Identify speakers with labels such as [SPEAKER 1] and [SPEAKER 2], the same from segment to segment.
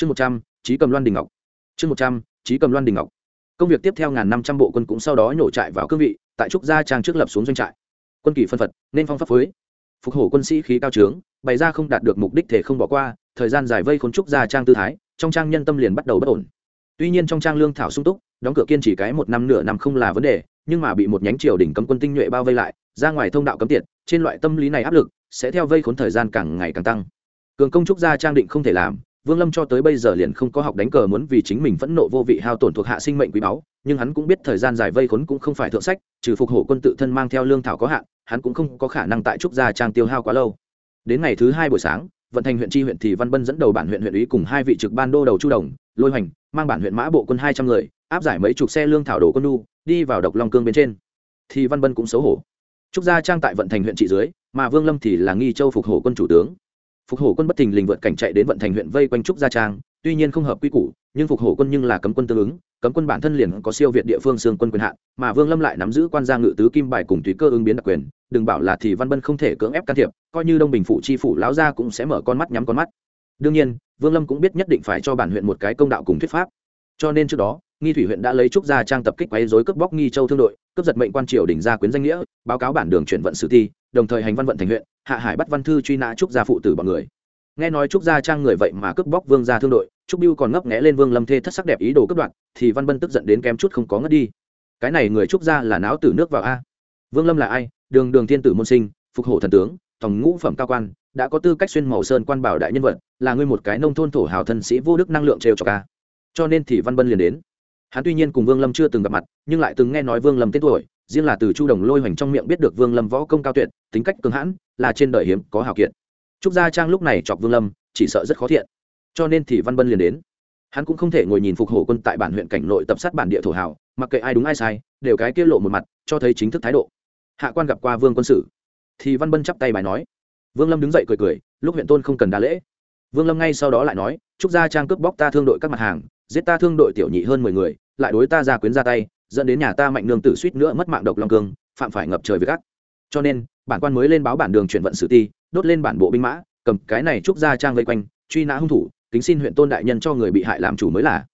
[SPEAKER 1] chương một trăm trí cầm loan đình ngọc. Chương một trăm trí cầm loan đình ngọc. Công việc tiếp theo ngàn năm trăm bộ quân cũng sau đó nhổ trại vào cương vị, tại trúc gia trang trước lập xuống doanh trại. Quân kỳ phân phật, nên phong pháp phối. Phục hổ quân sĩ khí cao trướng, bày ra không đạt được mục đích thể không bỏ qua, thời gian dài vây khốn trúc gia trang tư thái, trong trang nhân tâm liền bắt đầu bất ổn. Tuy nhiên trong trang lương thảo sung túc, đóng cửa kiên chỉ cái một năm nửa năm không là vấn đề, nhưng mà bị một nhánh triều đỉnh cấm quân tinh nhuệ bao vây lại, ra ngoài thông đạo cấm tiệt, trên loại tâm lý này áp lực, sẽ theo vây khốn thời gian càng ngày càng tăng. Cường công trúc gia trang định không thể làm vương lâm cho tới bây giờ liền không có học đánh cờ muốn vì chính mình phẫn nộ vô vị hao tổn thuộc hạ sinh mệnh quý báu, nhưng hắn cũng biết thời gian dài vây khốn cũng không phải thượng sách, trừ phục hộ quân tự thân mang theo lương thảo có hạn, hắn cũng không có khả năng tại trúc gia trang tiêu hao quá lâu. Đến ngày thứ hai buổi sáng, vận thành huyện tri huyện thì văn bân dẫn đầu bản huyện huyện ủy cùng hai vị trực ban đô đầu chu đồng, lôi hoành, mang bản huyện mã bộ quân hai trăm người, áp giải mấy chục xe lương thảo đổ quân nu đi vào độc long cương bên trên. Thì văn bân cũng xấu hổ. Trúc gia trang tại vận thành huyện trị dưới, mà vương lâm thì là nghi châu phục hộ quân chủ tướng phục hổ quân bất thình lình vượt cảnh chạy đến vận thành huyện vây quanh trúc gia trang, tuy nhiên không hợp quy củ, nhưng phục hổ quân nhưng là cấm quân tương ứng, cấm quân bản thân liền có siêu việt địa phương xương quân quyền hạn, mà vương lâm lại nắm giữ quan gia ngự tứ kim bài cùng tùy cơ ứng biến đặc quyền, đừng bảo là thì văn bân không thể cưỡng ép can thiệp, coi như đông bình phụ chi phủ lão gia cũng sẽ mở con mắt nhắm con mắt. Đương nhiên, vương lâm cũng biết nhất định phải cho bản huyện một cái công đạo cùng thuyết pháp. Cho nên trước đó, nghi thủy huyện đã lấy trúc gia trang tập kích quấy dối cướp bóc nghi châu thương đội, cướp giật mệnh quan triều đỉnh gia quyến danh nghĩa, báo cáo bản đường chuyển vận sử thi, đồng thời hành văn vận thành huyện hạ hải bắt văn thư truy nã trúc gia phụ tử bọn người. Nghe nói trúc gia trang người vậy mà cướp bóc vương gia thương đội, trúc biêu còn ngấp nghẽ lên vương lâm thê thất sắc đẹp ý đồ cướp đoạt, thì văn bân tức giận đến kém chút không có ngất đi. Cái này người trúc gia là náo tử nước vào a. Vương lâm là ai? Đường đường thiên tử môn sinh, phục hổ thần tướng tổng ngũ phẩm cao quan, đã có tư cách xuyên màu sơn quan bảo đại nhân vật, là ngươi một cái nông thôn thổ hào thân sĩ vô đức năng lượng trêu cho ca cho nên thì văn bân liền đến. Hắn tuy nhiên cùng vương lâm chưa từng gặp mặt, nhưng lại từng nghe nói vương lâm tên tuổi riêng là từ chu đồng lôi hoành trong miệng biết được vương lâm võ công cao tuyệt, tính cách cường hãn, là trên đời hiếm có hào kiệt. Trúc gia trang lúc này chọc vương lâm, chỉ sợ rất khó thiện. Cho nên thì văn bân liền đến. Hắn cũng không thể ngồi nhìn phục hổ quân tại bản huyện cảnh nội tập sát bản địa thổ hào, mặc kệ ai đúng ai sai, đều cái tiết lộ một mặt, cho thấy chính thức thái độ. Hạ quan gặp qua vương quân sử, thì văn bân chắp tay bài nói. Vương lâm đứng dậy cười cười, lúc huyện tôn không cần đa lễ. Vương lâm ngay sau đó lại nói, trúc gia trang cướp bóc ta thương đội các mặt hàng, giết ta thương đội tiểu nhị hơn mười người, lại đối ta ra quyến ra tay dẫn đến nhà ta mạnh nương tử suýt nữa mất mạng độc long cương, phạm phải ngập trời với gác cho nên, bản quan mới lên báo bản đường chuyển vận sử ti, đốt lên bản bộ binh mã, cầm cái này trúc ra trang vây quanh, truy nã hung thủ, kính xin huyện tôn đại nhân cho người bị hại làm chủ mới là.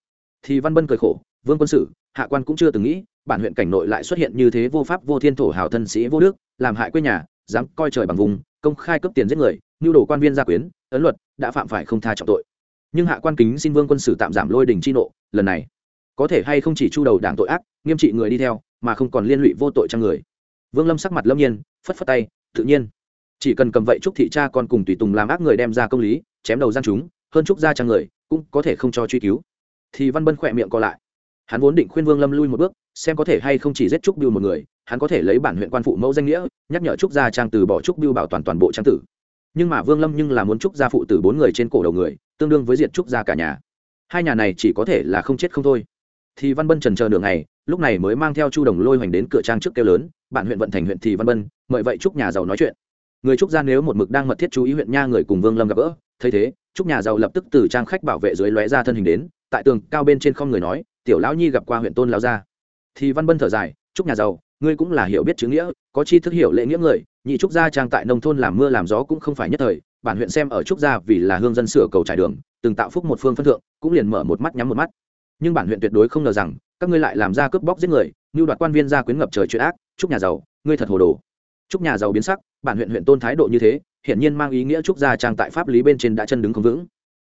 [SPEAKER 1] Thì văn bân cười khổ, vương quân sử hạ quan cũng chưa từng nghĩ, bản huyện cảnh nội lại xuất hiện như thế vô pháp vô thiên thổ hào thân sĩ vô đức, làm hại quê nhà, dám coi trời bằng vùng, công khai cấp tiền giết người nhu đồ quan viên gia quyến, ấn luật, đã phạm phải không tha trọng tội. Nhưng hạ quan kính xin vương quân sử tạm giảm lôi đình chi nộ, lần này có thể hay không chỉ chu đầu đảng tội ác, nghiêm trị người đi theo, mà không còn liên lụy vô tội trang người. Vương lâm sắc mặt lâm nhiên, phất phất tay, tự nhiên. Chỉ cần cầm vậy trúc thị cha con cùng tùy tùng làm ác người đem ra công lý, chém đầu gian chúng, hơn trúc ra trang người, cũng có thể không cho truy cứu. Thì văn bân khỏe miệng co lại. Hắn vốn định khuyên vương lâm lui một bước, xem có thể hay không chỉ giết trúc biêu một người, hắn có thể lấy bản huyện quan phụ mẫu danh nghĩa, nhắc nhở trúc gia trang từ bỏ trúc biêu bảo toàn toàn bộ trang tử. Nhưng mà vương lâm nhưng là muốn trúc gia phụ tử bốn người trên cổ đầu người, tương đương với diệt trúc gia cả nhà. Hai nhà này chỉ có thể là không chết không thôi thì văn bân trần chờ nửa ngày, lúc này mới mang theo chu đồng lôi hoành đến cửa trang trước kêu lớn, Bạn huyện vận thành huyện thì văn bân, mời vậy chúc nhà giàu nói chuyện. Người trúc gia nếu một mực đang mật thiết chú ý huyện nha người cùng vương lâm gặp gỡ, thấy thế, chúc nhà giàu lập tức từ trang khách bảo vệ dưới lóe ra thân hình đến, tại tường cao bên trên không người nói, tiểu lão nhi gặp qua huyện tôn lão gia. Thì văn bân thở dài, chúc nhà giàu, ngươi cũng là hiểu biết chữ nghĩa, có chi thức hiểu lễ nghĩa người, nhị trúc gia trang tại nông thôn làm mưa làm gió cũng không phải nhất thời, bản huyện xem ở trúc gia vì là hương dân sửa cầu trải đường, từng tạo phúc một phương phân thượng, cũng liền mở một mắt nhắm một mắt nhưng bản huyện tuyệt đối không ngờ rằng, các ngươi lại làm ra cướp bóc giết người, như đoạt quan viên ra quyến ngập trời chuyện ác, chúc nhà giàu, ngươi thật hồ đồ. Chúc nhà giàu biến sắc, bản huyện huyện tôn thái độ như thế, hiển nhiên mang ý nghĩa trúc gia trang tại pháp lý bên trên đã chân đứng không vững.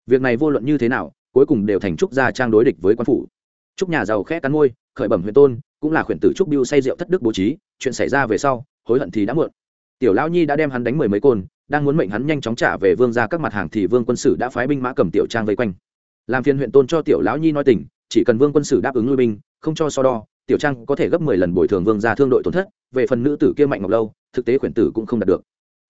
[SPEAKER 1] Việc này vô luận như thế nào, cuối cùng đều thành trúc gia trang đối địch với quan phủ. Trúc nhà giàu khẽ cắn môi, khởi bẩm huyện tôn, cũng là khuyển tử trúc biêu say rượu thất đức bố trí, chuyện xảy ra về sau, hối hận thì đã muộn. Tiểu lão nhi đã đem hắn đánh mười mấy côn, đang muốn mệnh hắn nhanh chóng trả về vương ra các mặt hàng thì vương quân sử đã phái binh mã cầm tiểu trang vây quanh làm phiền huyện tôn cho tiểu lão nhi nói tình, chỉ cần vương quân sử đáp ứng lui binh, không cho so đo, tiểu trang có thể gấp mười lần bồi thường vương ra thương đội tổn thất, về phần nữ tử kia mạnh ngọc lâu, thực tế khuyển tử cũng không đạt được.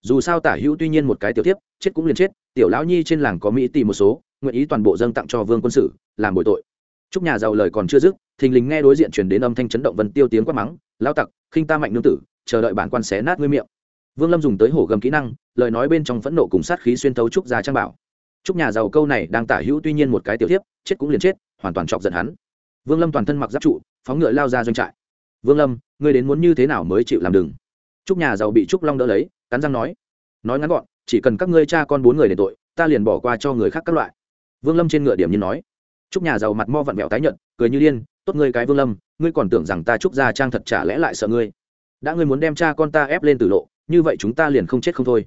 [SPEAKER 1] Dù sao tả hữu tuy nhiên một cái tiểu tiếp chết cũng liền chết, tiểu lão nhi trên làng có mỹ tì một số, nguyện ý toàn bộ dâng tặng cho vương quân sử, làm bồi tội. Chúc nhà giàu lời còn chưa dứt, thình lình nghe đối diện chuyển đến âm thanh chấn động vân tiêu tiếng quát mắng lao tặc, khinh ta mạnh nương tử, chờ đợi bản quan xé nát ngươi miệng. Vương lâm dùng tới hổ gầm kỹ năng, lời nói bên trong phẫn nộ cùng sát khí xuyên thấu trúc gia trang bảo. Chúc nhà giàu câu này đang tả hữu tuy nhiên một cái tiểu tiếp chết cũng liền chết, hoàn toàn chọc giận hắn. Vương lâm toàn thân mặc giáp trụ, phóng ngựa lao ra doanh trại. Vương lâm, ngươi đến muốn như thế nào mới chịu làm đừng? Chúc nhà giàu bị trúc long đỡ lấy, cắn răng nói. Nói ngắn gọn, chỉ cần các ngươi cha con bốn người để tội, ta liền bỏ qua cho người khác các loại. Vương lâm trên ngựa điểm như nói. Chúc nhà giàu mặt mo vặn vẹo tái nhận cười như điên, tốt ngươi cái vương lâm, ngươi còn tưởng rằng ta chúc gia trang thật chả lẽ lại sợ ngươi. Đã ngươi muốn đem cha con ta ép lên tử lộ, như vậy chúng ta liền không chết không thôi.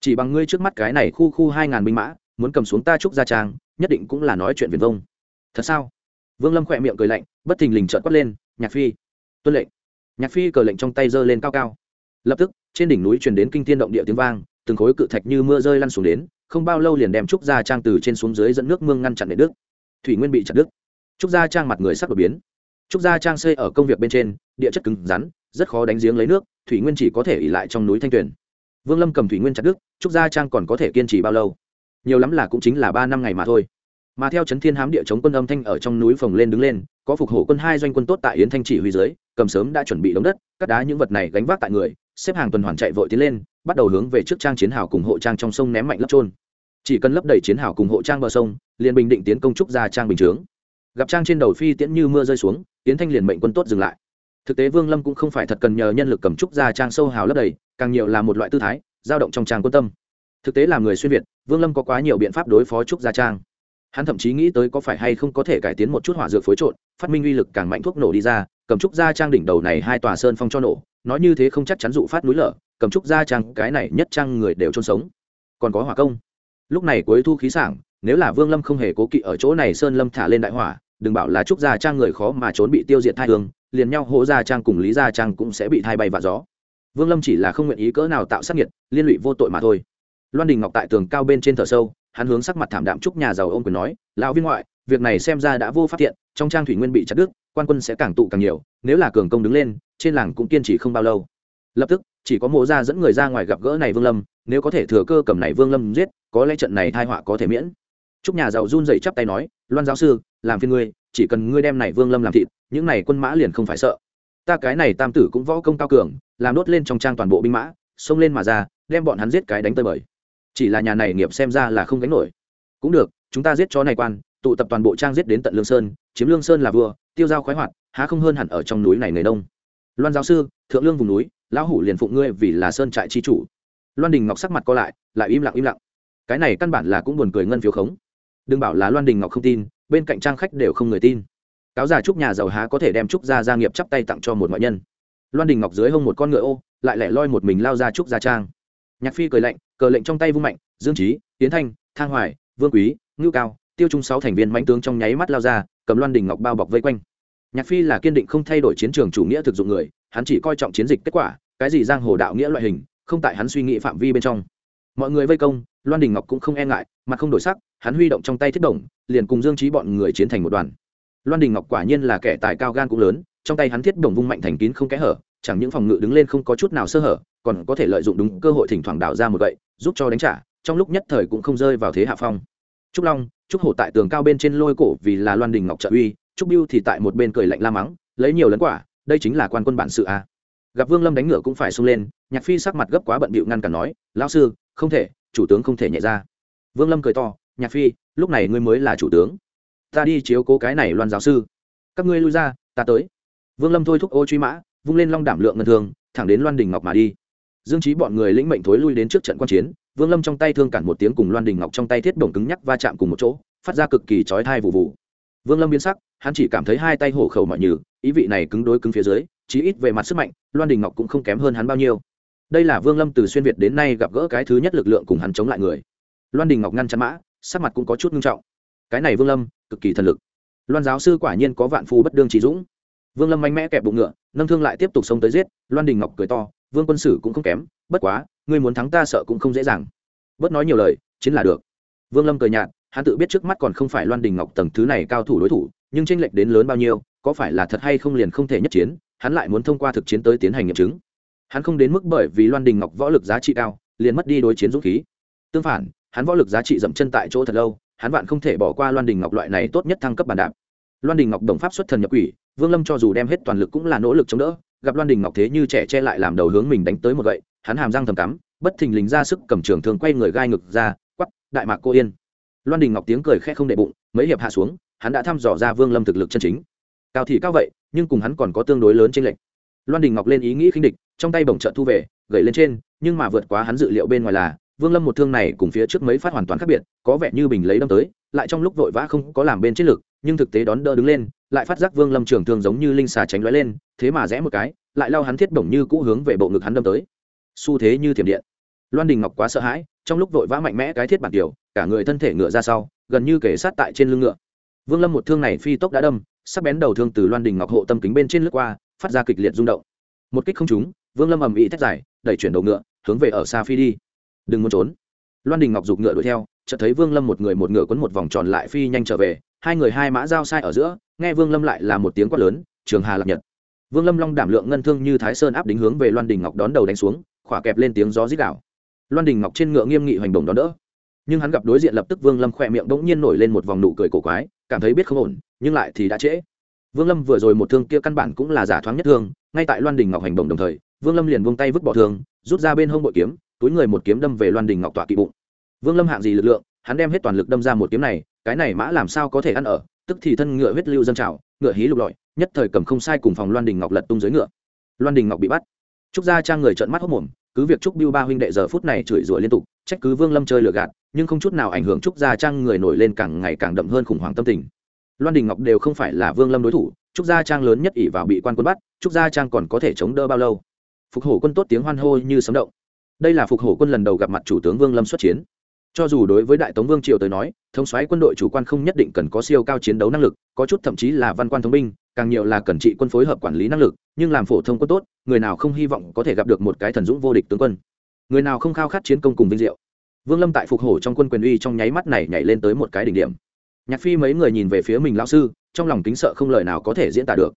[SPEAKER 1] Chỉ bằng ngươi trước mắt cái này khu khu hai ngàn binh mã muốn cầm xuống ta trúc gia trang, nhất định cũng là nói chuyện viền vông. Thật sao? Vương lâm khỏe miệng cười lạnh, bất thình lình trợn quát lên, nhạc phi, tuân lệnh. Nhạc phi cờ lệnh trong tay giơ lên cao cao. Lập tức, trên đỉnh núi truyền đến kinh thiên động địa tiếng vang, từng khối cự thạch như mưa rơi lăn xuống đến, không bao lâu liền đem trúc gia trang từ trên xuống dưới dẫn nước mương ngăn chặn lại đức thủy nguyên bị chặn đứt. Trúc gia trang mặt người sắc đột biến. Trúc gia trang xây ở công việc bên trên, địa chất cứng rắn, rất khó đánh giếng lấy nước, thủy nguyên chỉ có thể ỉ lại trong núi thanh tuyền. Vương lâm cầm thủy nguyên chặt đức trúc gia trang còn có thể kiên trì bao lâu? Nhiều lắm là cũng chính là ba năm ngày mà thôi. Mà theo chấn thiên hám địa chống quân âm thanh ở trong núi phồng lên đứng lên, có phục hộ quân hai doanh quân tốt tại yến thanh chỉ huy dưới, cầm sớm đã chuẩn bị đống đất, cắt đá những vật này gánh vác tại người, xếp hàng tuần hoàn chạy vội tiến lên, bắt đầu hướng về trước trang chiến hào cùng hộ trang trong sông ném mạnh lấp trôn chỉ cần lấp đầy chiến hào cùng hộ trang bờ sông, liền bình định tiến công trúc ra trang bình chướng. Gặp trang trên đầu phi tiễn như mưa rơi xuống tiến thanh liền mệnh quân tốt dừng lại. Thực tế vương lâm cũng không phải thật cần nhờ nhân lực cầm trúc ra trang sâu hào lấp đầy, càng nhiều là một loại tư thái, dao động trong trang quân tâm thực tế là người xuyên việt, vương lâm có quá nhiều biện pháp đối phó trúc gia trang. Hắn thậm chí nghĩ tới có phải hay không có thể cải tiến một chút hỏa dược phối trộn, phát minh uy lực càng mạnh thuốc nổ đi ra, cầm trúc gia trang đỉnh đầu này hai tòa sơn phong cho nổ, nói như thế không chắc chắn dụ phát núi lở, cầm trúc gia trang cái này nhất trang người đều trôn sống. Còn có hỏa công. Lúc này cuối thu khí sảng, nếu là vương lâm không hề cố kỵ ở chỗ này sơn lâm thả lên đại hỏa, đừng bảo là trúc gia trang người khó mà trốn bị tiêu diệt thai hương, liền nhau hố gia trang cùng lý gia trang cũng sẽ bị thai bay và gió. Vương lâm chỉ là không nguyện ý cỡ nào tạo sát nhiệt liên lụy vô tội mà thôi loan đình ngọc tại tường cao bên trên thở sâu, hắn hướng sắc mặt thảm đạm chúc nhà giàu ông quyền nói, lão viên ngoại, việc này xem ra đã vô phát hiện trong trang thủy nguyên bị chặt đứt, quan quân sẽ càng tụ càng nhiều, nếu là cường công đứng lên, trên làng cũng kiên trì không bao lâu. Lập tức, chỉ có mộ gia dẫn người ra ngoài gặp gỡ này vương lâm, nếu có thể thừa cơ cầm này vương lâm giết, có lẽ trận này thai họa có thể miễn. Chúc nhà giàu run rẩy chắp tay nói, loan giáo sư, làm phiên ngươi, chỉ cần ngươi đem này vương lâm làm thịt, những này quân mã liền không phải sợ. Ta cái này tam tử cũng võ công cao cường, làm đốt lên trong trang toàn bộ binh mã, xông lên mà ra, đem bọn hắn giết cái đánh tơi bời chỉ là nhà này nghiệp xem ra là không gánh nổi. Cũng được, chúng ta giết chó này quan, tụ tập toàn bộ trang giết đến tận lương sơn, chiếm lương sơn là vừa tiêu dao khoái hoạt, há không hơn hẳn ở trong núi này người đông. Loan giáo sư, thượng lương vùng núi, lão hủ liền phụng ngươi vì là sơn trại chi chủ. Loan đình ngọc sắc mặt co lại lại im lặng im lặng. Cái này căn bản là cũng buồn cười ngân phiếu khống. Đừng bảo là loan đình ngọc không tin, bên cạnh trang khách đều không người tin. Cáo già trúc nhà giàu há có thể đem trúc gia gia nghiệp chắp tay tặng cho một ngoại nhân. Loan đình ngọc dưới hông một con ngựa ô, lại lẻ loi một mình lao ra trúc gia trang. Nhạc phi cười lạnh cờ lệnh trong tay vung mạnh, dương trí tiến thanh, thang hoài, vương quý, ngưu cao, tiêu trung sáu thành viên mãnh tướng trong nháy mắt lao ra, cầm loan đình ngọc bao bọc vây quanh. Nhạc phi là kiên định không thay đổi chiến trường chủ nghĩa thực dụng người, hắn chỉ coi trọng chiến dịch kết quả, cái gì giang hồ đạo nghĩa loại hình, không tại hắn suy nghĩ phạm vi bên trong. Mọi người vây công, loan đình ngọc cũng không e ngại mặt không đổi sắc, hắn huy động trong tay thiết đồng, liền cùng dương trí bọn người chiến thành một đoàn. Loan đình ngọc quả nhiên là kẻ tài cao gan cũng lớn, trong tay hắn thiết đồng vung mạnh thành kín không kẽ hở, chẳng những phòng ngự đứng lên không có chút nào sơ hở còn có thể lợi dụng đúng cơ hội thỉnh thoảng đào ra một gậy, giúp cho đánh trả, trong lúc nhất thời cũng không rơi vào thế hạ phong. Trúc long, trúc hổ tại tường cao bên trên lôi cổ vì là loan đình ngọc trợ uy, trúc biêu thì tại một bên cười lạnh la mắng, lấy nhiều lấn quả, đây chính là quan quân bản sự a. Gặp vương lâm đánh ngựa cũng phải xông lên, nhạc phi sắc mặt gấp quá bận bịu ngăn cản nói, lão sư, không thể, chủ tướng không thể nhẹ ra. Vương lâm cười to, nhạc phi, lúc này ngươi mới là chủ tướng. Ta đi chiếu cố cái này loan giáo sư. Các ngươi lui ra, ta tới. Vương lâm thôi thúc ô truy mã, vung lên long đảm lượng ngân thường thẳng đến loan đình ngọc mà đi dương trí bọn người lĩnh mệnh thối lui đến trước trận quan chiến, vương lâm trong tay thương cản một tiếng cùng loan đình ngọc trong tay thiết bổng cứng nhắc va chạm cùng một chỗ, phát ra cực kỳ chói thai vụ vụ. Vương lâm biến sắc, hắn chỉ cảm thấy hai tay hổ khẩu mọi nhừ, ý vị này cứng đối cứng phía dưới, chí ít về mặt sức mạnh, loan đình ngọc cũng không kém hơn hắn bao nhiêu. Đây là vương lâm từ xuyên việt đến nay gặp gỡ cái thứ nhất lực lượng cùng hắn chống lại người. Loan đình ngọc ngăn chắn mã, sắc mặt cũng có chút nghiêm trọng. Cái này vương lâm, cực kỳ thần lực. Loan giáo sư quả nhiên có vạn phu bất đương trí dũng. Vương lâm mạnh mẽ kẹp bụng ngựa, nâng thương lại tiếp tục xông tới giết, loan đình ngọc cười to vương quân sử cũng không kém, bất quá, ngươi muốn thắng ta sợ cũng không dễ dàng. Bớt nói nhiều lời chính là được. Vương lâm cười nhạt, hắn tự biết trước mắt còn không phải loan đình ngọc tầng thứ này cao thủ đối thủ, nhưng tranh lệch đến lớn bao nhiêu, có phải là thật hay không liền không thể nhất chiến, hắn lại muốn thông qua thực chiến tới tiến hành nghiệm chứng. Hắn không đến mức bởi vì loan đình ngọc võ lực giá trị cao, liền mất đi đối chiến dũng khí. Tương phản, hắn võ lực giá trị dậm chân tại chỗ thật lâu, hắn vạn không thể bỏ qua loan đình ngọc loại này tốt nhất thăng cấp bàn đạp. Loan đình ngọc đồng pháp xuất thần nhập quỷ, vương lâm cho dù đem hết toàn lực cũng là nỗ lực chống đỡ gặp loan đình ngọc thế như trẻ che lại làm đầu hướng mình đánh tới một gậy, hắn hàm răng thầm cắm, bất thình lình ra sức cầm trường thường quay người gai ngực ra quắp đại mạc cô yên. Loan đình ngọc tiếng cười khẽ không đệ bụng, mấy hiệp hạ xuống, hắn đã thăm dò ra vương lâm thực lực chân chính. Cao thì cao vậy, nhưng cùng hắn còn có tương đối lớn trên lệnh loan đình ngọc lên ý nghĩ khinh địch, trong tay bổng trợ thu về, gậy lên trên, nhưng mà vượt quá hắn dự liệu bên ngoài là, vương lâm một thương này cùng phía trước mấy phát hoàn toàn khác biệt, có vẻ như bình lấy đâm tới, lại trong lúc vội vã không có làm bên chiến lực nhưng thực tế đón đỡ đứng lên, lại phát giác vương lâm trường thương giống như linh xà tránh lóe lên, thế mà rẽ một cái, lại lao hắn thiết bổng như cũ hướng về bộ ngực hắn đâm tới. Xu thế như thiểm điện. Loan đình ngọc quá sợ hãi, trong lúc vội vã mạnh mẽ cái thiết bản tiểu, cả người thân thể ngựa ra sau, gần như kể sát tại trên lưng ngựa. Vương lâm một thương này phi tốc đã đâm, sắc bén đầu thương từ loan đình ngọc hộ tâm kính bên trên lướt qua, phát ra kịch liệt rung động. Một kích không trúng, vương lâm ầm ĩ thét dài, đẩy chuyển đầu ngựa, hướng về ở xa phi đi. Đừng muốn trốn. Loan đình ngọc giục ngựa đuổi theo, chợt thấy vương lâm một người một ngựa quấn một vòng tròn lại phi nhanh trở về hai người hai mã giao sai ở giữa, nghe vương lâm lại là một tiếng quát lớn, trường hà lạc nhật. Vương lâm long đảm lượng ngân thương như thái sơn áp đính hướng về loan đình ngọc đón đầu đánh xuống, khỏa kẹp lên tiếng gió rít đảo loan đình ngọc trên ngựa nghiêm nghị hoành đồng đón đỡ. Nhưng hắn gặp đối diện lập tức vương lâm khỏe miệng bỗng nhiên nổi lên một vòng nụ cười cổ quái, cảm thấy biết không ổn, nhưng lại thì đã trễ. Vương lâm vừa rồi một thương kia căn bản cũng là giả thoáng nhất thương, ngay tại loan đình ngọc hành động đồng thời, vương lâm liền vung tay vứt bỏ thương, rút ra bên hông bội kiếm, túi người một kiếm đâm về loan đình ngọc tọa kỵ bụng. Vương lâm hạng gì lực lượng, hắn đem hết toàn lực đâm ra một kiếm này cái này mã làm sao có thể ăn ở, tức thì thân ngựa huyết lưu dân trào, ngựa hí lục lọi, nhất thời cầm không sai cùng phòng loan đình ngọc lật tung dưới ngựa. Loan đình ngọc bị bắt. Trúc gia trang người trợn mắt hốc mồm, cứ việc trúc biêu ba huynh đệ giờ phút này chửi rủa liên tục, trách cứ vương lâm chơi lừa gạt, nhưng không chút nào ảnh hưởng trúc gia trang người nổi lên càng ngày càng đậm hơn khủng hoảng tâm tình. Loan đình ngọc đều không phải là vương lâm đối thủ, trúc gia trang lớn nhất ỷ vào bị quan quân bắt, trúc gia trang còn có thể chống đỡ bao lâu? Phục hổ quân tốt tiếng hoan hô như sấm động. Đây là phục hổ quân lần đầu gặp mặt chủ tướng vương lâm xuất chiến cho dù đối với đại tống vương triều tới nói, thống soái quân đội chủ quan không nhất định cần có siêu cao chiến đấu năng lực, có chút thậm chí là văn quan thống binh, càng nhiều là cần trị quân phối hợp quản lý năng lực, nhưng làm phổ thông quân tốt, người nào không hy vọng có thể gặp được một cái thần dũng vô địch tướng quân. Người nào không khao khát chiến công cùng vinh diệu. Vương lâm tại phục hổ trong quân quyền uy trong nháy mắt này nhảy lên tới một cái đỉnh điểm. Nhạc phi mấy người nhìn về phía mình lão sư, trong lòng kính sợ không lời nào có thể diễn tả được.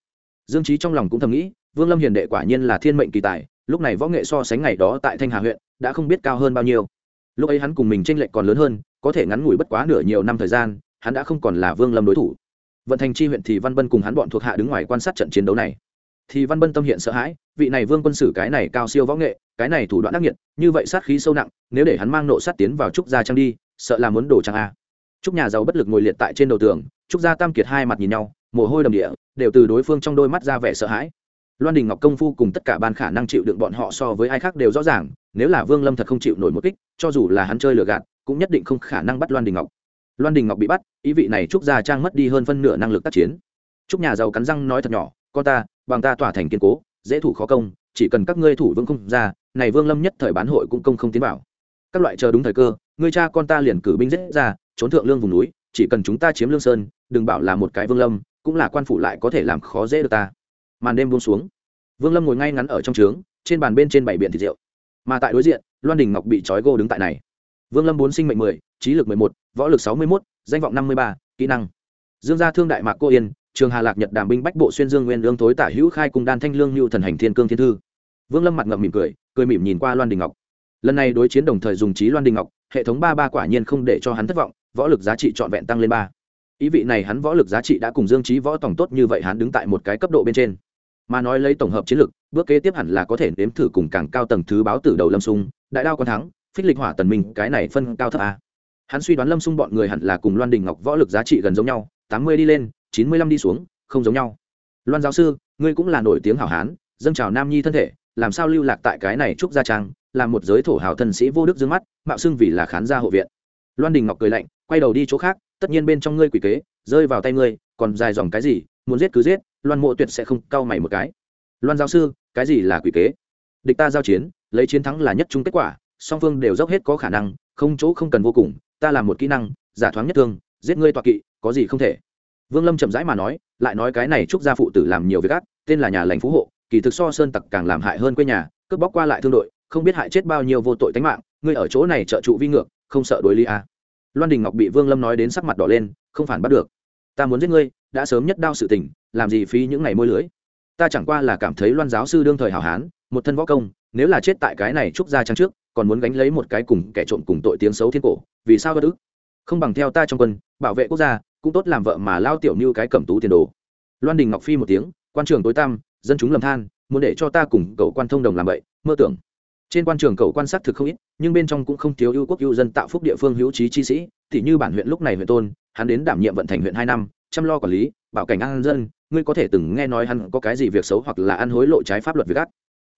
[SPEAKER 1] Dương trí trong lòng cũng thầm nghĩ, vương lâm hiền đệ quả nhiên là thiên mệnh kỳ tài, lúc này võ nghệ so sánh ngày đó tại thanh hà huyện, đã không biết cao hơn bao nhiêu lúc ấy hắn cùng mình tranh lệch còn lớn hơn, có thể ngắn ngủi bất quá nửa nhiều năm thời gian, hắn đã không còn là vương lâm đối thủ. Vận thành chi huyện thì văn bân cùng hắn bọn thuộc hạ đứng ngoài quan sát trận chiến đấu này. Thì văn bân tâm hiện sợ hãi, vị này vương quân sử cái này cao siêu võ nghệ, cái này thủ đoạn đắc nghiệt, như vậy sát khí sâu nặng, nếu để hắn mang nộ sát tiến vào trúc gia trang đi, sợ là muốn đổ trang a. Trúc nhà giàu bất lực ngồi liệt tại trên đầu tường, trúc gia tam kiệt hai mặt nhìn nhau, mồ hôi đầm địa, đều từ đối phương trong đôi mắt ra vẻ sợ hãi. Loan đình ngọc công phu cùng tất cả ban khả năng chịu đựng bọn họ so với ai khác đều rõ ràng nếu là vương lâm thật không chịu nổi một kích, cho dù là hắn chơi lừa gạt, cũng nhất định không khả năng bắt loan đình ngọc. Loan đình ngọc bị bắt, ý vị này trúc gia trang mất đi hơn phân nửa năng lực tác chiến. Trúc nhà giàu cắn răng nói thật nhỏ, con ta, bằng ta tỏa thành kiên cố, dễ thủ khó công, chỉ cần các ngươi thủ vương không ra, này vương lâm nhất thời bán hội cũng công không tiến vào. Các loại chờ đúng thời cơ, ngươi cha con ta liền cử binh giết ra, trốn thượng lương vùng núi, chỉ cần chúng ta chiếm lương sơn, đừng bảo là một cái vương lâm, cũng là quan phủ lại có thể làm khó dễ được ta. Màn đêm buông xuống. Vương lâm ngồi ngay ngắn ở trong trướng, trên bàn bên trên bảy biển thịt rượu mà tại đối diện, loan đình ngọc bị trói gô đứng tại này. Vương lâm bốn sinh mệnh mười, trí lực mười một, võ lực sáu mươi mốt, danh vọng năm mươi ba, kỹ năng. Dương gia thương đại mạc cô yên, trường hà lạc nhật đàm binh bách bộ xuyên dương nguyên lương thối tả hữu khai cùng đan thanh lương như thần hành thiên cương thiên thư. Vương lâm mặt ngậm mỉm cười cười mỉm nhìn qua loan đình ngọc. Lần này đối chiến đồng thời dùng trí loan đình ngọc, hệ thống ba ba quả nhiên không để cho hắn thất vọng, võ lực giá trị trọn vẹn tăng lên ba. Ý vị này hắn võ lực giá trị đã cùng dương trí võ tổng tốt như vậy, hắn đứng tại một cái cấp độ bên trên mà nói lấy tổng hợp chiến lược, bước kế tiếp hẳn là có thể nếm thử cùng càng cao tầng thứ báo tử đầu lâm sung, đại đao còn thắng, phích lịch hỏa tần minh, cái này phân cao thấp a. Hắn suy đoán lâm sung bọn người hẳn là cùng loan đình ngọc võ lực giá trị gần giống nhau, tám mươi đi lên, chín mươi lăm đi xuống, không giống nhau. Loan giáo sư, ngươi cũng là nổi tiếng hảo hán, dâng trào nam nhi thân thể, làm sao lưu lạc tại cái này trúc gia trang làm một giới thổ hào thân sĩ vô đức dương mắt, mạo xưng vì là khán gia hộ viện. Loan đình ngọc cười lạnh, quay đầu đi chỗ khác, tất nhiên bên trong ngươi quỷ kế, rơi vào tay ngươi, còn dài dòng cái gì muốn giết cứ giết, loan mộ tuyệt sẽ không cau mày một cái. Loan giáo sư, cái gì là quỷ kế? Địch ta giao chiến, lấy chiến thắng là nhất trung kết quả, song phương đều dốc hết có khả năng, không chỗ không cần vô cùng, ta làm một kỹ năng, giả thoáng nhất thương, giết ngươi tọa kỵ, có gì không thể. Vương lâm chậm rãi mà nói, lại nói cái này chúc gia phụ tử làm nhiều việc ác, tên là nhà lành phú hộ, kỳ thực so sơn tặc càng làm hại hơn quê nhà, cướp bóc qua lại thương đội, không biết hại chết bao nhiêu vô tội tánh mạng, ngươi ở chỗ này trợ trụ vi ngược, không sợ đối ly à. loan đình ngọc bị vương lâm nói đến sắc mặt đỏ lên, không phản bắt được ta muốn giết ngươi, đã sớm nhất đao sự tình, làm gì phí những ngày môi lưới? Ta chẳng qua là cảm thấy loan giáo sư đương thời hảo hán, một thân võ công, nếu là chết tại cái này trúc ra trang trước, còn muốn gánh lấy một cái cùng kẻ trộm cùng tội tiếng xấu thiên cổ, vì sao bất ức? Không bằng theo ta trong quân, bảo vệ quốc gia, cũng tốt làm vợ mà lao tiểu như cái cẩm tú tiền đồ. Loan đình ngọc phi một tiếng, quan trường tối tăm, dân chúng lầm than, muốn để cho ta cùng cậu quan thông đồng làm vậy, mơ tưởng. Trên quan trường cậu quan sát thực không ít, nhưng bên trong cũng không thiếu ưu quốc ưu dân tạo phúc địa phương hữu trí chi sĩ thì như bản huyện lúc này huyện tôn hắn đến đảm nhiệm vận thành huyện hai năm, chăm lo quản lý, bảo cảnh an dân, ngươi có thể từng nghe nói hắn có cái gì việc xấu hoặc là ăn hối lộ trái pháp luật việc ác?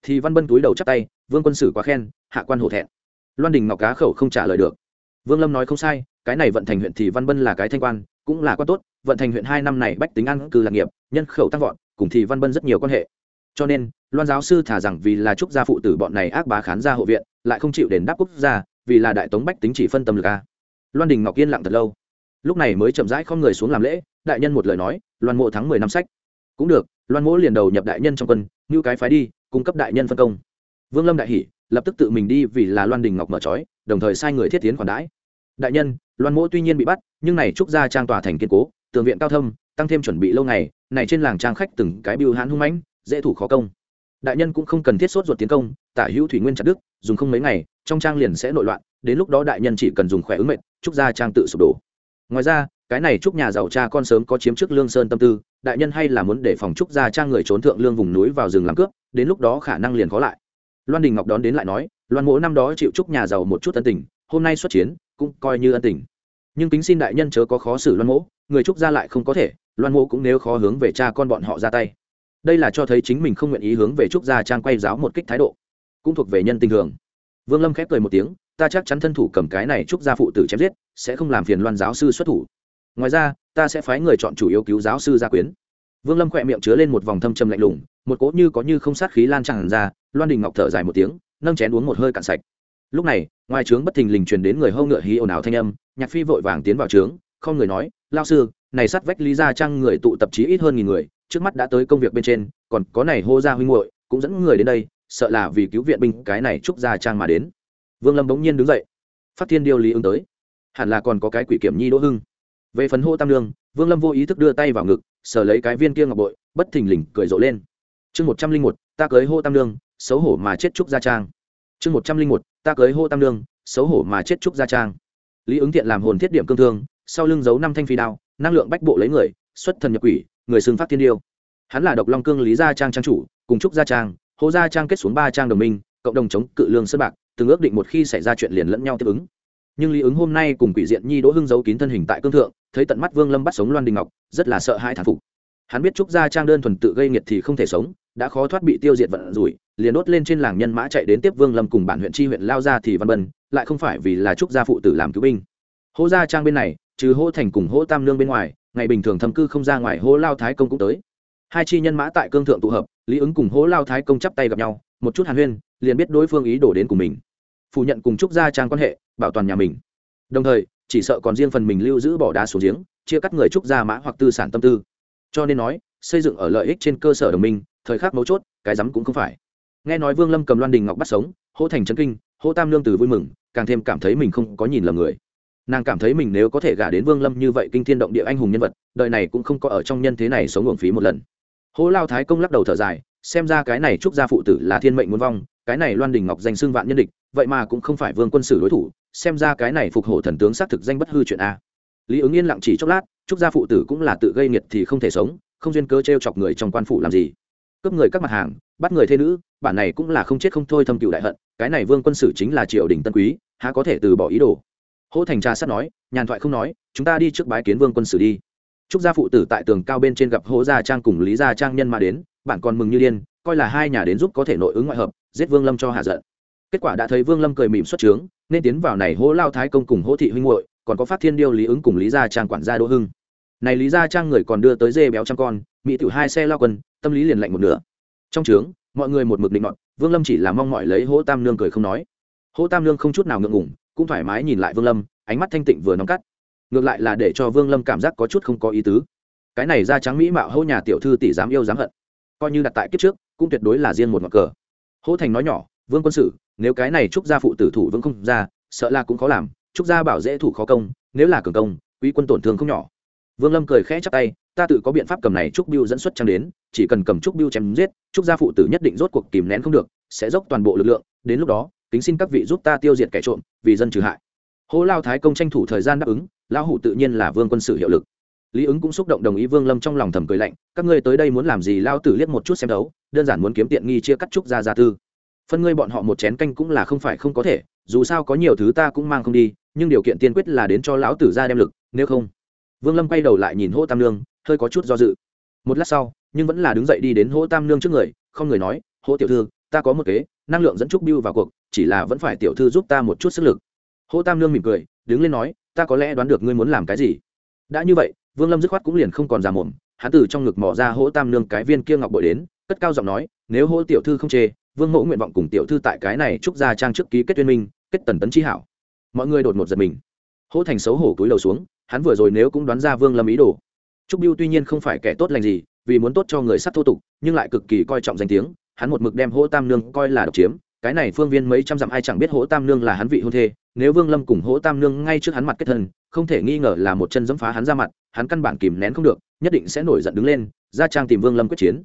[SPEAKER 1] thì văn bân túi đầu chắp tay, vương quân sử quá khen, hạ quan hổ thẹn. Loan đình ngọc cá khẩu không trả lời được. Vương lâm nói không sai, cái này vận thành huyện thì văn bân là cái thanh quan, cũng là quan tốt, vận thành huyện hai năm này bách tính ăn cư lạc nghiệp, nhân khẩu tăng vọt, cùng thì văn bân rất nhiều quan hệ. Cho nên, loan giáo sư thả rằng vì là trúc gia phụ tử bọn này ác bá khán gia hộ viện, lại không chịu đền đáp quốc gia, vì là đại tống bách tính chỉ phân tâm lực a. Loan đình ngọc yên lặng thật lâu lúc này mới chậm rãi không người xuống làm lễ, đại nhân một lời nói, loan mộ thắng mười năm sách. Cũng được, loan mỗ liền đầu nhập đại nhân trong quân như cái phái đi, cung cấp đại nhân phân công. Vương lâm đại hỷ lập tức tự mình đi vì là loan đình ngọc mở trói, đồng thời sai người thiết tiến khoản đãi. Đại nhân, loan mỗ tuy nhiên bị bắt, nhưng này trúc gia trang tòa thành kiên cố, tường viện cao thâm, tăng thêm chuẩn bị lâu ngày, này trên làng trang khách từng cái biêu hãn hung mãnh, dễ thủ khó công. Đại nhân cũng không cần thiết sốt ruột tiến công, tả hữu thủy nguyên chặt đức dùng không mấy ngày, trong trang liền sẽ nội loạn, đến lúc đó đại nhân chỉ cần dùng khỏe ứng mệnh, trúc gia trang tự sụp đổ ngoài ra, cái này chúc nhà giàu cha con sớm có chiếm trước lương sơn tâm tư, đại nhân hay là muốn để phòng trúc gia trang người trốn thượng lương vùng núi vào rừng làm cướp, đến lúc đó khả năng liền khó lại. Loan đình ngọc đón đến lại nói, loan mỗ năm đó chịu trúc nhà giàu một chút ân tình, hôm nay xuất chiến, cũng coi như ân tình. Nhưng kính xin đại nhân chớ có khó xử loan mỗ, người trúc gia lại không có thể, loan mỗ cũng nếu khó hướng về cha con bọn họ ra tay. Đây là cho thấy chính mình không nguyện ý hướng về trúc gia trang quay giáo một kích thái độ, cũng thuộc về nhân tình thường vương lâm khép cười một tiếng ta chắc chắn thân thủ cầm cái này trúc gia phụ tử chém giết, sẽ không làm phiền loan giáo sư xuất thủ. Ngoài ra, ta sẽ phái người chọn chủ yếu cứu giáo sư gia quyến. Vương lâm khỏe miệng chứa lên một vòng thâm trầm lạnh lùng, một cỗ như có như không sát khí lan tràn ra, loan đình ngọc thở dài một tiếng, nâng chén uống một hơi cạn sạch. Lúc này, ngoài trướng bất thình lình truyền đến người hâu ngựa hí ồn ào thanh âm, nhạc phi vội vàng tiến vào trướng, không người nói lao sư, này sát vách lý gia trang người tụ tập trí ít hơn nghìn người, trước mắt đã tới công việc bên trên, còn có này hô gia huynh muội, cũng dẫn người đến đây, sợ là vì cứu viện binh cái này trúc gia trang mà đến vương lâm bỗng nhiên đứng dậy. Phát thiên điêu lý ứng tới. Hẳn là còn có cái quỷ kiểm nhi đỗ hưng. Về phần hô tam lương vương lâm vô ý thức đưa tay vào ngực, sờ lấy cái viên kia ngọc bội, bất thình lình cười rộ lên. Chương một trăm linh một, ta cưới hô tam lương xấu hổ mà chết trúc gia trang. Chương một trăm linh một, ta cưới hô tam lương xấu hổ mà chết trúc gia trang. Lý ứng thiện làm hồn thiết điểm cương thương, sau lưng giấu năm thanh phi đao, năng lượng bách bộ lấy người, xuất thần nhập quỷ, người xưng phát thiên điêu. Hắn là độc long cương lý gia trang trang chủ, cùng trúc gia trang, hô gia trang kết xuống ba trang đồng minh, cộng đồng chống cự lương sơn bạc từng ước định một khi xảy ra chuyện liền lẫn nhau tiếp ứng. Nhưng lý ứng hôm nay cùng quỷ diện nhi đỗ hưng giấu kín thân hình tại cương thượng, thấy tận mắt vương lâm bắt sống loan đình ngọc, rất là sợ hãi thản phục. Hắn biết trúc gia trang đơn thuần tự gây nghiệt thì không thể sống, đã khó thoát bị tiêu diệt vận rủi, liền đốt lên trên làng nhân mã chạy đến tiếp vương lâm cùng bản huyện tri huyện lao ra thì văn bần lại không phải vì là trúc gia phụ tử làm cứu binh. Hỗ gia trang bên này, trừ Hỗ thành cùng Hỗ tam lương bên ngoài, ngày bình thường thâm cư không ra ngoài Hỗ lao thái công cũng tới. Hai chi nhân mã tại cương thượng tụ hợp, lý ứng cùng Hỗ lao thái công chắp tay gặp nhau, một chút hàn huyên, liền biết đối phương ý đổ đến cùng mình phủ nhận cùng trúc gia trang quan hệ, bảo toàn nhà mình. Đồng thời, chỉ sợ còn riêng phần mình lưu giữ bỏ đá xuống giếng, chia cắt người trúc gia mã hoặc tư sản tâm tư. Cho nên nói, xây dựng ở lợi ích trên cơ sở đồng minh, thời khắc mấu chốt, cái rắm cũng không phải. Nghe nói vương lâm cầm loan đình ngọc bắt sống, hỗ thành trấn kinh, hỗ tam lương từ vui mừng, càng thêm cảm thấy mình không có nhìn lầm người. Nàng cảm thấy mình nếu có thể gả đến vương lâm như vậy kinh thiên động địa anh hùng nhân vật, đời này cũng không có ở trong nhân thế này sống uổng phí một lần. Hỗ lao thái công lắc đầu thở dài xem ra cái này trúc gia phụ tử là thiên mệnh muốn vong, cái này loan đình ngọc danh xưng vạn nhân địch, vậy mà cũng không phải vương quân sử đối thủ, xem ra cái này phục hổ thần tướng xác thực danh bất hư chuyện a. Lý ứng yên lặng chỉ chốc lát, trúc gia phụ tử cũng là tự gây nghiệt thì không thể sống, không duyên cơ t r e o chọc người trong quan phủ làm gì. Cướp người các mặt hàng, bắt người thê nữ, bản này cũng là không chết không thôi thâm cựu đại hận, cái này vương quân sử chính là triều đình tân quý, há có thể từ bỏ ý đồ. Hỗ thành trà sắt nói, nhàn thoại không nói, chúng ta đi trước bái kiến vương quân sử đi trúc gia phụ tử tại tường cao bên trên gặp hỗ gia trang cùng lý gia trang nhân mà đến, bạn còn mừng như điên, coi là hai nhà đến giúp có thể nội ứng ngoại hợp, giết vương lâm cho hạ giận. Kết quả đã thấy vương lâm cười mỉm xuất trướng, nên tiến vào này hỗ lao thái công cùng hỗ thị huynh hội còn có phát thiên điêu lý ứng cùng lý gia trang quản gia đỗ hưng. Này lý gia trang người còn đưa tới dê béo trăm con, mỹ tiểu hai xe lao quân, tâm lý liền lạnh một nửa. Trong trướng, mọi người một mực định ngọn vương lâm chỉ là mong mọi lấy hỗ tam nương cười không nói. Hỗ tam nương không chút nào ngượng ngủng cũng thoải mái nhìn lại vương lâm, ánh mắt thanh tịnh vừa nóng cắt ngược lại là để cho vương lâm cảm giác có chút không có ý tứ. Cái này da trắng mỹ mạo hô nhà tiểu thư tỷ dám yêu dám hận. Coi như đặt tại kiếp trước, cũng tuyệt đối là riêng một ngọn cờ. Hỗ thành nói nhỏ, vương quân sự, nếu cái này trúc gia phụ tử thủ vững không ra, sợ là cũng khó làm. Trúc gia bảo dễ thủ khó công, nếu là cường công, quý quân tổn thương không nhỏ. Vương lâm cười khẽ chắp tay, ta tự có biện pháp cầm này trúc biêu dẫn xuất trang đến, chỉ cần cầm trúc biêu chém giết, trúc gia phụ tử nhất định rốt cuộc kìm nén không được, sẽ dốc toàn bộ lực lượng, đến lúc đó, kính xin các vị giúp ta tiêu diệt kẻ trộm, vì dân trừ hại hô lao thái công tranh thủ thời gian đáp ứng, lão hủ tự nhiên là vương quân sự hiệu lực. Lý ứng cũng xúc động đồng ý vương lâm trong lòng thầm cười lạnh, các ngươi tới đây muốn làm gì lao tử liếc một chút xem đấu, đơn giản muốn kiếm tiện nghi chia cắt trúc gia gia tư. Phân ngươi bọn họ một chén canh cũng là không phải không có thể, dù sao có nhiều thứ ta cũng mang không đi, nhưng điều kiện tiên quyết là đến cho lão tử ra đem lực, nếu không. Vương lâm quay đầu lại nhìn hỗ tam nương, hơi có chút do dự. Một lát sau, nhưng vẫn là đứng dậy đi đến hỗ tam nương trước người, không người nói, hỗ tiểu thư, ta có một kế, năng lượng dẫn trúc biêu vào cuộc, chỉ là vẫn phải tiểu thư giúp ta một chút sức lực hỗ tam nương mỉm cười, đứng lên nói, ta có lẽ đoán được ngươi muốn làm cái gì. Đã như vậy, vương lâm dứt khoát cũng liền không còn già mồm, hắn từ trong ngực mỏ ra hỗ tam nương cái viên kia ngọc bội đến, cất cao giọng nói, nếu hỗ tiểu thư không chê, vương mẫu nguyện vọng cùng tiểu thư tại cái này chúc ra trang trước ký kết tuyên minh, kết tần tấn chi hảo. Mọi người đột ngột giật mình. Hỗ thành xấu hổ cúi đầu xuống, hắn vừa rồi nếu cũng đoán ra vương lâm ý đồ, trúc biêu tuy nhiên không phải kẻ tốt lành gì, vì muốn tốt cho người sắt thô tục, nhưng lại cực kỳ coi trọng danh tiếng, hắn một mực đem hỗ tam nương coi là độc chiếm cái này phương viên mấy trăm dặm ai chẳng biết hỗ tam nương là hắn vị hôn thê, nếu vương lâm cùng hỗ tam nương ngay trước hắn mặt kết thân, không thể nghi ngờ là một chân dẫm phá hắn ra mặt, hắn căn bản kìm nén không được, nhất định sẽ nổi giận đứng lên, ra trang tìm vương lâm quyết chiến.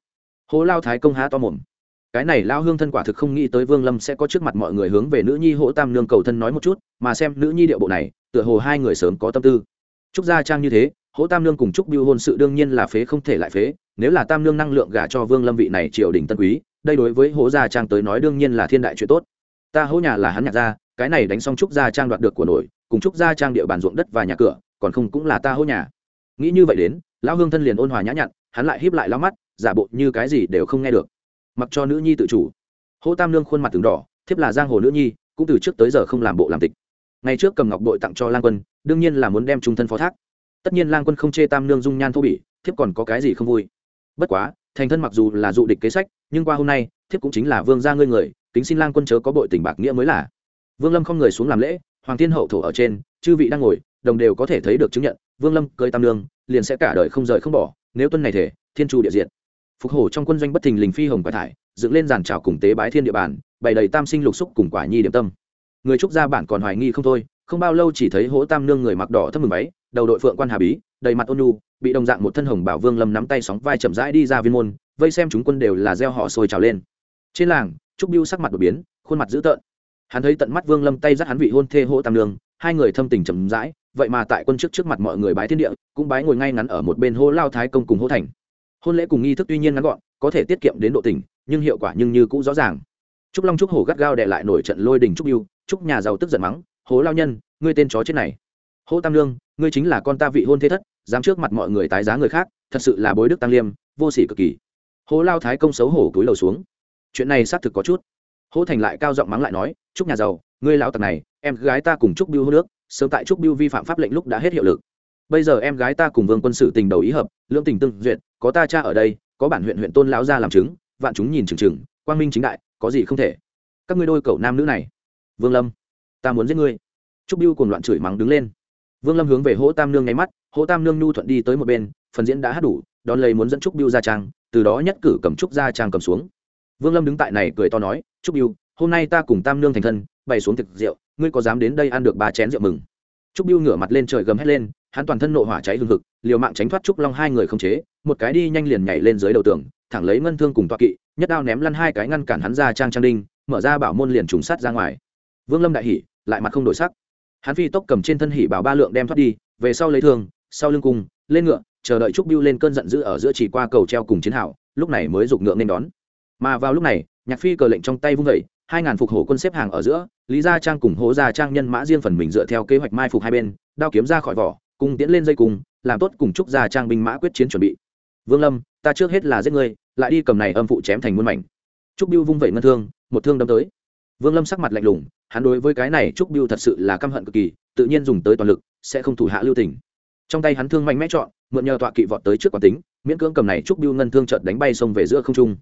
[SPEAKER 1] Hỗ lao thái công há to mồm. Cái này lao hương thân quả thực không nghĩ tới vương lâm sẽ có trước mặt mọi người hướng về nữ nhi hỗ tam nương cầu thân nói một chút, mà xem nữ nhi điệu bộ này, tựa hồ hai người sớm có tâm tư. Trúc gia trang như thế hỗ tam nương cùng trúc biêu hôn sự đương nhiên là phế không thể lại phế, nếu là tam nương năng lượng gả cho vương lâm vị này triều đình tân quý đây đối với hỗ gia trang tới nói đương nhiên là thiên đại chuyện tốt. Ta hỗ nhà là hắn nhạc gia cái này đánh xong trúc gia trang đoạt được của nổi, cùng trúc gia trang địa bàn ruộng đất và nhà cửa, còn không cũng là ta hỗ nhà. Nghĩ như vậy đến, lão hương thân liền ôn hòa nhã nhặn, hắn lại híp lại lao mắt, giả bộ như cái gì đều không nghe được. Mặc cho nữ nhi tự chủ. Hỗ tam nương khuôn mặt từng đỏ, thiếp là giang hồ nữ nhi, cũng từ trước tới giờ không làm bộ làm tịch. Ngày trước cầm ngọc bội tặng cho lang quân, đương nhiên là muốn đem trung thân phó thác. Tất nhiên lang quân không chê tam nương dung nhan thô bỉ, thiếp còn có cái gì không vui. Bất quá, thành thân mặc dù là dụ địch kế sách nhưng qua hôm nay, thiếp cũng chính là vương gia ngươi người, kính xin lang quân chớ có bội tình bạc nghĩa mới là. Vương lâm không người xuống làm lễ, hoàng thiên hậu thổ ở trên, chư vị đang ngồi, đồng đều có thể thấy được chứng nhận, vương lâm cưới tam lương liền sẽ cả đời không rời không bỏ, nếu tuân này thể, thiên chu địa diện phục hổ trong quân doanh bất thình lình phi hồng quả thải, dựng lên giàn trào cùng tế bái thiên địa bàn, bày đầy tam sinh lục xúc cùng quả nhi điểm tâm. Người trúc gia bản còn hoài nghi không thôi, không bao lâu chỉ thấy hỗ tam nương người mặc đỏ thấp mừng váy, đầu đội phượng quan hà bí, đầy mặt ôn nhu, bị đồng dạng một thân hồng bảo vương lâm nắm tay sóng vai chậm rãi đi ra viên môn vây xem chúng quân đều là gieo họ sôi trào lên. Trên làng, trúc biêu sắc mặt đột biến, khuôn mặt dữ tợn. Hắn thấy tận mắt vương lâm tay dắt hắn vị hôn thê hỗ tam lương hai người thâm tình chậm rãi, vậy mà tại quân trước trước mặt mọi người bái thiên địa, cũng bái ngồi ngay ngắn ở một bên hô lao thái công cùng hô thành. Hôn lễ cùng nghi thức tuy nhiên ngắn gọn, có thể tiết kiệm đến độ tình nhưng hiệu quả nhưng như cũ rõ ràng. Trúc long trúc hổ gắt gao đệ lại nổi trận lôi đình trúc yêu trúc nhà giàu tức giận mắng, hố lao nhân, ngươi tên chó chết này. Hô tam lương ngươi chính là con ta vị hôn thế thất, dám trước mặt mọi người tái giá người khác, thật sự là bối đức tăng liêm, vô sỉ cực kỳ hố lao thái công xấu hổ túi lầu xuống. Chuyện này xác thực có chút. Hố thành lại cao giọng mắng lại nói trúc nhà giàu, ngươi lão tặc này, em gái ta cùng trúc biêu hô nước, sớm tại trúc biêu vi phạm pháp lệnh lúc đã hết hiệu lực. Bây giờ em gái ta cùng vương quân sự tình đầu ý hợp, lưỡng tình tương duyệt, có ta cha ở đây, có bản huyện huyện tôn lão ra làm chứng, vạn chúng nhìn chừng chừng, quang minh chính đại, có gì không thể. Các ngươi đôi cậu nam nữ này, vương lâm, ta muốn giết ngươi. Trúc biêu cùng loạn chửi mắng đứng lên. Vương lâm hướng về hỗ tam nương nháy mắt hỗ tam nương nhu thuận đi tới một bên, phần diễn đã hát đủ, đón lấy muốn dẫn trúc biêu ra trang từ đó nhất cử cầm trúc ra trang cầm xuống. Vương lâm đứng tại này cười to nói, trúc biêu hôm nay ta cùng tam nương thành thân, bày xuống thực rượu, ngươi có dám đến đây ăn được ba chén rượu mừng? Trúc biêu ngửa mặt lên trời gầm hét lên, hắn toàn thân nộ hỏa cháy hừng hực, liều mạng tránh thoát trúc long hai người không chế, một cái đi nhanh liền nhảy lên dưới đầu tường, thẳng lấy ngân thương cùng toa kỵ, nhất đao ném lăn hai cái ngăn cản hắn ra trang trang đinh, mở ra bảo môn liền trùng sát ra ngoài. Vương lâm đại hỉ, lại mặt không đổi sắc. Hắn phi tốc cầm trên thân hỉ bảo ba lượng đem thoát đi, về sau lấy thương, sau lưng cung lên ngựa chờ đợi trúc biêu lên cơn giận dữ ở giữa chỉ qua cầu treo cùng chiến hảo lúc này mới giục ngượng nên đón. Mà vào lúc này, nhạc phi cờ lệnh trong tay vung vẩy hai ngàn phục hổ quân xếp hàng ở giữa, lý gia trang cùng hố gia trang nhân mã riêng phần mình dựa theo kế hoạch mai phục hai bên, đao kiếm ra khỏi vỏ, cùng tiễn lên dây cùng, làm tốt cùng trúc gia trang binh mã quyết chiến chuẩn bị. Vương lâm, ta trước hết là giết ngươi, lại đi cầm này âm phụ chém thành muôn mảnh. Trúc biêu vung vẩy ngân thương, một thương đâm tới. Vương lâm sắc mặt lạnh lùng, hắn đối với cái này trúc biêu thật sự là căm hận cực kỳ, tự nhiên dùng tới toàn lực, sẽ không thủ hạ lưu tình trong tay hắn thương mạnh mẽ chọn, mượn nhờ tọa kỵ vọt tới trước quán tính, miễn cưỡng cầm này trúc biêu ngân thương trợt đánh bay xông về giữa không trung.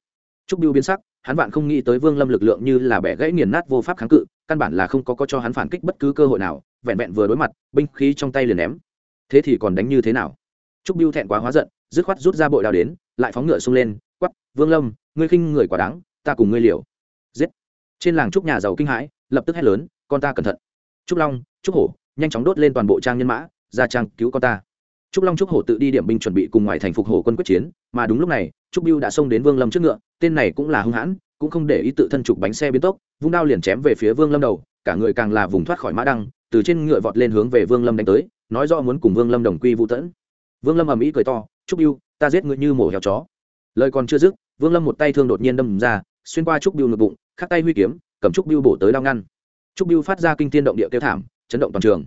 [SPEAKER 1] Trúc biêu biến sắc, hắn vạn không nghĩ tới vương lâm lực lượng như là bẻ gãy nghiền nát vô pháp kháng cự, căn bản là không có có cho hắn phản kích bất cứ cơ hội nào, vẹn vẹn vừa đối mặt, binh khí trong tay liền ném. Thế thì còn đánh như thế nào? Trúc biêu thẹn quá hóa giận, dứt khoát rút ra bội đao đến, lại phóng ngựa xông lên, quắp, vương lâm, ngươi khinh người quả đáng, ta cùng ngươi liều. Giết. Trên làng trúc nhà giàu kinh hãi, lập tức hét lớn, con ta cẩn thận. Trúc long, trúc hổ, nhanh chóng đốt lên toàn bộ trang nhân mã ra trang cứu con ta. Trúc long trúc hổ tự đi điểm binh chuẩn bị cùng ngoài thành phục hổ quân quyết chiến, mà đúng lúc này, trúc biêu đã xông đến vương lâm trước ngựa, tên này cũng là hung hãn, cũng không để ý tự thân trục bánh xe biến tốc, vung đao liền chém về phía vương lâm đầu, cả người càng là vùng thoát khỏi mã đăng, từ trên ngựa vọt lên hướng về vương lâm đánh tới, nói rõ muốn cùng vương lâm đồng quy vũ tẫn vương lâm ầm ĩ cười to, trúc biêu ta giết ngươi như mổ heo chó. Lời còn chưa dứt, vương lâm một tay thương đột nhiên đâm ra, xuyên qua trúc biêu ngực bụng, khắc tay huy kiếm, cầm trúc biêu bổ tới đao ngăn. Trúc biêu phát ra kinh tiên động địa kêu thảm, chấn động toàn trường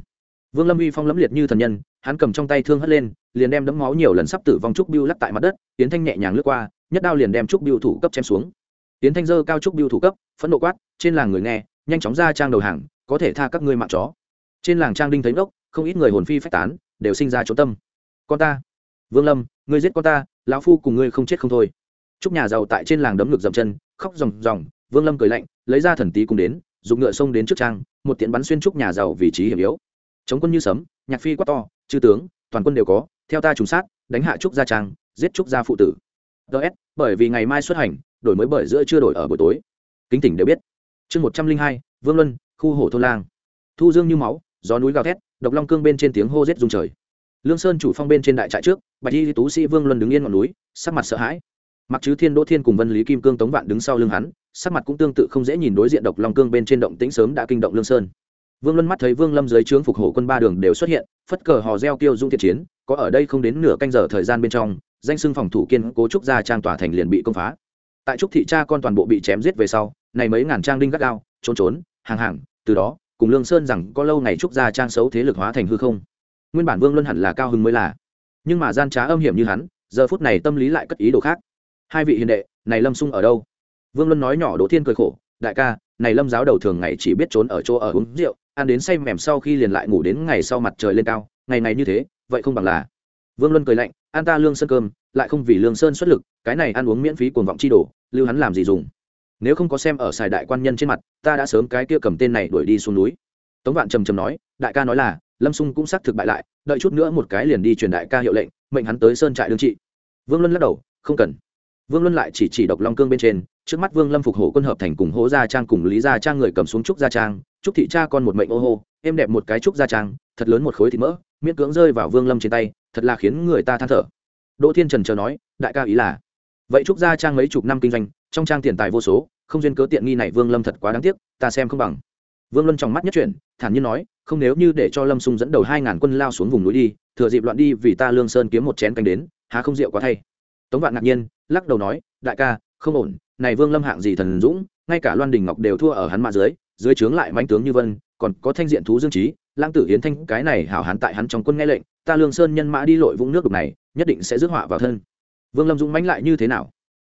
[SPEAKER 1] vương lâm uy phong lẫm liệt như thần nhân, hắn cầm trong tay thương hất lên, liền đem đấm máu nhiều lần sắp tử vong trúc biêu lắc tại mặt đất tiến thanh nhẹ nhàng lướt qua, nhất đao liền đem trúc biêu thủ cấp chém xuống. Tiến thanh dơ cao trúc biêu thủ cấp, phẫn nộ quát, trên làng người nghe, nhanh chóng ra trang đầu hàng, có thể tha các ngươi mạng chó. Trên làng trang đinh thấy ngốc, không ít người hồn phi phách tán, đều sinh ra chỗ tâm. Con ta, vương lâm, ngươi giết con ta, lão phu cùng ngươi không chết không thôi. Chúc nhà giàu tại trên làng đấm ngực dậm chân, khóc ròng ròng, vương lâm cười lạnh, lấy ra thần tí cùng đến, dùng ngựa xông đến trước trang, một tiện bắn xuyên trúc nhà giàu vị trí hiểm yếu chống quân như sấm, nhạc phi quát to, chư tướng, toàn quân đều có, theo ta trùng sát, đánh hạ trúc gia trang, giết trúc gia phụ tử. Ts bởi vì ngày mai xuất hành, đổi mới bởi giữa chưa đổi ở buổi tối. Kính tỉnh đều biết. Chương một trăm linh hai, vương luân, khu hổ thôn lang. Thu dương như máu, gió núi gào thét, độc long cương bên trên tiếng hô rết rung trời. Lương sơn chủ phong bên trên đại trại trước, bạch y tú sĩ vương luân đứng yên ngọn núi, sắc mặt sợ hãi. Mặc chứ thiên đỗ thiên cùng vân lý kim cương tống vạn đứng sau lưng hắn, sắc mặt cũng tương tự không dễ nhìn đối diện độc long cương bên trên động tĩnh sớm đã kinh động lương sơn vương luân mắt thấy vương lâm dưới trướng phục hộ quân ba đường đều xuất hiện, phất cờ hò reo tiêu dung thiện chiến, có ở đây không đến nửa canh giờ thời gian bên trong, danh xưng phòng thủ kiên cố trúc gia trang tỏa thành liền bị công phá. Tại trúc thị cha con toàn bộ bị chém giết về sau, này mấy ngàn trang đinh gắt gao, trốn trốn, hàng hàng, từ đó, cùng lương sơn rằng có lâu ngày trúc gia trang xấu thế lực hóa thành hư không. Nguyên bản vương luân hẳn là cao hứng mới là, nhưng mà gian trá âm hiểm như hắn, giờ phút này tâm lý lại cất ý đồ khác. Hai vị hiền đệ, này lâm sung ở đâu? Vương luân nói nhỏ đỗ thiên cười khổ, đại ca, này lâm giáo đầu thường ngày chỉ biết trốn ở chỗ ở uống rượu ăn đến say mềm sau khi liền lại ngủ đến ngày sau mặt trời lên cao, ngày ngày như thế, vậy không bằng là. Vương luân cười lạnh, an ta lương sơn cơm, lại không vì lương sơn xuất lực, cái này ăn uống miễn phí cuồng vọng chi đổ lưu hắn làm gì dùng? Nếu không có xem ở xài đại quan nhân trên mặt, ta đã sớm cái kia cầm tên này đuổi đi xuống núi. Tống vạn trầm trầm nói, đại ca nói là, lâm sung cũng xác thực bại lại, đợi chút nữa một cái liền đi truyền đại ca hiệu lệnh, mệnh hắn tới sơn trại đương trị. Vương luân lắc đầu, không cần. Vương luân lại chỉ chỉ độc long cương bên trên, trước mắt vương lâm phục hổ quân hợp thành cùng hố gia trang cùng lý gia trang người cầm xuống trúc gia trang trúc thị cha con một mệnh ô hô em đẹp một cái trúc gia trang, thật lớn một khối thịt mỡ, miễn cưỡng rơi vào vương lâm trên tay, thật là khiến người ta than thở. Đỗ thiên trần chờ nói, đại ca ý là, vậy trúc gia trang mấy chục năm kinh doanh, trong trang tiền tài vô số, không duyên cớ tiện nghi này vương lâm thật quá đáng tiếc, ta xem không bằng. Vương luân trong mắt nhất chuyển, thản nhiên nói, không nếu như để cho lâm sung dẫn đầu hai ngàn quân lao xuống vùng núi đi, thừa dịp loạn đi vì ta lương sơn kiếm một chén canh đến, há không rượu quá thay. Tống vạn ngạc nhiên, lắc đầu nói, đại ca, không ổn, này vương lâm hạng gì thần dũng, ngay cả loan đình ngọc đều thua ở hắn mạ dưới dưới trướng lại mãnh tướng như vân, còn có thanh diện thú dương trí lang tử hiến thanh, cái này hảo hán tại hắn trong quân nghe lệnh, ta lương sơn nhân mã đi lội vũng nước đục này, nhất định sẽ rước họa vào thân. Vương lâm dũng mãnh lại như thế nào?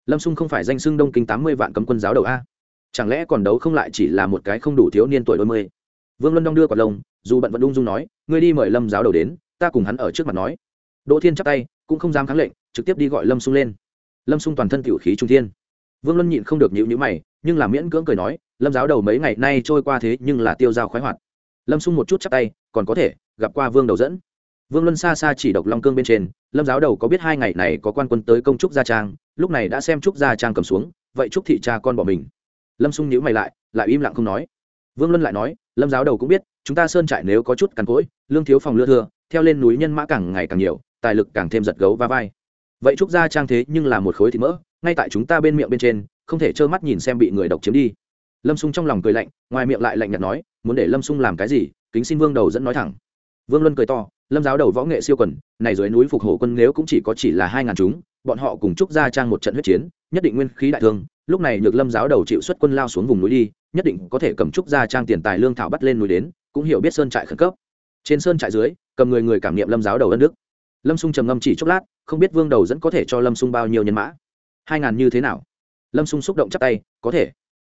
[SPEAKER 1] Lâm xung không phải danh xưng đông kinh tám mươi vạn cấm quân giáo đầu a. Chẳng lẽ còn đấu không lại chỉ là một cái không đủ thiếu niên tuổi đôi mươi? Vương luân đong đưa quả lông, dù bận vẫn ung dung nói, ngươi đi mời lâm giáo đầu đến, ta cùng hắn ở trước mặt nói. Đỗ thiên chắp tay, cũng không dám kháng lệnh, trực tiếp đi gọi lâm xung lên. Lâm xung toàn thân tiểu khí trung thiên. Vương luân nhịn không được nhịu nhữ mày nhưng là miễn cưỡng cười nói, lâm giáo đầu mấy ngày nay trôi qua thế nhưng là tiêu dao khoái hoạt. Lâm xung một chút chắp tay, còn có thể, gặp qua vương đầu dẫn. Vương luân xa xa chỉ độc long cương bên trên, lâm giáo đầu có biết hai ngày này có quan quân tới công trúc gia trang, lúc này đã xem trúc gia trang cầm xuống, vậy trúc thị cha con bỏ mình. Lâm xung nhữ mày lại lại im lặng không nói. Vương luân lại nói, lâm giáo đầu cũng biết, chúng ta sơn trại nếu có chút cằn cỗi, lương thiếu phòng lưa thưa, theo lên núi nhân mã càng ngày càng nhiều, tài lực càng thêm giật gấu va vai. Vậy trúc gia trang thế nhưng là một khối thịt mỡ ngay tại chúng ta bên miệng bên trên, không thể trơ mắt nhìn xem bị người độc chiếm đi. Lâm xung trong lòng cười lạnh, ngoài miệng lại lạnh nhạt nói, muốn để lâm xung làm cái gì? Kính xin vương đầu dẫn nói thẳng. Vương luân cười to, lâm giáo đầu võ nghệ siêu quần, này dưới núi phục hổ quân nếu cũng chỉ có chỉ là hai ngàn chúng, bọn họ cùng trúc gia trang một trận huyết chiến, nhất định nguyên khí đại thương, lúc này nhược lâm giáo đầu chịu xuất quân lao xuống vùng núi đi, nhất định có thể cầm trúc gia trang tiền tài lương thảo bắt lên núi đến, cũng hiểu biết sơn trại khẩn cấp. Trên sơn trại dưới, cầm người người cảm nghiệm lâm giáo đầu ân đức. Lâm xung trầm ngâm chỉ chốc lát, không biết vương đầu dẫn có thể cho lâm xung bao nhiêu nhân mã hai ngàn như thế nào? Lâm Sung xúc động chắc tay, có thể.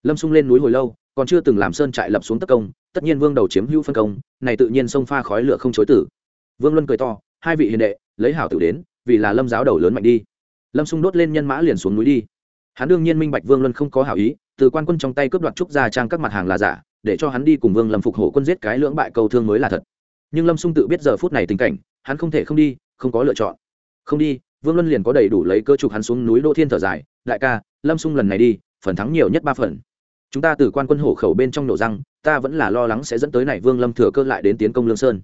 [SPEAKER 1] Lâm Sung lên núi hồi lâu, còn chưa từng làm sơn trại lập xuống tất công, tất nhiên vương đầu chiếm hữu phân công, này tự nhiên sông pha khói lửa không chối tử. Vương luân cười to, hai vị hiền đệ, lấy hảo tử đến, vì là lâm giáo đầu lớn mạnh đi. Lâm Sung đốt lên nhân mã liền xuống núi đi. Hắn đương nhiên minh bạch vương luân không có hảo ý, từ quan quân trong tay cướp đoạt trúc gia trang các mặt hàng là giả, để cho hắn đi cùng vương lâm phục hổ quân giết cái lưỡng bại cầu thương mới là thật. Nhưng lâm Sung tự biết giờ phút này tình cảnh, hắn không thể không đi, không có lựa chọn. Không đi vương luân liền có đầy đủ lấy cơ trục hắn xuống núi đỗ thiên thở dài, đại ca, lâm xung lần này đi, phần thắng nhiều nhất ba phần. Chúng ta từ quan quân hổ khẩu bên trong nổ răng, ta vẫn là lo lắng sẽ dẫn tới này vương lâm thừa cơ lại đến tiến công lương sơn.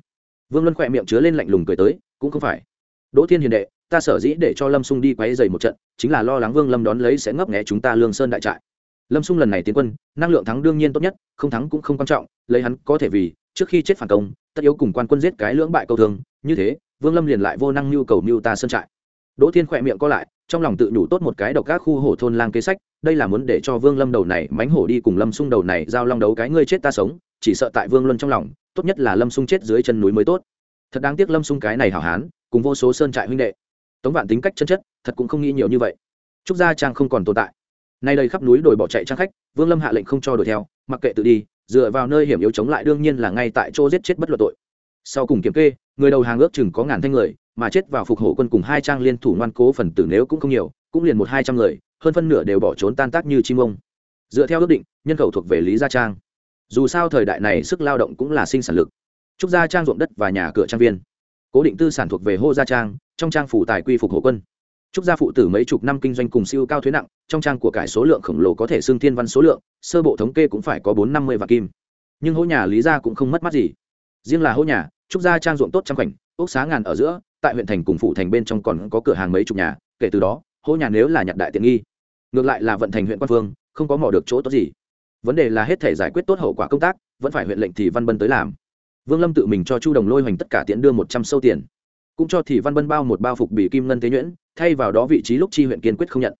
[SPEAKER 1] Vương luân khỏe miệng chứa lên lạnh lùng cười tới, cũng không phải. Đỗ thiên hiền đệ, ta sở dĩ để cho lâm xung đi quấy dày một trận, chính là lo lắng vương lâm đón lấy sẽ ngấp nghé chúng ta lương sơn đại trại. Lâm xung lần này tiến quân, năng lượng thắng đương nhiên tốt nhất, không thắng cũng không quan trọng, lấy hắn có thể vì, trước khi chết phản công, tất yếu cùng quan quân giết cái lưỡng bại câu thương, như thế, vương lâm liền lại vô năng nhu cầu mưu ta sơn trại đỗ thiên khỏe miệng co lại, trong lòng tự nhủ tốt một cái độc các khu hổ thôn lang kế sách, đây là muốn để cho vương lâm đầu này mánh hổ đi cùng lâm xung đầu này giao long đấu cái ngươi chết ta sống, chỉ sợ tại vương luân trong lòng, tốt nhất là lâm xung chết dưới chân núi mới tốt. Thật đáng tiếc lâm xung cái này hảo hán, cùng vô số sơn trại huynh đệ. Tống vạn tính cách chân chất, thật cũng không nghĩ nhiều như vậy. Trúc gia trang không còn tồn tại. Nay đây khắp núi đồi bỏ chạy trang khách, vương lâm hạ lệnh không cho đuổi theo, mặc kệ tự đi, dựa vào nơi hiểm yếu chống lại đương nhiên là ngay tại chỗ giết chết bất luận tội. Sau cùng kiểm kê, người đầu hàng ước chừng có ngàn thanh người mà chết vào phục hộ quân cùng hai trang liên thủ ngoan cố phần tử nếu cũng không nhiều, cũng liền một hai trăm người, hơn phân nửa đều bỏ trốn tan tác như chim ông. Dựa theo ước định, nhân khẩu thuộc về lý gia trang. Dù sao thời đại này sức lao động cũng là sinh sản lực. Trúc gia trang ruộng đất và nhà cửa trang viên. Cố định tư sản thuộc về hô gia trang, trong trang phủ tài quy phục hộ quân. Trúc gia phụ tử mấy chục năm kinh doanh cùng siêu cao thuế nặng, trong trang của cải số lượng khổng lồ có thể xưng thiên văn số lượng, sơ bộ thống kê cũng phải có bốn năm mươi vạn kim. Nhưng hỗ nhà lý gia cũng không mất mát gì. Riêng là hỗ nhà, trúc gia trang ruộng tốt trăm khoảnh, ốc xá ngàn ở giữa tại huyện thành cùng phụ thành bên trong còn có cửa hàng mấy chục nhà, kể từ đó, hỗ nhà nếu là nhặt đại tiện nghi, ngược lại là vận thành huyện quan phương, không có mò được chỗ tốt gì. Vấn đề là hết thể giải quyết tốt hậu quả công tác, vẫn phải huyện lệnh thì văn bân tới làm. Vương lâm tự mình cho chu đồng lôi hoành tất cả tiễn đưa một trăm sâu tiền. Cũng cho thì văn bân bao một bao phục bị kim ngân tế nhuyễn, thay vào đó vị trí lúc chi huyện kiên quyết không nhận.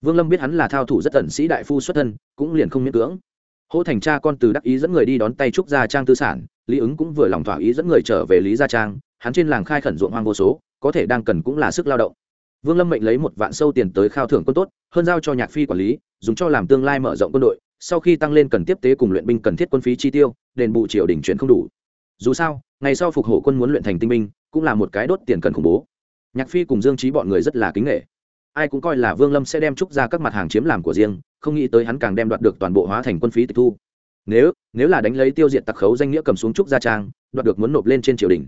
[SPEAKER 1] Vương lâm biết hắn là thao thủ rất tận sĩ đại phu xuất thân, cũng liền không miễn cưỡng. Hỗ thành cha con từ đắc ý dẫn người đi đón tay trúc gia trang tư sản, lý ứng cũng vừa lòng thỏa ý dẫn người trở về lý gia trang hắn trên làng khai khẩn ruộng hoang vô số, có thể đang cần cũng là sức lao động. Vương lâm mệnh lấy một vạn sâu tiền tới khao thưởng quân tốt, hơn giao cho nhạc phi quản lý, dùng cho làm tương lai mở rộng quân đội, sau khi tăng lên cần tiếp tế cùng luyện binh cần thiết quân phí chi tiêu, đền bù triều đình chuyển không đủ. Dù sao, ngày sau phục hộ quân muốn luyện thành tinh binh, cũng là một cái đốt tiền cần khủng bố. Nhạc phi cùng dương trí bọn người rất là kính nghệ ai cũng coi là vương lâm sẽ đem trúc ra các mặt hàng chiếm làm của riêng, không nghĩ tới hắn càng đem đoạt được toàn bộ hóa thành quân phí tịch thu. Nếu nếu là đánh lấy tiêu diệt tặc khấu danh nghĩa cầm xuống trúc gia trang, đoạt được muốn nộp lên trên triều đình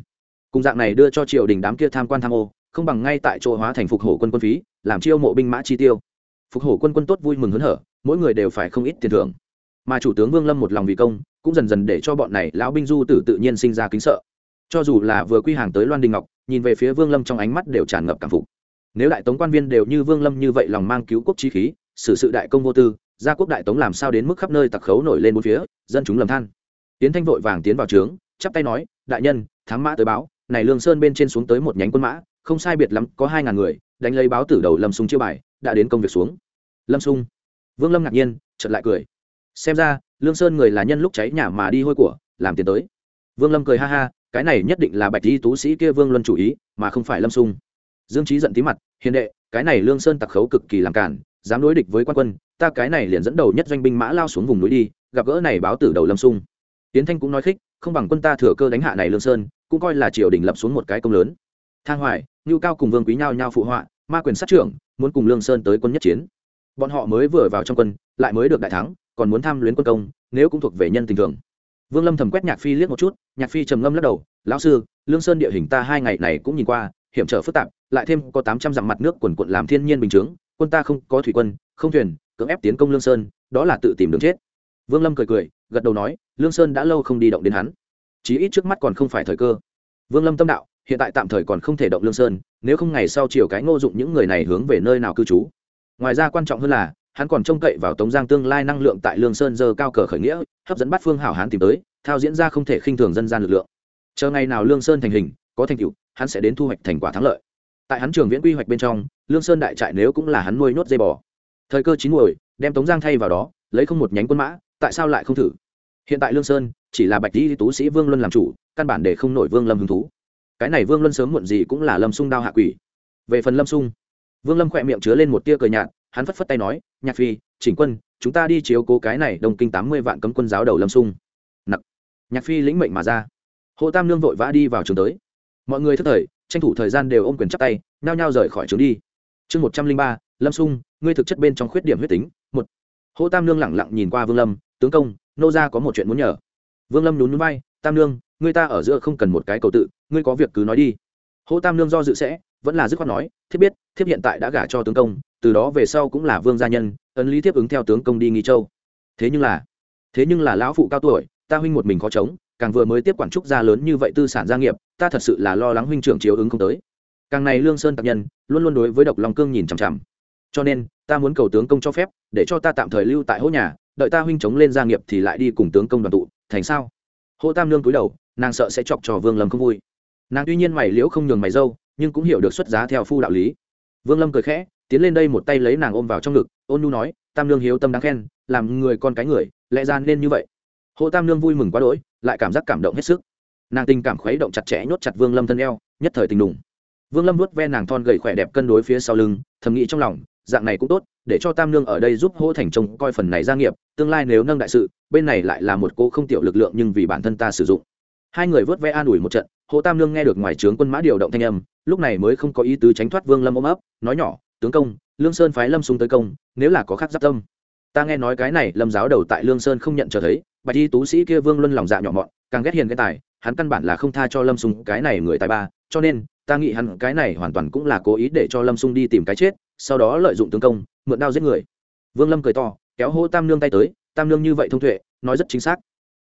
[SPEAKER 1] cùng dạng này đưa cho triều đình đám kia tham quan tham ô, không bằng ngay tại chỗ hóa thành phục hổ quân quân phí, làm chiêu mộ binh mã chi tiêu. Phục hổ quân quân tốt vui mừng hớn hở, mỗi người đều phải không ít tiền thưởng. Mà chủ tướng vương lâm một lòng vì công, cũng dần dần để cho bọn này lão binh du tử tự nhiên sinh ra kính sợ. Cho dù là vừa quy hàng tới loan đình ngọc, nhìn về phía vương lâm trong ánh mắt đều tràn ngập cảm phục. Nếu đại tống quan viên đều như vương lâm như vậy lòng mang cứu quốc trí khí, xử sự đại công vô tư, gia quốc đại tống làm sao đến mức khắp nơi tặc khấu nổi lên bốn phía, dân chúng lầm than. Tiến thanh vội vàng tiến vào trướng, chắp tay nói, đại nhân, thám mã tới báo này lương sơn bên trên xuống tới một nhánh quân mã, không sai biệt lắm, có hai ngàn người, đánh lấy báo tử đầu lâm sung chiêu bài, đã đến công việc xuống. Lâm sung. Vương lâm ngạc nhiên, chợt lại cười. Xem ra, lương sơn người là nhân lúc cháy nhà mà đi hôi của, làm tiền tới. Vương lâm cười ha ha, cái này nhất định là bạch di tú sĩ kia vương luân chủ ý, mà không phải lâm sung. Dương trí giận tí mặt, hiền đệ, cái này lương sơn tặc khấu cực kỳ làm cản, dám đối địch với quan quân, ta cái này liền dẫn đầu nhất doanh binh mã lao xuống vùng núi đi, gặp gỡ này báo tử đầu lâm sung. Tiến thanh cũng nói khích, không bằng quân ta thừa cơ đánh hạ này lương sơn cũng coi là triều đình lập xuống một cái công lớn. Thang hoài, ngưu cao cùng vương quý nhao nhao phụ họa, ma quyền sát trưởng, muốn cùng lương sơn tới quân nhất chiến. Bọn họ mới vừa vào trong quân, lại mới được đại thắng, còn muốn tham luyến quân công, nếu cũng thuộc về nhân tình thường. Vương lâm thầm quét nhạc phi liếc một chút, nhạc phi trầm ngâm lắc đầu, lão sư, lương sơn địa hình ta hai ngày này cũng nhìn qua, hiểm trở phức tạp, lại thêm có tám trăm dặm mặt nước quần quận làm thiên nhiên bình chướng, quân ta không có thủy quân, không thuyền, cưỡng ép tiến công lương sơn, đó là tự tìm đường chết. Vương lâm cười cười, gật đầu nói, lương sơn đã lâu không đi động đến hắn chí ít trước mắt còn không phải thời cơ. Vương lâm tâm đạo, hiện tại tạm thời còn không thể động lương sơn, nếu không ngày sau chiều cái ngô dụng những người này hướng về nơi nào cư trú. Ngoài ra quan trọng hơn là, hắn còn trông cậy vào tống giang tương lai năng lượng tại lương sơn giờ cao cờ khởi nghĩa, hấp dẫn bắt phương hảo hán tìm tới, thao diễn ra không thể khinh thường dân gian lực lượng. Chờ ngày nào lương sơn thành hình, có thành tựu, hắn sẽ đến thu hoạch thành quả thắng lợi. Tại hắn trường viễn quy hoạch bên trong, lương sơn đại trại nếu cũng là hắn nuôi nốt dây bò. Thời cơ chín muồi, đem tống giang thay vào đó, lấy không một nhánh quân mã, tại sao lại không thử? Hiện tại lương sơn chỉ là bạch di tú sĩ vương luân làm chủ, căn bản để không nổi vương lâm hứng thú. Cái này vương luân sớm muộn gì cũng là lâm sung đao hạ quỷ. Về phần lâm sung, vương lâm khỏe miệng chứa lên một tia cười nhạt, hắn phất phất tay nói, nhạc phi, chỉnh quân, chúng ta đi chiếu cố cái này đông kinh tám mươi vạn cấm quân giáo đầu lâm sung. Nặc. Nhạc phi lĩnh mệnh mà ra. Hộ tam nương vội vã đi vào trường tới. Mọi người thức thời, tranh thủ thời gian đều ôm quyền chắp tay nao nhao rời khỏi trường đi. Chương một trăm linh ba, lâm sung, ngươi thực chất bên trong khuyết điểm huyết tính, một. Hộ tam nương lẳng lặng nhìn qua vương lâm, tướng công, nô ra có một chuyện muốn nhờ vương lâm nhún núi bay tam nương người ta ở giữa không cần một cái cầu tự, ngươi có việc cứ nói đi. Hỗ tam nương do dự sẽ, vẫn là dứt khoát nói thiếp biết thiếp hiện tại đã gả cho tướng công, từ đó về sau cũng là vương gia nhân, ấn lý thiếp ứng theo tướng công đi nghi châu. Thế nhưng là, thế nhưng là lão phụ cao tuổi, ta huynh một mình khó chống, càng vừa mới tiếp quản trúc gia lớn như vậy tư sản gia nghiệp, ta thật sự là lo lắng huynh trưởng chiếu ứng không tới. Càng này lương sơn tạc nhân, luôn luôn đối với độc long cương nhìn chằm chằm. Cho nên, ta muốn cầu tướng công cho phép, để cho ta tạm thời lưu tại hỗ nhà, đợi ta huynh chống lên gia nghiệp thì lại đi cùng tướng công đoàn tụ thành sao? Hô tam Nương cúi đầu, nàng sợ sẽ chọc trò vương lâm không vui. Nàng tuy nhiên mày liễu không nhường mày dâu, nhưng cũng hiểu được xuất giá theo phu đạo lý. Vương lâm cười khẽ, tiến lên đây một tay lấy nàng ôm vào trong ngực, ôn nhu nói, tam Nương hiếu tâm đáng khen, làm người con cái người, lẽ ra nên như vậy. Hồ tam Nương vui mừng quá đỗi, lại cảm giác cảm động hết sức. Nàng tình cảm khuấy động chặt chẽ nhốt chặt vương lâm thân eo, nhất thời tình đùng. Vương lâm nuốt ve nàng thon gầy khỏe đẹp cân đối phía sau lưng, thầm nghĩ trong lòng dạng này cũng tốt, để cho tam lương ở đây giúp hỗ thành trông coi phần này gia nghiệp, tương lai nếu nâng đại sự, bên này lại là một cô không tiểu lực lượng nhưng vì bản thân ta sử dụng. Hai người vớt vẽ an ủi một trận hồ tam lương nghe được ngoài trướng quân mã điều động thanh âm, lúc này mới không có ý tứ tránh thoát vương lâm ôm ấp, nói nhỏ, tướng công, lương sơn phái lâm sung tới công, nếu là có khắc giáp tâm. Ta nghe nói cái này, lâm giáo đầu tại lương sơn không nhận trở thấy, bạch y tú sĩ kia vương luân lòng dạ nhỏ mọn, càng ghét hiền cái tài, hắn căn bản là không tha cho lâm sung cái này người tài ba, cho nên, ta nghĩ hắn cái này hoàn toàn cũng là cố ý để cho lâm sung đi tìm cái chết sau đó lợi dụng tướng công, mượn đao giết người. Vương lâm cười to, kéo hô tam nương tay tới, tam nương như vậy thông tuệ, nói rất chính xác.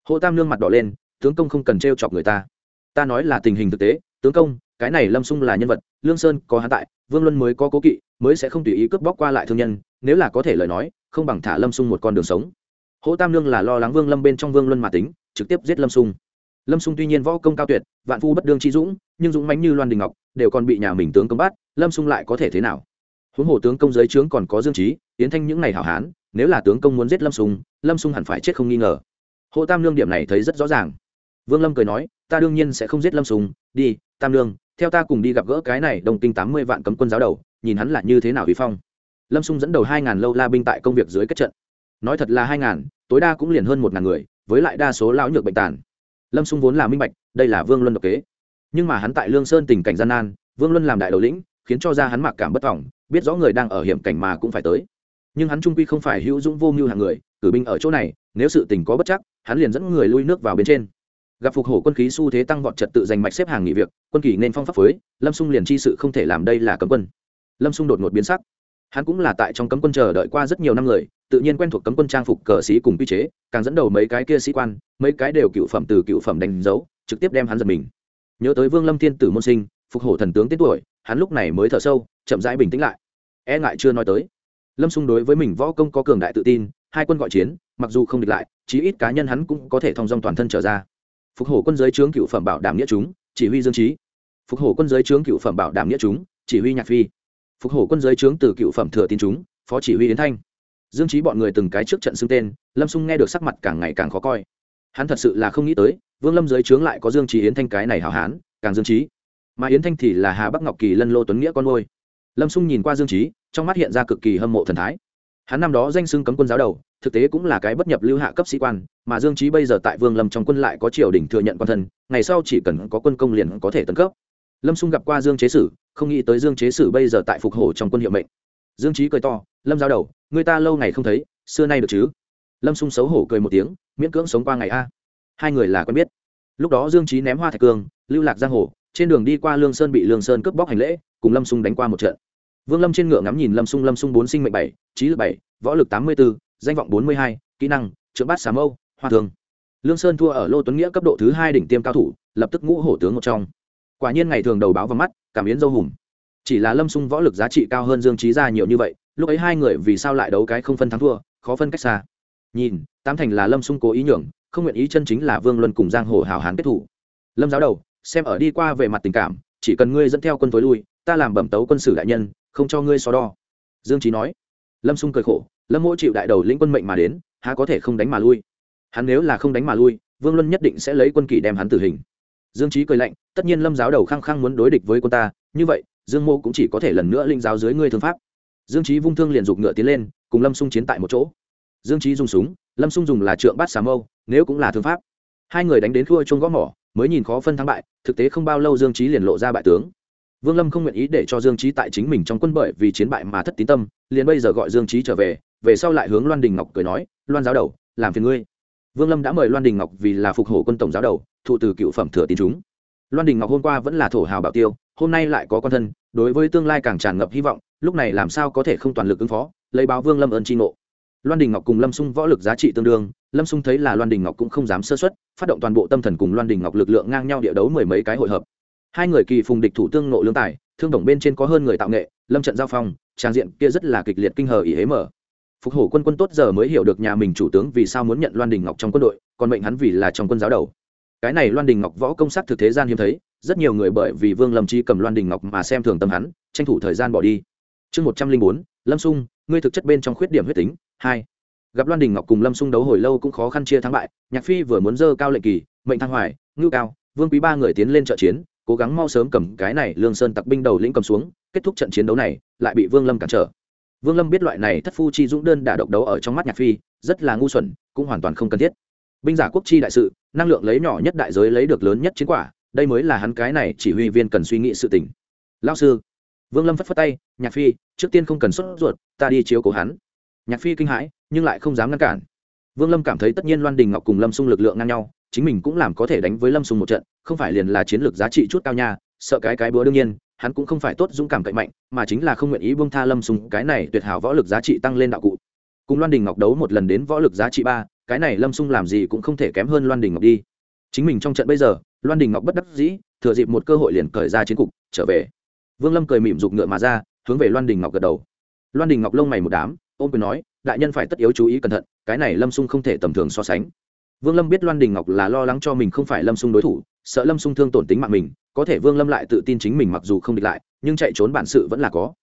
[SPEAKER 1] Hô tam nương mặt đỏ lên, tướng công không cần t chọc người ta. Ta nói là tình hình thực tế, tướng công, cái này lâm sung là nhân vật, lương sơn có hán tại, vương luân mới có cố kỵ, mới sẽ không tùy ý cướp bóc qua lại thương nhân, nếu là có thể lời nói, không bằng thả lâm sung một con đường sống. Hỗ tam nương là lo lắng vương lâm bên trong vương luân mà tính, trực tiếp giết lâm sung. Lâm sung tuy nhiên võ công cao tuyệt, vạn phu bất đương chi dũng, nhưng dũng mãnh như loan đình ngọc, đều còn bị nhà mình tướng công bắt, lâm sung lại có thể thế nào? Huống hồ tướng công giới trướng còn có dương trí tiến thanh những ngày hảo hán nếu là tướng công muốn giết lâm sung lâm sung hẳn phải chết không nghi ngờ. Hộ tam lương điểm này thấy rất rõ ràng. Vương lâm cười nói ta đương nhiên sẽ không giết lâm sung đi tam lương, theo ta cùng đi gặp gỡ cái này đồng tinh tám mươi vạn cấm quân giáo đầu nhìn hắn là như thế nào vi phong. Lâm sung dẫn đầu hai ngàn lâu la binh tại công việc dưới kết trận. Nói thật là hai ngàn tối đa cũng liền hơn một ngàn người với lại đa số lão nhược bệnh tàn. Lâm sung vốn là minh bạch đây là vương luân độc kế. Nhưng mà hắn tại lương sơn tình cảnh gian nan vương luân làm đại đầu lĩnh khiến cho ra hắn mặc cảm bất vọng biết rõ người đang ở hiểm cảnh mà cũng phải tới. Nhưng hắn trung quy không phải hữu dũng vô mưu hàng người, cử binh ở chỗ này, nếu sự tình có bất chắc, hắn liền dẫn người lui nước vào bên trên. Gặp phục hổ quân khí xu thế tăng vọt trật tự giành mạch xếp hàng nghỉ việc, quân kỳ nên phong pháp phối, lâm xung liền chi sự không thể làm đây là cấm quân. Lâm xung đột ngột biến sắc. Hắn cũng là tại trong cấm quân chờ đợi qua rất nhiều năm người, tự nhiên quen thuộc cấm quân trang phục cờ sĩ cùng quy chế, càng dẫn đầu mấy cái kia sĩ quan, mấy cái đều cựu phẩm từ cựu phẩm đánh dấu, trực tiếp đem hắn giật mình. Nhớ tới vương lâm thiên tử môn sinh, phục hổ thần tướng tên tuổi hắn lúc này mới thở sâu, chậm rãi bình tĩnh lại. E ngại chưa nói tới. Lâm xung đối với mình võ công có cường đại tự tin, hai quân gọi chiến, mặc dù không địch lại, chí ít cá nhân hắn cũng có thể thông dong toàn thân trở ra. Phục hổ quân giới trướng cựu phẩm bảo đảm nghĩa chúng, chỉ huy dương trí phục hổ quân giới trướng cựu phẩm bảo đảm nghĩa chúng, chỉ huy nhạc phi. Phục hổ quân giới trướng từ cựu phẩm thừa tín chúng, phó chỉ huy yến thanh. Dương trí bọn người từng cái trước trận xưng tên, lâm xung nghe được sắc mặt càng ngày càng khó coi. Hắn thật sự là không nghĩ tới, vương lâm giới trướng lại có dương trí yến thanh cái này hảo hán, càng dương trí mà yến thanh thì là hà bắc ngọc kỳ lân lô tuấn nghĩa con ngôi lâm xung nhìn qua dương trí trong mắt hiện ra cực kỳ hâm mộ thần thái hắn năm đó danh xưng cấm quân giáo đầu thực tế cũng là cái bất nhập lưu hạ cấp sĩ quan mà dương trí bây giờ tại vương lâm trong quân lại có triều đình thừa nhận quan thân ngày sau chỉ cần có quân công liền có thể tấn cấp lâm xung gặp qua dương chế sử không nghĩ tới dương chế sử bây giờ tại phục hổ trong quân hiệu mệnh dương trí cười to lâm giáo đầu người ta lâu ngày không thấy xưa nay được chứ lâm xung xấu hổ cười một tiếng miễn cưỡng sống qua ngày a hai người là quen biết lúc đó dương trí ném hoa thạch cương lưu lạc giang hồ trên đường đi qua lương sơn bị lương sơn cướp bóc hành lễ, cùng lâm xung đánh qua một trận. Vương lâm trên ngựa ngắm nhìn lâm xung lâm xung bốn sinh mệnh bảy, trí lực bảy, võ lực tám mươi b ố danh vọng bốn mươi hai, kỹ năng trượng bát xà mâu, hoa thường. Lương sơn thua ở lô tuấn nghĩa cấp độ thứ hai đỉnh tiêm cao thủ, lập tức ngũ hổ tướng một trong. Quả nhiên ngày thường đầu báo vào mắt, cảm biến dâu hùm chỉ là lâm xung võ lực giá trị cao hơn dương trí ra nhiều như vậy, lúc ấy hai người vì sao lại đấu cái không phân thắng thua, khó phân cách xa. Nhìn, tám thành là lâm xung cố ý nhường, không nguyện ý chân chính là vương luân cùng giang hồ hào hán kết thủ. Lâm giáo đầu xem ở đi qua về mặt tình cảm, chỉ cần ngươi dẫn theo quân tối lui, ta làm bẩm tấu quân sử đại nhân, không cho ngươi so đo. Dương trí nói. Lâm xung cười khổ, lâm mỗi chịu đại đầu lĩnh quân mệnh mà đến, há có thể không đánh mà lui? Hắn nếu là không đánh mà lui, vương luân nhất định sẽ lấy quân kỷ đem hắn tử hình. Dương trí cười lạnh, tất nhiên lâm giáo đầu khăng khăng muốn đối địch với quân ta, như vậy, dương mô cũng chỉ có thể lần nữa linh giáo dưới ngươi thương pháp. Dương trí vung thương liền giục ngựa tiến lên, cùng lâm xung chiến tại một chỗ. Dương trí dùng súng, lâm xung dùng là trượng bát xà mâu, nếu cũng là thương pháp. Hai người đánh đến khua chung gõ mỏ mới nhìn khó phân thắng bại, thực tế không bao lâu dương trí liền lộ ra bại tướng. Vương lâm không nguyện ý để cho dương trí tại chính mình trong quân bởi vì chiến bại mà thất tín tâm, liền bây giờ gọi dương trí trở về về sau lại hướng loan đình ngọc cười nói, loan giáo đầu, làm phiền ngươi. Vương lâm đã mời loan đình ngọc vì là phục hổ quân tổng giáo đầu, thụ từ cựu phẩm thừa tín chúng. Loan đình ngọc hôm qua vẫn là thổ hào bảo tiêu, hôm nay lại có con thân, đối với tương lai càng tràn ngập hy vọng, lúc này làm sao có thể không toàn lực ứng phó, lấy báo vương lâm ơn tri ngộ. Loan đình ngọc cùng lâm sung võ lực giá trị tương đương lâm xung thấy là loan đình ngọc cũng không dám sơ xuất phát động toàn bộ tâm thần cùng loan đình ngọc lực lượng ngang nhau địa đấu mười mấy cái hội hợp. Hai người kỳ phùng địch thủ tương nộ lương tài, thương đồng bên trên có hơn người tạo nghệ, lâm trận giao phong, trang diện kia rất là kịch liệt kinh hờ ý hế mở. Phục hổ quân quân tốt giờ mới hiểu được nhà mình chủ tướng vì sao muốn nhận loan đình ngọc trong quân đội, còn mệnh hắn vì là trong quân giáo đầu. Cái này loan đình ngọc võ công sắc thực thế gian hiếm thấy, rất nhiều người bởi vì vương lâm chi cầm loan đình ngọc mà xem thường tâm hắn, tranh thủ thời gian bỏ đi. Chương một trăm linh bốn, lâm sung, ngươi thực chất bên trong khuyết điểm huyết tính, hai gặp loan đình ngọc cùng lâm Xung đấu hồi lâu cũng khó khăn chia thắng bại, nhạc phi vừa muốn dơ cao lệnh kỳ, mệnh thăng hoài, ngưu cao, vương quý ba người tiến lên trợ chiến, cố gắng mau sớm cầm cái này lương sơn tặc binh đầu lĩnh cầm xuống, kết thúc trận chiến đấu này, lại bị vương lâm cản trở. Vương lâm biết loại này thất phu chi dũng đơn đả độc đấu ở trong mắt nhạc phi, rất là ngu xuẩn, cũng hoàn toàn không cần thiết. Binh giả quốc chi đại sự, năng lượng lấy nhỏ nhất đại giới lấy được lớn nhất chiến quả, đây mới là hắn cái này chỉ huy viên cần suy nghĩ sự tình. Lao sư, vương lâm phất phất tay, nhạc phi, trước tiên không cần sốt ruột, ta đi chiếu cố hắn nhạc phi kinh hãi, nhưng lại không dám ngăn cản. Vương lâm cảm thấy tất nhiên loan đình ngọc cùng lâm xung lực lượng ngang nhau, chính mình cũng làm có thể đánh với lâm xung một trận, không phải liền là chiến lược giá trị chút cao nha, sợ cái cái búa đương nhiên, hắn cũng không phải tốt dũng cảm cậy mạnh, mà chính là không nguyện ý buông tha lâm xung cái này tuyệt hảo võ lực giá trị tăng lên đạo cụ. Cùng loan đình ngọc đấu một lần đến võ lực giá trị ba, cái này lâm xung làm gì cũng không thể kém hơn loan đình ngọc đi. Chính mình trong trận bây giờ, loan đình ngọc bất đắc dĩ, thừa dịp một cơ hội liền cởi ra chiến cục, trở về. Vương lâm cười mỉm giục ngựa mà ra, hướng về loan đình ngọc gật đầu. Loan đình ngọc lông mày một đám ôm quyền nói, đại nhân phải tất yếu chú ý cẩn thận, cái này lâm sung không thể tầm thường so sánh. Vương lâm biết loan đình ngọc là lo lắng cho mình không phải lâm sung đối thủ, sợ lâm sung thương tổn tính mạng mình, có thể vương lâm lại tự tin chính mình mặc dù không địch lại, nhưng chạy trốn bản sự vẫn là có.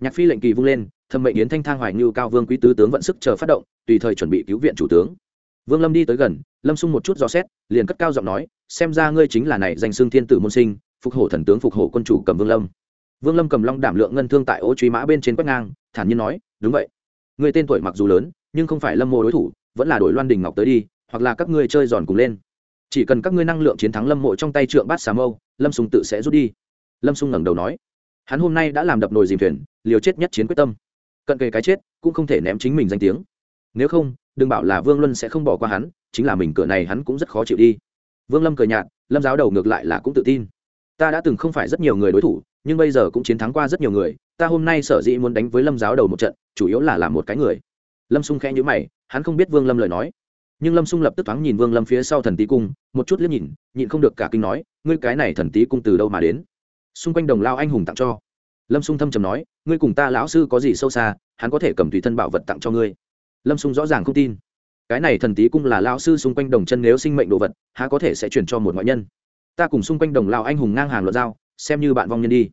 [SPEAKER 1] Nhạc phi lệnh kỳ vung lên thâm mệnh yến thanh thang hoài như cao vương quý tứ tướng vận sức chờ phát động, tùy thời chuẩn bị cứu viện chủ tướng. Vương lâm đi tới gần, lâm sung một chút dò xét, liền cất cao giọng nói, xem ra ngươi chính là này danh xương thiên tử môn sinh, phục hổ thần tướng phục hổ quân chủ cầm vương lâm. Vương lâm cầm long đảm lượng ngân thương tại ô truy mã bên trên quét ngang, thản nhiên nói, đúng vậy người tên tuổi mặc dù lớn, nhưng không phải lâm mô đối thủ, vẫn là đổi loan đình ngọc tới đi, hoặc là các ngươi chơi giòn cùng lên. Chỉ cần các ngươi năng lượng chiến thắng lâm mộ trong tay trượng bát xà mâu, lâm sùng tự sẽ rút đi. Lâm sùng ngẩng đầu nói. Hắn hôm nay đã làm đập nồi dìm thuyền, liều chết nhất chiến quyết tâm. Cận kề cái chết, cũng không thể ném chính mình danh tiếng. Nếu không, đừng bảo là vương luân sẽ không bỏ qua hắn, chính là mình cửa này hắn cũng rất khó chịu đi. Vương lâm cười nhạt, lâm giáo đầu ngược lại là cũng tự tin. Ta đã từng không phải rất nhiều người đối thủ, nhưng bây giờ cũng chiến thắng qua rất nhiều người ta hôm nay sở dĩ muốn đánh với lâm giáo đầu một trận, chủ yếu là làm một cái người. Lâm xung khẽ nhữ mày, hắn không biết vương lâm lời nói. Nhưng lâm xung lập tức thoáng nhìn vương lâm phía sau thần tý cung, một chút liếc nhìn, nhịn không được cả kinh nói, ngươi cái này thần tý cung từ đâu mà đến? Xung quanh đồng lao anh hùng tặng cho. Lâm xung thâm trầm nói, ngươi cùng ta lão sư có gì sâu xa, hắn có thể cầm tùy thân bảo vật tặng cho ngươi. Lâm xung rõ ràng không tin. Cái này thần tý cung là lão sư xung quanh đồng chân nếu sinh mệnh đồ vật, há có thể sẽ chuyển cho một ngoại nhân? Ta cùng xung quanh đồng lao anh hùng ngang hàng luận giao, xem như bạn vong nhân đi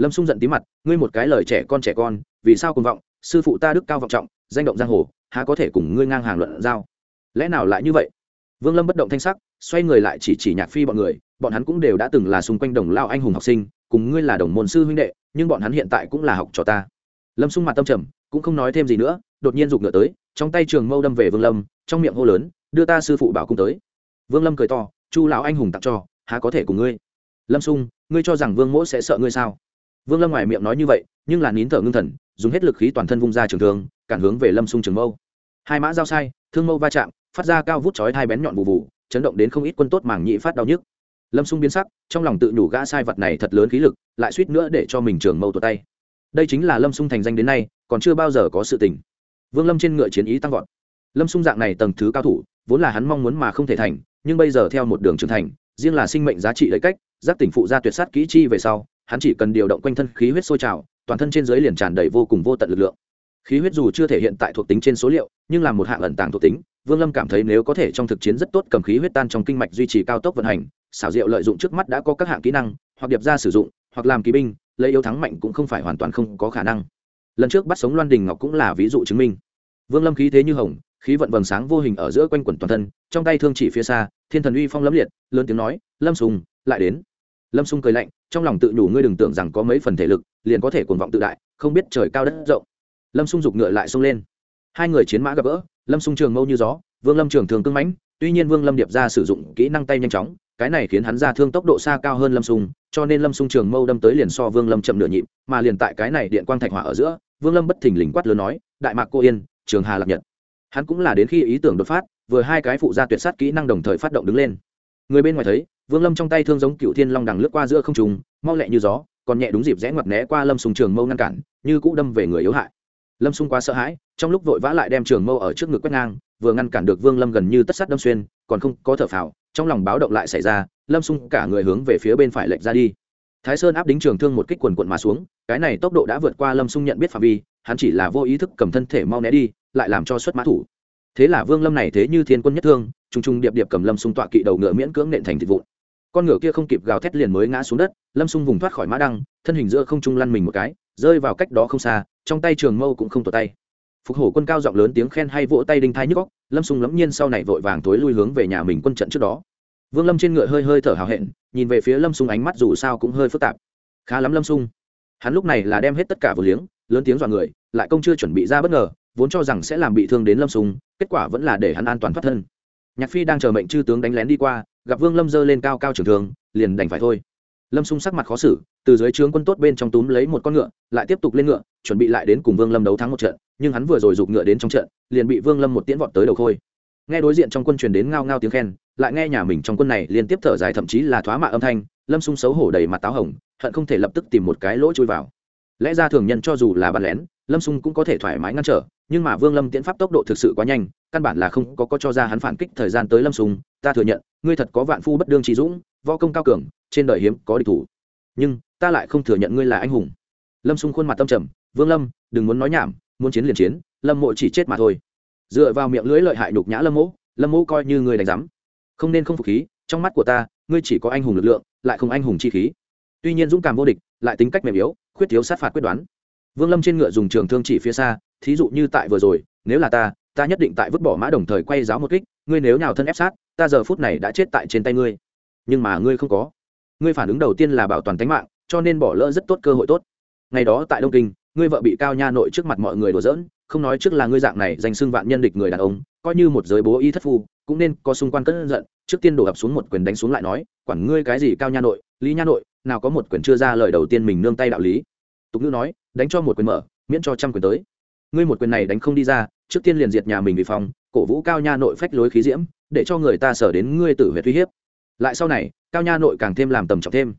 [SPEAKER 1] lâm xung giận tí mặt, ngươi một cái lời trẻ con trẻ con, vì sao cùng vọng? Sư phụ ta đức cao vọng trọng, danh động giang hồ, há có thể cùng ngươi ngang hàng luận giao? Lẽ nào lại như vậy? Vương lâm bất động thanh sắc, xoay người lại chỉ chỉ nhạc phi bọn người, bọn hắn cũng đều đã từng là xung quanh đồng lao anh hùng học sinh, cùng ngươi là đồng môn sư huynh đệ, nhưng bọn hắn hiện tại cũng là học trò ta. Lâm xung mặt tâm trầm, cũng không nói thêm gì nữa, đột nhiên giục ngựa tới, trong tay trường mâu đâm về vương lâm, trong miệng hô lớn, đưa ta sư phụ bảo cung tới. Vương lâm cười to, chu lão anh hùng tặng cho, há có thể cùng ngươi? Lâm xung ngươi cho rằng vương mỗ sẽ sợ ngươi sao? Vương lâm ngoài miệng nói như vậy, nhưng là nín thở ngưng thần, dùng hết lực khí toàn thân vung ra trường thương, cản hướng về lâm xung trường mâu. Hai mã giao sai, thương mâu va chạm, phát ra cao vút chói hai bén nhọn vụ vụ, chấn động đến không ít quân tốt màng nhị phát đau nhức. Lâm xung biến sắc, trong lòng tự nhủ gã sai vật này thật lớn khí lực, lại suýt nữa để cho mình trường mâu tuột tay. Đây chính là lâm xung thành danh đến nay, còn chưa bao giờ có sự tình. Vương lâm trên ngựa chiến ý tăng vọt. Lâm xung dạng này tầng thứ cao thủ, vốn là hắn mong muốn mà không thể thành, nhưng bây giờ theo một đường trưởng thành, riêng là sinh mệnh giá trị lấy cách, giác tỉnh phụ ra tuyệt sát kỹ chi về sau hắn chỉ cần điều động quanh thân khí huyết sôi trào, toàn thân trên dưới liền tràn đầy vô cùng vô tận lực lượng. Khí huyết dù chưa thể hiện tại thuộc tính trên số liệu, nhưng là một hạng ẩn tàng thuộc tính, vương lâm cảm thấy nếu có thể trong thực chiến rất tốt cầm khí huyết tan trong kinh mạch duy trì cao tốc vận hành, xảo diệu lợi dụng trước mắt đã có các hạng kỹ năng, hoặc điệp ra sử dụng, hoặc làm kỵ binh, lấy yếu thắng mạnh cũng không phải hoàn toàn không có khả năng. Lần trước bắt sống loan đình ngọc cũng là ví dụ chứng minh. Vương lâm khí thế như hồng, khí vận vầng sáng vô hình ở giữa quanh quẩn toàn thân, trong tay thương chỉ phía xa, thiên thần uy phong lâm liệt, lớn tiếng nói, lâm sùng, lại đến lâm Xung cười lạnh trong lòng tự nhủ ngươi đừng tưởng rằng có mấy phần thể lực liền có thể cuồng vọng tự đại không biết trời cao đất rộng. Lâm Xung giục ngựa lại xông lên. Hai người chiến mã gặp gỡ lâm Xung trường mâu như gió vương lâm trường thường cưng mãnh tuy nhiên vương lâm điệp ra sử dụng kỹ năng tay nhanh chóng cái này khiến hắn ra thương tốc độ xa cao hơn lâm Xung, cho nên lâm Xung trường mâu đâm tới liền so vương lâm chậm nửa nhịp mà liền tại cái này điện quang thạch hỏa ở giữa vương lâm bất thình lình quát lớn nói đại mạc cô yên trường hà lạc nhật. Hắn cũng là đến khi ý tưởng đột phát vừa hai cái phụ gia tuyệt sát kỹ năng đồng thời phát động đứng lên người bên ngoài thấy, vương lâm trong tay thương giống cựu thiên long đằng lướt qua giữa không trùng mau lẹ như gió, còn nhẹ đúng dịp rẽ ngoặt né qua lâm sùng trường mâu ngăn cản, như cũ đâm về người yếu hại. Lâm sung quá sợ hãi, trong lúc vội vã lại đem trường mâu ở trước ngực quét ngang, vừa ngăn cản được vương lâm gần như tất sát đâm xuyên, còn không có thở phào, trong lòng báo động lại xảy ra, lâm sung cả người hướng về phía bên phải lệch ra đi. Thái sơn áp đính trường thương một kích quần quận mà xuống, cái này tốc độ đã vượt qua lâm sung nhận biết phạm vi, hắn chỉ là vô ý thức cầm thân thể mau né đi, lại làm cho xuất mã thủ thế là vương lâm này thế như thiên quân nhất thương, trùng trùng điệp điệp cầm lâm sung tọa kỵ đầu ngựa miễn cưỡng nện thành thịt vụn. Con ngựa kia không kịp gào thét liền mới ngã xuống đất, lâm sung vùng thoát khỏi mã đăng, thân hình giữa không trung lăn mình một cái, rơi vào cách đó không xa, trong tay trường mâu cũng không tỏ tay. Phục hổ quân cao giọng lớn tiếng khen hay vỗ tay đinh thai nhức góc lâm sung lẫm nhiên sau này vội vàng tối lui hướng về nhà mình quân trận trước đó. Vương lâm trên ngựa hơi hơi thở hào hẹn, nhìn về phía lâm sung ánh mắt dù sao cũng hơi phức tạp. Khá lắm lâm sung. Hắn lúc này là đem hết tất cả vừa liếng, lớn tiếng dọa người, lại công chưa chuẩn bị ra bất ngờ vốn cho rằng sẽ làm bị thương đến lâm Sùng, kết quả vẫn là để hắn an toàn thoát thân. Nhạc phi đang chờ mệnh chư tướng đánh lén đi qua gặp vương lâm dơ lên cao cao trường thường liền đành phải thôi. Lâm sung sắc mặt khó xử từ dưới trướng quân tốt bên trong túm lấy một con ngựa lại tiếp tục lên ngựa chuẩn bị lại đến cùng vương lâm đấu thắng một trận nhưng hắn vừa rồi giục ngựa đến trong trận liền bị vương lâm một tiễn vọt tới đầu khôi. Nghe đối diện trong quân truyền đến ngao ngao tiếng khen lại nghe nhà mình trong quân này liên tiếp thở dài thậm chí là thoá mạ âm thanh lâm sung xấu hổ đầy mặt táo hồng hận không thể lập tức tìm một cái lỗ chui vào. Lẽ ra thường nhân cho dù là bắn lén lâm Sung cũng có thể thoải mái ngăn trở nhưng mà vương lâm tiễn pháp tốc độ thực sự quá nhanh căn bản là không có có cho ra hắn phản kích thời gian tới lâm Sung, ta thừa nhận ngươi thật có vạn phu bất đương trí dũng võ công cao cường trên đời hiếm có địch thủ. Nhưng ta lại không thừa nhận ngươi là anh hùng. Lâm Sung khuôn mặt tâm trầm vương lâm đừng muốn nói nhảm muốn chiến liền chiến lâm mộ chỉ chết mà thôi. Dựa vào miệng lưỡi lợi hại nhục nhã lâm mộ lâm mộ coi như ngươi đánh giám. Không nên không phục khí trong mắt của ta ngươi chỉ có anh hùng lực lượng lại không anh hùng chi khí. Tuy nhiên dũng cảm vô địch lại tính cách mềm yếu khuyết thiếu sát phạt quyết đoán vương lâm trên ngựa dùng trường thương chỉ phía xa, thí dụ như tại vừa rồi, nếu là ta ta nhất định tại vứt bỏ mã đồng thời quay giáo một kích, ngươi nếu nào thân ép sát, ta giờ phút này đã chết tại trên tay ngươi. Nhưng mà ngươi không có. Ngươi phản ứng đầu tiên là bảo toàn tính mạng, cho nên bỏ lỡ rất tốt cơ hội tốt. Ngày đó tại đông kinh, ngươi vợ bị cao nha nội trước mặt mọi người đùa giỡn, không nói trước là ngươi dạng này danh xưng vạn nhân địch người đàn ông, coi như một giới bố y thất phu, cũng nên có xung quanh cất giận, trước tiên đổ ập xuống một quyền đánh xuống lại nói, quản ngươi cái gì, cao nha nội, lý nha nội, nào có một quyền chưa ra lời đầu tiên mình nương tay đạo lý tục ngữ nói, đánh cho một quyền mở, miễn cho trăm quyền tới. Ngươi một quyền này đánh không đi ra, trước tiên liền diệt nhà mình vì phòng, cổ vũ cao nha nội phách lối khí diễm, để cho người ta sở đến ngươi tử huyệt uy hiếp. Lại sau này, cao nha nội càng thêm làm tầm trọng thêm.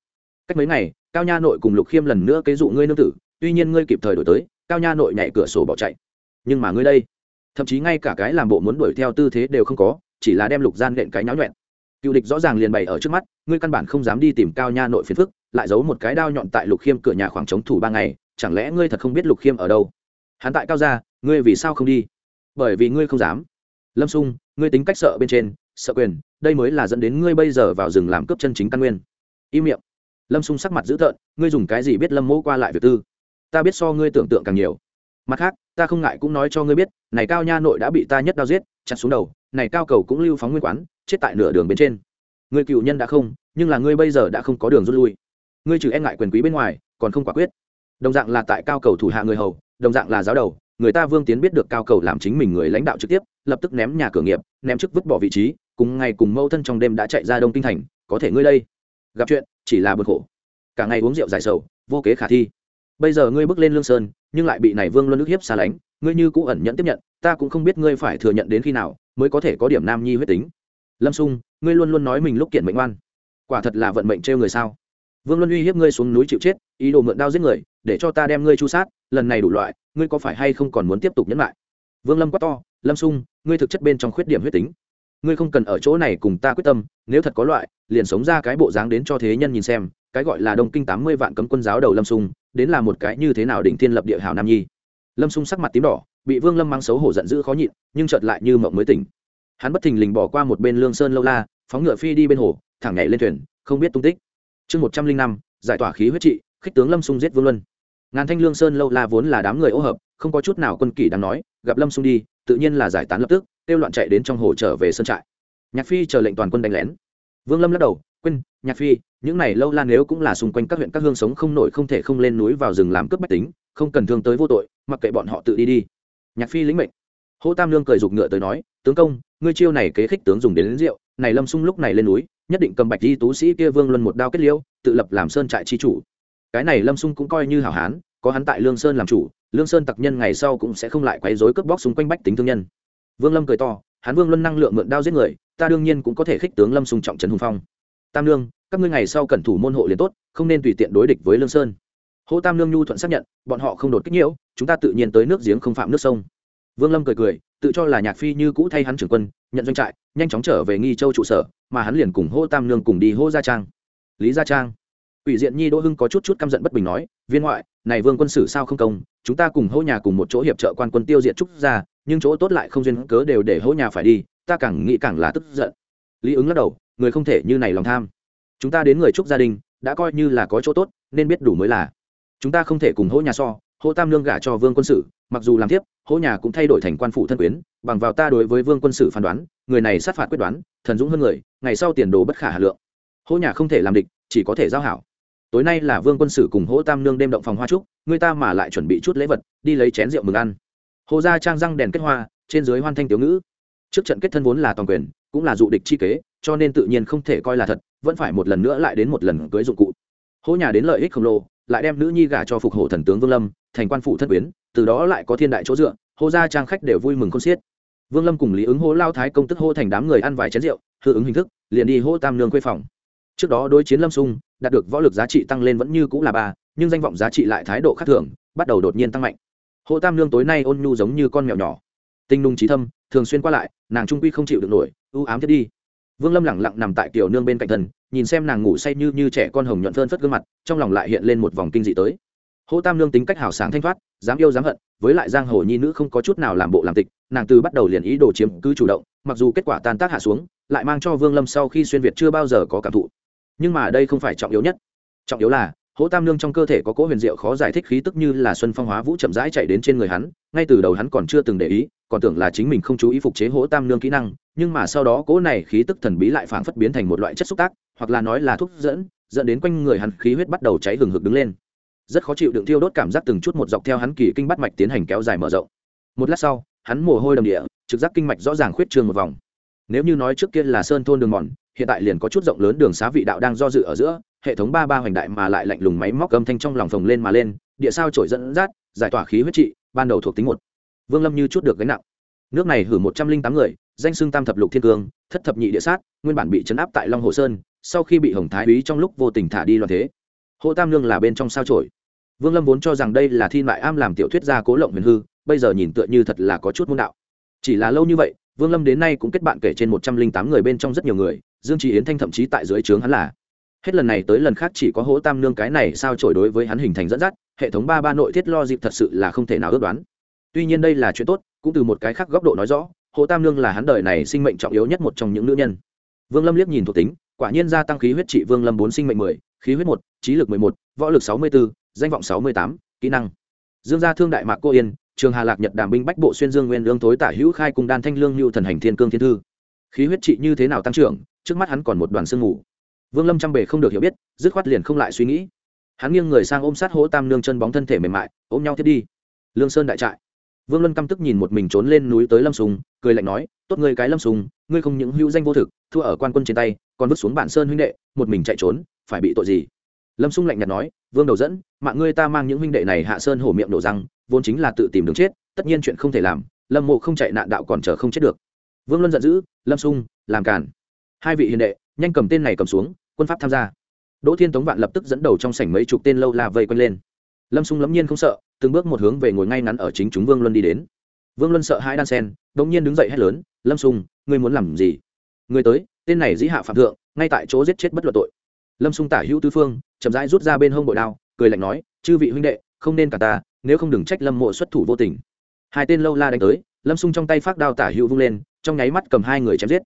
[SPEAKER 1] Cách mấy ngày, cao nha nội cùng lục khiêm lần nữa kế dụ ngươi nương tử, tuy nhiên ngươi kịp thời đổi tới, cao nha nội nhảy cửa sổ bỏ chạy. Nhưng mà ngươi đây, thậm chí ngay cả cái làm bộ muốn đuổi theo tư thế đều không có, chỉ là đem lục gian nện cái nháo nhuẹn. Cựu địch rõ ràng liền bày ở trước mắt, ngươi căn bản không dám đi tìm cao nha nội phiền phức lại giấu một cái đao nhọn tại lục khiêm cửa nhà khoảng trống thủ ba ngày, chẳng lẽ ngươi thật không biết lục khiêm ở đâu? Hắn tại cao gia, ngươi vì sao không đi? Bởi vì ngươi không dám. Lâm sung, ngươi tính cách sợ bên trên, sợ quyền, đây mới là dẫn đến ngươi bây giờ vào rừng làm cướp chân chính căn nguyên. Im miệng. Lâm sung sắc mặt dữ tợn, ngươi dùng cái gì biết lâm mẫu qua lại việc tư? Ta biết so ngươi tưởng tượng càng nhiều. Mặt khác, ta không ngại cũng nói cho ngươi biết, này cao nha nội đã bị ta nhất đao giết, chặt xuống đầu, này cao cầu cũng lưu phóng nguyên quán, chết tại nửa đường bên trên. Ngươi cựu nhân đã không, nhưng là ngươi bây giờ đã không có đường rút lui ngươi trừ e ngại quyền quý bên ngoài, còn không quả quyết. Đồng dạng là tại cao cầu thủ hạ người hầu, đồng dạng là giáo đầu, người ta vương tiến biết được cao cầu làm chính mình người lãnh đạo trực tiếp, lập tức ném nhà cửa nghiệp, ném chức vứt bỏ vị trí, cùng ngày cùng mâu thân trong đêm đã chạy ra đông kinh thành, có thể ngươi đây. Gặp chuyện, chỉ là bực khổ. Cả ngày uống rượu giải sầu, vô kế khả thi. Bây giờ ngươi bước lên lương sơn, nhưng lại bị này vương luân ức hiếp xa lánh, ngươi như cũ ẩn nhẫn tiếp nhận, ta cũng không biết ngươi phải thừa nhận đến khi nào, mới có thể có điểm nam nhi huyết tính. Lâm sung, ngươi luôn luôn nói mình lúc kiện mệnh oan. Quả thật là vận mệnh trêu người sao? Vương luân uy hiếp ngươi xuống núi chịu chết, ý đồ mượn đao giết người, để cho ta đem ngươi chu sát, lần này đủ loại, ngươi có phải hay không còn muốn tiếp tục nhấn lại? Vương lâm quát to, lâm sung, ngươi thực chất bên trong khuyết điểm huyết tính. Ngươi không cần ở chỗ này cùng ta quyết tâm, nếu thật có loại, liền sống ra cái bộ dáng đến cho thế nhân nhìn xem, cái gọi là đông kinh tám mươi vạn cấm quân giáo đầu lâm sung, đến là một cái như thế nào đỉnh thiên lập địa hảo nam nhi. Lâm sung sắc mặt tím đỏ, bị vương lâm mang xấu hổ giận dữ khó nhịn, nhưng chợt lại như mộng mới tỉnh. Hắn bất thình lình bỏ qua một bên lương sơn lâu la, phóng ngựa phi đi bên hồ, thẳng nhảy lên thuyền, không biết tung tích chương một trăm linh năm giải tỏa khí huyết trị khích tướng lâm sung giết vương luân. Ngàn thanh lương sơn lâu la vốn là đám người ô hợp không có chút nào quân kỷ đáng nói gặp lâm sung đi tự nhiên là giải tán lập tức kêu loạn chạy đến trong hồ trở về sơn trại. Nhạc phi chờ lệnh toàn quân đánh lén. Vương lâm lắc đầu quên nhạc phi những này lâu la nếu cũng là xung quanh các huyện các hương sống không nổi không thể không lên núi vào rừng làm cướp bách tính không cần thương tới vô tội mặc kệ bọn họ tự đi đi. Nhạc phi lĩnh mệnh. Hô tam lương cười giục ngựa tới nói tướng công ngươi chiêu này kế khích tướng dùng đến, đến rượu này lâm sung lúc này lên núi, nhất định cầm bạch di tú sĩ kia vương luân một đao kết liễu, tự lập làm sơn trại chi chủ. Cái này lâm sung cũng coi như hảo hán, có hắn tại lương sơn làm chủ, lương sơn tặc nhân ngày sau cũng sẽ không lại quấy rối cướp bóc xung quanh bách tính thương nhân. Vương lâm cười to, hắn vương luân năng lượng mượn đao giết người, ta đương nhiên cũng có thể khích tướng lâm sung trọng trấn hùng phong. Tam lương, các ngươi ngày sau cẩn thủ môn hộ liền tốt, không nên tùy tiện đối địch với lương sơn. Hô tam lương nhu thuận xác nhận, bọn họ không đột kích nhiễu, chúng ta tự nhiên tới nước giếng không phạm nước sông. Vương lâm cười cười, tự cho là nhạc phi như cũ thay hắn trưởng quân nhận doanh trại, nhanh chóng trở về nghi châu trụ sở, mà hắn liền cùng hô tam lương cùng đi hô gia trang. Lý gia trang. Ủy diện nhi đỗ hưng có chút chút căm giận bất bình nói, viên ngoại, này vương quân sử sao không công, chúng ta cùng hô nhà cùng một chỗ hiệp trợ quan quân tiêu diệt trúc gia, nhưng chỗ tốt lại không duyên cớ đều để hô nhà phải đi, ta càng nghĩ càng là tức giận. Lý ứng lắc đầu, người không thể như này lòng tham. Chúng ta đến người trúc gia đình, đã coi như là có chỗ tốt, nên biết đủ mới là. Chúng ta không thể cùng hô nhà so hỗ tam lương gả cho vương quân sử mặc dù làm tiếp, hỗ nhà cũng thay đổi thành quan phụ thân quyến, bằng vào ta đối với vương quân sử phán đoán, người này sát phạt quyết đoán, thần dũng hơn người, ngày sau tiền đồ bất khả hà lượng. Hỗ nhà không thể làm địch, chỉ có thể giao hảo. Tối nay là vương quân sử cùng hỗ tam Nương đêm động phòng hoa trúc người ta mà lại chuẩn bị chút lễ vật, đi lấy chén rượu mừng ăn. Hồ gia trang răng đèn kết hoa, trên dưới hoan thanh tiểu ngữ. Trước trận kết thân vốn là toàn quyền, cũng là dụ địch chi kế, cho nên tự nhiên không thể coi là thật, vẫn phải một lần nữa lại đến một lần cưới dụng cụ hỗ nhà đến lợi ích khổng lồ, lại đem nữ nhi gả cho phục hộ thần tướng vương lâm, thành quan phụ thân quyến, từ đó lại có thiên đại chỗ dựa, hô gia trang khách đều vui mừng con xiết. Vương lâm cùng lý ứng hô lao thái công tức hô thành đám người ăn vài chén rượu, hư ứng hình thức, liền đi hô tam nương quê phòng. Trước đó đối chiến lâm sung đạt được võ lực giá trị tăng lên vẫn như cũng là ba, nhưng danh vọng giá trị lại thái độ khác thường, bắt đầu đột nhiên tăng mạnh. Hô tam nương tối nay ôn nhu giống như con mèo nhỏ. Tinh nung trí thâm, thường xuyên qua lại, nàng trung quy không chịu được nổi ưu ám thiết đi. Vương lâm lẳng lặng nằm tại kiểu nương bên cạnh thân nhìn xem nàng ngủ say như như trẻ con hồng nhuận phơn phất gương mặt, trong lòng lại hiện lên một vòng kinh dị tới. Hỗ tam nương tính cách hào sáng thanh thoát, dám yêu dám hận, với lại giang hồ nhi nữ không có chút nào làm bộ làm tịch, nàng từ bắt đầu liền ý đồ chiếm cứ chủ động, mặc dù kết quả tan tác hạ xuống, lại mang cho vương lâm sau khi xuyên việt chưa bao giờ có cảm thụ. Nhưng mà đây không phải trọng yếu nhất. Trọng yếu là hỗ tam nương trong cơ thể có cỗ huyền diệu khó giải thích khí tức như là xuân phong hóa vũ chậm rãi chạy đến trên người hắn, ngay từ đầu hắn còn chưa từng để ý, còn tưởng là chính mình không chú ý phục chế hỗ tam nương kỹ năng, nhưng mà sau đó cỗ này khí tức thần bí lại phảng phất biến thành một loại chất xúc tác hoặc là nói là thúc dẫn dẫn đến quanh người hắn khí huyết bắt đầu cháy hừng hực đứng lên. Rất khó chịu đựng thiêu đốt cảm giác từng chút một dọc theo hắn kỳ kinh bắt mạch tiến hành kéo dài mở rộng. Một lát sau, hắn mồ hôi đầm địa, trực giác kinh mạch rõ ràng khuyết trường một vòng. Nếu như nói trước kia là sơn thôn đường mòn, hiện tại liền có chút rộng lớn đường xá vị đạo đang do dự ở giữa, hệ thống ba ba hoành đại mà lại lạnh lùng máy móc âm thanh trong lòng phồng lên mà lên, địa sao trổi dẫn dắt, giải tỏa khí huyết trị, ban đầu thuộc tính một. Vương lâm như chút được gánh nặng. Nước này hử một trăm linh tám người, danh xưng tam thập lục thiên cương, thất thập nhị địa sát, nguyên bản bị chấn áp tại long hồ sơn sau khi bị hồng thái úy trong lúc vô tình thả đi loạn thế hộ tam lương là bên trong sao trổi vương lâm vốn cho rằng đây là thi mại am làm tiểu thuyết gia cố lộng huyền hư, bây giờ nhìn tựa như thật là có chút môn đạo. Chỉ là lâu như vậy, vương lâm đến nay cũng kết bạn kể trên một trăm linh tám người bên trong rất nhiều người, dương trí yến thanh thậm chí tại dưới trướng hắn là. Hết lần này tới lần khác chỉ có hỗ tam nương cái này sao trổi đối với hắn hình thành dẫn dắt, hệ thống ba ba nội thiết lo dịp thật sự là không thể nào ước đoán. Tuy nhiên đây là chuyện tốt, cũng từ một cái khác góc độ nói rõ hỗ tam nương là hắn đời này sinh mệnh trọng yếu nhất một trong những nữ nhân. Vương lâm liếc nhìn thuộc tính quả nhiên gia tăng khí huyết trị vương lâm bốn sinh mệnh mười, khí huyết một, trí lực mười một, võ lực sáu mươi b ố danh vọng sáu mươi tám, kỹ năng. Dương gia thương đại mạc cô yên, trường hà lạc nhật đàm binh bách bộ xuyên dương nguyên lương thối tả hữu khai cung đan thanh lương lưu thần hành thiên cương thiên thư. Khí huyết trị như thế nào tăng trưởng, trước mắt hắn còn một đoàn sương ngủ vương lâm trăm bề không được hiểu biết, dứt khoát liền không lại suy nghĩ. Hắn nghiêng người sang ôm sát hỗ tam nương chân bóng thân thể mềm mại, ôm nhau thiết đi. Lương sơn đại trại vương luân căm tức nhìn một mình trốn lên núi tới lâm sùng, cười lạnh nói, tốt ngươi cái lâm sùng, ngươi không những hữu danh vô thực, thua ở quan quân trên tay, còn vứt xuống bản sơn huynh đệ, một mình chạy trốn, phải bị tội gì? Lâm sung lạnh nhạt nói, vương đầu dẫn, mạng ngươi ta mang những huynh đệ này hạ sơn hổ miệng đổ răng, vốn chính là tự tìm đường chết, tất nhiên chuyện không thể làm, lâm mộ không chạy nạn đạo còn chờ không chết được. Vương luân giận dữ, lâm sung làm càn! hai vị hiền đệ, nhanh cầm tên này cầm xuống, quân pháp tham gia. Đỗ thiên tống vạn lập tức dẫn đầu trong sảnh mấy chục tên lâu la vây quanh lên lâm sung lẫm nhiên không sợ, từng bước một hướng về ngồi ngay ngắn ở chính chúng vương luân đi đến. Vương luân sợ hai đan sen đ ỗ n g nhiên đứng dậy hét lớn, lâm sung, ngươi muốn làm gì? Người tới, tên này dĩ hạ phạm thượng, ngay tại chỗ giết chết bất luận tội. Lâm sung tả hữu tư phương, chậm rãi rút ra bên hông bội đao, cười lạnh nói, chư vị huynh đệ, không nên cả ta, nếu không đừng trách lâm mộ xuất thủ vô tình. Hai tên lâu la đánh tới, lâm sung trong tay phát đao tả hữu vung lên, trong nháy mắt cầm hai người chém giết.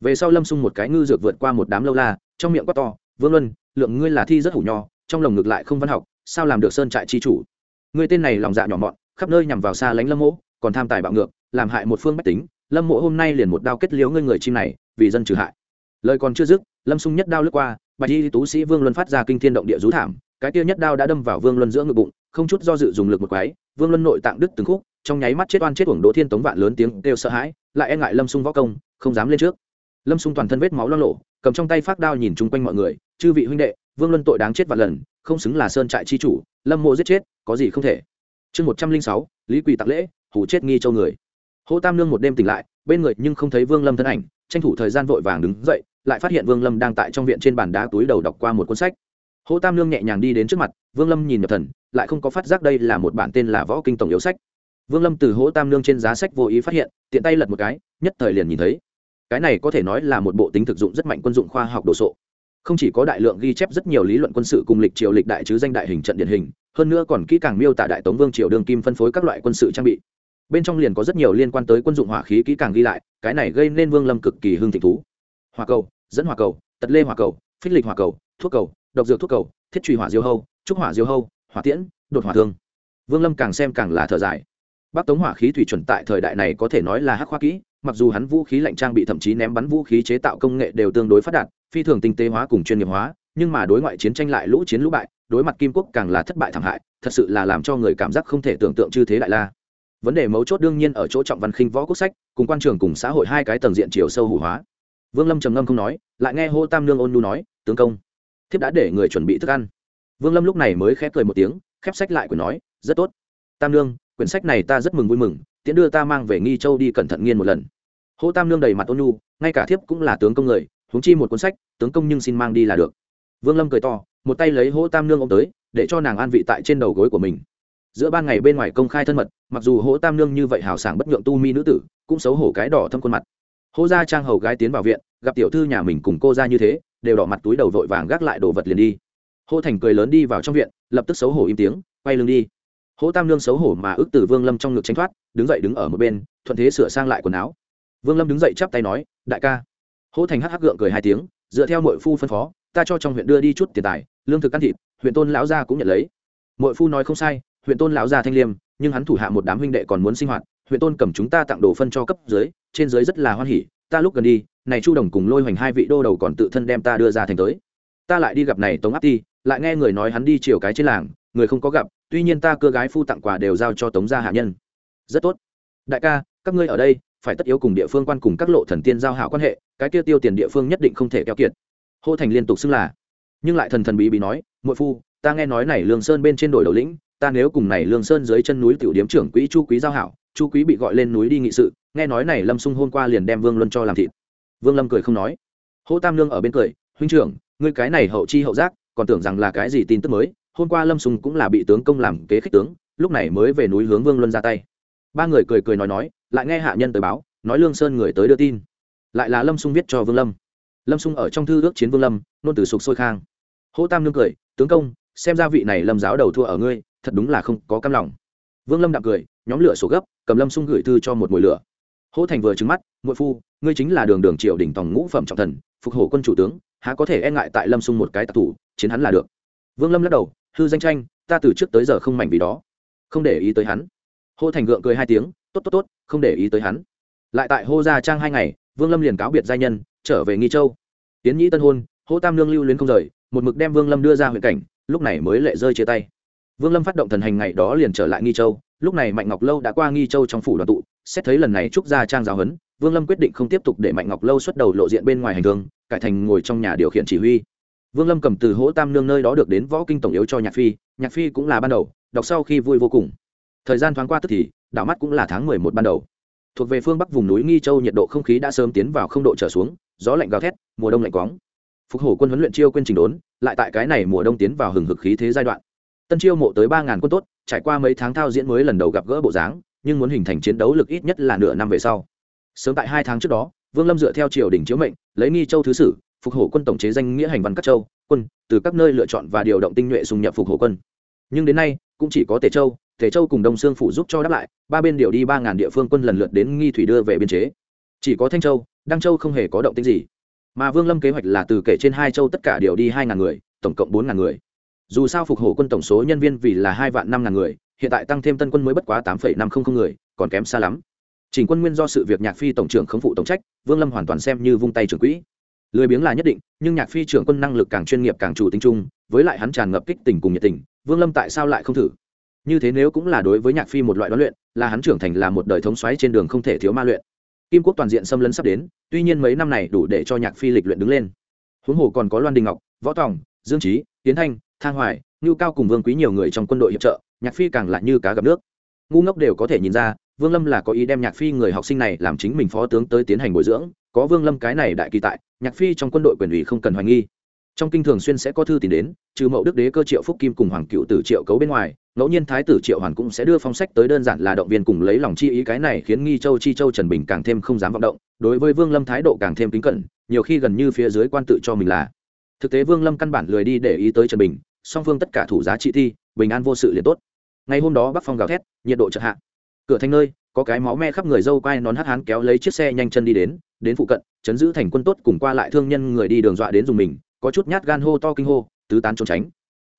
[SPEAKER 1] Về sau lâm sung một cái ngư dược vượt qua một đám lâu la, trong miệng quát to, vương luân, lượng ngươi là thi rất hủ nho, trong lồng ngực lại không văn học sao làm được sơn trại chi chủ? Người tên này lòng dạ nhỏ mọn, khắp nơi nhằm vào xa lánh lâm mỗ còn tham tài bạo ngược, làm hại một phương bách tính. Lâm mỗ hôm nay liền một đao kết liếu ngươi người chim này, vì dân trừ hại. Lời còn chưa dứt, lâm sung nhất đao lướt qua, bạch y tú sĩ vương luân phát ra kinh thiên động địa rú thảm, cái kia nhất đao đã đâm vào vương luân giữa ngực bụng, không chút do dự dùng lực một quái, vương luân nội tạng đứt từng khúc, trong nháy mắt chết oan chết uổng đỗ thiên tống vạn lớn tiếng kêu sợ hãi, lại e ngại lâm sung võ công, không dám lên trước. Lâm sung toàn thân vết máu lo lộ, cầm trong tay phát đao nhìn chung quanh mọi người, chư vị huynh đệ, vương luân tội đáng chết vạn lần không xứng là sơn trại chi chủ, lâm mộ giết chết, có gì không thể. Chương một trăm linh sáu, lý quỳ tạc lễ hủ chết nghi châu người. Hô tam nương một đêm tỉnh lại, bên người nhưng không thấy vương lâm thân ảnh, tranh thủ thời gian vội vàng đứng dậy, lại phát hiện vương lâm đang tại trong viện trên bàn đá túi đầu đọc qua một cuốn sách. Hô tam nương nhẹ nhàng đi đến trước mặt, vương lâm nhìn nhập thần, lại không có phát giác đây là một bản tên là võ kinh tổng yếu sách. Vương lâm từ hỗ tam nương trên giá sách vô ý phát hiện, tiện tay lật một cái, nhất thời liền nhìn thấy. Cái này có thể nói là một bộ tính thực dụng rất mạnh quân dụng khoa học đồ sộ không chỉ có đại lượng ghi chép rất nhiều lý luận quân sự cùng lịch triều lịch đại chứ danh đại hình trận điển hình, hơn nữa còn kỹ càng miêu tả đại tống vương triều đường kim phân phối các loại quân sự trang bị. Bên trong liền có rất nhiều liên quan tới quân dụng hỏa khí kỹ càng ghi lại, cái này gây nên vương lâm cực kỳ hưng thịnh thú. Hỏa cầu, dẫn hỏa cầu, tật lê hỏa cầu, phích lịch hỏa cầu, thuốc cầu, độc dược thuốc cầu, thiết trùy hỏa diêu hâu, trúc hỏa diêu hâu, hỏa tiễn, đột hỏa thương. Vương lâm càng xem càng là thở dài. Bắc tống hỏa khí thủy chuẩn tại thời đại này có thể nói là hắc khoa kỹ, mặc dù hắn vũ khí lạnh trang bị thậm chí ném bắn vũ khí chế tạo công nghệ đều tương đối phát đạt phi thường tinh tế hóa cùng chuyên nghiệp hóa nhưng mà đối ngoại chiến tranh lại lũ chiến lũ bại đối mặt kim quốc càng là thất bại thảm hại thật sự là làm cho người cảm giác không thể tưởng tượng chư thế đại la. Vấn đề mấu chốt đương nhiên ở chỗ trọng văn khinh võ quốc sách cùng quan trường cùng xã hội hai cái tầng diện chiều sâu hủ hóa. Vương lâm trầm ngâm không nói lại nghe hô tam nương ôn Nu nói tướng công thiếp đã để người chuẩn bị thức ăn. Vương lâm lúc này mới khép cười một tiếng khép sách lại của nói rất tốt. Tam nương quyển sách này ta rất mừng vui mừng tiễn đưa ta mang về nghi châu đi cẩn thận nghiên một lần. Hô tam nương đầy mặt ôn Nu, ngay cả thiếp cũng là tướng công người huống chi một cuốn sách, tướng công nhưng xin mang đi là được. Vương lâm cười to, một tay lấy hỗ tam nương ô m tới, để cho nàng an vị tại trên đầu gối của mình. Giữa ban ngày bên ngoài công khai thân mật, mặc dù hỗ tam nương như vậy hào sảng bất nhượng tu mi nữ tử, cũng xấu hổ cái đỏ thâm khuôn mặt. Hỗ Gia trang hầu gái tiến vào viện, gặp tiểu thư nhà mình cùng cô ra như thế, đều đỏ mặt túi đầu vội vàng gác lại đồ vật liền đi. Hỗ thành cười lớn đi vào trong viện, lập tức xấu hổ im tiếng, quay lưng đi. Hỗ tam nương xấu hổ mà ước từ vương lâm trong ngực tránh thoát, đứng dậy đứng ở một bên, thuận thế sửa sang lại quần áo. Vương lâm đứng dậy chắp tay nói, đại ca hỗ thành hắc hắc gượng cười hai tiếng, dựa theo mội phu phân phó, ta cho trong huyện đưa đi chút tiền tài, lương thực ăn thịt, huyện tôn lão gia cũng nhận lấy. Mội phu nói không sai, huyện tôn lão gia thanh liêm, nhưng hắn thủ hạ một đám huynh đệ còn muốn sinh hoạt, huyện tôn cầm chúng ta tặng đồ phân cho cấp dưới, trên dưới rất là hoan hỉ, ta lúc gần đi, này chu đồng cùng lôi hoành hai vị đô đầu còn tự thân đem ta đưa ra thành tới. Ta lại đi gặp này tống áp ti, lại nghe người nói hắn đi chiều cái trên làng, người không có gặp, tuy nhiên ta cưa gái phu tặng quà đều giao cho tống gia hạ nhân. Rất tốt. Đại ca, các ngươi ở đây phải tất yếu cùng địa phương quan cùng các lộ thần tiên giao hảo quan hệ, cái tiêu tiêu tiền địa phương nhất định không thể keo kiệt. Hô thành liên tục xưng là. Nhưng lại thần thần bí bí nói, muội phu, ta nghe nói này lương sơn bên trên đồi đầu lĩnh, ta nếu cùng này lương sơn dưới chân núi tiểu điếm trưởng quỹ chu quý giao hảo, chu quý bị gọi lên núi đi nghị sự, nghe nói này lâm sung hôm qua liền đem vương luân cho làm thịt. Vương lâm cười không nói. Hô tam lương ở bên cười, huynh trưởng, ngươi cái này hậu chi hậu giác, còn tưởng rằng là cái gì tin tức mới, hôm qua lâm sung cũng là bị tướng công làm kế khích tướng, lúc này mới về núi hướng vương luân ra tay ba người cười cười nói nói, lại nghe hạ nhân tới báo, nói lương sơn người tới đưa tin. Lại là lâm sung viết cho vương lâm. Lâm sung ở trong thư ước chiến vương lâm, nôn từ sục sôi khang. Hỗ tam nương cười, tướng công, xem ra vị này lâm giáo đầu thua ở ngươi, thật đúng là không có cam lòng. Vương lâm đạm cười, nhóm lửa sổ gấp, cầm lâm sung gửi thư cho một mùi lửa. Hỗ thành vừa trứng mắt, muội phu, ngươi chính là đường đường triều đỉnh tòng ngũ phẩm trọng thần, phục hổ quân chủ tướng, há có thể e ngại tại lâm sung một cái tạc thủ, chiến hắn là được. Vương lâm lắc đầu, hư danh tranh, ta từ trước tới giờ không mảnh vì đó, không để ý tới hắn hô thành gượng cười hai tiếng, tốt tốt tốt, không để ý tới hắn. Lại tại hô gia trang hai ngày, vương lâm liền cáo biệt giai nhân, trở về nghi châu. Tiến nhĩ tân hôn, hô tam lương lưu luyến không rời, một mực đem vương lâm đưa ra huyện cảnh, lúc này mới lệ rơi chia tay. Vương lâm phát động thần hành ngày đó liền trở lại nghi châu, lúc này mạnh ngọc lâu đã qua nghi châu trong phủ đoàn tụ, xét thấy lần này trúc gia trang giáo huấn, vương lâm quyết định không tiếp tục để mạnh ngọc lâu xuất đầu lộ diện bên ngoài hành thương cải thành ngồi trong nhà điều khiển chỉ huy. Vương lâm cầm từ hỗ tam nương nơi đó được đến võ kinh tổng yếu cho nhạc phi nhạc phi cũng là ban đầu, đọc sau khi vui vô cùng thời gian thoáng qua tức thì, đảo mắt cũng là tháng mười một ban đầu. Thuộc về phương bắc vùng núi nghi châu nhiệt độ không khí đã sớm tiến vào không độ trở xuống, gió lạnh gào thét, mùa đông lạnh quóng. Phục hổ quân huấn luyện chiêu quên trình đốn, lại tại cái này mùa đông tiến vào hừng hực khí thế giai đoạn. Tân chiêu mộ tới ba ngàn quân tốt, trải qua mấy tháng thao diễn mới lần đầu gặp gỡ bộ dáng, nhưng muốn hình thành chiến đấu lực ít nhất là nửa năm về sau. Sớm tại hai tháng trước đó, vương lâm dựa theo triều đình chiếu mệnh, lấy nghi châu thứ sử, phục hổ quân tổng chế danh nghĩa hành văn các châu, quân, từ các nơi lựa chọn và điều động tinh nhuệ xung nhập phục hổ quân. Nhưng đến nay, cũng chỉ có tề châu tề châu cùng đông sương phủ giúp cho đáp lại, ba bên điều đi ba ngàn địa phương quân lần lượt đến nghi thủy đưa về biên chế. Chỉ có thanh châu, đăng châu không hề có động tĩnh gì. Mà vương lâm kế hoạch là từ kể trên hai châu tất cả điều đi hai ngàn người, tổng cộng bốn ngàn người. Dù sao phục hộ quân tổng số nhân viên vì là hai vạn năm ngàn người, hiện tại tăng thêm tân quân mới bất quá tám phẩy năm không không người, còn kém xa lắm. Trình quân nguyên do sự việc nhạc phi tổng trưởng khống phụ tổng trách, vương lâm hoàn toàn xem như vung tay trưởng quỹ. Lười biếng là nhất định, nhưng nhạc phi trưởng quân năng lực càng chuyên nghiệp càng chủ tính chung, với lại hắn tràn ngập kích tình cùng nhiệt tình, vương lâm tại sao lại không thử? Như thế nếu cũng là đối với nhạc phi một loại đoán luyện, là hắn trưởng thành là một đời thống xoáy trên đường không thể thiếu ma luyện. Kim quốc toàn diện xâm lấn sắp đến, tuy nhiên mấy năm này đủ để cho nhạc phi lịch luyện đứng lên. Huống hồ còn có loan đình ngọc, võ tòng, dương trí tiến thanh, thang hoài, ngưu cao cùng vương quý nhiều người trong quân đội hiệp trợ, nhạc phi càng lại như cá gặp nước. Ngu ngốc đều có thể nhìn ra, vương lâm là có ý đem nhạc phi người học sinh này làm chính mình phó tướng tới tiến hành bồi dưỡng, có vương lâm cái này đại kỳ tại, nhạc phi trong quân đội quyền ủy không cần hoài nghi. Trong kinh thường xuyên sẽ có thư tìm đến, trừ mậu đức đế cơ triệu phúc kim cùng hoàng cựu tử triệu cấu bên ngoài ngẫu nhiên thái tử triệu hoàn cũng sẽ đưa phong sách tới đơn giản là động viên cùng lấy lòng chi ý, cái này khiến nghi châu, chi châu, trần bình càng thêm không dám vọng động, đối với vương lâm thái độ càng thêm kính cẩn, nhiều khi gần như phía dưới quan tự cho mình là. Thực tế vương lâm căn bản lười đi để ý tới trần bình, song phương tất cả thủ giá trị thi, bình an vô sự liền tốt. Ngày hôm đó bắc phong gào thét, nhiệt độ chợt hạ. Cửa thanh nơi, có cái máu me khắp người dâu quai nón hắt hán kéo lấy chiếc xe nhanh chân đi đến đến phụ cận, chấn giữ thành quân tốt cùng qua lại thương nhân người đi đường dọa đến dùng mình, có chút nhát gan hô to kinh hô, tứ tán trốn tránh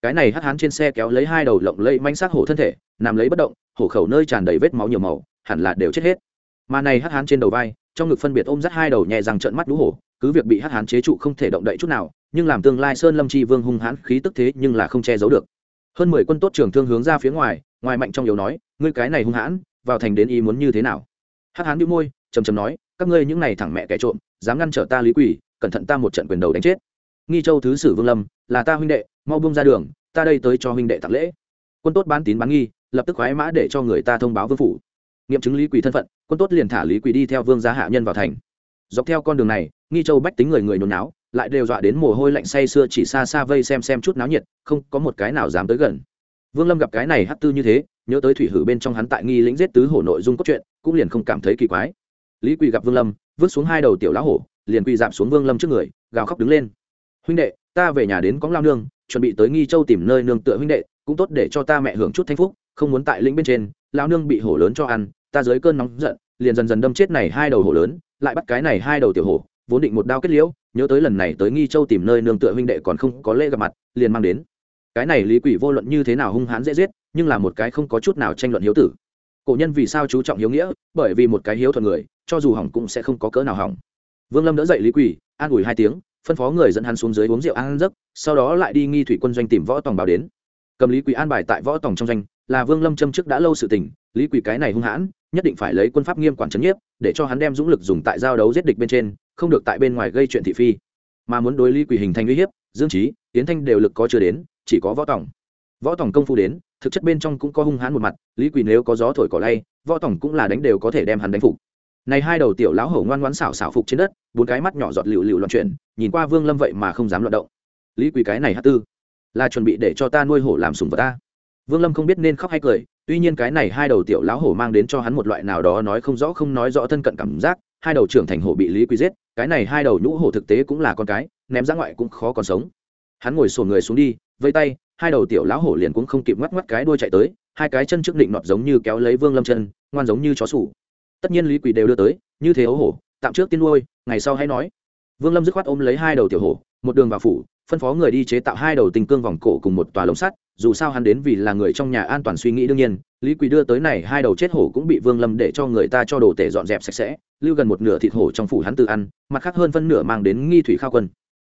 [SPEAKER 1] cái này hắc hán trên xe kéo lấy hai đầu lộng lẫy manh sát hổ thân thể, nằm lấy bất động, hổ khẩu nơi tràn đầy vết máu nhiều màu, hẳn là đều chết hết. Mà này hắc hán trên đầu vai, trong ngực phân biệt ôm dắt hai đầu nhẹ rằng trợn mắt lũ hổ, cứ việc bị hắc hán chế trụ không thể động đậy chút nào, nhưng làm tương lai sơn lâm chi vương hung hãn khí tức thế nhưng là không che giấu được. Hơn mười quân tốt trưởng thương hướng ra phía ngoài ngoài mạnh trong yếu nói, ngươi cái này hung hãn, vào thành đến ý muốn như thế nào? Hắc hán bĩu môi chầm chầm nói, các ngươi những này thẳng mẹ kẻ trộm, dám ngăn trở ta lý quỷ, cẩn thận ta một trận quyền đầu đánh chết. Nghi châu thứ sử vương lâm, là ta huynh đệ mau bông ra đường, ta đây tới cho huynh đệ tặng lễ. Quân tốt bán tín bán nghi, lập tức khoái mã để cho người ta thông báo vương phủ. Nghiệm chứng lý quỷ thân phận, quân tốt liền thả lý quỷ đi theo vương gia hạ nhân vào thành. Dọc theo con đường này, nghi châu bách tính người người nhốn náo lại đều dọa đến mồ hôi lạnh say sưa chỉ xa xa vây xem xem chút náo nhiệt, không có một cái nào dám tới gần. Vương lâm gặp cái này hát tư như thế, nhớ tới thủy hử bên trong hắn tại nghi lĩnh giết tứ hổ nội dung cốt truyện, cũng liền không cảm thấy kỳ quái. Lý quỳ gặp vương lâm, vứt xuống hai đầu tiểu lá hổ, liền quỳ dạp xuống vương lâm trước người, gào khóc đứng lên. Huynh đệ, ta về nhà đến cóng lao nương chuẩn bị tới nghi châu tìm nơi nương tựa huynh đệ, cũng tốt để cho ta mẹ hưởng chút thanh phúc, không muốn tại lĩnh bên trên lao nương bị hổ lớn cho ăn, ta dưới cơn nóng giận, liền dần dần đâm chết này hai đầu hổ lớn, lại bắt cái này hai đầu tiểu hổ, vốn định một đao kết liễu, nhớ tới lần này tới nghi châu tìm nơi nương tựa huynh đệ còn không có lễ gặp mặt, liền mang đến. Cái này lý quỷ vô luận như thế nào hung hãn dễ giết, nhưng là một cái không có chút nào tranh luận hiếu tử. Cổ nhân vì sao chú trọng hiếu nghĩa, bởi vì một cái hiếu thuận người, cho dù hỏng cũng sẽ không có cỡ nào hỏng. Vương lâm đỡ dậy lý quỷ, an ủi hai tiếng phân phó người dẫn hắn xuống dưới uống rượu ăn giấc, sau đó lại đi nghi thủy quân doanh tìm võ tòng báo đến. Cầm lý quỷ an bài tại võ tòng trong doanh, là vương lâm châm trước đã lâu sự tình, lý quỷ cái này hung hãn, nhất định phải lấy quân pháp nghiêm quản trấn nhiếp, để cho hắn đem dũng lực dùng tại giao đấu giết địch bên trên, không được tại bên ngoài gây chuyện thị phi. Mà muốn đối lý quỷ hình thành uy hiếp, dương trí tiến thanh đều lực có chưa đến, chỉ có võ tòng. Võ tòng công phu đến, thực chất bên trong cũng có hung hãn một mặt, lý quỷ nếu có gió thổi cỏ lay, võ tòng cũng là đánh đều có thể đem hắn đánh phục này hai đầu tiểu lão hổ ngoan ngoãn xảo xảo phục trên đất, bốn cái mắt nhỏ giọt lựu lựu loạn chuyển, nhìn qua vương lâm vậy mà không dám loạn động. Lý quỳ cái này hát tư, là chuẩn bị để cho ta nuôi hổ làm sùng vật ta. Vương lâm không biết nên khóc hay cười, tuy nhiên cái này hai đầu tiểu lão hổ mang đến cho hắn một loại nào đó nói không rõ không nói rõ thân cận cảm giác, hai đầu trưởng thành hổ bị lý quỳ giết, cái này hai đầu nhũ hổ thực tế cũng là con cái, ném ra ngoại cũng khó còn sống. Hắn ngồi sổ người xuống đi, vây tay, hai đầu tiểu lão hổ liền cũng không kịp ngoắc ngoắc cái đuôi chạy tới, hai cái chân trước định nọt giống như kéo lấy vương lâm chân, ngoan giống như chó sủ tất nhiên lý quỷ đều đưa tới, như thế ấu hổ, tạm trước tiên nuôi, ngày sau hãy nói. Vương lâm dứt khoát ôm lấy hai đầu tiểu hổ, một đường vào phủ, phân phó người đi chế tạo hai đầu tình cương vòng cổ cùng một tòa lồng sắt, dù sao hắn đến vì là người trong nhà an toàn suy nghĩ đương nhiên, lý quỳ đưa tới này hai đầu chết hổ cũng bị vương lâm để cho người ta cho đồ tể dọn dẹp sạch sẽ, lưu gần một nửa thịt hổ trong phủ hắn tự ăn, mặt khác hơn phân nửa mang đến nghi thủy khao quân.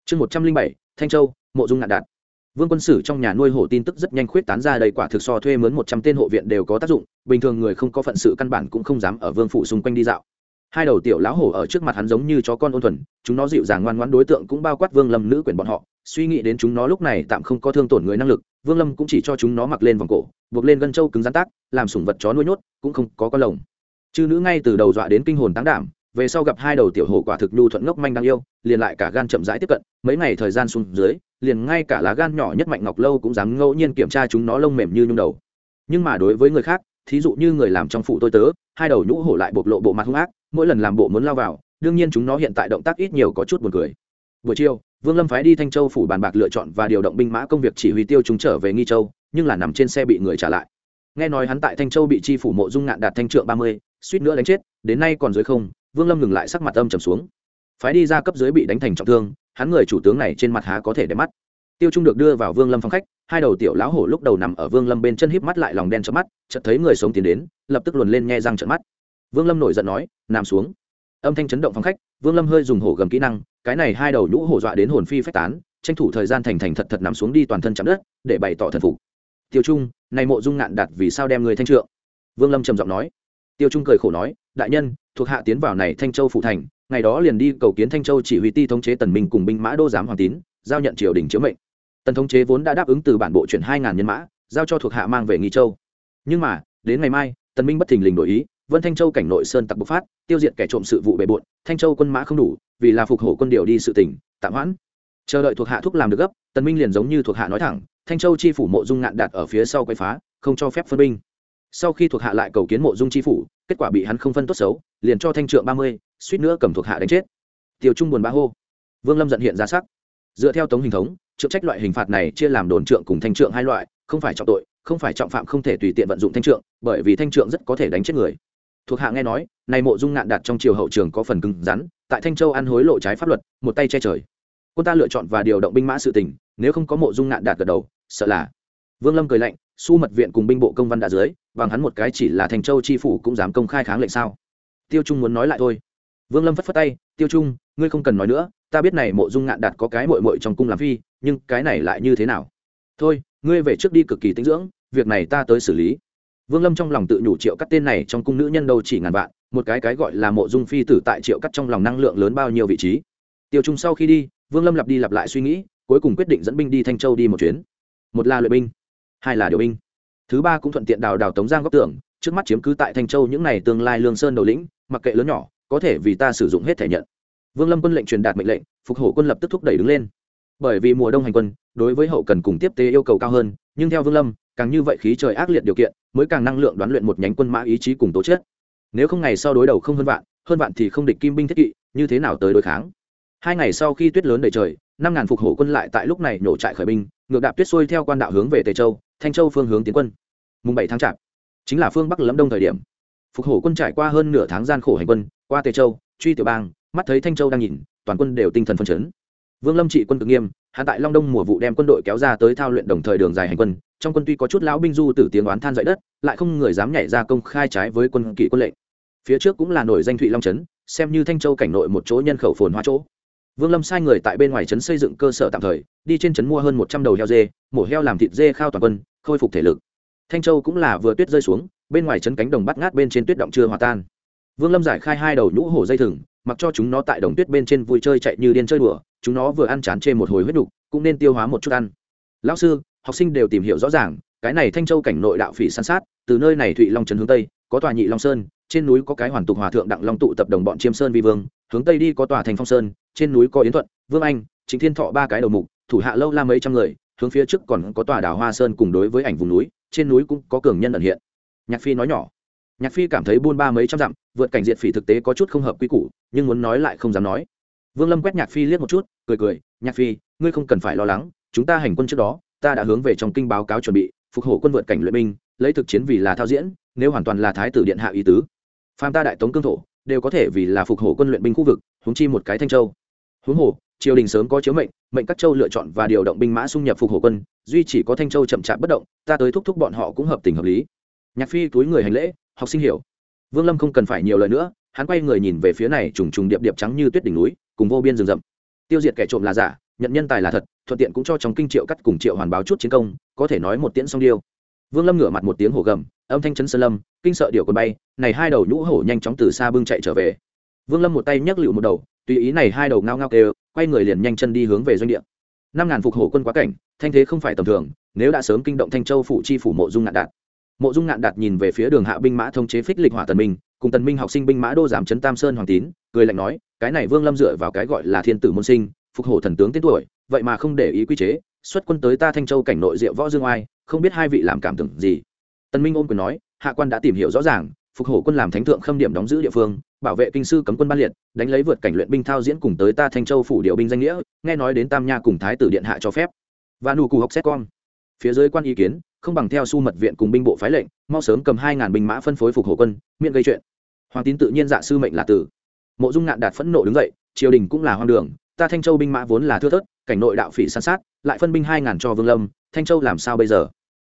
[SPEAKER 1] Chương một trăm linh bảy, thanh châu, mộ dung ngạn đạt vương quân sử trong nhà nuôi hổ tin tức rất nhanh khuyết tán ra đầy quả thực so thuê mướn một trăm tên hộ viện đều có tác dụng, bình thường người không có phận sự căn bản cũng không dám ở vương phủ xung quanh đi dạo. Hai đầu tiểu lão hổ ở trước mặt hắn giống như chó con ôn thuần, chúng nó dịu dàng ngoan ngoãn đối tượng cũng bao quát vương lâm nữ quyền bọn họ, suy nghĩ đến chúng nó lúc này tạm không có thương tổn người năng lực, vương lâm cũng chỉ cho chúng nó mặc lên vòng cổ, buộc lên gân trâu cứng rắn tác, làm sủng vật chó nuôi nhốt, cũng không có con lồng. Chư nữ ngay từ đầu dọa đến kinh hồn táng đảm về sau gặp hai đầu tiểu hổ quả thực nhu thuận ngốc manh đang yêu, liền lại cả gan chậm rãi tiếp cận, mấy ngày thời gian xuống dưới, liền ngay cả lá gan nhỏ nhất mạnh ngọc lâu cũng dám ngẫu nhiên kiểm tra chúng nó lông mềm như nhung đầu. Nhưng mà đối với người khác, thí dụ như người làm trong phụ tôi tớ, hai đầu nhũ hổ lại bộc lộ bộ mặt hung ác, mỗi lần làm bộ muốn lao vào, đương nhiên chúng nó hiện tại động tác ít nhiều có chút buồn cười. Buổi chiều, vương lâm phái đi thanh châu phủ bàn bạc lựa chọn và điều động binh mã công việc chỉ huy tiêu chúng trở về nghi châu, nhưng là nằm trên xe bị người trả lại. Nghe nói hắn tại thanh châu bị chi phủ mộ dung ngạn đạt thanh trượng ba mươi, suýt nữa đánh chết, đến nay còn dưới không vương lâm ngừng lại sắc mặt âm trầm xuống. Phái đi ra cấp dưới bị đánh thành trọng thương, hắn người chủ tướng này trên mặt há có thể để mắt. Tiêu trung được đưa vào vương lâm phòng khách, hai đầu tiểu lão hổ lúc đầu nằm ở vương lâm bên chân híp mắt lại lòng đen chớp mắt, chợt thấy người sống tiến đến, lập tức luồn lên nghe răng trợn mắt. Vương lâm nổi giận nói, nằm xuống. Âm thanh chấn động phòng khách, vương lâm hơi dùng hổ gầm kỹ năng, cái này hai đầu nhũ hổ dọa đến hồn phi phách tán, tranh thủ thời gian thành thành thật thật nằm xuống đi toàn thân chạm đất, để bày tỏ thần phục. Tiêu trung, này mộ dung ngạn đặt vì sao đem người thanh trượng? Vương lâm trầm giọng nói. Tiêu trung cười khổ nói đại nhân, thuộc hạ tiến vào này thanh châu phụ thành, ngày đó liền đi cầu kiến thanh châu chỉ huy ti thống chế tần minh cùng binh mã đô giám hoàng tín, giao nhận triều đình chiếu mệnh. Tần thống chế vốn đã đáp ứng từ bản bộ chuyển hai ngàn nhân mã, giao cho thuộc hạ mang về nghi châu. Nhưng mà, đến ngày mai, tần minh bất thình lình đổi ý, vân thanh châu cảnh nội sơn tặc bộc phát, tiêu diệt kẻ trộm sự vụ bề bộn, thanh châu quân mã không đủ, vì là phục hổ quân điều đi sự tỉnh, tạm hoãn. Chờ đợi thuộc hạ thúc làm được gấp, tần minh liền giống như thuộc hạ nói thẳng, thanh châu chi phủ mộ dung ngạn đạt ở phía sau quay phá, không cho phép phân binh sau khi thuộc hạ lại cầu kiến mộ dung chi phủ, kết quả bị hắn không phân tốt xấu, liền cho thanh trượng ba mươi, suýt nữa cầm thuộc hạ đánh chết. Tiêu trung buồn ba hô. Vương lâm giận hiện ra sắc. Dựa theo tống hình thống, trượng trách loại hình phạt này chia làm đồn trượng cùng thanh trượng hai loại, không phải trọng tội, không phải trọng phạm không thể tùy tiện vận dụng thanh trượng, bởi vì thanh trượng rất có thể đánh chết người. Thuộc hạ nghe nói, này mộ dung ngạn đạt trong triều hậu trường có phần cứng rắn, tại thanh châu ăn hối lộ trái pháp luật, một tay che trời. Quân ta lựa chọn và điều động binh mã sự tình, nếu không có mộ dung ngạn đạt gật đầu, sợ là. Vương lâm cười lạnh, su mật viện cùng binh bộ công văn đã dưới bằng hắn một cái chỉ là thành châu chi phủ cũng dám công khai kháng lệnh sao? Tiêu trung muốn nói lại thôi. Vương lâm phất phất tay, tiêu trung, ngươi không cần nói nữa, ta biết này mộ dung ngạn đạt có cái mội mội trong cung làm phi, nhưng cái này lại như thế nào? Thôi, ngươi về trước đi cực kỳ tinh dưỡng, việc này ta tới xử lý. Vương lâm trong lòng tự nhủ triệu cắt tên này trong cung nữ nhân đâu chỉ ngàn vạn, một cái cái gọi là mộ dung phi tử tại triệu cắt trong lòng năng lượng lớn bao nhiêu vị trí. Tiêu trung sau khi đi, vương lâm lặp đi lặp lại suy nghĩ, cuối cùng quyết định dẫn binh đi thanh châu đi một chuyến. Một là luyện binh, hai là điều binh thứ ba cũng thuận tiện đào đào tống giang góc tưởng trước mắt chiếm cứ tại thanh châu những n à y tương lai lương sơn đầu lĩnh, mặc kệ lớn nhỏ, có thể vì ta sử dụng hết thể nhận. Vương lâm quân lệnh truyền đạt mệnh lệnh, phục hổ quân lập tức thúc đẩy đứng lên. Bởi vì mùa đông hành quân, đối với hậu cần cùng tiếp tế yêu cầu cao hơn, nhưng theo vương lâm, càng như vậy khí trời ác liệt điều kiện, mới càng năng lượng đoán luyện một nhánh quân mã ý chí cùng tố chất. Nếu không ngày sau đối đầu không hơn vạn hơn vạn thì không địch kim binh thiết kỵ, như thế nào tới đối kháng? Hai ngày sau khi tuyết lớn đầy trời, năm ngàn phục hổ quân lại tại lúc này nổ trại khởi binh, ngược đạp tuyết xuôi theo quan đạo hướng về tề châu thanh châu phương hướng tiến quân. Mùng bảy tháng chạp, chính là phương bắc lẫm đông thời điểm. Phục hổ quân trải qua hơn nửa tháng gian khổ hành quân, qua tề châu, truy tiểu bang, mắt thấy thanh châu đang nhìn, toàn quân đều tinh thần phân chấn. Vương lâm trị quân cực nghiêm hạ tại long đông mùa vụ đem quân đội kéo ra tới thao luyện đồng thời đường dài hành quân, trong quân tuy có chút lão binh du tử tiếng oán than dậy đất, lại không người dám nhảy ra công khai trái với quân kỵ quân lệnh. Phía trước cũng là nổi danh thụy long trấn, xem như thanh châu cảnh nội một chỗ nhân khẩu phồn hoa chỗ vương lâm sai người tại bên ngoài trấn xây dựng cơ sở tạm thời, đi trên trấn mua hơn một trăm đầu heo dê, mổ heo làm thịt dê khao toàn quân, khôi phục thể lực. Thanh châu cũng là vừa tuyết rơi xuống, bên ngoài trấn cánh đồng bắt ngát bên trên tuyết động chưa hòa tan. Vương lâm giải khai hai đầu nhũ hổ dây thừng, mặc cho chúng nó tại đồng tuyết bên trên vui chơi chạy như điên chơi đùa, chúng nó vừa ăn chán chê một hồi huyết đục, cũng nên tiêu hóa một chút ăn. Lão sư, học sinh đều tìm hiểu rõ ràng, cái này thanh châu cảnh nội đạo phỉ san sát, từ nơi này thụy long trấn hướng tây, có tòa nhị long sơn, trên núi có cái hoàn tục hòa thượng đặng long tụ tập đồng bọn chiêm sơn vi vương, hướng tây đi có tòa thành phong sơn trên núi có yến thuận, vương anh chính thiên thọ ba cái đầu mục, thủ hạ lâu la mấy trăm người, hướng phía trước còn có tòa đảo hoa sơn cùng đối với ảnh vùng núi, trên núi cũng có cường nhân ẩn hiện. Nhạc phi nói nhỏ. Nhạc phi cảm thấy buôn ba mấy trăm dặm, vượt cảnh diện phỉ thực tế có chút không hợp quy củ, nhưng muốn nói lại không dám nói. Vương lâm quét nhạc phi liếc một chút, cười cười, nhạc phi, ngươi không cần phải lo lắng, chúng ta hành quân trước đó, ta đã hướng về trong kinh báo cáo chuẩn bị, phục hộ quân vượt cảnh luyện binh, lấy thực chiến vì là thao diễn, nếu hoàn toàn là thái tử điện hạ ý tứ. Phàm ta đại tống cương thổ, đều có thể vì là phục hộ quân luyện binh khu vực húng chi một cái thanh châu huống hồ, triều đình sớm có chiếu mệnh mệnh các châu lựa chọn và điều động binh mã xung nhập phục hộ quân, duy chỉ có thanh châu chậm chạp bất động, ta tới thúc thúc bọn họ cũng hợp tình hợp lý. Nhạc phi túi người hành lễ, học sinh hiểu. Vương lâm không cần phải nhiều lời nữa. Hắn quay người nhìn về phía này trùng trùng điệp điệp trắng như tuyết đỉnh núi, cùng vô biên rừng rậm. Tiêu diệt kẻ trộm là giả, nhận nhân tài là thật, thuận tiện cũng cho trong kinh triệu cắt cùng triệu hoàn báo chút chiến công, có thể nói một tiễn song điêu. Vương lâm ngửa mặt một tiếng hổ gầm, âm thanh chấn sơn lâm, kinh sợ điệu còn bay, này hai đầu nhũ hổ nhanh chóng từ xa bưng chạy trở về. Vương lâm một tay nhấc lựu một đầu tùy ý này hai đầu ngao ngao kêu, quay người liền nhanh chân đi hướng về doanh địa. Năm ngàn phục hổ quân quá cảnh, thanh thế không phải tầm thường, nếu đã sớm kinh động thanh châu phụ chi phủ mộ dung ngạn đạt. Mộ dung ngạn đạt nhìn về phía đường hạ binh mã thông chế phích lịch hỏa tần minh, cùng tần minh học sinh binh mã đô giảm chấn tam sơn hoàng tín, cười lạnh nói, cái này vương lâm dựa vào cái gọi là thiên tử môn sinh, phục hổ thần tướng tiến tuổi, vậy mà không để ý quy chế, xuất quân tới ta thanh châu cảnh nội diệu võ dương oai, không biết hai vị làm cảm tưởng gì. Tần minh ôm quyền nói, hạ quan đã tìm hiểu rõ ràng, phục hổ quân làm thánh thượng khâm điểm đóng giữ địa phương bảo vệ kinh sư cấm quân ban liệt, đánh lấy vượt cảnh luyện binh thao diễn cùng tới ta thanh châu phủ điều binh danh nghĩa, nghe nói đến tam nha cùng thái tử điện hạ cho phép. Và nụ cù học xét con. Phía dưới quan ý kiến, không bằng theo su mật viện cùng binh bộ phái lệnh, mau sớm cầm hai ngàn binh mã phân phối phục hộ quân, miệng gây chuyện. Hoàng tín tự nhiên dạ sư mệnh là tử. Mộ dung ngạn đạt phẫn nộ đứng dậy, triều đình cũng là hoang đường, ta thanh châu binh mã vốn là thưa thớt, cảnh nội đạo phỉ san sát, lại phân binh hai ngàn cho vương lâm, thanh châu làm sao bây giờ?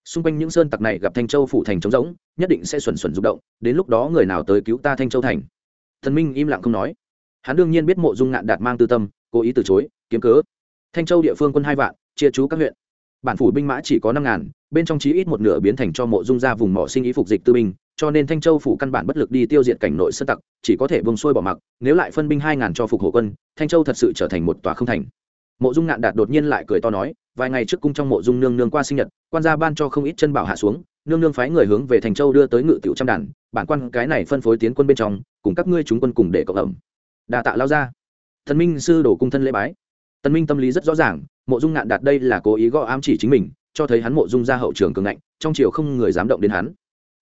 [SPEAKER 1] Xung quanh những sơn tặc này gặp thanh châu phủ thành trống rỗng, nhất định sẽ xuẩn xuẩn rụng động, đến lúc đó người nào tới cứu ta thanh châu thành? Thần minh im lặng không nói. Hắn đương nhiên biết mộ dung ngạn đạt mang tư tâm, cố ý từ chối, kiếm cớ. Thanh châu địa phương quân hai vạn, chia chú các huyện. Bản phủ binh mã chỉ có năm ngàn, bên trong chí ít một nửa biến thành cho mộ dung ra vùng mỏ sinh ý phục dịch tư binh, cho nên thanh châu phủ căn bản bất lực đi tiêu diệt cảnh nội sơn tặc, chỉ có thể buông xuôi bỏ mặc, nếu lại phân binh hai ngàn cho phục hộ quân, thanh châu thật sự trở thành một tòa không thành. Mộ dung ngạn đạt đột nhiên lại cười to nói, vài ngày trước cung trong mộ dung nương nương qua sinh nhật, quan gia ban cho không ít chân bảo hạ xuống nương nương phái người hướng về thành châu đưa tới ngự tiểu trăm đàn, bản quan cái này phân phối tiến quân bên trong, cùng các ngươi chúng quân cùng để cộng ẩm. Đà tạ lao ra thần minh sư đổ cung thân lễ bái. Tần minh tâm lý rất rõ ràng, mộ dung ngạn đạt đây là cố ý gõ ám chỉ chính mình, cho thấy hắn mộ dung ra hậu trường cường ngạnh, trong triều không người dám động đến hắn.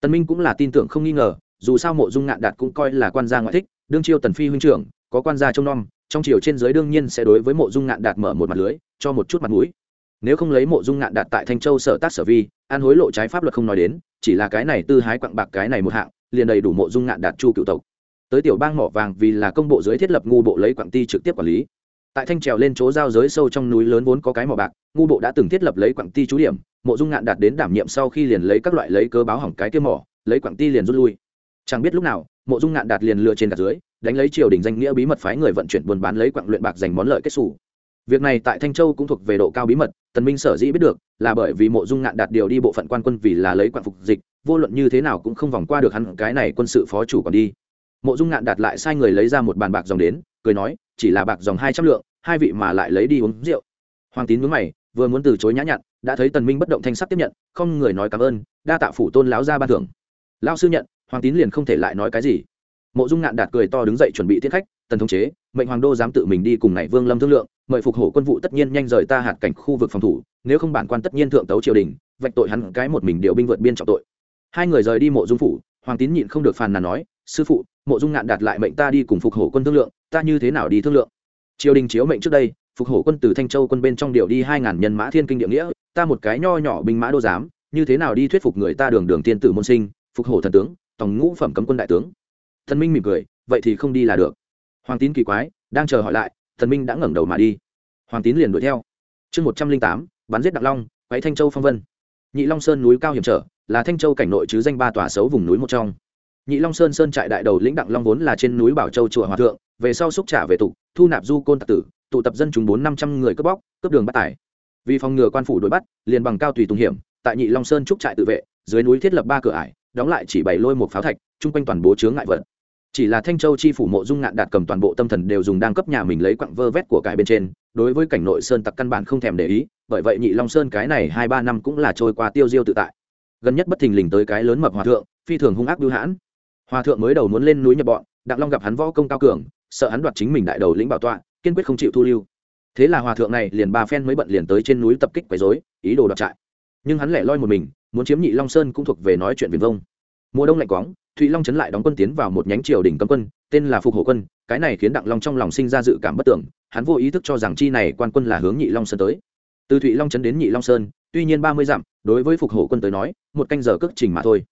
[SPEAKER 1] Tần minh cũng là tin tưởng không nghi ngờ, dù sao mộ dung ngạn đạt cũng coi là quan gia ngoại thích, đương triều tần phi huynh trưởng, có quan gia trông nom, trong triều trên giới đương nhiên sẽ đối với mộ dung ngạn đạt mở một mặt lưới, cho một chút mặt mũi nếu không lấy mộ dung ngạn đạt tại thanh châu sở tác sở vi, an hối lộ trái pháp luật không nói đến, chỉ là cái này tư hái quặng bạc cái này một hạng, liền đầy đủ mộ dung ngạn đạt chu cựu tộc. Tới tiểu bang mỏ vàng vì là công bộ dưới thiết lập ngu bộ lấy quặng ti trực tiếp quản lý. Tại thanh trèo lên chỗ giao giới sâu trong núi lớn vốn có cái mỏ bạc, ngu bộ đã từng thiết lập lấy quặng ti trú điểm, mộ dung ngạn đạt đến đảm nhiệm sau khi liền lấy các loại lấy cơ báo hỏng cái kia mỏ, lấy quặng ti liền rút lui. Chẳng biết lúc nào, mộ dung ngạn đạt liền lựa trên gạt dưới, đánh lấy triều đình danh nghĩa bí mật phái người vận chuyển buôn bán lấy quặng luyện bạc dành món lợi kết xù việc này tại thanh châu cũng thuộc về độ cao bí mật, tần minh sở dĩ biết được là bởi vì mộ dung ngạn đạt điều đi bộ phận quan quân vì là lấy quan phục dịch, vô luận như thế nào cũng không vòng qua được hắn, cái này quân sự phó chủ còn đi. Mộ dung ngạn đạt lại sai người lấy ra một bàn bạc dòng đến, cười nói, chỉ là bạc dòng hai trăm lượng, hai vị mà lại lấy đi uống rượu. Hoàng tín mướn mày, vừa muốn từ chối nhã nhặn, đã thấy tần minh bất động thanh sắc tiếp nhận, không người nói cảm ơn, đa tạ phủ tôn lão gia ban thưởng. Lão sư nhận, hoàng tín liền không thể lại nói cái gì. Mộ dung ngạn đạt cười to đứng dậy chuẩn bị tiễn khách tần thống chế, mệnh hoàng đô dám tự mình đi cùng này vương lâm thương lượng, mời phục hổ quân vụ tất nhiên nhanh rời ta hạt cảnh khu vực phòng thủ, nếu không bản quan tất nhiên thượng tấu triều đình, vạch tội hắn cái một mình điều binh vượt biên trọng tội. Hai người rời đi mộ dung phủ, hoàng tín nhịn không được phàn nàn nói, sư phụ, mộ dung ngạn đạt lại mệnh ta đi cùng phục hổ quân thương lượng, ta như thế nào đi thương lượng? Triều đình chiếu mệnh trước đây, phục hổ quân từ thanh châu quân bên trong điều đi hai ngàn nhân mã thiên kinh địa nghĩa, ta một cái nho nhỏ binh mã đô giám, như thế nào đi thuyết phục người ta đường đường tiên tử môn sinh, phục hổ thần tướng tổng ngũ phẩm cấm quân đại tướng. Thần minh mỉm cười, vậy thì không đi là được hoàng tín kỳ quái, đang chờ hỏi lại thần minh đã ngẩng đầu mà đi. Hoàng tín liền đuổi theo. Chương một trăm linh tám, bắn giết đặc long quáy thanh châu phong vân. Nhị long sơn núi cao hiểm trở, là thanh châu cảnh nội chứ danh ba tòa xấu vùng núi một trong. Nhị long sơn sơn trại đại đầu lĩnh đặng long vốn là trên núi bảo châu chùa hòa thượng, về sau xúc trả về tục thu nạp du côn tạc tử, tụ tập dân chúng bốn năm trăm người cướp bóc, cướp đường bắt tải. Vì phòng ngừa quan phủ đuổi bắt, liền bằng cao tùy tùng hiểm, tại nhị long sơn trúc trại tự vệ, dưới núi thiết lập ba cửa ải, đóng lại chỉ bày lôi một pháo thạch, chung quanh toàn bố chướng ngại vật chỉ là thanh châu chi phủ mộ dung ngạn đạt cầm toàn bộ tâm thần đều dùng đang cấp nhà mình lấy quặng vơ vét của cải bên trên, đối với cảnh nội sơn tặc căn bản không thèm để ý, bởi vậy nhị long sơn cái này hai ba năm cũng là trôi qua tiêu diêu tự tại. Gần nhất bất thình lình tới cái lớn mập hòa thượng, phi thường hung ác bưu hãn. Hòa thượng mới đầu muốn lên núi nhập bọn, đặng long gặp hắn võ công cao cường, sợ hắn đoạt chính mình đại đầu lĩnh bảo tọa, kiên quyết không chịu thu lưu. Thế là hòa thượng này liền ba phen mới bận liền tới trên núi tập kích quấy dối ý đồ đoạt trại. Nhưng hắn lẻ loi một mình, muốn chiếm nhị long sơn cũng thuộc về nói chuyện viền vông mùa đông lạnh quáng, thụy long trấn lại đóng quân tiến vào một nhánh triều đình cấm quân tên là phục hộ quân. Cái này khiến đặng long trong lòng sinh ra dự cảm bất tưởng hắn vô ý thức cho rằng chi này quan quân là hướng nhị long sơn tới. Từ thụy long trấn đến nhị long sơn tuy nhiên ba mươi dặm đối với phục hộ quân tới nói một canh giờ cước trình mà thôi.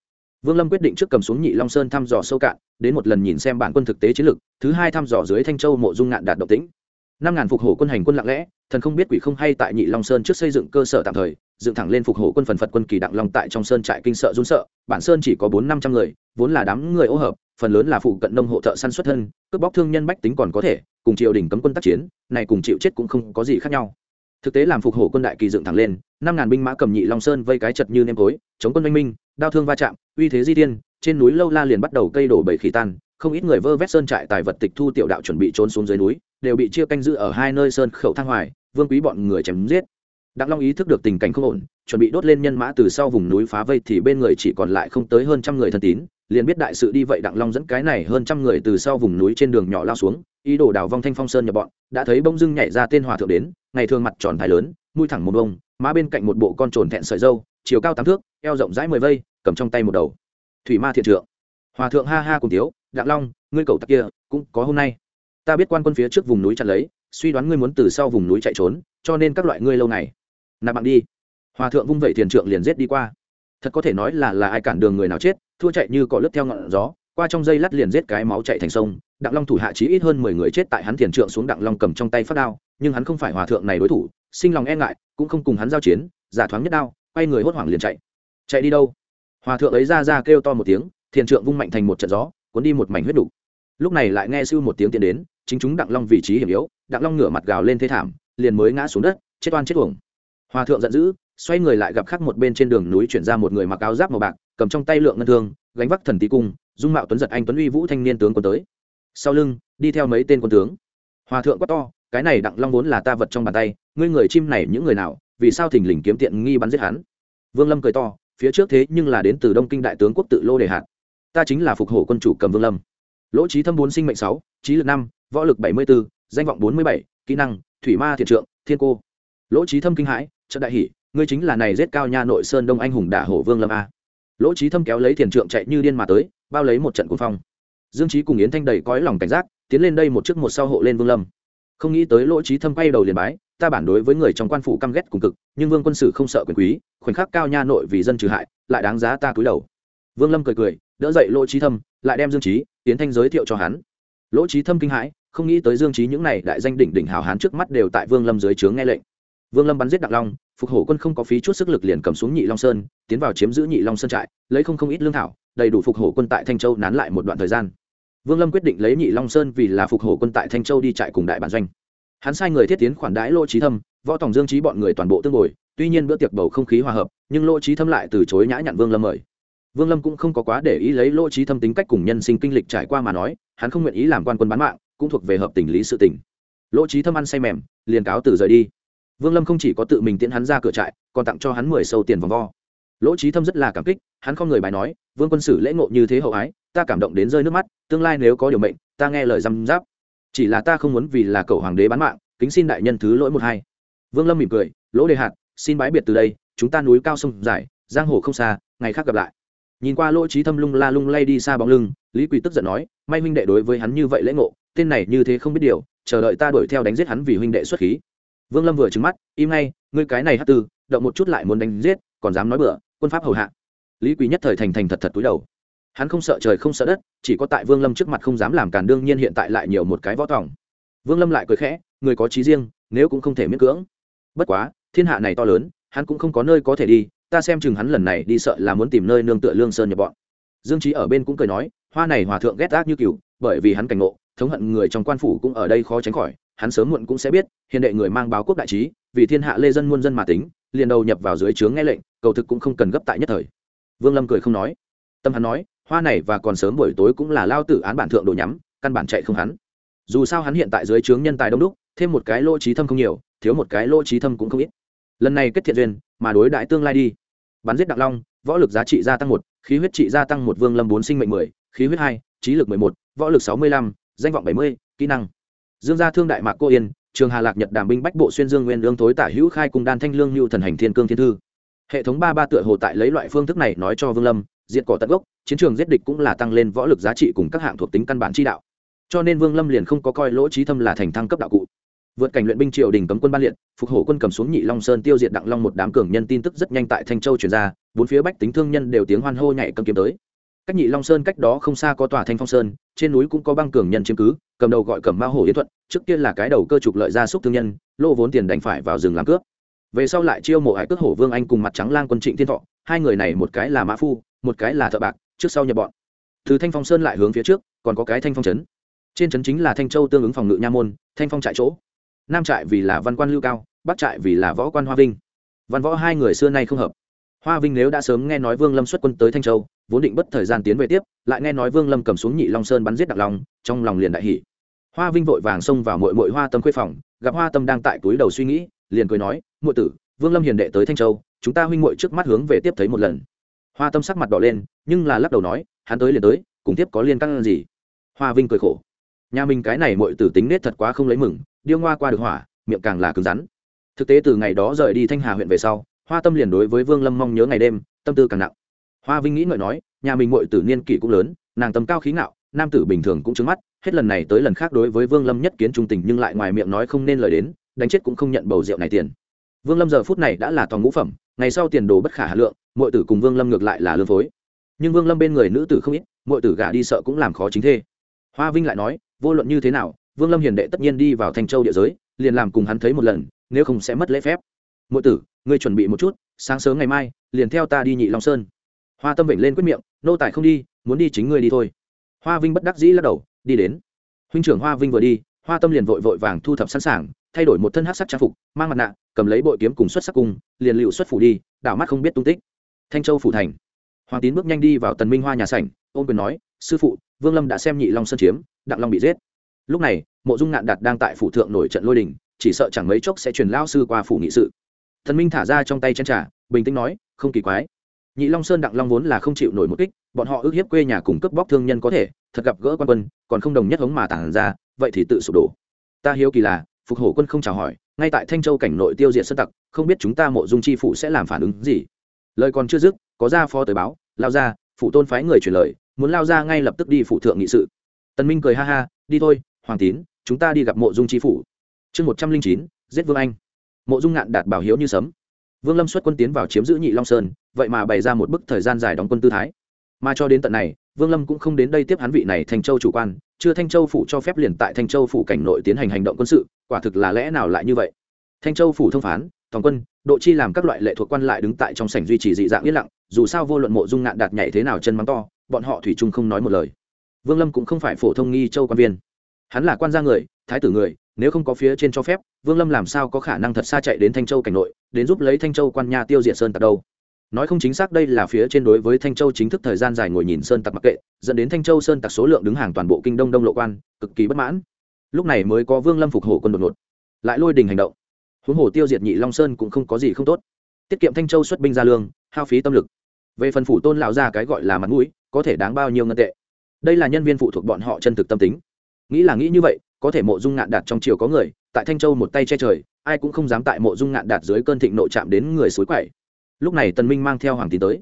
[SPEAKER 1] Vương lâm quyết định trước cầm xuống nhị long sơn thăm dò sâu cạn đến một lần nhìn xem bản quân thực tế chiến lược thứ hai thăm dò dưới thanh châu mộ dung ngạn đạt độc tĩnh. Năm ngàn phục hộ quân hành quân lặng lẽ thần không biết quỷ không hay tại nhị long sơn trước xây dựng cơ sở tạm thời dựng thẳng lên phục hộ quân phần phật quân kỳ đặng long tại trong sơn trại kinh sợ run sợ, bản sơn chỉ có bốn năm trăm người, vốn là đám người ô hợp, phần lớn là phụ cận nông hộ thợ săn xuất thân, cướp bóc thương nhân bách tính còn có thể, cùng triều đình cấm quân tác chiến, này cùng chịu chết cũng không có gì khác nhau. Thực tế làm phục hộ quân đại kỳ dựng thẳng lên, năm ngàn binh mã cầm nhị long sơn vây cái chật như nêm tối, chống quân oanh minh, đao thương va chạm, uy thế di tiên, trên núi lâu la liền bắt đầu cây đổ bầy khỉ tan, không ít người vơ vét sơn trại tài vật tịch thu tiểu đạo chuẩn bị trốn xuống dưới núi, đều bị chia canh giữ ở hai nơi sơn khẩu thang hoài, vương quý bọn người chém giết đặng long ý thức được tình cảnh không ổn, chuẩn bị đốt lên nhân mã từ sau vùng núi phá vây thì bên người chỉ còn lại không tới hơn trăm người thân tín, liền biết đại sự đi vậy đặng long dẫn cái này hơn trăm người từ sau vùng núi trên đường nhỏ lao xuống, ý đồ đào vong thanh phong sơn nhập bọn, đã thấy bông dưng nhảy ra tên hòa thượng đến, ngày thường mặt tròn thái lớn, mũi thẳng một bông má bên cạnh một bộ con trồn thẹn sợi dâu chiều cao tám thước, eo rộng rãi mười vây, cầm trong tay một đầu. Thủy ma thiện trượng. Hòa thượng ha ha cùng tiếu đặng long, ngươi cậu tặc kia, cũng có hôm nay. Ta biết quan quân phía trước vùng núi chặn lấy, suy đoán ngươi muốn từ sau vùng núi chạy trốn, cho nên các loại ngươi lâu này nạp bạn đi. Hòa thượng vung vẩy thiền trượng liền giết đi qua. Thật có thể nói là là ai cản đường người nào chết, thua chạy như cỏ lướt theo ngọn gió, qua trong dây lắt liền giết cái máu chạy thành sông. Đặng long thủ hạ chí ít hơn mười người chết tại hắn thiền trượng xuống đặng long cầm trong tay phát đao, nhưng hắn không phải hòa thượng này đối thủ, sinh lòng e ngại, cũng không cùng hắn giao chiến, giả thoáng nhất đao, quay người hốt hoảng liền chạy. Chạy đi đâu? Hòa thượng ấy ra ra kêu to một tiếng, thiền trượng vung mạnh thành một trận gió, cuốn đi một mảnh huyết đủ. lúc này lại nghe sưu một tiếng tiến đến, chính chúng đặng long vị trí hiểm yếu, đặng long ngửa mặt gào lên thế thảm, liền mới ngã xuống đất, chết oan chết uổng hòa thượng giận dữ, xoay người lại gặp khắc một bên trên đường núi chuyển ra một người mặc áo giáp màu bạc, cầm trong tay lượng ngân thương, gánh vác thần tí cung, dung mạo tuấn giật anh tuấn uy vũ thanh niên tướng quân tới. Sau lưng, đi theo mấy tên quân tướng. Hòa thượng quát to, cái này đặng long vốn là ta vật trong bàn tay, ngươi người chim này những người nào, vì sao thình lình kiếm tiện nghi bắn giết hắn? Vương lâm cười to, phía trước thế nhưng là đến từ đông kinh đại tướng quốc tự lô đề hạt. Ta chính là phục hổ quân chủ cầm vương lâm. Lỗ trí thâm bốn sinh mệnh sáu, trí lực năm, võ lực bảy mươi b ố danh vọng bốn mươi bảy, kỹ năng, thủy ma thiện trượng, thiên cô. Lỗ trí thâm kinh hãi trận đại hỷ, ngươi chính là này giết cao nha nội sơn đông anh hùng đả hổ vương lâm a. Lỗ trí thâm kéo lấy thiền trượng chạy như điên mà tới, bao lấy một trận cuồng phong. Dương trí cùng yến thanh đầy cõi lòng cảnh giác, tiến lên đây một chiếc một sau hộ lên vương lâm. Không nghĩ tới lỗ trí thâm quay đầu liền bái, ta bản đối với người trong quan phủ căm ghét cùng cực, nhưng vương quân sử không sợ quyền quý, khoảnh khắc cao nha nội vì dân trừ hại, lại đáng giá ta cúi đầu. Vương lâm cười cười, đỡ dậy lỗ trí thâm, lại đem dương trí tiến thanh giới thiệu cho hắn. Lỗ trí thâm kinh hãi, không nghĩ tới dương trí những này đại danh đỉnh đỉnh hào hán trước mắt đều tại vương lâm dưới trướng nghe lệnh vương lâm bắn giết đặng long, phục hổ quân không có phí chút sức lực liền cầm xuống nhị long sơn, tiến vào chiếm giữ nhị long sơn trại, lấy không không ít lương thảo, đầy đủ phục hổ quân tại thanh châu nán lại một đoạn thời gian. Vương lâm quyết định lấy nhị long sơn vì là phục hổ quân tại thanh châu đi trại cùng đại bản doanh. Hắn sai người thiết tiến khoản đãi lỗ trí thâm, võ tòng dương trí bọn người toàn bộ tương ngồi, tuy nhiên bữa tiệc bầu không khí hòa hợp, nhưng lỗ trí thâm lại từ chối nhã nhặn vương lâm mời. Vương lâm cũng không có quá để ý lấy lỗ trí thâm tính cách cùng nhân sinh kinh lịch trải qua mà nói, hắn không nguyện ý làm quan quân bán mạng, cũng thuộc về hợp tình lý sự tình. Lỗ trí thâm ăn say mềm, liền cáo từ rời đi vương lâm không chỉ có tự mình tiễn hắn ra cửa trại, còn tặng cho hắn mười sâu tiền vòng vo. Lỗ trí thâm rất là cảm kích, hắn không người bài nói, vương quân sử lễ ngộ như thế hậu ái, ta cảm động đến rơi nước mắt, tương lai nếu có điều mệnh, ta nghe lời răm giáp chỉ là ta không muốn vì là cậu hoàng đế bán mạng, kính xin đại nhân thứ lỗi một hai. Vương lâm mỉm cười, lỗ đề hạt, xin bái biệt từ đây, chúng ta núi cao sông dài, giang hồ không xa, ngày khác gặp lại. Nhìn qua lỗ trí thâm lung la lung lay đi xa bóng lưng, lý quỳ tức giận nói, may huynh đệ đối với hắn như vậy lễ ngộ, tên này như thế không biết điều, chờ đợi ta đuổi theo đánh giết hắn vì huynh đệ xuất khí vương lâm vừa trứng mắt, im ngay, ngươi cái này hát tư, động một chút lại muốn đánh giết, còn dám nói bựa quân pháp hầu hạ. Lý quý nhất thời thành thành thật thật túi đầu. Hắn không sợ trời không sợ đất, chỉ có tại vương lâm trước mặt không dám làm càn, đương nhiên hiện tại lại nhiều một cái võ tòng. Vương lâm lại cười khẽ, người có trí riêng, nếu cũng không thể miễn cưỡng. Bất quá, thiên hạ này to lớn, hắn cũng không có nơi có thể đi, ta xem chừng hắn lần này đi sợ là muốn tìm nơi nương tựa lương sơn nhập bọn. Dương trí ở bên cũng cười nói, hoa này hòa thượng ghét ác như cừu, bởi vì hắn cảnh ngộ, thống hận người trong quan phủ cũng ở đây khó tránh khỏi hắn sớm muộn cũng sẽ biết hiền đệ người mang báo quốc đại trí, vì thiên hạ lê dân muôn dân mà tính, liền đầu nhập vào dưới trướng nghe lệnh, cầu thực cũng không cần gấp tại nhất thời. Vương lâm cười không nói. Tâm hắn nói, hoa này và còn sớm buổi tối cũng là lao tử án bản thượng đồ nhắm, căn bản chạy không hắn. Dù sao hắn hiện tại dưới trướng nhân tài đông đúc, thêm một cái lỗ trí thâm không nhiều, thiếu một cái lỗ trí thâm cũng không ít. Lần này kết thiện duyên, mà đối đại tương lai đi. Bắn giết đặng long, võ lực giá trị gia tăng một, khí huyết trị gia tăng một, vương lâm bốn sinh mệnh mười, khí huyết hai, trí lực mười một, võ lực sáu mươi lăm, danh vọng bảy mươi, kỹ năng dương gia thương đại mạc cô yên, trường hà lạc nhật đàm binh bách bộ xuyên dương nguyên lương tối tả hữu khai cùng đan thanh lương như thần hành thiên cương thiên thư. Hệ thống ba ba tựa hồ tại lấy loại phương thức này nói cho vương lâm diện cỏ tận gốc, chiến trường giết địch cũng là tăng lên võ lực giá trị cùng các hạng thuộc tính căn bản chi đạo. Cho nên vương lâm liền không có coi lỗ trí thâm là thành thăng cấp đạo cụ. Vượt cảnh luyện binh triều đình cấm quân ban liệt, phục hổ quân cầm xuống nhị long sơn tiêu diệt đặng long một đám cường nhân tin tức rất nhanh tại thanh châu truyền ra, bốn phía bách tính thương nhân đều tiếng hoan hô nhảy cầm kiếm tới cách nhị long sơn cách đó không xa có tòa thanh phong sơn, trên núi cũng có băng cường nhân chiếm cứ, cầm đầu gọi cẩm ma hổ yến thuận, trước tiên là cái đầu cơ trục lợi gia súc thương nhân lô vốn tiền đành phải vào rừng làm cướp. Về sau lại chiêu mộ hải cướp hổ vương anh cùng mặt trắng lang quân trịnh thiên thọ, hai người này một cái là mã phu, một cái là thợ bạc, trước sau nhập bọn. Từ thanh phong sơn lại hướng phía trước, còn có cái thanh phong trấn. Trên trấn chính là thanh châu tương ứng phòng ngự nha môn, thanh phong trại chỗ. Nam trại vì là văn quan lưu cao, bắc trại vì là võ quan hoa vinh. Văn võ hai người xưa nay không hợp hoa vinh nếu đã sớm nghe nói vương lâm xuất quân tới thanh châu, vốn định bất thời gian tiến về tiếp, lại nghe nói vương lâm cầm xuống nhị long sơn bắn giết đặc long, trong lòng liền đại hỉ. hoa vinh vội vàng xông vào mội mội hoa tâm khuê phòng, gặp hoa tâm đang tại túi đầu suy nghĩ, liền cười nói, muội tử, vương lâm hiền đệ tới thanh châu, chúng ta huynh muội trước mắt hướng về tiếp thấy một lần. Hoa tâm sắc mặt đỏ lên, nhưng là lắc đầu nói, hắn tới liền tới, cùng tiếp có liên căn gì? Hoa vinh cười khổ, nhà mình cái này muội tử tính nết thật quá không lấy mừng, điêu ngoa qua được hỏa, miệng càng là cứng rắn. Thực tế từ ngày đó rời đi thanh hà huyện về sau hoa tâm liền đối với vương lâm mong nhớ ngày đêm, tâm tư càng nặng. Hoa vinh nghĩ ngợi nói, nhà mình muội tử niên kỷ cũng lớn, nàng tầm cao khí ngạo, nam tử bình thường cũng trứng mắt, hết lần này tới lần khác đối với vương lâm nhất kiến trung tình nhưng lại ngoài miệng nói không nên lời đến, đánh chết cũng không nhận bầu rượu này tiền. Vương lâm giờ phút này đã là toàn ngũ phẩm, ngày sau tiền đồ bất khả hà lượng, muội tử cùng vương lâm ngược lại là lương phối. Nhưng vương lâm bên người nữ tử không ít, muội tử gả đi sợ cũng làm khó chính thê. Hoa vinh lại nói, vô luận như thế nào, vương lâm hiền đệ tất nhiên đi vào thanh châu địa giới, liền làm cùng hắn thấy một lần, nếu không sẽ mất lễ phép mỗi tử, ngươi chuẩn bị một chút, sáng sớm ngày mai, liền theo ta đi nhị long sơn. Hoa tâm vểnh lên quyết miệng, nô tài không đi, muốn đi chính ngươi đi thôi. Hoa vinh bất đắc dĩ lắc đầu, đi đến. Huynh trưởng hoa vinh vừa đi, hoa tâm liền vội vội vàng thu thập sẵn sàng, thay đổi một thân hát sắc trang phục, mang mặt nạ, cầm lấy bội kiếm cùng xuất sắc cung, liền liệu xuất phủ đi, đảo mắt không biết tung tích. Thanh châu phủ thành. Hoàng tín bước nhanh đi vào tần minh hoa nhà sảnh, ôm quyền nói, sư phụ, vương lâm đã xem nhị long sơn chiếm, đặng long bị giết. Lúc này, mộ dung ngạn đạt đang tại phủ thượng nổi trận lôi đình, chỉ sợ chẳng mấy chốc sẽ truyền lao sư qua phủ nghị sự thần minh thả ra trong tay chân trả bình tĩnh nói, không kỳ quái. Nhị long sơn đặng long vốn là không chịu nổi một kích, bọn họ ước hiếp quê nhà cùng cướp bóc thương nhân có thể, thật gặp gỡ quan quân, còn không đồng nhất hống mà tản ra, vậy thì tự sụp đổ. Ta hiếu kỳ là, phục hổ quân không chào hỏi, ngay tại thanh châu cảnh nội tiêu diệt sơn tặc, không biết chúng ta mộ dung chi phủ sẽ làm phản ứng gì. Lời còn chưa dứt, có ra phó tới báo, lao ra phụ tôn phái người truyền lời, muốn lao ra ngay lập tức đi phụ thượng nghị sự. Tần minh cười ha ha, đi thôi, hoàng tín, chúng ta đi gặp mộ dung chi phủ. Chương một trăm linh chín, giết vương anh mộ dung ngạn đạt bảo hiếu như sấm. Vương lâm xuất quân tiến vào chiếm giữ nhị long sơn, vậy mà bày ra một bức thời gian dài đóng quân tư thái. Mà cho đến tận này, vương lâm cũng không đến đây tiếp hắn vị này Thanh châu chủ quan, chưa thanh châu phủ cho phép liền tại thanh châu phủ cảnh nội tiến hành hành động quân sự, quả thực là lẽ nào lại như vậy? Thanh châu phủ thông phán toàn quân, độ chi làm các loại lệ thuộc quan lại đứng tại trong sảnh duy trì dị dạng yên lặng, dù sao vô luận mộ dung ngạn đạt nhảy thế nào chân mắng to, bọn họ thủy chung không nói một lời. Vương lâm cũng không phải phổ thông nghi châu quan viên. Hắn là quan gia người thái tử người, nếu không có phía trên cho phép, vương lâm làm sao có khả năng thật xa chạy đến thanh châu cảnh nội, đến giúp lấy thanh châu quan nha tiêu diệt sơn tặc đâu? Nói không chính xác đây là phía trên đối với thanh châu chính thức thời gian dài ngồi nhìn sơn tặc mặc kệ, dẫn đến thanh châu sơn tặc số lượng đứng hàng toàn bộ kinh đông đông lộ quan, cực kỳ bất mãn. Lúc này mới có vương lâm phục hổ quân đột ngột, lại lôi đình hành động. Huống hồ tiêu diệt nhị long sơn cũng không có gì không tốt. Tiết kiệm thanh châu xuất binh ra lương, hao phí tâm lực. Về phần phủ tôn lão ra cái gọi là mặt mũi, có thể đáng bao nhiêu ngân tệ. Đây là nhân viên phụ thuộc bọn họ chân thực tâm tính. Nghĩ là nghĩ như vậy có thể mộ dung ngạn đạt trong triều có người, tại thanh châu một tay che trời, ai cũng không dám tại mộ dung ngạn đạt dưới cơn thịnh nộ chạm đến người suối quậy. Lúc này tần minh mang theo hoàng tín tới.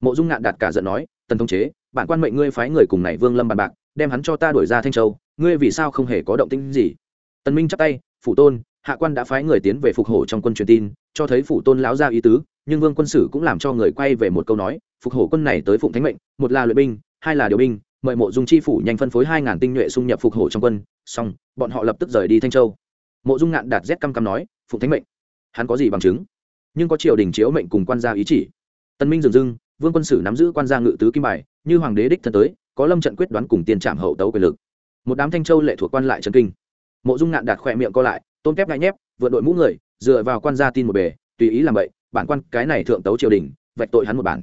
[SPEAKER 1] Mộ dung ngạn đạt cả giận nói, tần thông chế, bản quan mệnh ngươi phái người cùng này vương lâm bàn bạc, đem hắn cho ta đuổi ra thanh châu, ngươi vì sao không hề có động tĩnh gì? Tần minh chắp tay, phủ tôn, hạ quan đã phái người tiến về phục hổ trong quân truyền tin, cho thấy phủ tôn lão gia ý tứ, nhưng vương quân sử cũng làm cho người quay về một câu nói, phục hổ quân này tới phụng thánh mệnh, một là luyện binh, hai là điều binh mời mộ dung chi phủ nhanh phân phối hai ngàn tinh nhuệ xung nhập phục hổ trong quân, xong, bọn họ lập tức rời đi thanh châu. Mộ dung ngạn đạt rét căm căm nói, phụng thánh mệnh. Hắn có gì bằng chứng? Nhưng có triều đình chiếu mệnh cùng quan gia ý chỉ. Tân minh dừng dưng, vương quân sử nắm giữ quan gia ngự tứ kim bài, như hoàng đế đích thân tới, có lâm trận quyết đoán cùng tiền trạm hậu tấu quyền lực. Một đám thanh châu lệ thuộc quan lại trần kinh. Mộ dung ngạn đạt khỏe miệng co lại, tôn kép ngại nhép vượt đội mũ người, dựa vào quan gia tin một bề, tùy ý làm vậy, bản quan cái này thượng tấu triều đình, vạch tội hắn một bản.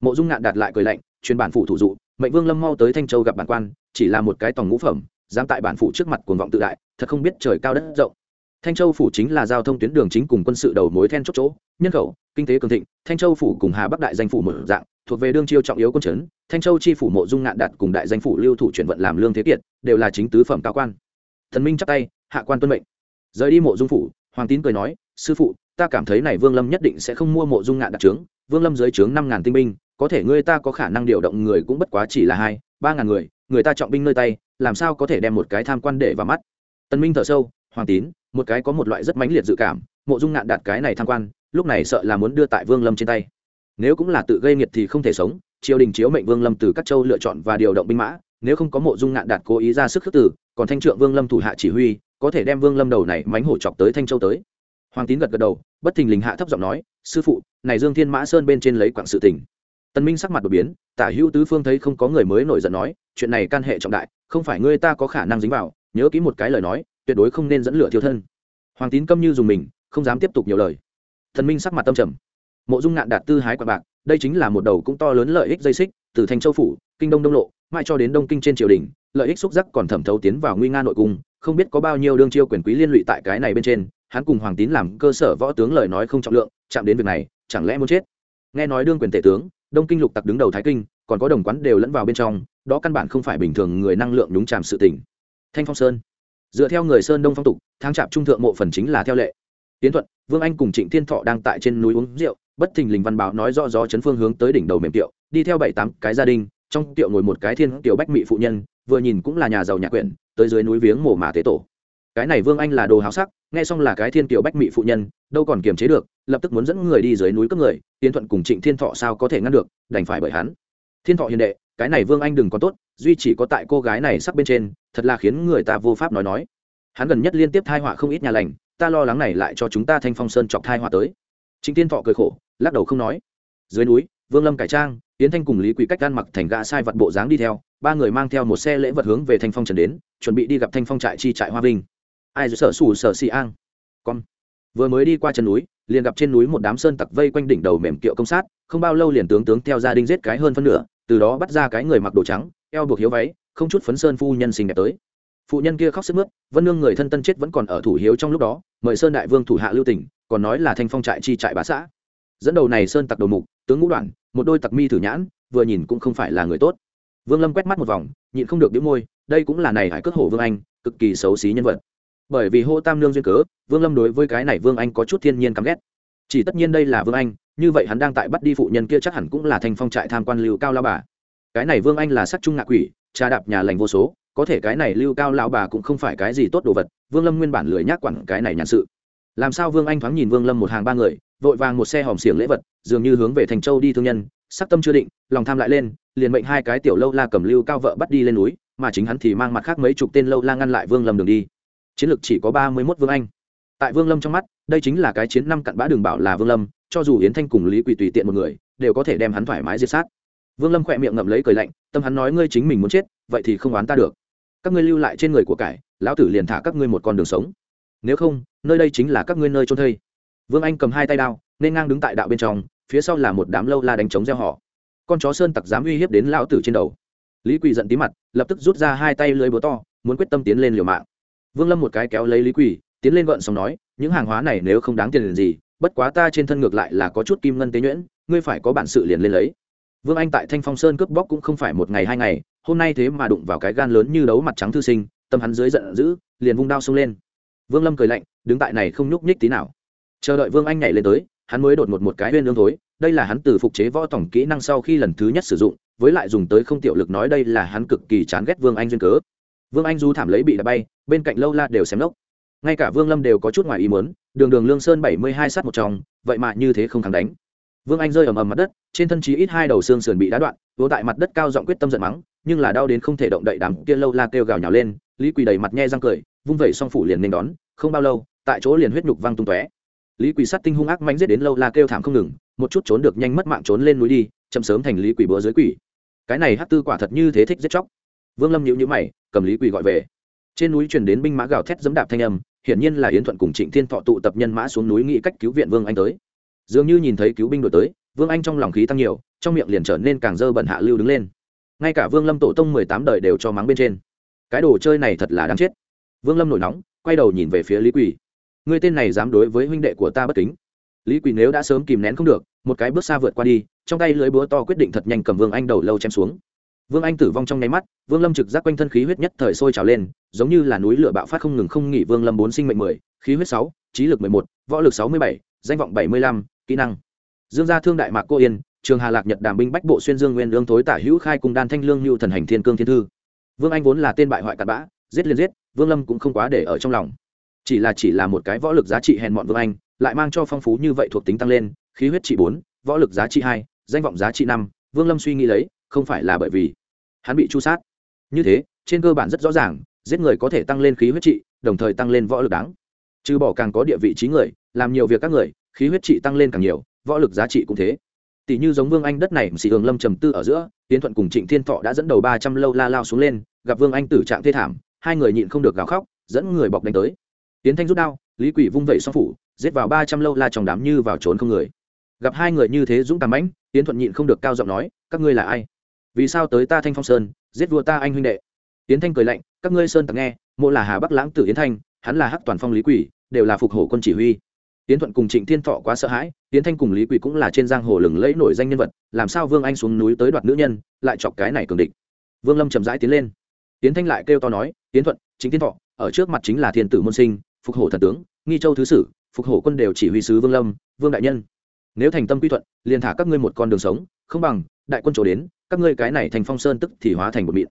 [SPEAKER 1] Mộ dung ngạn đạt lại cười lạnh truyền bản phụ thủ dụ, mệnh vương lâm mau tới thanh châu gặp bản quan, chỉ là một cái tòng ngũ phẩm, dám tại bản phụ trước mặt cuồng vọng tự đại, thật không biết trời cao đất rộng. Thanh châu phủ chính là giao thông tuyến đường chính cùng quân sự đầu mối then chốt chỗ, nhân khẩu, kinh tế cường thịnh, thanh châu phủ cùng hà bắc đại danh phủ mở dạng, thuộc về đương chiêu trọng yếu quân trấn thanh châu chi phủ mộ dung ngạn đạt cùng đại danh phủ lưu thủ chuyển vận làm lương thế kiệt, đều là chính tứ phẩm cao quan. Thần minh chắp tay, hạ quan tuân mệnh. Rời đi mộ dung phủ, hoàng tín cười nói, sư phụ, ta cảm thấy này vương lâm nhất định sẽ không mua mộ dung ngạn đạt trướng, vương lâm dưới trướng năm ngàn tinh binh có thể ngươi ta có khả năng điều động người cũng bất quá chỉ là hai, ba ngàn người người ta trọng binh nơi tay, làm sao có thể đem một cái tham quan để vào mắt? Tân minh thở sâu, hoàng tín, một cái có một loại rất mãnh liệt dự cảm, mộ dung ngạn đạt cái này tham quan, lúc này sợ là muốn đưa tại vương lâm trên tay. Nếu cũng là tự gây nghiệt thì không thể sống, triều đình chiếu mệnh vương lâm từ các châu lựa chọn và điều động binh mã, nếu không có mộ dung ngạn đạt cố ý ra sức khước tử còn thanh trượng vương lâm thủ hạ chỉ huy, có thể đem vương lâm đầu này mánh hổ chọc tới thanh châu tới. Hoàng tín gật gật đầu, bất thình lình hạ thấp giọng nói, sư phụ, này dương thiên mã sơn bên trên lấy quảng sự tình tần minh sắc mặt đột biến, tả hữu tứ phương thấy không có người mới nổi giận nói, chuyện này can hệ trọng đại, không phải ngươi ta có khả năng dính vào, nhớ kỹ một cái lời nói, tuyệt đối không nên dẫn lửa thiêu thân. Hoàng tín câm như dùng mình, không dám tiếp tục nhiều lời. Thần minh sắc mặt tâm trầm. Mộ dung ngạn đạt tư hái quạt bạc, đây chính là một đầu cũng to lớn lợi ích dây xích, từ thanh châu phủ, kinh đông đông lộ mai cho đến đông kinh trên triều đình, lợi ích xúc giác còn thẩm thấu tiến vào nguy nga nội cung, không biết có bao nhiêu đương chiêu quyền quý liên lụy tại cái này bên trên, hắn cùng hoàng tín làm cơ sở võ tướng lời nói không trọng lượng, chạm đến việc này, chẳng lẽ muốn chết? Nghe nói đương quyền tể tướng đông kinh lục tặc đứng đầu thái kinh, còn có đồng quán đều lẫn vào bên trong, đó căn bản không phải bình thường người năng lượng đúng chạm sự tình. Thanh phong sơn. Dựa theo người sơn đông phong tục, tháng chạp trung thượng mộ phần chính là theo lệ. Tiến thuận, vương anh cùng trịnh thiên thọ đang tại trên núi uống rượu, bất thình lình văn báo nói rõ gió chấn phương hướng tới đỉnh đầu mềm tiệu, đi theo bảy tám cái gia đình, trong tiệu ngồi một cái thiên tiểu bách mỹ phụ nhân, vừa nhìn cũng là nhà giàu nhà quyển, tới dưới núi viếng mồ mả tế tổ cái này vương anh là đồ háo sắc, nghe xong là cái thiên kiều bách mị phụ nhân, đâu còn kiềm chế được, lập tức muốn dẫn người đi dưới núi cướp người tiến thuận cùng trịnh thiên thọ sao có thể ngăn được, đành phải bởi hắn. Thiên thọ hiền đệ, cái này vương anh đừng có tốt, duy chỉ có tại cô gái này sắc bên trên, thật là khiến người ta vô pháp nói nói. Hắn gần nhất liên tiếp thai họa không ít nhà lành, ta lo lắng này lại cho chúng ta thanh phong sơn chọc thai họa tới. Trịnh thiên thọ cười khổ, lắc đầu không nói. Dưới núi, vương lâm cải trang tiến thanh cùng lý quý cách gan mặc thành gã sai vật bộ dáng đi theo, ba người mang theo một xe lễ vật hướng về thanh phong trần đến, chuẩn bị đi gặp thanh phong trại chi trại hoa vinh ai sợ sủ sợ xì an. Con vừa mới đi qua chân núi, liền gặp trên núi một đám sơn tặc vây quanh đỉnh đầu mềm kiệu công sát, không bao lâu liền tướng tướng theo gia đình giết cái hơn phân nửa, từ đó bắt ra cái người mặc đồ trắng, eo buộc hiếu váy, không chút phấn sơn phu nhân xinh đẹp tới. Phụ nhân kia khóc sức mướt vân nương người thân tân chết vẫn còn ở thủ hiếu trong lúc đó, mời sơn đại vương thủ hạ lưu tỉnh còn nói là thanh phong trại chi trại bá xã. Dẫn đầu này sơn tặc đầu mục, tướng ngũ đoạn, một đôi tặc mi thử nhãn, vừa nhìn cũng không phải là người tốt. Vương lâm quét mắt một vòng, nhịn không được đĩu môi, đây cũng là này hải cất hổ vương anh, cực kỳ xấu xí nhân vật bởi vì hô tam nương duyên cớ, vương lâm đối với cái này vương anh có chút thiên nhiên căm ghét. Chỉ tất nhiên đây là vương anh, như vậy hắn đang tại bắt đi phụ nhân kia chắc hẳn cũng là thanh phong trại tham quan lưu cao lao bà. Cái này vương anh là sắc trung ngạ quỷ cha đạp nhà lành vô số, có thể cái này lưu cao lão bà cũng không phải cái gì tốt đồ vật, vương lâm nguyên bản lười nhác quản cái này nhàn sự. Làm sao vương anh thoáng nhìn vương lâm một hàng ba người, vội vàng một xe hòm xiềng lễ vật, dường như hướng về thành châu đi thương nhân, sắc tâm chưa định, lòng tham lại lên, liền mệnh hai cái tiểu lâu la cầm lưu cao vợ bắt đi lên núi, mà chính hắn thì mang mặt khác mấy chục tên lâu la ngăn lại vương lâm đường đi chiến lược chỉ có ba mươi mốt vương anh. Tại vương lâm trong mắt, đây chính là cái chiến năm cặn bã đường bảo là vương lâm, cho dù yến thanh cùng lý quỳ tùy tiện một người, đều có thể đem hắn thoải mái diệt sát. Vương lâm khỏe miệng ngậm lấy cười lạnh, tâm hắn nói ngươi chính mình muốn chết, vậy thì không oán ta được. Các ngươi lưu lại trên người của cải, lão tử liền thả các ngươi một con đường sống. Nếu không, nơi đây chính là các ngươi nơi trôn thây. Vương anh cầm hai tay đao, nên ngang đứng tại đạo bên trong, phía sau là một đám lâu la đánh trống gieo họ. Con chó sơn tặc dám uy hiếp đến lão tử trên đầu. Lý quỳ giận tí mặt, lập tức rút ra hai tay lưới búa to, muốn quyết tâm tiến lên liều mạng vương lâm một cái kéo lấy lý quỳ, tiến lên gợn xong nói, những hàng hóa này nếu không đáng tiền gì, bất quá ta trên thân ngược lại là có chút kim ngân tế nhuyễn, ngươi phải có bản sự liền lên lấy. Vương anh tại thanh phong sơn cướp bóc cũng không phải một ngày hai ngày, hôm nay thế mà đụng vào cái gan lớn như đấu mặt trắng thư sinh, tâm hắn dưới giận dữ, liền vung đao xông lên. Vương lâm cười lạnh, đứng tại này không nhúc nhích tí nào. Chờ đợi vương anh nhảy lên tới, hắn mới đột một một cái huyên lương thối, đây là hắn từ phục chế võ tổng kỹ năng sau khi lần thứ nhất sử dụng, với lại dùng tới không tiểu lực nói đây là hắn cực kỳ chán ghét vương anh duyên cớ vương anh du thảm lấy bị đá bay bên cạnh lâu la đều xem lốc. Ngay cả vương lâm đều có chút ngoài ý muốn đường đường lương sơn bảy mươi hai sát một tròng, vậy mà như thế không thắng đánh. Vương anh rơi ầm ầm mặt đất trên thân chí ít hai đầu xương sườn bị đá đoạn vô tại mặt đất cao giọng quyết tâm giận mắng nhưng là đau đến không thể động đậy đám kia lâu la kêu gào nhào lên lý quỳ đầy mặt nhe răng cười vung vẩy song phủ liền nên đón không bao lâu tại chỗ liền huyết nhục văng tung tóe. Lý quỳ sắt tinh hung ác mánh giết đến lâu la kêu thảm không ngừng một chút trốn được nhanh mất mạng trốn lên núi đi chậm sớm thành lý quỳ bữa dưới quỷ. Cái này hát tư quả thật như thế thích giết chóc vương lâm nhữ nhữ mày, cầm lý quỳ gọi về. Trên núi truyền đến binh mã gào thét dẫm đạp thanh âm, hiển nhiên là yến thuận cùng trịnh thiên thọ tụ tập nhân mã xuống núi nghĩ cách cứu viện vương anh tới. Dường như nhìn thấy cứu binh đổi tới, vương anh trong lòng khí tăng nhiều, trong miệng liền trở nên càng dơ bẩn hạ lưu đứng lên. Ngay cả vương lâm tổ tông mười tám đời đều cho mắng bên trên. Cái đồ chơi này thật là đáng chết. Vương lâm nổi nóng, quay đầu nhìn về phía lý quỳ. Người tên này dám đối với huynh đệ của ta bất kính. Lý quỳ nếu đã sớm kìm nén không được, một cái bước xa vượt qua đi, trong tay lưới búa to quyết định thật nhanh cầm vương anh đầu lâu chém xuống vương anh tử vong trong nháy mắt, vương lâm trực giác quanh thân khí huyết nhất thời sôi trào lên, giống như là núi lửa bạo phát không ngừng không nghỉ vương lâm bốn sinh mệnh mười, khí huyết sáu, trí lực mười một, võ lực sáu mươi bảy, danh vọng bảy mươi lăm, kỹ năng. Dương gia thương đại mạc cô yên, trường hà lạc nhật đàm binh bách bộ xuyên dương nguyên lương thối tả hữu khai cùng đan thanh lương lưu thần hành thiên cương thiên thư. Vương anh vốn là tên bại hoại cặn bã, giết liền giết, vương lâm cũng không quá để ở trong lòng. Chỉ là chỉ là một cái võ lực giá trị hèn mọn vương anh, lại mang cho phong phú như vậy thuộc tính tăng lên, khí huyết trị bốn, võ lực giá trị hai, danh vọng giá trị năm, vương lâm suy nghĩ lấy không phải là bởi vì hắn bị chu sát. Như thế, trên cơ bản rất rõ ràng, giết người có thể tăng lên khí huyết trị, đồng thời tăng lên võ lực đáng. Trừ bỏ càng có địa vị trí người, làm nhiều việc các người, khí huyết trị tăng lên càng nhiều, võ lực giá trị cũng thế. Tỷ như giống vương anh đất này xì hướng lâm trầm tư ở giữa tiến thuận cùng trịnh thiên thọ đã dẫn đầu ba trăm lâu la lao xuống lên, gặp vương anh tử trạng thê thảm, hai người nhịn không được gào khóc, dẫn người bọc đánh tới. Tiến thanh rút đao, lý quỷ vung vẩy song phủ, giết vào ba trăm lâu la trong đám như vào trốn không người. Gặp hai người như thế dũng cảm mãnh tiến thuận nhịn không được cao giọng nói, các ngươi là ai? Vì sao tới ta thanh phong sơn, giết vua ta anh huynh đệ? Tiến thanh cười lạnh, các ngươi sơn tặc nghe, mộ là hà bắc lãng tử yến thanh, hắn là hắc toàn phong lý quỷ, đều là phục hổ quân chỉ huy. Tiến thuận cùng trịnh thiên thọ quá sợ hãi tiến thanh cùng lý quỷ cũng là trên giang hồ lừng lẫy nổi danh nhân vật, làm sao vương anh xuống núi tới đoạt nữ nhân, lại chọc cái này cường địch? Vương lâm chậm rãi tiến lên. Tiến thanh lại kêu to nói tiến thuận chính thiên thọ, ở trước mặt chính là thiên tử môn sinh, phục hổ thần tướng, nghi châu thứ sử, phục hổ quân đều chỉ huy sứ vương lâm, vương đại nhân. Nếu thành tâm quy thuận, liền thả các ngươi một con đường sống, không bằng đại quân chỗ đến các ngươi cái này thành phong sơn tức thì hóa thành một mịn.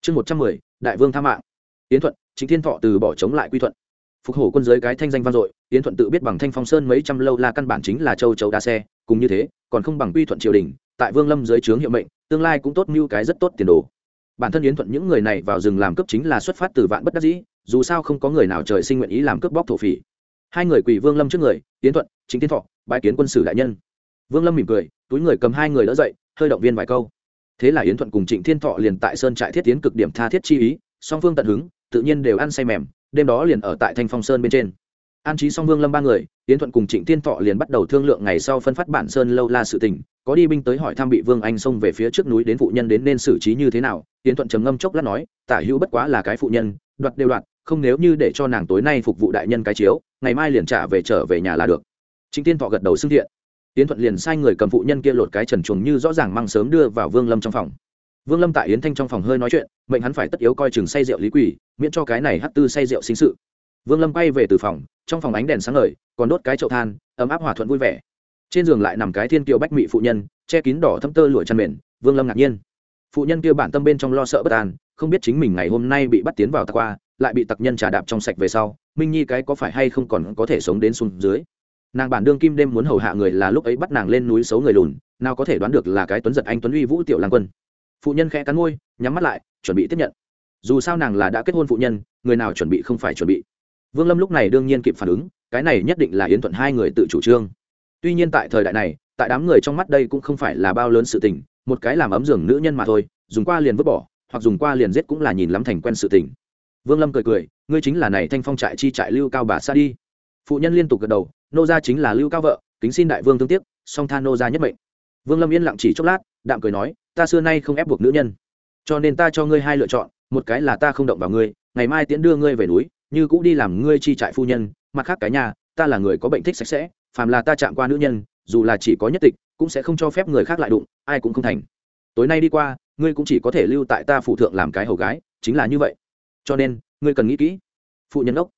[SPEAKER 1] Chương một trăm mười, đại vương tha mạng. Yến thuận chính thiên thọ từ bỏ chống lại quy thuận. Phục hổ quân giới cái thanh danh vang dội, yến thuận tự biết bằng thanh phong sơn mấy trăm lâu la căn bản chính là châu chấu đa xe, cùng như thế, còn không bằng quy thuận triều đình, tại vương lâm dưới trướng hiệu mệnh, tương lai cũng tốt mưu cái rất tốt tiền đồ. Bản thân yến thuận những người này vào rừng làm cướp chính là xuất phát từ vạn bất đắc dĩ, dù sao không có người nào trời sinh nguyện ý làm cướp bóc thổ phỉ. Hai người quỳ vương lâm trước người, yến thuận chính tiến thọ bãi kiến quân sử đại nhân. Vương lâm mỉm cười, túi người cầm hai người đỡ dậy, hơi động viên vài câu thế là yến thuận cùng trịnh thiên thọ liền tại sơn trại thiết tiến cực điểm tha thiết chi ý, song phương tận hứng, tự nhiên đều ăn say mềm, đêm đó liền ở tại thanh phong sơn bên trên. An trí song vương lâm ba người, yến thuận cùng trịnh thiên thọ liền bắt đầu thương lượng ngày sau phân phát bản sơn lâu la sự tình, có đi binh tới hỏi thăm bị vương anh xông về phía trước núi đến phụ nhân đến nên xử trí như thế nào, yến thuận trầm ngâm chốc lát nói, tả hữu bất quá là cái phụ nhân, đoạt đều đoạt, không nếu như để cho nàng tối nay phục vụ đại nhân cái chiếu, ngày mai liền trả về trở về nhà là được. Trịnh thiên thọ gật đầu xưng thiện yến thuận liền sai người cầm phụ nhân kia lột cái trần chuồng như rõ ràng mang sớm đưa vào vương lâm trong phòng. Vương lâm tại yến thanh trong phòng hơi nói chuyện, mệnh hắn phải tất yếu coi chừng say rượu lý quỷ, miễn cho cái này hắt tư say rượu sinh sự. Vương lâm bay về từ phòng, trong phòng ánh đèn sáng ngời, còn đốt cái chậu than, ấm áp hòa thuận vui vẻ. Trên giường lại nằm cái thiên kiều bách mị phụ nhân, che kín đỏ thâm tơ lụa chăn mền, vương lâm ngạc nhiên. Phụ nhân kia bản tâm bên trong lo sợ bất an, không biết chính mình ngày hôm nay bị bắt tiến vào tạc qua, lại bị tặc nhân trà đạp trong sạch về sau, minh nhi cái có phải hay không còn có thể sống đến xuống dưới nàng bản đương kim đêm muốn hầu hạ người là lúc ấy bắt nàng lên núi xấu người lùn, nào có thể đoán được là cái tuấn giật anh tuấn uy vũ tiểu lang quân. Phụ nhân khẽ cắn môi, nhắm mắt lại, chuẩn bị tiếp nhận. Dù sao nàng là đã kết hôn phụ nhân, người nào chuẩn bị không phải chuẩn bị. Vương lâm lúc này đương nhiên kịp phản ứng, cái này nhất định là yến thuận hai người tự chủ trương. Tuy nhiên tại thời đại này, tại đám người trong mắt đây cũng không phải là bao lớn sự tình, một cái làm ấm giường nữ nhân mà thôi, dùng qua liền vứt bỏ, hoặc dùng qua liền giết cũng là nhìn lắm thành quen sự tình. Vương lâm cười cười, ngươi chính là này thanh phong trại chi trại lưu cao bà xa đi. Phụ nhân liên tục gật đầu nô gia chính là lưu cao vợ, kính xin đại vương thương tiếc, song tha nô gia nhất mệnh. Vương lâm yên lặng chỉ chốc lát, đạm cười nói, ta xưa nay không ép buộc nữ nhân. Cho nên ta cho ngươi hai lựa chọn, một cái là ta không động vào ngươi, ngày mai tiễn đưa ngươi về núi, như cũ đi làm ngươi chi trại phu nhân, mặt khác cái nhà, ta là người có bệnh thích sạch sẽ, phàm là ta chạm qua nữ nhân, dù là chỉ có nhất tịch, cũng sẽ không cho phép người khác lại đụng, ai cũng không thành. Tối nay đi qua, ngươi cũng chỉ có thể lưu tại ta phụ thượng làm cái hầu gái, chính là như vậy. Cho nên, ngươi cần nghĩ kỹ. Phụ nhân ốc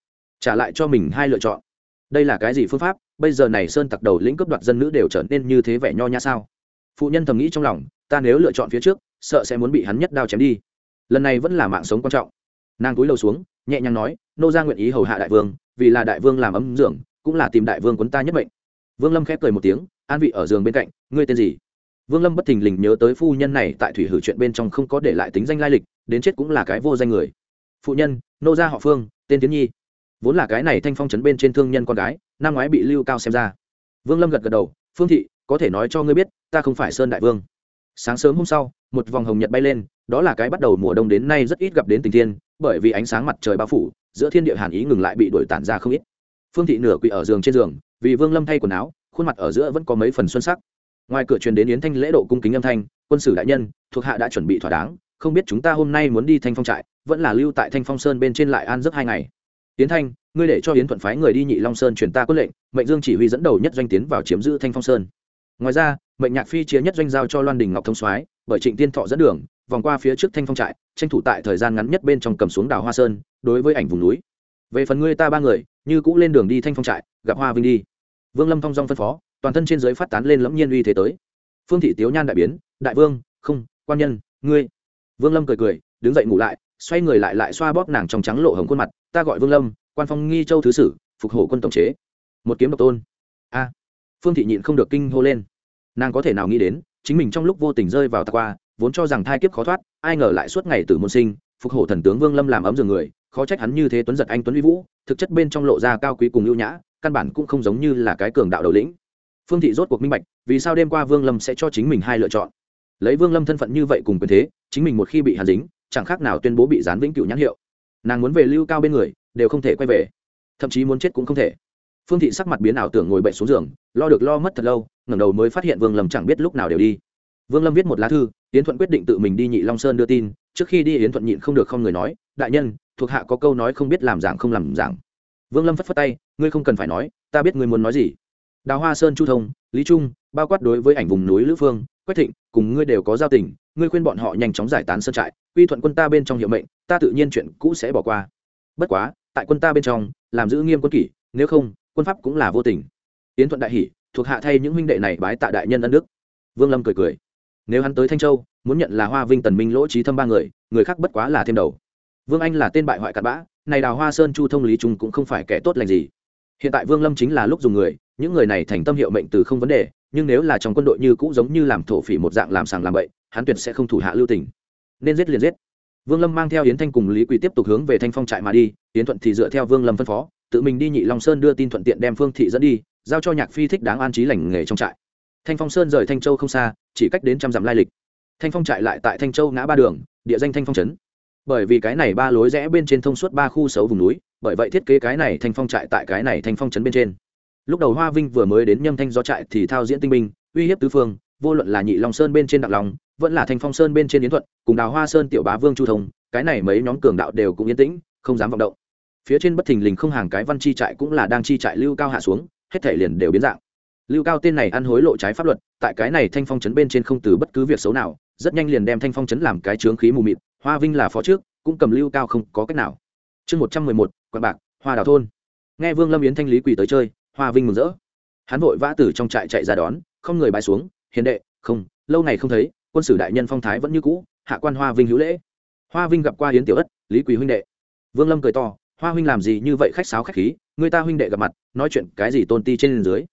[SPEAKER 1] trả lại cho mình hai lựa chọn đây là cái gì phương pháp? Bây giờ này sơn tặc đầu lĩnh cướp đoạt dân nữ đều trở nên như thế vẻ nho nhã sao? Phụ nhân thầm nghĩ trong lòng, ta nếu lựa chọn phía trước, sợ sẽ muốn bị hắn nhất đao chém đi. Lần này vẫn là mạng sống quan trọng. Nàng cúi đầu xuống, nhẹ nhàng nói, nô ra nguyện ý hầu hạ đại vương, vì là đại vương làm ấm dưỡng, cũng là tìm đại vương quấn ta nhất mệnh. Vương lâm khép cười một tiếng, an vị ở giường bên cạnh, ngươi tên gì? Vương lâm bất thình lình nhớ tới phu nhân này tại thủy hử chuyện bên trong không có để lại tính danh lai lịch, đến chết cũng là cái vô danh người. Phụ nhân, nô gia họ phương, tên tiến nhi vốn là cái này thanh phong trấn bên trên thương nhân con gái, năm ngoái bị lưu cao xem ra. Vương lâm gật gật đầu, phương thị, có thể nói cho ngươi biết, ta không phải sơn đại vương. Sáng sớm hôm sau, một vòng hồng nhật bay lên, đó là cái bắt đầu mùa đông đến nay rất ít gặp đến tình thiên, bởi vì ánh sáng mặt trời bao phủ, giữa thiên địa hàn ý ngừng lại bị đổi tản ra không ít. Phương thị nửa quỵ ở giường trên giường, vì vương lâm thay quần áo, khuôn mặt ở giữa vẫn có mấy phần xuân sắc. Ngoài cửa truyền đến yến thanh lễ độ cung kính âm thanh, quân sử đại nhân, thuộc hạ đã chuẩn bị thỏa đáng, không biết chúng ta hôm nay muốn đi thanh phong trại, vẫn là lưu tại thanh phong sơn bên trên lại an giấc hai ngày yến thanh, ngươi để cho yến thuận phái người đi nhị long sơn truyền ta quyết lệnh, mệnh dương chỉ huy dẫn đầu nhất doanh tiến vào chiếm giữ thanh phong sơn. Ngoài ra, mệnh nhạc phi chia nhất doanh giao cho loan đình ngọc thông soái, bởi trịnh tiên thọ dẫn đường, vòng qua phía trước thanh phong trại, tranh thủ tại thời gian ngắn nhất bên trong cầm xuống đảo hoa sơn, đối với ảnh vùng núi. Về phần ngươi ta ba người, như cũ lên đường đi thanh phong trại, gặp hoa vinh đi. Vương lâm thong dong phân phó, toàn thân trên giới phát tán lên lẫm nhiên uy thế tới. Phương thị tiếu nhan đại biến, đại vương, không, quan nhân, ngươi. Vương lâm cười cười, đứng dậy ngủ lại xoay người lại lại xoa bóp nàng trong trắng lộ hồng khuôn mặt, ta gọi vương lâm, quan phong nghi châu thứ sử, phục hổ quân tổng chế. Một kiếm độc tôn. A. Phương thị nhịn không được kinh hô lên. Nàng có thể nào nghĩ đến, chính mình trong lúc vô tình rơi vào tạc qua, vốn cho rằng thai kiếp khó thoát, ai ngờ lại suốt ngày từ môn sinh, phục hổ thần tướng vương lâm làm ấm giường người, khó trách hắn như thế tuấn giật anh tuấn uy vũ, thực chất bên trong lộ ra cao quý cùng ưu nhã, căn bản cũng không giống như là cái cường đạo đầu lĩnh. Phương thị rốt cuộc minh bạch, vì sao đêm qua vương lâm sẽ cho chính mình hai lựa chọn. Lấy vương lâm thân phận như vậy cùng quyền thế, chính mình một khi bị hàn dính chẳng khác nào tuyên bố bị gián vĩnh cửu nhãn hiệu. Nàng muốn về lưu cao bên người, đều không thể quay về. Thậm chí muốn chết cũng không thể. Phương thị sắc mặt biến ảo tưởng ngồi bệnh xuống giường, lo được lo mất thật lâu, ngẩng đầu mới phát hiện vương lâm chẳng biết lúc nào đều đi. Vương lâm viết một lá thư, yến thuận quyết định tự mình đi nhị long sơn đưa tin, trước khi đi yến thuận nhịn không được không người nói, đại nhân, thuộc hạ có câu nói không biết làm giảng không làm giảng. Vương lâm phất phất tay, ngươi không cần phải nói, ta biết ngươi muốn nói gì. Đào hoa sơn chu thông, lý trung, bao quát đối với ảnh vùng núi lữ phương, quách thịnh, cùng ngươi đều có giao tình ngươi khuyên bọn họ nhanh chóng giải tán sơn trại quy thuận quân ta bên trong hiệu mệnh, ta tự nhiên chuyện cũ sẽ bỏ qua. Bất quá, tại quân ta bên trong, làm giữ nghiêm quân kỷ, nếu không, quân pháp cũng là vô tình. Yến thuận đại hỷ, thuộc hạ thay những huynh đệ này bái tạ đại nhân ân đức. Vương lâm cười cười. Nếu hắn tới thanh châu, muốn nhận là hoa vinh tần minh lỗ trí thâm ba người người khác bất quá là thêm đầu. Vương anh là tên bại hoại cặn bã, này đào hoa sơn chu thông lý trung cũng không phải kẻ tốt lành gì. Hiện tại vương lâm chính là lúc dùng người, những người này thành tâm hiệu mệnh từ không vấn đề, nhưng nếu là trong quân đội như cũ giống như làm thổ phỉ một dạng làm sàng làm bậy hắn tuyệt sẽ không thủ hạ lưu tình. Nên giết liền giết. Vương lâm mang theo yến thanh cùng lý quỳ tiếp tục hướng về thanh phong trại mà đi. Yến thuận thì dựa theo vương lâm phân phó, tự mình đi nhị long sơn đưa tin thuận tiện đem phương thị dẫn đi, giao cho nhạc phi thích đáng an trí lành nghề trong trại. Thanh phong sơn rời thanh châu không xa, chỉ cách đến trăm dặm lai lịch. Thanh phong trại lại tại thanh châu ngã ba đường, địa danh thanh phong trấn. Bởi vì cái này ba lối rẽ bên trên thông suốt ba khu xấu vùng núi, bởi vậy thiết kế cái này thanh phong trại tại cái này thanh phong trấn bên trên. Lúc đầu hoa vinh vừa mới đến nhâm thanh do trại thì thao diễn tinh binh, uy hiếp tứ phương, vô luận là nhị long sơn bên trên đặng lòng vẫn là thanh phong sơn bên trên yến thuận, cùng đào hoa sơn tiểu bá vương chu thông, cái này mấy nhóm cường đạo đều cũng yên tĩnh, không dám vọng động. Phía trên bất thình lình không hàng cái văn chi trại cũng là đang chi trại lưu cao hạ xuống, hết thể liền đều biến dạng. Lưu cao tên này ăn hối lộ trái pháp luật, tại cái này thanh phong trấn bên trên không từ bất cứ việc xấu nào, rất nhanh liền đem thanh phong trấn làm cái trướng khí mù mịt, hoa vinh là phó trước, cũng cầm lưu cao không có cách nào. Chương một trăm mười một, quảng bạc, hoa đào thôn. Nghe vương lâm yến thanh lý quỳ tới chơi, hoa vinh mừng rỡ. Hắn vội vã từ trong trại chạy ra đón, không người bay xuống, hiền đệ, không, lâu ngày không thấy quân sử đại nhân phong thái vẫn như cũ, hạ quan hoa vinh hữu lễ. Hoa vinh gặp qua hiến tiểu ất, lý quỳ huynh đệ. Vương lâm cười to, hoa huynh làm gì như vậy khách sáo khách khí, người ta huynh đệ gặp mặt, nói chuyện cái gì tôn ti trên dưới?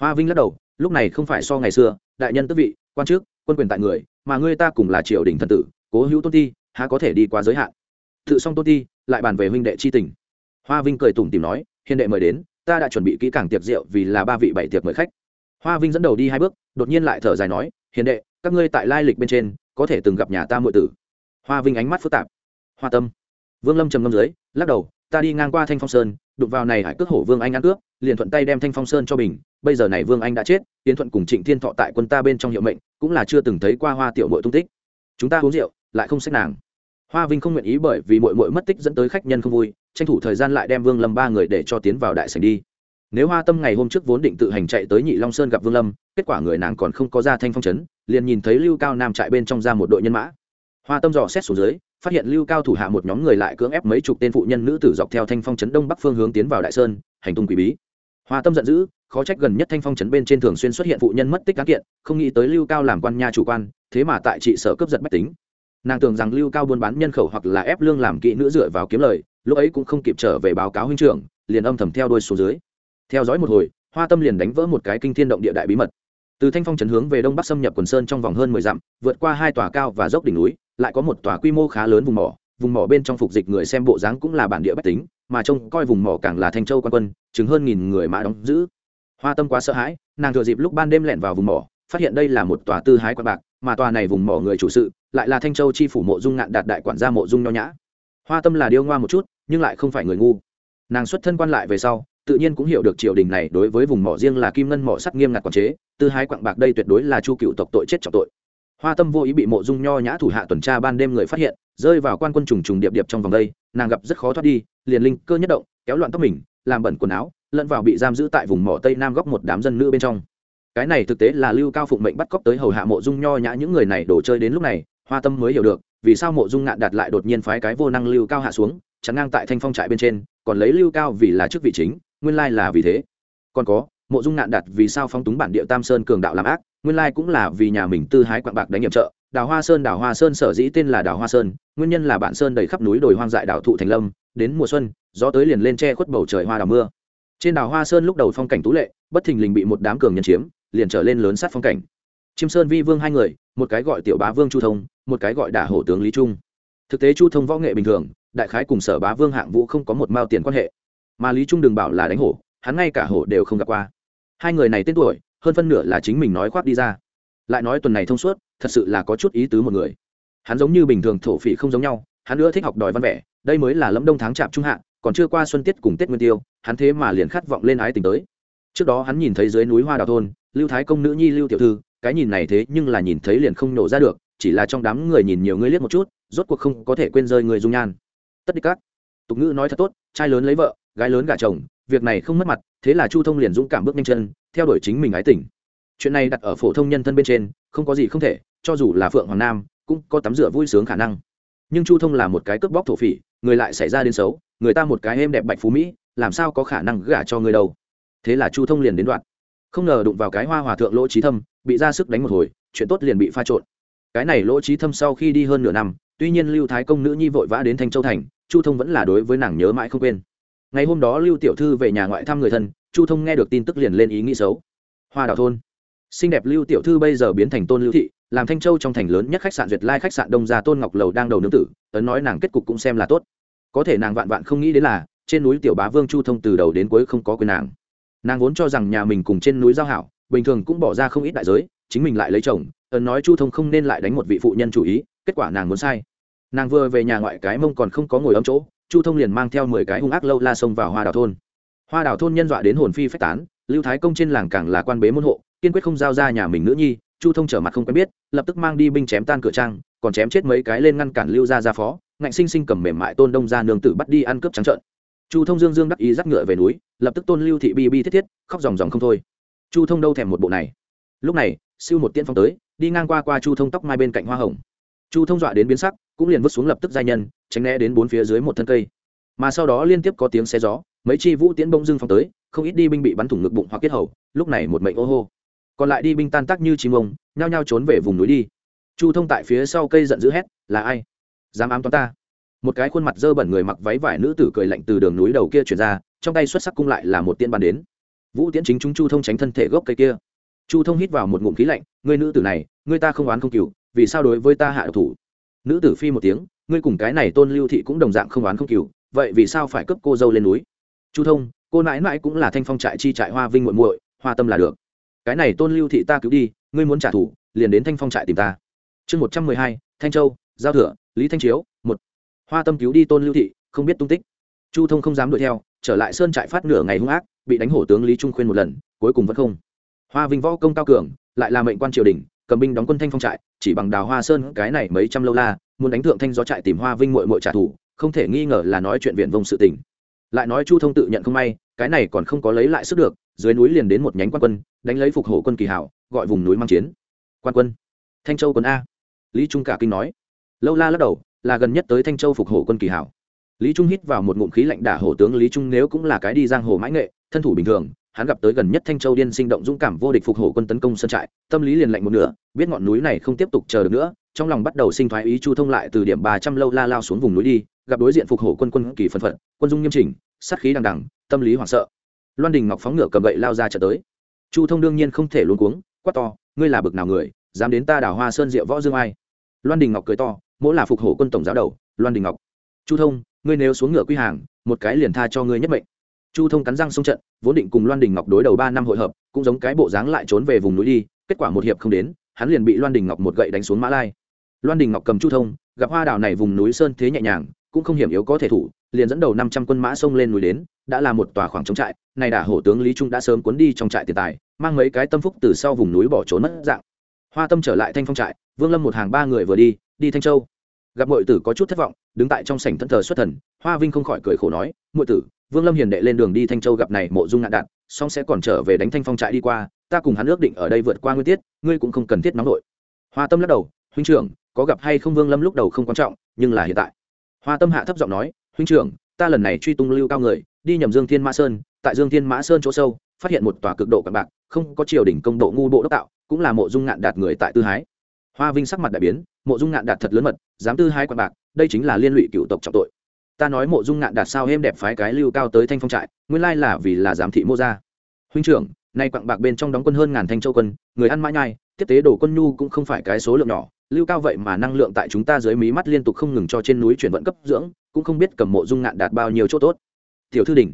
[SPEAKER 1] Hoa vinh lắc đầu, lúc này không phải so ngày xưa, đại nhân tức vị, quan chức quân quyền tại người, mà ngươi ta cùng là triều đình thần tử, cố hữu tôn ti, há có thể đi qua giới hạn? Tự xong tôn ti, lại bàn về huynh đệ chi tình. Hoa vinh cười tủm tìm nói, hiền đệ mời đến, ta đã chuẩn bị kỹ càng tiệc rượu vì là ba vị bảy tiệc mời khách. Hoa vinh dẫn đầu đi hai bước, đột nhiên lại thở dài nói hiền đệ, các ngươi tại lai lịch bên trên, có thể từng gặp nhà ta muội tử. Hoa vinh ánh mắt phức tạp. Hoa tâm. Vương lâm trầm ngâm dưới, lắc đầu, ta đi ngang qua thanh phong sơn, đụng vào này hải cước hổ vương anh ăn cướp, liền thuận tay đem thanh phong sơn cho bình, bây giờ này vương anh đã chết tiến thuận cùng trịnh thiên thọ tại quân ta bên trong hiệu mệnh, cũng là chưa từng thấy qua hoa tiểu mội tung tích. Chúng ta uống rượu, lại không xét nàng. Hoa vinh không nguyện ý bởi vì mội mội mất tích dẫn tới khách nhân không vui, tranh thủ thời gian lại đem vương lâm ba người để cho tiến vào đại sảnh đi nếu hoa tâm ngày hôm trước vốn định tự hành chạy tới nhị long sơn gặp vương lâm, kết quả người nàng còn không có ra thanh phong trấn liền nhìn thấy lưu cao nam chạy bên trong ra một đội nhân mã. Hoa tâm dò xét xuống dưới, phát hiện lưu cao thủ hạ một nhóm người lại cưỡng ép mấy chục tên phụ nhân nữ tử dọc theo thanh phong trấn đông bắc phương hướng tiến vào đại sơn, hành tung quỷ bí. Hoa tâm giận dữ, khó trách gần nhất thanh phong trấn bên trên thường xuyên xuất hiện phụ nhân mất tích cá kiện, không nghĩ tới lưu cao làm quan nha chủ quan, thế mà tại trị sở cướp giật bách tính. Nàng tưởng rằng lưu cao buôn bán nhân khẩu hoặc là ép lương làm kỹ nữ dựa vào kiếm lời, lúc ấy cũng không kịp trở về báo cáo huynh trưởng, liền âm thầm theo đuôi xuống dưới theo dõi một hồi, hoa tâm liền đánh vỡ một cái kinh thiên động địa đại bí mật. Từ thanh phong trấn hướng về đông bắc xâm nhập quần sơn trong vòng hơn mười dặm, vượt qua hai tòa cao và dốc đỉnh núi, lại có một tòa quy mô khá lớn vùng mỏ. Vùng mỏ bên trong phục dịch người xem bộ dáng cũng là bản địa bách tính, mà trông coi vùng mỏ càng là thanh châu quan quân chứng hơn nghìn người mã đóng giữ. Hoa tâm quá sợ hãi, nàng thừa dịp lúc ban đêm lẹn vào vùng mỏ, phát hiện đây là một tòa tư hái quan bạc, mà tòa này vùng mỏ người chủ sự lại là thanh châu chi phủ mộ dung ngạn đạt đại quản gia mộ dung nho nhã. Hoa tâm là điêu ngoa một chút, nhưng lại không phải người ngu. Nàng xuất thân quan lại về sau tự nhiên cũng hiểu được triều đình này đối với vùng mỏ riêng là kim ngân mỏ sắt nghiêm ngặt quản chế, tư hái quặng bạc đây tuyệt đối là chu cựu tộc tội chết trọng tội. Hoa tâm vô ý bị mộ dung nho nhã thủ hạ tuần tra ban đêm người phát hiện, rơi vào quan quân trùng trùng điệp điệp trong vòng đây, nàng gặp rất khó thoát đi, liền linh cơ nhất động, kéo loạn tóc mình, làm bẩn quần áo, lẫn vào bị giam giữ tại vùng mỏ tây nam góc một đám dân nữ bên trong. Cái này thực tế là lưu cao phụng mệnh bắt cóc tới hầu hạ mộ dung nho nhã những người này đổ chơi đến lúc này, hoa tâm mới hiểu được, vì sao mộ dung ngạn đạt lại đột nhiên phái cái vô năng lưu cao hạ xuống, chắn ngang tại thanh phong trại bên trên, còn lấy lưu cao vì là chức vị chính nguyên lai là vì thế. Còn có, mộ dung nạn đạt vì sao phong túng bản địa tam sơn cường đạo làm ác, nguyên lai cũng là vì nhà mình tư hái quạng bạc đánh nhiệm trợ. Đào hoa sơn, đào hoa sơn sở dĩ tên là đào hoa sơn, nguyên nhân là bản sơn đầy khắp núi đồi hoang dại đào thụ thành lâm, đến mùa xuân, gió tới liền lên che khuất bầu trời hoa đào mưa. Trên đào hoa sơn lúc đầu phong cảnh tú lệ, bất thình lình bị một đám cường nhân chiếm, liền trở lên lớn sát phong cảnh. Chiêm sơn vi vương hai người, một cái gọi tiểu bá vương chu thông, một cái gọi đả hổ tướng lý trung. Thực tế chu thông võ nghệ bình thường, đại khái cùng sở bá vương hạng vũ không có một mao tiền quan hệ mà lý trung đừng bảo là đánh hổ, hắn ngay cả hổ đều không gặp qua. Hai người này tên tuổi, hơn phân nửa là chính mình nói khoác đi ra. Lại nói tuần này thông suốt, thật sự là có chút ý tứ một người. Hắn giống như bình thường thổ phỉ không giống nhau, hắn nữa thích học đòi văn vẻ, đây mới là lẫm đông tháng chạp trung hạ, còn chưa qua xuân tiết cùng tết nguyên tiêu, hắn thế mà liền khát vọng lên ái tình tới. Trước đó hắn nhìn thấy dưới núi hoa đào thôn, lưu thái công nữ nhi lưu tiểu thư, cái nhìn này thế nhưng là nhìn thấy liền không nổ ra được, chỉ là trong đám người nhìn nhiều người liếc một chút, rốt cuộc không có thể quên rơi người dung nhan. Tất đích các. Tục ngữ nói thật tốt, trai lớn lấy vợ gái lớn gả chồng, việc này không mất mặt, thế là chu thông liền dũng cảm bước nhanh chân, theo đuổi chính mình ái tình. Chuyện này đặt ở phổ thông nhân thân bên trên, không có gì không thể, cho dù là phượng hoàng nam, cũng có tắm rửa vui sướng khả năng. Nhưng chu thông là một cái cướp bóc thổ phỉ, người lại xảy ra đến xấu, người ta một cái êm đẹp bạch phú mỹ, làm sao có khả năng gả cho người đâu. Thế là chu thông liền đến đoạn. Không ngờ đụng vào cái hoa hòa thượng lỗ trí thâm, bị ra sức đánh một hồi, chuyện tốt liền bị pha trộn. Cái này lỗ trí thâm sau khi đi hơn nửa năm, tuy nhiên lưu thái công nữ nhi vội vã đến thanh châu thành, chu thông vẫn là đối với nàng nhớ mãi không quên ngày hôm đó lưu tiểu thư về nhà ngoại thăm người thân, chu thông nghe được tin tức liền lên ý nghĩ xấu. Hoa đào thôn. Xinh đẹp lưu tiểu thư bây giờ biến thành tôn lưu thị, làm thanh châu trong thành lớn nhất khách sạn duyệt lai khách sạn đông gia tôn ngọc lầu đang đầu nương tử, ấn nói nàng kết cục cũng xem là tốt. Có thể nàng vạn vạn không nghĩ đến là, trên núi tiểu bá vương chu thông từ đầu đến cuối không có quyền nàng. Nàng vốn cho rằng nhà mình cùng trên núi giao hảo, bình thường cũng bỏ ra không ít đại giới, chính mình lại lấy chồng, ấn nói chu thông không nên lại đánh một vị phụ nhân chủ ý, kết quả nàng muốn sai. Nàng vừa về nhà ngoại cái mông còn không có ngồi ấm chỗ chu thông liền mang theo mười cái hung ác lâu la xông vào hoa đào thôn. Hoa đào thôn nhân dọa đến hồn phi phách tán, lưu thái công trên làng càng là quan bế môn hộ, kiên quyết không giao ra nhà mình nữ nhi, chu thông trở mặt không quen biết, lập tức mang đi binh chém tan cửa trang, còn chém chết mấy cái lên ngăn cản lưu gia gia phó, ngạnh sinh sinh cầm mềm mại tôn đông gia nương tử bắt đi ăn cướp trắng trợn. Chu thông dương dương đắc ý dắt ngựa về núi, lập tức tôn lưu thị bi bi thiết thiết, khóc ròng ròng không thôi. Chu thông đâu thèm một bộ này. Lúc này, siêu một tiên phong tới, đi ngang qua qua chu thông tóc mai bên cạnh hoa hồng chu thông dọa đến biến sắc, cũng liền vứt xuống lập tức giai nhân, tránh né đến bốn phía dưới một thân cây. Mà sau đó liên tiếp có tiếng xe gió, mấy chi vũ tiễn bông dưng phong tới, không ít đi binh bị bắn thủng ngực bụng hoặc kết hầu, lúc này một mệnh ô hô. Còn lại đi binh tan tác như chim ông, nhao nhao trốn về vùng núi đi. Chu thông tại phía sau cây giận dữ hét, là ai? Dám ám toán ta? Một cái khuôn mặt dơ bẩn người mặc váy vải nữ tử cười lạnh từ đường núi đầu kia chuyển ra, trong tay xuất sắc cung lại là một tiên bàn đến. Vũ tiễn chính chúng chu thông tránh thân thể gốc cây kia. Chu thông hít vào một ngụm khí lạnh người nữ tử này Ngươi ta không oán không cừu, vì sao đối với ta hạ độc thủ? Nữ tử phi một tiếng, ngươi cùng cái này tôn lưu thị cũng đồng dạng không oán không cừu, vậy vì sao phải cướp cô dâu lên núi? Chu thông, cô nãi nãi cũng là thanh phong trại chi trại hoa vinh muội muội, hoa tâm là được. Cái này tôn lưu thị ta cứu đi, ngươi muốn trả thù, liền đến thanh phong trại tìm ta. Chương một trăm mười hai, thanh châu, giao thừa, lý thanh chiếu, một. Hoa tâm cứu đi tôn lưu thị, không biết tung tích. Chu thông không dám đuổi theo, trở lại sơn trại phát nửa ngày hung ác, bị đánh hổ tướng lý trung khuyên một lần, cuối cùng vẫn không. Hoa vinh võ công cao cường, lại là mệnh quan triều đình cầm binh đóng quân thanh phong trại, chỉ bằng đào hoa sơn cái này mấy trăm lâu la, muốn đánh thượng thanh gió trại tìm hoa vinh mội mội trả thù, không thể nghi ngờ là nói chuyện viện vông sự tình. Lại nói chu thông tự nhận không may, cái này còn không có lấy lại sức được, dưới núi liền đến một nhánh quan quân, đánh lấy phục hổ quân kỳ hảo, gọi vùng núi mang chiến. Quan quân, thanh châu quân a. Lý trung cả kinh nói. Lâu la lắc đầu, là gần nhất tới thanh châu phục hổ quân kỳ hảo. Lý trung hít vào một ngụm khí lạnh đả hổ tướng lý trung nếu cũng là cái đi giang hồ mãi nghệ, thân thủ bình thường hắn gặp tới gần nhất thanh châu điên sinh động dũng cảm vô địch phục hổ quân tấn công sân trại, tâm lý liền lạnh một nửa, biết ngọn núi này không tiếp tục chờ được nữa, trong lòng bắt đầu sinh thoái ý chu thông lại từ điểm ba trăm lâu la lao xuống vùng núi đi, gặp đối diện phục hổ quân quân kỳ phân phận, quân dung nghiêm chỉnh, sát khí đằng đằng, tâm lý hoảng sợ. Loan đình ngọc phóng ngựa cầm gậy lao ra trận tới. Chu thông đương nhiên không thể luôn cuống, quát to, ngươi là bực nào người, dám đến ta đảo hoa sơn diệu võ dương ai? Loan đình ngọc cười to, mỗi là phục hổ quân tổng giáo đầu, loan đình ngọc. Chu thông, ngươi nếu xuống ngựa quy hàng, một cái liền tha cho ngươi nhất mệnh chu thông cắn răng xông trận, vốn định cùng loan đình ngọc đối đầu ba năm hội hợp, cũng giống cái bộ dáng lại trốn về vùng núi đi, kết quả một hiệp không đến, hắn liền bị loan đình ngọc một gậy đánh xuống mã lai. Loan đình ngọc cầm chu thông, gặp hoa đào này vùng núi sơn thế nhẹ nhàng, cũng không hiểm yếu có thể thủ, liền dẫn đầu năm trăm quân mã xông lên núi đến, đã là một tòa khoảng trống trại, này đả hổ tướng lý trung đã sớm cuốn đi trong trại tiền tài, mang mấy cái tâm phúc từ sau vùng núi bỏ trốn mất dạng. Hoa tâm trở lại thanh phong trại, vương lâm một hàng ba người vừa đi đi thanh châu. Gặp mọi tử có chút thất vọng, đứng tại trong sảnh thân thờ xuất thần, hoa vinh không khỏi cười khổ nói mọi tử vương lâm hiền đệ lên đường đi thanh châu gặp này mộ dung ngạn đạn song sẽ còn trở về đánh thanh phong trại đi qua, ta cùng hắn ước định ở đây vượt qua nguyên tiết, ngươi cũng không cần thiết nóng nổi hoa tâm lắc đầu, huynh trưởng, có gặp hay không vương lâm lúc đầu không quan trọng, nhưng là hiện tại. Hoa tâm hạ thấp giọng nói, huynh trưởng, ta lần này truy tung lưu cao người, đi nhầm dương thiên mã sơn, tại dương thiên mã sơn chỗ sâu, phát hiện một tòa cực độ cặn bạc, không có triều đỉnh công độ ngu bộ đốc tạo, cũng là mộ dung ngạn đạt người tại tư hái. Hoa vinh sắc mặt đại biến, mộ dung ngạn đạt thật lớn mật, dám tư hái quạt bạc, đây chính là liên lụy cựu tộc trọng tội ta nói mộ dung ngạn đạt sao êm đẹp phái cái lưu cao tới thanh phong trại, nguyên lai là vì là giám thị mô gia. Huynh trưởng, nay quặng bạc bên trong đóng quân hơn ngàn thanh châu quân, người ăn mãi nhai, tiếp tế đồ quân nhu cũng không phải cái số lượng nhỏ, lưu cao vậy mà năng lượng tại chúng ta dưới mí mắt liên tục không ngừng cho trên núi chuyển vận cấp dưỡng, cũng không biết cầm mộ dung ngạn đạt bao nhiêu chỗ tốt. Tiểu thư đình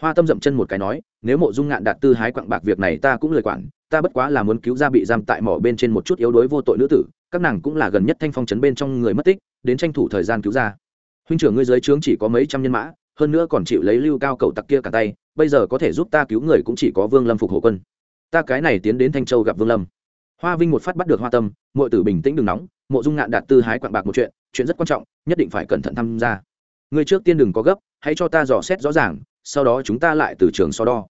[SPEAKER 1] hoa tâm dậm chân một cái nói, nếu mộ dung ngạn đạt tư hái quặng bạc việc này ta cũng lời quản, ta bất quá là muốn cứu ra bị giam tại mỏ bên trên một chút yếu đuối vô tội nữ tử, các nàng cũng là gần nhất thanh phong trấn bên trong người mất tích, đến tranh thủ thời gian cứu ra huynh trưởng ngươi dưới trướng chỉ có mấy trăm nhân mã, hơn nữa còn chịu lấy lưu cao cầu tặc kia cả tay, bây giờ có thể giúp ta cứu người cũng chỉ có vương lâm phục hộ quân. Ta cái này tiến đến thanh châu gặp vương lâm. Hoa vinh một phát bắt được hoa tâm mọi tử bình tĩnh đừng nóng, mộ dung ngạn đạt tư hái quặng bạc một chuyện chuyện rất quan trọng, nhất định phải cẩn thận tham gia. Người trước tiên đừng có gấp, hãy cho ta dò xét rõ ràng, sau đó chúng ta lại từ trường so đo.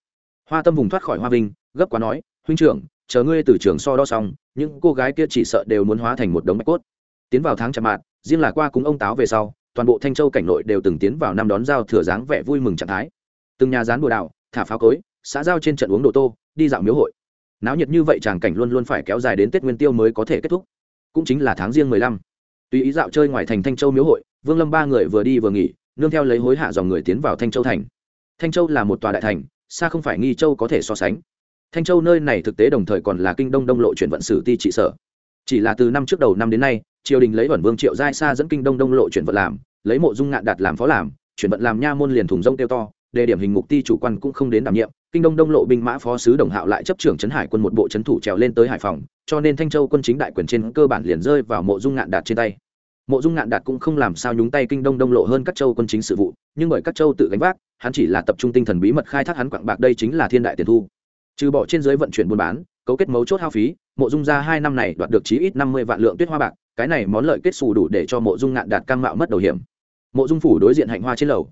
[SPEAKER 1] Hoa tâm vùng thoát khỏi hoa vinh, gấp quá nói, huynh trưởng, chờ ngươi từ trường so đo xong, những cô gái kia chỉ sợ đều muốn hóa thành một đống bạch cốt. Tiến vào tháng chạm mạt riêng là qua cúng ông táo về sau toàn bộ thanh châu cảnh nội đều từng tiến vào năm đón giao thừa dáng vẻ vui mừng trạng thái. Từng nhà dán bùa đào, thả pháo cối, xã giao trên trận uống đồ tô, đi dạo miếu hội. Náo nhiệt như vậy tràng cảnh luôn luôn phải kéo dài đến tết nguyên tiêu mới có thể kết thúc. Cũng chính là tháng riêng mười lăm. Tùy ý dạo chơi ngoài thành thanh châu miếu hội, vương lâm ba người vừa đi vừa nghỉ, nương theo lấy hối hạ dòng người tiến vào thanh châu thành. Thanh châu là một tòa đại thành, xa không phải nghi châu có thể so sánh. Thanh châu nơi này thực tế đồng thời còn là kinh đông đông lộ chuyển vận sử ti trị sở chỉ là từ năm trước đầu năm đến nay, triều đình lấy vẩn vương triệu giai xa dẫn kinh đông đông lộ chuyển vận làm, lấy mộ dung ngạn đạt làm phó làm, chuyển vận làm nha môn liền thùng rông tiêu to, đề điểm hình mục ti chủ quan cũng không đến đảm nhiệm, kinh đông đông lộ binh mã phó sứ đồng hạo lại chấp trưởng trấn hải quân một bộ trấn thủ trèo lên tới hải phòng, cho nên thanh châu quân chính đại quyền trên cơ bản liền rơi vào mộ dung ngạn đạt trên tay. Mộ dung ngạn đạt cũng không làm sao nhúng tay kinh đông đông lộ hơn các châu quân chính sự vụ, nhưng bởi các châu tự gánh vác, hắn chỉ là tập trung tinh thần bí mật khai thác hắn quảng bạc đây chính là thiên đại tiền thu. Trừ bỏ trên dưới vận chuyển buôn bán, cấu kết mấu chốt hao phí mộ dung ra hai năm này đoạt được chí ít năm mươi vạn lượng tuyết hoa bạc, cái này món lợi kết xù đủ để cho mộ dung ngạn đạt cam mạo mất đầu hiểm. Mộ dung phủ đối diện hạnh hoa trên lầu.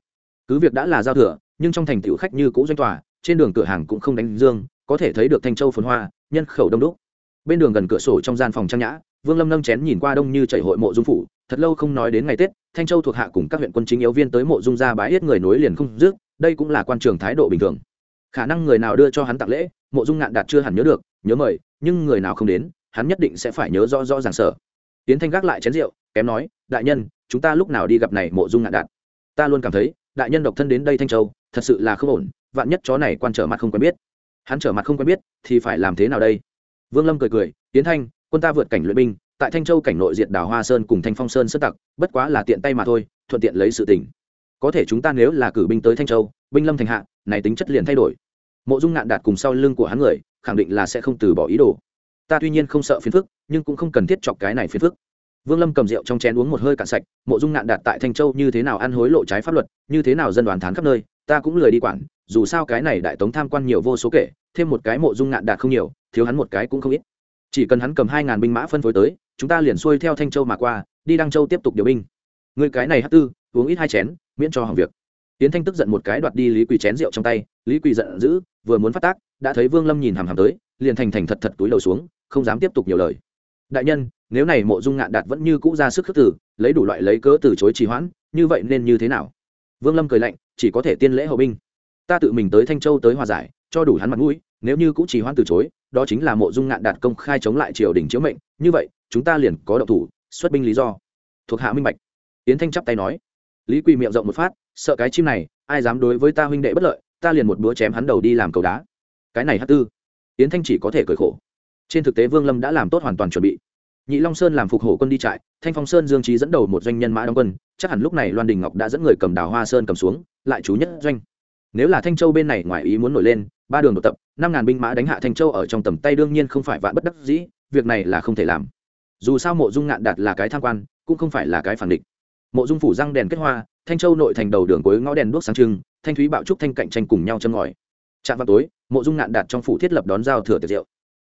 [SPEAKER 1] Cứ việc đã là giao thừa, nhưng trong thành tiểu khách như cũ doanh tòa, trên đường cửa hàng cũng không đánh dương, có thể thấy được thanh châu phồn hoa, nhân khẩu đông đúc. Bên đường gần cửa sổ trong gian phòng trang nhã, vương lâm nâng chén nhìn qua đông như chảy hội mộ dung phủ, thật lâu không nói đến ngày tết, thanh châu thuộc hạ cùng các huyện quân chính yếu viên tới mộ dung ra bái yết người nối liền không dứt, đây cũng là quan trường thái độ bình thường khả năng người nào đưa cho hắn tặng lễ, mộ dung ngạn đạt chưa hẳn nhớ được, nhớ mời, nhưng người nào không đến, hắn nhất định sẽ phải nhớ rõ rõ ràng sở tiến thanh gác lại chén rượu, kém nói, đại nhân, chúng ta lúc nào đi gặp này mộ dung ngạn đạt? Ta luôn cảm thấy, đại nhân độc thân đến đây thanh châu, thật sự là không ổn, vạn nhất chó này quan trở mặt không quen biết. Hắn trở mặt không quen biết, thì phải làm thế nào đây? Vương lâm cười cười, tiến thanh, quân ta vượt cảnh luyện binh, tại thanh châu cảnh nội diện đảo hoa sơn cùng thanh phong sơn sơn tặc, bất quá là tiện tay mà thôi, thuận tiện lấy sự tỉnh có thể chúng ta nếu là cử binh tới thanh châu, binh lâm thành hạ này tính chất liền thay đổi. Mộ dung ngạn đạt cùng sau lưng của hắn người, khẳng định là sẽ không từ bỏ ý đồ. Ta tuy nhiên không sợ phiền phức, nhưng cũng không cần thiết chọc cái này phiền phức. Vương lâm cầm rượu trong chén uống một hơi cạn sạch, mộ dung ngạn đạt tại thanh châu như thế nào ăn hối lộ trái pháp luật, như thế nào dân đoàn thán khắp nơi, ta cũng lười đi quản, dù sao cái này đại tống tham quan nhiều vô số kể, thêm một cái mộ dung ngạn đạt không nhiều, thiếu hắn một cái cũng không ít. Chỉ cần hắn cầm hai ngàn binh mã phân phối tới, chúng ta liền xuôi theo thanh châu mà qua, đi đăng châu tiếp tục điều binh. Người cái này hát tư, uống ít hai chén, miễn cho hỏng việc tiến thanh tức giận một cái đoạt đi lý quỳ chén rượu trong tay, lý quỳ giận dữ, vừa muốn phát tác, đã thấy vương lâm nhìn hàm hàm tới, liền thành thành thật thật túi đầu xuống, không dám tiếp tục nhiều lời. Đại nhân, nếu này mộ dung ngạn đạt vẫn như cũ ra sức khước tử lấy đủ loại lấy cớ từ chối trì hoãn, như vậy nên như thế nào? Vương lâm cười lạnh, chỉ có thể tiên lễ hậu binh. Ta tự mình tới thanh châu tới hòa giải, cho đủ hắn mặt mũi, nếu như cũ trì hoãn từ chối, đó chính là mộ dung ngạn đạt công khai chống lại triều đình chiếu mệnh, như vậy, chúng ta liền có động thủ, xuất binh lý do. Thuộc hạ minh bạch. Yến thanh chắp tay nói. Lý quỳ miệng rộng một phát sợ cái chim này, ai dám đối với ta huynh đệ bất lợi, ta liền một búa chém hắn đầu đi làm cầu đá. Cái này hát tư. Yến thanh chỉ có thể cười khổ. Trên thực tế vương lâm đã làm tốt hoàn toàn chuẩn bị. Nhị long sơn làm phục hổ quân đi trại, thanh phong sơn dương trí dẫn đầu một doanh nhân mã đóng quân, chắc hẳn lúc này loan đình ngọc đã dẫn người cầm đào hoa sơn cầm xuống, lại chú nhất doanh. Nếu là thanh châu bên này ngoài ý muốn nổi lên, ba đường đột tập, năm ngàn binh mã đánh hạ thanh châu ở trong tầm tay đương nhiên không phải vạn bất đắc dĩ, việc này là không thể làm. Dù sao mộ dung ngạn đạt là cái tham quan, cũng không phải là cái phản địch. Mộ dung phủ răng đèn kết hoa thanh châu nội thành đầu đường cuối ngõ đèn đuốc sáng trưng, thanh thúy bạo trúc thanh cạnh tranh cùng nhau châm ngòi. Trạm vào tối, mộ dung Nạn đạt trong phủ thiết lập đón giao thừa tiệc rượu.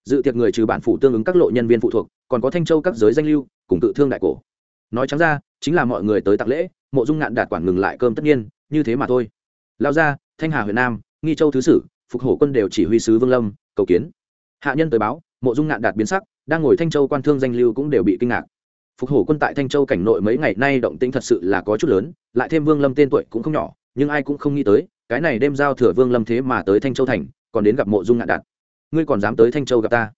[SPEAKER 1] Dự tiệc người trừ bản phủ tương ứng các lộ nhân viên phụ thuộc, còn có thanh châu các giới danh lưu, cùng tự thương đại cổ. Nói trắng ra, chính là mọi người tới tạc lễ, mộ dung Nạn đạt quản ngừng lại cơm tất nhiên, như thế mà thôi. Lao ra, thanh hà huyện nam, nghi châu thứ sử, phục hổ quân đều chỉ huy sứ vương lâm, cầu kiến. Hạ nhân tới báo, mộ dung Nạn đạt biến sắc, đang ngồi thanh châu quan thương danh lưu cũng đều bị kinh ngạc phục hổ quân tại thanh châu cảnh nội mấy ngày nay động tĩnh thật sự là có chút lớn, lại thêm vương lâm tên tuổi cũng không nhỏ, nhưng ai cũng không nghĩ tới, cái này đêm giao thừa vương lâm thế mà tới thanh châu thành, còn đến gặp mộ dung ngạn đạt. Ngươi còn dám tới thanh châu gặp ta?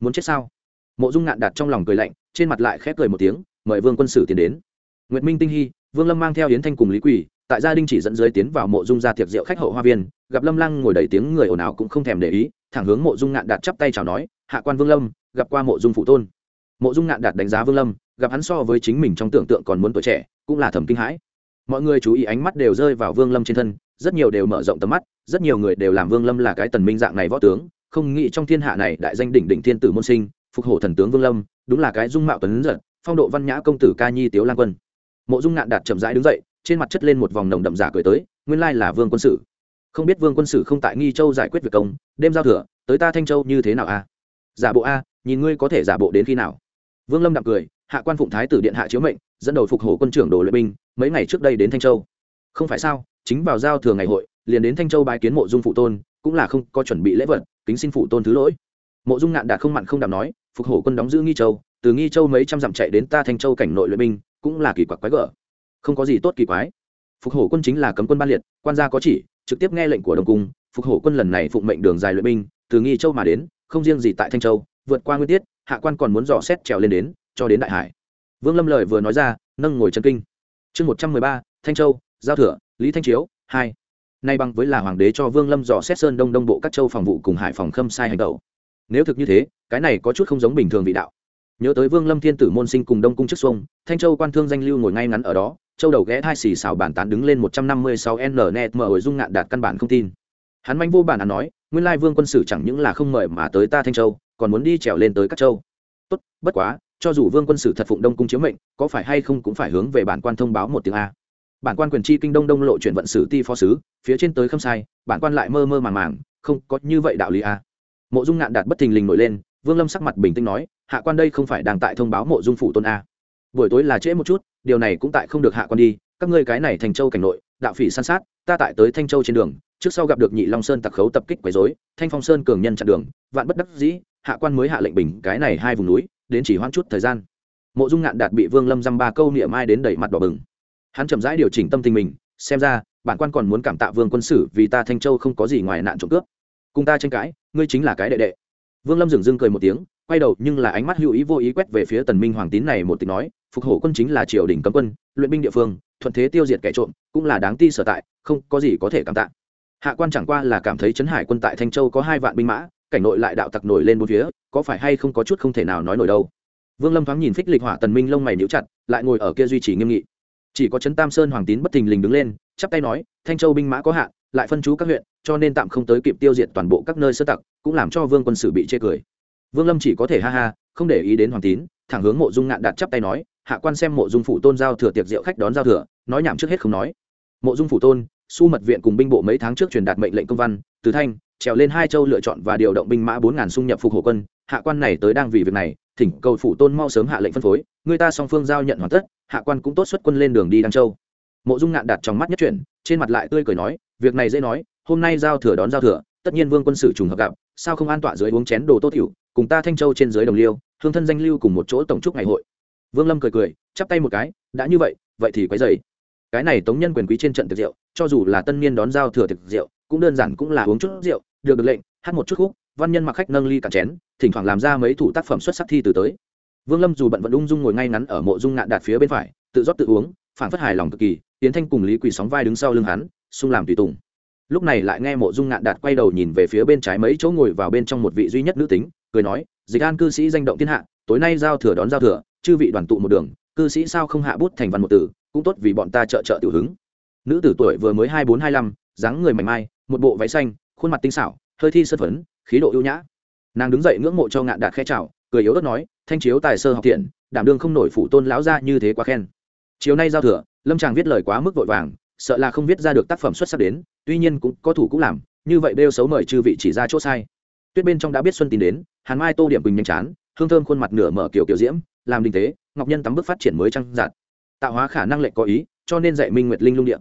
[SPEAKER 1] Muốn chết sao? Mộ dung ngạn đạt trong lòng cười lạnh, trên mặt lại khép cười một tiếng, mời vương quân sử tiến đến. Nguyệt minh tinh hy, vương lâm mang theo yến thanh cùng lý quỳ, tại gia đình chỉ dẫn dưới tiến vào mộ dung ra tiệc rượu khách hậu hoa viên, gặp lâm lăng ngồi đầy tiếng người ồn ào cũng không thèm để ý, thẳng hướng mộ dung ngạn đạt chắp tay chào nói, hạ quan vương lâm, gặp qua mộ dung phụ tôn mộ dung ngạn đạt đánh giá vương lâm, gặp hắn so với chính mình trong tưởng tượng còn muốn tuổi trẻ, cũng là thầm kinh hãi. Mọi người chú ý ánh mắt đều rơi vào vương lâm trên thân, rất nhiều đều mở rộng tầm mắt, rất nhiều người đều làm vương lâm là cái tần minh dạng này võ tướng, không nghĩ trong thiên hạ này đại danh đỉnh đỉnh thiên tử môn sinh, phục hổ thần tướng vương lâm, đúng là cái dung mạo tuấn giật, phong độ văn nhã công tử ca nhi tiếu lan quân. Mộ dung ngạn đạt chậm rãi đứng dậy, trên mặt chất lên một vòng nồng đậm giả cười tới, nguyên lai là vương quân sử không biết vương quân sử không tại nghi châu giải quyết việc công, đêm giao thừa, tới ta thanh châu như thế nào a? Giả bộ a, nhìn ngươi có thể giả bộ đến khi nào? Vương lâm đạm cười, hạ quan phụng thái tử điện hạ chiếu mệnh, dẫn đầu phục hổ quân trưởng đồ luyện binh, mấy ngày trước đây đến thanh châu. Không phải sao, chính vào giao thừa ngày hội, liền đến thanh châu bái kiến mộ dung phụ tôn, cũng là không có chuẩn bị lễ vật, kính xin phụ tôn thứ lỗi. Mộ dung ngạn đạt không mặn không đạm nói, phục hổ quân đóng giữ nghi châu, từ nghi châu mấy trăm dặm chạy đến ta thanh châu cảnh nội luyện binh, cũng là kỳ quặc quái gở. Không có gì tốt kỳ quái. Phục hổ quân chính là cấm quân ban liệt, quan gia có chỉ, trực tiếp nghe lệnh của đồng cung, phục hổ quân lần này phụng mệnh đường dài luyện binh, từ nghi châu mà đến, không riêng gì tại thanh châu vượt qua nguyên tiết, hạ quan còn muốn dò xét trèo lên đến, cho đến đại hải. Vương lâm lời vừa nói ra, nâng ngồi chân kinh. Chương một trăm mười ba, thanh châu, giao thừa, lý thanh chiếu, hai. Nay bằng với là hoàng đế cho vương lâm dò xét sơn đông đông bộ các châu phòng vụ cùng hải phòng khâm sai hành tẩu nếu thực như thế, cái này có chút không giống bình thường vị đạo. Nhớ tới vương lâm thiên tử môn sinh cùng đông cung chức xuông, thanh châu quan thương danh lưu ngồi ngay ngắn ở đó, châu đầu ghé thai xì xào bản tán đứng lên một trăm năm mươi sáu n net mở hồi dung ngạn đạt căn bản không tin. Hắn manh vô bản án nói, nguyên lai vương quân sử chẳng những là không mời mà tới ta thanh châu còn muốn đi trèo lên tới các châu. Tốt, bất quá, cho dù vương quân sử thật phụng đông cung chiếu mệnh, có phải hay không cũng phải hướng về bản quan thông báo một tiếng a. Bản quan quyền chi kinh đông đông lộ chuyển vận sử ti phó sứ, phía trên tới không sai, bản quan lại mơ mơ màng màng, không có như vậy đạo lý a. Mộ dung ngạn đạt bất thình lình nổi lên, vương lâm sắc mặt bình tĩnh nói, hạ quan đây không phải đang tại thông báo mộ dung phủ tôn a. Buổi tối là trễ một chút, điều này cũng tại không được hạ quan đi, các ngươi cái này thành châu cảnh nội, đạo phỉ san sát, ta tại tới thanh châu trên đường trước sau gặp được nhị long sơn tặc khấu tập kích quấy dối thanh phong sơn cường nhân chặn đường, vạn bất đắc dĩ, hạ quan mới hạ lệnh bình cái này hai vùng núi, đến chỉ hoãn chút thời gian. Mộ dung ngạn đạt bị vương lâm dăm ba câu niệm ai đến đẩy mặt đỏ bừng. Hắn chậm rãi điều chỉnh tâm tình mình, xem ra, bản quan còn muốn cảm tạ vương quân sử vì ta thanh châu không có gì ngoài nạn trộm cướp. Cùng ta tranh cãi, ngươi chính là cái đệ đệ. Vương lâm dừng dưng cười một tiếng, quay đầu nhưng là ánh mắt hữu ý vô ý quét về phía tần minh hoàng tín này một tiếng nói, phục hổ quân chính là triều đình cấm quân, luyện binh địa phương, thuận thế tiêu diệt kẻ trộm, cũng là đáng ti sở tại, không có gì có thể cảm tạ hạ quan chẳng qua là cảm thấy trấn hải quân tại thanh châu có hai vạn binh mã, cảnh nội lại đạo tặc nổi lên bốn phía, có phải hay không có chút không thể nào nói nổi đâu. Vương lâm thoáng nhìn phích lịch hỏa tần minh lông mày níu chặt, lại ngồi ở kia duy trì nghiêm nghị. Chỉ có trấn tam sơn hoàng tín bất thình lình đứng lên, chắp tay nói, thanh châu binh mã có hạn, lại phân chú các huyện, cho nên tạm không tới kịp tiêu diệt toàn bộ các nơi sơ tặc, cũng làm cho vương quân sử bị chê cười. Vương lâm chỉ có thể ha ha, không để ý đến hoàng tín, thẳng hướng mộ dung ngạn đạt chắp tay nói, hạ quan xem mộ dung phủ tôn giao thừa tiệc rượu khách đón giao thừa, nói nhảm trước hết không nói. Mộ dung phủ tôn su mật viện cùng binh bộ mấy tháng trước truyền đạt mệnh lệnh công văn, từ thanh, trèo lên hai châu lựa chọn và điều động binh mã bốn ngàn xung nhập phục hộ quân, hạ quan này tới đang vì việc này, thỉnh cầu phủ tôn mau sớm hạ lệnh phân phối, người ta song phương giao nhận hoàn tất, hạ quan cũng tốt xuất quân lên đường đi đăng châu. Mộ dung ngạn đặt trong mắt nhất chuyển trên mặt lại tươi cười nói, việc này dễ nói, hôm nay giao thừa đón giao thừa, tất nhiên vương quân sử trùng hợp gặp, sao không an tọa dưới uống chén đồ tốt hiệu cùng ta thanh châu trên dưới đồng liêu thương thân danh lưu cùng một chỗ tổng trúc ngày hội. Vương lâm cười cười, chắp tay một cái, đã như vậy vậy thì quấy dày cái này tống nhân quyền quý trên trận tiệc rượu, cho dù là tân niên đón giao thừa tiệc rượu, cũng đơn giản cũng là uống chút rượu, được được lệnh, hát một chút khúc, văn nhân mặc khách nâng ly cạn chén, thỉnh thoảng làm ra mấy thủ tác phẩm xuất sắc thi từ tới. Vương lâm dù bận vẫn ung dung ngồi ngay ngắn ở mộ dung ngạn đạt phía bên phải, tự rót tự uống phản phất hài lòng cực kỳ tiến thanh cùng lý quỳ sóng vai đứng sau lưng hắn, xung làm tùy tùng. Lúc này lại nghe mộ dung ngạn đạt quay đầu nhìn về phía bên trái mấy chỗ ngồi vào bên trong một vị duy nhất nữ tính, cười nói, dịch an cư sĩ danh động thiên hạ, tối nay giao thừa đón giao thừa, chư vị đoàn tụ một đường, cư sĩ sao không hạ bút thành văn một tử cũng tốt vì bọn ta trợ trợ tiểu hứng. Nữ tử tuổi vừa mới hai bốn hai năm dáng người mảnh mai, một bộ váy xanh, khuôn mặt tinh xảo, hơi thi sân phấn, khí độ ưu nhã. Nàng đứng dậy ngưỡng mộ cho ngạn đạt khe chào, cười yếu ớt nói, thanh chiếu tài sơ học thiện đảm đương không nổi phủ tôn lão ra như thế quá khen. Chiều nay giao thừa, lâm tràng viết lời quá mức vội vàng, sợ là không viết ra được tác phẩm xuất sắc đến, tuy nhiên cũng có thủ cũng làm, như vậy đeo xấu mời chư vị chỉ ra chỗ sai. Tuyết bên trong đã biết xuân tin đến, hàn mai tô điểm bình nhanh chán, hương thơm khuôn mặt nửa mở kiểu kiểu diễm, làm đình tế, ngọc nhân tắm bước phát triển mới trăng giạt tạo hóa khả năng lệnh có ý, cho nên dạy minh nguyệt linh lung điện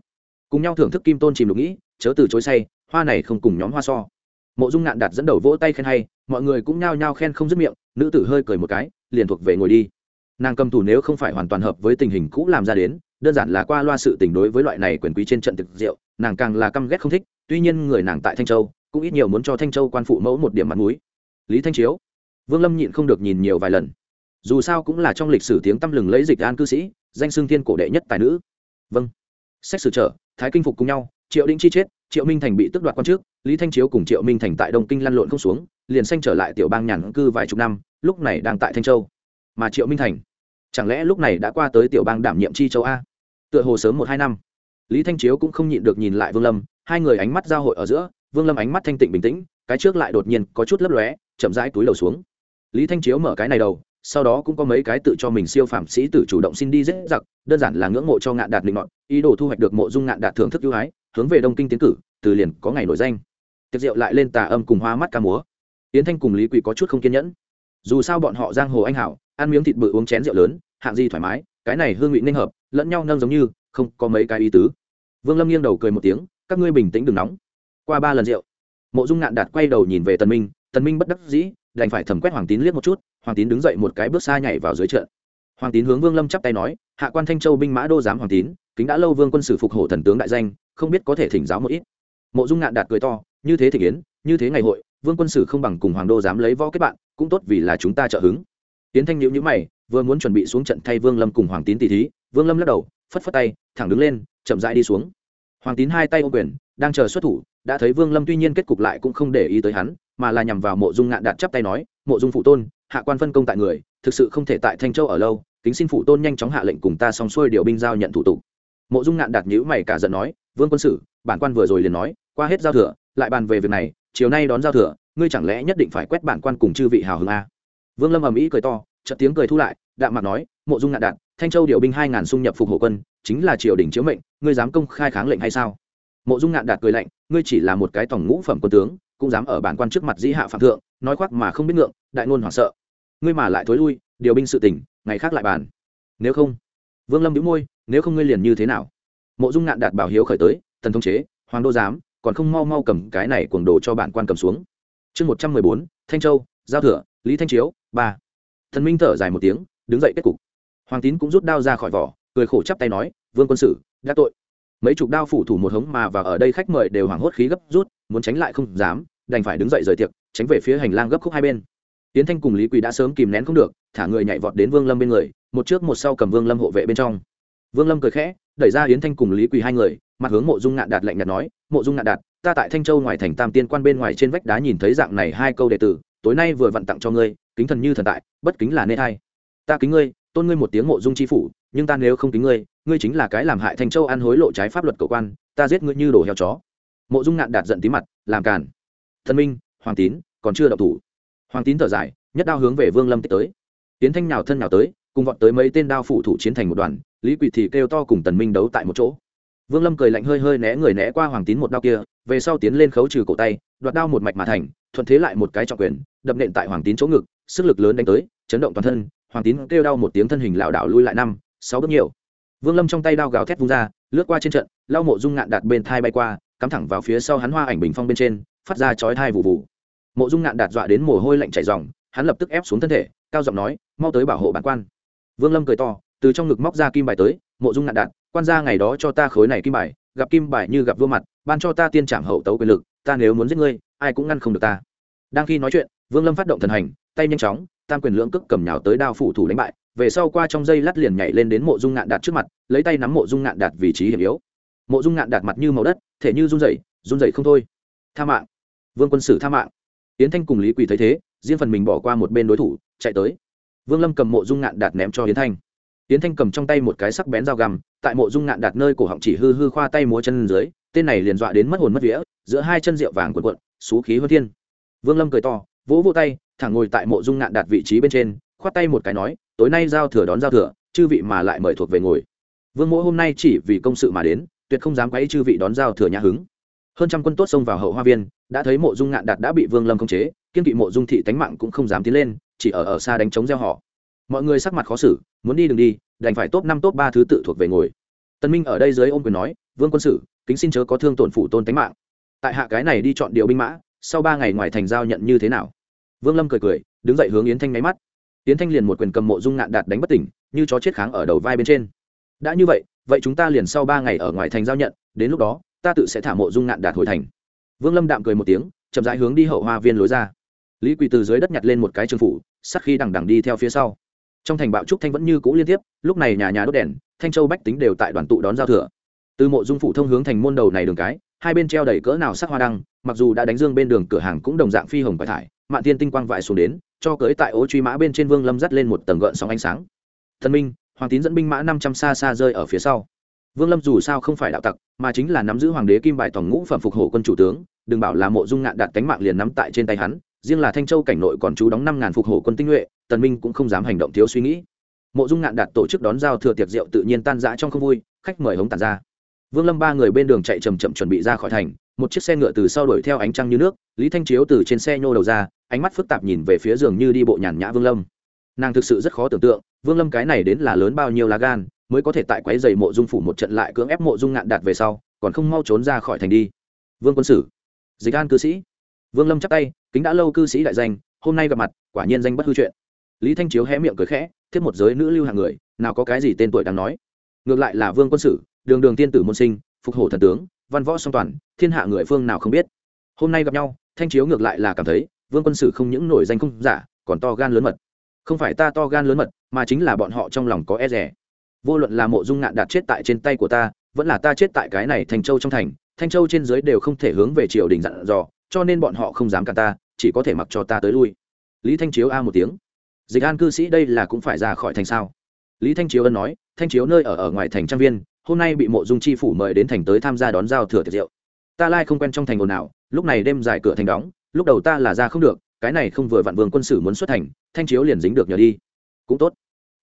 [SPEAKER 1] cùng nhau thưởng thức kim tôn chìm lục nghĩ, chớ từ chối say, hoa này không cùng nhóm hoa so. Mộ dung ngạn đạt dẫn đầu vỗ tay khen hay, mọi người cũng nhao nhao khen không dứt miệng, nữ tử hơi cười một cái, liền thuộc về ngồi đi. Nàng cầm thủ nếu không phải hoàn toàn hợp với tình hình cũ làm ra đến, đơn giản là qua loa sự tình đối với loại này quyền quý trên trận thực rượu nàng càng là căm ghét không thích, tuy nhiên người nàng tại thanh châu, cũng ít nhiều muốn cho thanh châu quan phụ mẫu một điểm mặt mũi. Lý thanh chiếu, vương lâm nhịn không được nhìn nhiều vài lần. Dù sao cũng là trong lịch sử tiếng tăm lừng lấy dịch an cư sĩ danh xương thiên cổ đệ nhất tài nữ. Vâng. Xét xử trở, thái kinh phục cùng nhau, triệu đinh chi chết, triệu minh thành bị tước đoạt quan trước lý thanh chiếu cùng triệu minh thành tại đông kinh lăn lộn không xuống, liền xanh trở lại tiểu bang nhàn cư vài chục năm, lúc này đang tại thanh châu. Mà triệu minh thành, chẳng lẽ lúc này đã qua tới tiểu bang đảm nhiệm chi châu a? Tựa hồ sớm một hai năm. Lý thanh chiếu cũng không nhịn được nhìn lại vương lâm, hai người ánh mắt giao hội ở giữa, vương lâm ánh mắt thanh tịnh bình tĩnh, cái trước lại đột nhiên có chút lấp lóe, chậm rãi túi đầu xuống. Lý thanh chiếu mở cái này đầu sau đó cũng có mấy cái tự cho mình siêu phạm sĩ tử chủ động xin đi dễ giặc, đơn giản là ngưỡng mộ cho ngạn đạt định ngọn ý đồ thu hoạch được mộ dung ngạn đạt thưởng thức ưu ái, hướng về đông kinh tiến cử, từ liền có ngày nổi danh. Tiệc rượu lại lên tà âm cùng hoa mắt ca múa. Yến thanh cùng lý quỳ có chút không kiên nhẫn. Dù sao bọn họ giang hồ anh hảo, ăn miếng thịt bự uống chén rượu lớn, hạng gì thoải mái, cái này hương vị nên hợp, lẫn nhau nâng giống như, không có mấy cái ý tứ. Vương lâm nghiêng đầu cười một tiếng, các ngươi bình tĩnh đừng nóng. Qua ba lần rượu, mộ dung ngạn đạt quay đầu nhìn về tần minh tần minh bất đắc dĩ đành phải thẩm quét hoàng tín liếc một chút, hoàng tín đứng dậy một cái bước xa nhảy vào dưới trận. Hoàng tín hướng vương lâm chắp tay nói, hạ quan thanh châu binh mã đô giám hoàng tín, kính đã lâu vương quân sử phục hổ thần tướng đại danh, không biết có thể thỉnh giáo một ít. Mộ dung ngạn đạt cười to, như thế thể kiến, như thế ngày hội, vương quân sử không bằng cùng hoàng đô dám lấy võ kết bạn, cũng tốt vì là chúng ta trợ hứng. Tiến thanh nhữ nhữ mày, vừa muốn chuẩn bị xuống trận thay vương lâm cùng hoàng tín tỷ thí, vương lâm lắc đầu, phất phất tay, thẳng đứng lên, chậm rãi đi xuống. Hoàng tín hai tay ô quyền, đang chờ xuất thủ, đã thấy vương lâm tuy nhiên kết cục lại cũng không để ý tới hắn mà là nhằm vào mộ dung ngạn đạt chắp tay nói, mộ dung phụ tôn, hạ quan phân công tại người, thực sự không thể tại thanh châu ở lâu, kính xin phụ tôn nhanh chóng hạ lệnh cùng ta xong xuôi điều binh giao nhận thủ tục. Mộ dung ngạn đạt nhữ mày cả giận nói, vương quân sử bản quan vừa rồi liền nói, qua hết giao thừa, lại bàn về việc này, chiều nay đón giao thừa, ngươi chẳng lẽ nhất định phải quét bản quan cùng chư vị hào hưng a? Vương lâm ầm ĩ cười to, chợt tiếng cười thu lại, đạm mặt nói, mộ dung ngạn đạt, thanh châu điều binh hai ngàn xung nhập phục hộ quân, chính là triều đình chiếu mệnh, ngươi dám công khai kháng lệnh hay sao? Mộ dung ngạn đạt cười lạnh, ngươi chỉ là một cái tổng ngũ phẩm quân tướng cũng dám ở bản quan trước mặt dĩ hạ phạm thượng, nói khoác mà không biết ngượng, đại ngôn hoảng sợ. Ngươi mà lại thối lui, điều binh sự tỉnh, ngày khác lại bàn. Nếu không, vương lâm đĩu môi, nếu không ngươi liền như thế nào? Mộ dung ngạn đạt bảo hiếu khởi tới tần thông chế, hoàng đô giám, còn không mau mau cầm cái này cuồng đồ cho bản quan cầm xuống. Chương một trăm mười bốn, thanh châu, giao thừa, lý thanh chiếu, ba. Thần minh thở dài một tiếng, đứng dậy kết cục. Hoàng tín cũng rút đao ra khỏi vỏ, cười khổ chắp tay nói, vương quân sử đã tội. Mấy chục đao phủ thủ một hống mà và ở đây khách mời đều hoảng hốt khí gấp rút muốn tránh lại không dám, đành phải đứng dậy rời tiệc, tránh về phía hành lang gấp khúc hai bên. Tiến thanh cùng lý quỳ đã sớm kìm nén không được, thả người nhảy vọt đến vương lâm bên người, một trước một sau cầm vương lâm hộ vệ bên trong. Vương lâm cười khẽ, đẩy ra yến thanh cùng lý quỳ hai người, mặt hướng mộ dung ngạn đạt lạnh nhạt nói, mộ dung ngạn đạt, ta tại thanh châu ngoài thành tam tiên quan bên ngoài trên vách đá nhìn thấy dạng này hai câu đệ tử, tối nay vừa vặn tặng cho ngươi, kính thần như thần tại, bất kính là nê hay? ta kính ngươi, tôn ngươi một tiếng mộ dung chi phủ, nhưng ta nếu không kính ngươi ngươi chính là cái làm hại thanh châu ăn hối lộ trái pháp luật cầu quan, ta giết ngươi như đổ heo chó mộ dung ngạn đạt giận tí mặt, làm càn. Thân minh, hoàng tín, còn chưa đậu thủ. Hoàng tín thở dài, nhất đao hướng về vương lâm tới. Tiến thanh nhào thân nhào tới, cùng vọt tới mấy tên đao phủ thủ chiến thành một đoàn, lý quỳ thì kêu to cùng tần minh đấu tại một chỗ. Vương lâm cười lạnh hơi hơi né người né qua hoàng tín một đao kia, về sau tiến lên khấu trừ cổ tay, đoạt đao một mạch mà thành, thuận thế lại một cái trọng quyền, đập nện tại hoàng tín chỗ ngực, sức lực lớn đánh tới, chấn động toàn thân, hoàng tín kêu đau một tiếng thân hình lảo đảo lui lại năm, sáu bước nhiều. Vương lâm trong tay đao gào thét vung ra, lướt qua trên trận lau mộ dung ngạn đạt bên thai bay qua cắm thẳng vào phía sau hắn hoa ảnh bình phong bên trên, phát ra chói thai vụ vụ mộ dung ngạn đạt dọa đến mồ hôi lạnh chảy ròng hắn lập tức ép xuống thân thể, cao giọng nói, mau tới bảo hộ bản quan. Vương lâm cười to, từ trong ngực móc ra kim bài tới, mộ dung ngạn đạt, quan gia ngày đó cho ta khối này kim bài, gặp kim bài như gặp vua mặt, ban cho ta tiên trảm hậu tấu quyền lực, ta nếu muốn giết ngươi, ai cũng ngăn không được ta. Đang khi nói chuyện, vương lâm phát động thần hành, tay nhanh chóng, tam quyền lưỡng cước cầm nhào tới đao phủ thủ đánh bại, về sau qua trong dây lát liền nhảy lên đến mộ dung ngạn đạt trước mặt, lấy tay nắm mộ dung ngạn đạt vị trí hiểm yếu mộ dung ngạn đạt mặt như màu đất, thể như run rẩy run rẩy không thôi. Tha mạng. Vương quân sử tha mạng. Yến thanh cùng lý quỳ thấy thế, riêng phần mình bỏ qua một bên đối thủ, chạy tới. Vương lâm cầm mộ dung ngạn đạt ném cho yến thanh. Yến thanh cầm trong tay một cái sắc bén dao găm, tại mộ dung ngạn đạt nơi cổ họng chỉ hư hư khoa tay múa chân dưới, tên này liền dọa đến mất hồn mất vía, giữa hai chân rượu vàng cuộn cuộn, xú khí hơn thiên. Vương lâm cười to, vỗ vỗ tay, thẳng ngồi tại mộ dung ngạn đạt vị trí bên trên, khoát tay một cái nói, tối nay giao thừa đón giao thừa, chư vị mà lại mời thuộc về ngồi. Vương mỗi hôm nay chỉ vì công sự mà đến tuyệt không dám quấy chư vị đón giao thừa nhà hứng. Hơn trăm quân tốt xông vào hậu hoa viên, đã thấy mộ dung ngạn đạt đã bị vương lâm khống chế, kiên kỵ mộ dung thị tánh mạng cũng không dám tiến lên, chỉ ở ở xa đánh chống gieo họ. Mọi người sắc mặt khó xử, muốn đi đừng đi, đành phải top năm top ba thứ tự thuộc về ngồi. Tân minh ở đây dưới ôm quyền nói, vương quân sử kính xin chớ có thương tổn phủ tôn tánh mạng. Tại hạ cái này đi chọn điều binh mã, sau ba ngày ngoài thành giao nhận như thế nào? Vương lâm cười cười, đứng dậy hướng yến thanh máy mắt. Yến thanh liền một quyền cầm mộ dung ngạn đạt đánh bất tỉnh, như chó chết kháng ở đầu vai bên trên đã như vậy vậy chúng ta liền sau ba ngày ở ngoài thành giao nhận, đến lúc đó, ta tự sẽ thả mộ dung ngạn đạt hồi thành. Vương lâm đạm cười một tiếng, chậm rãi hướng đi hậu hoa viên lối ra. Lý quỳ từ dưới đất nhặt lên một cái trường phủ sắc khi đằng đằng đi theo phía sau. Trong thành bạo trúc thanh vẫn như cũ liên tiếp, lúc này nhà nhà đốt đèn, thanh châu bách tính đều tại đoàn tụ đón giao thừa. Từ mộ dung phủ thông hướng thành môn đầu này đường cái, hai bên treo đầy cỡ nào sắc hoa đăng, mặc dù đã đánh dương bên đường cửa hàng cũng đồng dạng phi hồng và thải, mạn thiên tinh quang vại xuống đến, cho cưới tại ô truy mã bên trên vương lâm dắt lên một tầng gợn sóng ánh sáng. Thần minh hoàng tín dẫn binh mã năm trăm xa xa rơi ở phía sau. Vương lâm dù sao không phải đạo tặc, mà chính là nắm giữ hoàng đế kim bài tổng ngũ phẩm phục hộ quân chủ tướng, đừng bảo là mộ dung ngạn đạt cánh mạng liền nắm tại trên tay hắn, riêng là thanh châu cảnh nội còn chú đóng năm ngàn phục hộ quân tinh nhuệ, tần minh cũng không dám hành động thiếu suy nghĩ. Mộ dung ngạn đạt tổ chức đón giao thừa tiệc rượu tự nhiên tan rã trong không vui, khách mời hống tàn ra. Vương lâm ba người bên đường chạy chậm chậm chuẩn bị ra khỏi thành, một chiếc xe ngựa từ sau đuổi theo ánh trăng như nước, lý thanh chiếu từ trên xe nhô đầu ra, ánh mắt phức tạp nhìn về phía giường như đi bộ nhàn nhã vương lâm nàng thực sự rất khó tưởng tượng, vương lâm cái này đến là lớn bao nhiêu lá gan, mới có thể tại quái dày mộ dung phủ một trận lại cưỡng ép mộ dung ngạn đạt về sau, còn không mau trốn ra khỏi thành đi. Vương quân sử dịch an cư sĩ. Vương lâm chắc tay, kính đã lâu cư sĩ đại danh, hôm nay gặp mặt, quả nhiên danh bất hư chuyện. Lý thanh chiếu hé miệng cười khẽ, thiết một giới nữ lưu hàng người, nào có cái gì tên tuổi đáng nói. Ngược lại là vương quân sử đường đường tiên tử môn sinh, phục hổ thần tướng, văn võ song toàn, thiên hạ người phương nào không biết. Hôm nay gặp nhau, thanh chiếu ngược lại là cảm thấy, vương quân sử không những nổi danh không giả, còn to gan lớn mật không phải ta to gan lớn mật, mà chính là bọn họ trong lòng có e rẻ. Vô luận là mộ dung ngạn đạt chết tại trên tay của ta, vẫn là ta chết tại cái này thành châu trong thành, thanh châu trên dưới đều không thể hướng về triều đình dặn dò, cho nên bọn họ không dám cả ta, chỉ có thể mặc cho ta tới lui. Lý thanh chiếu a một tiếng. Dịch an cư sĩ đây là cũng phải ra khỏi thành sao? Lý thanh chiếu ân nói, thanh chiếu nơi ở ở ngoài thành trang viên, hôm nay bị mộ dung chi phủ mời đến thành tới tham gia đón giao thừa tiệc rượu. Ta lai không quen trong thành ồn nào lúc này đêm dài cửa thành đóng, lúc đầu ta là ra không được cái này không vừa vạn vương quân sử muốn xuất thành, thanh chiếu liền dính được nhờ đi. Cũng tốt.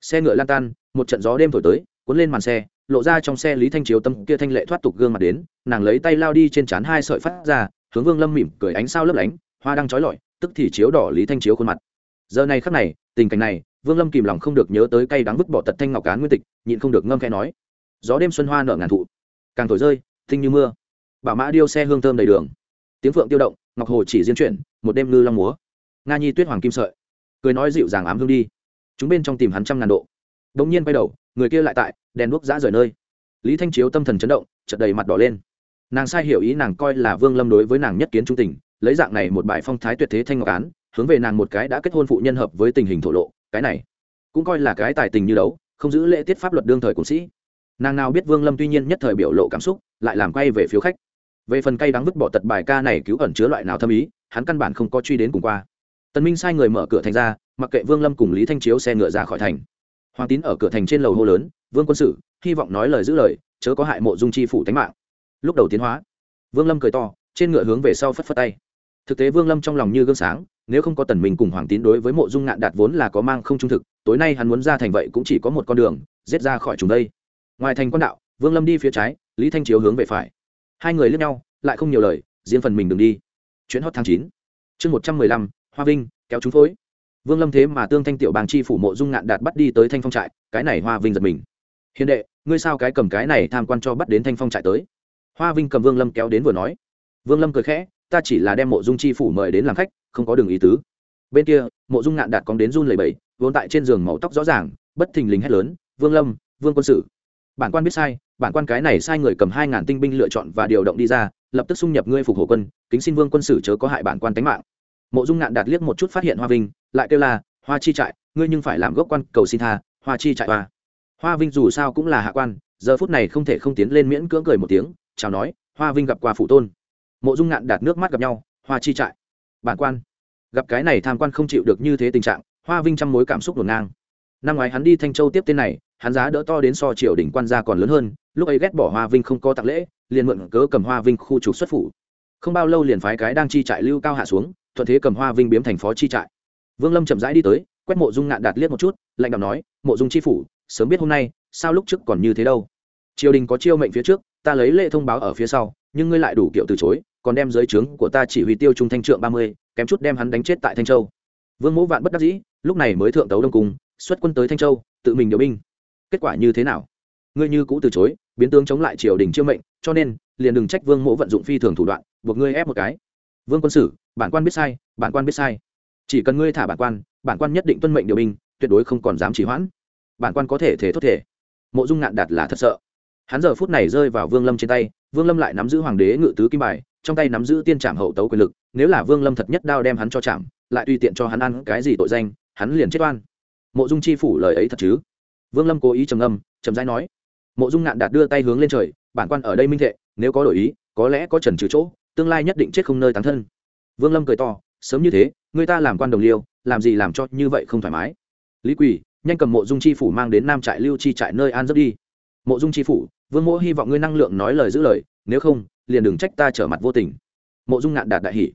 [SPEAKER 1] Xe ngựa lan tan, một trận gió đêm thổi tới, cuốn lên màn xe, lộ ra trong xe lý thanh chiếu tâm kia thanh lệ thoát tục gương mặt đến, nàng lấy tay lao đi trên trán hai sợi phát ra, hướng vương lâm mỉm cười ánh sao lấp lánh, hoa đang trói lọi, tức thì chiếu đỏ lý thanh chiếu khuôn mặt. Giờ này khắc này, tình cảnh này, vương lâm kìm lòng không được nhớ tới cay đắng vứt bỏ tật thanh ngọc cán nguyên tịch, nhịn không được ngâm khẽ nói. Gió đêm xuân hoa nở ngàn thụ, càng thổi rơi, thinh như mưa. Bảo mã điêu xe hương thơm đầy đường. Tiếng phượng tiêu động, ngọc hồ chỉ diên chuyển, một đêm ngư long múa nga nhi tuyết hoàng kim sợi. Cười nói dịu dàng ám hương đi. Chúng bên trong tìm hắn trăm ngàn độ. Đống nhiên quay đầu, người kia lại tại, đèn đuốc giã rời nơi. Lý thanh chiếu tâm thần chấn động, chợt đầy mặt đỏ lên. Nàng sai hiểu ý nàng coi là vương lâm đối với nàng nhất kiến trung tình, lấy dạng này một bài phong thái tuyệt thế thanh ngọc án, hướng về nàng một cái đã kết hôn phụ nhân hợp với tình hình thổ lộ, cái này cũng coi là cái tài tình như đấu, không giữ lễ tiết pháp luật đương thời cũng sĩ. Nàng nào biết vương lâm tuy nhiên nhất thời biểu lộ cảm xúc, lại làm quay về phiếu khách. Về phần cay đắng vứt bỏ tật bài ca này cứu ẩn chứa loại nào thâm ý, hắn căn bản không có truy đến cùng qua tần minh sai người mở cửa thành ra, mặc kệ vương lâm cùng lý thanh chiếu xe ngựa ra khỏi thành. Hoàng tín ở cửa thành trên lầu hô lớn, vương quân sự, hy vọng nói lời giữ lời, chớ có hại mộ dung chi phủ tánh mạng. Lúc đầu tiến hóa, vương lâm cười to, trên ngựa hướng về sau phất phất tay. Thực tế vương lâm trong lòng như gương sáng, nếu không có tần minh cùng hoàng tín đối với mộ dung ngạn đạt vốn là có mang không trung thực, tối nay hắn muốn ra thành vậy cũng chỉ có một con đường, giết ra khỏi chúng đây. Ngoài thành quan đạo, vương lâm đi phía trái, lý thanh chiếu hướng về phải. Hai người lướt nhau, lại không nhiều lời, riêng phần mình đừng đi. Chuyến hot tháng chín. Chương một trăm mười lăm hoa vinh, kéo chúng phối. Vương lâm thế mà tương thanh tiểu bàng chi phủ mộ dung ngạn đạt bắt đi tới thanh phong trại, cái này hoa vinh giật mình. Hiền đệ, ngươi sao cái cầm cái này tham quan cho bắt đến thanh phong trại tới? Hoa vinh cầm vương lâm kéo đến vừa nói. Vương lâm cười khẽ, ta chỉ là đem mộ dung chi phủ mời đến làm khách, không có đường ý tứ. Bên kia, mộ dung ngạn đạt cóng đến run lầy bẫy vốn tại trên giường màu tóc rõ ràng, bất thình lình hét lớn, vương lâm, vương quân sự. Bản quan biết sai, bản quan cái này sai người cầm hai ngàn tinh binh lựa chọn và điều động đi ra, lập tức xung nhập ngươi phục hộ quân, kính xin vương quân sử chớ có hại bản quan tánh mạng mộ dung ngạn đạt liếc một chút phát hiện hoa vinh, lại kêu là, hoa chi trại, ngươi nhưng phải làm gốc quan, cầu xin tha, hoa chi trại hoa. Hoa vinh dù sao cũng là hạ quan, giờ phút này không thể không tiến lên miễn cưỡng cười một tiếng, chào nói, hoa vinh gặp qua phụ tôn. Mộ dung ngạn đạt nước mắt gặp nhau, hoa chi trại, bản quan. Gặp cái này tham quan không chịu được như thế tình trạng, hoa vinh trăm mối cảm xúc ngổn ngang. Năm ngoái hắn đi thanh châu tiếp tên này, hắn giá đỡ to đến so triều đỉnh quan gia còn lớn hơn, lúc ấy ghét bỏ hoa vinh không có tặng lễ, liền mượn cớ cầm hoa vinh khu trục xuất phủ. Không bao lâu liền phái cái đang chi trại lưu cao hạ xuống thuận thế cầm hoa vinh biếm thành phó chi trại. Vương lâm chậm rãi đi tới, quét mộ dung ngạn đạt liếc một chút, lạnh đạo nói, mộ dung chi phủ, sớm biết hôm nay, sao lúc trước còn như thế đâu? Triều đình có chiêu mệnh phía trước, ta lấy lệ thông báo ở phía sau, nhưng ngươi lại đủ kiểu từ chối, còn đem giới trướng của ta chỉ huy tiêu trung thanh trượng ba mươi, kém chút đem hắn đánh chết tại thanh châu. Vương mẫu vạn bất đắc dĩ, lúc này mới thượng tấu đông cung, xuất quân tới thanh châu, tự mình điều binh. Kết quả như thế nào? Ngươi như cũ từ chối, biến tướng chống lại triều đình chiêu mệnh, cho nên, liền đừng trách vương mẫu vận dụng phi thường thủ đoạn, buộc ngươi ép một cái vương quân sử bản quan biết sai, bản quan biết sai. Chỉ cần ngươi thả bản quan bản quan nhất định tuân mệnh điều binh, tuyệt đối không còn dám trì hoãn. Bản quan có thể thể thốt thể. Mộ dung ngạn đạt là thật sợ. Hắn giờ phút này rơi vào vương lâm trên tay, vương lâm lại nắm giữ hoàng đế ngự tứ kim bài, trong tay nắm giữ tiên trảm hậu tấu quyền lực, nếu là vương lâm thật nhất đao đem hắn cho chạm, lại tùy tiện cho hắn ăn cái gì tội danh, hắn liền chết oan. Mộ dung chi phủ lời ấy thật chứ? Vương lâm cố ý trầm âm trầm rãi nói. Mộ dung ngạn đạt đưa tay hướng lên trời, bản quan ở đây minh thệ, nếu có đổi ý, có lẽ có trần trừ chỗ tương lai nhất định chết không nơi tán thân. Vương lâm cười to, sớm như thế, người ta làm quan đồng liêu, làm gì làm cho như vậy không thoải mái? Lý quỳ, nhanh cầm mộ dung chi phủ mang đến nam trại lưu chi trại nơi an giấc đi. Mộ dung chi phủ, vương mỗ hy vọng ngươi năng lượng nói lời giữ lời, nếu không, liền đừng trách ta trở mặt vô tình. Mộ dung ngạn đạt đại hỷ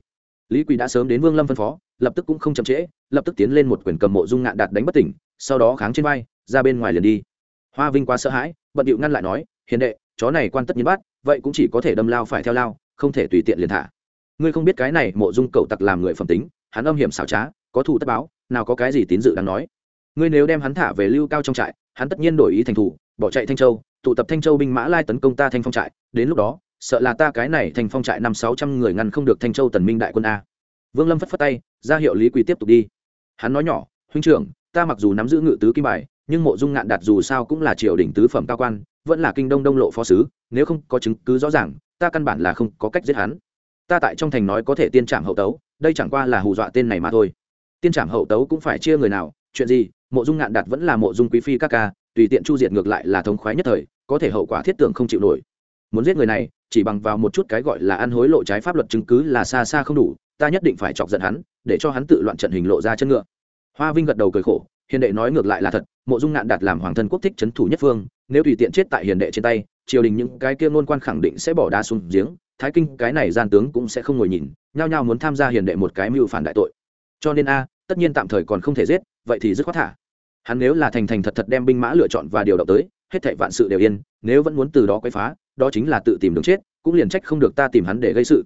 [SPEAKER 1] lý quỳ đã sớm đến vương lâm phân phó, lập tức cũng không chậm trễ, lập tức tiến lên một quyển cầm mộ dung ngạn đạt đánh bất tỉnh, sau đó kháng trên vai, ra bên ngoài liền đi. Hoa vinh quá sợ hãi, bận điệu ngăn lại nói, hiền đệ, chó này quan tất nhiên bắt, vậy cũng chỉ có thể đâm lao phải theo lao không thể tùy tiện liền thả. Ngươi không biết cái này mộ dung cậu tặc làm người phẩm tính, hắn âm hiểm xảo trá, có thù tất báo, nào có cái gì tín dự đáng nói. Ngươi nếu đem hắn thả về lưu cao trong trại, hắn tất nhiên đổi ý thành thủ, bỏ chạy thanh châu, tụ tập thanh châu binh mã lai tấn công ta thanh phong trại, đến lúc đó, sợ là ta cái này thành phong trại năm sáu trăm người ngăn không được thanh châu tần minh đại quân a. Vương lâm phất phất tay, ra hiệu lý quỳ tiếp tục đi. Hắn nói nhỏ, huynh trưởng, ta mặc dù nắm giữ ngự tứ kim bài, nhưng mộ dung ngạn đạt dù sao cũng là triều đỉnh tứ phẩm cao quan, vẫn là kinh đông đông lộ phó sứ, nếu không có chứng cứ rõ ràng ta căn bản là không có cách giết hắn. Ta tại trong thành nói có thể tiên trảm hậu tấu, đây chẳng qua là hù dọa tên này mà thôi. Tiên trảm hậu tấu cũng phải chia người nào, chuyện gì, mộ dung ngạn đạt vẫn là mộ dung quý phi các ca, tùy tiện chu diệt ngược lại là thống khoái nhất thời, có thể hậu quả thiết tưởng không chịu nổi. Muốn giết người này, chỉ bằng vào một chút cái gọi là ăn hối lộ trái pháp luật chứng cứ là xa xa không đủ, ta nhất định phải chọc giận hắn, để cho hắn tự loạn trận hình lộ ra chân ngựa. Hoa vinh gật đầu cười khổ, hiền đệ nói ngược lại là thật, mộ dung ngạn đạt làm hoàng thân quốc thích c thủ nhất phương, nếu tùy tiện chết tại hiền đệ trên tay triều đình những cái kia ngôn quan khẳng định sẽ bỏ đa xuống giếng, thái kinh, cái này gian tướng cũng sẽ không ngồi nhìn, nhao nhao muốn tham gia hiền đệ một cái mưu phản đại tội. Cho nên a, tất nhiên tạm thời còn không thể giết, vậy thì dứt khoát thả. Hắn nếu là thành thành thật thật đem binh mã lựa chọn và điều động tới, hết thảy vạn sự đều yên, nếu vẫn muốn từ đó quấy phá, đó chính là tự tìm đường chết, cũng liền trách không được ta tìm hắn để gây sự.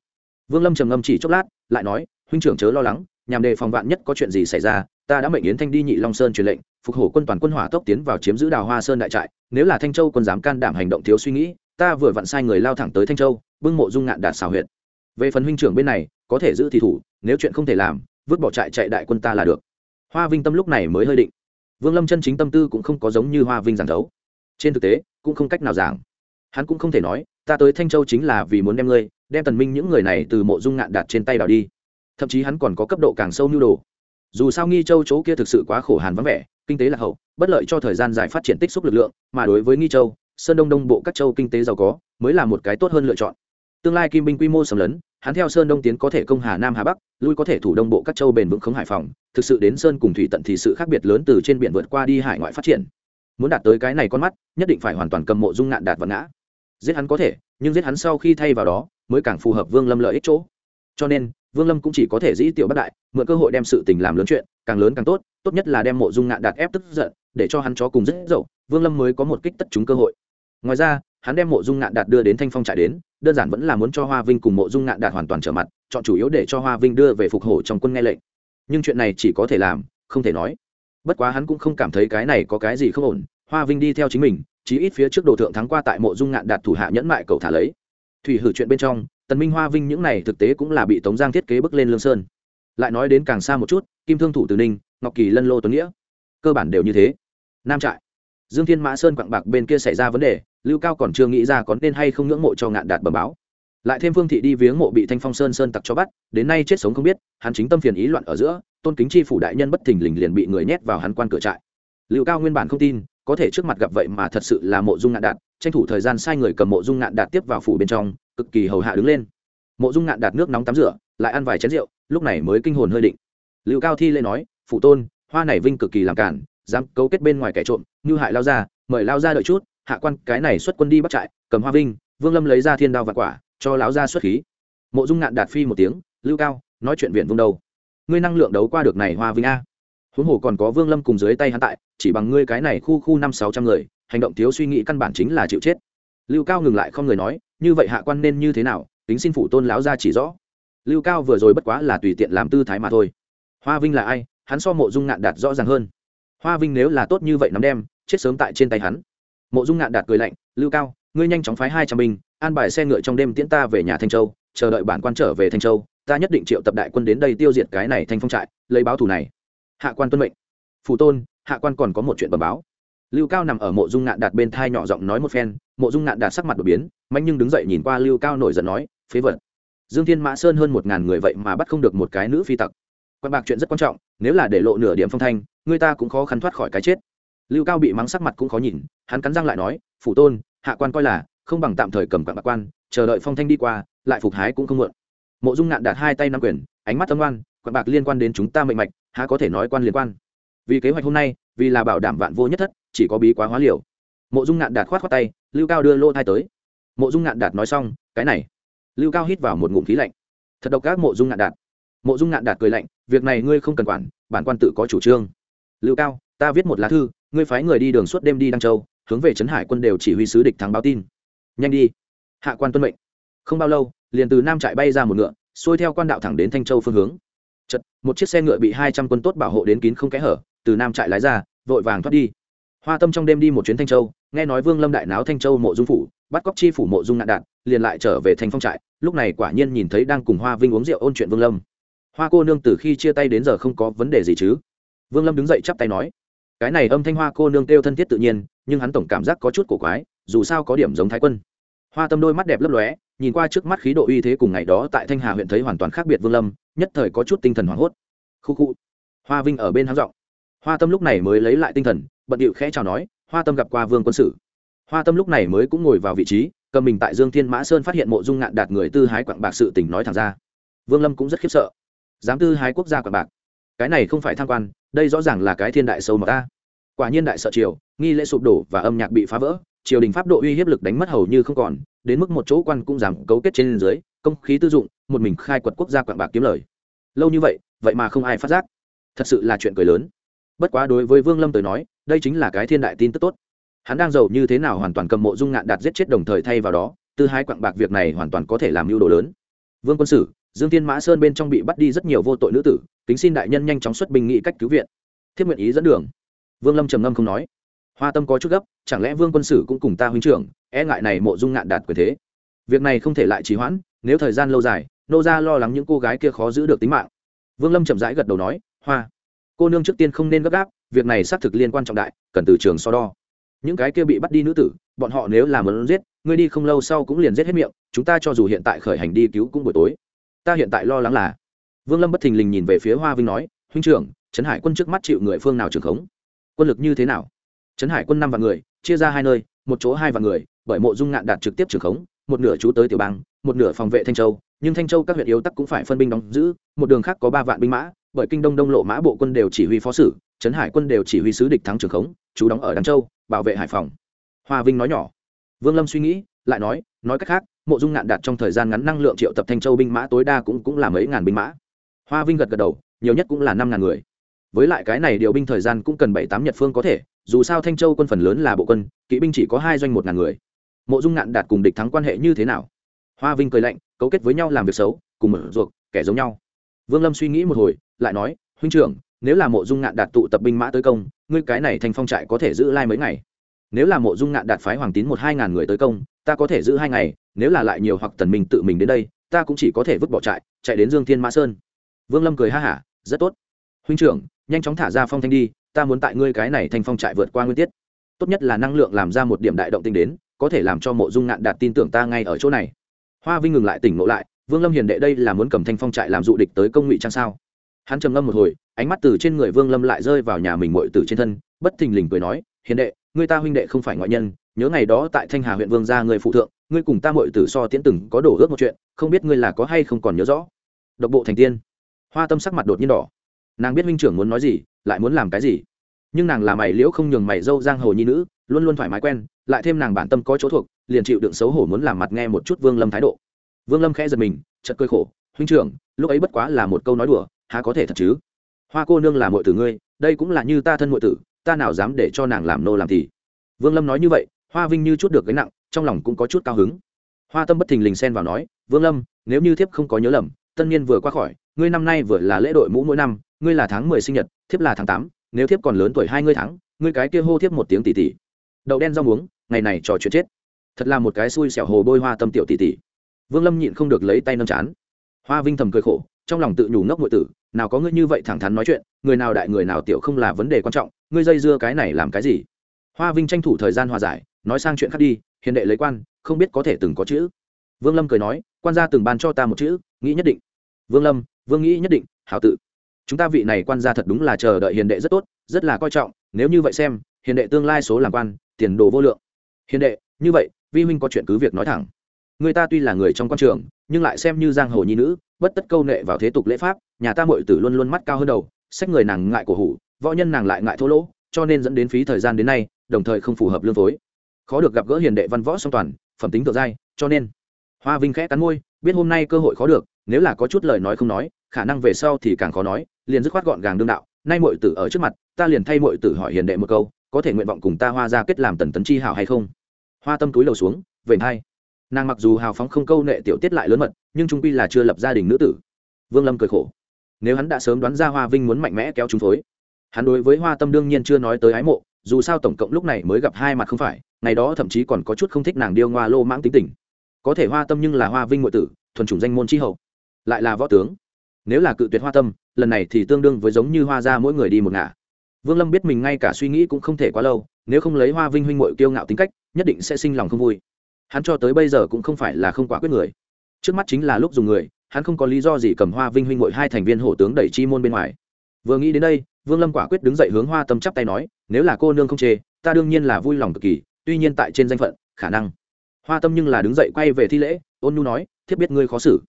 [SPEAKER 1] Vương lâm trầm ngâm chỉ chốc lát, lại nói, huynh trưởng chớ lo lắng, nhằm đề phòng vạn nhất có chuyện gì xảy ra ta đã mệnh yến thanh đi nhị long sơn truyền lệnh, phục hổ quân toàn quân hỏa tốc tiến vào chiếm giữ đào hoa sơn đại trại, nếu là thanh châu quân dám can đảm hành động thiếu suy nghĩ, ta vừa vặn sai người lao thẳng tới thanh châu, bưng mộ dung ngạn đạt xào huyệt. Về phần huynh trưởng bên này, có thể giữ thì thủ, nếu chuyện không thể làm, vứt bỏ trại chạy đại quân ta là được. Hoa vinh tâm lúc này mới hơi định. Vương lâm chân chính tâm tư cũng không có giống như hoa vinh giảng thấu. Trên thực tế, cũng không cách nào giảng. Hắn cũng không thể nói, ta tới thanh châu chính là vì muốn đem ngươi, đem tần minh những người này từ mộ dung ngạn đạt trên tay đào đi. Thậm chí hắn còn có cấp độ càng sâu nhu đồ dù sao nghi châu chỗ kia thực sự quá khổ hàn vắng vẻ, kinh tế lạc hậu, bất lợi cho thời gian dài phát triển tích xúc lực lượng, mà đối với nghi châu, sơn đông đông bộ các châu kinh tế giàu có, mới là một cái tốt hơn lựa chọn. Tương lai kim binh quy mô sầm lấn, hắn theo sơn đông tiến có thể công hà nam hà bắc, lui có thể thủ đông bộ các châu bền vững khống hải phòng, thực sự đến sơn cùng thủy tận thì sự khác biệt lớn từ trên biển vượt qua đi hải ngoại phát triển. Muốn đạt tới cái này con mắt, nhất định phải hoàn toàn cầm mộ dung ngạn đạt và ngã. Giết hắn có thể, nhưng giết hắn sau khi thay vào đó, mới càng phù hợp vương lâm lợi ích chỗ. Cho nên vương lâm cũng chỉ có thể dĩ tiểu bất đại, mượn cơ hội đem sự tình làm lớn chuyện, càng lớn càng tốt tốt nhất là đem mộ dung ngạn đạt ép tức giận, để cho hắn chó cùng rất dậu, vương lâm mới có một kích tất chúng cơ hội. Ngoài ra, hắn đem mộ dung ngạn đạt đưa đến thanh phong trại đến, đơn giản vẫn là muốn cho hoa vinh cùng mộ dung ngạn đạt hoàn toàn trở mặt, chọn chủ yếu để cho hoa vinh đưa về phục hổ trong quân nghe lệnh. Nhưng chuyện này chỉ có thể làm, không thể nói. Bất quá hắn cũng không cảm thấy cái này có cái gì không ổn, hoa vinh đi theo chính mình, chí ít phía trước đồ thượng thắng qua tại mộ dung ngạn đạt thủ hạ nhẫn mại cầu thả lấy. Thủy hử chuyện bên trong tần minh hoa vinh những này thực tế cũng là bị tống giang thiết kế bước lên lương sơn. Lại nói đến càng xa một chút, kim thương thủ từ ninh, ngọc kỳ lân lô tuấn nghĩa. Cơ bản đều như thế. Nam trại. Dương thiên mã sơn quặng bạc bên kia xảy ra vấn đề, lưu cao còn chưa nghĩ ra có nên hay không ngưỡng mộ cho ngạn đạt bẩm báo. Lại thêm phương thị đi viếng mộ bị thanh phong sơn sơn tặc cho bắt, đến nay chết sống không biết, hắn chính tâm phiền ý loạn ở giữa, tôn kính chi phủ đại nhân bất thình lình liền bị người nhét vào hắn quan cửa trại. Lưu cao nguyên bản không tin, có thể trước mặt gặp vậy mà thật sự là mộ dung ngạn đạt, tranh thủ thời gian sai người cầm mộ dung ngạn đạt tiếp vào phủ bên trong cực kỳ hầu hạ đứng lên. Mộ dung ngạn đạt nước nóng tắm rửa, lại ăn vài chén rượu, lúc này mới kinh hồn hơi định. Lưu cao thi lê nói, phụ tôn, hoa này vinh cực kỳ làm cản, dám cấu kết bên ngoài kẻ trộm, như hại lao ra mời lao ra đợi chút, hạ quan cái này xuất quân đi bắt trại, cầm hoa vinh, vương lâm lấy ra thiên đao và quả, cho lão ra xuất khí. Mộ dung ngạn đạt phi một tiếng, lưu cao, nói chuyện viện vương đâu? Ngươi năng lượng đấu qua được này hoa vinh a. Huống hồ còn có vương lâm cùng dưới tay hắn tại, chỉ bằng ngươi cái này khu khu năm sáu trăm người, hành động thiếu suy nghĩ căn bản chính là chịu chết lưu cao ngừng lại không người nói, như vậy hạ quan nên như thế nào? Tính xin phụ tôn lão ra chỉ rõ. Lưu cao vừa rồi bất quá là tùy tiện làm tư thái mà thôi. Hoa vinh là ai? Hắn so mộ dung ngạn đạt rõ ràng hơn. Hoa vinh nếu là tốt như vậy nắm đem, chết sớm tại trên tay hắn. Mộ dung ngạn đạt cười lạnh, lưu cao, ngươi nhanh chóng phái hai trăm binh, an bài xe ngựa trong đêm tiễn ta về nhà thanh châu, chờ đợi bản quan trở về thanh châu, ta nhất định triệu tập đại quân đến đây tiêu diệt cái này thanh phong trại, lấy báo thù này. Hạ quan tuân mệnh. Phủ tôn, hạ quan còn có một chuyện bẩm báo lưu cao nằm ở mộ dung ngạn đạt bên thai nhỏ giọng nói một phen, mộ dung ngạn đạt sắc mặt đột biến mạnh nhưng đứng dậy nhìn qua lưu cao nổi giận nói, phế vật. Dương thiên mã sơn hơn một ngàn người vậy mà bắt không được một cái nữ phi tặc. Quan bạc chuyện rất quan trọng, nếu là để lộ nửa điểm phong thanh, người ta cũng khó khăn thoát khỏi cái chết. Lưu cao bị mắng sắc mặt cũng khó nhìn, hắn cắn răng lại nói, phủ tôn, hạ quan coi là, không bằng tạm thời cầm quạng bạc quan, chờ đợi phong thanh đi qua, lại phục hái cũng không mượn mộ dung ngạn đạt hai tay nắm quyền, ánh mắt tâm oan Quan bạc liên quan đến chúng ta mệnh mạch, há có thể nói quan liên quan? Vì kế hoạch hôm nay, vì là bảo đảm vạn vô nhất thất chỉ có bí quá hóa liều. Mộ dung ngạn đạt khoát khoát tay, lưu cao đưa lô thai tới. Mộ dung ngạn đạt nói xong, cái này. Lưu cao hít vào một ngụm khí lạnh. Thật độc các mộ dung ngạn đạt. Mộ dung ngạn đạt cười lạnh, việc này ngươi không cần quản, bản quan tự có chủ trương. Lưu cao, ta viết một lá thư, ngươi phái người đi đường suốt đêm đi đăng châu, hướng về trấn hải quân đều chỉ huy sứ địch thắng báo tin. Nhanh đi. Hạ quan tuân mệnh. Không bao lâu, liền từ nam trại bay ra một ngựa, xuôi theo quan đạo thẳng đến thanh châu phương hướng. Chật, một chiếc xe ngựa bị hai trăm quân tốt bảo hộ đến kín không kẽ hở, từ nam trại lái ra, vội vàng thoát đi hoa tâm trong đêm đi một chuyến thanh châu, nghe nói vương lâm đại náo thanh châu mộ dung phủ, bắt cóc chi phủ mộ dung nạn đạn, liền lại trở về thành phong trại, lúc này quả nhiên nhìn thấy đang cùng hoa vinh uống rượu ôn chuyện vương lâm. Hoa cô nương từ khi chia tay đến giờ không có vấn đề gì chứ? Vương lâm đứng dậy chắp tay nói, cái này âm thanh hoa cô nương kêu thân thiết tự nhiên, nhưng hắn tổng cảm giác có chút cổ quái, dù sao có điểm giống thái quân. Hoa tâm đôi mắt đẹp lấp lóe, nhìn qua trước mắt khí độ uy thế cùng ngày đó tại thanh hà huyện thấy hoàn toàn khác biệt vương lâm, nhất thời có chút tinh thần hoảng hốt. Khu khu. Hoa vinh ở bên háng giọng. Hoa tâm lúc này mới lấy lại tinh thần bận điệu khẽ chào nói, hoa tâm gặp qua vương quân sự. Hoa tâm lúc này mới cũng ngồi vào vị trí, cầm mình tại dương thiên mã sơn phát hiện mộ dung ngạn đạt người tư hái quảng bạc sự tình nói thẳng ra. Vương lâm cũng rất khiếp sợ. Dám tư hái quốc gia quảng bạc? Cái này không phải tham quan, đây rõ ràng là cái thiên đại sâu mà ta. Quả nhiên đại sợ triều, nghi lễ sụp đổ và âm nhạc bị phá vỡ, triều đình pháp độ uy hiếp lực đánh mất hầu như không còn, đến mức một chỗ quan cũng giảm cấu kết trên dưới, công khí tư dụng, một mình khai quật quốc gia quảng bạc kiếm lời. Lâu như vậy vậy mà không ai phát giác. Thật sự là chuyện cười lớn. Bất quá đối với vương lâm tới nói đây chính là cái thiên đại tin tức tốt. Hắn đang giàu như thế nào hoàn toàn cầm mộ dung ngạn đạt giết chết đồng thời thay vào đó, tư hai quặng bạc việc này hoàn toàn có thể làm mưu đồ lớn. Vương quân sử, dương tiên mã sơn bên trong bị bắt đi rất nhiều vô tội nữ tử, kính xin đại nhân nhanh chóng xuất binh nghị cách cứu viện. Thiết nguyện ý dẫn đường. Vương lâm trầm ngâm không nói. Hoa tâm có chút gấp, chẳng lẽ vương quân sử cũng cùng ta huynh trưởng e ngại này mộ dung ngạn đạt quyền thế? Việc này không thể lại trì hoãn, nếu thời gian lâu dài, nô ra lo lắng những cô gái kia khó giữ được tính mạng. Vương lâm chậm rãi gật đầu nói, hoa, cô nương trước tiên không nên gấp gáp việc này xác thực liên quan trọng đại, cần từ trường so đo. Những cái kia bị bắt đi nữ tử, bọn họ nếu làm muốn giết, ngươi đi không lâu sau cũng liền giết hết miệng, chúng ta cho dù hiện tại khởi hành đi cứu cũng buổi tối. Ta hiện tại lo lắng là, vương lâm bất thình lình nhìn về phía hoa vinh nói, huynh trưởng, trấn hải quân trước mắt chịu người phương nào trưởng khống? Quân lực như thế nào? Trấn hải quân năm vạn người, chia ra hai nơi, một chỗ hai vạn người, bởi mộ dung ngạn đạt trực tiếp trưởng khống, một nửa chú tới tiểu bang, một nửa phòng vệ thanh châu, nhưng thanh châu các huyện yếu tắc cũng phải phân binh đóng giữ, một đường khác có ba vạn binh mã, bởi kinh đông đông lộ mã bộ quân đều chỉ huy phó sử trấn hải quân đều chỉ huy sứ địch thắng trường khống chú đóng ở đăng châu, bảo vệ hải phòng. Hoa vinh nói nhỏ. Vương lâm suy nghĩ, lại nói nói cách khác, mộ dung ngạn đạt trong thời gian ngắn năng lượng triệu tập thanh châu binh mã tối đa cũng cũng là mấy ngàn binh mã. Hoa vinh gật gật đầu, nhiều nhất cũng là năm ngàn người. Với lại cái này điều binh thời gian cũng cần bảy tám nhật phương có thể, dù sao thanh châu quân phần lớn là bộ quân, kỵ binh chỉ có hai doanh một ngàn người. Mộ dung ngạn đạt cùng địch thắng quan hệ như thế nào? Hoa vinh cười lạnh, cấu kết với nhau làm việc xấu, cùng mở ruột, kẻ giống nhau. Vương lâm suy nghĩ một hồi, lại nói, huynh trưởng nếu là mộ dung ngạn đạt tụ tập binh mã tới công, ngươi cái này thành phong trại có thể giữ lai mấy ngày? Nếu là mộ dung ngạn đạt phái hoàng tín một hai ngàn người tới công, ta có thể giữ hai ngày, nếu là lại nhiều hoặc tần minh tự mình đến đây, ta cũng chỉ có thể vứt bỏ trại, chạy đến dương thiên mã sơn. Vương lâm cười ha hả, rất tốt. Huynh trưởng, nhanh chóng thả ra phong thanh đi, ta muốn tại ngươi cái này thành phong trại vượt qua nguyên tiết. Tốt nhất là năng lượng làm ra một điểm đại động tinh đến, có thể làm cho mộ dung ngạn đạt tin tưởng ta ngay ở chỗ này. Hoa vinh ngừng lại tỉnh ngộ lại, vương lâm hiền đệ đây là muốn cầm thanh phong trại làm dụ địch tới công ngụy trang sao? Hắn trầm ngâm một hồi, ánh mắt từ trên người vương lâm lại rơi vào nhà mình mội từ trên thân, bất thình lình cười nói, hiền đệ người ta huynh đệ không phải ngoại nhân, nhớ ngày đó tại thanh hà huyện vương gia người phụ thượng, ngươi cùng ta mội tử so tiễn từng có đổ ước một chuyện, không biết ngươi là có hay không còn nhớ rõ. Độc bộ thành tiên. Hoa tâm sắc mặt đột nhiên đỏ. Nàng biết huynh trưởng muốn nói gì, lại muốn làm cái gì. Nhưng nàng là mày liễu không nhường mày dâu giang hồ nhi nữ, luôn luôn thoải mái quen, lại thêm nàng bản tâm có chỗ thuộc, liền chịu đựng xấu hổ muốn làm mặt nghe một chút vương lâm thái độ. Vương lâm khẽ giật mình chật cơi khổ, huynh trưởng, lúc ấy bất quá là một câu nói đùa há có thể thật chứ? Hoa cô nương là mọi tử ngươi, đây cũng là như ta thân mọi tử, ta nào dám để cho nàng làm nô làm thì vương lâm nói như vậy, hoa vinh như chút được gánh nặng, trong lòng cũng có chút cao hứng. Hoa tâm bất thình lình xen vào nói, vương lâm, nếu như thiếp không có nhớ lầm, tân niên vừa qua khỏi, ngươi năm nay vừa là lễ đội mũ mỗi năm, ngươi là tháng mười sinh nhật, thiếp là tháng tám, nếu thiếp còn lớn tuổi hai ngươi tháng, ngươi cái kia hô thiếp một tiếng tỷ tỷ đậu đen rau muống, ngày này trò chuyện chết. Thật là một cái xui xẻo hồ bôi hoa tâm tiểu tỷ tỷ vương lâm nhịn không được lấy tay nâm chán. Hoa vinh thầm cười khổ trong lòng tự nhủ ngốc ngụy tử, nào có ngươi như vậy thẳng thắn nói chuyện, người nào đại người nào tiểu không là vấn đề quan trọng, ngươi dây dưa cái này làm cái gì? Hoa vinh tranh thủ thời gian hòa giải, nói sang chuyện khác đi, hiền đệ lấy quan, không biết có thể từng có chữ. Vương lâm cười nói, quan gia từng ban cho ta một chữ, nghĩ nhất định. Vương lâm, vương nghĩ nhất định, hảo tự. Chúng ta vị này quan gia thật đúng là chờ đợi hiền đệ rất tốt, rất là coi trọng, nếu như vậy xem, hiền đệ tương lai số làm quan, tiền đồ vô lượng. Hiền đệ, như vậy, vi huynh có chuyện cứ việc nói thẳng. Người ta tuy là người trong quan trường nhưng lại xem như giang hồ nhi nữ, bất tất câu nệ vào thế tục lễ pháp, nhà ta mội tử luôn luôn mắt cao hơn đầu, sách người nàng ngại cổ hủ, võ nhân nàng lại ngại thô lỗ, cho nên dẫn đến phí thời gian đến nay, đồng thời không phù hợp lương phối. Khó được gặp gỡ hiền đệ văn võ song toàn, phẩm tính tự giai, cho nên hoa vinh khẽ cắn môi, biết hôm nay cơ hội khó được, nếu là có chút lời nói không nói, khả năng về sau thì càng khó nói, liền dứt khoát gọn gàng đương đạo, nay mội tử ở trước mặt, ta liền thay mội tử hỏi hiền đệ một câu, có thể nguyện vọng cùng ta hoa ra kết làm tần tấn chi hảo hay không? Hoa tâm túi lầu xuống, vểnh hai nàng mặc dù hào phóng không câu nệ tiểu tiết lại lớn mật, nhưng trung quy là chưa lập gia đình nữ tử. Vương lâm cười khổ. Nếu hắn đã sớm đoán ra hoa vinh muốn mạnh mẽ kéo chúng phối, hắn đối với hoa tâm đương nhiên chưa nói tới ái mộ, dù sao tổng cộng lúc này mới gặp hai mặt không phải, ngày đó thậm chí còn có chút không thích nàng điêu ngoa lô mãng tính tình. Có thể hoa tâm nhưng là hoa vinh ngụy tử, thuần chủng danh môn tri hậu. Lại là võ tướng. Nếu là cự tuyệt hoa tâm, lần này thì tương đương với giống như hoa ra mỗi người đi một ngả. Vương lâm biết mình ngay cả suy nghĩ cũng không thể quá lâu, nếu không lấy hoa vinh huynh mội kiêu ngạo tính cách, nhất định sẽ sinh lòng không vui hắn cho tới bây giờ cũng không phải là không quả quyết người. Trước mắt chính là lúc dùng người, hắn không có lý do gì cầm hoa vinh huynh mội hai thành viên hổ tướng đẩy chi môn bên ngoài. Vừa nghĩ đến đây, vương lâm quả quyết đứng dậy hướng hoa tâm chắp tay nói, nếu là cô nương không chê, ta đương nhiên là vui lòng cực kỳ, tuy nhiên tại trên danh phận, khả năng. Hoa tâm nhưng là đứng dậy quay về thi lễ, ôn nhu nói, thiếp biết ngươi khó xử.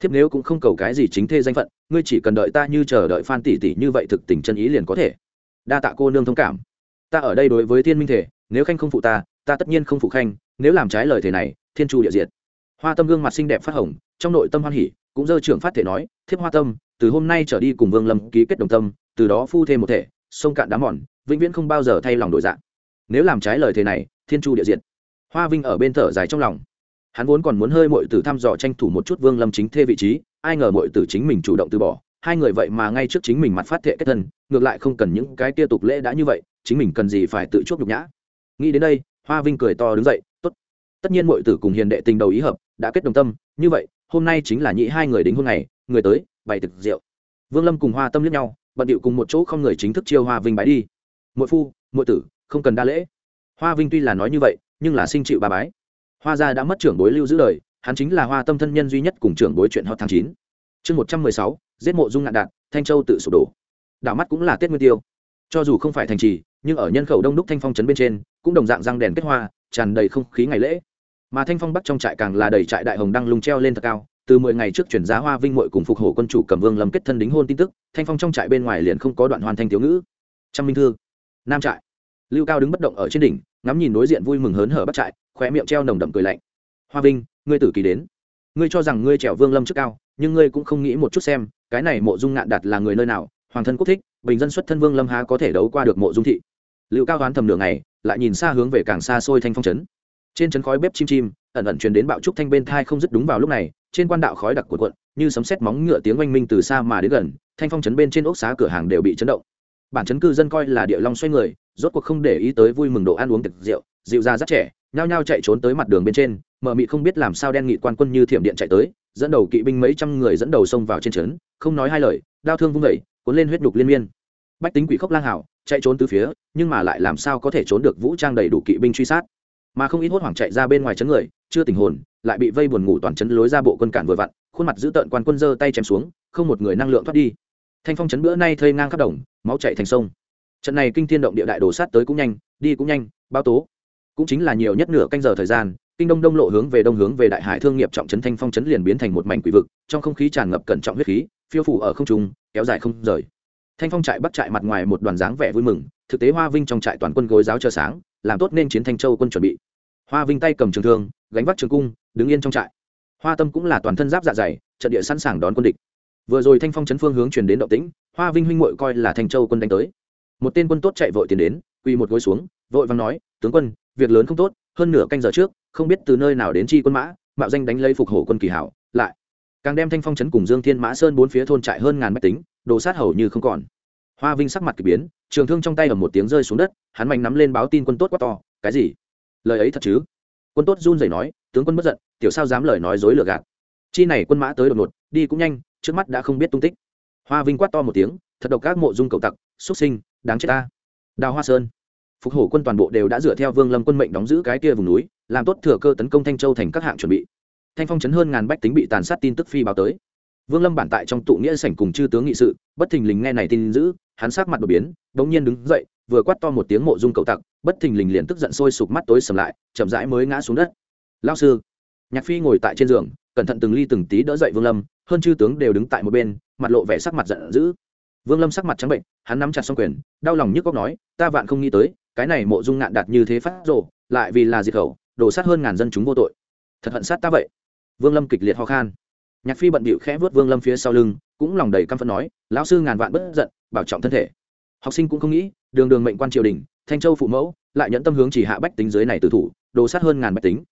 [SPEAKER 1] Thiếp nếu cũng không cầu cái gì chính thê danh phận, ngươi chỉ cần đợi ta như chờ đợi phan tỷ tỷ như vậy thực tình chân ý liền có thể. Đa tạ cô nương thông cảm. Ta ở đây đối với thiên minh thể, nếu khanh không phụ ta ta tất nhiên không phụ khanh nếu làm trái lời thế này, thiên chu địa diệt. Hoa tâm gương mặt xinh đẹp phát hồng, trong nội tâm hoan hỉ, cũng dơ trưởng phát thể nói, thiếp hoa tâm, từ hôm nay trở đi cùng vương lâm ký kết đồng tâm, từ đó phu thêm một thể, sông cạn đá mòn, vĩnh viễn không bao giờ thay lòng đổi dạng. Nếu làm trái lời thế này, thiên chu địa diệt. Hoa vinh ở bên thở dài trong lòng. Hắn vốn còn muốn hơi mọi tử thăm dò tranh thủ một chút vương lâm chính thê vị trí, ai ngờ mọi tử chính mình chủ động từ bỏ, hai người vậy mà ngay trước chính mình mặt phát thệ kết thân, ngược lại không cần những cái tia tục lễ đã như vậy, chính mình cần gì phải tự chuốc nhục nhã. Nghĩ đến đây, hoa vinh cười to đứng dậy tất nhiên mọi tử cùng hiền đệ tình đầu ý hợp, đã kết đồng tâm, như vậy, hôm nay chính là nhị hai người đính hôn này người tới, bày thực rượu. Vương lâm cùng hoa tâm liếc nhau, bận điệu cùng một chỗ không người chính thức chiêu hoa vinh bái đi. Mỗi phu mỗi tử, không cần đa lễ. Hoa vinh tuy là nói như vậy, nhưng là sinh chịu ba bái. Hoa gia đã mất trưởng bối lưu giữ đời, hắn chính là hoa tâm thân nhân duy nhất cùng trưởng bối chuyện họ tháng chín. Chương một trăm mười sáu, giết mộ dung ngạn đạt, thanh châu tự sụp đổ. Đảo mắt cũng là tết nguyên tiêu. Cho dù không phải thành trì, nhưng ở nhân khẩu đông đúc thanh phong trấn bên trên, cũng đồng dạng răng đèn kết hoa, tràn đầy không khí ngày lễ mà thanh phong bắc trong trại càng là đầy trại đại hồng đăng lung treo lên thật cao, từ mười ngày trước chuyển giá hoa vinh mội cùng phục hổ quân chủ cầm vương lâm kết thân đính hôn tin tức, thanh phong trong trại bên ngoài liền không có đoạn hoàn thanh thiếu ngữ. Trăm minh thư, nam trại. Lưu cao đứng bất động ở trên đỉnh, ngắm nhìn đối diện vui mừng hớn hở bắt trại, khóe miệng treo nồng đậm cười lạnh. Hoa vinh, ngươi tử kỳ đến. Ngươi cho rằng ngươi trèo vương lâm trước cao, nhưng ngươi cũng không nghĩ một chút xem, cái này mộ dung ngạn đạt là người nơi nào, hoàng thân quốc thích, bình dân xuất thân vương lâm há có thể đấu qua được mộ dung thị. Lưu cao đoán thầm nửa ngày, lại nhìn xa hướng về càng xa xôi thanh phong trấn trên chấn khói bếp chim chim, ẩn ẩn truyền đến bạo trúc thanh bên thai không dứt đúng vào lúc này, trên quan đạo khói đặc cuộn cuộn, như sấm sét móng ngựa tiếng oanh minh từ xa mà đến gần, thanh phong chấn bên trên ốc xá cửa hàng đều bị chấn động. Bản chấn cư dân coi là địa long xoay người, rốt cuộc không để ý tới vui mừng độ ăn uống thực rượu, dịu ra rất trẻ, nhao nhao chạy trốn tới mặt đường bên trên, mở mị không biết làm sao đen nghị quan quân như thiểm điện chạy tới, dẫn đầu kỵ binh mấy trăm người dẫn đầu xông vào trên trấn, không nói hai lời đao thương vung vẩy cuốn lên huyết đục liên miên. Bách tính quỷ khốc lang hảo, chạy trốn từ phía, nhưng mà lại làm sao có thể trốn được vũ trang đầy đủ kỵ binh truy sát? Mà không ít hốt hoảng chạy ra bên ngoài chấn người, chưa tình hồn, lại bị vây buồn ngủ toàn chấn lối ra bộ quân cản vừa vặn, khuôn mặt giữ tợn quan quân giơ tay chém xuống, không một người năng lượng thoát đi. Thanh phong chấn bữa nay thây ngang khắp đồng, máu chạy thành sông. Trận này kinh thiên động địa đại đổ sát tới cũng nhanh, đi cũng nhanh bao tố. Cũng chính là nhiều nhất nửa canh giờ thời gian, kinh đông đông lộ hướng về đông hướng về đại hải thương nghiệp trọng trấn thanh phong chấn liền biến thành một mảnh quỷ vực, trong không khí tràn ngập cẩn trọng huyết khí, phiêu phủ ở không trung, kéo dài không rời. Thanh phong trại bắt trại mặt ngoài một đoàn dáng vẻ vui mừng, thực tế hoa vinh trong trại toàn quân gối giáo chờ sáng làm tốt nên chiến thanh châu quân chuẩn bị. Hoa vinh tay cầm trường thương, gánh vác trường cung, đứng yên trong trại. Hoa tâm cũng là toàn thân giáp dạ dày, trận địa sẵn sàng đón quân địch. Vừa rồi thanh phong chấn phương hướng truyền đến động tĩnh, hoa vinh huynh ngội coi là thanh châu quân đánh tới. Một tên quân tốt chạy vội tiền đến, quỳ một gối xuống, vội vàng nói, tướng quân, việc lớn không tốt, hơn nửa canh giờ trước, không biết từ nơi nào đến chi quân mã, mạo danh đánh lấy phục hổ quân kỳ hảo, lại. Càng đem thanh phong chấn cùng dương thiên mã sơn bốn phía thôn trại hơn ngàn máy tính, đồ sát hầu như không còn hoa vinh sắc mặt kỳ biến, trường thương trong tay ở một tiếng rơi xuống đất, hắn mạnh nắm lên báo tin quân tốt quá to, cái gì? Lời ấy thật chứ? Quân tốt run rẩy nói, tướng quân bất giận, tiểu sao dám lời nói dối lừa gạt? Chi này quân mã tới đột ngột, đi cũng nhanh, trước mắt đã không biết tung tích. Hoa vinh quát to một tiếng, thật độc các mộ dung cầu tặc xuất sinh, đáng chết ta. Đào hoa sơn. Phục hổ quân toàn bộ đều đã dựa theo vương lâm quân mệnh đóng giữ cái kia vùng núi, làm tốt thừa cơ tấn công thanh châu thành các hạng chuẩn bị. Thanh phong chấn hơn ngàn bách tính bị tàn sát tin tức phi báo tới vương lâm bản tại trong tụ nghĩa sảnh cùng chư tướng nghị sự, bất thình lình nghe này tin dữ, hắn sát mặt đột biến, đống nhiên đứng dậy, vừa quát to một tiếng mộ dung cậu tặc, bất thình lình liền tức giận sôi sục mắt tối sầm lại, chậm rãi mới ngã xuống đất. Lao sư. Nhạc phi ngồi tại trên giường, cẩn thận từng ly từng tí đỡ dậy vương lâm, hơn chư tướng đều đứng tại một bên, mặt lộ vẻ sắc mặt giận dữ. Vương lâm sắc mặt trắng bệnh, hắn nắm chặt xong quyền, đau lòng nhức góc nói, ta vạn không nghĩ tới, cái này mộ dung ngạn đạt như thế phát rồ, lại vì là diệt khẩu đổ sát hơn ngàn dân chúng vô tội. Thật hận sát ta vậy. Vương lâm kịch liệt ho khan nhạc phi bận bịu khẽ vớt vương lâm phía sau lưng, cũng lòng đầy căm phẫn nói, lão sư ngàn vạn bất giận, bảo trọng thân thể. Học sinh cũng không nghĩ, đường đường mệnh quan triều đình, thanh châu phụ mẫu, lại nhẫn tâm hướng chỉ hạ bách tính dưới này từ thủ, đồ sát hơn ngàn bách tính.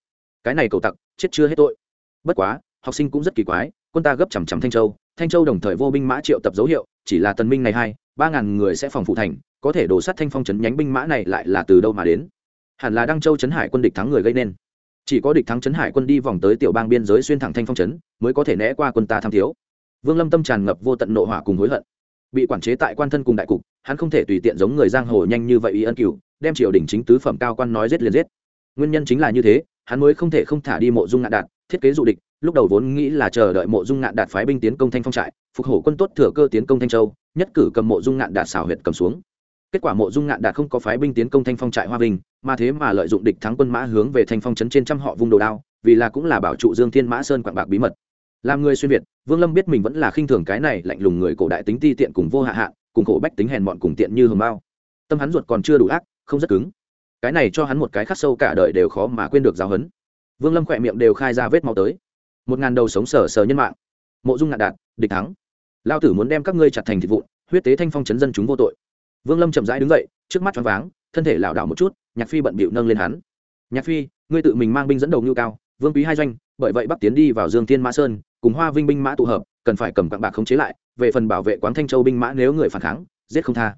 [SPEAKER 1] Cái này cầu tặc, chết chưa hết tội. Bất quá, học sinh cũng rất kỳ quái, quân ta gấp chằm chằm thanh châu thanh châu đồng thời vô binh mã triệu tập dấu hiệu, chỉ là tần minh này hai, ba ngàn người sẽ phòng phụ thành, có thể đổ sát thanh phong trấn nhánh binh mã này lại là từ đâu mà đến? Hẳn là đăng châu trấn hải quân địch thắng người gây nên chỉ có địch thắng trấn hải quân đi vòng tới tiểu bang biên giới xuyên thẳng thanh phong trấn mới có thể né qua quân ta tham thiếu. Vương lâm tâm tràn ngập vô tận nộ hỏa cùng hối hận. Bị quản chế tại quan thân cùng đại cục, hắn không thể tùy tiện giống người giang hồ nhanh như vậy ý ân cựu đem triều đình chính tứ phẩm cao quan nói giết liền giết. Nguyên nhân chính là như thế, hắn mới không thể không thả đi mộ dung ngạn đạt, thiết kế dụ địch, lúc đầu vốn nghĩ là chờ đợi mộ dung ngạn đạt phái binh tiến công thanh phong trại, phục hổ quân tốt thừa cơ tiến công thanh châu, nhất cử cầm mộ dung ngạn đạt xảo huyệt cầm xuống kết quả mộ dung ngạn đạt không có phái binh tiến công thanh phong trại hoa vinh, mà thế mà lợi dụng địch thắng quân mã hướng về thanh phong trấn trên trăm họ vung đồ đao, vì là cũng là bảo trụ dương thiên mã sơn quảng bạc bí mật. Làm người xuyên việt, vương lâm biết mình vẫn là khinh thường cái này lạnh lùng người cổ đại tính ti tiện cùng vô hạ hạ, cùng khổ bách tính hèn mọn cùng tiện như hồng bao. Tâm hắn ruột còn chưa đủ ác, không rất cứng. Cái này cho hắn một cái khắc sâu cả đời đều khó mà quên được giáo huấn. Vương lâm khỏe miệng đều khai ra vết máu tới. Một ngàn đầu sống sờ sờ nhân mạng. Mộ dung ngạn đạt, địch thắng. Lao tử muốn đem các ngươi chặt thành thịt vụn, huyết tế thanh phong chấn dân chúng vô tội vương lâm chậm rãi đứng dậy, trước mắt choáng váng, thân thể lảo đảo một chút, nhạc phi bận bịu nâng lên hắn. Nhạc phi, ngươi tự mình mang binh dẫn đầu ngưu cao, vương quý hai doanh, bởi vậy bắc tiến đi vào dương Thiên mã sơn, cùng hoa vinh binh mã tụ hợp, cần phải cầm quạng bạc khống chế lại, về phần bảo vệ quán thanh châu binh mã nếu người phản kháng, giết không tha.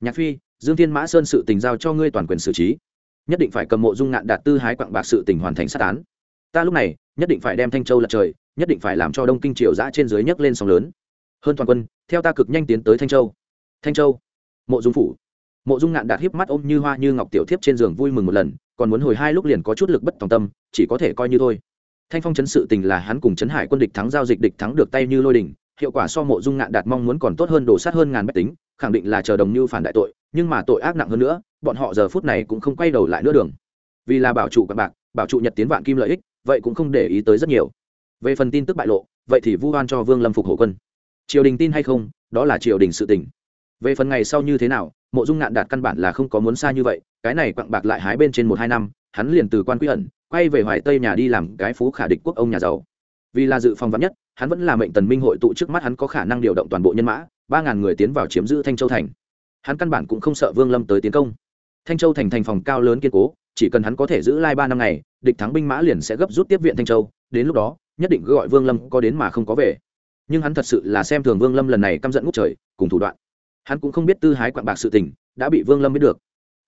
[SPEAKER 1] Nhạc phi, dương Thiên mã sơn sự tình giao cho ngươi toàn quyền xử trí. Nhất định phải cầm mộ dung ngạn đạt tư hái quạng bạc sự tình hoàn thành sát án. Ta lúc này, nhất định phải đem thanh châu lật trời, nhất định phải làm cho đông kinh triều giã trên dưới nhấc lên sóng lớn. Hơn toàn quân, theo ta cực nhanh tiến tới thanh châu. Thanh châu? Mộ dung phủ. Mộ dung ngạn đạt hiếp mắt ôm như hoa như ngọc tiểu thiếp trên giường vui mừng một lần, còn muốn hồi hai lúc liền có chút lực bất tòng tâm, chỉ có thể coi như thôi. Thanh phong chấn sự tình là hắn cùng chấn hải quân địch thắng giao dịch địch thắng được tay như lôi đình hiệu quả so mộ dung ngạn đạt mong muốn còn tốt hơn đổ sát hơn ngàn bách tính, khẳng định là chờ đồng như phản đại tội, nhưng mà tội ác nặng hơn nữa, bọn họ giờ phút này cũng không quay đầu lại nữa đường. Vì là bảo trụ các bạc, bảo trụ nhật tiến vạn kim lợi ích, vậy cũng không để ý tới rất nhiều. Về phần tin tức bại lộ, vậy thì vu oan cho vương lâm phục hổ quân. Triều đình tin hay không, đó là triều đình sự tình về phần ngày sau như thế nào, mộ dung ngạn đạt căn bản là không có muốn xa như vậy, cái này quặng bạc lại hái bên trên một hai năm, hắn liền từ quan quy ẩn, quay về hoài tây nhà đi làm cái phú khả địch quốc ông nhà giàu. Vì là dự phòng vắn nhất, hắn vẫn là mệnh tần minh hội tụ trước mắt hắn có khả năng điều động toàn bộ nhân mã, ba ngàn người tiến vào chiếm giữ thanh châu thành. Hắn căn bản cũng không sợ vương lâm tới tiến công. Thanh châu thành thành phòng cao lớn kiên cố, chỉ cần hắn có thể giữ lai ba năm ngày, địch thắng binh mã liền sẽ gấp rút tiếp viện thanh châu, đến lúc đó, nhất định gọi vương lâm có đến mà không có về. Nhưng hắn thật sự là xem thường vương lâm lần này căm giận ngút trời, cùng thủ đoạn hắn cũng không biết tư hái quạng bạc sự tình, đã bị vương lâm biết được.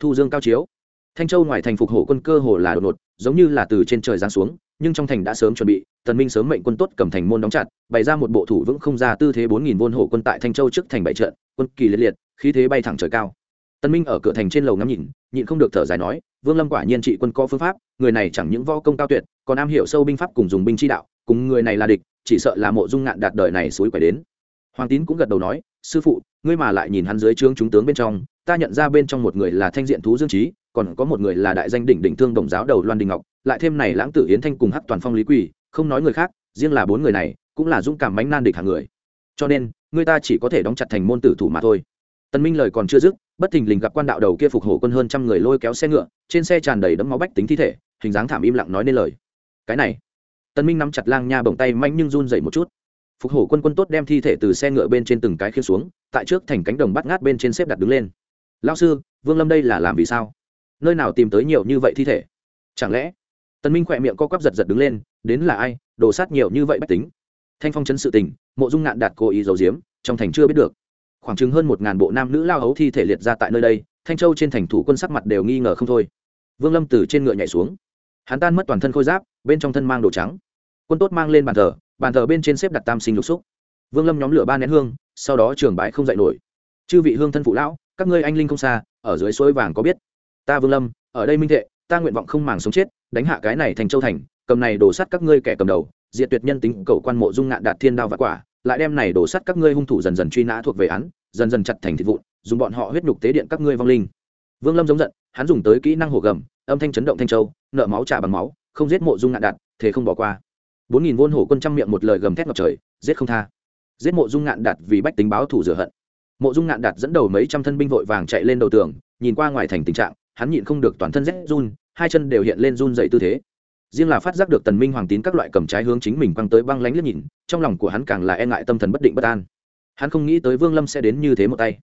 [SPEAKER 1] Thu dương cao chiếu. Thanh châu ngoài thành phục hổ quân cơ hồ là đột ngột, giống như là từ trên trời giáng xuống, nhưng trong thành đã sớm chuẩn bị, tần minh sớm mệnh quân tốt cầm thành môn đóng chặt, bày ra một bộ thủ vững không ra tư thế bốn nghìn vôn hổ quân tại thanh châu trước thành bảy trận, quân kỳ liệt liệt, khí thế bay thẳng trời cao. Tần minh ở cửa thành trên lầu ngắm nhìn, nhịn không được thở dài nói, vương lâm quả nhiên trị quân có phương pháp, người này chẳng những võ công cao tuyệt, còn am hiểu sâu binh pháp cùng dùng binh chi đạo, cùng người này là địch, chỉ sợ là mộ dung ngạn đạt đời này suối quẻ đến. Hoàng tín cũng gật đầu nói sư phụ, ngươi mà lại nhìn hắn dưới trướng chúng tướng bên trong, ta nhận ra bên trong một người là thanh diện thú dương trí còn có một người là đại danh đỉnh đỉnh thương đồng giáo đầu loan đình ngọc, lại thêm này lãng tử yến thanh cùng hắc toàn phong lý quỳ, không nói người khác, riêng là bốn người này, cũng là dũng cảm mánh nan địch hàng người. Cho nên, người ta chỉ có thể đóng chặt thành môn tử thủ mà thôi. Tần minh lời còn chưa dứt, bất thình lình gặp quan đạo đầu kia phục hổ quân hơn trăm người lôi kéo xe ngựa, trên xe tràn đầy đấm máu bách tính thi thể, hình dáng thảm im lặng nói nên lời. Cái này tần minh nắm chặt lang nha bồng tay mạnh nhưng run rẩy một chút phục hổ quân quân tốt đem thi thể từ xe ngựa bên trên từng cái khiêng xuống, tại trước thành cánh đồng bắt ngát bên trên xếp đặt đứng lên. Lão sư, vương lâm đây là làm vì sao? Nơi nào tìm tới nhiều như vậy thi thể? Chẳng lẽ? Tần minh khỏe miệng co quắp giật giật đứng lên, đến là ai? Đổ sát nhiều như vậy bách tính. Thanh phong chấn sự tình, mộ dung ngạn đạt cố ý giấu giếm, trong thành chưa biết được. Khoảng chừng hơn một ngàn bộ nam nữ lao hấu thi thể liệt ra tại nơi đây, thanh châu trên thành thủ quân sắc mặt đều nghi ngờ không thôi. Vương lâm từ trên ngựa nhảy xuống. Hắn tan mất toàn thân khôi giáp, bên trong thân mang đồ trắng. Quân tốt mang lên bàn thờ bàn thờ bên trên xếp đặt tam sinh lục xúc. Vương lâm nhóm lửa ba nén hương, sau đó trường bãi không dậy nổi. Chư vị hương thân phụ lão, các ngươi anh linh không xa, ở dưới suối vàng có biết. Ta vương lâm, ở đây minh thệ, ta nguyện vọng không màng sống chết, đánh hạ cái này thành châu thành, cầm này đổ sắt các ngươi kẻ cầm đầu, diệt tuyệt nhân tính, cầu quan mộ dung ngạn đạt thiên đao và quả, lại đem này đổ sắt các ngươi hung thủ dần dần truy nã thuộc về án dần dần chặt thành thịt vụn, dùng bọn họ huyết nhục tế điện các ngươi vong linh. Vương lâm giống giận, hắn dùng tới kỹ năng hổ gầm, âm thanh chấn động thanh châu, nợ máu trả bằng máu, không giết mộ dung ngạn đạt thế không bỏ qua bốn nghìn vôn hổ quân trăm miệng một lời gầm thét ngập trời, giết không tha. Giết mộ dung ngạn đạt vì bách tính báo thủ rửa hận. Mộ dung ngạn đạt dẫn đầu mấy trăm thân binh vội vàng chạy lên đầu tường, nhìn qua ngoài thành tình trạng, hắn nhịn không được toàn thân rét run, hai chân đều hiện lên run dậy tư thế. Riêng là phát giác được tần minh hoàng tín các loại cầm trái hướng chính mình quăng tới băng lánh liếc nhìn, trong lòng của hắn càng là e ngại tâm thần bất định bất an. Hắn không nghĩ tới vương lâm sẽ đến như thế một tay.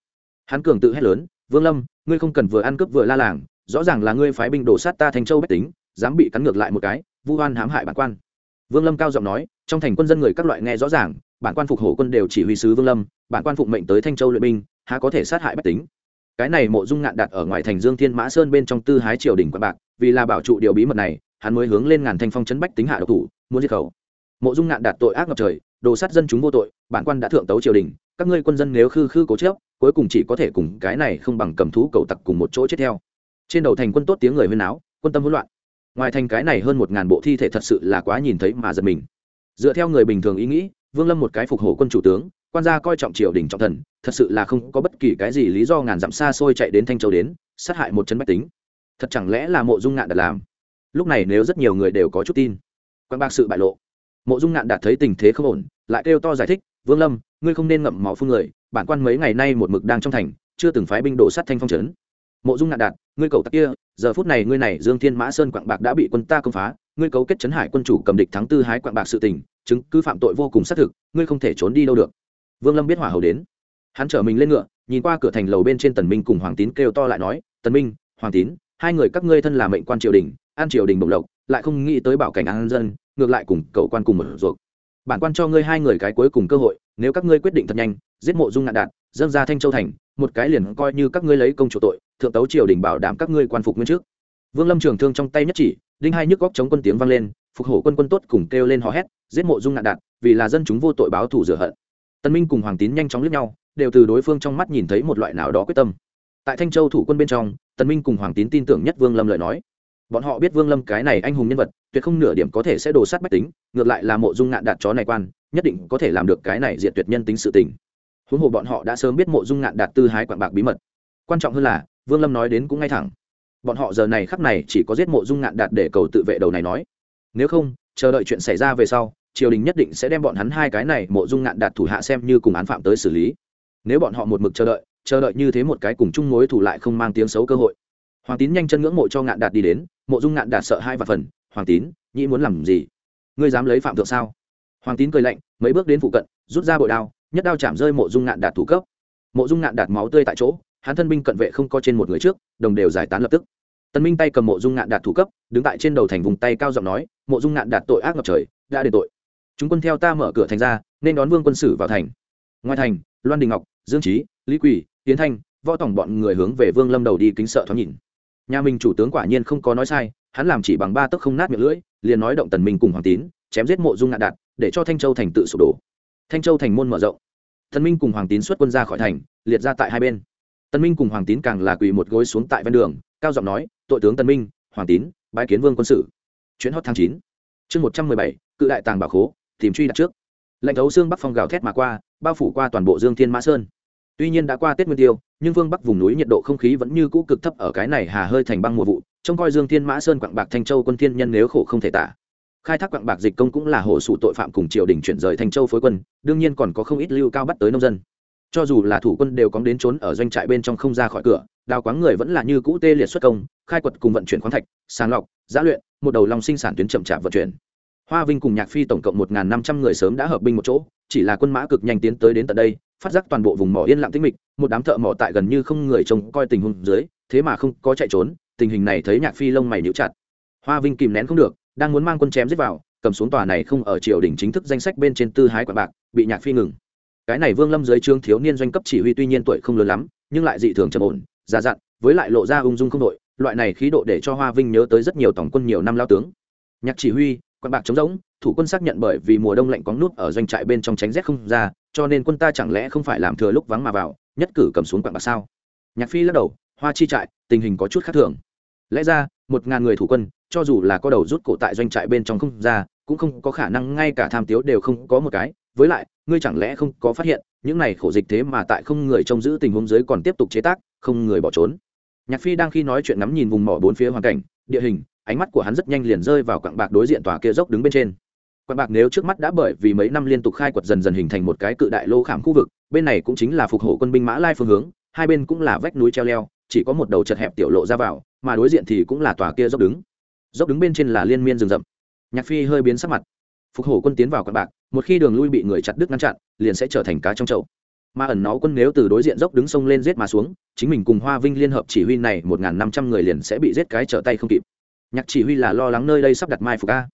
[SPEAKER 1] Hắn cường tự hét lớn, vương lâm, ngươi không cần vừa ăn cướp vừa la làng, rõ ràng là ngươi phái binh đổ sát ta thành châu bách tính, dám bị cắn ngược lại một cái, vu oan hãm hại bản quan vương lâm cao giọng nói, trong thành quân dân người các loại nghe rõ ràng, bản quan phục hổ quân đều chỉ huy sứ vương lâm, bản quan phụng mệnh tới thanh châu luyện binh, há có thể sát hại bách tính. Cái này mộ dung ngạn đặt ở ngoài thành dương thiên mã sơn bên trong tư hái triều đình quảng bạc, vì là bảo trụ điều bí mật này, hắn mới hướng lên ngàn thanh phong chấn bách tính hạ độc thủ, muốn diệt khẩu. Mộ dung ngạn đạt tội ác ngập trời, đồ sát dân chúng vô tội, bản quan đã thượng tấu triều đình, các ngươi quân dân nếu khư khư cố chớp cuối cùng chỉ có thể cùng cái này không bằng cầm thú cầu tặc cùng một chỗ chết theo. Trên đầu thành quân tốt tiếng người huyên náo, quân tâm hỗn loạn ngoài thành cái này hơn một ngàn bộ thi thể thật sự là quá nhìn thấy mà giật mình. Dựa theo người bình thường ý nghĩ, vương lâm một cái phục hổ quân chủ tướng, quan gia coi trọng triều đình trọng thần, thật sự là không có bất kỳ cái gì lý do ngàn dặm xa xôi chạy đến thanh châu đến, sát hại một chân bách tính. Thật chẳng lẽ là mộ dung ngạn đạt làm? Lúc này nếu rất nhiều người đều có chút tin, quan bạc sự bại lộ. Mộ dung ngạn đạt thấy tình thế không ổn, lại kêu to giải thích, vương lâm, ngươi không nên ngậm máu phương người, bản quan mấy ngày nay một mực đang trong thành, chưa từng phái binh đổ sát thanh phong trấn mộ dung ngạn đạt, ngươi cầu tặc kia, giờ phút này ngươi này dương thiên mã sơn quạng bạc đã bị quân ta công phá, ngươi cấu kết chấn hải quân chủ cầm địch thắng tư hái quạng bạc sự tình, chứng cứ phạm tội vô cùng xác thực, ngươi không thể trốn đi đâu được. Vương lâm biết hỏa hầu đến. Hắn chở mình lên ngựa, nhìn qua cửa thành lầu bên trên tần minh cùng hoàng tín kêu to lại nói, tần minh, hoàng tín, hai người các ngươi thân là mệnh quan triều đình, an triều đình bổng lộc, lại không nghĩ tới bảo cảnh an dân, ngược lại cùng cậu quan cùng mở ruột. Bản quan cho ngươi hai người cái cuối cùng cơ hội, nếu các ngươi quyết định thật nhanh, giết mộ dung ngạn đạt dâng ra thanh châu thành, một cái liền coi như các ngươi lấy công chủ tội, thượng tấu triều đình bảo đảm các ngươi quan phục nguyên trước. Vương lâm trường thương trong tay nhất chỉ, đinh hai nhức góc chống quân tiếng vang lên, phục hổ quân quân tốt cùng kêu lên hò hét, giết mộ dung nạn đạn vì là dân chúng vô tội báo thù rửa hận. Tân minh cùng hoàng tín nhanh chóng lướt nhau, đều từ đối phương trong mắt nhìn thấy một loại nào đó quyết tâm. Tại thanh châu thủ quân bên trong, tân minh cùng hoàng tín tin tưởng nhất vương lâm lời nói. Bọn họ biết vương lâm cái này anh hùng nhân vật, tuyệt không nửa điểm có thể sẽ đổ sát bách tính, ngược lại là mộ dung nạn đạt chó này quan, nhất định có thể làm được cái này diện tuyệt nhân tính sự tình huống hồ bọn họ đã sớm biết mộ dung ngạn đạt tư hái quạng bạc bí mật. Quan trọng hơn là, vương lâm nói đến cũng ngay thẳng. Bọn họ giờ này khắc này chỉ có giết mộ dung ngạn đạt để cầu tự vệ đầu này nói. Nếu không, chờ đợi chuyện xảy ra về sau, triều đình nhất định sẽ đem bọn hắn hai cái này mộ dung ngạn đạt thủ hạ xem như cùng án phạm tới xử lý. Nếu bọn họ một mực chờ đợi chờ đợi như thế một cái cùng chung mối thủ lại không mang tiếng xấu cơ hội. Hoàng tín nhanh chân ngưỡng mộ cho ngạn đạt đi đến, mộ dung ngạn đạt sợ hai và phần. Hoàng tín, nhĩ muốn làm gì? Ngươi dám lấy phạm thượng sao? Hoàng tín cười lạnh, mấy bước đến phụ cận, rút ra bội đao nhất đao chạm rơi mộ dung ngạn đạt thủ cấp. Mộ dung ngạn đạt máu tươi tại chỗ, hắn thân binh cận vệ không có trên một người trước, đồng đều giải tán lập tức. Tần minh tay cầm mộ dung ngạn đạt thủ cấp, đứng tại trên đầu thành vùng tay cao giọng nói, mộ dung ngạn đạt tội ác ngập trời, đã đền tội. Chúng quân theo ta mở cửa thành ra, nên đón vương quân sử vào thành. Ngoài thành, loan đình ngọc, dương trí lý quỳ, tiến thanh, võ tổng bọn người hướng về vương lâm đầu đi kính sợ thoáng nhìn. Nhà mình chủ tướng quả nhiên không có nói sai, hắn làm chỉ bằng ba tấc không nát miệng lưỡi, liền nói động tần minh cùng hoàng tín, chém giết mộ dung ngạn đạt, để cho thanh châu thành tự sụp đổ thanh châu thành môn mở rộng. Tần minh cùng hoàng tín xuất quân ra khỏi thành, liệt ra tại hai bên. Tần minh cùng hoàng tín càng là quỳ một gối xuống tại ven đường, cao giọng nói, tội tướng tần minh, hoàng tín, bái kiến vương quân sự. Chuyến hot tháng chín. Chương một trăm mười bảy, cự đại tàng bảo khố, tìm truy đặt trước. Lệnh thấu xương bắc phong gào thét mà qua, bao phủ qua toàn bộ dương thiên mã sơn. Tuy nhiên đã qua tết nguyên tiêu, nhưng vương bắc vùng núi nhiệt độ không khí vẫn như cũ cực thấp ở cái này hà hơi thành băng mùa vụ, trông coi dương thiên mã sơn quảng bạc thanh châu quân thiên nhân nếu khổ không thể tả khai thác quặng bạc dịch công cũng là hộ sụ tội phạm cùng triều đình chuyển rời thành châu phối quân, đương nhiên còn có không ít lưu cao bắt tới nông dân. Cho dù là thủ quân đều có đến trốn ở doanh trại bên trong không ra khỏi cửa, đào quáng người vẫn là như cũ tê liệt xuất công, khai quật cùng vận chuyển khoáng thạch, sàng lọc, giã luyện, một đầu lòng sinh sản tuyến chậm chạp vận chuyển. Hoa vinh cùng nhạc phi tổng cộng một năm trăm người sớm đã hợp binh một chỗ, chỉ là quân mã cực nhanh tiến tới đến tận đây, phát giác toàn bộ vùng mỏ yên lặng tĩnh mịch, một đám thợ mỏ tại gần như không người trông coi tình huống dưới, thế mà không có chạy trốn, tình hình này thấy nhạc phi lông mày níu chặt. Hoa vinh kìm nén không được đang muốn mang quân chém giết vào, cầm xuống tòa này không ở triều đình chính thức danh sách bên trên tư hái quả bạc, bị nhạc phi ngừng. Cái này vương lâm dưới trương thiếu niên doanh cấp chỉ huy tuy nhiên tuổi không lớn lắm, nhưng lại dị thường trầm ổn, già dặn, với lại lộ ra ung dung không đội, loại này khí độ để cho hoa vinh nhớ tới rất nhiều tổng quân nhiều năm lao tướng. Nhạc chỉ huy quan bạc trống rỗng, thủ quân xác nhận bởi vì mùa đông lạnh có nút ở doanh trại bên trong tránh rét không ra, cho nên quân ta chẳng lẽ không phải làm thừa lúc vắng mà vào, nhất cử cầm xuống quạt bạc sao? Nhạc phi lắc đầu, hoa chi trại, tình hình có chút khác thường lẽ ra, một ngàn người thủ quân, cho dù là có đầu rút cổ tại doanh trại bên trong không ra, cũng không có khả năng ngay cả tham tiếu đều không có một cái. Với lại, ngươi chẳng lẽ không có phát hiện, những này khổ dịch thế mà tại không người trông giữ tình huống dưới còn tiếp tục chế tác, không người bỏ trốn? Nhạc phi đang khi nói chuyện ngắm nhìn vùng mỏ bốn phía hoàn cảnh, địa hình, ánh mắt của hắn rất nhanh liền rơi vào quặng bạc đối diện tòa kia dốc đứng bên trên. Quặng bạc nếu trước mắt đã bởi vì mấy năm liên tục khai quật dần dần hình thành một cái cự đại lô khảm khu vực, bên này cũng chính là phục hộ quân binh mã lai phương hướng, hai bên cũng là vách núi treo leo, chỉ có một đầu chật hẹp tiểu lộ ra vào mà đối diện thì cũng là tòa kia dốc đứng. Dốc đứng bên trên là liên miên rừng rậm. Nhạc phi hơi biến sắc mặt. Phục hổ quân tiến vào quận bạc, một khi đường lui bị người chặt đứt ngăn chặn, liền sẽ trở thành cá trong chậu. Mà ẩn náu quân nếu từ đối diện dốc đứng sông lên giết mà xuống, chính mình cùng hoa vinh liên hợp chỉ huy này một n g h n năm trăm người liền sẽ bị giết cái trở tay không kịp. Nhạc chỉ huy là lo lắng nơi đây sắp đặt mai phục a.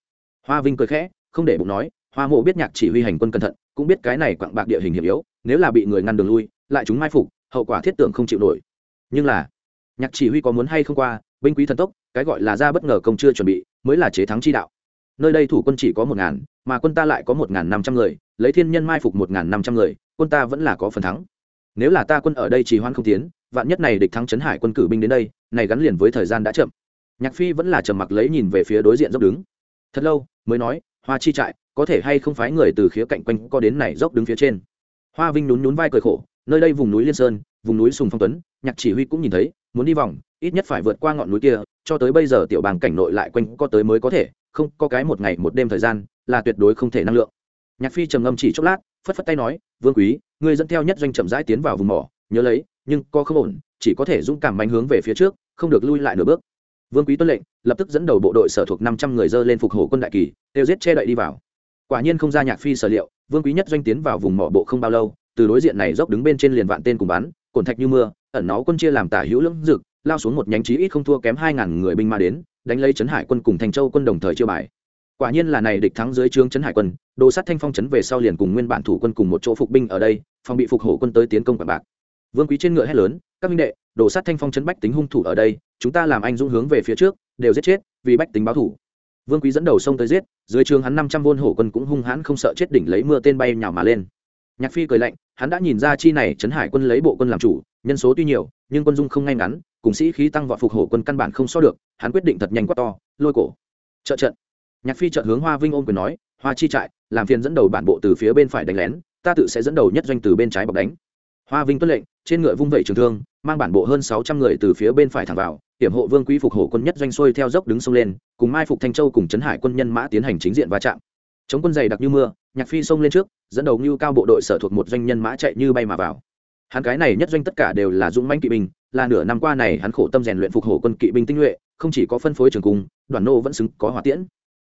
[SPEAKER 1] Hoa vinh cười khẽ, không để bụng nói, hoa mộ biết nhạc chỉ huy hành quân cẩn thận, cũng biết cái này quặng bạc địa hình hiểm yếu, nếu là bị người ngăn đường lui, lại chúng mai phục, hậu quả thiết tưởng không chịu nổi. Nhưng là nhạc chỉ huy có muốn hay không qua, binh quý thần tốc, cái gọi là ra bất ngờ công chưa chuẩn bị, mới là chế thắng chi đạo. Nơi đây thủ quân chỉ có một ngàn, mà quân ta lại có một ngàn năm trăm người, lấy thiên nhân mai phục một ngàn năm trăm người, quân ta vẫn là có phần thắng. Nếu là ta quân ở đây trì hoãn không tiến, vạn nhất này địch thắng trấn hải quân cử binh đến đây, này gắn liền với thời gian đã chậm. Nhạc phi vẫn là trầm mặc lấy nhìn về phía đối diện dốc đứng. Thật lâu, mới nói, hoa chi trại, có thể hay không phái người từ khía cạnh quanh co đến này dốc đứng phía trên? Hoa vinh nhún nhún vai cười khổ, nơi đây vùng núi liên sơn, vùng núi sùng phong tuấn, nhạc chỉ huy cũng nhìn thấy muốn đi vòng, ít nhất phải vượt qua ngọn núi kia, cho tới bây giờ tiểu bàng cảnh nội lại quanh co tới mới có thể, không, có cái một ngày một đêm thời gian, là tuyệt đối không thể năng lượng. Nhạc phi trầm ngâm chỉ chốc lát, phất phất tay nói, vương quý người dẫn theo nhất doanh chậm rãi tiến vào vùng mỏ, nhớ lấy, nhưng co không ổn, chỉ có thể dũng cảm mạnh hướng về phía trước, không được lui lại nửa bước. Vương quý tuân lệnh, lập tức dẫn đầu bộ đội sở thuộc năm trăm người dơ lên phục hộ quân đại kỳ đều giết che đậy đi vào. Quả nhiên không ra nhạc phi sở liệu, vương quý nhất doanh tiến vào vùng mỏ bộ không bao lâu, từ đối diện này dốc đứng bên trên liền vạn tên cùng bắn cổn thạch như mưa ẩn nó quân chia làm tả hữu lưỡng dực, lao xuống một nhánh chí ít không thua kém hai ngàn người binh ma đến, đánh lấy trấn hải quân cùng thành châu quân đồng thời chiêu bài. Quả nhiên là này địch thắng dưới trướng trấn hải quân, đồ sát thanh phong trấn về sau liền cùng nguyên bản thủ quân cùng một chỗ phục binh ở đây, phòng bị phục hổ quân tới tiến công quả bạc. Vương quý trên ngựa hét lớn, các minh đệ, đồ sát thanh phong trấn bách tính hung thủ ở đây, chúng ta làm anh dũng hướng về phía trước, đều giết chết, vì bách tính báo thủ. Vương quý dẫn đầu sông tới giết, dưới trường hắn năm trăm vôn hổ quân cũng hung hãn không sợ chết đỉnh lấy mưa tên bay nhào mà lên. Nhạc phi cười lạnh, hắn đã nhìn ra chi này trấn hải quân lấy bộ quân làm chủ nhân số tuy nhiều, nhưng quân dung không ngay ngắn, cùng sĩ khí tăng vọt phục hổ quân căn bản không so được, hắn quyết định thật nhanh quá to, lôi cổ. Trợ trận. Nhạc phi trợ hướng hoa vinh ôm quyền nói, hoa chi trại, làm phiền dẫn đầu bản bộ từ phía bên phải đánh lén, ta tự sẽ dẫn đầu nhất doanh từ bên trái bọc đánh. Hoa vinh tuân lệnh, trên ngựa vung vẩy trường thương, mang bản bộ hơn sáu trăm người từ phía bên phải thẳng vào, hiểm hộ vương quý phục hổ quân nhất doanh xuôi theo dốc đứng sông lên, cùng mai phục thanh châu cùng trấn hải quân nhân mã tiến hành chính diện va chạm. Chống quân dày đặc như mưa, nhạc phi xông lên trước, dẫn đầu như cao bộ đội sở thuộc một doanh nhân mã chạy như bay mà vào hắn cái này nhất doanh tất cả đều là dũng mãnh kỵ binh, là nửa năm qua này hắn khổ tâm rèn luyện phục hổ quân kỵ binh tinh nhuệ, không chỉ có phân phối trường cung, đoàn nô vẫn xứng có hỏa tiễn.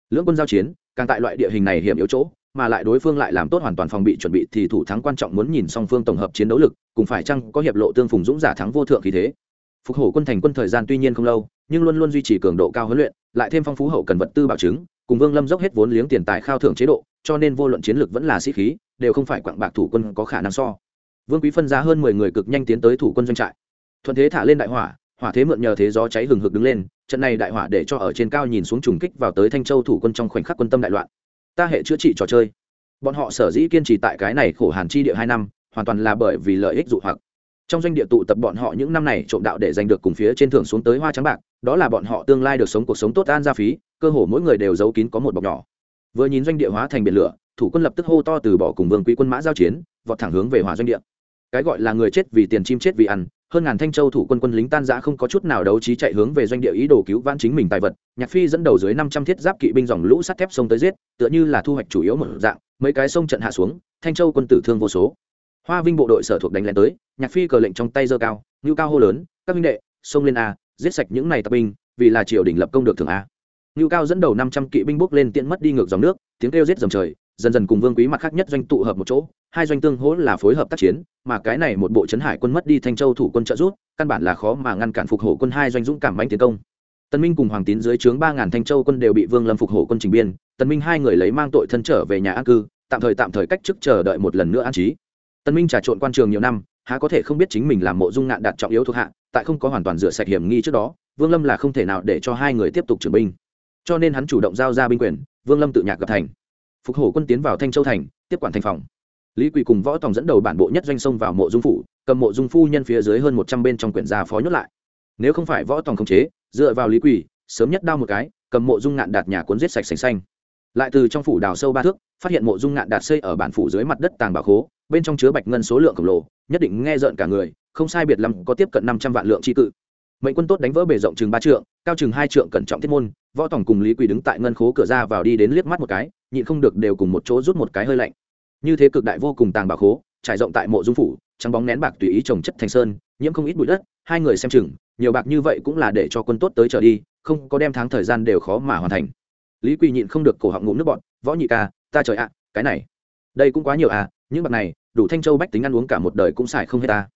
[SPEAKER 1] Lưỡng quân giao chiến, càng tại loại địa hình này hiểm yếu chỗ, mà lại đối phương lại làm tốt hoàn toàn phòng bị chuẩn bị thì thủ thắng quan trọng muốn nhìn song phương tổng hợp chiến đấu lực, cùng phải chăng có hiệp lộ tương phùng dũng giả thắng vô thượng khí thế. Phục hổ quân thành quân thời gian tuy nhiên không lâu, nhưng luôn luôn duy trì cường độ cao huấn luyện, lại thêm phong phú hậu cần vật tư bảo chứng, cùng vương lâm dốc hết vốn liếng tiền tài khao thưởng chế độ, cho nên vô luận chiến lược vẫn là sĩ khí, đều không phải quặng bạc thủ quân có khả năng so vương quý phân ra hơn mười người cực nhanh tiến tới thủ quân doanh trại. Thuận thế thả lên đại hỏa hỏa thế mượn nhờ thế gió cháy hừng hực đứng lên, trận này đại hỏa để cho ở trên cao nhìn xuống trùng kích vào tới thanh châu thủ quân trong khoảnh khắc quân tâm đại loạn. Ta hệ chữa trị trò chơi. Bọn họ sở dĩ kiên trì tại cái này khổ hàn chi địa hai năm, hoàn toàn là bởi vì lợi ích dụ hoặc. Trong doanh địa tụ tập bọn họ những năm này trộm đạo để giành được cùng phía trên thưởng xuống tới hoa trắng bạc, đó là bọn họ tương lai được sống cuộc sống tốt an ra phí, cơ hồ mỗi người đều giấu kín có một bọc nhỏ. Vừa nhìn doanh địa hóa thành biển lửa, thủ quân lập tức hô to từ bỏ cùng vương quý quân mã giao chiến, vọt thẳng hướng về hòa doanh địa cái gọi là người chết vì tiền chim chết vì ăn, hơn ngàn thanh châu thủ quân quân lính tan giã không có chút nào đấu trí chạy hướng về doanh địa ý đồ cứu vãn chính mình tài vật. Nhạc phi dẫn đầu dưới năm trăm thiết giáp kỵ binh dòng lũ sắt thép sông tới giết, tựa như là thu hoạch chủ yếu một dạng, mấy cái sông trận hạ xuống, thanh châu quân tử thương vô số. Hoa vinh bộ đội sở thuộc đánh lén tới, nhạc phi cờ lệnh trong tay giơ cao, ngưu cao hô lớn, các minh đệ sông lên a, giết sạch những này tập binh, vì là triều đình lập công được thưởng a. Ngưu cao dẫn đầu năm trăm kỵ binh bốc lên tiện mất đi ngược dòng nước, tiếng kêu giết dầm trời dần dần cùng vương quý mặt khác nhất doanh tụ hợp một chỗ, hai doanh tương hỗ là phối hợp tác chiến, mà cái này một bộ trấn hải quân mất đi thanh châu thủ quân trợ rút căn bản là khó mà ngăn cản phục hổ quân hai doanh dũng cảm bánh tiến công. Tân minh cùng hoàng tín dưới trướng ba ngàn thanh châu quân đều bị vương lâm phục hổ quân trình biên, tân minh hai người lấy mang tội thân trở về nhà an cư, tạm thời tạm thời cách chức chờ đợi một lần nữa an trí. Tân minh trà trộn quan trường nhiều năm, há có thể không biết chính mình làm mộ dung ngạn đạt trọng yếu thuộc hạ, tại không có hoàn toàn rửa sạch hiểm nghi trước đó, vương lâm là không thể nào để cho hai người tiếp tục trưởng binh. Cho nên hắn chủ động giao ra binh quyền, vương lâm tự nhạc gặp thành phục hổ quân tiến vào thanh châu thành, tiếp quản thành phòng. Lý quỳ cùng võ tòng dẫn đầu bản bộ nhất doanh sông vào mộ dung phủ, cầm mộ dung phu nhân phía dưới hơn một trăm bên trong quyển gia phó nhốt lại. Nếu không phải võ tòng khống chế, dựa vào lý quỳ, sớm nhất đao một cái, cầm mộ dung ngạn đạt nhà cuốn giết sạch sành xanh. Lại từ trong phủ đào sâu ba thước, phát hiện mộ dung ngạn đạt xây ở bản phủ dưới mặt đất tàng bảo khố, bên trong chứa bạch ngân số lượng khổng lồ, nhất định nghe rợn cả người, không sai biệt lắm có tiếp cận năm trăm vạn lượng tri cự. Mệnh quân tốt đánh vỡ bề rộng chừng ba trượng, cao chừng hai trượng cẩn trọng thiết môn, võ tòng cùng lý quỳ đứng tại ngân khố cửa ra vào đi đến liếc mắt một cái nhịn không được đều cùng một chỗ rút một cái hơi lạnh. Như thế cực đại vô cùng tàng bảo khố, trải rộng tại mộ dung phủ, trắng bóng nén bạc tùy ý trồng chất thành sơn, nhiễm không ít bụi đất, hai người xem chừng, nhiều bạc như vậy cũng là để cho quân tốt tới trở đi, không có đem tháng thời gian đều khó mà hoàn thành. Lý quỳ nhịn không được cổ họng ngụm nước bọn võ nhị ca, ta trời ạ, cái này, đây cũng quá nhiều à những bạc này, đủ thanh châu bách tính ăn uống cả một đời cũng xài không hết ta.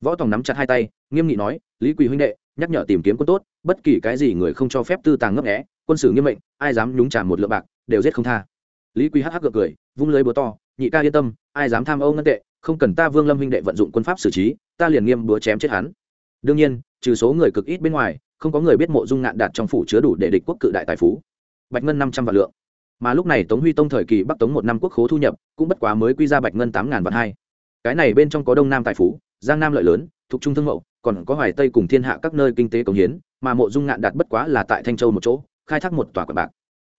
[SPEAKER 1] Võ tòng nắm chặt hai tay, nghiêm nghị nói, lý quỳ huynh đệ, nhắc nhở tìm kiếm quân tốt, bất kỳ cái gì người không cho phép tư tàng ngấp nghẽ quân sử nghiêm mệnh, ai dám nhúng tràn một lượng bạc, đều giết không tha lý quý hắc hắc gượng cười, vung lưới búa to, nhị ca yên tâm, ai dám tham âu ngân tệ, không cần ta vương lâm huynh đệ vận dụng quân pháp xử trí, ta liền nghiêm búa chém chết hắn. Đương nhiên, trừ số người cực ít bên ngoài, không có người biết mộ dung ngạn đạt trong phủ chứa đủ để địch quốc cự đại tài phú. Bạch ngân năm trăm vạn lượng. Mà lúc này tống huy tông thời kỳ bắc tống một năm quốc khố thu nhập, cũng bất quá mới quy ra bạch ngân tám ngàn vạn hai. Cái này bên trong có đông nam tài phú, giang nam lợi lớn, thuộc trung thương mậu, còn có hoài tây cùng thiên hạ các nơi kinh tế cống hiến, mà mộ dung ngạn đạt bất quá là tại thanh châu một chỗ, khai thác một tòa quạt bạc.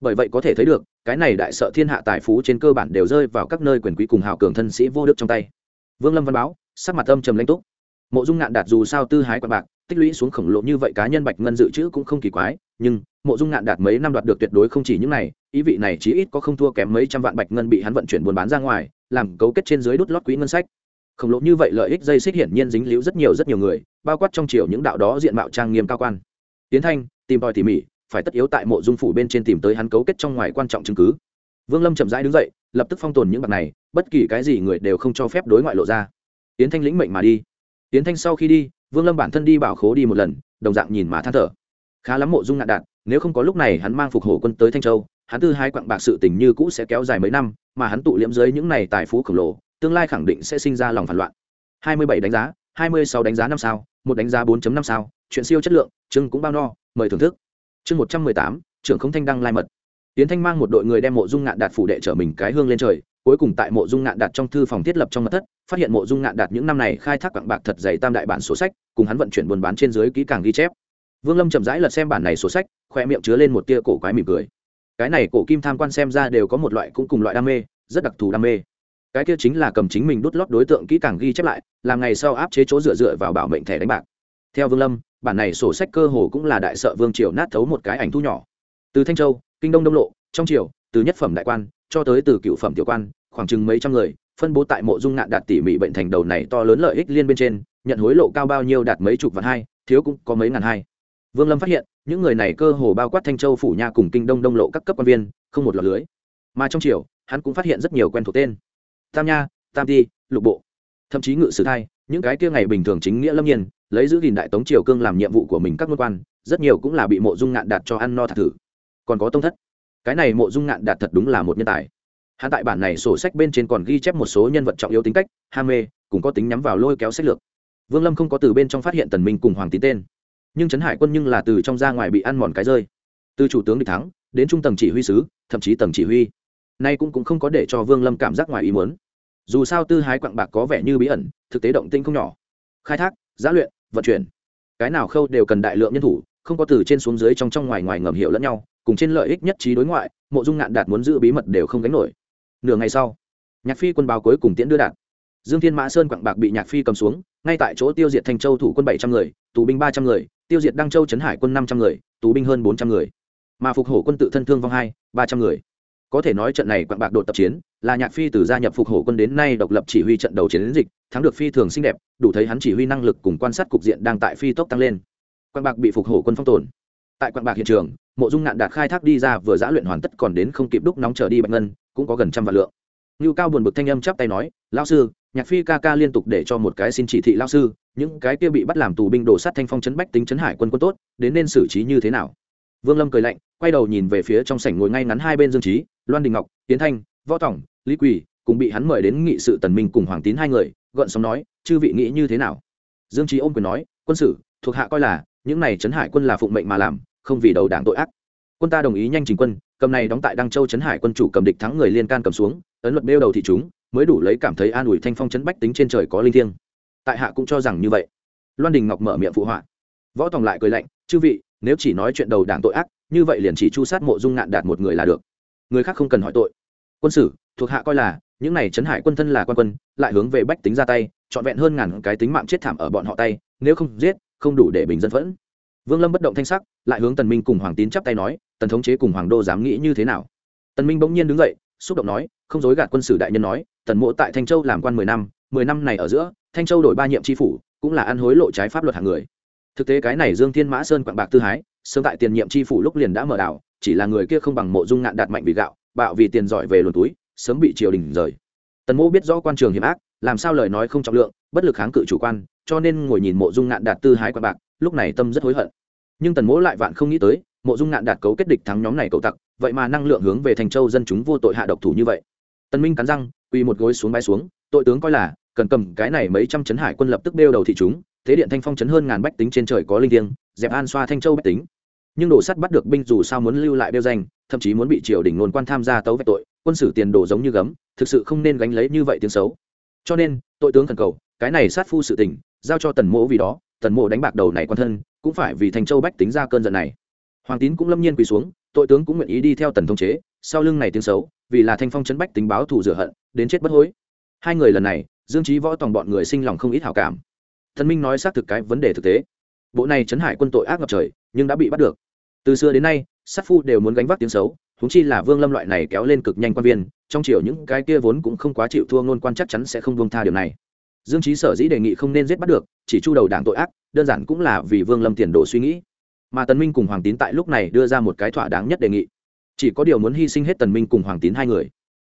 [SPEAKER 1] Bởi vậy có thể thấy được cái này đại sợ thiên hạ tài phú trên cơ bản đều rơi vào các nơi quyền quý cùng hào cường thân sĩ vô đức trong tay. Vương lâm văn báo, sắc mặt âm trầm lãnh túc. Mộ dung ngạn đạt dù sao tư hái quạt bạc, tích lũy xuống khổng lồ như vậy cá nhân bạch ngân dự trữ cũng không kỳ quái, nhưng mộ dung ngạn đạt mấy năm đoạt được tuyệt đối không chỉ những này, ý vị này chí ít có không thua kém mấy trăm vạn bạch ngân bị hắn vận chuyển buôn bán ra ngoài, làm cấu kết trên dưới đút lót quỹ ngân sách. Khổng lồ như vậy lợi ích dây xích hiển nhiên dính líu rất nhiều rất nhiều người, bao quát trong chiều những đạo đó diện mạo trang nghiêm cao quan. Tiến thanh, tìm tòi tỉ mỉ phải tất yếu tại mộ dung phủ bên trên tìm tới hắn cấu kết trong ngoài quan trọng chứng cứ. Vương lâm chậm rãi đứng dậy, lập tức phong tồn những bạc này, bất kỳ cái gì người đều không cho phép đối ngoại lộ ra. Tiến thanh lĩnh mệnh mà đi. Tiến thanh sau khi đi, vương lâm bản thân đi bảo khố đi một lần, đồng dạng nhìn mà than thở. Khá lắm mộ dung nạn đạt nếu không có lúc này hắn mang phục hổ quân tới thanh châu, hắn tư hai quặng bạc sự tình như cũ sẽ kéo dài mấy năm, mà hắn tụ liễm dưới những này tài phú khổng lồ, tương lai khẳng định sẽ sinh ra lòng phản loạn. 27 đánh giá 26 đánh giá năm sao, một đánh giá 4.5 sao, chuyện siêu chất lượng, chương cũng bao no, mời thưởng thức chương 118, trưởng không thanh đăng lai mật. Tiến thanh mang một đội người đem mộ dung ngạn đạt phủ đệ trở mình cái hương lên trời cuối cùng tại mộ dung ngạn đạt trong thư phòng thiết lập trong mật thất phát hiện mộ dung ngạn đạt những năm này khai thác quặng bạc thật dày tam đại bản sổ sách cùng hắn vận chuyển buôn bán trên dưới kỹ càng ghi chép. Vương lâm chậm rãi lật xem bản này sổ sách khoe miệng chứa lên một tia cổ quái mỉm cười. Cái này cổ kim tham quan xem ra đều có một loại cũng cùng loại đam mê rất đặc thù đam mê. Cái kia chính là cầm chính mình đút lót đối tượng kỹ càng ghi chép lại làm ngày sau áp chế chỗ dựa dựa vào bảo mệnh thẻ đánh bạc. Theo vương lâm bản này sổ sách cơ hồ cũng là đại sợ vương triều nát thấu một cái ảnh thu nhỏ. Từ thanh châu, kinh đông đông lộ, trong triều, từ nhất phẩm đại quan, cho tới từ cựu phẩm tiểu quan, khoảng chừng mấy trăm người, phân bố tại mộ dung ngạn đạt tỉ mỉ bệnh thành đầu này to lớn lợi ích liên bên trên, nhận hối lộ cao bao nhiêu đạt mấy chục vạn hai, thiếu cũng có mấy ngàn hai. Vương lâm phát hiện, những người này cơ hồ bao quát thanh châu phủ nha cùng kinh đông đông lộ các cấp quan viên, không một lọt lưới. Mà trong triều, hắn cũng phát hiện rất nhiều quen thuộc tên. Tam nha, tam ti, lục bộ. Thậm chí ngự sử thai những cái kia ngày bình thường chính nghĩa lâm nhiên, lấy giữ gìn đại tống triều cương làm nhiệm vụ của mình các ngôn quan, rất nhiều cũng là bị mộ dung ngạn đạt cho ăn no thạc thử. Còn có tông thất. Cái này mộ dung ngạn đạt thật đúng là một nhân tài. Hạ tại bản này sổ sách bên trên còn ghi chép một số nhân vật trọng yếu tính cách, ham mê, cũng có tính nhắm vào lôi kéo sách lược. Vương lâm không có từ bên trong phát hiện tần minh cùng hoàng tín tên. Nhưng trấn hải quân nhưng là từ trong ra ngoài bị ăn mòn cái rơi. Từ chủ tướng địch thắng, đến trung tầng chỉ huy sứ, thậm chí tầng chỉ huy. Nay cũng cũng không có để cho vương lâm cảm giác ngoài ý muốn dù sao tư hái quặng bạc có vẻ như bí ẩn, thực tế động tinh không nhỏ. Khai thác giá luyện, vận chuyển, cái nào khâu đều cần đại lượng nhân thủ, không có từ trên xuống dưới trong trong ngoài ngoài ngầm hiệu lẫn nhau, cùng trên lợi ích nhất trí đối ngoại, mộ dung ngạn đạt muốn giữ bí mật đều không gánh nổi. Nửa ngày sau, nhạc phi quân báo cuối cùng tiễn đưa đạt. Dương thiên mã sơn quặng bạc bị nhạc phi cầm xuống, ngay tại chỗ tiêu diệt thanh châu thủ quân bảy trăm người, tù binh ba trăm người, tiêu diệt đăng châu trấn hải quân năm trăm người, tù binh hơn bốn trăm người. Mà phục hổ quân tự thân thương vong hai, ba trăm người có thể nói trận này quặng bạc đột tập chiến là nhạc phi từ gia nhập phục hổ quân đến nay độc lập chỉ huy trận đầu chiến dịch thắng được phi thường xinh đẹp đủ thấy hắn chỉ huy năng lực cùng quan sát cục diện đang tại phi tốc tăng lên. Quặng bạc bị phục hổ quân phong tồn. Tại quặng bạc hiện trường mộ dung nạn đạt khai thác đi ra vừa giã luyện hoàn tất còn đến không kịp đúc nóng trở đi bạch ngân cũng có gần trăm vạn lượng. Ngưu Cao buồn bực thanh âm chắp tay nói, "Lão sư, Nhạc Phi ca ca liên tục để cho một cái xin chỉ thị lão sư, những cái kia bị bắt làm tù binh đổ sát thanh phong chấn bách tính chấn hải quân quân tốt, đến nên xử trí như thế nào?" Vương Lâm cười lạnh, quay đầu nhìn về phía trong sảnh ngồi ngay ngắn hai bên Dương Trí, Loan Đình Ngọc, Tiến Thanh, Võ Tổng, Lý Quỳ, cùng bị hắn mời đến nghị sự Tần Minh cùng Hoàng Tín hai người, gợn sóng nói, "Chư vị nghĩ như thế nào?" Dương Trí ôm quyền nói, "Quân sử, thuộc hạ coi là, những này trấn hải quân là phụng mệnh mà làm, không vì đầu đảng tội ác." Quân ta đồng ý nhanh trình quân, cầm này đóng tại Đăng Châu trấn hải quân chủ cầm địch thắng người liên can cầm xuống, ấn luật bêu đầu thị chúng mới đủ lấy cảm thấy an ủi thanh phong chấn bách tính trên trời có linh thiêng tại hạ cũng cho rằng như vậy loan đình ngọc mở miệng phụ họa võ tòng lại cười lạnh chư vị nếu chỉ nói chuyện đầu đảng tội ác như vậy liền chỉ chu sát mộ dung ngạn đạt một người là được người khác không cần hỏi tội. Quân sử thuộc hạ coi là, những này chấn hải quân thân là quan quân, lại hướng về bách tính ra tay, trọn vẹn hơn ngàn cái tính mạng chết thảm ở bọn họ tay, nếu không giết, không đủ để bình dân phẫn. Vương lâm bất động thanh sắc, lại hướng tần minh cùng hoàng tín chắp tay nói, tần thống chế cùng hoàng đô dám nghĩ như thế nào? Tần minh bỗng nhiên đứng dậy, xúc động nói, không dối gạt quân sử đại nhân nói, tần mộ tại thanh châu làm quan mười năm mười năm này ở giữa, thanh châu đổi ba nhiệm tri phủ, cũng là ăn hối lộ trái pháp luật hàng người. Thực tế cái này dương thiên mã sơn quảng bạc tư hái, sớm tại tiền nhiệm tri phủ lúc liền đã mở đảo chỉ là người kia không bằng mộ dung ngạn đạt mạnh vì gạo, bạo vì tiền giỏi về luồn túi, sớm bị triều đình rời. Tần mỗ biết rõ quan trường hiểm ác, làm sao lời nói không trọng lượng, bất lực kháng cự chủ quan, cho nên ngồi nhìn mộ dung ngạn đạt tư hái quả bạc, lúc này tâm rất hối hận. Nhưng tần mỗ lại vạn không nghĩ tới, mộ dung ngạn đạt cấu kết địch thắng nhóm này cậu tặc, vậy mà năng lượng hướng về thành châu dân chúng vô tội hạ độc thủ như vậy. Tần minh cắn răng, quỳ một gối xuống bay xuống, tội tướng coi là, cần cầm cái này mấy trăm chấn hải quân lập tức đeo đầu thị chúng, thế điện thanh phong chấn hơn ngàn bách tính trên trời có linh thiêng, dẹp an xoa thanh châu bách tính nhưng đổ sắt bắt được binh dù sao muốn lưu lại đeo danh, thậm chí muốn bị triều đình nôn quan tham gia tấu vạch tội, quân sử tiền đồ giống như gấm, thực sự không nên gánh lấy như vậy tiếng xấu. Cho nên, tội tướng thần cầu, cái này sát phu sự tình, giao cho tần mỗ vì đó, tần mộ đánh bạc đầu này quan thân, cũng phải vì thành châu bách tính ra cơn giận này. Hoàng tín cũng lâm nhiên quỳ xuống, tội tướng cũng nguyện ý đi theo tần thông chế, sau lưng này tiếng xấu, vì là thanh phong chấn bách tính báo thù rửa hận, đến chết bất hối. Hai người lần này, dương trí võ tòng bọn người sinh lòng không ít hảo cảm. Thần minh nói xác thực cái vấn đề thực tế. Bộ này chấn hải quân tội ác ngập trời, nhưng đã bị bắt được từ xưa đến nay, sát phu đều muốn gánh vác tiếng xấu húng chi là vương lâm loại này kéo lên cực nhanh quan viên, trong chiều những cái kia vốn cũng không quá chịu thua ngôn quan chắc chắn sẽ không buông tha điều này. Dương trí sở dĩ đề nghị không nên giết bắt được, chỉ chu đầu đảng tội ác, đơn giản cũng là vì vương lâm tiền đồ suy nghĩ. Mà tần minh cùng hoàng tín tại lúc này đưa ra một cái thỏa đáng nhất đề nghị. Chỉ có điều muốn hy sinh hết tần minh cùng hoàng tín hai người.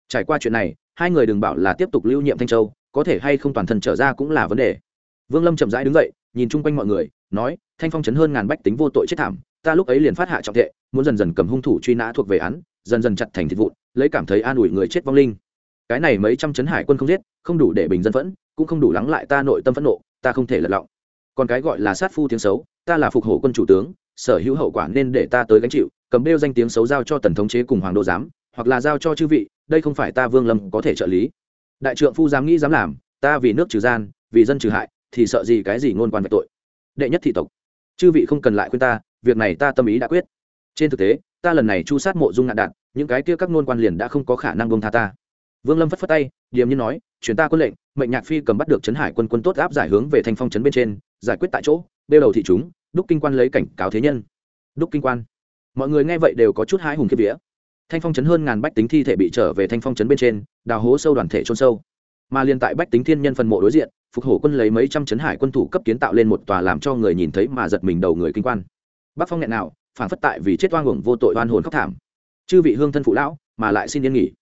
[SPEAKER 1] Trải qua chuyện này, hai người đừng bảo là tiếp tục lưu nhiệm thanh châu, có thể hay không toàn thân trở ra cũng là vấn đề. Vương lâm chậm rãi đứng dậy, nhìn chung quanh mọi người, nói, thanh phong chấn hơn ngàn bách tính vô tội chết thảm ta lúc ấy liền phát hạ trọng tệ muốn dần dần cầm hung thủ truy nã thuộc về án, dần dần chặt thành thịt vụn, lấy cảm thấy an ủi người chết vong linh. Cái này mấy trăm chấn hải quân không giết, không đủ để bình dân phẫn, cũng không đủ lắng lại ta nội tâm phẫn nộ, ta không thể lật lọng. Còn cái gọi là sát phu tiếng xấu, ta là phục hổ quân chủ tướng, sở hữu hậu quả nên để ta tới gánh chịu, cầm đeo danh tiếng xấu giao cho tần thống chế cùng hoàng đô giám, hoặc là giao cho chư vị, đây không phải ta vương lâm có thể trợ lý. Đại trượng phu dám nghĩ dám làm, ta vì nước trừ gian, vì dân trừ hại, thì sợ gì cái gì ngôn quan về tội. Đệ nhất thị tộc, chư vị không cần lại khuyên ta việc này ta tâm ý đã quyết. Trên thực tế, ta lần này chu sát mộ dung nạn đạn những cái kia các ngôn quan liền đã không có khả năng bông tha ta. Vương lâm phất phất tay, điềm như nói, chuyển ta quân lệnh. Mệnh nhạc phi cầm bắt được trấn hải quân quân tốt áp giải hướng về thanh phong trấn bên trên, giải quyết tại chỗ đeo đầu thị chúng, đúc kinh quan lấy cảnh cáo thế nhân. Đúc kinh quan. Mọi người nghe vậy đều có chút hái hùng kiếp vía. Thanh phong chấn hơn ngàn bách tính thi thể bị trở về thanh phong chấn bên trên, đào hố sâu đoàn thể trôn sâu. Mà liên tại bách tính thiên nhân phần mộ đối diện, phục hổ quân lấy mấy trăm chấn hải quân thủ cấp kiến tạo lên một tòa làm cho người nhìn thấy mà giật mình đầu người kinh quan bắc phong nghẹn nào phản phất tại vì chết oan uổng vô tội oan hồn khóc thảm. Chư vị hương thân phụ lão, mà lại xin yên nghỉ.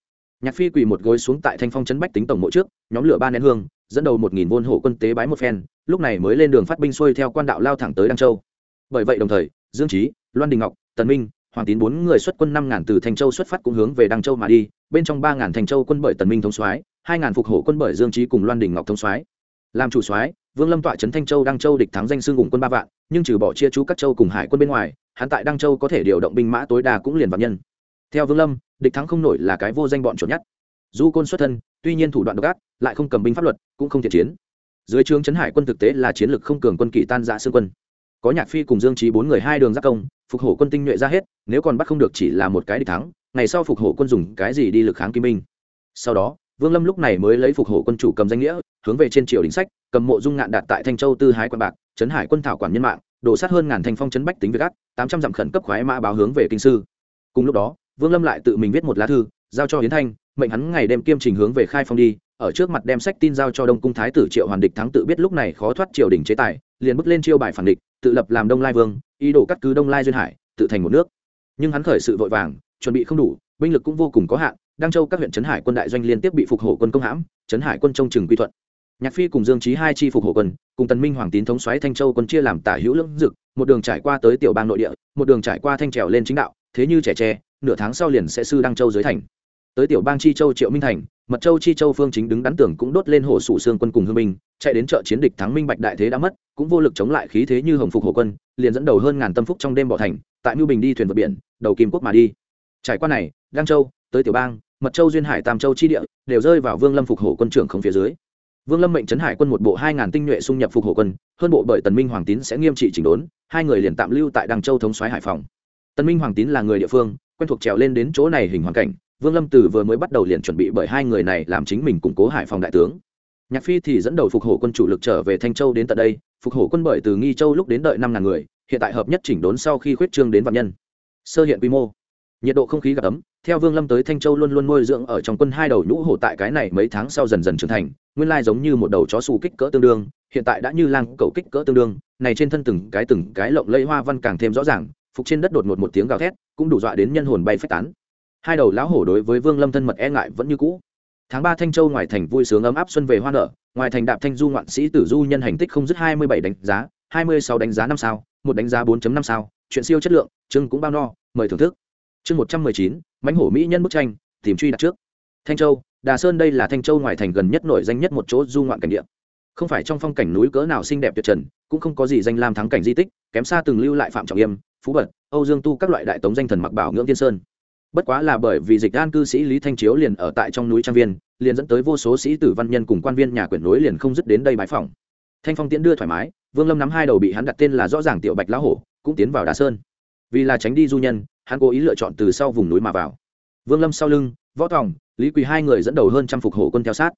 [SPEAKER 1] Nhạc phi quỳ một gối xuống tại thanh phong chấn bách tính tổng mộ trước, nhóm lửa ba nén hương, dẫn đầu một nghìn vôn hộ quân tế bái một phen, lúc này mới lên đường phát binh xuôi theo quan đạo lao thẳng tới đăng châu. Bởi vậy đồng thời, dương trí loan đình ngọc, tần minh, hoàng tín bốn người xuất quân năm ngàn từ thành châu xuất phát cũng hướng về đăng châu mà đi, bên trong ba ngàn thành châu quân bởi tần minh thống soái, hai ngàn phục hộ quân bởi dương trí cùng loan đình ngọc thống soái. Làm chủ soái, vương lâm tọa trấn thanh châu đăng châu địch thắng danh xương ủng quân ba vạn nhưng trừ bỏ chia chú các châu cùng hải quân bên ngoài, hắn tại đăng châu có thể điều động binh mã tối đa cũng liền vạn nhân. Theo vương lâm, địch thắng không nổi là cái vô danh bọn trộn nhất. Du côn xuất thân, tuy nhiên thủ đoạn độc ác, lại không cầm binh pháp luật, cũng không thiện chiến. Dưới trướng trấn hải quân thực tế là chiến lược không cường quân kỳ tan dạ xương quân. Có nhạc phi cùng dương trí bốn người hai đường giác công, phục hổ quân tinh nhuệ ra hết, nếu còn bắt không được chỉ là một cái địch thắng, ngày sau phục hổ quân dùng cái gì đi lực kháng kim minh? Sau đó, vương lâm lúc này mới lấy phục hổ quân chủ cầm danh nghĩa, hướng về trên triều đình sách, cầm mộ dung ngạn đạt tại thanh châu tư hái quan bạc trấn hải quân thảo quản nhân mạng, đổ sát hơn ngàn thành phong chấn bách tính việc gác, tám trăm dặm khẩn cấp khoái mã báo hướng về kinh sư. Cùng lúc đó, vương lâm lại tự mình viết một lá thư, giao cho hiến thanh, mệnh hắn ngày đêm kiêm trình hướng về khai phong đi, ở trước mặt đem sách tin giao cho đông cung thái tử triệu hoàn địch thắng tự biết lúc này khó thoát triều đình chế tài, liền bước lên chiêu bài phản địch, tự lập làm đông lai vương, ý đồ cắt cứ đông lai duyên hải, tự thành một nước. Nhưng hắn khởi sự vội vàng, chuẩn bị không đủ, binh lực cũng vô cùng có hạn, đăng châu các huyện trấn hải quân đại doanh liên tiếp bị phục hộ quân công hãm trấn hải quân trông chừng quy thuận nhạc phi cùng dương trí hai chi phục hộ quân, cùng tần minh hoàng tín thống xoáy thanh châu quân chia làm tả hữu lưỡng dực, một đường trải qua tới tiểu bang nội địa, một đường trải qua thanh trèo lên chính đạo, thế như trẻ tre, nửa tháng sau liền sẽ sư đăng châu dưới thành. Tới tiểu bang chi châu triệu minh thành, mật châu chi châu phương chính đứng đắn tưởng cũng đốt lên hồ sủ xương quân cùng hương minh chạy đến chợ chiến địch thắng minh bạch đại thế đã mất, cũng vô lực chống lại khí thế như hồng phục hổ quân, liền dẫn đầu hơn ngàn tâm phúc trong đêm bỏ thành, tại mưu bình đi thuyền vượt biển, đầu kim quốc mà đi. Trải qua này, đăng châu, tới tiểu bang, mật châu duyên hải tam châu chi địa, đều rơi vào vương lâm phục hổ quân trưởng không phía dưới vương lâm mệnh trấn hải quân một bộ hai ngàn tinh nhuệ xung nhập phục hổ quân, hơn bộ bởi tần minh hoàng tín sẽ nghiêm trị chỉnh đốn, hai người liền tạm lưu tại Đàng châu thống soái hải phòng. Tần minh hoàng tín là người địa phương, quen thuộc trèo lên đến chỗ này hình hoàn cảnh, vương lâm từ vừa mới bắt đầu liền chuẩn bị bởi hai người này làm chính mình củng cố hải phòng đại tướng. Nhạc phi thì dẫn đầu phục hổ quân chủ lực trở về thanh châu đến tận đây, phục hổ quân bởi từ nghi châu lúc đến đợi năm ngàn người, hiện tại hợp nhất chỉnh đốn sau khi khuyết trương đến vạn nhân. Sơ hiện quy mô. Nhiệt độ không khí gặp ấm theo vương lâm tới thanh châu luôn luôn nuôi dưỡng ở trong quân hai đầu nhũ hổ tại cái này mấy tháng sau dần dần trưởng thành, nguyên lai giống như một đầu chó xù kích cỡ tương đương, hiện tại đã như lang cầu kích cỡ tương đương, này trên thân từng cái từng cái lộng lẫy hoa văn càng thêm rõ ràng, phục trên đất đột ngột một tiếng gào thét, cũng đủ dọa đến nhân hồn bay phách tán. Hai đầu lão hổ đối với vương lâm thân mật e ngại vẫn như cũ. Tháng ba thanh châu ngoài thành vui sướng ấm áp xuân về hoa nở, ngoài thành đạp thanh du ngoạn sĩ tử du nhân hành tích không dứt hai mươi bảy đánh giá, hai mươi sáu đánh giá năm sao, một đánh giá bốn năm sao, chuyện siêu chất lượng, chương cũng bao no, mời thưởng thức. Chương một trăm mười chín mãnh hổ mỹ nhân bức tranh, tìm truy đặt trước. Thanh châu, đà sơn đây là thanh châu ngoài thành gần nhất nổi danh nhất một chỗ du ngoạn cảnh địa. Không phải trong phong cảnh núi cỡ nào xinh đẹp tuyệt trần, cũng không có gì danh lam thắng cảnh di tích, kém xa từng lưu lại phạm trọng yêm, phú bật, âu dương tu các loại đại tống danh thần mặc bảo ngưỡng tiên sơn. Bất quá là bởi vì dịch an cư sĩ lý thanh chiếu liền ở tại trong núi trang viên, liền dẫn tới vô số sĩ tử văn nhân cùng quan viên nhà quyển núi liền không dứt đến đây bãi phòng thanh phong tiễn đưa thoải mái, vương lâm nắm hai đầu bị hắn đặt tên là rõ ràng tiểu bạch lão hổ, cũng tiến vào đà sơn. Vì là tránh đi du nhân hắn cố ý lựa chọn từ sau vùng núi mà vào. Vương lâm sau lưng, võ tòng, lý quỳ hai người dẫn đầu hơn trăm phục hổ quân theo sát.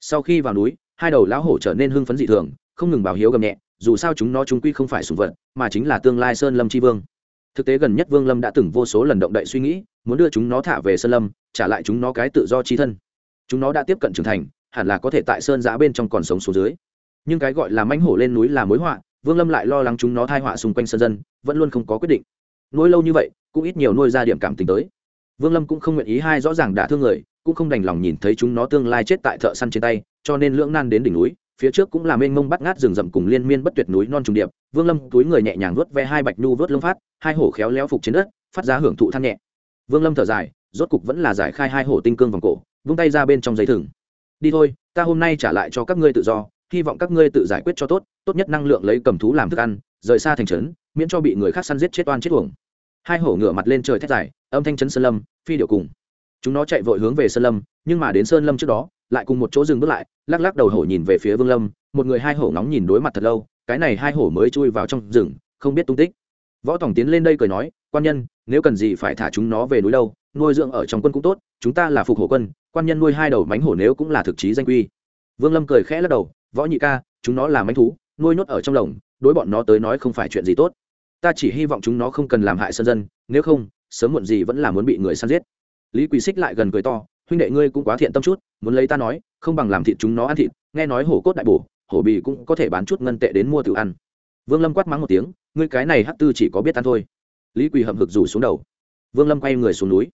[SPEAKER 1] Sau khi vào núi, hai đầu lão hổ trở nên hưng phấn dị thường, không ngừng bảo hiếu gầm nhẹ, dù sao chúng nó chúng quy không phải sùng vật, mà chính là tương lai sơn lâm tri vương. Thực tế gần nhất vương lâm đã từng vô số lần động đậy suy nghĩ, muốn đưa chúng nó thả về sơn lâm, trả lại chúng nó cái tự do trí thân. Chúng nó đã tiếp cận trưởng thành, hẳn là có thể tại sơn giã bên trong còn sống số dưới. Nhưng cái gọi là manh hổ lên núi là mối họa, vương lâm lại lo lắng chúng nó thai họa xung quanh sơn dân, vẫn luôn không có quyết định. Nỗi lâu như vậy cũng ít nhiều nuôi ra điểm cảm tình tới. Vương lâm cũng không nguyện ý hai rõ ràng đã thương người, cũng không đành lòng nhìn thấy chúng nó tương lai chết tại thợ săn trên tay, cho nên lưỡng nan đến đỉnh núi, phía trước cũng là mênh mông bắt ngát rừng rậm cùng liên miên bất tuyệt núi non trùng điệp. Vương lâm túi người nhẹ nhàng vớt ve hai bạch nhu vớt lông phát, hai hổ khéo léo phục trên đất, phát ra hưởng thụ than nhẹ. Vương lâm thở dài, rốt cục vẫn là giải khai hai hổ tinh cương vòng cổ, vung tay ra bên trong giấy thừng. Đi thôi, ta hôm nay trả lại cho các ngươi tự do, hy vọng các ngươi tự giải quyết cho tốt tốt nhất năng lượng lấy cầm thú làm thức ăn, rời xa thành trấn, miễn cho bị người khác săn giết chết oan chết uổng hai hổ ngửa mặt lên trời thét dài, âm thanh chấn sơn lâm, phi điệu cùng. Chúng nó chạy vội hướng về sơn lâm, nhưng mà đến sơn lâm trước đó, lại cùng một chỗ dừng bước lại, lắc lắc đầu hổ nhìn về phía vương lâm. Một người hai hổ nóng nhìn đối mặt thật lâu, cái này hai hổ mới chui vào trong rừng, không biết tung tích. Võ tổng tiến lên đây cười nói, quan nhân, nếu cần gì phải thả chúng nó về núi đâu, nuôi dưỡng ở trong quân cũng tốt, chúng ta là phục hổ quân, quan nhân nuôi hai đầu mánh hổ nếu cũng là thực chí danh quy. Vương lâm cười khẽ lắc đầu, võ nhị ca, chúng nó là mánh thú, nuôi nhốt ở trong lồng, đối bọn nó tới nói không phải chuyện gì tốt ta chỉ hy vọng chúng nó không cần làm hại sân dân nếu không sớm muộn gì vẫn là muốn bị người săn giết. Lý quỳ xích lại gần cười to huynh đệ ngươi cũng quá thiện tâm chút muốn lấy ta nói không bằng làm thịt chúng nó ăn thịt nghe nói hổ cốt đại bổ hổ bì cũng có thể bán chút ngân tệ đến mua tự ăn. Vương lâm quát mắng một tiếng ngươi cái này hát tư chỉ có biết ăn thôi. Lý quỳ hậm hực rủ xuống đầu. Vương lâm quay người xuống núi.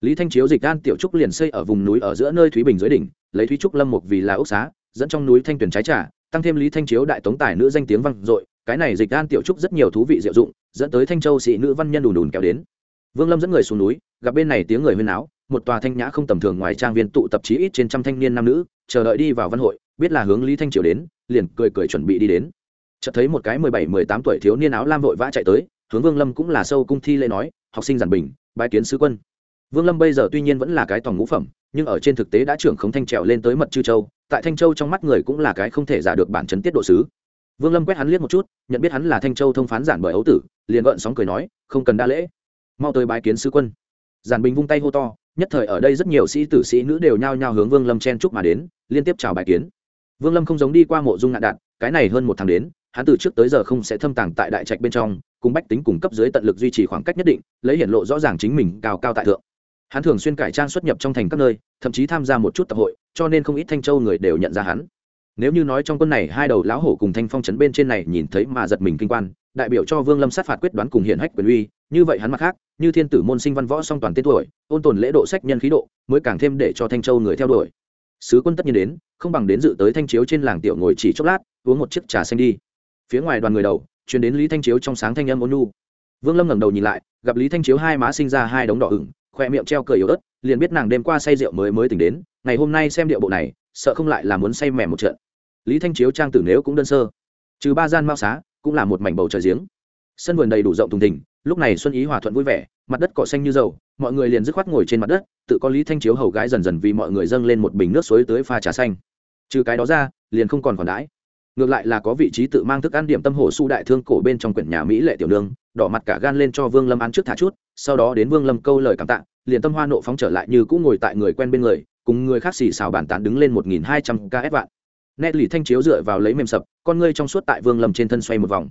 [SPEAKER 1] Lý thanh chiếu dịch an tiểu trúc liền xây ở vùng núi ở giữa nơi thúy bình dưới đỉnh lấy thúy trúc lâm một vì là ốc xá dẫn trong núi thanh tuyển trái trà, tăng thêm lý thanh chiếu đại tống tài nữ danh tiếng vang dội cái này dịch an tiểu trúc rất nhiều thú vị diệu dụng, dẫn tới thanh châu sĩ nữ văn nhân đùn đùn kéo đến. Vương lâm dẫn người xuống núi, gặp bên này tiếng người huyên áo một tòa thanh nhã không tầm thường ngoài trang viên tụ tập trí ít trên trăm thanh niên nam nữ, chờ đợi đi vào văn hội, biết là hướng lý thanh triều đến, liền cười cười chuẩn bị đi đến. Chợt thấy một cái mười bảy, mười tám tuổi thiếu niên áo lam vội vã chạy tới, hướng vương lâm cũng là sâu cung thi lễ nói, học sinh giản bình, bái kiến sứ quân. Vương lâm bây giờ tuy nhiên vẫn là cái toàn ngũ phẩm, nhưng ở trên thực tế đã trưởng không thanh trèo lên tới mật chư châu, tại thanh châu trong mắt người cũng là cái không thể giả được bản chấn tiết độ sứ vương lâm quét hắn liếc một chút, nhận biết hắn là thanh châu thông phán giản bởi ấu tử, liền gợn sóng cười nói, không cần đa lễ. Mau tới bái kiến sứ quân. Giản bình vung tay hô to, nhất thời ở đây rất nhiều sĩ tử sĩ nữ đều nhao nhao hướng vương lâm chen chúc mà đến, liên tiếp chào bài kiến. Vương lâm không giống đi qua mộ dung ngạn đạn, cái này hơn một tháng đến, hắn từ trước tới giờ không sẽ thâm tàng tại đại trạch bên trong, cùng bách tính cùng cấp dưới tận lực duy trì khoảng cách nhất định, lấy hiển lộ rõ ràng chính mình cao cao tại thượng. Hắn thường xuyên cải trang xuất nhập trong thành các nơi, thậm chí tham gia một chút tập hội, cho nên không ít thanh châu người đều nhận ra hắn nếu như nói trong quân này hai đầu lão hổ cùng thanh phong trấn bên trên này nhìn thấy mà giật mình kinh quan, đại biểu cho vương lâm sát phạt quyết đoán cùng hiển hách quyền uy, như vậy hắn mặt khác, như thiên tử môn sinh văn võ song toàn tên tuổi, ôn tồn lễ độ sách nhân khí độ, mới càng thêm để cho thanh châu người theo đuổi. Sứ quân tất nhiên đến, không bằng đến dự tới thanh chiếu trên làng tiểu ngồi chỉ chốc lát, uống một chiếc trà xanh đi. Phía ngoài đoàn người đầu chuyển đến lý thanh chiếu trong sáng thanh âm ôn nu vương lâm ngẩng đầu nhìn lại, gặp lý thanh chiếu hai má sinh ra hai đống đỏ ửng, khoe miệng treo cười yếu ớt, liền biết nàng đêm qua say rượu mới mới tỉnh đến, ngày hôm nay xem điệu bộ này sợ không lại là muốn say mẻ một trận. Lý thanh chiếu trang tử nếu cũng đơn sơ. Trừ ba gian mao xá, cũng là một mảnh bầu trời giếng. Sân vườn đầy đủ rộng thùng thình, lúc này xuân ý hòa thuận vui vẻ, mặt đất cỏ xanh như dầu, mọi người liền dứt khoát ngồi trên mặt đất, tự có lý thanh chiếu hầu gái dần dần vì mọi người dâng lên một bình nước suối tới pha trà xanh. Trừ cái đó ra, liền không còn còn đãi. Ngược lại là có vị trí tự mang thức ăn điểm tâm hồ su đại thương cổ bên trong quyển nhà mỹ lệ tiểu nương, đỏ mặt cả gan lên cho vương lâm ăn trước thả chút, sau đó đến vương lâm câu lời cảm tạ, liền tâm hoa nộ phóng trở lại như cũng ngồi tại người quen bên người cùng người khác xì xào bàn tán đứng lên một nghìn hai trăm ks vạn. Nét lì thanh chiếu dựa vào lấy mềm sập, con ngươi trong suốt tại vương lâm trên thân xoay một vòng.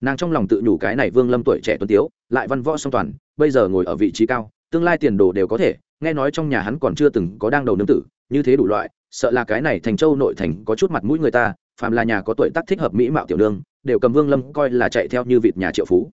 [SPEAKER 1] Nàng trong lòng tự nhủ cái này vương lâm tuổi trẻ tuấn tiếu, lại văn võ song toàn, bây giờ ngồi ở vị trí cao, tương lai tiền đồ đều có thể, nghe nói trong nhà hắn còn chưa từng có đang đầu nương tử, như thế đủ loại, sợ là cái này thành châu nội thành có chút mặt mũi người ta, phàm là nhà có tuổi tác thích hợp mỹ mạo tiểu nương, đều cầm vương lâm coi là chạy theo như vịt nhà triệu phú.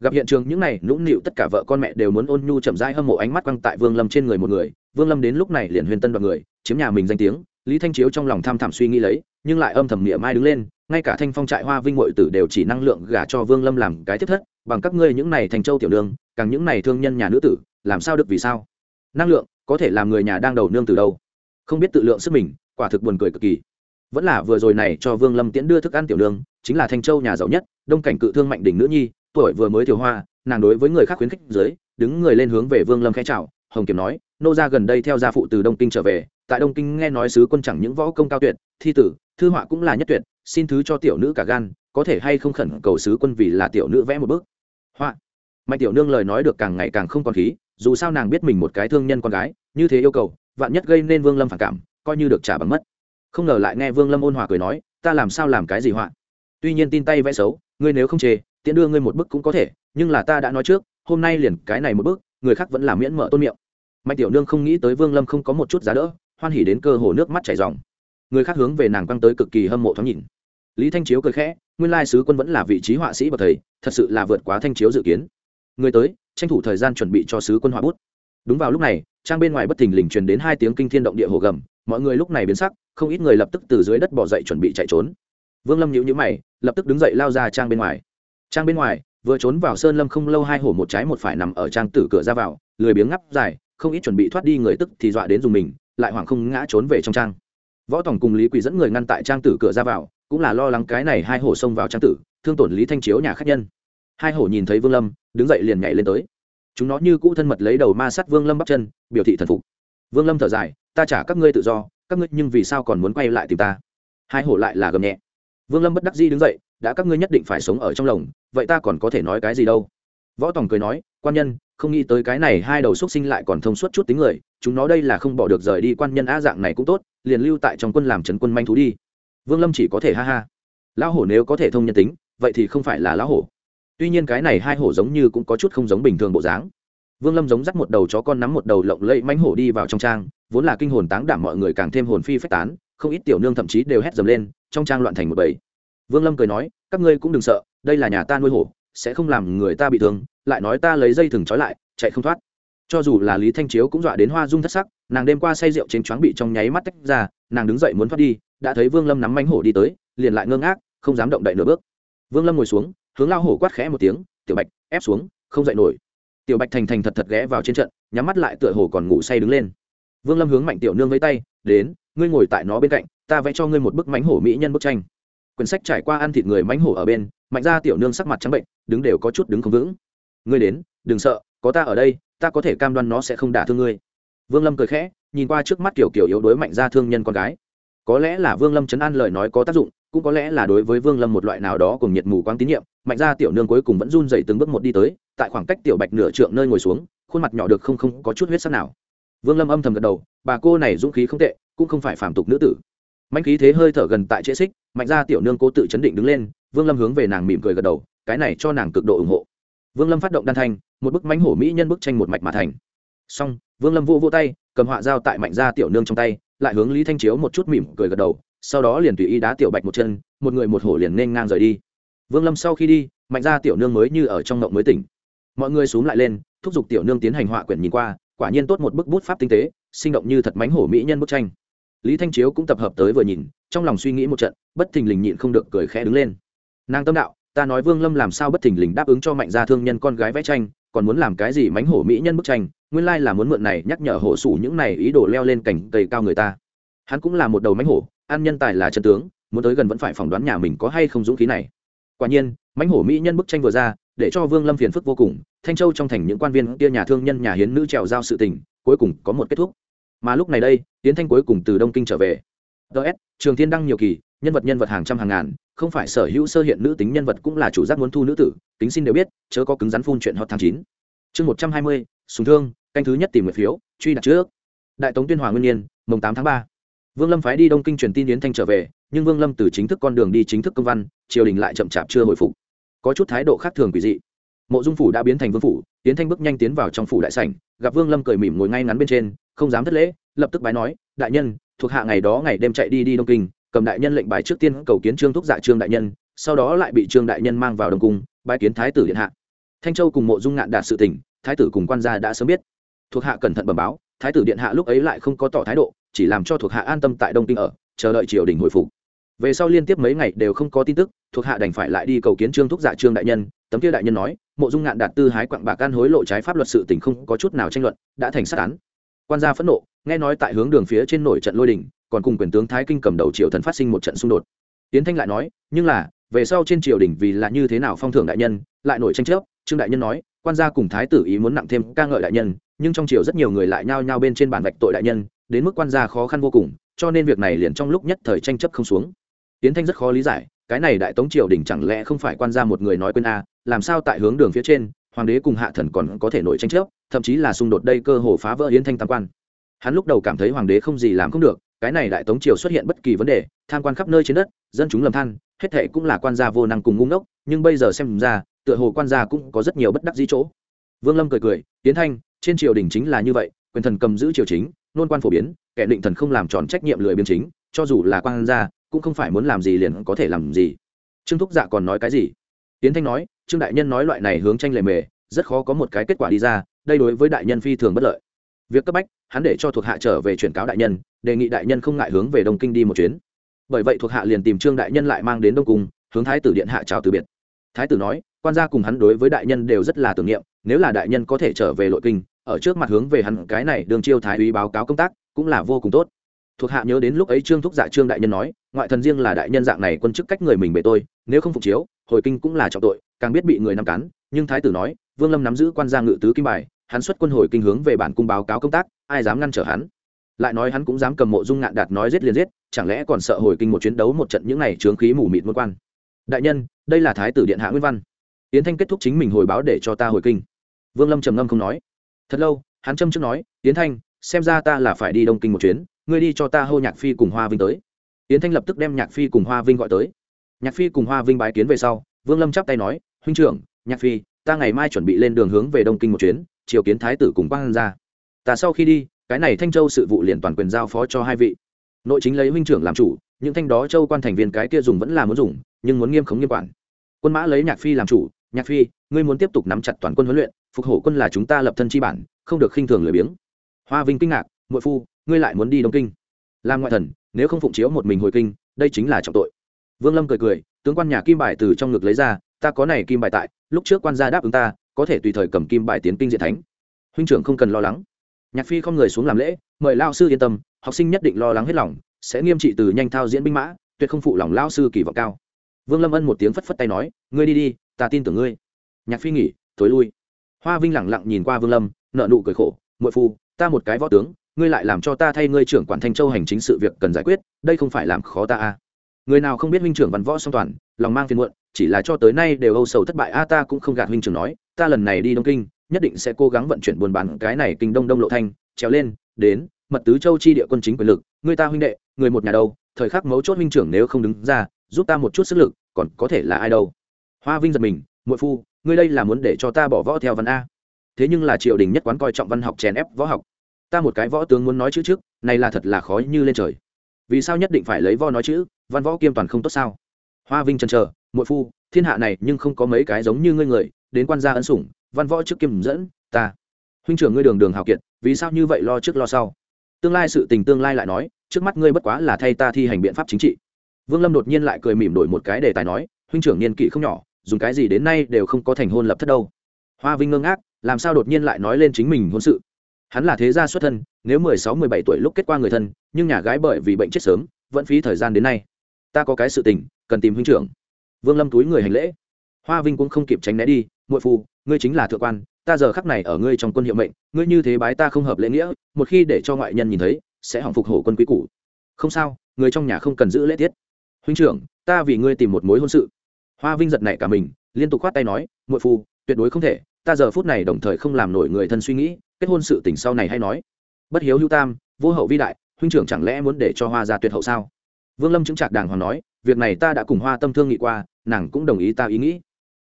[SPEAKER 1] Gặp hiện trường những này, nũng nịu tất cả vợ con mẹ đều muốn ôn nhu chậm rãi hâm mộ ánh mắt quăng tại vương lâm trên người một người vương lâm đến lúc này liền huyền tân đoàn người chiếm nhà mình danh tiếng lý thanh chiếu trong lòng tham thảm suy nghĩ lấy nhưng lại âm thầm nghĩa mai đứng lên ngay cả thanh phong trại hoa vinh hội tử đều chỉ năng lượng gả cho vương lâm làm cái thiết thất bằng các ngươi những này thành châu tiểu đường, càng những này thương nhân nhà nữ tử làm sao được vì sao? Năng lượng có thể làm người nhà đang đầu nương từ đâu? Không biết tự lượng sức mình quả thực buồn cười cực kỳ. Vẫn là vừa rồi này cho vương lâm tiễn đưa thức ăn tiểu đường, chính là thanh châu nhà giàu nhất đông cảnh cự thương mạnh đỉnh nữ nhi tuổi vừa mới thiểu hoa nàng đối với người khác khuyến khích dưới đứng người lên hướng về vương lâm khẽ chào hồng Kiếm nói, nô ra gần đây theo gia phụ từ đông kinh trở về, tại đông kinh nghe nói sứ quân chẳng những võ công cao tuyệt, thi tử, thư họa cũng là nhất tuyệt, xin thứ cho tiểu nữ cả gan, có thể hay không khẩn cầu sứ quân vì là tiểu nữ vẽ một bức? Họa. Mạnh tiểu nương lời nói được càng ngày càng không còn khí, dù sao nàng biết mình một cái thương nhân con gái, như thế yêu cầu, vạn nhất gây nên vương lâm phản cảm, coi như được trả bằng mất. Không ngờ lại nghe vương lâm ôn hòa cười nói, ta làm sao làm cái gì họa? Tuy nhiên tin tay vẽ xấu, ngươi nếu không chê, tiện đưa ngươi một bức cũng có thể, nhưng là ta đã nói trước, hôm nay liền cái này một bức người khác vẫn là miễn mở tôn miệng. Mạnh tiểu nương không nghĩ tới vương lâm không có một chút giá đỡ, hoan hỉ đến cơ hồ nước mắt chảy ròng. Người khác hướng về nàng quăng tới cực kỳ hâm mộ thoáng nhìn. Lý thanh chiếu cười khẽ, nguyên lai sứ quân vẫn là vị trí họa sĩ bậc thầy, thật sự là vượt quá thanh chiếu dự kiến. Người tới, tranh thủ thời gian chuẩn bị cho sứ quân họa bút. Đúng vào lúc này, trang bên ngoài bất thình lình truyền đến hai tiếng kinh thiên động địa hồ gầm, mọi người lúc này biến sắc, không ít người lập tức từ dưới đất bỏ dậy chuẩn bị chạy trốn. Vương lâm nhíu nhíu mày, lập tức đứng dậy lao ra trang bên ngoài. Trang bên ngoài vừa trốn vào sơn lâm không lâu hai hổ một trái một phải nằm ở trang tử cửa ra vào, lười biếng ngắp dài, không ít chuẩn bị thoát đi người tức thì dọa đến dùng mình, lại hoảng không ngã trốn về trong trang. Võ tổng cùng lý quỳ dẫn người ngăn tại trang tử cửa ra vào, cũng là lo lắng cái này hai hổ xông vào trang tử, thương tổn lý thanh chiếu nhà khách nhân. Hai hổ nhìn thấy vương lâm, đứng dậy liền nhảy lên tới. Chúng nó như cũ thân mật lấy đầu ma sát vương lâm bắp chân, biểu thị thần phục. Vương lâm thở dài, ta trả các ngươi tự do, các ngươi nhưng vì sao còn muốn quay lại tìm ta? Hai hổ lại là gầm nhẹ. Vương lâm bất đắc di đứng dậy đã các ngươi nhất định phải sống ở trong lồng vậy ta còn có thể nói cái gì đâu? Võ tòng cười nói, quan nhân, không nghĩ tới cái này hai đầu xuất sinh lại còn thông suốt chút tính người, chúng nó đây là không bỏ được rời đi quan nhân a dạng này cũng tốt, liền lưu tại trong quân làm trấn quân manh thú đi. Vương lâm chỉ có thể ha ha. Lão hổ nếu có thể thông nhân tính, vậy thì không phải là lão hổ. Tuy nhiên cái này hai hổ giống như cũng có chút không giống bình thường bộ dáng. Vương lâm giống dắt một đầu chó con nắm một đầu lộng lẫy mánh hổ đi vào trong trang, vốn là kinh hồn táng đảm mọi người càng thêm hồn phi phách tán, không ít tiểu nương thậm chí đều hét dầm lên, trong trang loạn thành một bầy vương lâm cười nói, các ngươi cũng đừng sợ, đây là nhà ta nuôi hổ, sẽ không làm người ta bị thương, lại nói ta lấy dây thừng trói lại, chạy không thoát. Cho dù là lý thanh chiếu cũng dọa đến hoa dung thất sắc, nàng đêm qua say rượu trên choáng bị trong nháy mắt tách ra, nàng đứng dậy muốn thoát đi, đã thấy vương lâm nắm mánh hổ đi tới, liền lại ngơ ngác, không dám động đậy nửa bước. Vương lâm ngồi xuống, hướng lao hổ quát khẽ một tiếng, tiểu bạch, ép xuống, không dậy nổi. Tiểu bạch thành thành thật thật ghé vào trên trận, nhắm mắt lại tựa hồ còn ngủ say đứng lên. Vương lâm hướng mạnh tiểu nương với tay, đến, ngươi ngồi tại nó bên cạnh, ta vẽ cho ngươi một bức mánh hổ mỹ nhân bức tranh quyển sách trải qua ăn thịt người mánh hổ ở bên, mạnh ra tiểu nương sắc mặt trắng bệnh, đứng đều có chút đứng không vững. Ngươi đến, đừng sợ, có ta ở đây, ta có thể cam đoan nó sẽ không đả thương ngươi. Vương lâm cười khẽ, nhìn qua trước mắt kiểu kiểu yếu đối mạnh ra thương nhân con gái. Có lẽ là vương lâm chấn an lời nói có tác dụng, cũng có lẽ là đối với vương lâm một loại nào đó cùng nhiệt mù quang tín nhiệm, mạnh ra tiểu nương cuối cùng vẫn run dậy từng bước một đi tới, tại khoảng cách tiểu bạch nửa trượng nơi ngồi xuống, khuôn mặt nhỏ được không không có chút huyết sắc nào. Vương lâm âm thầm gật đầu, bà cô này dũng khí không tệ, cũng không phải phản tục nữ tử mạnh khí thế hơi thở gần tại trễ xích, mạnh ra tiểu nương cố tự chấn định đứng lên, vương lâm hướng về nàng mỉm cười gật đầu, cái này cho nàng cực độ ủng hộ. Vương lâm phát động đan thanh một bức mánh hổ mỹ nhân bức tranh một mạch mà thành. Xong, vương lâm vô vô tay, cầm họa dao tại mạnh ra tiểu nương trong tay, lại hướng lý thanh chiếu một chút mỉm cười gật đầu, sau đó liền tùy ý đá tiểu bạch một chân, một người một hổ liền nên ngang rời đi. Vương lâm sau khi đi, mạnh ra tiểu nương mới như ở trong ngộng mới tỉnh. Mọi người xúm lại lên, thúc giục tiểu nương tiến hành họa quyển nhìn qua, quả nhiên tốt một bức bút pháp tinh tế, sinh động như thật mánh hổ mỹ nhân bức tranh lý thanh chiếu cũng tập hợp tới vừa nhìn, trong lòng suy nghĩ một trận, bất thình lình nhịn không được cười khẽ đứng lên. Nàng tâm đạo, ta nói vương lâm làm sao bất thình lình đáp ứng cho mạnh gia thương nhân con gái vẽ tranh, còn muốn làm cái gì mánh hổ mỹ nhân bức tranh, nguyên lai là muốn mượn này nhắc nhở hổ sủ những này ý đồ leo lên cảnh cây cao người ta. Hắn cũng là một đầu mánh hổ, an nhân tài là chân tướng, muốn tới gần vẫn phải phỏng đoán nhà mình có hay không dũng khí này. Quả nhiên, mánh hổ mỹ nhân bức tranh vừa ra, để cho vương lâm phiền phức vô cùng, thanh châu trong thành những quan viên kia nhà thương nhân nhà hiến nữ trèo giao sự tình, cuối cùng có một kết thúc mà lúc này đây tiến thanh cuối cùng từ đông kinh trở về. Ts trường thiên đăng nhiều kỳ, nhân vật nhân vật hàng trăm hàng ngàn, không phải sở hữu sơ hiện nữ tính nhân vật cũng là chủ giác muốn thu nữ tử tính xin đều biết, chớ có cứng rắn phun chuyện hot tháng chín. Chương một trăm hai mươi, sùng thương, canh thứ nhất tìm người phiếu, truy đặt trước. Đại tống tuyên hòa nguyên nhiên, mùng tám tháng ba. Vương lâm phái đi đông kinh truyền tin yến thanh trở về, nhưng vương lâm từ chính thức con đường đi chính thức công văn, triều đình lại chậm chạp chưa hồi phục. Có chút thái độ khác thường quỷ dị. Mộ dung phủ đã biến thành vương phủ tiến thanh bước nhanh tiến vào trong phủ đại sảnh gặp vương lâm cười mỉm ngồi ngay ngắn bên trên, không dám thất lễ, lập tức bái nói, đại nhân, thuộc hạ ngày đó ngày đêm chạy đi đi đông kinh, cầm đại nhân lệnh bài trước tiên cầu kiến trương thúc dạ trương đại nhân, sau đó lại bị trương đại nhân mang vào đông cung, bái kiến thái tử điện hạ. Thanh châu cùng mộ dung ngạn đạt sự tình, thái tử cùng quan gia đã sớm biết. Thuộc hạ cẩn thận bẩm báo, thái tử điện hạ lúc ấy lại không có tỏ thái độ, chỉ làm cho thuộc hạ an tâm tại đông kinh ở, chờ đợi triều đình hồi phục. Về sau liên tiếp mấy ngày đều không có tin tức, thuộc hạ đành phải lại đi cầu kiến trương thúc dạ trương đại nhân, tấm kia đại nhân nói mộ dung ngạn đạt tư hái quặng bạc can hối lộ trái pháp luật sự tình không có chút nào tranh luận, đã thành sát án. Quan gia phẫn nộ, nghe nói tại hướng đường phía trên nổi trận lôi đình, còn cùng quyền tướng thái kinh cầm đầu triều thần phát sinh một trận xung đột. Tiến thanh lại nói, nhưng là, về sau trên triều đình vì là như thế nào phong thưởng đại nhân, lại nổi tranh chấp. Trương đại nhân nói, quan gia cùng thái tử ý muốn nặng thêm ca ngợi đại nhân, nhưng trong triều rất nhiều người lại nhao nhao bên trên bản vạch tội đại nhân, đến mức quan gia khó khăn vô cùng, cho nên việc này liền trong lúc nhất thời tranh chấp không xuống. Tiến thanh rất khó lý giải cái này đại tống triều đình chẳng lẽ không phải quan gia một người nói quên a, làm sao tại hướng đường phía trên, hoàng đế cùng hạ thần còn có thể nổi tranh chấp, thậm chí là xung đột đây cơ hồ phá vỡ hiến thanh tam quan. Hắn lúc đầu cảm thấy hoàng đế không gì làm không được, cái này đại tống triều xuất hiện bất kỳ vấn đề, tham quan khắp nơi trên đất, dân chúng lầm than, hết thệ cũng là quan gia vô năng cùng ngu ngốc, nhưng bây giờ xem ra, tựa hồ quan gia cũng có rất nhiều bất đắc dĩ chỗ. Vương lâm cười cười tiến thanh, trên triều đình chính là như vậy, quyền thần cầm giữ triều chính, nôn quan phổ biến, kẻ định thần không làm tròn trách nhiệm lười biên chính, cho dù là quan gia cũng không phải muốn làm gì liền có thể làm gì. Trương thúc dạ còn nói cái gì? Tiến thanh nói, trương đại nhân nói loại này hướng tranh lề mề, rất khó có một cái kết quả đi ra, đây đối với đại nhân phi thường bất lợi. Việc cấp bách, hắn để cho thuộc hạ trở về chuyển cáo đại nhân, đề nghị đại nhân không ngại hướng về đông kinh đi một chuyến. Bởi vậy thuộc hạ liền tìm trương đại nhân lại mang đến đông cung, hướng thái tử điện hạ chào từ biệt. Thái tử nói, quan gia cùng hắn đối với đại nhân đều rất là tưởng niệm, nếu là đại nhân có thể trở về nội kinh, ở trước mặt hướng về hắn cái này đường chiêu thái úy báo cáo công tác, cũng là vô cùng tốt. Thuộc hạ nhớ đến lúc ấy trương thúc dạ trương đại nhân nói ngoại thần riêng là đại nhân dạng này quân chức cách người mình bề tôi, nếu không phục chiếu, hồi kinh cũng là trọng tội, càng biết bị người nắm cắn nhưng thái tử nói, vương lâm nắm giữ quan gia ngự tứ kim bài, hắn xuất quân hồi kinh hướng về bản cung báo cáo công tác, ai dám ngăn trở hắn? Lại nói hắn cũng dám cầm mộ dung ngạn đạt nói giết liền giết, chẳng lẽ còn sợ hồi kinh một chiến đấu một trận những này trướng khí mù mịt môn quan? Đại nhân, đây là thái tử điện hạ nguyên văn. Yến thanh kết thúc chính mình hồi báo để cho ta hồi kinh. Vương lâm trầm ngâm không nói. Thật lâu, hắn châm trước nói, yến thanh, xem ra ta là phải đi đông kinh một chuyến, ngươi đi cho ta hô nhạc phi cùng hoa vinh tới yến thanh lập tức đem nhạc phi cùng hoa vinh gọi tới. Nhạc phi cùng hoa vinh bái kiến về sau, vương lâm chắp tay nói, huynh trưởng, nhạc phi, ta ngày mai chuẩn bị lên đường hướng về đông kinh một chuyến chiều kiến thái tử cùng quang ra ta sau khi đi, cái này thanh châu sự vụ liền toàn quyền giao phó cho hai vị. Nội chính lấy huynh trưởng làm chủ, những thanh đó châu quan thành viên cái kia dùng vẫn là muốn dùng, nhưng muốn nghiêm khống nghiêm quản. Quân mã lấy nhạc phi làm chủ, nhạc phi, ngươi muốn tiếp tục nắm chặt toàn quân huấn luyện, phục hổ quân là chúng ta lập thân chi bản, không được khinh thường lười biếng. Hoa vinh kinh ngạc, muội phu, ngươi lại muốn đi đông kinh? Làm ngoại thần nếu không phụng chiếu một mình hồi kinh, đây chính là trọng tội. Vương lâm cười cười, tướng quan nhà kim bài từ trong ngực lấy ra, ta có này kim bài tại, lúc trước quan gia đáp ứng ta, có thể tùy thời cầm kim bài tiến kinh diện thánh. Huynh trưởng không cần lo lắng. Nhạc phi không người xuống làm lễ, mời lao sư yên tâm, học sinh nhất định lo lắng hết lòng, sẽ nghiêm trị từ nhanh thao diễn binh mã, tuyệt không phụ lòng lao sư kỳ vọng cao. Vương lâm ân một tiếng phất phất tay nói, ngươi đi đi, ta tin tưởng ngươi. Nhạc phi nghỉ, thối lui. Hoa vinh lẳng lặng nhìn qua vương lâm nợ nụ cười khổ, muội phu, ta một cái võ tướng ngươi lại làm cho ta thay ngươi trưởng quản thanh châu hành chính sự việc cần giải quyết, đây không phải làm khó ta à. người nào không biết huynh trưởng văn võ song toàn, lòng mang phiền muộn, chỉ là cho tới nay đều âu sầu thất bại a, ta cũng không gạt huynh trưởng nói, ta lần này đi đông kinh, nhất định sẽ cố gắng vận chuyển buôn bán cái này kinh đông đông lộ thanh, trèo lên, đến, mật tứ châu chi địa quân chính quyền lực người ta huynh đệ, người một nhà đâu, thời khắc mấu chốt huynh trưởng nếu không đứng ra, giúp ta một chút sức lực, còn có thể là ai đâu hoa vinh giật mình, muội phu, ngươi đây là muốn để cho ta bỏ võ theo văn a thế nhưng là triều đình nhất quán coi trọng văn học chèn ép võ học ta một cái võ tướng muốn nói chữ trước, này là thật là khó như lên trời. Vì sao nhất định phải lấy vo nói chữ, văn võ kiêm toàn không tốt sao? Hoa vinh trần chờ, muội phu, thiên hạ này nhưng không có mấy cái giống như ngươi người, đến quan gia ân sủng, văn võ trước kiêm dẫn, ta. Huynh trưởng ngươi đường đường hào kiệt, vì sao như vậy lo trước lo sau? Tương lai sự tình tương lai lại nói, trước mắt ngươi bất quá là thay ta thi hành biện pháp chính trị. Vương lâm đột nhiên lại cười mỉm đổi một cái đề tài nói, huynh trưởng niên kỷ không nhỏ, dùng cái gì đến nay đều không có thành hôn lập thất đâu. Hoa vinh ngơ ngác, làm sao đột nhiên lại nói lên chính mình hôn sự? Hắn là thế gia xuất thân, nếu mười sáu, mười bảy tuổi lúc kết qua người thân, nhưng nhà gái bởi vì bệnh chết sớm, vẫn phí thời gian đến nay. Ta có cái sự tình, cần tìm huynh trưởng. Vương lâm túi người hành lễ. Hoa vinh cũng không kịp tránh né đi, muội phù ngươi chính là thượng quan, ta giờ khắc này ở ngươi trong quân hiệu mệnh, ngươi như thế bái ta không hợp lễ nghĩa, một khi để cho ngoại nhân nhìn thấy, sẽ hỏng phục hổ quân quý cũ không sao, người trong nhà không cần giữ lễ tiết. Huynh trưởng, ta vì ngươi tìm một mối hôn sự. Hoa vinh giật nảy cả mình, liên tục khoát tay nói, muội phù tuyệt đối không thể, ta giờ phút này đồng thời không làm nổi người thân suy nghĩ kết hôn sự tình sau này hay nói. Bất hiếu hữu tam, vô hậu vi đại, huynh trưởng chẳng lẽ muốn để cho hoa ra tuyệt hậu sao? Vương lâm chứng trạc đàng hoàng nói, việc này ta đã cùng hoa tâm thương nghị qua, nàng cũng đồng ý ta ý nghĩ.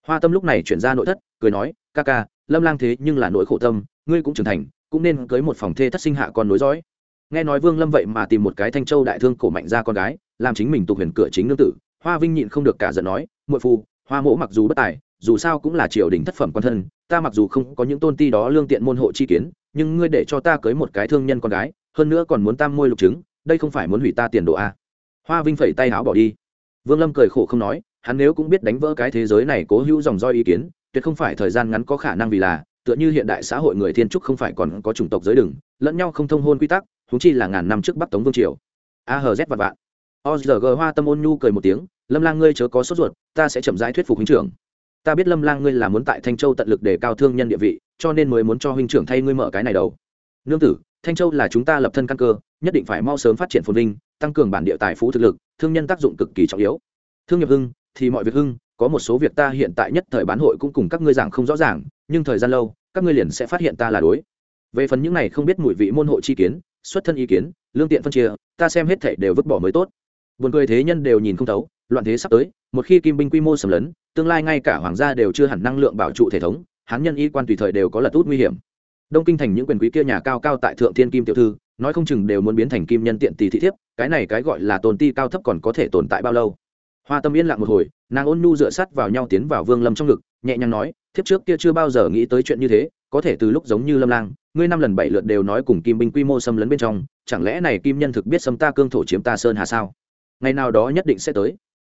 [SPEAKER 1] Hoa tâm lúc này chuyển ra nội thất, cười nói, ca ca, lâm lang thế nhưng là nỗi khổ tâm, ngươi cũng trưởng thành, cũng nên cưới một phòng thê thất sinh hạ con nối dõi. Nghe nói vương lâm vậy mà tìm một cái thanh châu đại thương cổ mạnh ra con gái, làm chính mình tục huyền cửa chính nương tử, hoa vinh nhịn không được cả giận nói, muội phu, hoa mỗ mặc dù bất tài dù sao cũng là triều đình thất phẩm quan thân, ta mặc dù không có những tôn ti đó lương tiện môn hộ chi kiến, nhưng ngươi để cho ta cưới một cái thương nhân con gái, hơn nữa còn muốn tam môi lục chứng, đây không phải muốn hủy ta tiền đồ a hoa vinh phẩy tay áo bỏ đi. Vương lâm cười khổ không nói, hắn nếu cũng biết đánh vỡ cái thế giới này cố hữu dòng roi ý kiến, tuyệt không phải thời gian ngắn có khả năng vì là, tựa như hiện đại xã hội người thiên trúc không phải còn có chủng tộc giới đừng, lẫn nhau không thông hôn quy tắc thúng chi là ngàn năm trước bắc tống vương triều. A hờ z vạn vạn. Ozg hoa tâm ôn nhu cười một tiếng, lâm lang ngươi chớ có sốt ruột, ta sẽ chậm rãi thuyết phục huynh trưởng ta biết lâm lang ngươi là muốn tại thanh châu tận lực để cao thương nhân địa vị, cho nên mới muốn cho huynh trưởng thay ngươi mở cái này đầu. Nương tử, thanh châu là chúng ta lập thân căn cơ, nhất định phải mau sớm phát triển phồn vinh, tăng cường bản địa tài phú thực lực, thương nhân tác dụng cực kỳ trọng yếu. Thương nghiệp hưng, thì mọi việc hưng, có một số việc ta hiện tại nhất thời bán hội cũng cùng các ngươi giảng không rõ ràng, nhưng thời gian lâu, các ngươi liền sẽ phát hiện ta là đối. Về phần những này không biết mùi vị môn hộ chi kiến, xuất thân ý kiến, lương tiện phân chia, ta xem hết thể đều vứt bỏ mới tốt. Buồn cười thế nhân đều nhìn không thấu loạn thế sắp tới, một khi kim binh quy mô sầm lấn, tương lai ngay cả hoàng gia đều chưa hẳn năng lượng bảo trụ thể thống, hán nhân y quan tùy thời đều có lật út nguy hiểm. Đông kinh thành những quyền quý kia nhà cao cao tại thượng thiên kim tiểu thư, nói không chừng đều muốn biến thành kim nhân tiện tỷ thị thiếp, cái này cái gọi là tồn ti cao thấp còn có thể tồn tại bao lâu? Hoa tâm yên lặng một hồi, nàng ôn nhu dựa sắt vào nhau tiến vào vương lâm trong ngực, nhẹ nhàng nói, thiếp trước kia chưa bao giờ nghĩ tới chuyện như thế, có thể từ lúc giống như lâm lang, ngươi năm lần bảy lượt đều nói cùng kim binh quy mô xâm lấn bên trong, chẳng lẽ này kim nhân thực biết xâm ta cương thổ chiếm ta sơn hà sao? Ngày nào đó nhất định sẽ tới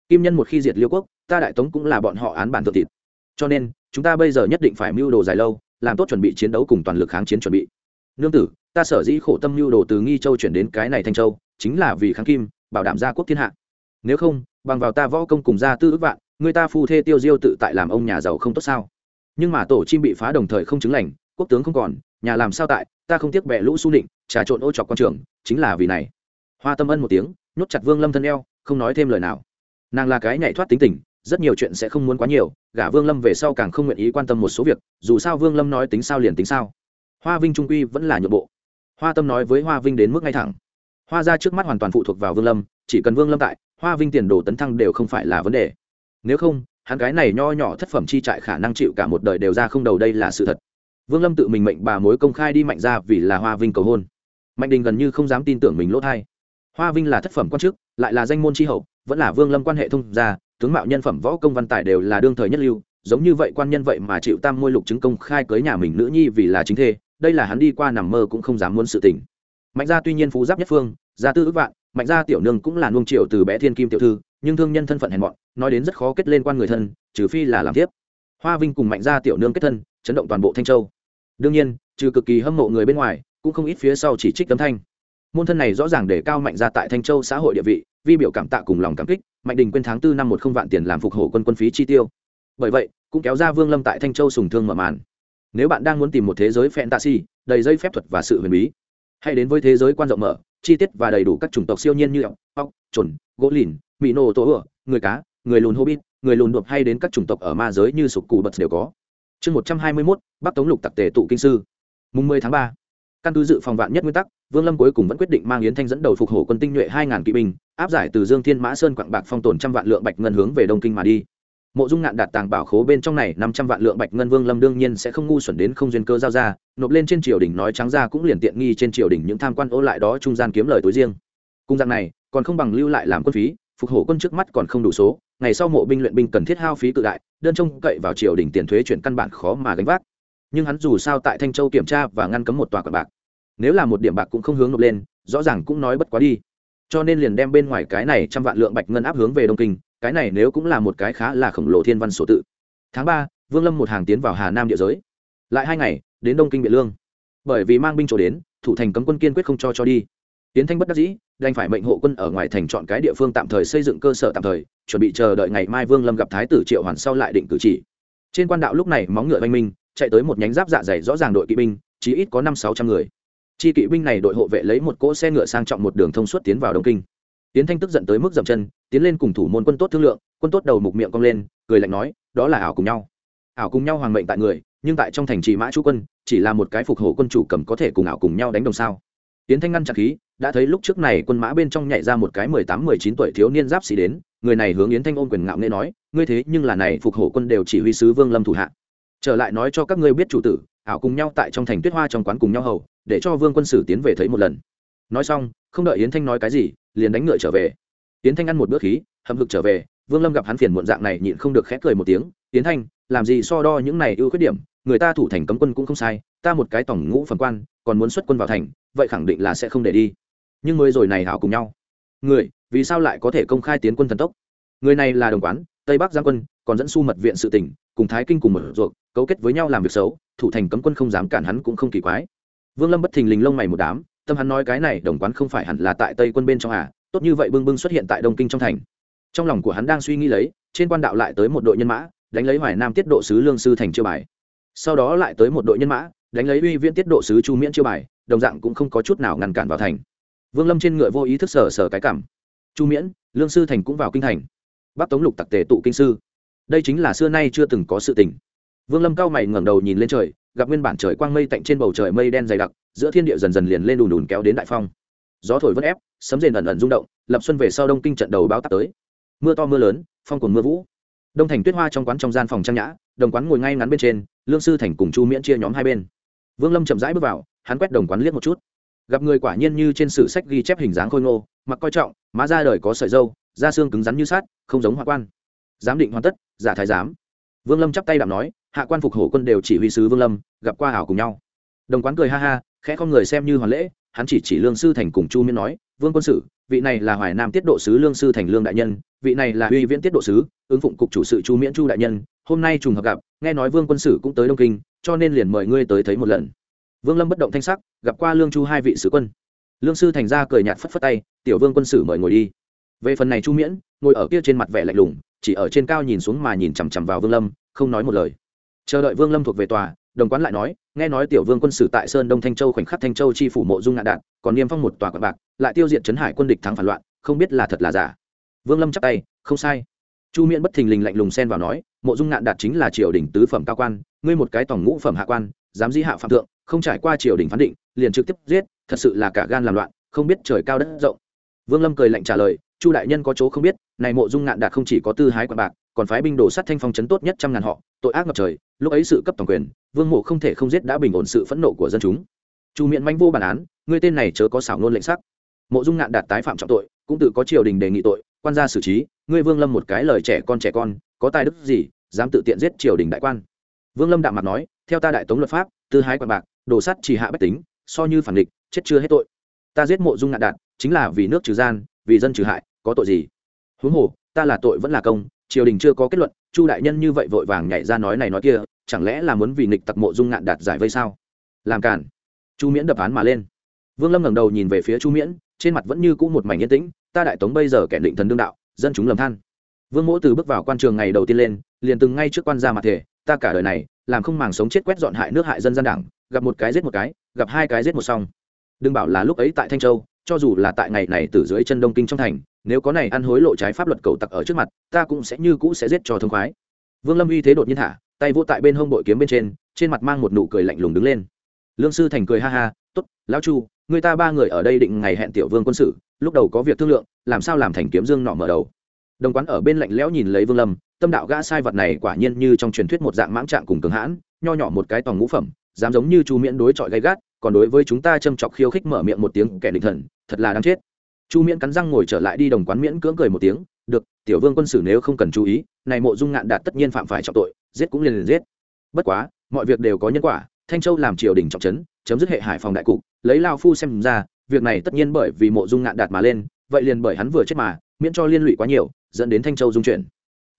[SPEAKER 1] kim nhân một khi diệt liêu quốc, ta đại tống cũng là bọn họ án bản thượng thịt. Cho nên, chúng ta bây giờ nhất định phải mưu đồ dài lâu, làm tốt chuẩn bị chiến đấu cùng toàn lực kháng chiến chuẩn bị. Nương tử, ta sở dĩ khổ tâm mưu đồ từ nghi châu chuyển đến cái này thanh châu, chính là vì kháng kim, bảo đảm gia quốc thiên hạ. Nếu không, bằng vào ta võ công cùng gia tư ước vạn, người ta phu thê tiêu diêu tự tại làm ông nhà giàu không tốt sao? Nhưng mà tổ chim bị phá đồng thời không chứng lành, quốc tướng không còn, nhà làm sao tại, ta không tiếc bẹ lũ su nịnh, trà trộn ô chọc quan trường, chính là vì này. Hoa tâm ân một tiếng, nhốt chặt vương lâm thân eo, không nói thêm lời nào nàng là cái nhảy thoát tính tình, rất nhiều chuyện sẽ không muốn quá nhiều, gả vương lâm về sau càng không nguyện ý quan tâm một số việc, dù sao vương lâm nói tính sao liền tính sao. Hoa vinh trung quy vẫn là nhượng bộ. Hoa tâm nói với hoa vinh đến mức ngay thẳng. Hoa ra trước mắt hoàn toàn phụ thuộc vào vương lâm, chỉ cần vương lâm tại, hoa vinh tiền đồ tấn thăng đều không phải là vấn đề. Nếu không, hắn cái này nho nhỏ thất phẩm chi trại khả năng chịu cả một đời đều ra không đầu đây là sự thật. Vương lâm tự mình mệnh bà mối công khai đi mạnh ra vì là hoa vinh cầu hôn. Mạnh đình gần như không dám tin tưởng mình lỗ thai hoa vinh là thất phẩm quan chức, lại là danh môn tri hậu, vẫn là vương lâm quan hệ thông gia, tướng mạo nhân phẩm võ công văn tài đều là đương thời nhất lưu, giống như vậy quan nhân vậy mà chịu tam môi lục chứng công khai cưới nhà mình nữ nhi vì là chính thê, đây là hắn đi qua nằm mơ cũng không dám muốn sự tình. Mạnh gia tuy nhiên phú giáp nhất phương, gia tư ước vạn, mạnh gia tiểu nương cũng là nuông triệu từ bé thiên kim tiểu thư, nhưng thương nhân thân phận hèn mọn, nói đến rất khó kết lên quan người thân, trừ phi là làm tiếp. Hoa vinh cùng mạnh gia tiểu nương kết thân, chấn động toàn bộ thanh châu. Đương nhiên, trừ cực kỳ hâm mộ người bên ngoài, cũng không ít phía sau chỉ trích tấm thanh môn thân này rõ ràng để cao mạnh ra tại thanh châu xã hội địa vị vi biểu cảm tạ cùng lòng cảm kích mạnh đình quên tháng tư năm một không vạn tiền làm phục hộ quân quân phí chi tiêu bởi vậy cũng kéo ra vương lâm tại thanh châu sùng thương mở màn nếu bạn đang muốn tìm một thế giới fantasy đầy dây phép thuật và sự huyền bí hãy đến với thế giới quan rộng mở chi tiết và đầy đủ các chủng tộc siêu nhiên như ốc ốc chuẩn gỗ lìn mỹ nô tố ửa, người cá, người lùn hobbit, người lùn đột hay đến các chủng tộc ở ma giới như sục cù bật đều có. Chương một trăm hai mươi mốt, bắc tống lục tặc tề tụ kinh sư. Mùng mười tháng ba căn cứ dự phòng vạn nhất nguyên tắc, vương lâm cuối cùng vẫn quyết định mang yến thanh dẫn đầu phục hổ quân tinh nhuệ hai ngàn kỵ binh, áp giải từ dương thiên mã sơn quặng bạc phong tồn trăm vạn lượng bạch ngân hướng về đông kinh mà đi. Mộ dung ngạn đạt tàng bảo khố bên trong này năm trăm vạn lượng bạch ngân vương lâm đương nhiên sẽ không ngu xuẩn đến không duyên cơ giao ra, nộp lên trên triều đình nói trắng ra cũng liền tiện nghi trên triều đình những tham quan ô lại đó trung gian kiếm lời tối riêng. Cung dạng này, còn không bằng lưu lại làm quân phí, phục hổ quân trước mắt còn không đủ số, ngày sau mộ binh luyện binh cần thiết hao phí cự đại, đơn trông cậy vào triều đình tiền thuế chuyển căn bản khó mà gánh vác. Nhưng hắn dù sao tại thanh châu kiểm tra và ngăn cấm một tòa quạt bạc nếu là một điểm bạc cũng không hướng nộp lên, rõ ràng cũng nói bất quá đi. Cho nên liền đem bên ngoài cái này trăm vạn lượng bạch ngân áp hướng về đông kinh, cái này nếu cũng là một cái khá là khổng lồ thiên văn sổ tự. Tháng ba, vương lâm một hàng tiến vào hà nam địa giới. Lại hai ngày, đến đông kinh biện lương. Bởi vì mang binh chỗ đến, thủ thành cấm quân kiên quyết không cho cho đi. Tiến thanh bất đắc dĩ, đành phải mệnh hộ quân ở ngoài thành chọn cái địa phương tạm thời xây dựng cơ sở tạm thời, chuẩn bị chờ đợi ngày mai vương lâm gặp thái tử triệu hoàn sau lại định cử chỉ. Trên quan đạo lúc này móng ngựa oanh minh, chạy tới một nhánh giáp dạ dày rõ ràng đội kỵ binh chỉ ít có năm sáu trăm người chi kỵ binh này đội hộ vệ lấy một cỗ xe ngựa sang trọng một đường thông suốt tiến vào đông kinh. Tiến thanh tức giận tới mức dậm chân, tiến lên cùng thủ môn quân tốt thương lượng, quân tốt đầu mục miệng cong lên, cười lạnh nói, đó là ảo cùng nhau. Ảo cùng nhau hoàng mệnh tại người, nhưng tại trong thành trì mã chú quân, chỉ là một cái phục hộ quân chủ cầm có thể cùng ảo cùng nhau đánh đồng sao. Tiến thanh ngăn chặt khí, đã thấy lúc trước này quân mã bên trong nhảy ra một cái mười tám, mười chín tuổi thiếu niên giáp sĩ đến, người này hướng yến thanh ôm quyền ngạo nghệ nói, ngươi thế nhưng là này phục hộ quân đều chỉ huy sứ vương lâm thủ hạ. Trở lại nói cho các ngươi biết chủ tử ảo cùng nhau tại trong thành tuyết hoa trong quán cùng nhau hầu, để cho vương quân sử tiến về thấy một lần. Nói xong, không đợi yến thanh nói cái gì, liền đánh ngựa trở về. Yến thanh ăn một bữa khí hầm hực trở về, vương lâm gặp hắn phiền muộn dạng này nhịn không được khép cười một tiếng, yến thanh, làm gì so đo những này ưu khuyết điểm, người ta thủ thành cấm quân cũng không sai, ta một cái tổng ngũ phần quan, còn muốn xuất quân vào thành, vậy khẳng định là sẽ không để đi. Nhưng mới rồi này hảo cùng nhau. Người, vì sao lại có thể công khai tiến quân thần tốc? Người này là đồng quán, tây bắc giang quân, còn dẫn su mật viện sự tỉnh, cùng thái kinh cùng một ruột cấu kết với nhau làm việc xấu, thủ thành cấm quân không dám cản hắn cũng không kỳ quái. Vương lâm bất thình lình lông mày một đám, tâm hắn nói cái này đồng quán không phải hẳn là tại tây quân bên trong à tốt như vậy bưng bưng xuất hiện tại đông kinh trong thành. Trong lòng của hắn đang suy nghĩ lấy, trên quan đạo lại tới một đội nhân mã, đánh lấy hoài nam tiết độ sứ lương sư thành chiêu bài. Sau đó lại tới một đội nhân mã, đánh lấy uy viễn tiết độ sứ chu miễn chiêu bài, đồng dạng cũng không có chút nào ngăn cản vào thành. Vương lâm trên ngựa vô ý thức sở sở cái cảm. Chu miễn, lương sư thành cũng vào kinh thành. Bắc tống lục tặc tề tụ kinh sư. Đây chính là xưa nay chưa từng có sự tình vương lâm cao mày ngẩng đầu nhìn lên trời, gặp nguyên bản trời quang mây tạnh trên bầu trời mây đen dày đặc, giữa thiên địa dần dần liền lên đùn đùn kéo đến đại phong. Gió thổi vẫn ép, sấm rền ẩn ẩn rung động, lập xuân về sau đông kinh trận đầu báo tắp tới. Mưa to mưa lớn, phong cùng mưa vũ. Đông thành tuyết hoa trong quán trong gian phòng trang nhã, đồng quán ngồi ngay ngắn bên trên, lương sư thành cùng chu miễn chia nhóm hai bên. Vương lâm chậm rãi bước vào, hắn quét đồng quán liếc một chút. Gặp người quả nhiên như trên sử sách ghi chép hình dáng khôi ngô, mặc coi trọng, má ra đời có sợi dâu da xương cứng rắn như sát không giống hoa quan. Giám định hoàn tất, giả thái giám. Vương lâm chắp tay đạm nói hạ quan phục hổ quân đều chỉ huy sứ vương lâm, gặp qua hảo cùng nhau. Đồng quán cười ha ha, khẽ con người xem như hoàn lễ, hắn chỉ chỉ lương sư thành cùng chu miên nói, vương quân sử vị này là hoài nam tiết độ sứ lương sư thành lương đại nhân, vị này là uy viễn tiết độ sứ, ứng phụng cục chủ sự chu miễn chu đại nhân, hôm nay trùng hợp gặp, nghe nói vương quân sử cũng tới đông kinh, cho nên liền mời ngươi tới thấy một lần. Vương lâm bất động thanh sắc, gặp qua lương chu hai vị sứ quân. Lương sư thành ra cười nhạt phất phất tay, tiểu vương quân sử mời ngồi đi. Về phần này chu miễn, ngồi ở kia trên mặt vẻ lạnh lùng, chỉ ở trên cao nhìn xuống mà nhìn chằm chằm vào vương lâm, không nói một lời chờ đợi vương lâm thuộc về tòa đồng quán lại nói nghe nói tiểu vương quân sử tại sơn đông thanh châu khoảnh khắc thanh châu chi phủ mộ dung ngạn đạn còn niêm phong một tòa quận bạc lại tiêu diệt trấn hải quân địch thắng phản loạn không biết là thật là giả vương lâm chắp tay không sai chu miễn bất thình lình lạnh lùng xen vào nói mộ dung ngạn đạt chính là triều đình tứ phẩm cao quan ngươi một cái tổng ngũ phẩm hạ quan dám di hạ phạm thượng không trải qua triều đình phán định liền trực tiếp giết thật sự là cả gan làm loạn không biết trời cao đất rộng vương lâm cười lạnh trả lời chu đại nhân có chỗ không biết này mộ dung ngạn đạt không chỉ có tư hái quạt bạc còn phái binh đổ sát thanh phong chấn tốt nhất trăm ngàn họ, tội ác ngập trời, lúc ấy sự cấp toàn quyền, vương mộ không thể không giết đã bình ổn sự phẫn nộ của dân chúng. Chu miệng manh vô bản án ngươi tên này chớ có xảo ngôn lệnh sắc. Mộ dung ngạn đạt tái phạm trọng tội, cũng tự có triều đình đề nghị tội, quan gia xử trí, ngươi vương lâm một cái lời trẻ con trẻ con, có tài đức gì, dám tự tiện giết triều đình đại quan. Vương lâm đạm mặt nói, theo ta đại tống luật pháp, tư hái quạt bạc đổ sát chỉ hạ bách tính, so như phản địch, chết chưa hết tội. Ta giết mộ dung ngạn đạt, chính là vì nước trừ gian, vì dân trừ hại, có tội gì? Huống hồ, ta là tội vẫn là công triều đình chưa có kết luận, chu đại nhân như vậy vội vàng nhảy ra nói này nói kia, chẳng lẽ là muốn vì nghịch tặc mộ dung ngạn đạt giải vây sao? Làm cản chu miễn đập án mà lên. Vương lâm ngẩng đầu nhìn về phía chu miễn, trên mặt vẫn như cũ một mảnh yên tĩnh, ta đại tống bây giờ kẻ định thần đương đạo, dân chúng lầm than. Vương mỗ từ bước vào quan trường ngày đầu tiên lên, liền từng ngay trước quan gia mặt thể ta cả đời này, làm không màng sống chết quét dọn hại nước hại dân gian đảng, gặp một cái giết một cái, gặp hai cái giết một xong. Đừng bảo là lúc ấy tại thanh châu cho dù là tại ngày này từ dưới chân đông kinh trong thành, nếu có này ăn hối lộ trái pháp luật cầu tặc ở trước mặt, ta cũng sẽ như cũ sẽ giết cho thông khoái. Vương lâm uy thế đột nhiên thả tay vỗ tại bên hông bội kiếm bên trên trên mặt mang một nụ cười lạnh lùng đứng lên. Lương sư thành cười ha ha t ố t lão chu, người ta ba người ở đây định ngày hẹn tiểu vương quân sự, lúc đầu có việc thương lượng, làm sao làm thành kiếm dương nọ mở đầu? Đồng quán ở bên lạnh lẽo nhìn lấy vương lâm, tâm đạo gã sai vật này quả nhiên như trong truyền thuyết một dạng mãng trạng cùng cường hãn, nho nhỏ một cái toàn ngũ phẩm, dám giống như chu miễn đối chọi gay gắt còn đối với chúng ta châm chọc khiêu khích mở miệng một tiếng kẻ định thần, thật là đáng chết. Chu miễn cắn răng ngồi trở lại đi đồng quán miễn cưỡng cười một tiếng, được, tiểu vương quân sử nếu không cần chú ý, này mộ dung ngạn đạt tất nhiên phạm phải trọng tội, giết cũng liền liền giết. Bất quá, mọi việc đều có nhân quả, thanh châu làm triều đình trọng trấn, chấm dứt hệ hải phòng đại cục, lấy lao phu xem ra, việc này tất nhiên bởi vì mộ dung ngạn đạt mà lên, vậy liền bởi hắn vừa chết mà, miễn cho liên lụy quá nhiều, dẫn đến thanh châu dung chuyển.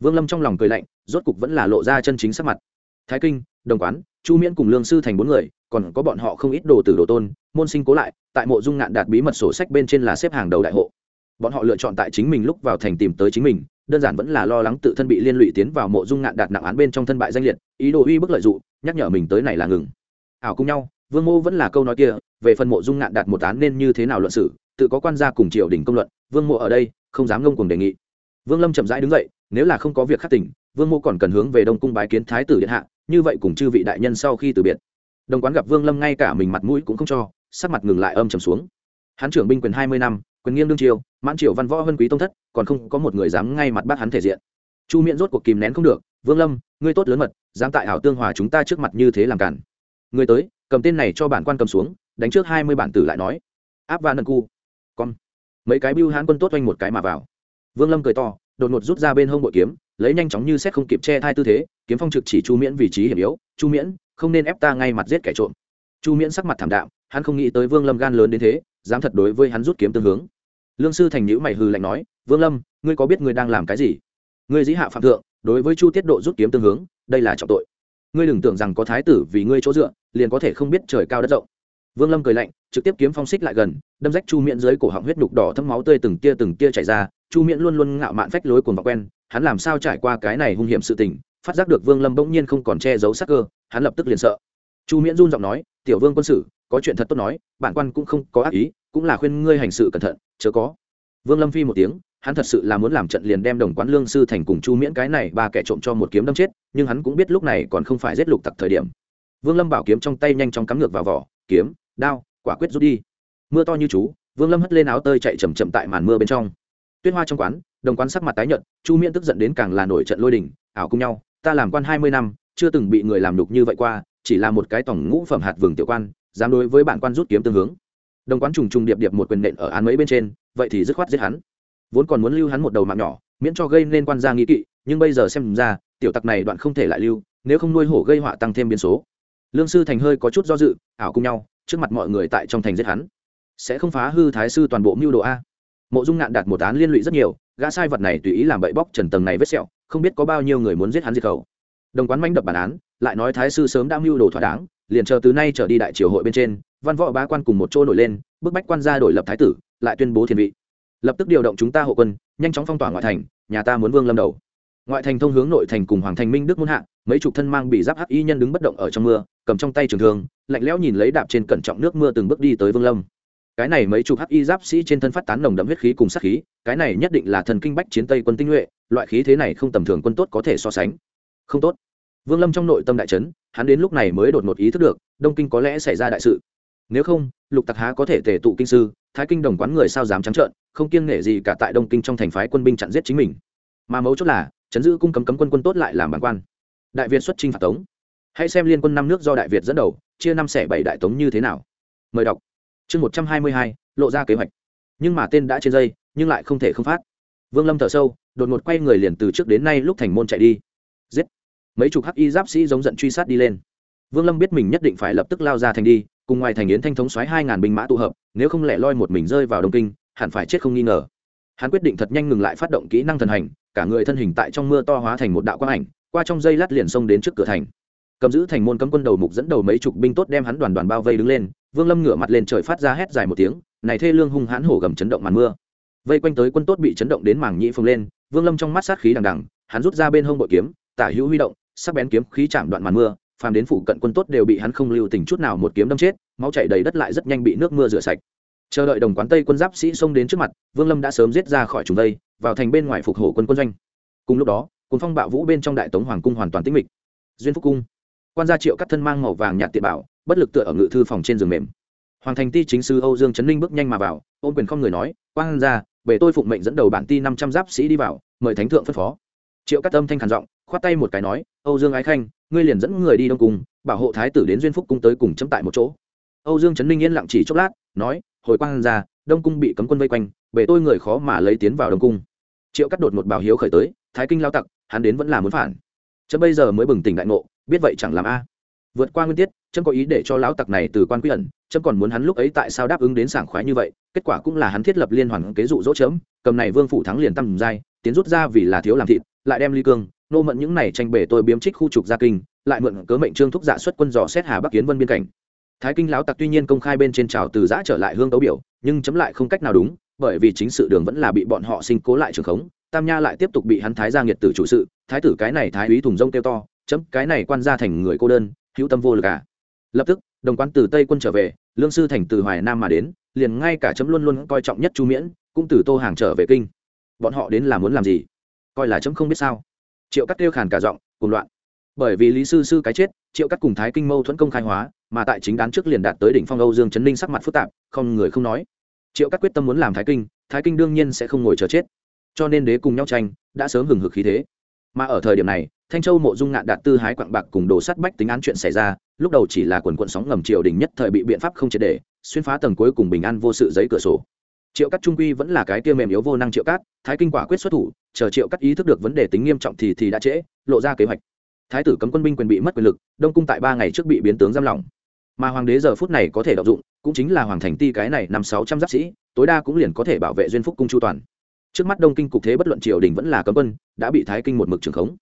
[SPEAKER 1] Vương lâm trong lòng cười lạnh, rốt cục vẫn là lộ ra chân chính sắc mặt. Thái kinh đồng quán, chu miễn cùng lương sư thành bốn người, còn có bọn họ không ít đồ tử đồ tôn, môn sinh cố lại, tại mộ dung ngạn đạt bí mật sổ sách bên trên là xếp hàng đầu đại hộ. Bọn họ lựa chọn tại chính mình lúc vào thành tìm tới chính mình, đơn giản vẫn là lo lắng tự thân bị liên lụy tiến vào mộ dung ngạn đạt nặng án bên trong thân bại danh liệt, ý đồ uy bức lợi dụng, nhắc nhở mình tới này là ngừng. Ảo cùng nhau, vương mô vẫn là câu nói kia, về phần mộ dung ngạn đạt một án nên như thế nào luận xử, tự có quan gia cùng triều đình công luận, vương mộ ở đây, không dám ngông cùng đề nghị. Vương lâm chậm rãi đứng dậy, nếu là không có việc khắc tỉnh vương mô còn cần hướng về đông cung bái kiến thái tử điện hạ, như vậy cùng chư vị đại nhân sau khi từ biệt. Đồng quán gặp vương lâm ngay cả mình mặt mũi cũng không cho, sắc mặt ngừng lại âm trầm xuống. Hán trưởng binh quyền hai mươi năm, quyền nghiêng đương triều, mãn triều văn võ vân quý tông thất, còn không có một người dám ngay mặt bắt hắn thể diện. Chu miễn rốt cuộc kìm nén không được, vương lâm, ngươi tốt lớn mật, dám tại ảo tương hòa chúng ta trước mặt như thế làm cản. Người tới, cầm tên này cho bản quan cầm xuống, đánh trước hai mươi bản tử lại nói, áp va nân cu, con. Mấy cái bưu hãn quân tốt oanh một cái mà vào. Vương lâm cười to đột ngột rút ra bên hông bội kiếm, lấy nhanh chóng như xét không kịp che thai tư thế, kiếm phong trực chỉ chu miễn vị trí hiểm yếu, chu miễn, không nên ép ta ngay mặt giết kẻ trộm. Chu miễn sắc mặt thảm đạm, hắn không nghĩ tới vương lâm gan lớn đến thế, dám thật đối với hắn rút kiếm tương hướng. Lương sư thành nhữ mày hư lạnh nói, vương lâm, ngươi có biết ngươi đang làm cái gì? Ngươi dĩ hạ phạm thượng, đối với chu tiết độ rút kiếm tương hướng, đây là trọng tội. Ngươi đừng tưởng rằng có thái tử vì ngươi chỗ dựa, liền có thể không biết trời cao đất rộng. Vương lâm cười lạnh trực tiếp kiếm phong xích lại gần đâm rách chu miễn dưới cổ họng huyết đục đỏ thấm máu tươi từng tia từng tia chảy ra chu miễn luôn luôn ngạo mạn phách lối cuồng và quen hắn làm sao trải qua cái này hung hiểm sự tình phát giác được vương lâm bỗng nhiên không còn che giấu sắc cơ hắn lập tức liền sợ. Chu miễn run giọng nói tiểu vương quân sự, có chuyện thật tốt nói bản quan cũng không có ác ý cũng là khuyên ngươi hành sự cẩn thận chớ có. Vương lâm phi một tiếng hắn thật sự là muốn làm trận liền đem đồng quán lương sư thành cùng chu miễn cái này ba kẻ trộm cho một kiếm đâm chết nhưng hắn cũng biết lúc này còn không phải giết lục tặc thời điểm. Vương lâm bảo kiếm trong tay nhanh chóng cắm ngược vào vỏ kiếm đao quả quyết rút đi. Mưa to như chú, vương lâm hất lên áo tơi chạy chầm chậm tại màn mưa bên trong. Tuyết hoa trong quán, đồng quán sắc mặt tái nhợt, chu miễn tức giận đến càng là nổi trận lôi đình, ảo cùng nhau, ta làm quan hai mươi năm, chưa từng bị người làm đục như vậy qua, chỉ là một cái tổng ngũ phẩm hạt vườn tiểu quan, dám đối với bản quan rút kiếm tương hướng. Đồng quán trùng trùng điệp điệp một quyền nện ở án mấy bên trên, vậy thì dứt khoát giết hắn. Vốn còn muốn lưu hắn một đầu mạng nhỏ, miễn cho gây nên quan gia nghi kỵ, nhưng bây giờ xem ra, tiểu tặc này đoạn không thể lại lưu, nếu không nuôi hổ gây họa tăng thêm biến số. Lương sư thành hơi có chút do dự, ảo cùng nhau trước mặt mọi người tại trong thành giết hắn. Sẽ không phá hư thái sư toàn bộ mưu đồ a. Mộ dung ngạn đạt một án liên lụy rất nhiều, gã sai vật này tùy ý làm bậy bóc trần tầng này vết sẹo, không biết có bao nhiêu người muốn giết hắn diệt khẩu. Đồng quán manh đập bản án, lại nói thái sư sớm đã mưu đồ thỏa đáng, liền chờ từ nay trở đi đại triều hội bên trên, văn võ bá quan cùng một chỗ nổi lên, bức bách quan gia đổi lập thái tử, lại tuyên bố thiên vị. Lập tức điều động chúng ta hộ quân, nhanh chóng phong tỏa ngoại thành, nhà ta muốn vương lâm đầu ngoại thành thông hướng nội thành cùng hoàng thành minh đức muôn hạ, mấy chục thân mang bị giáp hắc y nhân đứng bất động ở trong mưa, cầm trong tay trường thương, lạnh lẽo nhìn lấy đạp trên cẩn trọng nước mưa từng bước đi tới vương lâm. Cái này mấy chục hắc y giáp sĩ trên thân phát tán nồng đậm huyết khí cùng sát khí, cái này nhất định là thần kinh bách chiến tây quân tinh nhuệ, loại khí thế này không tầm thường quân tốt có thể so sánh. Không tốt. Vương lâm trong nội tâm đại trấn hắn đến lúc này mới đột ngột ý thức được, đông kinh có lẽ xảy ra đại sự. Nếu không, lục tặc há có thể tề tụ kinh sư, thái kinh đồng quán người sao dám trắng trợn, không kiêng nể gì cả tại đông kinh trong thành phái quân binh chặn giết chính mình. Mà mấu chốt là chấn giữ cung cấm cấm quân quân tốt lại làm bản quan. Đại việt xuất chinh phạt tống. Hãy xem liên quân năm nước do đại việt dẫn đầu, chia năm xẻ bảy đại tống như thế nào. Mời đọc. Chương một trăm hai mươi hai, lộ ra kế hoạch. Nhưng mà tên đã trên dây, nhưng lại không thể không phát. Vương lâm thở sâu, đột ngột quay người liền từ trước đến nay lúc thành môn chạy đi. Giết. Mấy chục hắc y giáp sĩ giống giận truy sát đi lên. Vương lâm biết mình nhất định phải lập tức lao ra thành đi, cùng ngoài thành yến thanh thống xoáy hai ngàn binh mã tụ hợp, nếu không lẻ loi một mình rơi vào đông kinh, hẳn phải chết không nghi ngờ. Hắn quyết định thật nhanh ngừng lại phát động kỹ năng thần hành cả người thân hình tại trong mưa to hóa thành một đạo quang ảnh, qua trong dây lát liền xông đến trước cửa thành. Cầm giữ thành môn cấm quân đầu mục dẫn đầu mấy chục binh tốt đem hắn đoàn đoàn bao vây đứng lên, vương lâm ngửa mặt lên trời phát ra hét dài một tiếng, này thê lương hung hãn hổ gầm chấn động màn mưa. Vây quanh tới quân tốt bị chấn động đến mảng nhĩ phồng lên, vương lâm trong mắt sát khí đằng đằng, hắn rút ra bên hông bội kiếm, tả hữu huy động, sắc bén kiếm khí chạm đoạn màn mưa, phàm đến phụ cận quân tốt đều bị hắn không lưu tình chút nào một kiếm đâm chết, máu chảy đầy đất lại rất nhanh bị nước mưa rửa sạch chờ đợi đồng quán tây quân giáp sĩ xông đến trước mặt vương lâm đã sớm giết ra khỏi chúng đây vào thành bên ngoài phục hổ quân quân doanh cùng lúc đó cùng phong bạo vũ bên trong đại tống hoàng cung hoàn toàn tĩnh mịch duyên phúc cung quan gia triệu cắt thân mang màu vàng nhạt tiệ bảo bất lực tựa ở ngự thư phòng trên giường mềm hoàng thành ti chính sư âu dương trấn ninh bước nhanh mà vào ôm quyền không người nói quan gia về tôi phụng mệnh dẫn đầu bản ti năm trăm giáp sĩ đi vào mời thánh thượng phân phó triệu cắt tâm thanh khản giọng khoát tay một cái nói âu dương ái khanh ngươi liền dẫn người đi đông cung bảo hộ thái tử đến duyên phúc cung tới cùng chấm tại một chỗ âu dương trấn ninh yên lặng chỉ chốc lát nói hồi quang ra đông cung bị cấm quân vây quanh bể tôi người khó mà lấy tiến vào đông cung. Triệu cắt đột một bảo hiếu khởi tới thái kinh lao tặc hắn đến vẫn là muốn phản. Chấm bây giờ mới bừng tỉnh đại ngộ biết vậy chẳng làm a. Vượt qua nguyên tiết trâm có ý để cho lão tặc này từ quan quy ẩn trâm còn muốn hắn lúc ấy tại sao đáp ứng đến sảng khoái như vậy kết quả cũng là hắn thiết lập liên hoàn kế dụ dỗ chấm cầm này vương phủ thắng liền tăm dài, tiến rút ra vì là thiếu làm thịt lại đem ly cương nô mận những này tranh bể tôi biếm trích khu trục gia kinh lại mượn cớ mệnh trương thúc dạ xuất quân dò xét hà bắc kiến vân biên cảnh thái kinh lão tặc tuy nhiên công khai bên trên trào từ giã trở lại hương tấu biểu, nhưng chấm lại không cách nào đúng, bởi vì chính sự đường vẫn là bị bọn họ sinh cố lại trường khống, tam nha lại tiếp tục bị hắn thái gia nghiệt tử chủ sự, thái tử cái này thái úy thùng rông kêu to, chấm cái này quan gia thành người cô đơn, hữu tâm vô lực à. lập tức, đồng quan từ tây quân trở về, lương sư thành từ hoài nam mà đến, liền ngay cả chấm luôn luôn coi trọng nhất chu miễn, cũng từ tô hàng trở về kinh. Bọn họ đến là muốn làm gì? Coi là chấm không biết sao. Triệu cắt kêu khàn cả giọng, cùng loạn. Bởi vì lý sư sư cái chết, triệu cắt cùng thái kinh mâu thuẫn công khai hóa mà tại chính đán trước liền đạt tới đỉnh phong âu dương chấn ninh sắc mặt phức tạp, không người không nói. Triệu Cát quyết tâm muốn làm thái kinh thái kinh đương nhiên sẽ không ngồi chờ chết. Cho nên đế cùng nhau tranh, đã sớm hừng hực khí thế. Mà ở thời điểm này, thanh châu mộ dung ngạn đạt tư hái quặng bạc cùng đồ sắt bách tính án chuyện xảy ra, lúc đầu chỉ là quần quận sóng ngầm triều đình nhất thời bị biện pháp không triệt để, xuyên phá tầng cuối cùng bình an vô sự giấy cửa sổ. Triệu cắt trung quy vẫn là cái kia mềm yếu vô năng triệu cát thái kinh quả quyết xuất thủ, chờ triệu cắt ý thức được vấn đề tính nghiêm trọng thì thì đã trễ, lộ ra kế hoạch. Thái tử cấm quân binh quyền bị mất quyền lực, đông cung tại ba ngày trước bị biến tướng giam lỏng mà hoàng đế giờ phút này có thể đ dụng, cũng chính là hoàng thành ti cái này năm sáu trăm giáp sĩ, tối đa cũng liền có thể bảo vệ duyên phúc cung chu toàn. Trước mắt đông kinh cục thế bất luận triều đình vẫn là cấm quân, đã bị thái kinh một mực trường khống.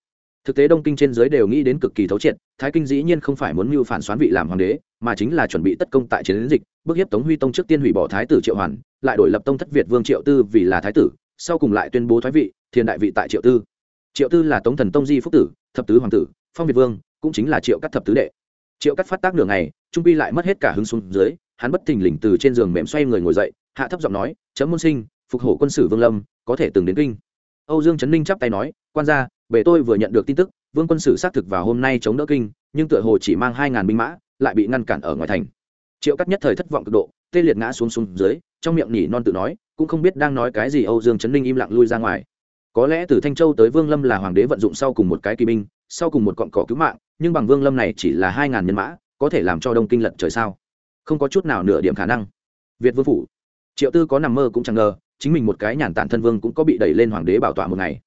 [SPEAKER 1] Thực tế đông kinh trên giới đều nghĩ đến cực kỳ thấu triệt, thái kinh dĩ nhiên không phải muốn mưu phản xoán vị làm hoàng đế, mà chính là chuẩn bị tất công tại chiến dịch, bức hiếp tống huy tông trước tiên hủy bỏ thái tử triệu hoàn, lại đổi lập tông thất việt vương triệu tư vì là thái tử, sau cùng lại tuyên bố thoái vị thiên đại vị tại triệu tư. Triệu tư là tống thần tông di phúc tử, thập tứ hoàng tử, phong việt vương, cũng chính là triệu cắt thập tứ đệ. Triệu cắt phát tác nửa ngày trung pi lại mất hết cả hứng xuống dưới, hắn bất thình lình từ trên giường mềm xoay người ngồi dậy, hạ thấp giọng nói, chấm môn sinh, phục hổ quân sử vương lâm, có thể từng đến kinh. Âu dương trấn ninh chắp tay nói, quan gia, bề tôi vừa nhận được tin tức, vương quân sử xác thực vào hôm nay chống đỡ kinh, nhưng tựa hồ chỉ mang hai ngàn binh mã, lại bị ngăn cản ở ngoài thành. Triệu cắt nhất thời thất vọng cực độ, tê liệt ngã xuống xuống dưới, trong miệng nhỉ non tự nói, cũng không biết đang nói cái gì âu dương trấn ninh im lặng lui ra ngoài. Có lẽ từ thanh châu tới vương lâm là hoàng đế vận dụng sau cùng một cái kỳ binh, sau cùng một cọn cỏ cứu mạng, nhưng bằng vương lâm này chỉ là hai ngàn nhân mã có thể làm cho đông kinh lật trời sao? Không có chút nào nửa điểm khả năng. Việt vương phủ. Triệu tư có nằm mơ cũng chẳng ngờ, chính mình một cái nhàn tản thân vương cũng có bị đẩy lên hoàng đế bảo tọa một ngày.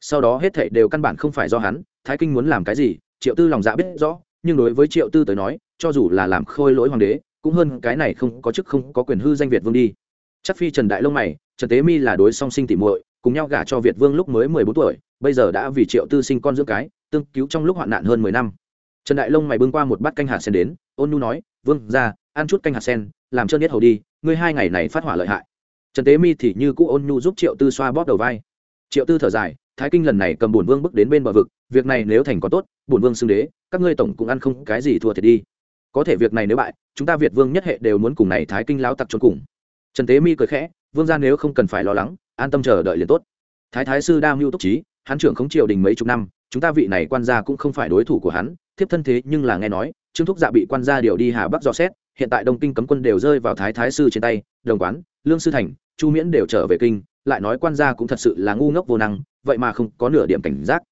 [SPEAKER 1] Sau đó hết thệ đều căn bản không phải do hắn, thái kinh muốn làm cái gì, triệu tư lòng dạ biết rõ, nhưng đối với triệu tư tới nói, cho dù là làm khôi lỗi hoàng đế, cũng hơn cái này không có chức không có quyền hư danh việt vương đi. Chắc phi trần đại lông mày, trần tế mi là đối song sinh tỉ muội, cùng nhau gả cho việt vương lúc mới mười bốn tuổi, bây giờ đã vì triệu tư sinh con dưỡng cái, tương cứu trong lúc hoạn nạn hơn mười năm trần đại lông mày bưng qua một bát canh hạt sen đến, ôn nhu nói, vương ra ăn chút canh hạt sen, làm trơn nhất hầu đi, ngươi hai ngày này phát hỏa lợi hại. Trần tế mi thì như cũ ôn nhu giúp triệu tư xoa bóp đầu vai. Triệu tư thở dài, thái kinh lần này cầm bổn vương bước đến bên bờ vực, việc này nếu thành có tốt, bổn vương xưng đế, các ngươi tổng cũng ăn không cái gì thua thiệt đi. Có thể việc này nếu bại, chúng ta việt vương nhất hệ đều muốn cùng này thái kinh lao tặc trốn cùng. Trần tế mi cười khẽ, vương gia nếu không cần phải lo lắng, an tâm chờ đợi liền tốt. Thái thái sư đa mưu túc trí, hắn trưởng không triều đình mấy chục năm, chúng ta vị này quan gia cũng không phải đối thủ của hắn thiếp thân thế nhưng là nghe nói, trương thúc dạ bị quan gia điều đi hà bắc dò xét, hiện tại đông kinh cấm quân đều rơi vào thái thái sư trên tay, đồng quán, lương sư thành, chu miễn đều trở về kinh, lại nói quan gia cũng thật sự là ngu ngốc vô năng, vậy mà không có nửa điểm cảnh giác.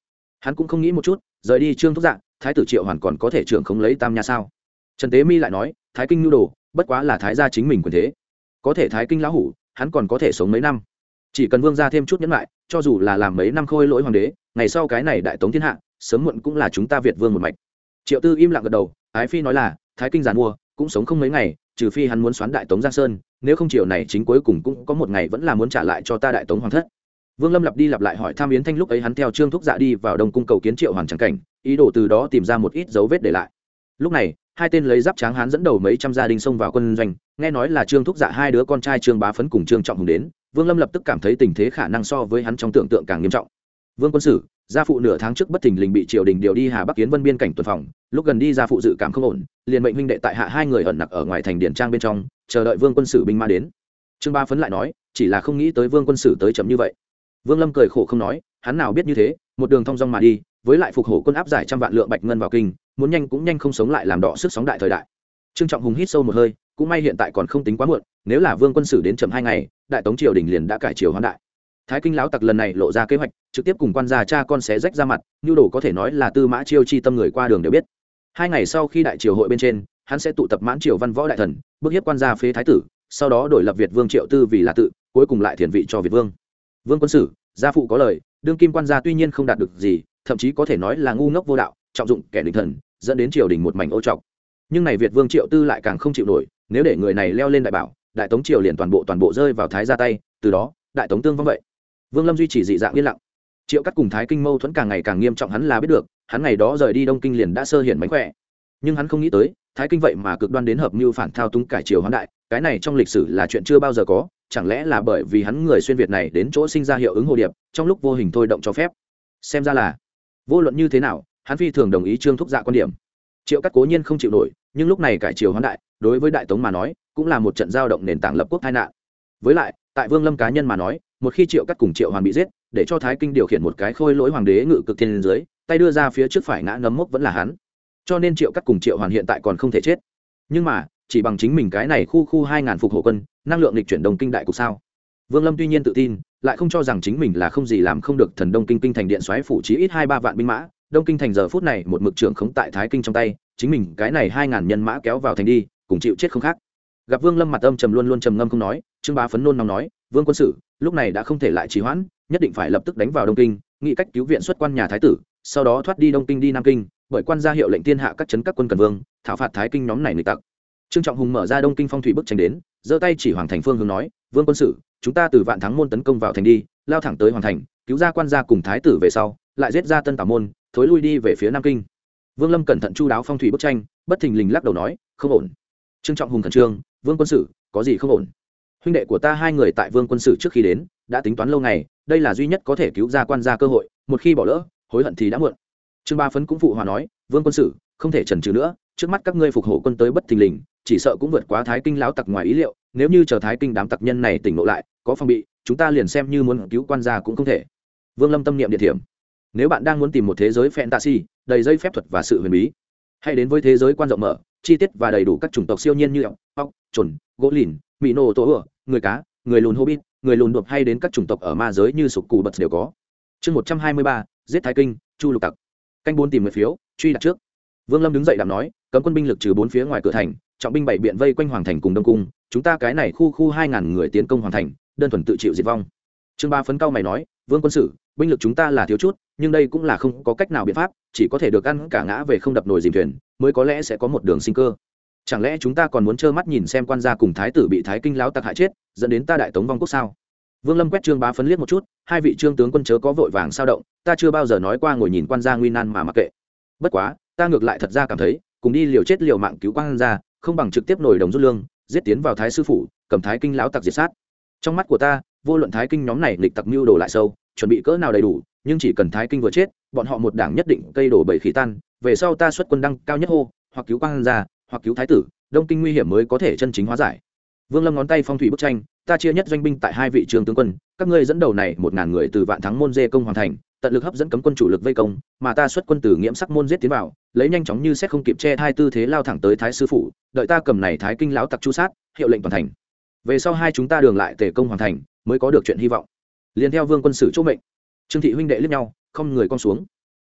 [SPEAKER 1] Hắn cũng không nghĩ một chút, rời đi trương thúc dạ thái tử triệu hoàn còn có thể trưởng không lấy tam nha sao? Trần tế mi lại nói, thái kinh nhu đồ, bất quá là thái gia chính mình quyền thế. Có thể thái kinh lão hủ, hắn còn có thể sống mấy năm. Chỉ cần vương gia thêm chút nhẫn lại cho dù là làm mấy năm khôi lỗi hoàng đế, ngày sau cái này đại tống thiên hạ, sớm muộn cũng là chúng ta việt vương một mạch triệu tư im lặng gật đầu, ái phi nói là, thái kinh giàn mua, cũng sống không mấy ngày, trừ phi hắn muốn xoán đại tống giang sơn, nếu không chiều này chính cuối cùng cũng có một ngày vẫn là muốn trả lại cho ta đại tống hoàng thất. Vương lâm lặp đi lặp lại hỏi tham yến thanh lúc ấy hắn theo trương thúc dạ đi vào đông cung cầu kiến triệu hoàng trắng cảnh, ý đồ từ đó tìm ra một ít dấu vết để lại. Lúc này, hai tên lấy giáp tráng hán dẫn đầu mấy trăm gia đình xông vào quân doanh, nghe nói là trương thúc dạ hai đứa con trai trương bá phấn cùng trương trọng hùng đến, vương lâm lập tức cảm thấy tình thế khả năng so với hắn trong tưởng tượng càng nghiêm trọng. Vương quân sử gia phụ nửa tháng trước bất thình lình bị triều đình điều đi hà bắc kiến vân biên cảnh tuần phòng, lúc gần đi gia phụ dự cảm không ổn, liền mệnh huynh đệ tại hạ hai người ẩn nặc ở ngoài thành điển trang bên trong, chờ đợi vương quân sử binh ma đến. Trương ba phấn lại nói, chỉ là không nghĩ tới vương quân sử tới chậm như vậy. Vương lâm cười khổ không nói, hắn nào biết như thế, một đường thong dong mà đi, với lại phục hổ quân áp giải trăm vạn lượng bạch ngân vào kinh, muốn nhanh cũng nhanh không sống lại làm đỏ sức sóng đại thời đại. Trương trọng hùng hít sâu một hơi, cũng may hiện tại còn không tính quá muộn, nếu là vương quân sử đến chậm hai ngày, đại tống triều đình liền đã cải triều hoán đại thái kinh lão tặc lần này lộ ra kế hoạch, trực tiếp cùng quan gia cha con sẽ rách ra mặt nhu đồ có thể nói là tư mã chiêu chi tâm người qua đường đều biết. Hai ngày sau khi đại triều hội bên trên, hắn sẽ tụ tập mãn triều văn võ đại thần, bức hiếp quan gia phế thái tử, sau đó đổi lập việt vương triệu tư vì là tự, cuối cùng lại thiền vị cho việt vương. Vương quân sử gia phụ có lời, đương kim quan gia tuy nhiên không đạt được gì, thậm chí có thể nói là ngu ngốc vô đạo, trọng dụng kẻ định thần, dẫn đến triều đình một mảnh ô trọc. Nhưng này việt vương triệu tư lại càng không chịu nổi, nếu để người này leo lên đại bảo, đại tống triều liền toàn bộ toàn bộ rơi vào thái ra tay, từ đó, đại tống tương vong vậy vương lâm duy trì dị dạng yên lặng. Triệu cắt cùng thái kinh mâu thuẫn càng ngày càng nghiêm trọng hắn là biết được, hắn ngày đó rời đi đông kinh liền đã sơ hiển mánh khỏe. Nhưng hắn không nghĩ tới, thái kinh vậy mà cực đoan đến hợp mưu phản thao túng cải triều hoán đại, cái này trong lịch sử là chuyện chưa bao giờ có, chẳng lẽ là bởi vì hắn người xuyên việt này đến chỗ sinh ra hiệu ứng hồ điệp, trong lúc vô hình thôi động cho phép. Xem ra là, vô luận như thế nào, hắn phi thường đồng ý trương thúc dạ quan điểm. Triệu cắt cố nhiên không chịu nổi, nhưng lúc này cải triều hoán đại, đối với đại tống mà nói, cũng là một trận giao động nền tảng lập quốc tai nạn. Với lại, tại vương lâm cá nhân mà nói một khi triệu cắt cùng triệu hoàn bị giết, để cho thái kinh điều khiển một cái khôi lỗi hoàng đế ngự cực thiên dưới tay đưa ra phía trước phải ngã ngấm mốc vẫn là hắn. Cho nên triệu cắt cùng triệu hoàn hiện tại còn không thể chết. Nhưng mà, chỉ bằng chính mình cái này khu khu hai ngàn phục hộ quân, năng lượng lịch chuyển đồng kinh đại cục sao? Vương lâm tuy nhiên tự tin, lại không cho rằng chính mình là không gì làm không được thần đông kinh kinh thành điện xoáy phủ chí ít hai ba vạn binh mã. Đông kinh thành giờ phút này một mực trưởng khống tại thái kinh trong tay, chính mình cái này hai ngàn nhân mã kéo vào thành đi, cùng chịu chết không khác. Gặp vương lâm mặt âm trầm luôn luôn trầm ngâm không nói, trương bá phấn nôn nóng nói vương quân sự, lúc này đã không thể lại trì hoãn, nhất định phải lập tức đánh vào đông kinh, nghĩ cách cứu viện xuất quan nhà thái tử, sau đó thoát đi đông kinh đi nam kinh, bởi quan gia hiệu lệnh thiên hạ các chấn các quân cần vương, thảo phạt thái kinh nhóm này nghịch tặc. Trương trọng hùng mở ra đông kinh phong thủy bức tranh đến, giơ tay chỉ hoàng thành phương hướng nói, vương quân sự, chúng ta từ vạn thắng môn tấn công vào thành đi, lao thẳng tới hoàng thành, cứu ra quan gia cùng thái tử về sau, lại giết ra tân tảo môn, thối lui đi về phía nam kinh. Vương lâm cẩn thận chu đáo phong thủy bức tranh, bất thình lình lắc đầu nói, không ổn. Trương trọng hùng khẩn trương, vương quân sự, có gì không ổn? Huynh đệ của ta hai người tại vương quân sự trước khi đến, đã tính toán lâu ngày, đây là duy nhất có thể cứu ra quan gia cơ hội, một khi bỏ lỡ, hối hận thì đã muộn. Trương ba phấn cũng phụ hòa nói, vương quân sự, không thể trần trừ nữa, trước mắt các ngươi phục hộ quân tới bất thình lình, chỉ sợ cũng vượt quá thái kinh lão tặc ngoài ý liệu, nếu như chờ thái kinh đám tặc nhân này tỉnh ngộ lại, có phòng bị, chúng ta liền xem như muốn cứu quan gia cũng không thể. Vương lâm tâm niệm địa điểm. Nếu bạn đang muốn tìm một thế giới fantasy, đầy dây phép thuật và sự huyền bí, hãy đến với thế giới quan rộng mở, chi tiết và đầy đủ các chủng tộc siêu nhiên như ốc ốc trồn, gỗ lìn mỹ nô tổ ửa người cá, người lùn hobbit, người lùn đột hay đến các chủng tộc ở ma giới như sục cù bật đều có. Chương một trăm hai mươi ba, giết thái kinh, chu lục tặc. Canh bốn tìm người phiếu, truy đặt trước. Vương lâm đứng dậy đạm nói, cấm quân binh lực trừ bốn phía ngoài cửa thành, trọng binh bảy biện vây quanh hoàng thành cùng đông cung. Chúng ta cái này khu khu hai ngàn người tiến công hoàng thành, đơn thuần tự chịu diệt vong. Trương ba phấn cao mày nói, vương quân sự, binh lực chúng ta là thiếu chút, nhưng đây cũng là không có cách nào biện pháp, chỉ có thể được ăn cả ngã về không đập nồi dìm thuyền, mới có lẽ sẽ có một đường sinh cơ chẳng lẽ chúng ta còn muốn trơ mắt nhìn xem quan gia cùng thái tử bị thái kinh lão tặc hại chết, dẫn đến ta đại tống vong quốc sao? Vương lâm quét trương bá phấn liếc một chút, hai vị trương tướng quân chớ có vội vàng sao động, ta chưa bao giờ nói qua ngồi nhìn quan gia nguy nan mà mặc kệ. Bất quá, ta ngược lại thật ra cảm thấy, cùng đi liều chết liều mạng cứu quan gia, không bằng trực tiếp nổi đồng rút lương, giết tiến vào thái sư phủ, cầm thái kinh lão tặc diệt sát. Trong mắt của ta, vô luận thái kinh nhóm này lịch tặc mưu đồ lại sâu, chuẩn bị cỡ nào đầy đủ, nhưng chỉ cần thái kinh vừa chết, bọn họ một đảng nhất định cây đổ bảy khí tan, về sau ta xuất quân đăng cao nhất hô, hoặc cứu quan gia hoặc cứu thái tử, đông kinh nguy hiểm mới có thể chân chính hóa giải. Vương lâm ngón tay phong thủy bức tranh, ta chia nhất doanh binh tại hai vị trường tướng quân, các ngươi dẫn đầu này một ngàn người từ vạn thắng môn dê công hoàn thành, tận lực hấp dẫn cấm quân chủ lực vây công, mà ta xuất quân từ nghiễm sắc môn giết tiến vào, lấy nhanh chóng như xét không kịp che hai tư thế lao thẳng tới thái sư phụ, đợi ta cầm này thái kinh lão tặc chu sát, hiệu lệnh toàn thành. Về sau hai chúng ta đường lại tề công hoàn thành, mới có được chuyện hy vọng. Liền theo vương quân sử chỗ mệnh. Trương thị huynh đệ lướt nhau, không người con xuống.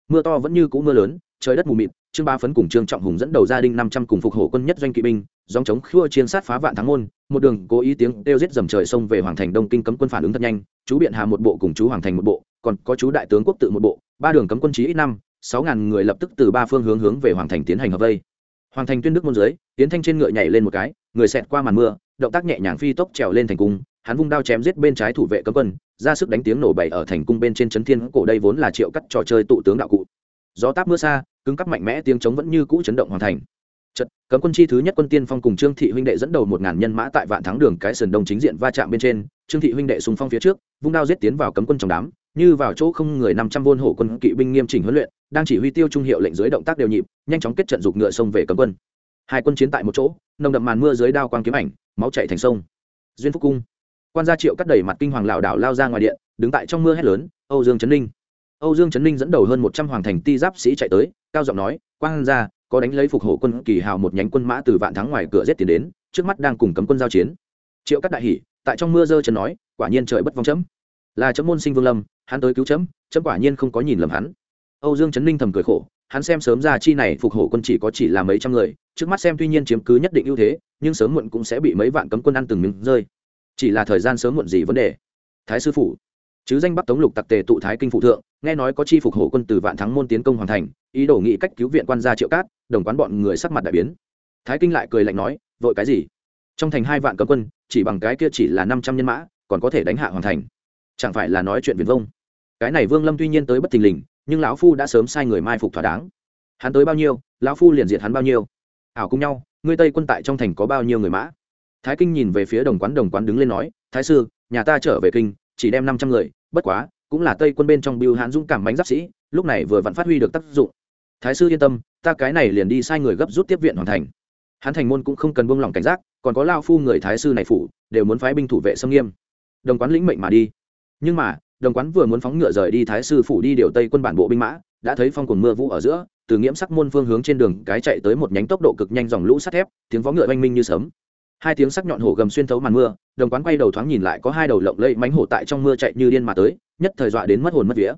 [SPEAKER 1] Mưa to vẫn như cũ mưa lớn trời đất mù mịt, trương ba phấn cùng trương trọng hùng dẫn đầu gia đình năm trăm cùng phục hộ quân nhất doanh kỵ binh dòng chống khua chiến sát phá vạn thắng môn, một đường cố ý tiếng đeo giết dầm trời sông về hoàng thành đông kinh cấm quân phản ứng thật nhanh, chú biện hà một bộ cùng chú hoàng thành một bộ, còn có chú đại tướng quốc tự một bộ, ba đường cấm quân chí ít năm, sáu ngàn người lập tức từ ba phương hướng hướng về hoàng thành tiến hành hợp vây. Hoàng thành tuyên đức môn dưới tiến thanh trên ngựa nhảy lên một cái, người xẹt qua màn mưa, động tác nhẹ nhàng phi tốc trèo lên thành cung, hắn vung đao chém giết bên trái thủ vệ cấm quân, ra sức đánh tiếng nổ bảy ở thành cung bên trên trấn thiên cổ, đây vốn là triệu cắt trò chơi tụ tướng đạo cụ. Gió táp mưa xa cứng cắp mạnh mẽ tiếng chống vẫn như cũ chấn động hoàn thành Chật, cấm quân chi thứ nhất quân tiên phong cùng Trương thị huynh đệ dẫn đầu một ngàn nhân mã tại vạn thắng đường cái sườn đông chính diện va chạm bên trên, Trương thị huynh đệ xung phong phía trước, vung đao giết tiến vào cấm quân trong đám, như vào chỗ không người năm trăm vôn hộ quân kỵ binh nghiêm chỉnh huấn luyện, đang chỉ huy tiêu trung hiệu lệnh dưới động tác đều nhịp, nhanh chóng kết trận dục ngựa sông về cấm quân. Hai quân chiến tại một chỗ, nồng đậm màn mưa dưới đao quang kiếm ảnh, máu chảy thành sông. Duyên Phúc cung. Quan gia Triệu cắt đẩy mặt kinh hoàng lão đảo lao ra ngoài điện, đứng tại trong mưa hét lớn, "Âu Dương Trấn Ninh!" Âu Dương Trấn Ninh dẫn đầu hơn một trăm hoàng thành ti giáp sĩ chạy tới, cao giọng nói, "Quang gia, có đánh lấy phục hộ quân kỳ hào một nhánh quân mã từ vạn thắng ngoài cửa giết tiến đến trước mắt đang cùng cấm quân giao chiến. Triệu Cát đại hỷ tại trong mưa dơ chân nói quả nhiên trời bất vong chấm. Là chấm môn sinh vương lâm hắn tới cứu chấm chấm quả nhiên không có nhìn lầm hắn. Âu dương trấn ninh thầm cười khổ hắn xem sớm ra chi này phục hộ quân chỉ có chỉ là mấy trăm người trước mắt xem tuy nhiên chiếm cứ nhất định ưu thế nhưng sớm muộn cũng sẽ bị mấy vạn cấm quân ăn từng miếng rơi. Chỉ là thời gian sớm muộn gì vấn đề? Thái sư phủ chứ danh bắc tống lục tặc tề tụ thái kinh phụ thượng, nghe nói có chi phục hổ quân từ vạn thắng môn tiến công hoàn thành, ý đồ nghị cách cứu viện quan gia triệu cát, đồng quán bọn người sắc mặt đại biến. Thái kinh lại cười lạnh nói, vội cái gì? Trong thành hai vạn cấm quân, chỉ bằng cái kia chỉ là năm trăm nhân mã, còn có thể đánh hạ hoàn thành. Chẳng phải là nói chuyện viền vông? Cái này vương lâm tuy nhiên tới bất thình lình, nhưng lão phu đã sớm sai người mai phục thỏa đáng. Hắn tới bao nhiêu, lão phu liền diệt hắn bao nhiêu. Ảo cùng nhau, ngươi tây quân tại trong thành có bao nhiêu người mã? Thái kinh nhìn về phía đồng quán đồng quán đứng lên nói, thái sư, nhà ta trở về kinh chỉ đem năm trăm người, bất quá, cũng là tây quân bên trong biêu hán dũng cảm bánh giáp sĩ, lúc này vừa vẫn phát huy được tác dụng. Thái sư yên tâm, ta cái này liền đi sai người gấp rút tiếp viện hoàn thành. Hắn thành môn cũng không cần buông lỏng cảnh giác, còn có lao phu người thái sư này phủ, đều muốn phái binh thủ vệ xâm nghiêm. Đồng quán lĩnh mệnh mà đi. Nhưng mà, đồng quán vừa muốn phóng ngựa rời đi thái sư phủ đi điều tây quân bản bộ binh mã, đã thấy phong cuồng mưa vũ ở giữa, từ nghiễm sắc môn phương hướng trên đường cái chạy tới một nhánh tốc độ cực nhanh dòng lũ sắt thép, tiếng vó ngựa oanh minh như sấm hai tiếng sắc nhọn hổ gầm xuyên thấu màn mưa, đồng quán quay đầu thoáng nhìn lại có hai đầu lộng lẫy mánh hổ tại trong mưa chạy như điên mà tới, nhất thời dọa đến mất hồn mất vía.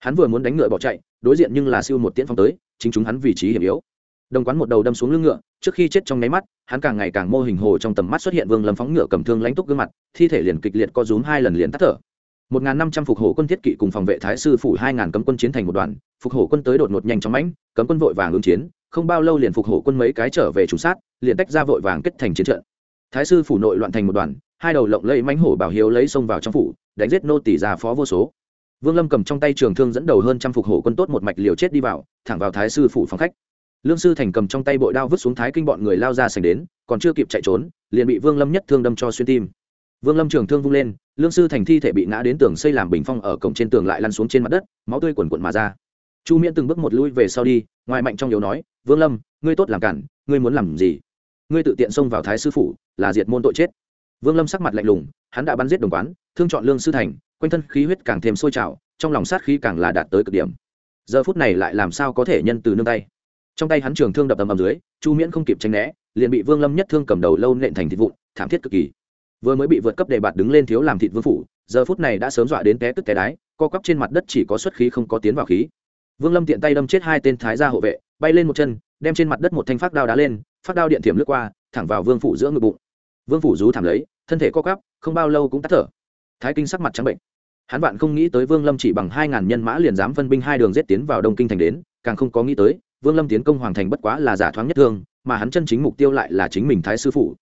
[SPEAKER 1] Hắn vừa muốn đánh ngựa bỏ chạy, đối diện nhưng là siêu một tiễn phong tới, chính chúng hắn vị trí hiểm yếu. Đồng quán một đầu đâm xuống lưng ngựa, trước khi chết trong nháy mắt, hắn càng ngày càng mô hình hồ trong tầm mắt xuất hiện vương lâm phóng ngựa cầm thương lãnh túc gương mặt, thi thể liền kịch liệt co rúm hai lần liền tắt thở. Một ngàn năm trăm phục hổ quân thiết kỵ cùng phòng vệ thái sư phủ hai ngàn cấm quân chiến thành một đoàn, phục hổ quân tới đột ngột nhanh chóng mãnh, cấm quân vội vàng ứng chiến, không bao lâu liền phục hổ quân mấy cái trở về trùng sát, liền tách ra vội vàng kết thành chiến trận thái sư phủ nội loạn thành một đoàn, hai đầu lộng lẫy mánh hổ bảo hiếu lấy xông vào trong phủ, đánh giết nô tỷ già phó vô số. Vương lâm cầm trong tay trường thương dẫn đầu hơn trăm phục hổ quân tốt một mạch liều chết đi vào, thẳng vào thái sư phủ phòng khách. Lương sư thành cầm trong tay bội đao vứt xuống thái kinh bọn người lao ra sành đến, còn chưa kịp chạy trốn, liền bị vương lâm nhất thương đâm cho xuyên tim. Vương lâm trường thương vung lên, lương sư thành thi thể bị ngã đến tường xây làm bình phong ở cổng trên tường lại lăn xuống trên mặt đất, máu tươi quần quận mà ra. Chu miễn từng bước một lui về sau đi, ngoài mạnh trong yếu nói, vương lâm, ngươi tốt làm cản, ngươi muốn làm gì? Ngươi tự tiện xông vào thái sư phủ, là diệt môn tội chết. Vương lâm sắc mặt lạnh lùng, hắn đã bắn giết đồng quán, thương chọn lương sư thành, quanh thân khí huyết càng thêm sôi trào, trong lòng sát khí càng là đạt tới cực điểm. Giờ phút này lại làm sao có thể nhân từ nương tay? Trong tay hắn trường thương đập ầm ầm dưới, chu miễn không kịp tranh né, liền bị vương lâm nhất thương cầm đầu lâu nện thành thịt vụn, thảm thiết cực kỳ. Vừa mới bị vượt cấp đề bạt đứng lên thiếu làm thịt vương phủ, giờ phút này đã sớm dọa đến té tức té đái, co cắp trên mặt đất chỉ có xuất khí không có tiến vào khí. Vương lâm tiện tay đâm chết hai tên thái gia hộ vệ, bay lên một chân, đem trên mặt đất một thanh phát đao đá lên phát đao điện thiểm lướt qua thẳng vào vương phủ giữa ngực bụng. Vương phủ rú thảm lấy thân thể co cắp, không bao lâu cũng tắt thở. Thái kinh sắc mặt trắng bệnh. Hắn bạn không nghĩ tới vương lâm chỉ bằng hai ngàn nhân mã liền dám phân binh hai đường giết tiến vào đông kinh thành đến càng không có nghĩ tới vương lâm tiến công hoàng thành bất quá là giả thoáng nhất thương mà hắn chân chính mục tiêu lại là chính mình thái sư phủ.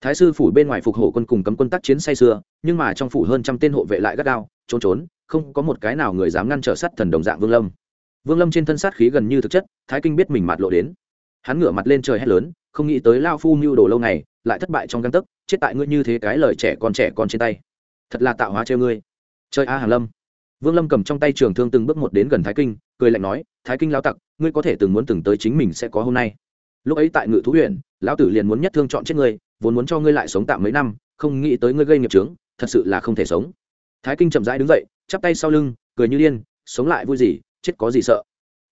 [SPEAKER 1] Thái sư phủ bên ngoài phục hộ quân cùng cấm quân tác chiến say xưa nhưng mà trong phủ hơn trăm tên hộ vệ lại gắt đao trốn trốn không có một cái nào người dám ngăn trở sát thần đồng dạng vương lâm. Vương lâm trên thân sát khí gần như thực chất thái kinh biết mình mặt lộ đến. Hắn ngửa mặt lên trời hét lớn không nghĩ tới lao phu mưu đồ lâu ngày, lại thất bại trong găng tấc, chết tại ngươi như thế cái lời trẻ con trẻ con trên tay. Thật là tạo hóa treo ngươi. Chơi a hàng lâm. Vương lâm cầm trong tay trường thương từng bước một đến gần thái kinh, cười lạnh nói, thái kinh lao tặc, ngươi có thể từng muốn từng tới chính mình sẽ có hôm nay. Lúc ấy tại ngự thú huyện lão tử liền muốn nhất thương chọn chết ngươi, vốn muốn cho ngươi lại sống tạm mấy năm, không nghĩ tới ngươi gây nghiệp trướng thật sự là không thể sống. Thái kinh chậm rãi đứng dậy, chắp tay sau lưng, cười như điên, sống lại vui gì, chết có gì sợ.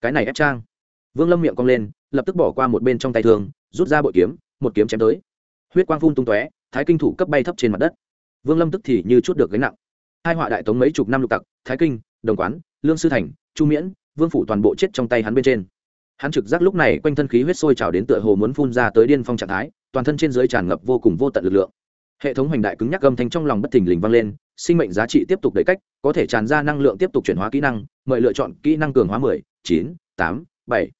[SPEAKER 1] Cái này ép trang. Vương lâm miệng cong lên, lập tức bỏ qua một bên trong tay thường rút ra bội kiếm, một kiếm chém tới. Huyết quang phun tung tóe, thái kinh thủ cấp bay thấp trên mặt đất. Vương lâm tức thì như chút được gánh nặng. Hai họa đại tống mấy chục năm lục tặc, thái kinh, đồng quán, lương sư thành, chu miễn, vương phủ toàn bộ chết trong tay hắn bên trên. Hắn trực giác lúc này quanh thân khí huyết sôi trào đến tựa hồ muốn phun ra tới điên phong trạng thái, toàn thân trên dưới tràn ngập vô cùng vô tận lực lượng. Hệ thống hoành đại cứng nhắc gầm thanh trong lòng bất thình lình vang lên, sinh mệnh giá trị tiếp tục đẩy cách, có thể tràn ra năng lượng tiếp tục chuyển hóa kỹ năng, mời lựa chọn kỹ năng cường hóa mười, chín, tám, bảy.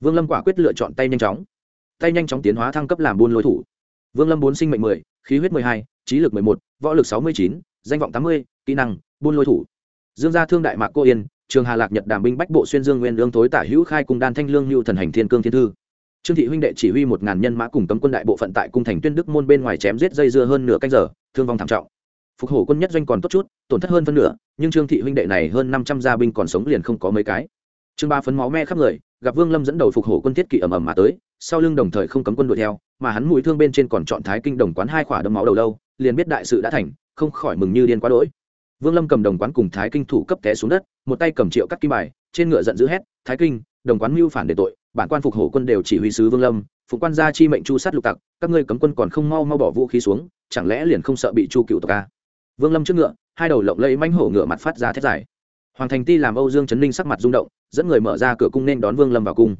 [SPEAKER 1] Vương lâm quả quyết lựa chọn tay nhanh chóng tay nhanh chóng tiến hóa thăng cấp làm buôn lôi thủ. Vương lâm bốn sinh mệnh mười, khí huyết mười hai, trí lực mười một, võ lực sáu mươi chín, danh vọng tám mươi, kỹ năng, buôn lôi thủ. Dương gia thương đại mạc cô yên, trường hà lạc nhật đàm binh bách bộ xuyên dương nguyên lương thối tả hữu khai cung đan thanh lương lưu thần hành thiên cương thiên thư. Trương thị huynh đệ chỉ huy một ngàn nhân mã cùng cấm quân đại bộ phận tại cung thành tuyên đức môn bên ngoài chém giết dây dưa hơn nửa canh giờ, thương vong thảm trọng. Phục hổ quân nhất doanh còn tốt chút, tổn thất hơn phân nửa, nhưng trương thị huynh đệ này hơn năm trăm gia binh còn sống liền không có mấy cái. Trương ba phấn máu me khắp người gặp vương lâm dẫn đầu phục hổ quân thiết kỵ ầm ầm mà tới, sau lưng đồng thời không cấm quân đuổi theo, mà hắn mũi thương bên trên còn chọn thái kinh đồng quán hai khỏa đấm máu đầu lâu, liền biết đại sự đã thành, không khỏi mừng như điên quá đỗi. Vương lâm cầm đồng quán cùng thái kinh thủ cấp té xuống đất, một tay cầm triệu cắt kim bài, trên ngựa giận dữ hét, thái kinh, đồng quán mưu phản để tội, bản quan phục hổ quân đều chỉ huy sứ vương lâm phụ quan gia chi mệnh chu sát lục tặc, các ngươi cấm quân còn không mau mau bỏ vũ khí xuống, chẳng lẽ liền không sợ bị chu cựu tộc ca vương lâm trước ngựa, hai đầu lộng lẫy manh hổ ngựa mặt phát ra thét dài hoàng thành ti làm âu dương trấn ninh sắc mặt rung động, dẫn người mở ra cửa cung nên đón vương lâm vào cung.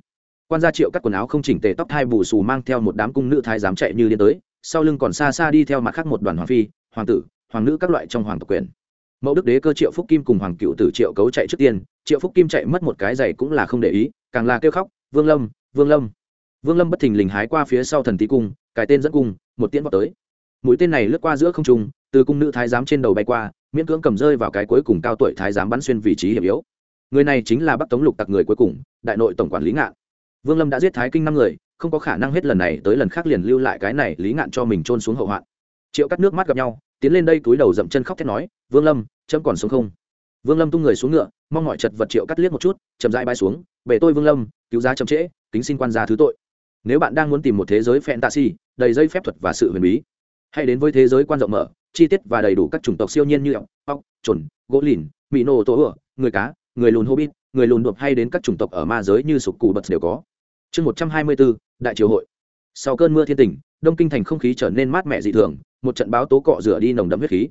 [SPEAKER 1] Quan gia triệu cắt quần áo không chỉnh tề, tóc hai bù xù mang theo một đám cung nữ thái giám chạy như điên tới, sau lưng còn xa xa đi theo mặt khác một đoàn hoàng phi, hoàng tử, hoàng nữ các loại trong hoàng tộc quyền. Mẫu đức đế cơ triệu phúc kim cùng hoàng cựu tử triệu cấu chạy trước tiên, triệu phúc kim chạy mất một cái giày cũng là không để ý, càng là kêu khóc, vương lâm vương lâm. Vương lâm bất thình lình hái qua phía sau thần tý cung cái tên dẫn cung, một tiễn vào tới. Mũi tên này lướt qua giữa không trung, từ cung nữ thái giám trên đầu bay qua miễn cưỡng cầm rơi vào cái cuối cùng cao tuổi thái giám bắn xuyên vị trí hiểm yếu. Người này chính là bắc tống lục tặc người cuối cùng, đại nội tổng quản lý ngạn. Vương lâm đã giết thái kinh năm người, không có khả năng hết lần này tới lần khác liền lưu lại cái này lý ngạn cho mình trôn xuống hậu hoạn. Triệu cắt nước mắt gặp nhau, tiến lên đây túi đầu dậm chân khóc thét nói, vương lâm, chấm còn sống không? Vương lâm tung người xuống ngựa, mong mọi chật vật triệu cắt liếc một chút, chậm rãi bay xuống về tôi vương lâm, cứu giá chậm trễ, kính xin quan gia thứ tội. Nếu bạn đang muốn tìm một thế giới fantasy, đầy dây phép thuật và sự huyền bí hãy đến với thế giới quan rộng mở, chi tiết và đầy đủ các chủng tộc siêu nhiên như ốc ốc trồn gỗ lìn mỹ nô, tổ ửa người cá, người lùn hobbit, người lùn đột hay đến các chủng tộc ở ma giới như sục cù bật đều có. Chương một trăm hai mươi bốn, đại triều hội. Sau cơn mưa thiên tình, đông kinh thành không khí trở nên mát mẻ dị thường, một trận báo tố cọ rửa đi nồng đậm huyết khí.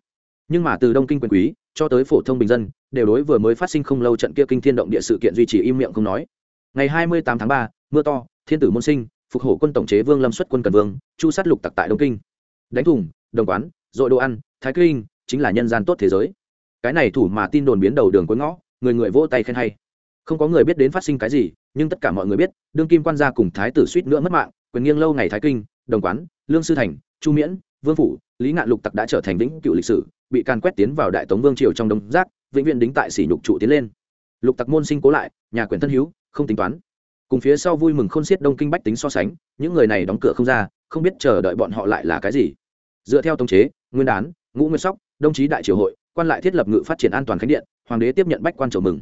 [SPEAKER 1] Nhưng mà từ đông kinh quyền quý cho tới phổ thông bình dân đều đối vừa mới phát sinh không lâu trận kia kinh thiên động địa sự kiện duy trì im miệng không nói. Ngày hai mươi tám tháng ba, mưa to, thiên tử môn sinh, phục hổ quân tổng chế vương lâm xuất quân cần vương, chu sát lục tặc tại đông kinh đánh thùng, đồng quán, dội đồ ăn, thái kinh, chính là nhân gian tốt thế giới. Cái này thủ mà tin đồn biến đầu đường cuối ngõ, người người vỗ tay khen hay. Không có người biết đến phát sinh cái gì, nhưng tất cả mọi người biết, đương kim quan gia cùng thái tử suýt nữa mất mạng, quyền nghiêng lâu ngày thái kinh, đồng quán, lương sư thành, chu miễn, vương phủ, lý ngạn lục tặc đã trở thành vĩnh cựu lịch sử, bị can quét tiến vào đại tống vương triều trong đông giác vĩnh viễn đính tại sỉ nhục trụ tiến lên. Lục tặc môn sinh cố lại, nhà quyền thân hữu, không tính toán. Cùng phía sau vui mừng khôn xiết đông kinh bách tính so sánh, những người này đóng cửa không ra, không biết chờ đợi bọn họ lại là cái gì dựa theo tống chế, nguyên đán, ngũ nguyên sóc, đồng chí đại triều hội, quan lại thiết lập ngự phát triển an toàn khánh điện, hoàng đế tiếp nhận bách quan chầu mừng.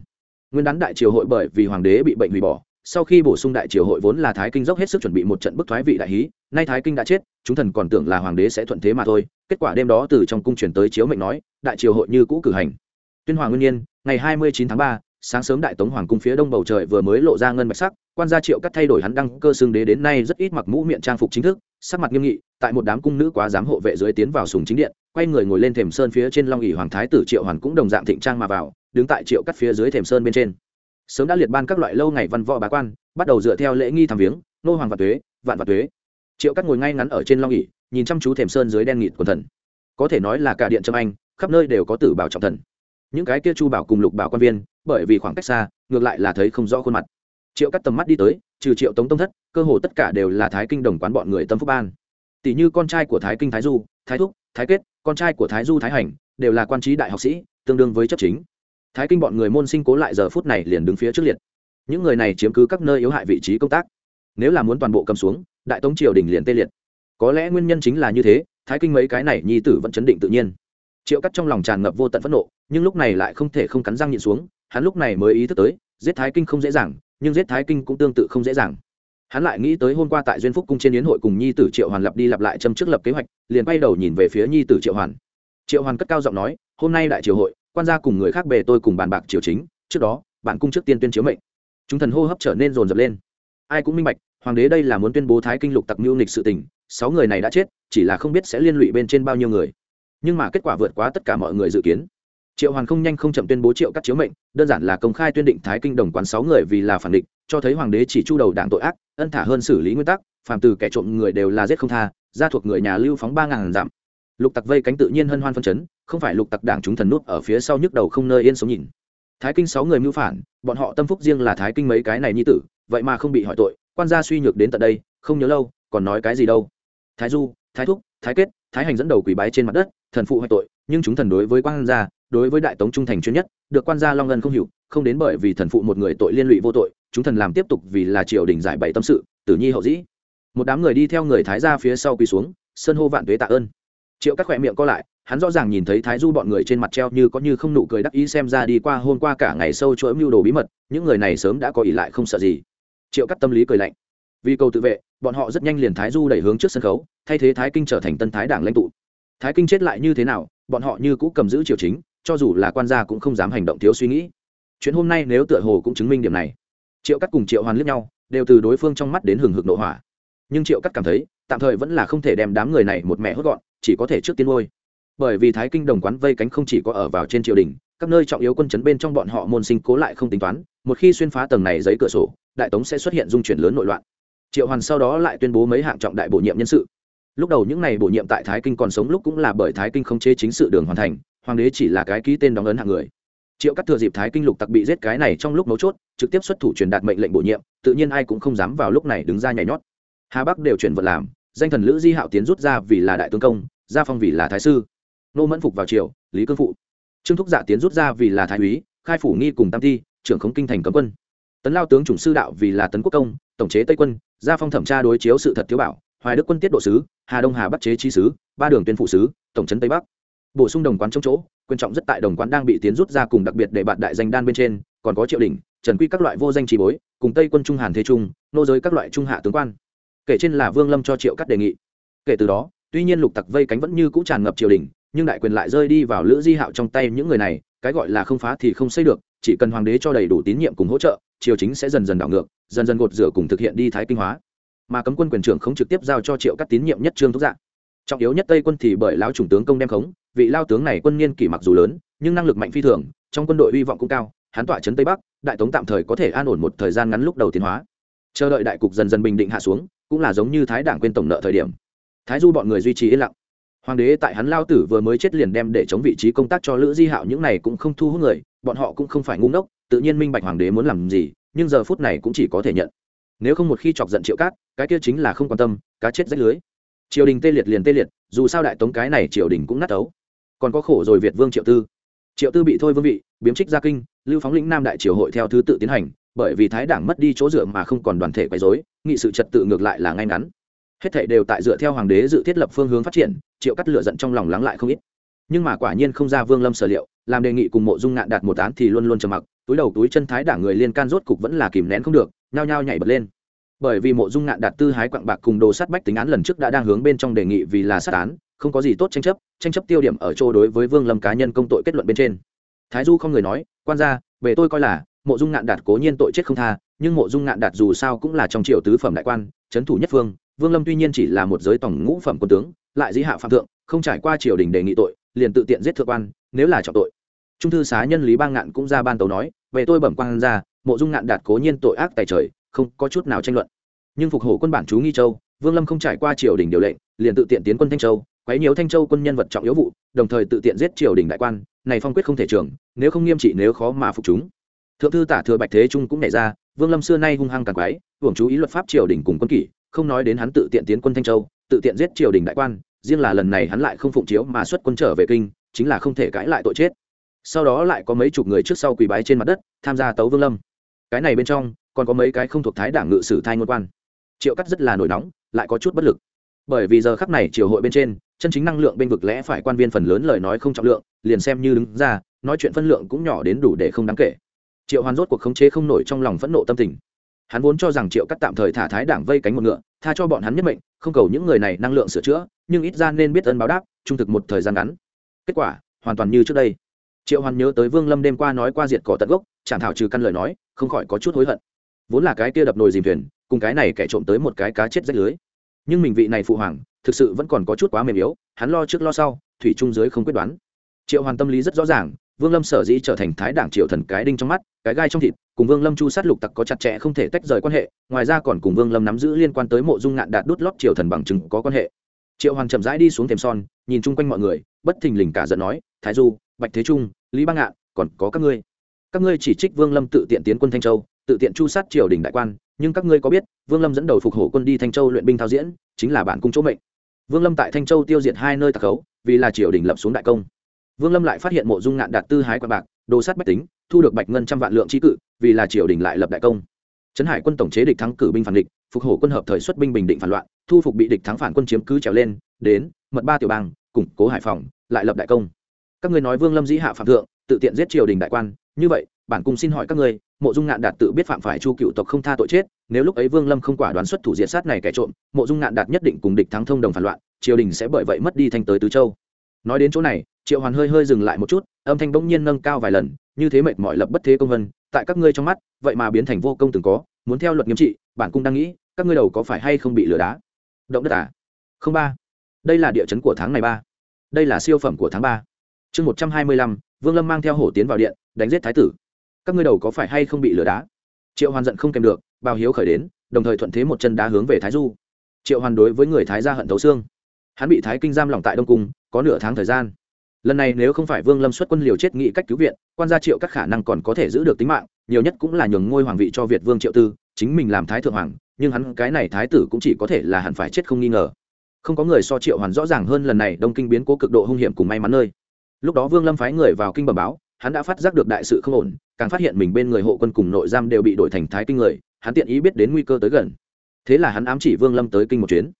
[SPEAKER 1] Nguyên đán đại triều hội bởi vì hoàng đế bị bệnh hủy bỏ, sau khi bổ sung đại triều hội vốn là thái kinh dốc hết sức chuẩn bị một trận bức thoái vị đại hí, nay thái kinh đã chết, chúng thần còn tưởng là hoàng đế sẽ thuận thế mà thôi, kết quả đêm đó từ trong cung truyền tới chiếu mệnh nói, đại triều hội như cũ cử hành. Tuyên hoàng nguyên nhiên, ngày hai mươi chín tháng ba sáng sớm đại tống hoàng cung phía đông bầu trời vừa mới lộ ra ngân bạch sắc, quan gia triệu cắt thay đổi hắn đăng cơ xương đế đến nay rất ít mặc mũ miệng trang phục chính thức, sắc mặt nghiêm nghị, tại một đám cung nữ quá dám hộ vệ dưới tiến vào sùng chính điện, quay người ngồi lên thềm sơn phía trên long ỉ hoàng thái tử triệu hoàn cũng đồng dạng thịnh trang mà vào, đứng tại triệu cắt phía dưới thềm sơn bên trên. Sớm đã liệt ban các loại lâu ngày văn võ bá quan, bắt đầu dựa theo lễ nghi tham viếng, nô hoàng và tuế, vạn và tuế. Triệu cắt ngồi ngay ngắn ở trên long ỉ nhìn chăm chú thềm sơn dưới đen nghịt quần thần. Có thể nói là cả điện trâm anh, khắp nơi đều có tử bảo trọng thần. Những cái kia chu bảo cùng lục bảo quan viên bởi vì khoảng cách xa, ngược lại là thấy không rõ khuôn mặt. Triệu cắt tầm mắt đi tới, trừ triệu tống tông thất, cơ hồ tất cả đều là thái kinh đồng quán bọn người tâm phúc ban. Tỷ như con trai của thái kinh thái du, thái thúc, thái kết, con trai của thái du thái hành, đều là quan trí đại học sĩ, tương đương với chấp chính. Thái kinh bọn người môn sinh cố lại giờ phút này liền đứng phía trước liệt. Những người này chiếm cứ các nơi yếu hại vị trí công tác. Nếu là muốn toàn bộ cầm xuống, đại tống triều đình liền tê liệt. Có lẽ nguyên nhân chính là như thế, thái kinh mấy cái này nhi tử vẫn chấn định tự nhiên. Triệu cắt trong lòng tràn ngập vô tận phẫn nộ, nhưng lúc này lại không thể không cắn răng nhịn xuống hắn lúc này mới ý thức tới, giết thái kinh không dễ dàng, nhưng giết thái kinh cũng tương tự không dễ dàng. Hắn lại nghĩ tới hôm qua tại duyên phúc cung trên yến hội cùng nhi tử triệu hoàn lặp đi lặp lại châm trước lập kế hoạch, liền bay đầu nhìn về phía nhi tử triệu hoàn. Triệu hoàn cất cao giọng nói, hôm nay đại triều hội, quan gia cùng người khác bề tôi cùng bàn bạc triều chính, trước đó, bạn cung trước tiên tuyên chiếu mệnh. Chúng thần hô hấp trở nên rồn rập lên. Ai cũng minh bạch, hoàng đế đây là muốn tuyên bố thái kinh lục tặc mưu nịch sự tình, sáu người này đã chết, chỉ là không biết sẽ liên lụy bên trên bao nhiêu người. Nhưng mà kết quả vượt quá tất cả mọi người dự kiến triệu hoàn không nhanh không chậm tuyên bố triệu các chiếu mệnh, đơn giản là công khai tuyên định thái kinh đồng quán sáu người vì là phản định cho thấy hoàng đế chỉ chu đầu đảng tội ác, ân thả hơn xử lý nguyên tắc, phàm từ kẻ trộm người đều là giết không tha, gia thuộc người nhà lưu phóng ba ngàn dặm. Lục tặc vây cánh tự nhiên hân hoan phân chấn, không phải lục tặc đảng chúng thần nút ở phía sau nhức đầu không nơi yên sống nhìn. Thái kinh sáu người mưu phản, bọn họ tâm phúc riêng là thái kinh mấy cái này nhi tử, vậy mà không bị hỏi tội, quan gia suy nhược đến tận đây, không nhớ lâu, còn nói cái gì đâu. Thái du, thái thúc, thái kết, thái hành dẫn đầu quỷ bái trên mặt đất, thần phụ hoại tội, nhưng chúng thần đối với quan gia đối với đại tống trung thành chuyên nhất, được quan gia long ngân không hiểu, không đến bởi vì thần phụ một người tội liên lụy vô tội, chúng thần làm tiếp tục vì là triều đình giải bày tâm sự, tử nhi hậu dĩ. Một đám người đi theo người thái ra phía sau quỳ xuống sân hô vạn tuế tạ ơn. Triệu các khỏe miệng co lại, hắn rõ ràng nhìn thấy thái du bọn người trên mặt treo như có như không nụ cười đắc ý xem ra đi qua hôm qua cả ngày sâu chuỗi mưu đồ bí mật, những người này sớm đã có ý lại không sợ gì. Triệu cắt tâm lý cười lạnh. Vì cầu tự vệ, bọn họ rất nhanh liền thái du đẩy hướng trước sân khấu, thay thế thái kinh trở thành tân thái đảng lãnh tụ. Thái kinh chết lại như thế nào, bọn họ như cũ cầm giữ triều chính cho dù là quan gia cũng không dám hành động thiếu suy nghĩ. Chuyện hôm nay nếu tựa hồ cũng chứng minh điểm này. Triệu cắt cùng triệu hoàn liếc nhau, đều từ đối phương trong mắt đến hừng hực nội hỏa. Nhưng triệu cắt cảm thấy, tạm thời vẫn là không thể đem đám người này một mẹ hốt gọn, chỉ có thể trước tiên ngôi bởi vì thái kinh đồng quán vây cánh không chỉ có ở vào trên triều đình, các nơi trọng yếu quân chấn bên trong bọn họ môn sinh cố lại không tính toán, một khi xuyên phá tầng này giấy cửa sổ, đại tống sẽ xuất hiện dung chuyển lớn nội loạn. Triệu hoàn sau đó lại tuyên bố mấy hạng trọng đại bổ nhiệm nhân sự. Lúc đầu những này bổ nhiệm tại thái kinh còn sống lúc cũng là bởi thái kinh không chế chính sự đường hoàn thành hoàng đế chỉ là cái ký tên đóng ấn hạng người. Triệu cắt thừa dịp thái kinh lục tặc bị giết cái này trong lúc mấu chốt, trực tiếp xuất thủ truyền đạt mệnh lệnh bổ nhiệm, tự nhiên ai cũng không dám vào lúc này đứng ra nhảy nhót. Hà bắc đều chuyển vật làm, danh thần lữ di hạo tiến rút ra vì là đại tướng công, gia phong vì là thái sư. Nô mẫn phục vào triều, lý cương phụ. Trương thúc dạ tiến rút ra vì là thái úy, khai phủ nghi cùng tam thi, trưởng khống kinh thành cấm quân. Tấn lao tướng chủng sư đạo vì là tấn quốc công, tổng chế tây quân, gia phong thẩm tra đối chiếu sự thật thiếu bảo, hoài đức quân tiết độ sứ, hà đông hà Bắc chế chi sứ, ba đường tuyên phụ sứ, tổng trấn tây bắc bổ sung đồng quán trong chỗ quan trọng rất tại đồng quán đang bị tiến rút ra cùng đặc biệt để bạn đại danh đan bên trên, còn có triệu đình, trần quy các loại vô danh trí bối, cùng tây quân trung hàn thế trung, nô giới các loại trung hạ tướng quan. Kể trên là vương lâm cho triệu cắt đề nghị. Kể từ đó, tuy nhiên lục tặc vây cánh vẫn như cũ tràn ngập triều đình, nhưng đại quyền lại rơi đi vào lữ di hạo trong tay những người này, cái gọi là không phá thì không xây được, chỉ cần hoàng đế cho đầy đủ tín nhiệm cùng hỗ trợ, triều chính sẽ dần dần đảo ngược, dần dần gột rửa cùng thực hiện đi thái kinh hóa. Mà cấm quân quyền trưởng không trực tiếp giao cho triệu các tín nhiệm nhất trương thúc dạng. Trọng yếu nhất tây quân thì bởi lão chủng tướng công đem khống vị lao tướng này quân niên kỷ mặc dù lớn, nhưng năng lực mạnh phi thường, trong quân đội hy vọng cũng cao, hắn tỏa trấn tây bắc, đại tống tạm thời có thể an ổn một thời gian ngắn lúc đầu tiến hóa. Chờ đợi đại cục dần dần bình định hạ xuống, cũng là giống như thái đảng quên tổng nợ thời điểm. Thái du bọn người duy trì yên lặng. Hoàng đế tại hắn lao tử vừa mới chết liền đem để chống vị trí công tác cho lữ di hạo, những này cũng không thu hút người, bọn họ cũng không phải ngu ngốc, tự nhiên minh bạch hoàng đế muốn làm gì, nhưng giờ phút này cũng chỉ có thể nhận. Nếu không một khi chọc giận triệu cát, cái kia chính là không quan tâm, cá chết rách lưới. Triều đình tê liệt liền tê liệt, dù sao đại tống cái này triều đình cũng nát ấu còn có khổ rồi việt vương triệu tư. Triệu tư bị thôi vương vị, biếm trích gia kinh, lưu phóng lĩnh nam đại triều hội theo thứ tự tiến hành, bởi vì thái đảng mất đi chỗ dựa mà không còn đoàn thể quấy dối nghị sự trật tự ngược lại là ngay ngắn. Hết thảy đều tại dựa theo hoàng đế dự thiết lập phương hướng phát triển, triệu cắt lựa giận trong lòng lắng lại không ít. Nhưng mà quả nhiên không ra vương lâm sở liệu, làm đề nghị cùng mộ dung ngạn đạt một án thì luôn luôn trầm mặc, túi đầu túi chân thái đảng người liên can rốt cục vẫn là kìm nén không được, nhao nhao nhảy bật lên. Bởi vì mộ dung ngạn đạt tư hái quặng bạc cùng đồ sát bách tính án lần trước đã đang hướng bên trong đề nghị vì là sát án không có gì tốt tranh chấp tranh chấp tiêu điểm ở chỗ đối với vương lâm cá nhân công tội kết luận bên trên. Thái du không người nói, quan gia, về tôi coi là, mộ dung ngạn đạt cố nhiên tội chết không tha, nhưng mộ dung ngạn đạt dù sao cũng là trong triều tứ phẩm đại quan trấn thủ nhất phương, vương lâm tuy nhiên chỉ là một giới tổng ngũ phẩm quân tướng, lại dĩ hạ phạm thượng, không trải qua triều đình đề nghị tội, liền tự tiện giết thượng quan, nếu là trọng tội. Trung thư xá nhân lý bang ngạn cũng ra ban tấu nói, về tôi bẩm quan ra mộ dung ngạn đạt cố nhiên tội ác tài trời, không có chút nào tranh luận. Nhưng phục hổ quân bản chú nghi châu, vương lâm không trải qua triều đình điều lệnh, liền tự tiện tiến quân thanh châu quấy nhiễu thanh châu quân nhân vật trọng yếu vụ, đồng thời tự tiện giết triều đình đại quan, này phong quyết không thể trường, nếu không nghiêm trị nếu khó mà phục chúng. Thượng thư tả thừa bạch thế trung cũng nảy ra, vương lâm xưa nay hung hăng càng quái, hưởng chú ý luật pháp triều đình cùng quân kỷ, không nói đến hắn tự tiện tiến quân thanh châu, tự tiện giết triều đình đại quan, riêng là lần này hắn lại không phụng chiếu mà xuất quân trở về kinh, chính là không thể cãi lại tội chết. Sau đó lại có mấy chục người trước sau quỳ bái trên mặt đất, tham gia tấu vương lâm. Cái này bên trong, còn có mấy cái không thuộc thái đảng ngự sử thai ngôn quan. Triệu cắt rất là nổi nóng, lại có chút bất lực. Bởi vì giờ khắc này triều hội bên trên chân chính năng lượng bên vực lẽ phải quan viên phần lớn lời nói không trọng lượng, liền xem như đứng ra, nói chuyện phân lượng cũng nhỏ đến đủ để không đáng kể. Triệu hoàn rốt cuộc khống chế không nổi trong lòng phẫn nộ tâm tình. Hắn vốn cho rằng triệu cắt tạm thời thả thái đảng vây cánh một ngựa, tha cho bọn hắn nhất mệnh, không cầu những người này năng lượng sửa chữa, nhưng ít ra nên biết ơn báo đáp, trung thực một thời gian ngắn. Kết quả, hoàn toàn như trước đây. Triệu hoàn nhớ tới vương lâm đêm qua nói qua diệt cỏ tận gốc, chẳng thảo trừ căn lời nói, không khỏi có chút hối hận. Vốn là cái kia đập nồi dìm thuyền, cùng cái này kẻ trộm tới một cái cá chết rách lưới. Nhưng mình vị này phụ hoàng thực sự vẫn còn có chút quá mềm yếu, hắn lo trước lo sau, thủy trung dưới không quyết đoán. Triệu hoàn tâm lý rất rõ ràng, vương lâm sở dĩ trở thành thái đảng triệu thần cái đinh trong mắt, cái gai trong thịt, cùng vương lâm chu sát lục tặc có chặt chẽ không thể tách rời quan hệ, ngoài ra còn cùng vương lâm nắm giữ liên quan tới mộ dung ngạn đạt đút lót triệu thần bằng chứng có quan hệ. Triệu hoàng chậm rãi đi xuống thềm son, nhìn chung quanh mọi người, bất thình lình cả giận nói, thái du, bạch thế trung, lý bang ngạn, còn có các ngươi. Các ngươi chỉ trích vương lâm tự tiện tiến quân thanh châu, tự tiện chu sát triều đình đại quan, nhưng các ngươi có biết, vương lâm dẫn đầu phục hổ quân đi thanh châu luyện binh thao diễn, chính là bản cung chỗ mệnh vương lâm tại thanh châu tiêu diệt hai nơi tạc khấu, vì là triều đình lập xuống đại công. Vương lâm lại phát hiện mộ dung ngạn đạt tư hái quan bạc, đồ sát bách tính, thu được bạch ngân trăm vạn lượng trí cự, vì là triều đình lại lập đại công. Trấn hải quân tổng chế địch thắng cử binh phản địch, phục hổ quân hợp thời xuất binh bình định phản loạn, thu phục bị địch thắng phản quân chiếm cứ trèo lên, đến, mật ba tiểu bang, củng cố hải phòng, lại lập đại công. Các ngươi nói vương lâm dĩ hạ phạm thượng, tự tiện giết triều đình đại quan, như vậy, bản cung xin hỏi các ngươi, mộ dung ngạn đạt tự biết phạm phải chu cựu tộc không tha tội chết nếu lúc ấy vương lâm không quả đoán xuất thủ diệt sát này kẻ trộm, mộ dung ngạn đạt nhất định cùng địch thắng thông đồng phản loạn, triều đình sẽ bởi vậy mất đi thanh tới tứ châu. Nói đến chỗ này, triệu hoàn hơi hơi dừng lại một chút, âm thanh bỗng nhiên nâng cao vài lần, như thế mệt mỏi lập bất thế công vân, tại các ngươi trong mắt, vậy mà biến thành vô công từng có, muốn theo luật nghiêm trị, bản cung đang nghĩ, các ngươi đầu có phải hay không bị lừa đá? Động đất à? Không ba. Đây là địa chấn của tháng này ba. Đây là siêu phẩm của tháng ba. Chương một trăm hai mươi lăm, vương lâm mang theo hổ tiến vào điện, đánh giết thái tử. Các ngươi đầu có phải hay không bị lừa đá? Triệu hoàn giận không kèm được bao hiếu khởi đến, đồng thời thuận thế một chân đá hướng về thái du. Triệu hoàn đối với người thái gia hận thấu xương. Hắn bị thái kinh giam lỏng tại đông cung, có nửa tháng thời gian. Lần này nếu không phải vương lâm xuất quân liều chết nghị cách cứu viện, quan gia triệu các khả năng còn có thể giữ được tính mạng, nhiều nhất cũng là nhường ngôi hoàng vị cho việt vương triệu tư, chính mình làm thái thượng hoàng, nhưng hắn cái này thái tử cũng chỉ có thể là hẳn phải chết không nghi ngờ. Không có người so triệu hoàn rõ ràng hơn lần này đông kinh biến cố cực độ hung hiểm cùng may mắn nơi. Lúc đó vương lâm phái người vào kinh bẩm báo, hắn đã phát giác được đại sự không ổn, càng phát hiện mình bên người hộ quân cùng nội giam đều bị đổi thành thái kinh người hắn tiện ý biết đến nguy cơ tới gần. Thế là hắn ám chỉ vương lâm tới kinh một chuyến.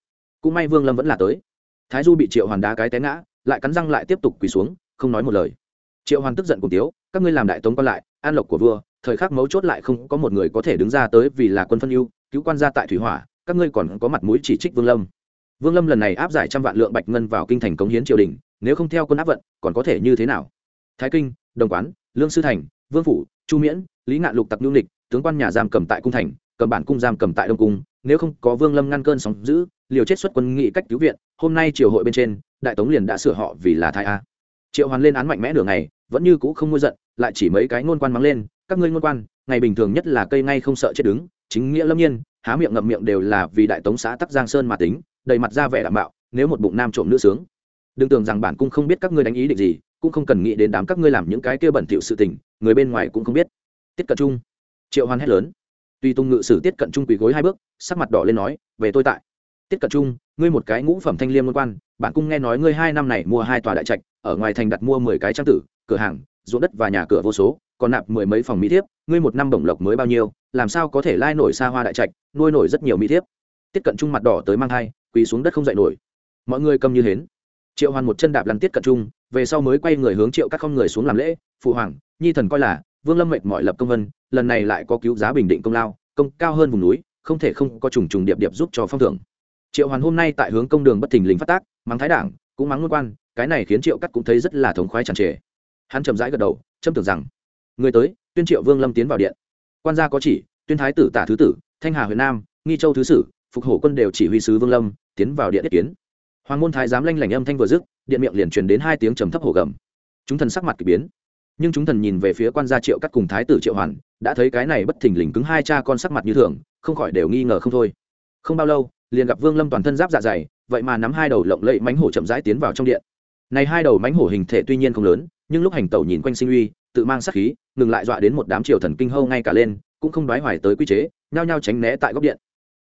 [SPEAKER 1] Cũng may vương lâm vẫn là tới. Thái du bị triệu hoàn đá cái té ngã, lại cắn răng lại tiếp tục quỳ xuống, không nói một lời. Triệu hoàn tức giận cùng tiếu, các ngươi làm đại tống còn lại, an lộc của vua, thời khắc mấu chốt lại không có một người có thể đứng ra tới vì là quân phân ưu, cứu quan gia tại thủy hỏa, các ngươi còn có mặt mũi chỉ trích vương lâm. Vương lâm lần này áp giải trăm vạn lượng bạch ngân vào kinh thành cống hiến triều đình, nếu không theo quân áp vận, còn có thể như thế nào? Thái kinh, đồng quán, lương sư thành, vương phủ, chu miễn lý ngạn lục tặc nhu lịch tướng quan nhà giam cầm tại cung thành, cầm bản cung giam cầm tại đông cung, nếu không có vương lâm ngăn cơn sóng giữ liều chết xuất quân nghị cách cứu viện, hôm nay triều hội bên trên, đại tống liền đã sửa họ vì là thái a. Triệu hoàn lên án mạnh mẽ nửa ngày, vẫn như cũ không mua giận, lại chỉ mấy cái ngôn quan mắng lên, các ngươi ngôn quan, ngày bình thường nhất là cây ngay không sợ chết đứng, chính nghĩa lâm nhiên, há miệng ngậm miệng đều là vì đại tống xã tắc giang sơn mà tính, đầy mặt ra vẻ đảm bảo, nếu một bụng nam trộm nữ sướng. Đừng tưởng rằng bản cung không biết các ngươi đánh ý định gì, cũng không cần nghĩ đến đám các ngươi làm những cái kia bẩn thỉu sự tình, người bên ngoài cũng không biết tiết cận trung. Triệu hoan hét lớn. Tuy tung ngự sử tiết cận trung quỳ gối hai bước, sắc mặt đỏ lên nói, về tôi tại. Tiết cận trung, ngươi một cái ngũ phẩm thanh liêm quan, bản cung nghe nói ngươi hai năm này mua hai tòa đại trạch, ở ngoài thành đặt mua mười cái trang tử, cửa hàng, ruộng đất và nhà cửa vô số, còn nạp mười mấy phòng mỹ thiếp, ngươi một năm bổng lộc mới bao nhiêu, làm sao có thể lai nổi xa hoa đại trạch, nuôi nổi rất nhiều mỹ thiếp? Tiết cận trung mặt đỏ tới mang hai quỳ xuống đất không dậy nổi. Mọi người cầm như hến. Triệu hoàn một chân đạp lăn tiết cận trung, về sau mới quay người hướng triệu các không người xuống làm lễ, phụ hoàng, nhi thần coi là vương lâm mệt mọi lập công vân, lần này lại có cứu giá bình định công lao, công cao hơn vùng núi, không thể không có trùng trùng điệp điệp giúp cho phong thưởng. Triệu hoàn hôm nay tại hướng công đường bất thình lình phát tác, mắng thái đảng, cũng mắng ngôn quan, cái này khiến triệu cắt cũng thấy rất là thống khoái tràn trề hắn chậm rãi gật đầu, châm tưởng rằng, người tới, tuyên triệu vương lâm tiến vào điện. Quan gia có chỉ, tuyên thái tử tả thứ tử, thanh hà huyện nam, nghi châu thứ sử, phục hổ quân đều chỉ huy sứ vương lâm, tiến vào điện tiếp kiến. Hoàng môn thái giám lanh lảnh âm thanh vừa dứt, điện miệng liền truyền đến hai tiếng trầm thấp hổ gầm. Chúng thần sắc mặt k ỳ biến nhưng chúng thần nhìn về phía quan gia triệu cắt cùng thái tử triệu hoàn, đã thấy cái này bất thình lình cứng hai cha con sắc mặt như thường, không khỏi đều nghi ngờ không thôi. Không bao lâu, liền gặp vương lâm toàn thân giáp dạ dày, vậy mà nắm hai đầu lộng lẫy mánh hổ chậm rãi tiến vào trong điện. Này hai đầu mánh hổ hình thể tuy nhiên không lớn, nhưng lúc hành tẩu nhìn quanh sinh uy, tự mang sắc khí, ngừng lại dọa đến một đám triều thần kinh hâu ngay cả lên, cũng không đoái hoài tới quy chế, nhao nhao tránh né tại góc điện.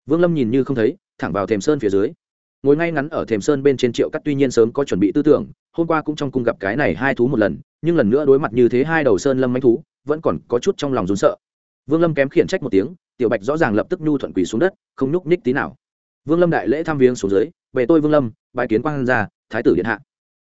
[SPEAKER 1] Vương lâm nhìn như không thấy, thẳng vào thềm sơn phía dưới ngồi ngay ngắn ở thềm sơn bên trên triệu cắt tuy nhiên sớm có chuẩn bị tư tưởng, hôm qua cũng trong cung gặp cái này hai thú một lần, nhưng lần nữa đối mặt như thế hai đầu sơn lâm manh thú, vẫn còn có chút trong lòng rún sợ. Vương lâm kém khiển trách một tiếng, tiểu bạch rõ ràng lập tức nhu thuận quỳ xuống đất, không nhúc nhích tí nào. Vương lâm đại lễ thăm viếng xuống dưới về tôi vương lâm bài kiến quan gia, thái tử điện hạ.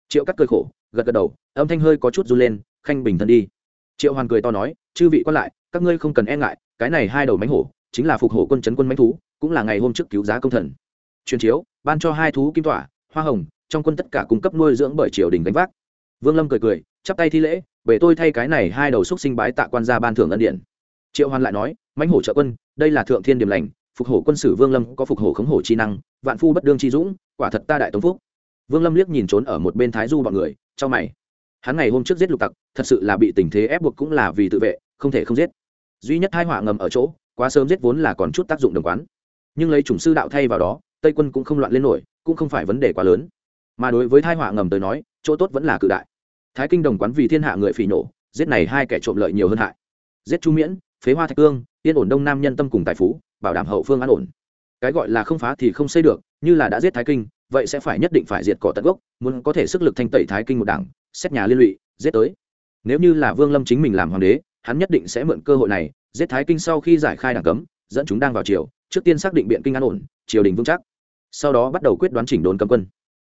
[SPEAKER 1] Triệu cắt cười khổ, gật gật đầu, âm thanh hơi có chút run lên, khanh bình thân đi. Triệu hoàn cười to nói, chư vị quan lại, các ngươi không cần e ngại, cái này hai đầu mánh hổ, chính là phục hổ quân chấn quân mánh thú, cũng là ngày hôm trước cứu giá công thần truyền chiếu, ban cho hai thú kim tỏa, hoa hồng, trong quân tất cả cung cấp nuôi dưỡng bởi triều đình đánh vác. Vương lâm cười cười, chắp tay thi lễ, về tôi thay cái này hai đầu xúc sinh bái tạ quan gia ban thưởng ân điện. Triệu hoàn lại nói, mãnh hổ trợ quân, đây là thượng thiên điểm lành, phục hổ quân sử vương lâm có phục hổ khống hổ chi năng, vạn phu bất đương chi dũng, quả thật ta đại tống phúc. Vương lâm liếc nhìn trốn ở một bên thái du bọn người trong mày. Hắn ngày hôm trước giết lục tặc, thật sự là bị tình thế ép buộc cũng là vì tự vệ, không thể không giết. Duy nhất hai họa ngầm ở chỗ, quá sớm giết vốn là còn chút tác dụng đồng quán. Nhưng lấy chủng sư đạo thay vào đó tây quân cũng không loạn lên nổi, cũng không phải vấn đề quá lớn. Mà đối với thai họa ngầm tới nói, chỗ tốt vẫn là cự đại. Thái kinh đồng quán vì thiên hạ người phỉ nổ giết này hai kẻ trộm lợi nhiều hơn hại. Giết chu miễn, phế hoa thạch cương, yên ổn đông nam nhân tâm cùng tài phú, bảo đảm hậu phương an ổn. Cái gọi là không phá thì không xây được, như là đã giết thái kinh, vậy sẽ phải nhất định phải diệt cỏ tận gốc, muốn có thể sức lực thanh tẩy thái kinh một đảng, xét nhà liên lụy, giết tới. Nếu như là vương lâm chính mình làm hoàng đế, hắn nhất định sẽ mượn cơ hội này, giết thái kinh sau khi giải khai đảng cấm, dẫn chúng đang vào triều trước tiên xác định biện kinh an ổn, triều đình vững chắc. Sau đó bắt đầu quyết đoán chỉnh đốn cấm quân.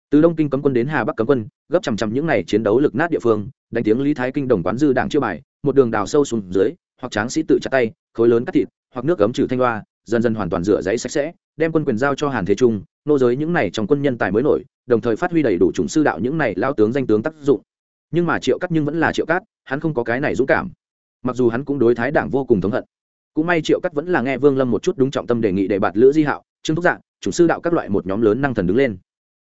[SPEAKER 1] Từ đông kinh cấm quân đến hà bắc cấm quân, gấp chằm chằm những n à y chiến đấu lực nát địa phương, đánh tiếng lý thái kinh đồng quán dư đảng chưa bài, một đường đào sâu xuống dưới, hoặc tráng sĩ tự chặt tay, khối lớn cắt thịt, hoặc nước cấm trừ thanh loa, dần dần hoàn toàn rửa giấy sạch sẽ, đem quân quyền giao cho hàn thế trung, nô giới những này trong quân nhân tài mới nổi, đồng thời phát huy đầy đủ chủng sư đạo những này lao tướng danh tướng tác dụng. Nhưng mà triệu cắt nhưng vẫn là triệu cát, hắn không có cái này dũng cảm. Mặc dù hắn cũng đối thái đảng vô cùng thống hận cũng may triệu cắt vẫn là nghe vương lâm một chút đúng trọng tâm đề nghị để bạt lữ di hạo, trương thúc dạng chủ sư đạo các loại một nhóm lớn năng thần đứng lên.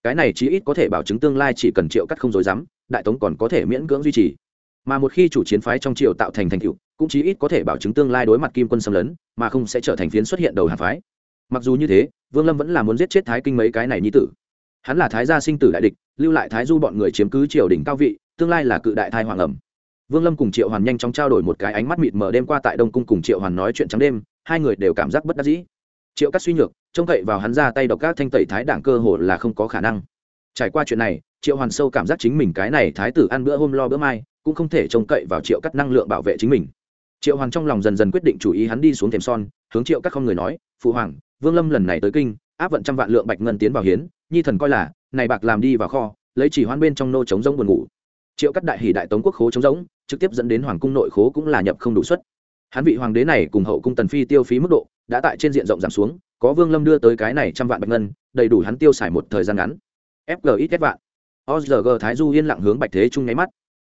[SPEAKER 1] Cái này chí ít có thể bảo chứng tương lai chỉ cần triệu cắt không dối dám, đại tống còn có thể miễn cưỡng duy trì. Mà một khi chủ chiến phái trong triều tạo thành thành tựu, cũng chí ít có thể bảo chứng tương lai đối mặt kim quân xâm lấn, mà không sẽ trở thành phiến xuất hiện đầu hàng phái. Mặc dù như thế, vương lâm vẫn là muốn giết chết thái kinh mấy cái này như tử. Hắn là thái gia sinh tử đại địch, lưu lại thái du bọn người chiếm cứ triều đỉnh cao vị, tương lai là cự đại thai hoàng ẩm vương lâm cùng triệu hoàn nhanh chóng trao đổi một cái ánh mắt mịt mờ đêm qua tại đông cung cùng triệu hoàn nói chuyện trắng đêm, hai người đều cảm giác bất đắc dĩ. Triệu cắt suy nhược, trông cậy vào hắn ra tay độc các thanh tẩy thái đảng cơ hồ là không có khả năng. Trải qua chuyện này, triệu hoàn sâu cảm giác chính mình cái này thái tử ăn bữa hôm lo bữa mai, cũng không thể trông cậy vào triệu cắt năng lượng bảo vệ chính mình. Triệu hoàn trong lòng dần dần quyết định chủ ý hắn đi xuống thềm son, hướng triệu Cát không người nói, phụ hoàng, vương lâm lần này tới kinh, áp vận trăm vạn lượng bạch ngân tiến vào hiến, nhi thần coi là, này bạc làm đi vào kho, lấy chỉ hoan bên trong nô chống giống buồn ngủ. Triệu cắt đại hỷ đại tống quốc khố chống giống trực tiếp dẫn đến hoàng cung nội khố cũng là nhập không đủ suất. Hắn vị hoàng đế này cùng hậu cung tần phi tiêu phí mức độ, đã tại trên diện rộng giảm xuống, có vương lâm đưa tới cái này trăm vạn bạch ngân, đầy đủ hắn tiêu xài một thời gian ngắn. Fg ít vạn. Ozg thái du yên lặng hướng bạch thế trung nháy mắt.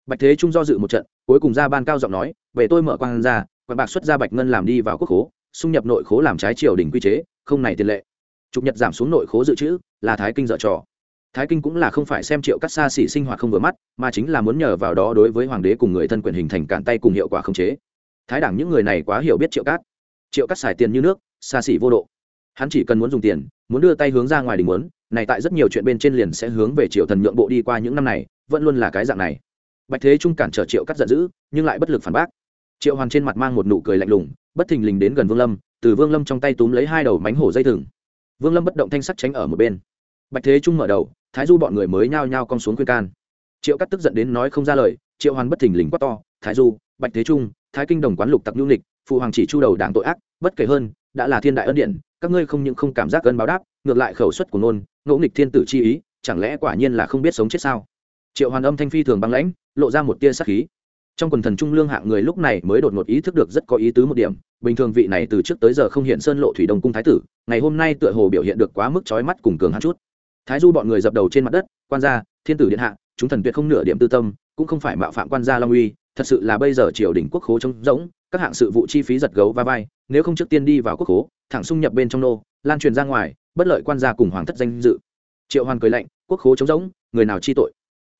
[SPEAKER 1] Bạch thế trung do dự một trận, cuối cùng ra ban cao giọng nói về tôi mở quang ra quảng bạc xuất ra bạch ngân làm đi vào quốc khố, xung nhập nội khố làm trái triều đình quy chế, không này tiền lệ. Trục nhật giảm xuống nội khố dự trữ, là thái kinh dở trò thái kinh cũng là không phải xem triệu cắt xa xỉ sinh hoạt không vừa mắt, mà chính là muốn nhờ vào đó đối với hoàng đế cùng người thân quyền hình thành cản tay cùng hiệu quả khống chế. Thái đảng những người này quá hiểu biết triệu cát triệu cắt xài tiền như nước, xa xỉ vô độ. Hắn chỉ cần muốn dùng tiền, muốn đưa tay hướng ra ngoài đình muốn, này tại rất nhiều chuyện bên trên liền sẽ hướng về triệu thần nhượng bộ đi qua những năm này, vẫn luôn là cái dạng này. Bạch thế trung cản trở triệu cắt giận dữ, nhưng lại bất lực phản bác. Triệu hoàn trên mặt mang một nụ cười lạnh lùng, bất thình lình đến gần vương lâm, từ vương lâm trong tay túm lấy hai đầu mánh hổ dây thừng. Vương lâm bất động thanh sắc tránh ở một bên bạch thế trung mở đầu, thái du bọn người mới nhao nhao cong xuống khuyên can. Triệu cắt tức giận đến nói không ra lời, triệu hoàn bất thình lình quát to, thái du, bạch thế trung, thái kinh đồng quán lục tặc nhu nịch phụ hoàng chỉ chu đầu đảng tội ác, bất kể hơn, đã là thiên đại ân điện các ngươi không những không cảm giác ân báo đáp, ngược lại khẩu suất của nôn, ngỗ nghịch thiên tử chi ý, chẳng lẽ quả nhiên là không biết sống chết sao? Triệu hoàn âm thanh phi thường băng lãnh, lộ ra một tia sắc khí. Trong quần thần trung lương hạng người lúc này mới đột ngột ý thức được rất có ý tứ một điểm, bình thường vị này từ trước tới giờ không hiện sơn lộ thủy đông cung thái tử, ngày hôm nay tựa hồ biểu hiện được quá mức trói mắt cùng cường hắn chút thái du bọn người dập đầu trên mặt đất, quan gia, thiên tử điện hạ, chúng thần tuyệt không nửa điểm tư tâm, cũng không phải mạo phạm quan gia long uy, thật sự là bây giờ triều đình quốc khố trống rỗng, các hạng sự vụ chi phí giật gấu va vai, nếu không trước tiên đi vào quốc khố, thẳng xung nhập bên trong nô, lan truyền ra ngoài, bất lợi quan gia cùng hoàng thất danh dự. Triệu hoàn cười lạnh, quốc khố trống rỗng, người nào chi tội?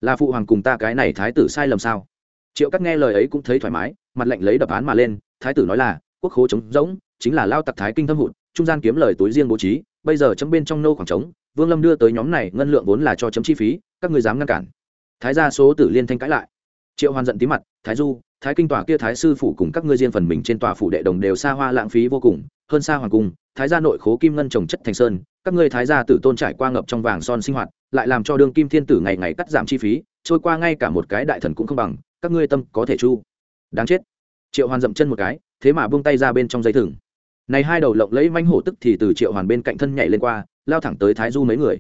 [SPEAKER 1] Là phụ hoàng cùng ta cái này thái tử sai lầm sao? Triệu cắt nghe lời ấy cũng thấy thoải mái, mặt lệnh lấy đập án mà lên, thái tử nói là, quốc khố trống rỗng, chính là lao tặc thái kinh thâm hụt, trung gian kiếm lời túi riêng bố trí bây giờ chấm bên trong nô khoảng trống, vương lâm đưa tới nhóm này, ngân lượng vốn là cho chấm chi phí, các người dám ngăn cản. Thái gia số tử liên thanh cãi lại. Triệu hoàn giận tí mặt, thái du, thái kinh tòa kia thái sư phủ cùng các ngươi riêng phần mình trên tòa phủ đệ đồng đều xa hoa lãng phí vô cùng, hơn xa hoàng cung, thái gia nội khố kim ngân trồng chất thành sơn, các ngươi thái gia tử tôn trải qua ngập trong vàng son sinh hoạt, lại làm cho đương kim thiên tử ngày ngày cắt giảm chi phí, trôi qua ngay cả một cái đại thần cũng không bằng, các ngươi tâm có thể chu. Đáng chết. Triệu hoàn dậm chân một cái, thế mà buông tay ra bên trong dây thừng này hai đầu lộng lấy manh hổ tức thì từ triệu hoàn bên cạnh thân nhảy lên qua, lao thẳng tới thái du mấy người.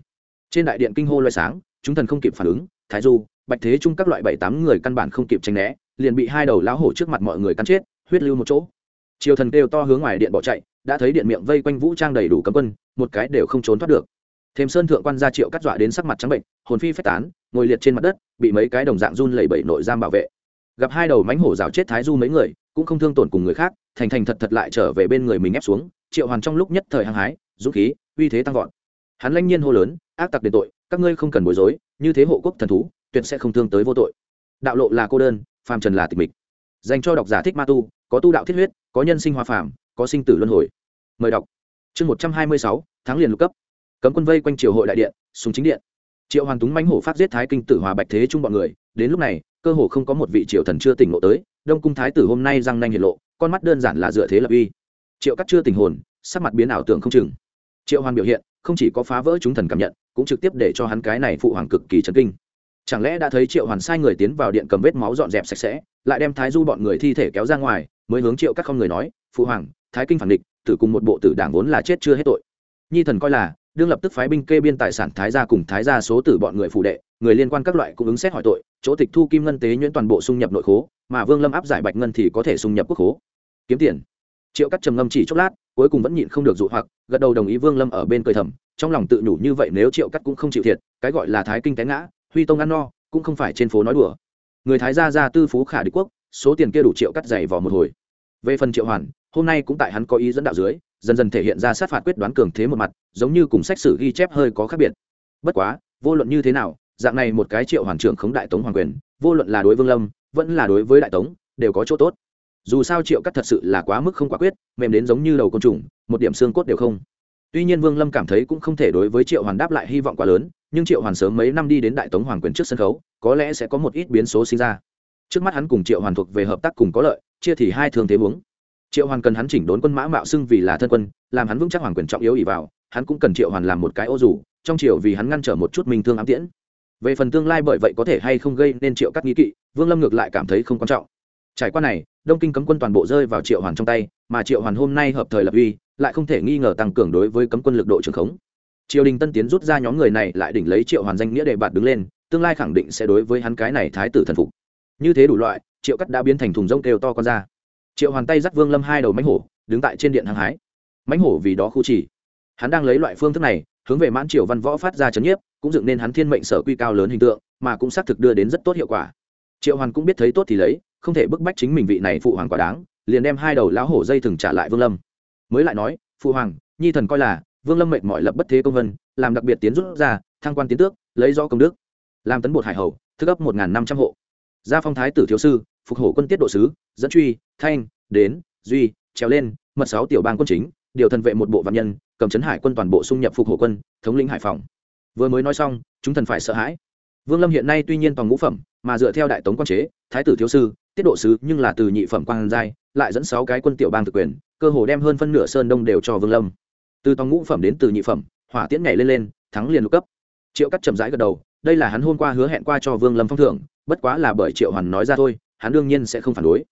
[SPEAKER 1] Trên đại điện kinh hô loay sáng, chúng thần không kịp phản ứng. Thái du, bạch thế chung các loại bảy tám người căn bản không kịp tranh né, liền bị hai đầu lão hổ trước mặt mọi người cắn chết, huyết lưu một chỗ. Triều thần kêu to hướng ngoài điện bỏ chạy, đã thấy điện miệng vây quanh vũ trang đầy đủ cấm quân, một cái đều không trốn thoát được. Thêm sơn thượng quan gia triệu cắt dọa đến sắc mặt trắng bệnh, hồn phi phách tán, ngồi liệt trên mặt đất, bị mấy cái đồng dạng run lẩy bẩy nội giam bảo vệ. Gặp hai đầu mánh hổ rào chết thái du mấy người, cũng không thương tổn cùng người khác thành thành thật thật lại trở về bên người mình ép xuống, triệu hoàn trong lúc nhất thời hăng hái, dũng khí, uy thế tăng vọt. Hắn lanh nhiên hô lớn, ác tặc đền tội, các ngươi không cần bối rối, như thế hộ quốc thần thú, tuyệt sẽ không thương tới vô tội. Đạo lộ là cô đơn, phàm trần là tịch mịch. Dành cho độc giả thích ma tu, có tu đạo thiết huyết, có nhân sinh hoa phàm, có sinh tử luân hồi. Mời đọc. Chương một trăm hai mươi sáu, tháng liền lục cấp. Cấm quân vây quanh triều hội đại điện, súng chính điện. Triệu hoàng túng mánh hổ phát giết thái kinh tử hòa bạch thế chung bọn người. Đến lúc này, cơ hồ không có một vị triều thần chưa tỉnh ngộ tới, đông cung thái tử hôm nay răng nanh hiện lộ con mắt đơn giản là dựa thế lập uy. Triệu cắt chưa tình hồn, sắc mặt biến ảo tưởng không chừng. Triệu hoàng biểu hiện, không chỉ có phá vỡ chúng thần cảm nhận, cũng trực tiếp để cho hắn cái này phụ hoàng cực kỳ chấn kinh. Chẳng lẽ đã thấy triệu hoàn sai người tiến vào điện cầm vết máu dọn dẹp sạch sẽ, lại đem thái du bọn người thi thể kéo ra ngoài, mới hướng triệu các không người nói, phụ hoàng, thái kinh phản địch, tử cùng một bộ tử đảng vốn là chết chưa hết tội. Nhi thần coi là, đương lập tức phái binh kê biên tài sản thái gia cùng thái gia số tử bọn người phụ đệ, người liên quan các loại cũng ứng xét hỏi tội chỗ tịch thu kim ngân tế nhuyễn toàn bộ xung nhập nội khố, mà vương lâm áp giải bạch ngân thì có thể xung nhập quốc khố. Kiếm tiền. Triệu cắt trầm ngâm chỉ chốc lát, cuối cùng vẫn nhịn không được dụ hoặc, gật đầu đồng ý vương lâm ở bên cười thầm, trong lòng tự nhủ như vậy nếu triệu cắt cũng không chịu thiệt, cái gọi là thái kinh té ngã, huy tông ăn no, cũng không phải trên phố nói đùa. Người thái gia ra tư phú khả đế quốc, số tiền kia đủ triệu cắt dày vò một hồi. Về phần triệu hoàn, hôm nay cũng tại hắn có ý dẫn đạo dưới, dần dần thể hiện ra sát phạt quyết đoán cường thế một mặt, giống như cùng sách sử ghi chép hơi có khác biệt. Bất quá, vô luận như thế nào dạng này một cái triệu hoàn trưởng khống đại tống hoàng quyền, vô luận là đối vương lâm, vẫn là đối với đại tống, đều có chỗ tốt. Dù sao triệu cắt thật sự là quá mức không quả quyết, mềm đến giống như đầu côn trùng, một điểm xương cốt đều không. Tuy nhiên vương lâm cảm thấy cũng không thể đối với triệu hoàn đáp lại hy vọng quá lớn, nhưng triệu hoàn sớm mấy năm đi đến đại tống hoàng quyền trước sân khấu, có lẽ sẽ có một ít biến số sinh ra. Trước mắt hắn cùng triệu hoàn thuộc về hợp tác cùng có lợi, chia thì hai thường thế huống. Triệu hoàn cần hắn chỉnh đốn quân mã mạo xưng vì là thân quân, làm hắn vững chắc hoàng quyền trọng yếu ỉ vào, hắn cũng cần triệu hoàn làm một cái ô dù, trong triệu vì hắn ngăn trở một chút minh thương ám tiễn về phần tương lai bởi vậy có thể hay không gây nên triệu cắt nghi kỵ, vương lâm ngược lại cảm thấy không quan trọng. Trải qua này, đông kinh cấm quân toàn bộ rơi vào triệu hoàn trong tay, mà triệu hoàn hôm nay hợp thời lập uy, lại không thể nghi ngờ tăng cường đối với cấm quân lực độ trường khống. Triều đình tân tiến rút ra nhóm người này lại đỉnh lấy triệu hoàn danh nghĩa để bạt đứng lên, tương lai khẳng định sẽ đối với hắn cái này thái tử thần phục. Như thế đủ loại, triệu cắt đã biến thành thùng rông kêu to con ra. Triệu hoàn tay dắt vương lâm hai đầu mánh hổ, đứng tại trên điện hăng hái. Mánh hổ vì đó khu chỉ hắn đang lấy loại phương thức này hướng về mãn triều văn võ phát ra chấn nhiếp, cũng dựng nên hắn thiên mệnh sở quy cao lớn hình tượng, mà cũng xác thực đưa đến rất tốt hiệu quả. Triệu hoàn cũng biết thấy tốt thì lấy, không thể bức bách chính mình vị này phụ hoàng quả đáng, liền đem hai đầu lão hổ dây thừng trả lại vương lâm. Mới lại nói, phụ hoàng, nhi thần coi là, vương lâm mệnh mọi lập bất thế công vân, làm đặc biệt tiến rút ra, thăng quan tiến tước, lấy do công đức. Làm tấn bột hải hầu, thức ấp một năm trăm hộ. Gia phong thái tử thiếu sư, phục hổ quân tiết độ sứ, dẫn truy, thanh, đến, duy, trèo lên, mật sáu tiểu bang quân chính điều thần vệ một bộ vạn nhân, cầm chấn hải quân toàn bộ xung nhập phục hộ quân, thống lĩnh hải phòng. Vừa mới nói xong, chúng thần phải sợ hãi. Vương lâm hiện nay tuy nhiên toàn ngũ phẩm, mà dựa theo đại tống quan chế, thái tử thiếu sư, tiết độ sứ, nhưng là từ nhị phẩm quan giai, lại dẫn sáu cái quân tiểu bang thực quyền, cơ hồ đem hơn phân nửa sơn đông đều cho vương lâm. Từ toàn ngũ phẩm đến từ nhị phẩm, hỏa tiễn nhảy lên lên, thắng liền lục cấp. Triệu cắt chậm rãi gật đầu, đây là hắn hôm qua hứa hẹn qua cho vương lâm phong thưởng, bất quá là bởi triệu hoàn nói ra thôi, hắn đương nhiên sẽ không phản đối.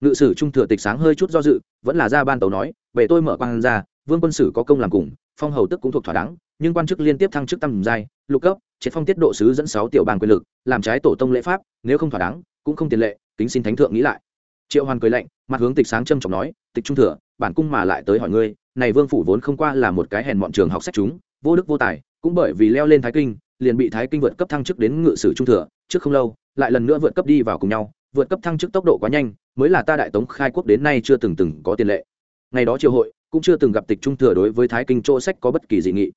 [SPEAKER 1] Ngự sử trung thừa tịch sáng hơi chút do dự, vẫn là ra ban tàu nói về tôi mở quan ra, vương quân sử có công làm cùng, phong hầu tức cũng thuộc thỏa đáng, nhưng quan chức liên tiếp thăng chức tăng giai, lục cấp, triệt phong tiết độ sứ dẫn sáu tiểu bang quyền lực, làm trái tổ tông lễ pháp, nếu không thỏa đáng, cũng không tiền lệ, kính xin thánh thượng nghĩ lại. Triệu hoàn cười lạnh, mặt hướng tịch sáng trâm trọng nói, tịch trung thừa, bản cung mà lại tới hỏi ngươi, này vương phủ vốn không qua là một cái hèn mọn trường học sách chúng, vô đức vô tài, cũng bởi vì leo lên thái kinh, liền bị thái kinh vượt cấp thăng chức đến ngự sử trung thừa, trước không lâu, lại lần nữa vượt cấp đi vào cùng nhau, vượt cấp thăng chức tốc độ quá nhanh, mới là ta đại tống khai quốc đến nay chưa từng từng có tiền lệ ngày đó triều hội cũng chưa từng gặp tịch trung thừa đối với thái kinh chỗ sách có bất kỳ dị nghị.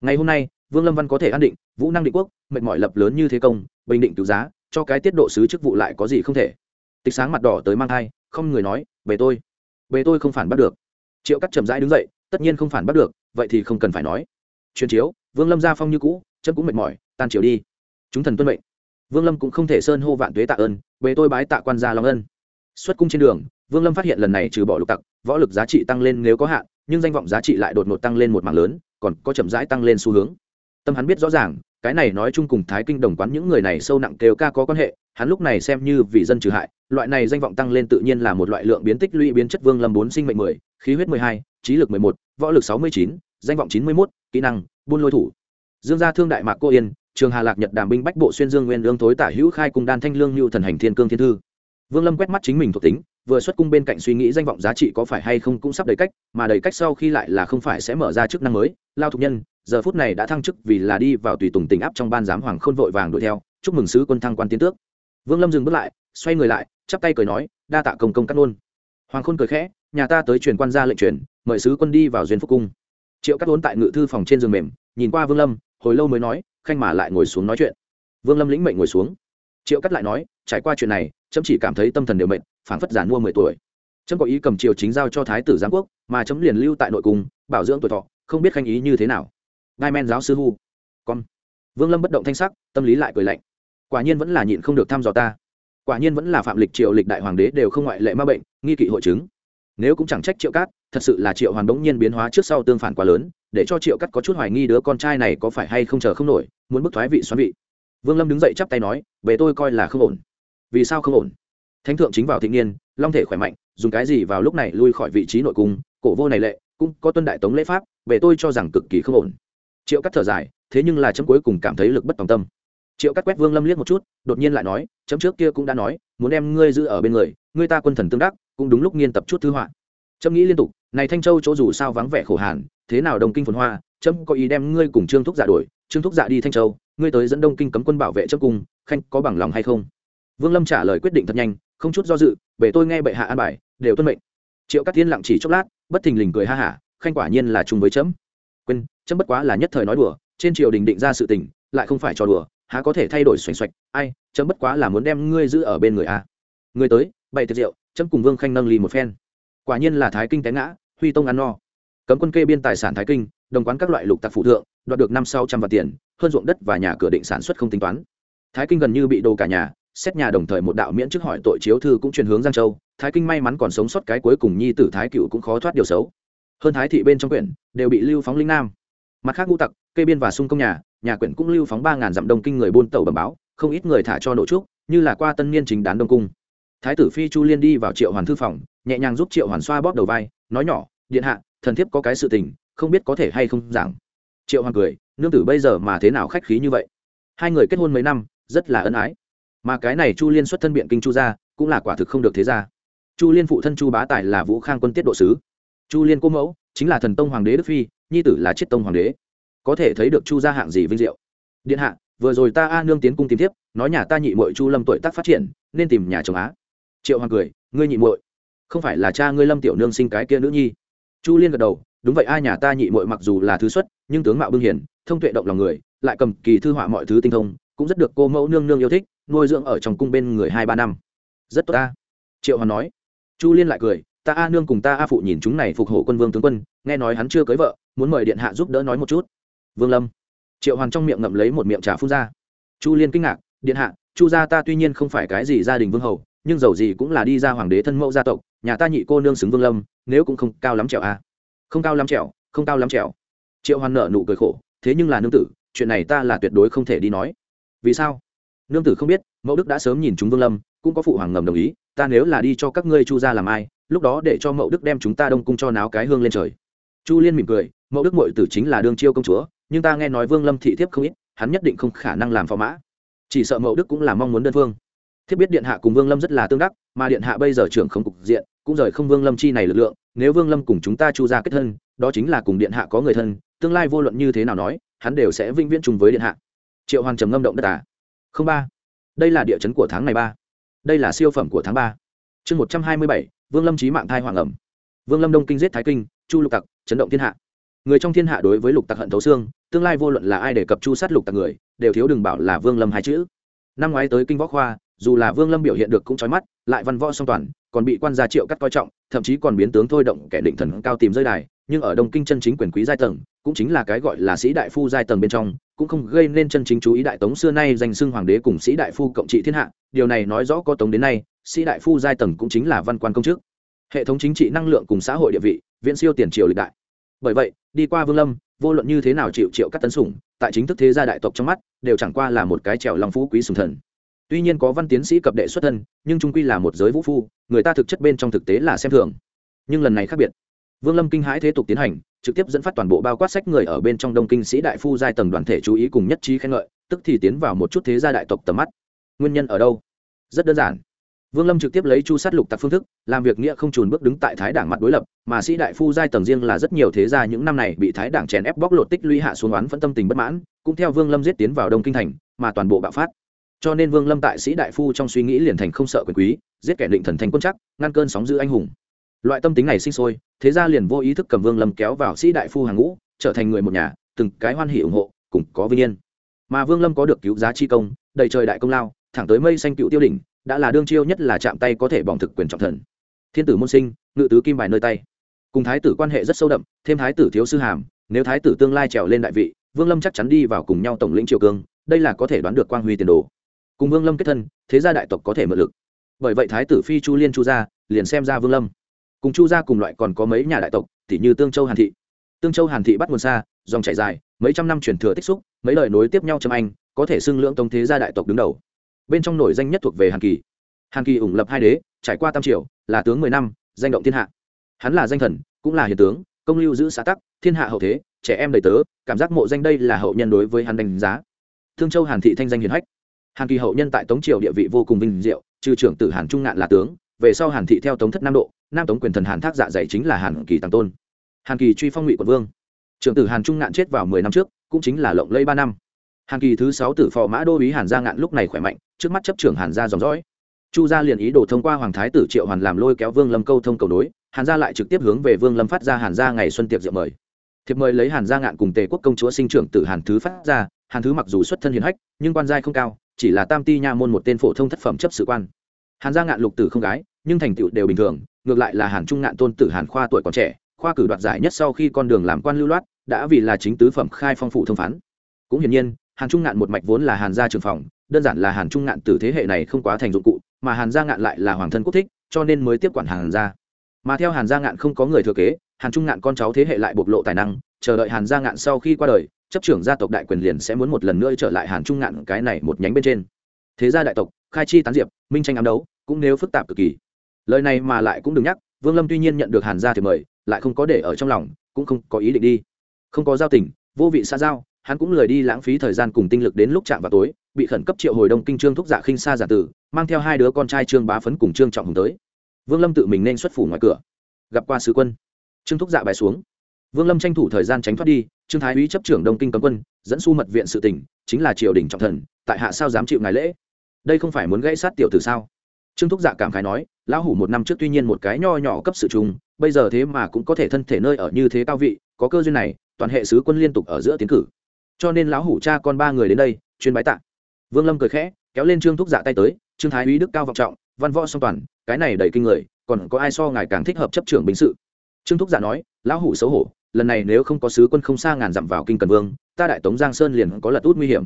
[SPEAKER 1] Ngày hôm nay, vương lâm văn có thể an định, vũ năng định quốc, mệt mỏi lập lớn như thế công, bình định cứu giá, cho cái tiết độ sứ chức vụ lại có gì không thể. Tịch sáng mặt đỏ tới mang thai, không người nói về tôi về tôi không phản bắt được. Triệu cắt chậm rãi đứng dậy, tất nhiên không phản bắt được, vậy thì không cần phải nói. Truyền chiếu, vương lâm gia phong như cũ chân cũng mệt mỏi, tan chiều đi. Chúng thần tuân mệnh. Vương lâm cũng không thể sơn hô vạn tuế tạ ơn về tôi bái tạ quan gia long ân. Xuất cung trên đường, vương lâm phát hiện lần này trừ bỏ lục tặc võ lực giá trị tăng lên nếu có hạn, nhưng danh vọng giá trị lại đột ngột tăng lên một mạng lớn, còn có chậm rãi tăng lên xu hướng. Tâm hắn biết rõ ràng, cái này nói chung cùng thái kinh đồng quán những người này sâu nặng kêu ca có quan hệ, hắn lúc này xem như vì dân trừ hại, loại này danh vọng tăng lên tự nhiên là một loại lượng biến tích lũy biến chất vương lâm bốn sinh mệnh mười, khí huyết mười hai, trí lực mười một, võ lực sáu mươi chín, danh vọng chín mươi mốt, kỹ năng, buôn lôi thủ. Dương gia thương đại mạc cô yên, trường hà lạc nhật đàm binh bách bộ xuyên dương nguyên lương thối tả hữu khai cung đan thanh lương như thần hành thiên cương thiên thư. Vương lâm quét mắt chính mình thuộc tính vừa xuất cung bên cạnh suy nghĩ danh vọng giá trị có phải hay không cũng sắp đầy cách, mà đầy cách sau khi lại là không phải sẽ mở ra chức năng mới. Lao thục nhân, giờ phút này đã thăng chức vì là đi vào tùy tùng tình áp trong ban giám hoàng khôn vội vàng đuổi theo. Chúc mừng sứ quân thăng quan tiến tước. Vương lâm dừng bước lại, xoay người lại, chắp tay cười nói, đa tạ công công cắt luôn hoàng khôn cười khẽ, nhà ta tới truyền quan ra lệnh truyền, mời sứ quân đi vào duyên phúc cung. Triệu cắt luôn tại ngự thư phòng trên giường mềm, nhìn qua vương lâm, hồi lâu mới nói, khanh mà lại ngồi xuống nói chuyện. Vương lâm lĩnh mệnh ngồi xuống. Triệu cắt lại nói, trải qua chuyện này, chấm chỉ cảm thấy tâm thần đều mệt phảng phất giàn mua mười tuổi. Chấm có ý cầm triều chính giao cho thái tử giáng quốc, mà chấm liền lưu tại nội cung, bảo dưỡng tuổi thọ, không biết khanh ý như thế nào. Ngai men giáo sư hu. Con. Vương lâm bất động thanh sắc, tâm lý lại cười lạnh. Quả nhiên vẫn là nhịn không được thăm dò ta. Quả nhiên vẫn là phạm lịch triều lịch đại hoàng đế đều không ngoại lệ ma bệnh, nghi kỵ hội chứng. Nếu cũng chẳng trách triệu cát, thật sự là triệu hoàn bỗng nhiên biến hóa trước sau tương phản quá lớn, để cho triệu cát có chút hoài nghi đứa con trai này có phải hay không chờ không nổi, muốn bức thoái vị xoắn vị. Vương lâm đứng dậy chắp tay nói về tôi coi là không ổn. Vì sao không ổn? Thánh thượng chính vào thịnh niên long thể khỏe mạnh dùng cái gì vào lúc này lui khỏi vị trí nội cung cổ vô này lệ cũng có tuân đại tống lễ pháp về tôi cho rằng cực kỳ không ổn. Triệu cắt thở dài thế nhưng là chấm cuối cùng cảm thấy lực bất tòng tâm. Triệu cắt quét vương lâm liếc một chút đột nhiên lại nói chấm trước kia cũng đã nói muốn em ngươi giữ ở bên người ngươi ta quân thần tương đắc cũng đúng lúc nghiên tập chút thư họa. Chấm nghĩ liên tục này thanh châu chỗ dù sao vắng vẻ khổ hàn thế nào đồng kinh phồn hoa chấm có ý đem ngươi cùng trương thúc dạ giả đổi trương thúc giả đi thanh châu ngươi tới dẫn đông kinh cấm quân bảo vệ chấm cùng, khanh có bằng lòng hay không? Vương lâm trả lời quyết định thật nhanh không chút do dự về tôi nghe bệ hạ an bài, đều tuân mệnh. Triệu các thiên lặng chỉ chốc lát, bất thình lình cười ha hả, khanh quả nhiên là chung với chấm. Quên, chấm bất quá là nhất thời nói đùa, trên triều đình định ra sự tình, lại không phải cho đùa, há có thể thay đổi xoành xoạch, ai, chấm bất quá là muốn đem ngươi giữ ở bên người a. Người tới, bày tiệc rượu, chấm cùng vương khanh nâng ly một phen. Quả nhiên là thái kinh té ngã, huy tông ăn no. Cấm quân kê biên tài sản thái kinh, đồng quán các loại lục tặc phụ thượng, đoạt được năm sáu trăm vạn tiền, hơn ruộng đất và nhà cửa định sản xuất không tính toán. Thái kinh gần như bị đồ cả nhà xét nhà đồng thời một đạo miễn trước hỏi tội chiếu thư cũng truyền hướng giang châu, thái kinh may mắn còn sống sót cái cuối cùng nhi tử thái cựu cũng khó thoát điều xấu. Hơn thái thị bên trong quyển đều bị lưu phóng linh nam. Mặt khác ngũ tặc, kê biên và xung công nhà nhà quyển cũng lưu phóng ba ngàn dặm đông kinh người buôn tàu bẩm báo, không ít người thả cho độ trúc, như là qua tân niên chính đán đông cung. Thái tử phi chu liên đi vào triệu hoàn thư phòng, nhẹ nhàng giúp triệu hoàn xoa bóp đầu vai, nói nhỏ, điện hạ, thần thiếp có cái sự tình, không biết có thể hay không giảng. Triệu hoàn cười, nương tử bây giờ mà thế nào khách khí như vậy? Hai người kết hôn mấy năm, rất là ân ái mà cái này chu liên xuất thân biện kinh chu gia cũng là quả thực không được thế gia. chu liên phụ thân chu bá tài là vũ khang quân tiết độ sứ. chu liên cô mẫu chính là thần tông hoàng đế đức phi, nhi tử là chiết tông hoàng đế. có thể thấy được chu gia hạng gì vinh diệu. điện hạ, vừa rồi ta a nương tiến cung tìm tiếp nói nhà ta nhị mội chu lâm tuổi tác phát triển, nên tìm nhà chồng á. triệu hoàng cười, ngươi nhị muội, không phải là cha ngươi lâm tiểu nương sinh cái kia nữ nhi. chu liên gật đầu, đúng vậy a, nhà ta nhị muội mặc dù là thứ xuất, nhưng tướng mạo bưng hiền, thông tuệ động lòng người, lại cầm kỳ thư họa mọi thứ tinh thông, cũng rất được cô mẫu nương nương yêu thích nuôi dưỡng ở trong cung bên người hai ba năm. Rất tốt ta. Triệu hoàn nói. Chu liên lại cười, ta a nương cùng ta a phụ nhìn chúng này phục hộ quân vương tướng quân, nghe nói hắn chưa cưới vợ, muốn mời điện hạ giúp đỡ nói một chút. Vương lâm. Triệu hoàn trong miệng ngậm lấy một miệng trà phun ra. Chu liên kinh ngạc, điện hạ, chu gia ta tuy nhiên không phải cái gì gia đình vương hầu, nhưng dầu gì cũng là đi ra hoàng đế thân mẫu gia tộc, nhà ta nhị cô nương xứng vương lâm, nếu cũng không cao lắm trèo a. À. không cao lắm trèo, không cao lắm trèo. Triệu hoàn nợ nụ cười khổ, thế nhưng là nương tử, chuyện này ta là tuyệt đối không thể đi nói. Vì sao? Nương tử không biết, mẫu đức đã sớm nhìn chúng vương lâm, cũng có phụ hoàng ngầm đồng ý, ta nếu là đi cho các ngươi chu ra làm ai, lúc đó để cho mẫu đức đem chúng ta đông cung cho náo cái hương lên trời. Chu liên mỉm cười, mẫu đức mội tử chính là đương chiêu công chúa, nhưng ta nghe nói vương lâm thị thiếp không ít, hắn nhất định không khả năng làm phò mã. Chỉ sợ mẫu đức cũng là mong muốn đơn phương. Thiết biết điện hạ cùng vương lâm rất là tương đắc, mà điện hạ bây giờ trưởng không cục diện, cũng rời không vương lâm chi này lực lượng, nếu vương lâm cùng chúng ta chu ra kết thân, đó chính là cùng điện hạ có người thân, tương lai vô luận như thế nào nói, hắn đều sẽ vĩnh viễn chung với điện hạ. Triệu hoàng trầm ngâm động đất à không ba. Đây là địa chấn của tháng này ba. Đây là siêu phẩm của tháng ba. Chương một trăm hai mươi bảy, vương lâm trí mạng thai hoàng ẩm. Vương lâm đông kinh giết thái kinh, chu lục tặc, chấn động thiên hạ. Người trong thiên hạ đối với lục tặc hận thấu xương, tương lai vô luận là ai đề cập chu sát lục tặc người, đều thiếu đừng bảo là vương lâm hai chữ. Năm ngoái tới kinh võ khoa, dù là vương lâm biểu hiện được cũng trói mắt, lại văn võ song toàn, còn bị quan gia triệu cắt coi trọng, thậm chí còn biến tướng thôi động kẻ định thần cao tìm rơi đài, nhưng ở đông kinh chân chính quyền quý giai tầng, cũng chính là cái gọi là sĩ đại phu giai tầng bên trong cũng không gây nên chân chính chú ý đại tống xưa nay danh xưng hoàng đế cùng sĩ đại phu cộng trị thiên hạ. Điều này nói rõ có tống đến nay, sĩ đại phu giai tầng cũng chính là văn quan công chức. Hệ thống chính trị năng lượng cùng xã hội địa vị, viễn siêu tiền triều lịch đại. Bởi vậy, đi qua vương lâm, vô luận như thế nào chịu triệu các tấn sủng, tại chính thức thế gia đại tộc trong mắt, đều chẳng qua là một cái trèo lòng phú quý sùng thần. Tuy nhiên có văn tiến sĩ cập đệ xuất thân, nhưng trung quy là một giới vũ phu, người ta thực chất bên trong thực tế là xem thường. Nhưng lần này khác biệt vương lâm kinh hãi thế tục tiến hành, trực tiếp dẫn phát toàn bộ bao quát sách người ở bên trong đông kinh sĩ đại phu giai tầng đoàn thể chú ý cùng nhất trí khen ngợi, tức thì tiến vào một chút thế gia đại tộc tầm mắt. Nguyên nhân ở đâu? Rất đơn giản. Vương lâm trực tiếp lấy chu sát lục tặc phương thức, làm việc nghĩa không trùn bước đứng tại thái đảng mặt đối lập, mà sĩ đại phu giai tầng riêng là rất nhiều thế gia những năm này bị thái đảng chèn ép bóc lột tích lũy hạ xuống oán phân tâm tình bất mãn, cũng theo vương lâm giết tiến vào đông kinh thành, mà toàn bộ bạo phát. Cho nên vương lâm tại sĩ đại phu trong suy nghĩ liền thành không sợ quyền quý, giết kẻ định thần thành quân chắc, ngăn cơn sóng giữ anh hùng loại tâm tính này sinh sôi, thế ra liền vô ý thức cầm vương lâm kéo vào sĩ đại phu hàng ngũ, trở thành người một nhà, từng cái hoan hỉ ủng hộ, cùng có vinh yên. Mà vương lâm có được cứu giá chi công, đầy trời đại công lao, thẳng tới mây xanh cựu tiêu đỉnh, đã là đương chiêu nhất là chạm tay có thể bỏng thực quyền trọng thần. Thiên tử môn sinh, ngự tứ kim bài nơi tay. Cùng thái tử quan hệ rất sâu đậm, thêm thái tử thiếu sư hàm, nếu thái tử tương lai trèo lên đại vị, vương lâm chắc chắn đi vào cùng nhau tổng lĩnh triều cương, đây là có thể đoán được quang huy tiền đồ. Cùng vương lâm kết thân, thế gia đại tộc có thể mượn lực. Bởi vậy thái tử phi chu liên chu gia, liền xem ra vương lâm cùng chu gia cùng loại còn có mấy nhà đại tộc tỷ như tương châu hàn thị. Tương châu hàn thị bắt nguồn xa, dòng chảy dài, mấy trăm năm truyền thừa tích xúc, mấy lời nối tiếp nhau châm anh, có thể xưng lưỡng tông thế gia đại tộc đứng đầu. Bên trong nổi danh nhất thuộc về hàn kỳ. Hàn kỳ ủng lập hai đế, trải qua tam triều, là tướng mười năm, danh động thiên hạ. Hắn là danh thần, cũng là hiền tướng, công lưu giữ xã tắc, thiên hạ hậu thế, trẻ em đầy tớ, cảm giác mộ danh đây là hậu nhân đối với hắn đánh giá. Thương châu hàn thị thanh danh hiền hách. Hàn kỳ hậu nhân tại tống triều địa vị vô cùng vinh diệu, trừ trưởng tử hàn trung ngạn là tướng về sau hàn thị theo tống thất nam độ, nam tống quyền thần hàn thác dạ dày chính là hàn kỳ tàng tôn. Hàn kỳ truy phong ngụy quận vương. Trưởng tử hàn trung ngạn chết vào mười năm trước, cũng chính là lộng lây ba năm. Hàn kỳ thứ sáu tử phò mã đô ý hàn gia ngạn lúc này khỏe mạnh, trước mắt chấp trưởng hàn gia dòng dõi. Chu gia liền ý đồ thông qua hoàng thái tử triệu hoàn làm lôi kéo vương lâm câu thông cầu đối hàn gia lại trực tiếp hướng về vương lâm phát ra hàn gia ngày xuân tiệc rượu mời. Thiệp mời lấy hàn gia ngạn cùng tề quốc công chúa sinh trưởng tử hàn thứ phát ra, hàn thứ mặc dù xuất thân hiền hách, nhưng quan giai không cao, chỉ là tam ti nha môn một tên phổ thông thất phẩm chấp sự quan hàn gia ngạn lục tử không gái, nhưng thành tựu đều bình thường, ngược lại là hàn trung ngạn tôn tử hàn khoa tuổi còn trẻ, khoa cử đoạt giải nhất sau khi con đường làm quan lưu loát, đã vì là chính tứ phẩm khai phong phụ thông phán. Cũng hiển nhiên, hàn trung ngạn một mạch vốn là hàn gia trường phòng, đơn giản là hàn trung ngạn từ thế hệ này không quá thành dụng cụ, mà hàn gia ngạn lại là hoàng thân quốc thích, cho nên mới tiếp quản hàn gia. Mà theo hàn gia ngạn không có người thừa kế, hàn trung ngạn con cháu thế hệ lại bộc lộ tài năng, chờ đợi hàn gia ngạn sau khi qua đời, chấp trưởng gia tộc đại quyền liền sẽ muốn một lần nữa trở lại hàn trung ngạn cái này một nhánh bên trên. Thế gia đại tộc khai chi tán diệp, minh tranh ám đấu, cũng nếu phức tạp cực kỳ. Lời này mà lại cũng đừng nhắc, vương lâm tuy nhiên nhận được hàn gia thì mời, lại không có để ở trong lòng, cũng không có ý định đi. Không có giao tình, vô vị xa giao, hắn cũng lười đi lãng phí thời gian cùng tinh lực đến lúc chạm vào tối, bị khẩn cấp triệu hồi đông kinh trương thúc dạ khinh xa giả tử, mang theo hai đứa con trai trương bá phấn cùng trương trọng hùng tới. Vương lâm tự mình nên xuất phủ ngoài cửa. Gặp qua sứ quân. Trương thúc dạ bài xuống. Vương lâm tranh thủ thời gian tránh thoát đi, trương thái úy chấp trưởng đông kinh cấm quân, dẫn su mật viện sự tỉnh chính là triều đình trọng thần, tại hạ sao dám chịu ngài lễ? Đây không phải muốn gãy sát tiểu tử sao? Trương thúc dạ cảm khái nói lão hủ một năm trước tuy nhiên một cái nho nhỏ cấp sự trùng, bây giờ thế mà cũng có thể thân thể nơi ở như thế cao vị có cơ duyên này toàn hệ sứ quân liên tục ở giữa tiến cử. Cho nên lão hủ cha con ba người đến đây chuyên bái tạ. Vương lâm cười khẽ kéo lên trương thúc dạ tay tới trương thái úy đức cao vọng trọng văn võ song toàn cái này đầy kinh người còn có ai so ngài càng thích hợp chấp trưởng binh sự? Trương thúc dạ nói lão hủ xấu hổ lần này nếu không có sứ quân không xa ngàn dặm vào kinh cần vương ta đại tống giang sơn liền có lật út nguy hiểm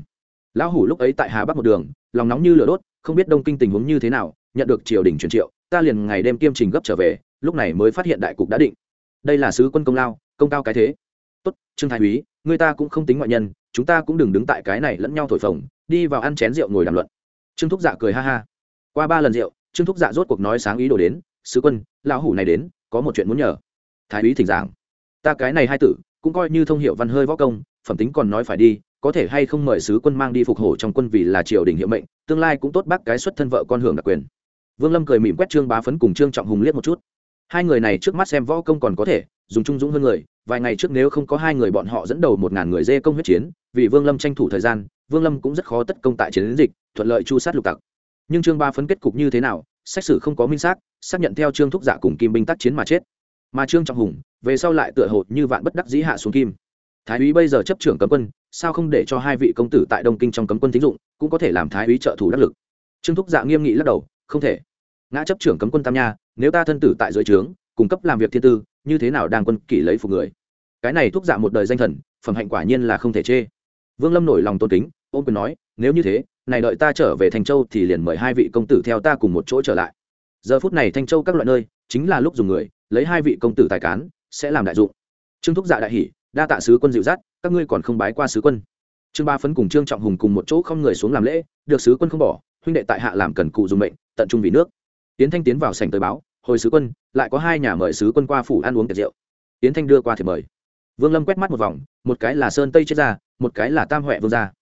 [SPEAKER 1] lão hủ lúc ấy tại hà bắc một đường, lòng nóng như lửa đốt, không biết đông kinh tình huống như thế nào, nhận được triều đình truyền triệu, ta liền ngày đêm kiêm trình gấp trở về, lúc này mới phát hiện đại cục đã định. Đây là sứ quân công lao, công cao cái thế. Tốt, trương thái úy, người ta cũng không tính ngoại nhân, chúng ta cũng đừng đứng tại cái này lẫn nhau thổi phồng, đi vào ăn chén rượu ngồi đàm luận. Trương thúc dạ cười ha ha. Qua ba lần rượu, trương thúc dạ rốt cuộc nói sáng ý đồ đến, sứ quân, lão hủ này đến, có một chuyện muốn nhờ. Thái úy thỉnh giảng. Ta cái này hai tử, cũng coi như thông hiệu văn hơi võ công, phẩm tính còn nói phải đi có thể hay không mời sứ quân mang đi phục hổ trong quân vì là triều đình hiệu mệnh, tương lai cũng tốt bác cái xuất thân vợ con hưởng đặc quyền. Vương lâm cười mỉm quét trương bá phấn cùng trương trọng hùng liếc một chút. Hai người này trước mắt xem võ công còn có thể, dùng trung dũng hơn người, vài ngày trước nếu không có hai người bọn họ dẫn đầu một ngàn người dê công huyết chiến, vì vương lâm tranh thủ thời gian, vương lâm cũng rất khó tất công tại chiến dịch, thuận lợi chu sát lục tặc. Nhưng trương ba phấn kết cục như thế nào, xét xử không có minh xác xác nhận theo trương thúc giả cùng kim binh tác chiến mà chết. Mà trương trọng hùng, về sau lại tựa hồ như vạn bất đắc dĩ hạ xuống kim thái úy bây giờ chấp trưởng cấm quân, sao không để cho hai vị công tử tại đông kinh trong cấm quân tín dụng, cũng có thể làm thái úy trợ thủ đắc lực? Trương thúc dạ nghiêm nghị lắc đầu, không thể. Ngã chấp trưởng cấm quân tam nha, nếu ta thân tử tại dưới trướng, cung cấp làm việc thiên tư, như thế nào đang quân kỷ lấy phục người? Cái này thúc dạ một đời danh thần, phẩm hạnh quả nhiên là không thể chê. Vương lâm nổi lòng tôn kính ôm quyền nói, nếu như thế, này đợi ta trở về thành châu thì liền mời hai vị công tử theo ta cùng một chỗ trở lại. Giờ phút này thanh châu các loại nơi, chính là lúc dùng người, lấy hai vị công tử tài cán, sẽ làm đại dụng. Trương thúc dạ đại hỷ đa tạ sứ quân dịu dắt, các ngươi còn không bái qua sứ quân. Trương ba phấn cùng trương trọng hùng cùng một chỗ không người xuống làm lễ, được sứ quân không bỏ, huynh đệ tại hạ làm cần cụ dùng mệnh, tận trung vì nước. Tiến thanh tiến vào sảnh tới báo, hồi sứ quân, lại có hai nhà mời sứ quân qua phủ ăn uống tiệc rượu. Tiến thanh đưa qua thì mời. Vương lâm quét mắt một vòng, một cái là sơn tây chết ra, một cái là tam huệ vương gia.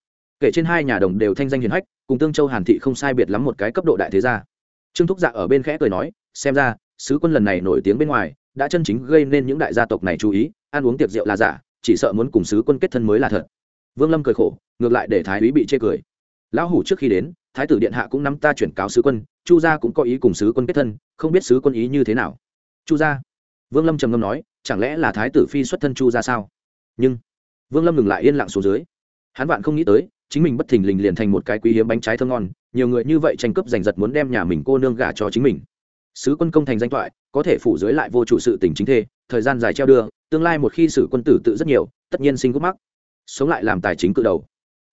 [SPEAKER 1] Kể trên hai nhà đồng đều thanh danh hiền hách, cùng tương châu hàn thị không sai biệt lắm một cái cấp độ đại thế gia. Trương thúc dạ ở bên khẽ cười nói, xem ra, sứ quân lần này nổi tiếng bên ngoài đã chân chính gây nên những đại gia tộc này chú ý, ăn uống tiệc rượu là giả, chỉ sợ muốn cùng sứ quân kết thân mới là thật. Vương lâm cười khổ, ngược lại để thái úy bị chê cười. Lão hủ trước khi đến, thái tử điện hạ cũng nắm ta chuyển cáo sứ quân, chu gia cũng có ý cùng sứ quân kết thân, không biết sứ quân ý như thế nào. Chu gia? Vương lâm trầm ngâm nói, chẳng lẽ là thái tử phi xuất thân chu gia sao? Nhưng, vương lâm ngừng lại yên lặng xuống dưới. Hắn vạn không nghĩ tới, chính mình bất thình lình liền thành một cái quý hiếm bánh trái thơ ngon, nhiều người như vậy tranh cướp giành giật muốn đem nhà mình cô nương gả cho chính mình. Sứ quân công thành danh thoại có thể phủ dưới lại vô chủ sự tình chính thê, thời gian dài treo đưa, tương lai một khi xử quân tử tự rất nhiều, tất nhiên sinh gốc mắc. Sống lại làm tài chính cự đầu.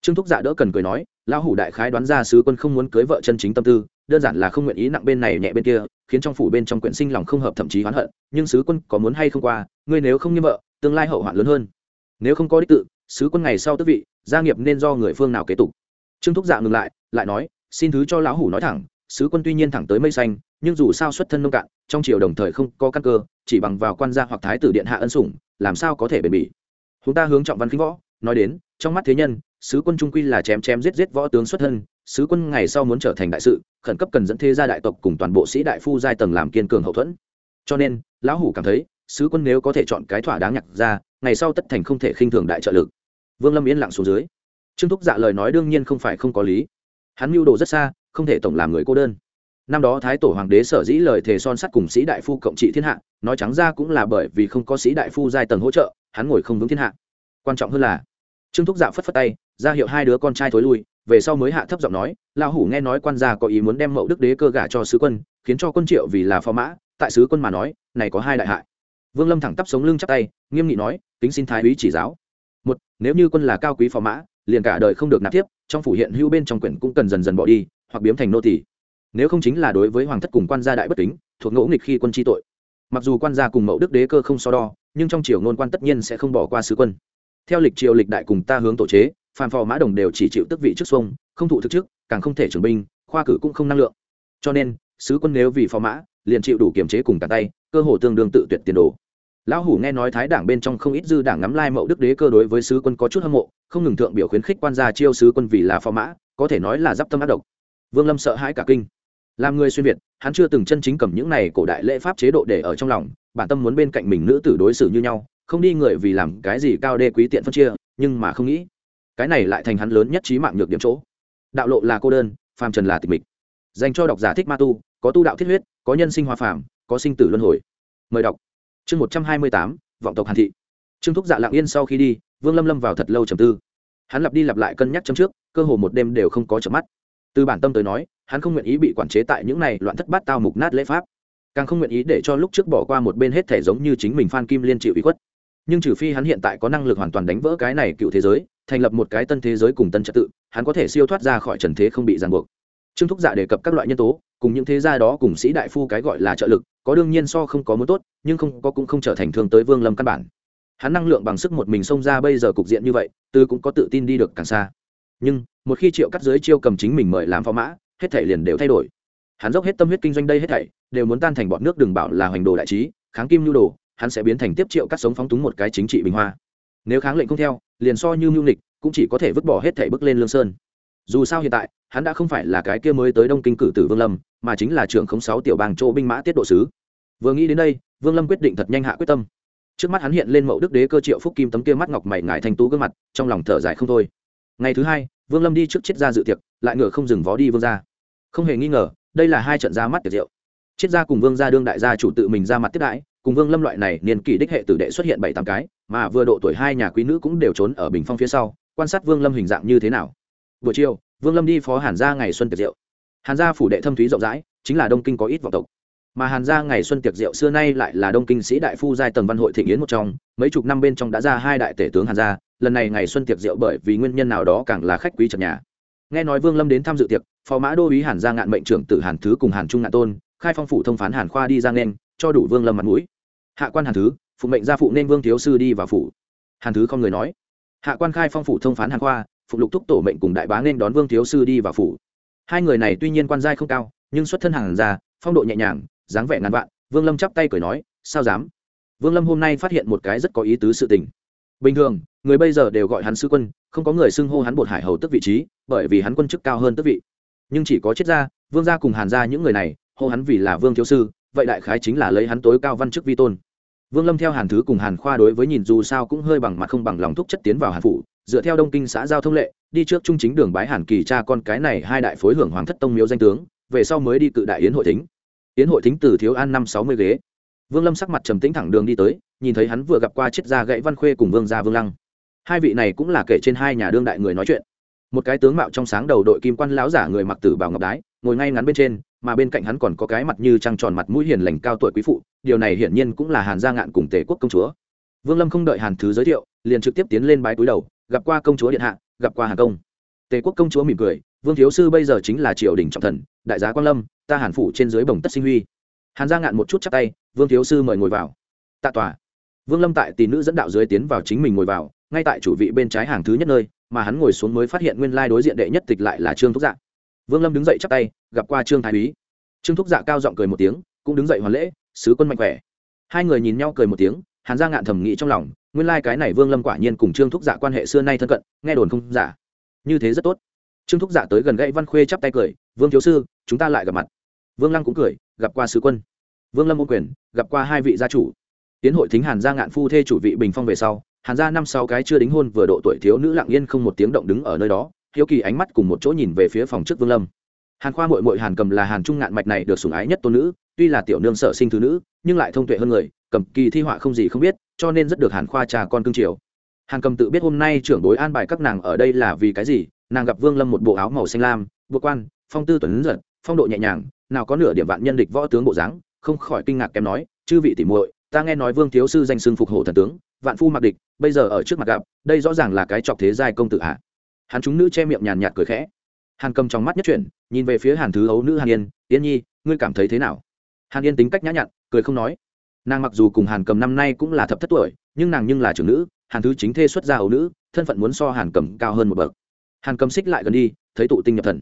[SPEAKER 1] Trương thúc dạ đỡ cần cười nói, lão hủ đại khái đoán ra sứ quân không muốn cưới vợ chân chính tâm tư, đơn giản là không nguyện ý nặng bên này nhẹ bên kia, khiến trong phủ bên trong quyển sinh lòng không hợp thậm chí oán hận, nhưng sứ quân có muốn hay không qua, ngươi nếu không như vợ, tương lai hậu hoạn lớn hơn. Nếu không có đích tự, sứ quân ngày sau tức vị, gia nghiệp nên do người phương nào kế tục. Trương thúc dạ ngừng lại lại nói, xin thứ cho lão hủ nói thẳng sứ quân tuy nhiên thẳng tới mây xanh, nhưng dù sao xuất thân nông cạn, trong triều đồng thời không có căn cơ, chỉ bằng vào quan gia hoặc thái tử điện hạ ân sủng, làm sao có thể bền bỉ. Chúng ta hướng trọng văn khinh võ, nói đến, trong mắt thế nhân, sứ quân trung quy là chém chém giết giết võ tướng xuất thân, sứ quân ngày sau muốn trở thành đại sự, khẩn cấp cần dẫn thế gia đại tộc cùng toàn bộ sĩ đại phu giai tầng làm kiên cường hậu thuẫn. Cho nên, lão hủ cảm thấy, sứ quân nếu có thể chọn cái thỏa đáng nhặt ra, ngày sau tất thành không thể khinh thường đại trợ lực. Vương lâm yên lặng xuống dưới. Trương thúc dạ lời nói đương nhiên không phải không có lý. Hắn mưu đồ rất xa không thể tổng làm người cô đơn. Năm đó thái tổ hoàng đế sở dĩ lời thề son sắt cùng sĩ đại phu cộng trị thiên hạ, nói trắng ra cũng là bởi vì không có sĩ đại phu giai tầng hỗ trợ, hắn ngồi không vững thiên hạ. Quan trọng hơn là, trương thúc dạ phất phất tay, ra hiệu hai đứa con trai thối lui, về sau mới hạ thấp giọng nói, lão hủ nghe nói quan gia có ý muốn đem mậu đức đế cơ gả cho sứ quân, khiến cho quân triệu vì là phò mã, tại sứ quân mà nói, này có hai đại hại. Vương lâm thẳng tắp sống lưng chắp tay, nghiêm nghị nói, kính xin thái úy chỉ giáo. Một, nếu như quân là cao quý phò mã, liền cả đời không được nạp tiếp, trong phủ hiện hữu bên trong quyển cũng cần dần dần bỏ đi hoặc biếm thành nô tỷ nếu không chính là đối với hoàng thất cùng quan gia đại bất kính, thuộc ngỗ nghịch khi quân chi tội. Mặc dù quan gia cùng mẫu đức đế cơ không so đo, nhưng trong triều ngôn quan tất nhiên sẽ không bỏ qua sứ quân. Theo lịch triều lịch đại cùng ta hướng tổ chế, phàm phò mã đồng đều chỉ chịu tức vị trước xuông không thụ thực chức, càng không thể trưởng binh, khoa cử cũng không năng lượng. Cho nên, sứ quân nếu vì phò mã, liền chịu đủ kiềm chế cùng cả tay, cơ hồ tương đương tự tuyệt tiền đồ. Lão hủ nghe nói thái đảng bên trong không ít dư đảng ngắm lai mậu đức đế cơ đối với sứ quân có chút hâm mộ, không ngừng thượng biểu khuyến khích quan gia chiêu sứ quân vì là phò mã, có thể nói là d i p tâm ác độc vương lâm sợ hãi cả kinh. Làm người xuyên việt, hắn chưa từng chân chính cầm những này cổ đại lễ pháp chế độ để ở trong lòng, bản tâm muốn bên cạnh mình nữ tử đối xử như nhau, không đi người vì làm cái gì cao đê quý tiện phân chia, nhưng mà không nghĩ, cái này lại thành hắn lớn nhất trí mạng nhược điểm chỗ. Đạo lộ là cô đơn, phàm trần là tịch mịch. Dành cho độc giả thích ma tu, có tu đạo thiết huyết, có nhân sinh hoa phàm, có sinh tử luân hồi. Mời đọc. Chương một trăm hai mươi tám, vọng tộc hàn thị. Trương thúc dạ lặng yên sau khi đi, vương lâm lâm vào thật lâu trầm tư. Hắn lặp đi lặp lại cân nhắc chấm trước, cơ hồ một đêm đều không có chợp mắt từ bản tâm tới nói, hắn không nguyện ý bị quản chế tại những này loạn thất bát tao mục nát lễ pháp. Càng không nguyện ý để cho lúc trước bỏ qua một bên hết thể giống như chính mình phan kim liên chịu ý khuất. Nhưng trừ phi hắn hiện tại có năng lực hoàn toàn đánh vỡ cái này cựu thế giới, thành lập một cái tân thế giới cùng tân trật tự, hắn có thể siêu thoát ra khỏi trần thế không bị ràng buộc. Trương thúc dạ đề cập các loại nhân tố, cùng những thế gia đó cùng sĩ đại phu cái gọi là trợ lực, có đương nhiên so không có muốn tốt, nhưng không, có cũng không trở thành thương tới vương lâm căn bản. Hắn năng lượng bằng sức một mình xông ra bây giờ cục diện như vậy tư cũng có tự tin đi được càng xa. Nhưng một khi triệu cắt dưới chiêu cầm chính mình mời làm phó mã, hết thảy liền đều thay đổi. Hắn dốc hết tâm huyết kinh doanh đây hết thảy, đều muốn tan thành bọn nước đừng bảo là hoành đồ đại trí, kháng kim nhu đồ, hắn sẽ biến thành tiếp triệu cắt sống phóng túng một cái chính trị bình hoa. Nếu kháng lệnh không theo, liền so như mưu nịch cũng chỉ có thể vứt bỏ hết thảy bước lên lương sơn. Dù sao hiện tại, hắn đã không phải là cái kia mới tới đông kinh cử tử vương lâm, mà chính là trưởng không sáu tiểu bang chỗ binh mã tiết độ sứ. Vừa nghĩ đến đây, vương lâm quyết định thật nhanh hạ quyết tâm. Trước mắt hắn hiện lên mẫu đức đế cơ triệu phúc kim tấm kia mắt ngọc mày ngải thanh tú gương mặt, trong lòng thở dài không thôi. Ngày thứ hai vương lâm đi trước chiết gia dự tiệc, lại ngựa không dừng vó đi vương gia. Không hề nghi ngờ, đây là hai trận ra mắt tiệc rượu. Chiết gia cùng vương gia đương đại gia chủ tự mình ra mặt tiếp đãi, cùng vương lâm loại này niên kỷ đích hệ tử đệ xuất hiện bảy tám cái, mà vừa độ tuổi hai nhà quý nữ cũng đều trốn ở bình phong phía sau, quan sát vương lâm hình dạng như thế nào. Buổi chiều, vương lâm đi phó hàn gia ngày xuân tiệc rượu. Hàn gia phủ đệ thâm thúy rộng rãi, chính là đông kinh có ít vọng tộc mà hàn gia ngày xuân tiệc rượu xưa nay lại là đông kinh sĩ đại phu giai tầng văn hội thịnh yến một trong, mấy chục năm bên trong đã ra hai đại tể tướng hàn gia, lần này ngày xuân tiệc rượu bởi vì nguyên nhân nào đó càng là khách quý trần nhà. Nghe nói vương lâm đến tham dự tiệc, phó mã đô ý hàn gia ngạn mệnh trưởng tử hàn thứ cùng hàn trung ngạn tôn, khai phong phủ thông phán hàn khoa đi ra nên cho đủ vương lâm mặt mũi. Hạ quan hàn thứ, phụ mệnh gia phụ nên vương thiếu sư đi vào phủ. Hàn thứ không người nói. Hạ quan khai phong phủ thông phán hàn khoa, phụ lục thúc tổ mệnh cùng đại bá nên đón vương thiếu sư đi vào phủ. Hai người này tuy nhiên quan giai không cao, nhưng xuất thân hàn gia, phong độ nhẹ nhàng dáng vẻ ngàn vạn, vương lâm chắp tay cười nói, sao dám? Vương lâm hôm nay phát hiện một cái rất có ý tứ sự tình. Bình thường, người bây giờ đều gọi hắn sư quân, không có người xưng hô hắn bột hải hầu tức vị trí, bởi vì hắn quân chức cao hơn tức vị. Nhưng chỉ có chết gia, vương gia cùng hàn gia những người này, hô hắn vì là vương thiếu sư, vậy đại khái chính là lấy hắn tối cao văn chức vi tôn. Vương lâm theo hàn thứ cùng hàn khoa đối với nhìn dù sao cũng hơi bằng mặt không bằng lòng thúc chất tiến vào hàn phủ, dựa theo đông kinh xã giao thông lệ, đi trước trung chính đường bái hàn kỳ cha con cái này hai đại phối hưởng hoàng thất tông miếu danh tướng, về sau mới đi cự đại yến hội thính yến hội thính từ thiếu an năm sáu mươi ghế. Vương lâm sắc mặt trầm tĩnh thẳng đường đi tới, nhìn thấy hắn vừa gặp qua chiếc gia gãy văn khuê cùng vương gia vương lăng. Hai vị này cũng là kể trên hai nhà đương đại người nói chuyện. Một cái tướng mạo trong sáng đầu đội kim quan lão giả người mặc tử bào ngọc đái, ngồi ngay ngắn bên trên, mà bên cạnh hắn còn có cái mặt như trăng tròn mặt mũi hiền lành cao tuổi quý phụ, điều này hiển nhiên cũng là hàn gia ngạn cùng tề quốc công chúa. Vương lâm không đợi hàn thứ giới thiệu, liền trực tiếp tiến lên bái túi đầu, gặp qua công chúa điện hạ, gặp qua hàn công. Tề quốc công chúa mỉm cười vương thiếu sư bây giờ chính là triều đình trọng thần, đại giá quang lâm, ta hàn phủ trên dưới bồng tất sinh huy. Hàn ra ngạn một chút chắc tay, vương thiếu sư mời ngồi vào. Tạ tòa. Vương lâm tại tỷ nữ dẫn đạo dưới tiến vào chính mình ngồi vào, ngay tại chủ vị bên trái hàng thứ nhất nơi, mà hắn ngồi xuống mới phát hiện nguyên lai đối diện đệ nhất tịch lại là trương thúc dạ. Vương lâm đứng dậy chắp tay, gặp qua trương thái úy. Trương thúc dạ cao giọng cười một tiếng, cũng đứng dậy hoàn lễ, sứ quân mạnh khỏe. Hai người nhìn nhau cười một tiếng, hàn ra ngạn thầm nghĩ trong lòng, nguyên lai cái này vương lâm quả nhiên cùng trương thúc dạ quan hệ xưa nay thân cận, nghe đồn không giả. Như thế rất tốt trương thúc dạ tới gần gãy văn khuê chắp tay cười, vương thiếu sư, chúng ta lại gặp mặt. Vương lăng cũng cười, gặp qua sứ quân. Vương lâm ô quyền, gặp qua hai vị gia chủ. Tiến hội thính hàn gia ngạn phu thê chủ vị bình phong về sau, hàn gia năm sáu cái chưa đính hôn vừa độ tuổi thiếu nữ lặng yên không một tiếng động đứng ở nơi đó, hiếu kỳ ánh mắt cùng một chỗ nhìn về phía phòng trước vương lâm. Hàn khoa mội mội hàn cầm là hàn trung ngạn mạch này được sủng ái nhất tôn nữ, tuy là tiểu nương sở sinh thứ nữ, nhưng lại thông tuệ hơn người, cầm kỳ thi họa không gì không biết, cho nên rất được hàn khoa trà con cương triều hàn cầm tự biết hôm nay trưởng đối an bài các nàng ở đây là vì cái gì nàng gặp vương lâm một bộ áo màu xanh lam, bộ quan, phong tư tuấn giật, phong độ nhẹ nhàng, nào có nửa điểm vạn nhân địch võ tướng bộ dáng, không khỏi kinh ngạc kém nói, chư vị tỉ muội, ta nghe nói vương thiếu sư danh xưng phục hộ thần tướng, vạn phu mặc địch, bây giờ ở trước mặt gặp, đây rõ ràng là cái trọc thế giai công tử hạ hắn chúng nữ che miệng nhàn nhạt cười khẽ. Hàn cầm trong mắt nhất chuyển, nhìn về phía hàn thứ ấu nữ hàn yên yên nhi, ngươi cảm thấy thế nào? Hàn yên tính cách nhã nhặn, cười không nói. Nàng mặc dù cùng hàn cầm năm nay cũng là thập thất tuổi, nhưng nàng nhưng là trưởng nữ, hàn thứ chính thê xuất gia ấu nữ, thân phận muốn so hàn cầm cao hơn một bậc hàn cầm xích lại gần đi, thấy tụ tinh nhập thần.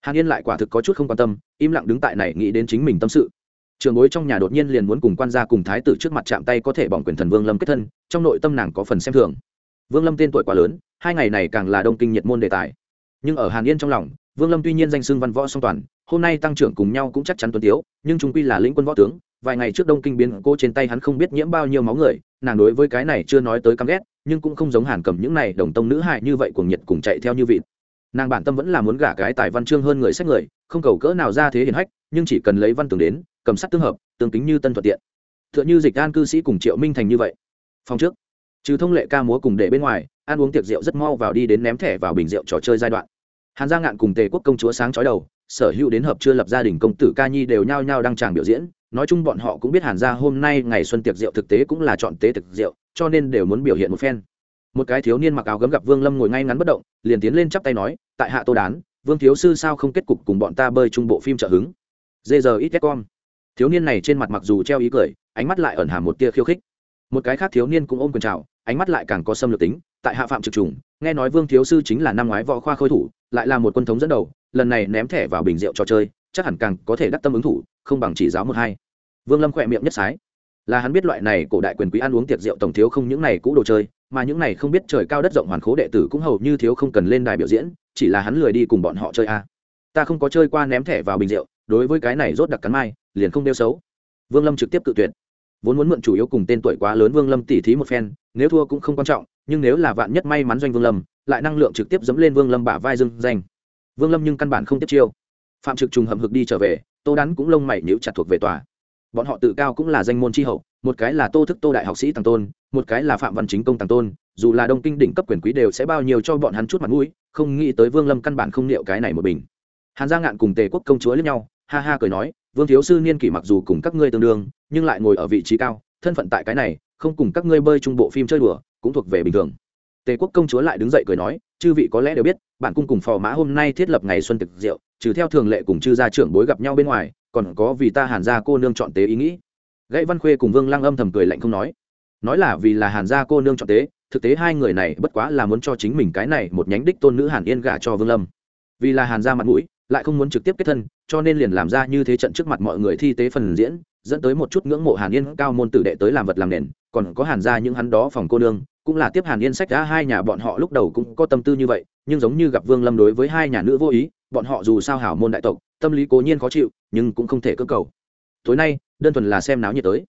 [SPEAKER 1] Hàn yên lại quả thực có chút không quan tâm, im lặng đứng tại này nghĩ đến chính mình tâm sự. Trường bối trong nhà đột nhiên liền muốn cùng quan gia cùng thái tử trước mặt chạm tay có thể bỏng quyền thần vương lâm kết thân, trong nội tâm nàng có phần xem thường. Vương lâm tên tuổi quá lớn, hai ngày này càng là đông kinh nhiệt môn đề tài. Nhưng ở hàn yên trong lòng, vương lâm tuy nhiên danh xưng văn võ song toàn, hôm nay tăng trưởng cùng nhau cũng chắc chắn tuân tiếu, nhưng chúng quy là lĩnh quân võ tướng, vài ngày trước đông kinh biến cô trên tay hắn không biết nhiễm bao nhiêu máu người, nàng đối với cái này chưa nói tới căm ghét nhưng cũng không giống hàn cầm những này đồng tông nữ hại như vậy cuồng nhiệt cùng chạy theo như vịt. Nàng bản tâm vẫn là muốn gả cái tài văn chương hơn người sách người, không cầu cỡ nào ra thế hiển hách, nhưng chỉ cần lấy văn tường đến, cầm sắt tương hợp, tương kính như tân thuận tiện. T h ư ợ n h ư dịch an cư sĩ cùng triệu minh thành như vậy. Phong trước, trừ thông lệ ca múa cùng để bên ngoài, ăn uống tiệc rượu rất mau vào đi đến ném thẻ vào bình rượu trò chơi giai đoạn. Hàn gia ngạn cùng tề quốc công chúa sáng chói đầu, sở hữu đến hợp chưa lập gia đình công tử ca nhi đều nhao nhao đăng tràng biểu diễn nói chung bọn họ cũng biết hàn gia hôm nay ngày xuân tiệc rượu thực tế cũng là chọn tế thực rượu, cho nên đều muốn biểu hiện một phen. Một cái thiếu niên mặc áo gấm gặp vương lâm ngồi ngay ngắn bất động, liền tiến lên chắp tay nói, tại hạ tô đán, vương thiếu sư sao không kết cục cùng bọn ta bơi chung bộ phim trợ hứng? Dê giờ ít con thiếu niên này trên mặt mặc dù treo ý cười, ánh mắt lại ẩn hàm một tia khiêu khích. Một cái khác thiếu niên cũng ôm quần trào ánh mắt lại càng có xâm lược tính, tại hạ phạm trực trùng, nghe nói vương thiếu sư chính là năm ngoái võ khoa khôi thủ, lại là một quân thống dẫn đầu, lần này ném thẻ vào bình rượu trò chơi chắc hẳn càng có thể đắc tâm ứng thủ, không bằng chỉ giáo một hai. Vương lâm khỏe miệng nhất sái. Là hắn biết loại này cổ đại quyền quý ăn uống tiệc rượu tổng thiếu không những này cũ đồ chơi, mà những này không biết trời cao đất rộng hoàn khố đệ tử cũng hầu như thiếu không cần lên đài biểu diễn, chỉ là hắn lười đi cùng bọn họ chơi a. Ta không có chơi qua ném thẻ vào bình rượu, đối với cái này rốt đặc cắn mai, liền không đeo xấu. Vương lâm trực tiếp tự tuyệt. Vốn muốn mượn chủ yếu cùng tên tuổi quá lớn vương lâm tỉ thí một phen, nếu thua cũng không quan trọng, nhưng nếu là vạn nhất may mắn doanh vương lâm, lại năng lượng trực tiếp dẫm lên vương lâm bả vai dưng danh. Vương lâm nhưng căn bản không tiếp chiêu phạm trực trùng hầm hực đi trở về, tô đắn cũng lông mày nhíu chặt thuộc về tòa. Bọn họ tự cao cũng là danh môn tri hậu, một cái là tô thức tô đại học sĩ tàng tôn, một cái là phạm văn chính công tàng tôn, dù là đông kinh đỉnh cấp quyền quý đều sẽ bao nhiêu cho bọn hắn chút mặt mũi, không nghĩ tới vương lâm căn bản không liệu cái này một bình. Hàn gia ngạn cùng tề quốc công chúa lẫn nhau, ha ha cười nói, vương thiếu sư niên kỷ mặc dù cùng các ngươi tương đương, nhưng lại ngồi ở vị trí cao, thân phận tại cái này, không cùng các ngươi bơi trung bộ phim chơi đùa, cũng thuộc về bình thường. Tề quốc công chúa lại đứng dậy cười nói, chư vị có lẽ đều biết bạn cung cùng phò mã hôm nay thiết lập ngày xuân thực diệu, trừ theo thường lệ cùng chư gia trưởng bối gặp nhau bên ngoài, còn có vì ta hàn gia cô nương chọn tế ý nghĩ. Gãy văn khuê cùng vương lăng âm thầm cười lạnh không nói. Nói là vì là hàn gia cô nương chọn tế, thực tế hai người này bất quá là muốn cho chính mình cái này một nhánh đích tôn nữ hàn yên gả cho vương lâm. Vì là hàn gia mặt mũi, lại không muốn trực tiếp kết thân, cho nên liền làm ra như thế trận trước mặt mọi người thi tế phần diễn, dẫn tới một chút ngưỡng mộ hàn yên cao môn tử đệ tới làm vật làm nền, còn có hàn gia những hắn đó phòng cô nương cũng là tiếp hàn yên sách đã hai nhà bọn họ lúc đầu cũng có tâm tư như vậy, nhưng giống như gặp vương lâm đối với hai nhà nữ vô ý, bọn họ dù sao hảo môn đại tộc, tâm lý cố nhiên khó chịu, nhưng cũng không thể cơ cầu. Tối nay, đơn thuần là xem náo nhiệt tới.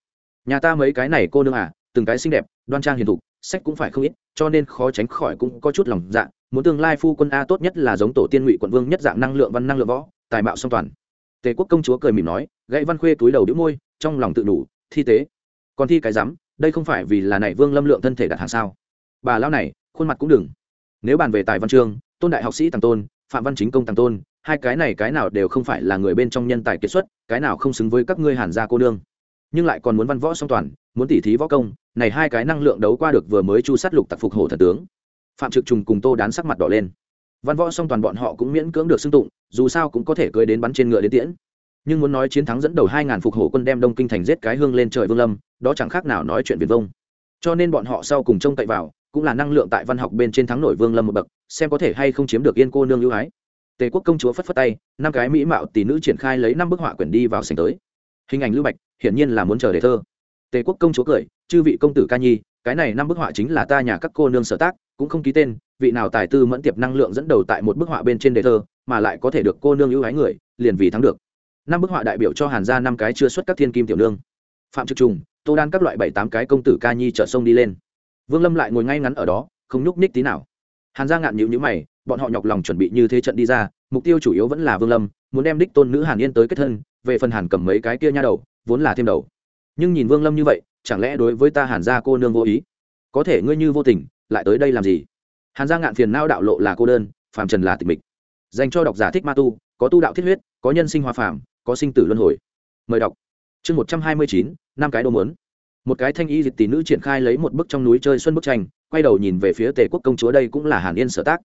[SPEAKER 1] Nhà ta mấy cái này cô nương à từng cái xinh đẹp, đoan trang hiền thục, sách cũng phải không ít, cho nên khó tránh khỏi cũng có chút lòng dạ muốn tương lai phu quân a tốt nhất là giống tổ tiên ngụy quận vương nhất dạng năng lượng văn năng lượng võ, tài mạo song toàn. Tề quốc công chúa cười mỉm nói, gãy văn khuê túi đầu đĩu môi, trong lòng tự đủ, thi tế. Còn thi cái rắm đây không phải vì là này vương lâm lượng thân thể đặt hàng sao? Bà lao này, khuôn mặt cũng đừng. Nếu bàn về tài văn chương, tôn đại học sĩ tàng tôn, phạm văn chính công tàng tôn, hai cái này cái nào đều không phải là người bên trong nhân tài kiệt xuất, cái nào không xứng với các ngươi hàn gia cô nương. Nhưng lại còn muốn văn võ song toàn, muốn tỉ thí võ công, này hai cái năng lượng đấu qua được vừa mới chu sát lục tặc phục hổ thần tướng. Phạm trực trùng cùng tô đán sắc mặt đỏ lên. Văn võ song toàn bọn họ cũng miễn cưỡng được xưng tụng, dù sao cũng có thể cưới đến bắn trên ngựa đến tiễn. Nhưng muốn nói chiến thắng dẫn đầu hai ngàn phục hổ quân đem đông kinh thành giết cái hương lên trời vương lâm đó chẳng khác nào nói chuyện viền vông. Cho nên bọn họ sau cùng trông cậy vào, cũng là năng lượng tại văn học bên trên thắng nổi vương lâm một bậc, xem có thể hay không chiếm được yên cô nương ưu ái. Tề quốc công chúa phất phất tay, năm cái mỹ mạo tỷ nữ triển khai lấy năm bức họa quyển đi vào sành tới. Hình ảnh lưu bạch, hiển nhiên là muốn chờ đề thơ. Tề quốc công chúa cười, chư vị công tử ca nhi, cái này năm bức họa chính là ta nhà các cô nương sở tác, cũng không ký tên, vị nào tài tư mẫn tiệp năng lượng dẫn đầu tại một bức họa bên trên đề thơ, mà lại có thể được cô nương ưu ái người, liền vì thắng được. Năm bức họa đại biểu cho hàn gia năm cái chưa xuất các thiên kim tiểu nương. Phạm trực trùng tô đan các loại bảy tám cái công tử ca nhi chở sông đi lên. Vương lâm lại ngồi ngay ngắn ở đó, không nhúc ních tí nào. Hàn gia ngạn nhịu nhữ mày, bọn họ nhọc lòng chuẩn bị như thế trận đi ra, mục tiêu chủ yếu vẫn là vương lâm, muốn đem đích tôn nữ hàn yên tới kết thân, về phần hàn cầm mấy cái kia nha đầu, vốn là thêm đầu. Nhưng nhìn vương lâm như vậy, chẳng lẽ đối với ta hàn gia cô nương vô ý? Có thể ngươi như vô tình, lại tới đây làm gì? Hàn gia ngạn phiền nao đạo lộ là cô đơn, phàm trần là tịch mịch. Dành cho độc giả thích ma tu, có tu đạo thiết huyết, có nhân sinh hoa phàm, có sinh tử luân hồi. Mời đọc chương một trăm hai mươi chín, năm cái đô mớn một cái thanh y dịch tỷ nữ triển khai lấy một bức trong núi chơi xuân bức tranh, quay đầu nhìn về phía tề quốc công chúa đây cũng là hàn yên sở tác.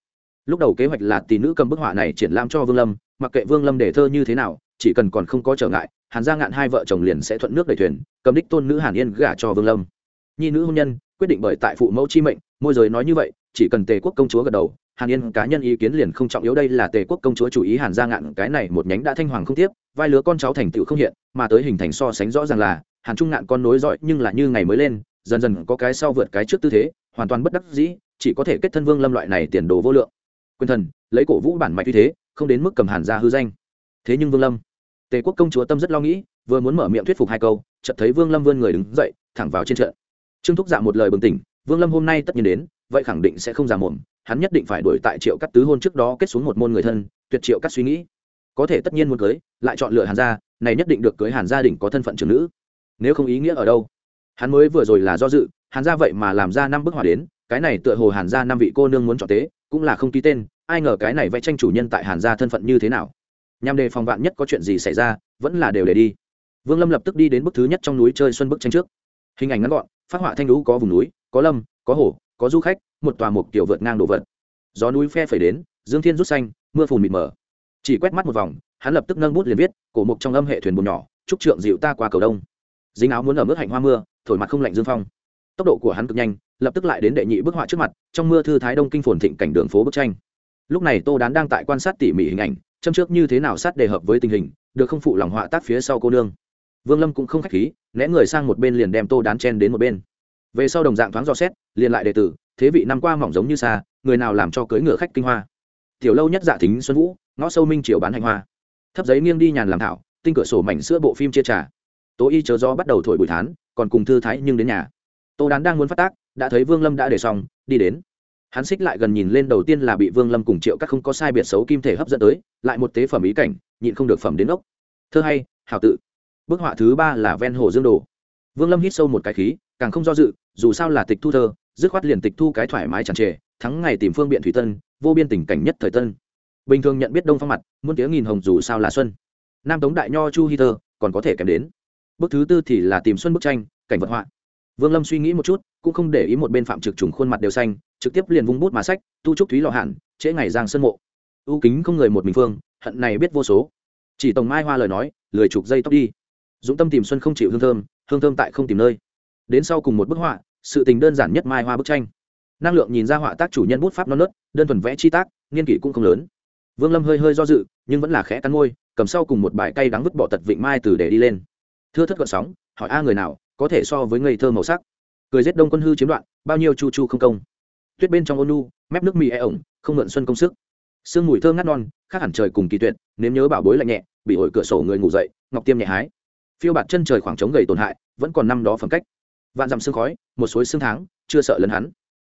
[SPEAKER 1] Lúc đầu kế hoạch là tỷ nữ cầm bức họa này triển lãm cho vương lâm, mặc kệ vương lâm để thơ như thế nào, chỉ cần còn không có trở ngại, hàn gia ngạn hai vợ chồng liền sẽ thuận nước đầy thuyền, cầm đích tôn nữ hàn yên gả cho vương lâm. Nhi nữ hôn nhân, quyết định bởi tại phụ mẫu chi mệnh, môi giới nói như vậy chỉ cần tề quốc công chúa gật đầu, hàn yên cá nhân ý kiến liền không trọng yếu đây là tề quốc công chúa chủ ý hàn gia ngạn, cái này một nhánh đã thanh hoàng không tiếp, vai lứa con cháu thành tựu không hiện, mà tới hình thành so sánh rõ ràng là, hàn trung ngạn con nối dõi nhưng là như ngày mới lên, dần dần có cái sau vượt cái trước tư thế, hoàn toàn bất đắc dĩ, chỉ có thể kết thân vương lâm loại này tiền đồ vô lượng. Quyền thần, lấy cổ vũ bản mạch như thế, không đến mức cầm hàn gia hư danh. Thế nhưng vương lâm, tề quốc công chúa tâm rất lo nghĩ, vừa muốn mở miệng thuyết phục hai câu, chợt thấy vương lâm vươn người đứng dậy, thẳng vào trên trận. Trương thúc dạ một lời bừng tỉnh, vương lâm hôm nay tất nhiên đến vậy khẳng định sẽ không già mồm, hắn nhất định phải đuổi tại triệu cắt tứ hôn trước đó kết xuống một môn người thân, tuyệt triệu cắt suy nghĩ. Có thể tất nhiên muốn cưới, lại chọn lựa hàn gia, này nhất định được cưới hàn gia đình có thân phận trưởng nữ. Nếu không ý nghĩa ở đâu? Hắn mới vừa rồi là do dự, hàn gia vậy mà làm ra năm bức họa đến, cái này tựa hồ hàn gia năm vị cô nương muốn chọn tế cũng là không ký tên, ai ngờ cái này vẽ tranh chủ nhân tại hàn gia thân phận như thế nào? Nhằm đề phòng vạn nhất có chuyện gì xảy ra, vẫn là đều để đi. Vương lâm lập tức đi đến bức thứ nhất trong núi chơi xuân bức tranh trước. Hình ảnh ngắn gọn, phát họa thanh lũ có vùng núi, có lâm, có hồ có du khách, một tòa mục tiểu vượt ngang đồ vật. Gió núi phe phẩy đến, dương thiên rút xanh, mưa phùn mịt mờ. Chỉ quét mắt một vòng, hắn lập tức nâng bút liền viết, cổ mục trong âm hệ thuyền buồn nhỏ trúc trượng dịu ta qua cầu đông. Dính áo muốn ở mức hạnh hoa mưa, thổi mặt không lạnh dương phong. Tốc độ của hắn cực nhanh, lập tức lại đến đệ nhị bức họa trước mặt, trong mưa thư thái đông kinh phồn thịnh cảnh đường phố bức tranh. Lúc này tô đán đang tại quan sát tỉ mỉ hình ảnh, châm trước như thế nào sát đề hợp với tình hình, được không phụ lòng họa tác phía sau cô nương. Vương lâm cũng không khách khí, né người sang một bên liền đem tô đán chen đến một bên về sau đồng dạng thoáng dò xét, liền lại đệ tử, thế vị năm qua mỏng giống như xa, người nào làm cho cưới ngựa khách kinh hoa? Tiểu lâu nhất dạ thính xuân vũ, ngõ sâu minh triều bán hành hoa. Thấp giấy nghiêng đi nhàn làm thảo, tinh cửa sổ mảnh sữa bộ phim chia trà. Tố y chớ gió bắt đầu thổi bụi thán, còn cùng thư thái nhưng đến nhà. Tô đán đang muốn phát tác, đã thấy vương lâm đã để xong, đi đến. Hắn xích lại gần nhìn lên đầu tiên là bị vương lâm cùng triệu các không có sai biệt xấu kim thể hấp dẫn tới, lại một tế phẩm ý cảnh, nhịn không được phẩm đến ốc. Thơ hay hào tự. Bức họa thứ ba là ven hồ dương đồ vương lâm hít sâu một cái khí, càng không do dự, dù sao là tịch thu thơ, dứt khoát liền tịch thu cái thoải mái chẳng trề thắng ngày tìm phương biện thủy tân, vô biên tình cảnh nhất thời tân. Bình thường nhận biết đông phong mặt, muôn tiếng nghìn hồng dù sao là xuân. Nam tống đại nho chu hi thơ, còn có thể kèm đến. Bước thứ tư thì là tìm xuân bức tranh, cảnh vật họa. Vương lâm suy nghĩ một chút, cũng không để ý một bên phạm trực trùng khuôn mặt đều xanh, trực tiếp liền vung bút mà sách, tu trúc thúy lò hạn, trễ ngày giang sân mộ. Ưu kính không người một mình phương, hận này biết vô số. Chỉ tổng mai hoa lời nói, lười chụp dây tóc đi dũng tâm tìm xuân không chịu hương thơm hương thơm tại không tìm nơi. Đến sau cùng một bức họa, sự tình đơn giản nhất mai hoa bức tranh. Năng lượng nhìn ra họa tác chủ nhân bút pháp non nớt, đơn thuần vẽ chi tác, niên kỷ cũng không lớn. Vương lâm hơi hơi do dự, nhưng vẫn là khẽ cắn môi, cầm sau cùng một bài cây đắng vứt bỏ tật vịnh mai từ để đi lên. Thưa thất gọn sóng, hỏi a người nào, có thể so với ngây thơ màu sắc. Cười giết đông quân hư chiếm đoạn, bao nhiêu chu chu không công. Tuyết bên trong ôn nu mép nước mì e ổng, không mượn xuân công sức. Sương mùi thơ ngắt non, khác hẳn trời cùng kỳ tuyệt, nếm nhớ bảo bối lạnh nhẹ, bị ổi cửa sổ người ngủ dậy, ngọc tiêm nhẹ hái phiêu bạt chân trời khoảng trống gầy tổn hại, vẫn còn năm đó phẩm cách. Vạn dặm sương khói, một suối sương tháng, chưa sợ lấn hắn.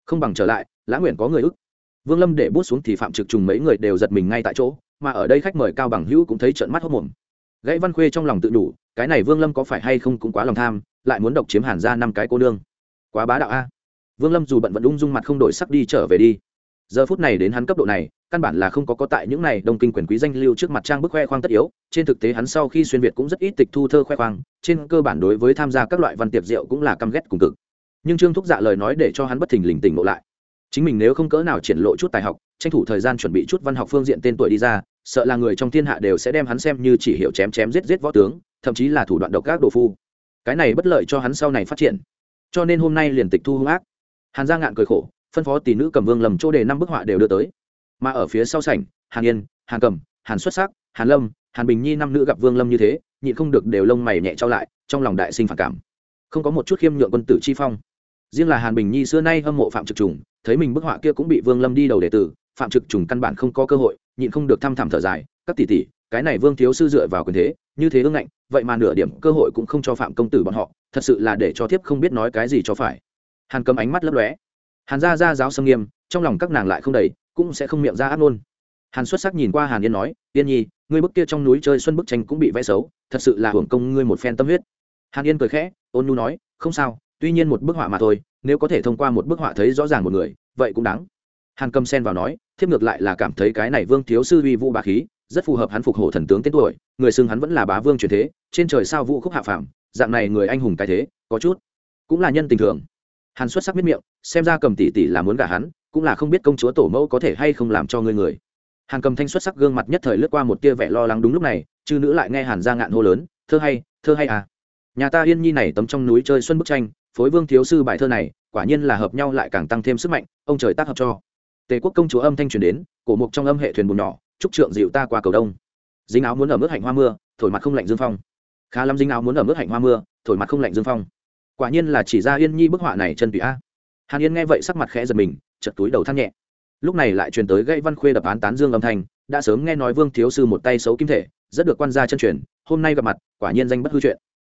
[SPEAKER 1] Không bằng trở lại, lã nguyện có người ức. Vương lâm để bút xuống thì phạm trực trùng mấy người đều giật mình ngay tại chỗ, mà ở đây khách mời cao bằng hữu cũng thấy trận mắt hốc mồm gãy văn khuê trong lòng tự đủ, cái này vương lâm có phải hay không cũng quá lòng tham, lại muốn độc chiếm hàn ra năm cái cô nương. Quá bá đạo a. Vương lâm dù bận vẫn ung dung mặt không đổi sắc đi trở về đi giờ phút này đến hắn cấp độ này, căn bản là không có có tại những này đông kinh quyền quý danh lưu trước mặt trang bức khoe khoang tất yếu. Trên thực tế hắn sau khi xuyên việt cũng rất ít tịch thu thơ khoe khoang, trên cơ bản đối với tham gia các loại văn tiệc rượu cũng là căm ghét cùng cực. Nhưng trương thúc dạ lời nói để cho hắn bất thình lình tỉnh ngộ lại. Chính mình nếu không cỡ nào triển lộ chút tài học, tranh thủ thời gian chuẩn bị chút văn học phương diện tên tuổi đi ra, sợ là người trong thiên hạ đều sẽ đem hắn xem như chỉ hiệu chém chém giết giết võ tướng, thậm chí là thủ đoạn độc các đồ phu. Cái này bất lợi cho hắn sau này phát triển. Cho nên hôm nay liền tịch thu hung ác. Hàn gia ngạn cười khổ phân phó tỷ nữ cầm vương lầm chỗ đề năm bức họa đều đưa tới. Mà ở phía sau sảnh, hàn yên, hàn cầm, hàn xuất sắc, hàn lâm, hàn bình nhi năm nữ gặp vương lâm như thế, nhịn không được đều lông mày nhẹ trao lại, trong lòng đại sinh phản cảm. Không có một chút khiêm nhượng quân tử chi phong. Riêng là hàn bình nhi xưa nay hâm mộ phạm trực trùng, thấy mình bức họa kia cũng bị vương lâm đi đầu đệ tử, phạm trực trùng căn bản không có cơ hội, nhịn không được thăm thẳm thở dài, các tỷ tỷ, cái này vương thiếu sư dựa vào quyền thế, như thế ương ngạnh, vậy mà nửa điểm cơ hội cũng không cho phạm công tử bọn họ, thật sự là để cho thiếp không biết nói cái gì cho phải. Hàn cầm ánh mắt lấp lóe hàn gia ra giáo sâm nghiêm, trong lòng các nàng lại không đầy, cũng sẽ không miệng ra ác luôn hàn xuất sắc nhìn qua hàn yên nói, yên nhi, ngươi bức kia trong núi chơi xuân bức tranh cũng bị vẽ xấu, thật sự là hưởng công ngươi một phen tâm huyết. Hàn yên cười khẽ, ôn nu nói, không sao, tuy nhiên một bức họa mà thôi, nếu có thể thông qua một bức họa thấy rõ ràng một người, vậy cũng đáng. Hàn cầm sen vào nói, thiếp ngược lại là cảm thấy cái này vương thiếu sư uy vũ bá khí, rất phù hợp hắn phục hổ thần tướng tên tuổi, người xưng hắn vẫn là bá vương truyền thế, trên trời sao vũ khúc hạ phàm, dạng này người anh hùng cái thế, có chút cũng là nhân tình thường hàn xuất sắc biết miệng, xem ra cầm tỷ tỷ là muốn gả hắn, cũng là không biết công chúa tổ mẫu có thể hay không làm cho ngươi người. Hàn cầm thanh xuất sắc gương mặt nhất thời lướt qua một tia vẻ lo lắng đúng lúc này, chư nữ lại nghe hàn ra ngạn hô lớn, thơ hay thơ hay à. Nhà ta yên nhi này tấm trong núi chơi xuân bức tranh, phối vương thiếu sư bài thơ này, quả nhiên là hợp nhau lại càng tăng thêm sức mạnh, ông trời tác hợp cho. Tề quốc công chúa âm thanh truyền đến, cổ mục trong âm hệ thuyền buồn nhỏ trúc trượng dịu ta qua cầu đông. Dính áo muốn ở mức hạnh hoa mưa, thổi mặt không lạnh dương phong. Khá lắm dính áo muốn ở mức hạnh hoa mưa, thổi mặt không lạnh dương phong quả nhiên là chỉ ra yên nhi bức họa này chân tùy a. Hàn yên nghe vậy sắc mặt khẽ giật mình chật túi đầu than nhẹ. Lúc này lại truyền tới gây văn khuê đập án tán dương âm thanh, đã sớm nghe nói vương thiếu sư một tay xấu kim thể, rất được quan gia chân truyền, hôm nay gặp mặt, quả nhiên danh bất hư chuyện.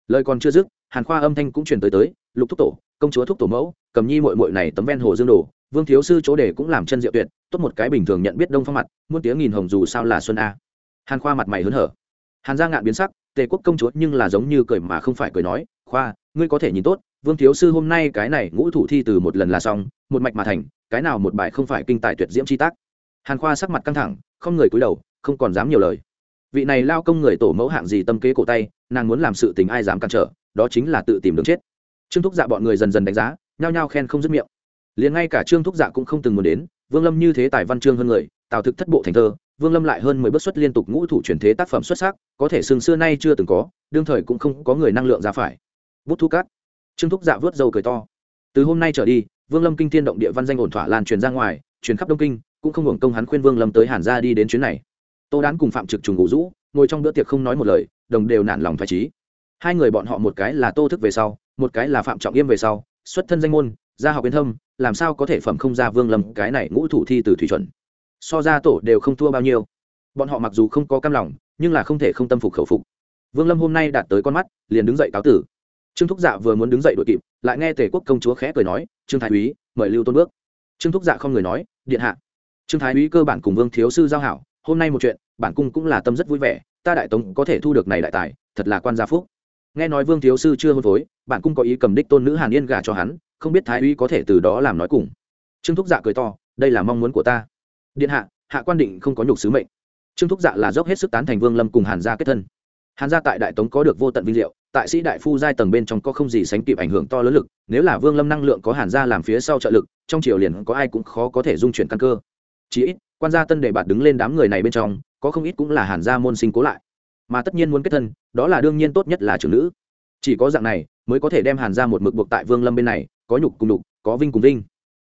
[SPEAKER 1] Lời còn chưa dứt, hàn khoa âm thanh cũng truyền tới tới, lục thúc tổ, công chúa thúc tổ mẫu, cầm nhi mội mội này tấm ven hồ dương đồ, vương thiếu sư chỗ để cũng làm chân diệu tuyệt, tốt một cái bình thường nhận biết đông phong mặt, muôn tiếng nghìn hồng dù sao là xuân a. Hàn khoa mặt mày hớn hở. Hàn gia ngạn biến sắc, tề quốc công chúa nhưng là giống như cười mà không phải cười nói, khoa ngươi có thể nhìn tốt, vương thiếu sư hôm nay cái này ngũ thủ thi từ một lần là xong, một mạch mà thành, cái nào một bài không phải kinh tài tuyệt diễm chi tác. Hàn khoa sắc mặt căng thẳng, không người cúi đầu, không còn dám nhiều lời. Vị này lao công người tổ mẫu hạng gì tâm kế cổ tay, nàng muốn làm sự tình ai dám cản trở, đó chính là tự tìm đường chết. Trương thúc dạ bọn người dần dần đánh giá, nhao nhao khen không dứt miệng. Liền ngay cả trương thúc dạ cũng không từng muốn đến, vương lâm như thế tài văn chương hơn người, tào thực thất bộ thành thơ, vương lâm lại hơn mười bước xuất liên tục ngũ thủ truyền thế tác phẩm xuất sắc, có thể xương xưa nay chưa từng có, đương thời cũng không có người năng lượng ra phải bút thu cát. Trương thúc dạ vớt dầu cười to. Từ hôm nay trở đi, vương lâm kinh thiên động địa văn danh ổn thỏa lan truyền ra ngoài, truyền khắp đông kinh, cũng không hưởng công hắn khuyên vương lâm tới hàn gia đi đến chuyến này. Tô đán cùng phạm trực trùng ngủ rũ, ngồi trong bữa tiệc không nói một lời, đồng đều nản lòng phải trí. Hai người bọn họ một cái là tô thức về sau, một cái là phạm trọng yêm về sau, xuất thân danh môn, gia học biến thâm, làm sao có thể phẩm không ra vương lâm cái này ngũ thủ thi từ thủy chuẩn. So ra tổ đều không thua bao nhiêu. Bọn họ mặc dù không có cam lòng, nhưng là không thể không tâm phục khẩu phục. Vương lâm hôm nay đạt tới con mắt, liền đứng dậy cáo tử trương thúc dạ vừa muốn đứng dậy đội kịp, lại nghe tề quốc công chúa khẽ cười nói, trương thái úy, mời lưu tôn bước. Trương thúc dạ không người nói, điện hạ. Trương thái úy cơ bản cùng vương thiếu sư giao hảo, hôm nay một chuyện, bản cung cũng là tâm rất vui vẻ, ta đại tống có thể thu được này đại tài, thật là quan gia phúc. Nghe nói vương thiếu sư chưa hôn phối, bản cung có ý cầm đích tôn nữ hàn yên gà cho hắn, không biết thái úy có thể từ đó làm nói cùng. Trương thúc dạ cười to, đây là mong muốn của ta. Điện hạ hạ quan định không có nhục sứ mệnh. Trương thúc dạ là dốc hết sức tán thành vương lâm cùng hàn gia kết thân. Hàn gia tại đại tống có được vô tận vinh diệu tại sĩ đại phu giai tầng bên trong có không gì sánh kịp ảnh hưởng to lớn lực, nếu là vương lâm năng lượng có hàn gia làm phía sau trợ lực, trong triều liền có ai cũng khó có thể dung chuyển căn cơ. Chỉ ít, quan gia tân đề bạt đứng lên đám người này bên trong, có không ít cũng là hàn gia môn sinh cố lại. Mà tất nhiên muốn kết thân, đó là đương nhiên tốt nhất là trưởng nữ. Chỉ có dạng này, mới có thể đem hàn gia một mực buộc tại vương lâm bên này, có nhục cùng đục, có vinh cùng vinh.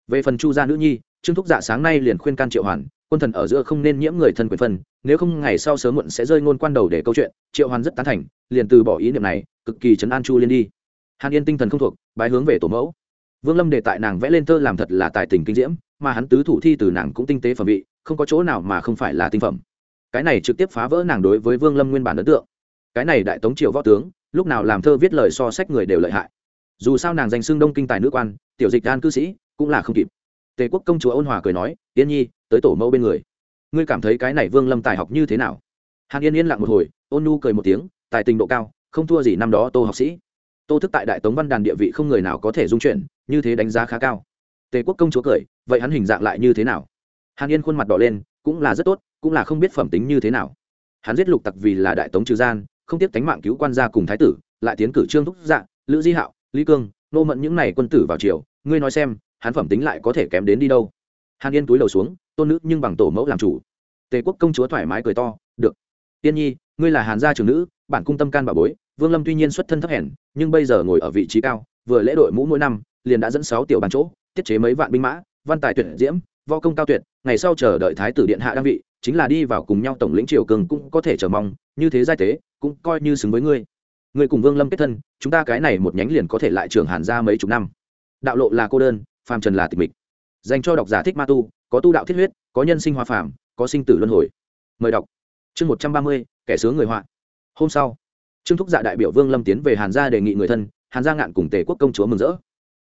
[SPEAKER 1] Về phần chu gia nữ nhi, trương thúc dạ sáng nay liền khuyên can triệu hoàn, quân thần ở giữa không nên nhiễm người thân quyền phân, nếu không ngày sau sớm muộn sẽ rơi ngôn quan đầu để câu chuyện, triệu hoàn rất tán thành, liền từ bỏ ý niệm này cực kỳ chấn an chu liên đi. Hàn yên tinh thần không thuộc, bái hướng về tổ mẫu. Vương lâm để tại nàng vẽ lên thơ làm thật là tài tình kinh diễm, mà hắn tứ thủ thi từ nàng cũng tinh tế phẩm vị, không có chỗ nào mà không phải là tinh phẩm. Cái này trực tiếp phá vỡ nàng đối với vương lâm nguyên bản ấn tượng. Cái này đại tống triệu võ tướng, lúc nào làm thơ viết lời so sách người đều lợi hại. Dù sao nàng danh xưng đông kinh tài nữ quan, tiểu dịch an cư sĩ, cũng là không kịp. Tề quốc công chúa ôn hòa cười nói, yên nhi, tới tổ mẫu bên người. Ngươi cảm thấy cái này vương lâm tài học như thế nào? Hàn yên yên lặng một hồi, ôn nu cười một tiếng, tài tình độ cao không thua gì năm đó tô học sĩ. Tô thức tại đại tống văn đàn địa vị không người nào có thể dung chuyển, như thế đánh giá khá cao. Tề quốc công chúa cười, vậy hắn hình dạng lại như thế nào? Hàn yên khuôn mặt đỏ lên, cũng là rất tốt, cũng là không biết phẩm tính như thế nào. Hắn giết lục tặc vì là đại tống trừ gian, không tiếp tánh mạng cứu quan gia cùng thái tử, lại tiến cử trương thúc dạ lữ di hạo, lý cương, nô mận những này quân tử vào triều, ngươi nói xem, hắn phẩm tính lại có thể kém đến đi đâu? Hàn yên túi đầu xuống, tôn nữ nhưng bằng tổ mẫu làm chủ. Tề quốc công chúa thoải mái cười to, được. Tiên nhi, ngươi là hàn gia trưởng nữ, bản cung tâm can bà bối vương lâm tuy nhiên xuất thân thấp hèn, nhưng bây giờ ngồi ở vị trí cao, vừa lễ đội mũ mỗi năm, liền đã dẫn sáu tiểu bàn chỗ, tiết chế mấy vạn binh mã, văn tài tuyển diễm vo công cao tuyệt, ngày sau chờ đợi thái tử điện hạ đăng vị, chính là đi vào cùng nhau tổng lĩnh triều cường cũng có thể chờ mong, như thế giai tế, cũng coi như xứng với ngươi. Ngươi cùng vương lâm kết thân, chúng ta cái này một nhánh liền có thể lại trưởng hàn ra mấy chục năm. Đạo lộ là cô đơn, phàm trần là tịch mịch. Dành cho độc giả thích ma tu, có tu đạo thiết huyết, có nhân sinh hoa phàm, có sinh tử luân hồi. Mời đọc. Chương một trăm ba mươi, kẻ sướng người họa. Hôm sau trương thúc dạ đại biểu vương lâm tiến về hàn gia đề nghị người thân, hàn gia ngạn cùng tề quốc công chúa mừng rỡ.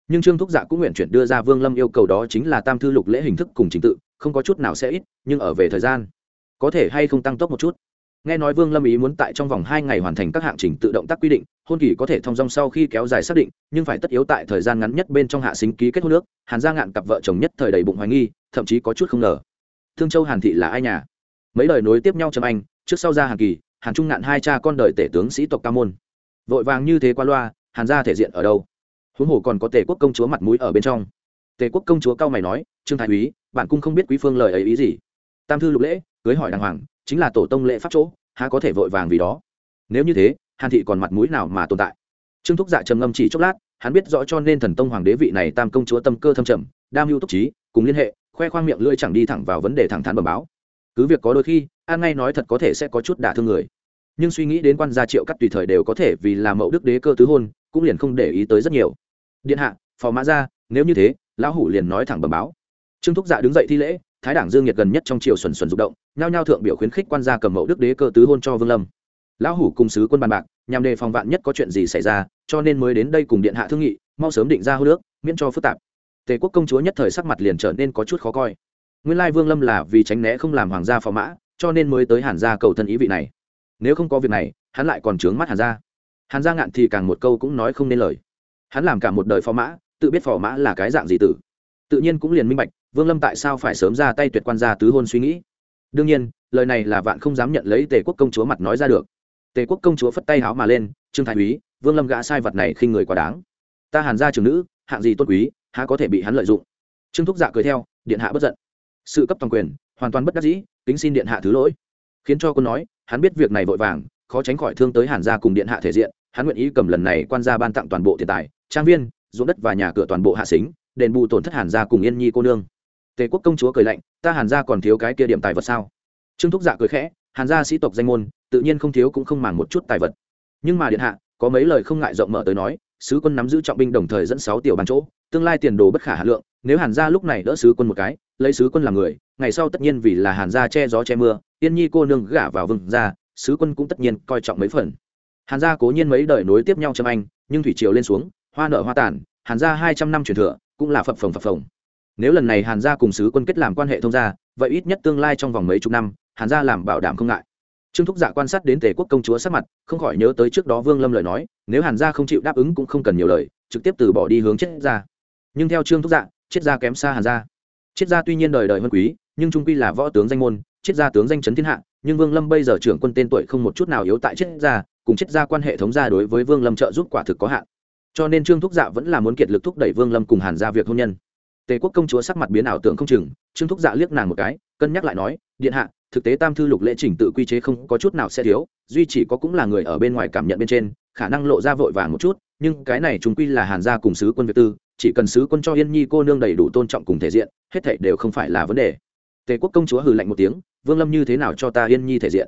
[SPEAKER 1] Nhưng trương thúc dạ cũng nguyện chuyển đưa ra vương lâm yêu cầu đó chính là tam thư lục lễ hình thức cùng trình tự, không có chút nào sẽ ít, nhưng ở về thời gian, có thể hay không tăng tốc một chút. Nghe nói vương lâm ý muốn tại trong vòng hai ngày hoàn thành các hạng trình tự động tác quy định, hôn kỳ có thể thông dong sau khi kéo dài xác định, nhưng phải tất yếu tại thời gian ngắn nhất bên trong hạ xính ký kết hôn nước hàn gia ngạn cặp vợ chồng nhất thời đầy bụng hoài nghi, thậm chí có chút không ngờ. Thương châu hàn thị là ai nhà? Mấy lời nối tiếp nhau trầm anh, trước sau ra hàn kỳ hàn trung ngạn hai cha con đời tể tướng sĩ tộc ca môn. Vội vàng như thế qua loa, hàn gia thể diện ở đâu? Huống hồ còn có tề quốc công chúa mặt mũi ở bên trong. Tề quốc công chúa cao mày nói, trương thái úy, bạn cung không biết quý phương lời ấy ý gì. Tam thư lục lễ, cưới hỏi đàng hoàng, chính là tổ tông lễ pháp chỗ, há có thể vội vàng vì đó? Nếu như thế, hàn thị còn mặt mũi nào mà tồn tại? Trương thúc dạ trầm ngâm chỉ chốc lát, hắn biết rõ cho nên thần tông hoàng đế vị này tam công chúa tâm cơ thâm trầm, đam mưu túc trí, cùng liên hệ, khoe khoang miệng lưỡi chẳng đi thẳng vào vấn đề thẳng thắn bẩm báo. Cứ việc có đôi khi, an ngay nói thật có thể sẽ có chút đả thương người nhưng suy nghĩ đến quan gia triệu cắt tùy thời đều có thể vì là mẫu đức đế cơ tứ hôn, cũng liền không để ý tới rất nhiều. Điện hạ, phò mã ra, nếu như thế, lão hủ liền nói thẳng bẩm báo. Trương thúc dạ đứng dậy thi lễ, thái đảng dương nhiệt gần nhất trong triều xuẩn xuẩn rụng động, nhao nhao thượng biểu khuyến khích quan gia cầm mẫu đức đế cơ tứ hôn cho vương lâm. Lão hủ cùng sứ quân bàn bạc, nhằm đề phòng vạn nhất có chuyện gì xảy ra, cho nên mới đến đây cùng điện hạ thương nghị, mau sớm định ra hô nước miễn cho phức tạp. Tề quốc công chúa nhất thời sắc mặt liền trở nên có chút khó coi. Nguyên lai vương lâm là vì tránh né không làm hoàng gia phò mã, cho nên mới tới hàn gia cầu thân ý vị này nếu không có việc này, hắn lại còn trướng mắt hàn gia. Hàn gia ngạn thì càng một câu cũng nói không nên lời. Hắn làm cả một đời phò mã, tự biết phò mã là cái dạng gì tử. Tự nhiên cũng liền minh bạch, vương lâm tại sao phải sớm ra tay tuyệt quan gia tứ hôn suy nghĩ. Đương nhiên, lời này là vạn không dám nhận lấy tề quốc công chúa mặt nói ra được. Tề quốc công chúa phất tay háo mà lên, trương thái úy, vương lâm gã sai vật này khinh người quá đáng. Ta hàn gia trường nữ, hạng gì tốt quý, há có thể bị hắn lợi dụng? Trương thúc dạ cười theo, điện hạ bất giận. Sự cấp toàn quyền, hoàn toàn bất đắc dĩ, kính xin điện hạ thứ lỗi. Khiến cho quân nói hắn biết việc này vội vàng, khó tránh khỏi thương tới hàn gia cùng điện hạ thể diện, hắn nguyện ý cầm lần này quan gia ban tặng toàn bộ tiền tài, trang viên, ruộng đất và nhà cửa toàn bộ hạ xính, đền bù tổn thất hàn gia cùng yên nhi cô nương. Tề quốc công chúa cười lạnh, ta hàn gia còn thiếu cái kia điểm tài vật sao? Trương thúc dạ cười khẽ, hàn gia sĩ tộc danh môn, tự nhiên không thiếu cũng không màng một chút tài vật. Nhưng mà điện hạ, có mấy lời không ngại rộng mở tới nói sứ quân nắm giữ trọng binh đồng thời dẫn sáu tiểu bàn chỗ, tương lai tiền đồ bất khả hà lượng, nếu hàn gia lúc này đỡ sứ quân một cái, lấy sứ quân làm người, ngày sau tất nhiên vì là hàn gia che gió che mưa, yên nhi cô nương gả vào vừng ra sứ quân cũng tất nhiên coi trọng mấy phần. Hàn gia cố nhiên mấy đời nối tiếp nhau châm anh, nhưng thủy triều lên xuống, hoa nở hoa tàn, hàn gia hai trăm năm truyền thừa, cũng là phập phồng phập phồng. Nếu lần này hàn gia cùng sứ quân kết làm quan hệ thông gia, vậy ít nhất tương lai trong vòng mấy chục năm, hàn gia làm bảo đảm không ngại trương thúc dạ quan sát đến tề quốc công chúa sắc mặt, không khỏi nhớ tới trước đó vương lâm lời nói, nếu hàn gia không chịu đáp ứng cũng không cần nhiều lời, trực tiếp từ bỏ đi hướng chết gia. Nhưng theo trương thúc dạ chết gia kém xa hàn gia. Chết gia tuy nhiên đời đời hơn quý, nhưng trung quy là võ tướng danh môn, chết gia tướng danh chấn thiên hạ, nhưng vương lâm bây giờ trưởng quân tên tuổi không một chút nào yếu tại chết gia, cùng chết gia quan hệ thống gia đối với vương lâm trợ giúp quả thực có hạn. Cho nên trương thúc dạ vẫn là muốn kiệt lực thúc đẩy vương lâm cùng hàn gia việc hôn nhân. Tề quốc công chúa sắc mặt biến ảo tưởng không chừng, trương thúc dạ liếc nàng một cái, cân nhắc lại nói, điện hạ thực tế tam thư lục lễ chỉnh tự quy chế không có chút nào sẽ thiếu, duy chỉ có cũng là người ở bên ngoài cảm nhận bên trên, khả năng lộ ra vội vàng một chút, nhưng cái này chúng quy là hàn gia cùng sứ quân việt tư, chỉ cần sứ quân cho yên nhi cô nương đầy đủ tôn trọng cùng thể diện, hết thảy đều không phải là vấn đề. Tề quốc công chúa hừ lạnh một tiếng, vương lâm như thế nào cho ta yên nhi thể diện?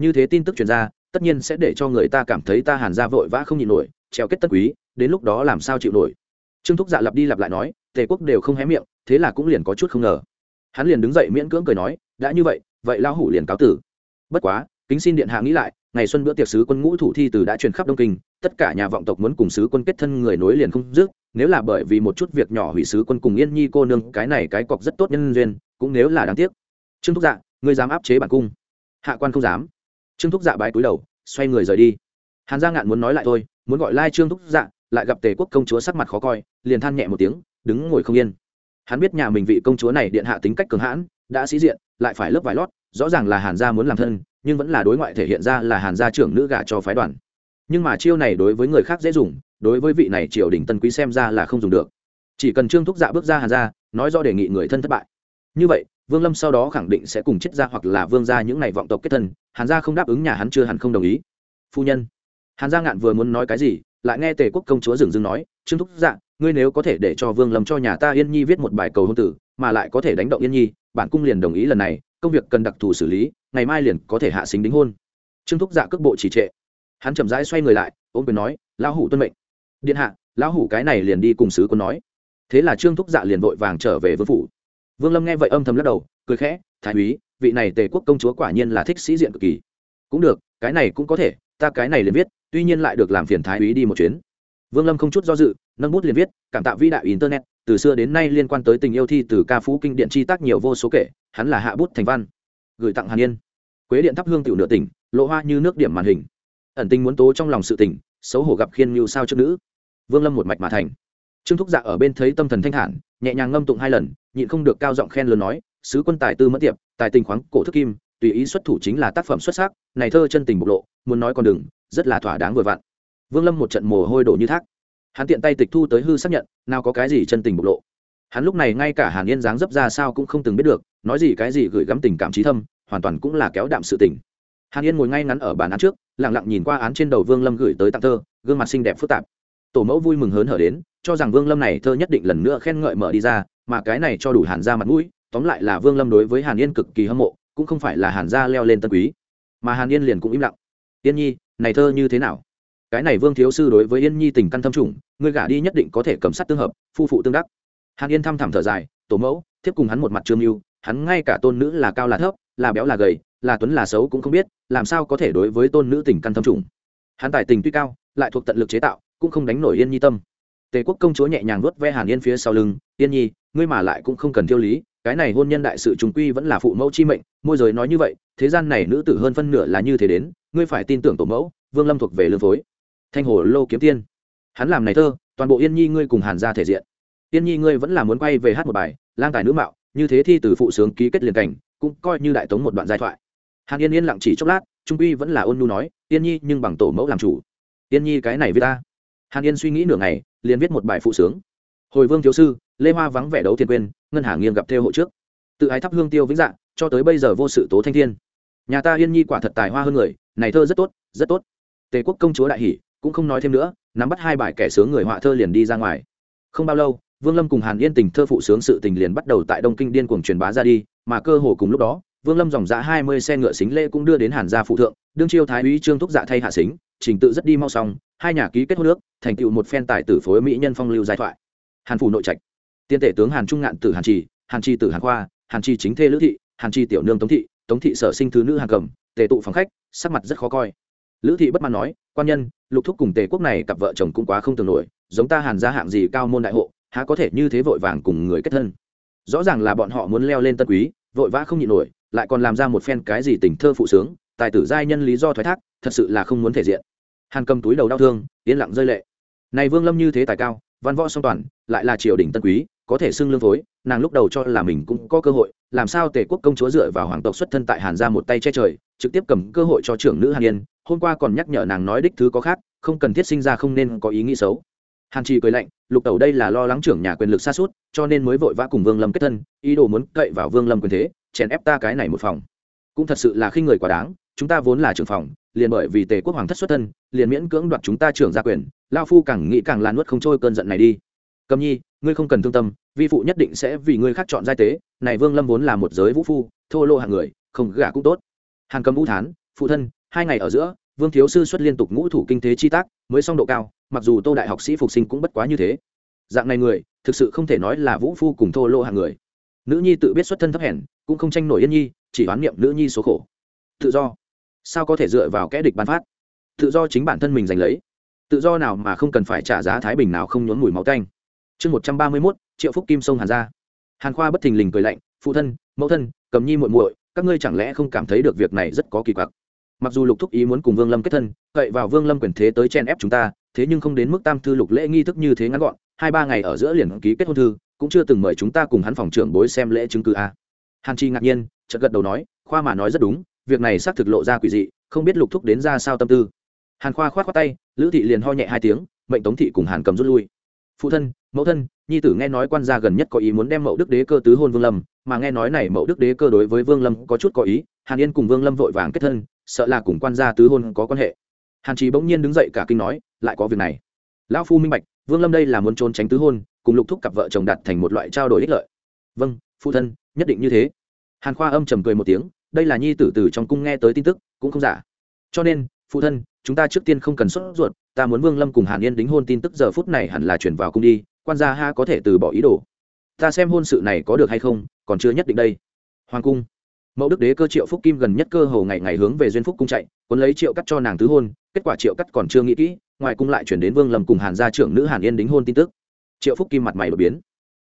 [SPEAKER 1] Như thế tin tức truyền ra, tất nhiên sẽ để cho người ta cảm thấy ta hàn gia vội vã không nhịn nổi, treo kết tất quý, đến lúc đó làm sao chịu nổi. Trương thúc dạ lặp đi lặp lại nói, tề quốc đều không hé miệng, thế là cũng liền có chút không ngờ. Hắn liền đứng dậy miễn cưỡng cười nói, đã như vậy vậy lão hủ liền cáo tử. Bất quá, kính xin điện hạ nghĩ lại, ngày xuân bữa tiệc sứ quân ngũ thủ thi từ đã truyền khắp đông kinh, tất cả nhà vọng tộc muốn cùng sứ quân kết thân người nối liền không dứt, nếu là bởi vì một chút việc nhỏ hủy sứ quân cùng yên nhi cô nương, cái này cái cọc rất tốt nhân duyên, cũng nếu là đáng tiếc. Trương thúc dạ ngươi dám áp chế bản cung? Hạ quan không dám. Trương thúc dạ bái túi đầu, xoay người rời đi. Hàn gia ngạn muốn nói lại thôi, muốn gọi lai trương thúc dạ lại gặp tề quốc công chúa sắc mặt khó coi, liền than nhẹ một tiếng, đứng ngồi không yên. Hắn biết nhà mình vị công chúa này điện hạ tính cách cường hãn, đã sĩ diện lại phải lớp vải lót, rõ ràng là hàn gia muốn làm thân, nhưng vẫn là đối ngoại thể hiện ra là hàn gia trưởng nữ gả cho phái đoàn. Nhưng mà chiêu này đối với người khác dễ dùng, đối với vị này triều đình tân quý xem ra là không dùng được. Chỉ cần trương thúc dạ bước ra hàn gia, nói do đề nghị người thân thất bại. Như vậy, vương lâm sau đó khẳng định sẽ cùng chết gia hoặc là vương gia những n à y vọng tộc kết thân, hàn gia không đáp ứng nhà hắn chưa hẳn không đồng ý. Phu nhân, hàn gia ngạn vừa muốn nói cái gì, lại nghe tề quốc công chúa dừng dưng nói, trương thúc dạ ngươi nếu có thể để cho vương lâm cho nhà ta yên nhi viết một bài cầu hôn tử mà lại có thể đánh động yên nhi, bản cung liền đồng ý lần này, công việc cần đặc thù xử lý, ngày mai liền có thể hạ xính đính hôn. Trương thúc dạ cước bộ chỉ trệ. Hắn chậm rãi xoay người lại, ôm quyền nói, lão hủ tuân mệnh. Điện hạ, lão hủ cái này liền đi cùng sứ quân nói. Thế là trương thúc dạ liền vội vàng trở về vương phủ. Vương lâm nghe vậy âm thầm lắc đầu, cười khẽ, thái úy, vị này tề quốc công chúa quả nhiên là thích sĩ diện cực kỳ. Cũng được, cái này cũng có thể, ta cái này liền viết, tuy nhiên lại được làm phiền thái úy đi một chuyến. Vương lâm không chút do dự, nâng bút liền viết, cảm tạ vĩ đại internet từ xưa đến nay liên quan tới tình yêu thi từ ca phú kinh điện chi tác nhiều vô số kể, hắn là hạ bút thành văn. Gửi tặng hàn yên. Quế điện thắp hương tiểu nửa tỉnh, lộ hoa như nước điểm màn hình. Ẩn tình muốn tố trong lòng sự tỉnh, xấu hổ gặp khiên như sao trước nữ. Vương lâm một mạch mà thành. Trương thúc dạ ở bên thấy tâm thần thanh thản, nhẹ nhàng ngâm tụng hai lần, nhịn không được cao giọng khen lớn nói, sứ quân tài tư mất tiệp, tài tình khoáng cổ thức kim, tùy ý xuất thủ chính là tác phẩm xuất sắc, này thơ chân tình bộc lộ, muốn nói còn đừng, rất là thỏa đáng vừa vặn. Vương lâm một trận mồ hôi đổ như thác hắn tiện tay tịch thu tới hư xác nhận, nào có cái gì chân tình bộc lộ. Hắn lúc này ngay cả hàn yên dáng dấp ra sao cũng không từng biết được, nói gì cái gì gửi gắm tình cảm trí thâm, hoàn toàn cũng là kéo đạm sự tình. Hàn yên ngồi ngay ngắn ở bàn án trước lẳng lặng nhìn qua án trên đầu vương lâm gửi tới tặng thơ, gương mặt xinh đẹp phức tạp. Tổ mẫu vui mừng hớn hở đến, cho rằng vương lâm này thơ nhất định lần nữa khen ngợi mở đi ra, mà cái này cho đủ hàn ra mặt mũi, tóm lại là vương lâm đối với hàn yên cực kỳ hâm mộ, cũng không phải là hàn gia leo lên tân quý. Mà hàn yên liền cũng im lặng. Yên nhi, này thơ như thế nào? Cái này vương thiếu sư đối với yên nhi tình căn thâm trùng ngươi gả đi nhất định có thể cầm sắt tương hợp, phu phụ tương đắc. Hàn yên thăm thẳm thở dài, tổ mẫu, thiếp cùng hắn một mặt trương mưu, hắn ngay cả tôn nữ là cao là thấp, là béo là gầy, là tuấn là xấu cũng không biết, làm sao có thể đối với tôn nữ tình căn thâm trùng? Hắn tài tình tuy cao, lại thuộc tận lực chế tạo, cũng không đánh nổi yên nhi tâm. Tề quốc công chúa nhẹ nhàng vuốt ve hàn yên phía sau lưng, yên nhi, ngươi mà lại cũng không cần thiêu lý, cái này hôn nhân đại sự trùng quy vẫn là phụ mẫu chi mệnh, môi giới nói như vậy, thế gian này nữ tử hơn phân nửa là như thế đến, ngươi phải tin tưởng tổ mẫu, vương lâm thuộc về lương phối thanh hồ lô kiếm tiên. Hắn làm này thơ, toàn bộ yên nhi ngươi cùng hàn ra thể diện. Yên nhi ngươi vẫn là muốn quay về hát một bài, lang tài nữ mạo, như thế thi từ phụ sướng ký kết liền cảnh, cũng coi như đại tống một đoạn giai thoại. Hàn yên yên lặng chỉ chốc lát, trung uy vẫn là ôn nu nói, yên nhi, nhưng bằng tổ mẫu làm chủ. Yên nhi, cái này với ta. Hàn yên suy nghĩ nửa ngày, liền viết một bài phụ sướng. Hồi vương thiếu sư, lê hoa vắng vẻ đấu thiên quên, ngân hà nghiêng gặp theo hộ trước. Tự ái thắp hương tiêu vĩnh dạng cho tới bây giờ vô sự tố thanh thiên. Nhà ta yên nhi quả thật tài hoa hơn người, này thơ rất tốt rất tốt. Tề quốc công chúa đại hỷ cũng không nói thêm nữa, nắm bắt hai bài kẻ sướng người họa thơ liền đi ra ngoài. Không bao lâu, vương lâm cùng hàn yên tình thơ phụ sướng sự tình liền bắt đầu tại đông kinh điên cuồng truyền bá ra đi, mà cơ hồ cùng lúc đó, vương lâm dòng giá hai mươi xe ngựa xính lễ cũng đưa đến hàn gia phụ thượng, đương chiêu thái úy trương thúc dạ thay hạ xính, trình tự rất đi mau xong, hai nhà ký kết hôn nước thành tựu một phen tài tử phối mỹ nhân phong lưu giai thoại. Hàn phủ nội trạch, tiên tể tướng hàn trung ngạn tử hàn trì hàn trì tử hàn khoa, hàn trì chính thê lữ thị, hàn trì tiểu nương tống thị tống thị sở sinh thứ nữ hàn cầm, tề tụ phòng khách, sắc mặt rất khó coi lữ thị bất mãn nói, quan nhân, lục thúc cùng tề quốc này cặp vợ chồng cũng quá không tưởng nổi, giống ta hàn gia hạng gì cao môn đại hộ, há có thể như thế vội vàng cùng người kết thân? Rõ ràng là bọn họ muốn leo lên tân quý, vội vã không nhịn nổi, lại còn làm ra một phen cái gì tình thơ phụ sướng, tài tử giai nhân lý do thoái thác, thật sự là không muốn thể diện. Hàn cầm túi đầu đau thương, yên lặng rơi lệ. Này vương lâm như thế tài cao, văn võ song toàn, lại là triều đình tân quý, có thể xưng lương phối, nàng lúc đầu cho là mình cũng có cơ hội, làm sao tề quốc công chúa dựa vào hoàng tộc xuất thân tại hàn ra một tay che trời, trực tiếp cầm cơ hội cho trưởng nữ hàn yên hôm qua còn nhắc nhở nàng nói đích thứ có khác, không cần thiết sinh ra không nên có ý nghĩ xấu. Hàn trì cười lạnh, lục tẩu đây là lo lắng trưởng nhà quyền lực xa suốt, cho nên mới vội vã cùng vương lâm kết thân, ý đồ muốn cậy vào vương lâm quyền thế, chèn ép ta cái này một phòng. Cũng thật sự là khi người quá đáng, chúng ta vốn là trưởng phòng, liền bởi vì tề quốc hoàng thất xuất thân, liền miễn cưỡng đoạt chúng ta trưởng gia quyền lao phu càng nghĩ càng lan nuốt không trôi cơn giận này đi. Cầm nhi, ngươi không cần thương tâm, vi phụ nhất định sẽ vì ngươi khác chọn giai tế, này vương lâm vốn là một giới vũ phu, thô lô hạng người, không gả cũng tốt. Hàn cầm vũ thán, phụ thân hai ngày ở giữa, vương thiếu sư xuất liên tục ngũ thủ kinh tế chi tác, mới song độ cao, mặc dù tô đại học sĩ phục sinh cũng bất quá như thế. Dạng này người, thực sự không thể nói là vũ phu cùng thô lỗ hàng người. Nữ nhi tự biết xuất thân thấp hèn, cũng không tranh nổi yên nhi, chỉ oán niệm nữ nhi số khổ. Tự do. Sao có thể dựa vào kẽ địch ban phát? Tự do chính bản thân mình giành lấy. Tự do nào mà không cần phải trả giá thái bình nào không nhốn mùi máu tanh. Chương một trăm ba mươi mốt, triệu phúc kim sông hàn ra hàn khoa bất thình lình cười lạnh, phụ thân, mẫu thân, cầm nhi muội muội, các ngươi chẳng lẽ không cảm thấy được việc này rất có kỳ quặc? Mặc dù lục thúc ý muốn cùng vương lâm kết thân, cậy vào vương lâm quyền thế tới chen ép chúng ta, thế nhưng không đến mức tam thư lục lễ nghi thức như thế ngắn gọn, hai ba ngày ở giữa liền ký kết hôn thư, cũng chưa từng mời chúng ta cùng hắn phòng trưởng bối xem lễ chứng cứ a. Hàn chi ngạc nhiên, chợt gật đầu nói, khoa mà nói rất đúng, việc này xác thực lộ ra quỷ dị, không biết lục thúc đến ra sao tâm tư. Hàn khoa khoát khoát tay, lữ thị liền ho nhẹ hai tiếng, mệnh tống thị cùng hàn cầm rút lui. Phụ thân, mẫu thân, nhi tử nghe nói quan gia gần nhất có ý muốn đem mẫu đức đế cơ tứ hôn vương lâm, mà nghe nói này mẫu đức đế cơ đối với vương lâm có chút có ý, hàn yên cùng vương lâm vội vàng kết thân sợ là cùng quan gia tứ hôn có quan hệ. Hàn trí bỗng nhiên đứng dậy cả kinh nói, lại có việc này. Lão phu minh bạch, vương lâm đây là muốn trốn tránh tứ hôn, cùng lục thúc cặp vợ chồng đặt thành một loại trao đổi ích lợi. Vâng phụ thân, nhất định như thế. Hàn khoa âm trầm cười một tiếng, đây là nhi tử tử trong cung nghe tới tin tức, cũng không giả. Cho nên, phụ thân, chúng ta trước tiên không cần sốt ruột, ta muốn vương lâm cùng hàn yên đính hôn tin tức giờ phút này hẳn là chuyển vào cung đi, quan gia ha có thể từ bỏ ý đồ. Ta xem hôn sự này có được hay không, còn chưa nhất định đây. Hoàng cung mẫu đức đế cơ triệu phúc kim gần nhất cơ hồ ngày ngày hướng về duyên phúc cung chạy quân lấy triệu cắt cho nàng tứ hôn, kết quả triệu cắt còn chưa nghĩ kỹ, ngoài cung lại chuyển đến vương lâm cùng hàn gia trưởng nữ hàn yên đính hôn tin tức. Triệu phúc kim mặt mày đột biến.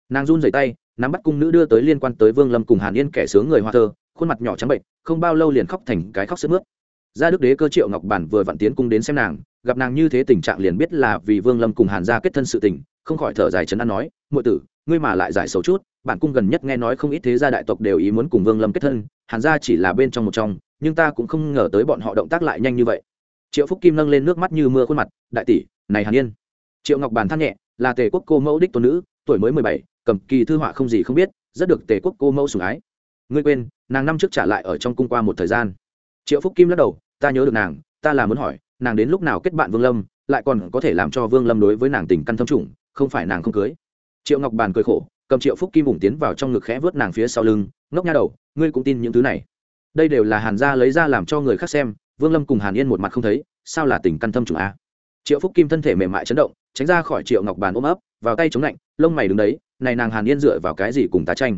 [SPEAKER 1] Nàng run rẩy tay, nắm bắt cung nữ đưa tới liên quan tới vương lâm cùng hàn yên kẻ sướng người hoa thơ, khuôn mặt nhỏ trắng bệnh, không bao lâu liền khóc thành cái khóc sức mướt. Gia đức đế cơ triệu ngọc bản vừa vặn tiến cung đến xem nàng, gặp nàng như thế tình trạng liền biết là vì vương lâm cùng hàn gia kết thân sự tình, không khỏi thở dài chấn an nói, muội tử ngươi mà lại giải xấu chút, bản cung gần nhất nghe nói không ít thế gia đại tộc đều ý muốn cùng vương lâm kết thân hàn gia chỉ là bên trong một trong, nhưng ta cũng không ngờ tới bọn họ động tác lại nhanh như vậy. Triệu phúc kim nâng lên nước mắt như mưa khuôn mặt, đại tỷ, này hàn yên. Triệu ngọc bàn than nhẹ, là tề quốc cô mẫu đích tôn nữ, tuổi mới mười bảy, cầm kỳ thư họa không gì không biết, rất được tề quốc cô mẫu sủng ái. Ngươi quên, nàng năm trước trả lại ở trong cung qua một thời gian. Triệu phúc kim lắc đầu, ta nhớ được nàng, ta là muốn hỏi, nàng đến lúc nào kết bạn vương lâm, lại còn có thể làm cho vương lâm đối với nàng tình căn thâm trùng, không phải nàng không cưới triệu ngọc bàn cười khổ, cầm triệu phúc kim ủng tiến vào trong ngực khẽ vớt nàng phía sau lưng, ngốc nha đầu, ngươi cũng tin những thứ này. Đây đều là hàn gia lấy ra làm cho người khác xem, vương lâm cùng hàn yên một mặt không thấy, sao là tình căn thâm trùng a? Triệu phúc kim thân thể mềm mại chấn động, tránh ra khỏi triệu ngọc bàn ôm ấp, vào tay chống lạnh, lông mày đứng đấy, này nàng hàn yên dựa vào cái gì cùng tá tranh?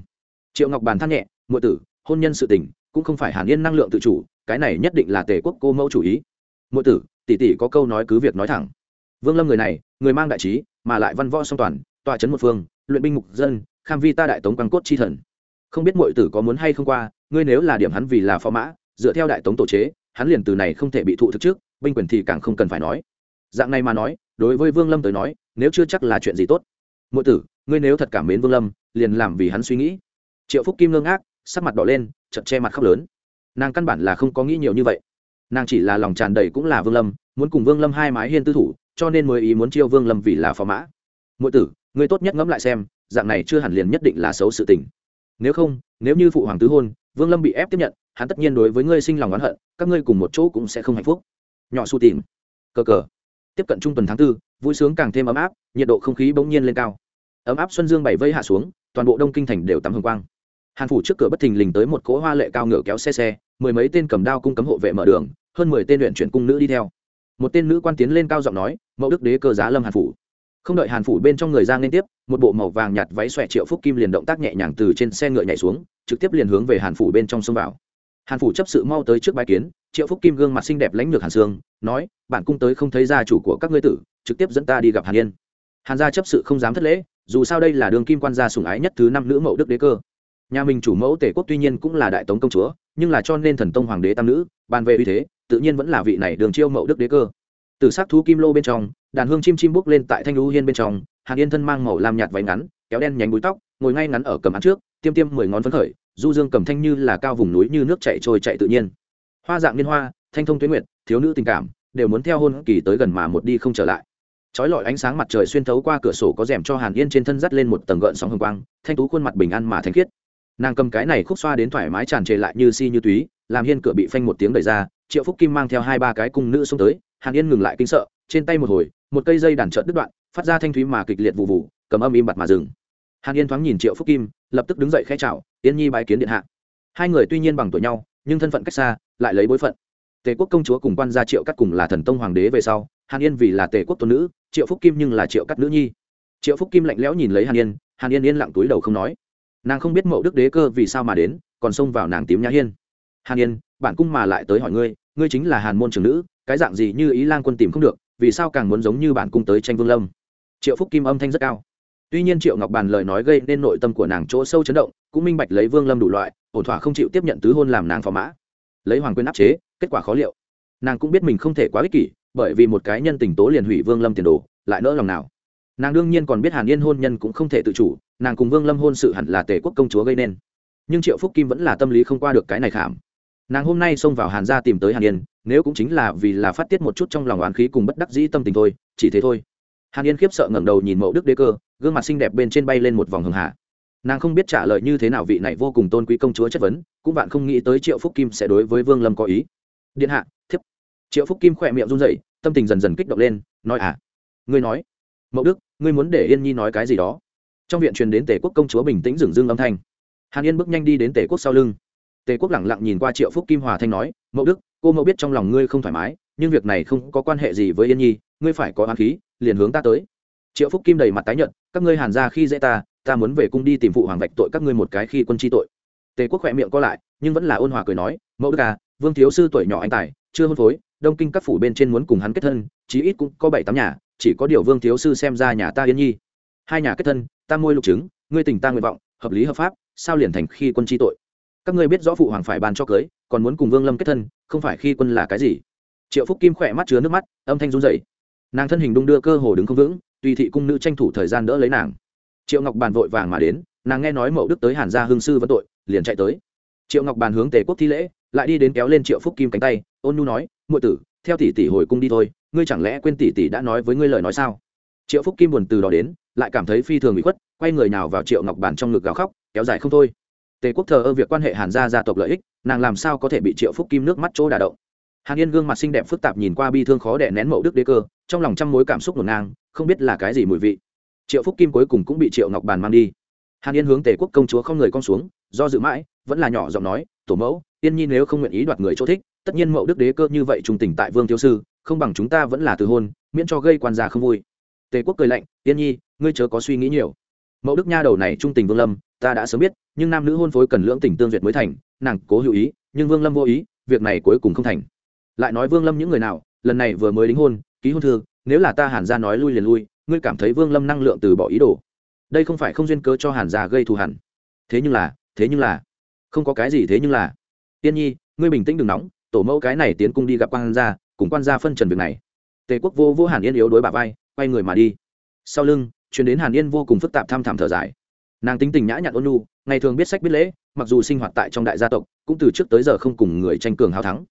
[SPEAKER 1] Triệu ngọc bàn than nhẹ ngụ tử, hôn nhân sự tình, cũng không phải hàn yên năng lượng tự chủ, cái này nhất định là tề quốc cô mẫu chủ ý. Ngụ tử, tỷ tỷ có câu nói cứ việc nói thẳng. Vương lâm người này, người mang đại trí, mà lại văn võ song toàn tọa chấn một phương, luyện binh mục dân, kham vi ta đại tống quan cốt chi thần. Không biết mọi tử có muốn hay không qua, ngươi nếu là điểm hắn vì là phó mã, dựa theo đại tống tổ chế, hắn liền từ này không thể bị thụ thực trước, binh quyền thì càng không cần phải nói. Dạng này mà nói, đối với vương lâm tới nói, nếu chưa chắc là chuyện gì tốt. Muội tử, ngươi nếu thật cảm mến vương lâm, liền làm vì hắn suy nghĩ. Triệu phúc kim ngơ ngác, sắc mặt đỏ lên chật che mặt khóc lớn. Nàng căn bản là không có nghĩ nhiều như vậy. Nàng chỉ là lòng tràn đầy cũng là vương lâm, muốn cùng vương lâm hai mái hiên tư thủ, cho nên mới ý muốn chiêu vương lâm vì là phò mã. Mỗi tử ngươi tốt nhất ngẫm lại xem, dạng này chưa hẳn liền nhất định là xấu sự tình. Nếu không, nếu như phụ hoàng tứ hôn, vương lâm bị ép tiếp nhận, hắn tất nhiên đối với ngươi sinh lòng oán hận, các ngươi cùng một chỗ cũng sẽ không hạnh phúc. Nhỏ su tìm. Cờ cờ. Tiếp cận trung tuần tháng tư, vui sướng càng thêm ấm áp, nhiệt độ không khí bỗng nhiên lên cao. Ấm áp xuân dương bảy vây hạ xuống, toàn bộ đông kinh thành đều tắm hương quang. Hàn phủ trước cửa bất thình lình tới một cỗ hoa lệ cao ngựa kéo xe xe, mười mấy tên cầm đao cung cấm hộ vệ mở đường, hơn mười tên luyện chuyển cung nữ đi theo. Một tên nữ quan tiến lên cao giọng nói, mẫu đức đế cơ giá lâm hàn phủ không đợi hàn phủ bên trong người ra liên tiếp, một bộ màu vàng nhạt váy xòe triệu phúc kim liền động tác nhẹ nhàng từ trên xe ngựa nhảy xuống, trực tiếp liền hướng về hàn phủ bên trong sông vào. Hàn phủ chấp sự mau tới trước bãi kiến, triệu phúc kim gương mặt xinh đẹp lãnh lược hàn sương, nói bản cung tới không thấy gia chủ của các ngươi tử, trực tiếp dẫn ta đi gặp hàn yên. Hàn gia chấp sự không dám thất lễ, dù sao đây là đường kim quan gia sủng ái nhất thứ năm nữ mẫu đức đế cơ. Nhà mình chủ mẫu tể quốc tuy nhiên cũng là đại tống công chúa, nhưng là cho nên thần tông hoàng đế tam nữ, bàn về uy thế, tự nhiên vẫn là vị này đường chiêu mẫu đức đế cơ. Từ s thú kim lô bên trong đàn hương chim chim bốc lên tại thanh lũ hiên bên trong, hàn yên thân mang màu lam nhạt váy ngắn, kéo đen nhánh búi tóc, ngồi ngay ngắn ở cầm án trước, tiêm tiêm mười ngón phấn khởi, du dương cầm thanh như là cao vùng núi như nước chạy trôi chạy tự nhiên. Hoa dạng liên hoa, thanh thông tuyến nguyệt, thiếu nữ tình cảm, đều muốn theo hôn kỳ tới gần mà một đi không trở lại. Trói lọi ánh sáng mặt trời xuyên thấu qua cửa sổ có rèm cho hàn yên trên thân dắt lên một tầng gợn sóng hồng quang, thanh tú khuôn mặt bình an mà thanh khiết. Nàng cầm cái này khúc xoa đến thoải mái tràn trề lại như si như túy, làm hiên cửa bị phanh một tiếng đẩy ra, triệu phúc kim mang theo hai ba cái cung nữ xuống tới, hàn yên ngừng lại kinh sợ, trên tay một hồi một cây dây đàn trợn đứt đoạn, phát ra thanh thúy mà kịch liệt vụ vụ cầm âm im bặt mà dừng. Hàn yên thoáng nhìn triệu phúc kim, lập tức đứng dậy khẽ chào, yên nhi bái kiến điện hạ. Hai người tuy nhiên bằng tuổi nhau, nhưng thân phận cách xa, lại lấy bối phận. Tề quốc công chúa cùng quan gia triệu cắt cùng là thần tông hoàng đế về sau, hàn yên vì là tề quốc tôn nữ, triệu phúc kim nhưng là triệu cắt nữ nhi. Triệu phúc kim lạnh lẽo nhìn lấy hàn yên hàn yên yên lặng túi đầu không nói. Nàng không biết mậu đức đế cơ vì sao mà đến, còn xông vào nàng tím nhã hiên. Hàn yên, bản cung mà lại tới hỏi ngươi ngươi chính là hàn môn trưởng nữ, cái dạng gì như ý lang quân tìm không được vì sao càng muốn giống như bản cung tới tranh vương lâm? Triệu phúc kim âm thanh rất cao. Tuy nhiên triệu ngọc bàn lời nói gây nên nội tâm của nàng chỗ sâu chấn động, cũng minh bạch lấy vương lâm đủ loại, ổn thỏa không chịu tiếp nhận tứ hôn làm nàng phò mã. Lấy hoàng quyền áp chế, kết quả khó liệu. Nàng cũng biết mình không thể quá ích kỷ, bởi vì một cái nhân tình tố liền hủy vương lâm tiền đồ, lại nỡ lòng nào. Nàng đương nhiên còn biết hàn yên hôn nhân cũng không thể tự chủ, nàng cùng vương lâm hôn sự hẳn là tề quốc công chúa gây nên. Nhưng triệu phúc kim vẫn là tâm lý không qua được cái này khảm nàng hôm nay xông vào hàn gia tìm tới hàn yên, nếu cũng chính là vì là phát tiết một chút trong lòng oán khí cùng bất đắc dĩ tâm tình thôi, chỉ thế thôi. Hàn yên khiếp sợ ngẩng đầu nhìn mẫu đức đế cơ, gương mặt xinh đẹp bên trên bay lên một vòng hường hạ. Nàng không biết trả lời như thế nào vị này vô cùng tôn quý công chúa chất vấn, cũng bạn không nghĩ tới triệu phúc kim sẽ đối với vương lâm có ý. Điện hạ, thiếp. Triệu phúc kim khỏe miệng run dậy tâm tình dần dần kích động lên, nói à ngươi nói, mẫu đức, ngươi muốn để yên nhi nói cái gì đó? Trong viện truyền đến tề quốc công chúa bình tĩnh dừng dưng âm thanh. Hàn yên bước nhanh đi đến tề quốc sau lưng tề quốc lẳng lặng nhìn qua triệu phúc kim hòa thanh nói mẫu đức, cô mẫu biết trong lòng ngươi không thoải mái, nhưng việc này không có quan hệ gì với yên nhi, ngươi phải có oán khí, liền hướng ta tới. Triệu phúc kim đầy mặt tái nhận các ngươi hàn ra khi dễ ta ta muốn về cung đi tìm phụ hoàng vạch tội các ngươi một cái khi quân chi tội. Tề quốc khỏe miệng co lại, nhưng vẫn là ôn hòa cười nói mẫu đức à vương thiếu sư tuổi nhỏ anh tài, chưa hôn phối, đông kinh các phủ bên trên muốn cùng hắn kết thân, chí ít cũng có bảy tám nhà, chỉ có điều vương thiếu sư xem ra nhà ta yên nhi. Hai nhà kết thân, ta môi lục chứng, ngươi tình ta nguyện vọng, hợp lý hợp pháp, sao liền thành khi quân chi tội? Các ngươi biết rõ phụ hoàng phải bàn cho cưới, còn muốn cùng vương lâm kết thân, không phải khi quân là cái gì? Triệu phúc kim khỏe mắt chứa nước mắt, âm thanh run dậy nàng thân hình đung đưa cơ hồ đứng không vững, tùy thị cung nữ tranh thủ thời gian đỡ lấy nàng. Triệu ngọc bàn vội vàng mà đến, nàng nghe nói mậu đức tới hàn gia hương sư vẫn tội, liền chạy tới. Triệu ngọc bàn hướng tề quốc thi lễ, lại đi đến kéo lên triệu phúc kim cánh tay, ôn nu nói, muội tử, theo tỷ tỷ hồi cung đi thôi, ngươi chẳng lẽ quên tỷ tỷ đã nói với ngươi lời nói sao? Triệu phúc kim buồn từ đó đến, lại cảm thấy phi thường bị khuất, quay người nào vào triệu ngọc bàn trong ngực gào khóc, kéo dài không thôi tề quốc thờ ơ việc quan hệ hàn gia gia tộc lợi ích, nàng làm sao có thể bị triệu phúc kim nước mắt chỗ đà động? Hàn yên gương mặt xinh đẹp phức tạp nhìn qua bi thương khó đẻ nén mậu đức đế cơ, trong lòng trăm mối cảm xúc ngổn ngang, không biết là cái gì mùi vị. Triệu phúc kim cuối cùng cũng bị triệu ngọc bàn mang đi. Hàn yên hướng tề quốc công chúa không người con xuống, do dự mãi, vẫn là nhỏ giọng nói, tổ mẫu, yên nhi nếu không nguyện ý đoạt người chỗ thích, tất nhiên mậu đức đế cơ như vậy trung tình tại vương thiếu sư, không bằng chúng ta vẫn là từ hôn, miễn cho gây quan gia không vui. Tề quốc cười lạnh, yên nhi, ngươi chớ có suy nghĩ nhiều. Mẫu đức nha đầu này trung tình vương lâm ta đã sớm biết, nhưng nam nữ hôn phối cần lưỡng tình tương duyệt mới thành, nàng cố hữu ý, nhưng vương lâm vô ý, việc này cuối cùng không thành. Lại nói vương lâm những người nào, lần này vừa mới đính hôn, ký hôn thư, nếu là ta hàn ra nói lui liền lui, ngươi cảm thấy vương lâm năng lượng từ bỏ ý đồ. Đây không phải không duyên cớ cho hàn gia gây thù hẳn thế nhưng là, thế nhưng là, không có cái gì thế nhưng là. Tiên nhi, ngươi bình tĩnh đừng nóng, tổ mẫu cái này tiến cung đi gặp quan gia, cùng quan gia phân trần việc này. Tề quốc vô vô hàn yên yếu đối bà vai, quay người mà đi. Sau lưng chuyển đến hàn yên vô cùng phức tạp thăm thẳm thở dài nàng tính tình nhã nhặn ôn nhu, ngày thường biết sách biết lễ, mặc dù sinh hoạt tại trong đại gia tộc, cũng từ trước tới giờ không cùng người tranh cường hào thắng.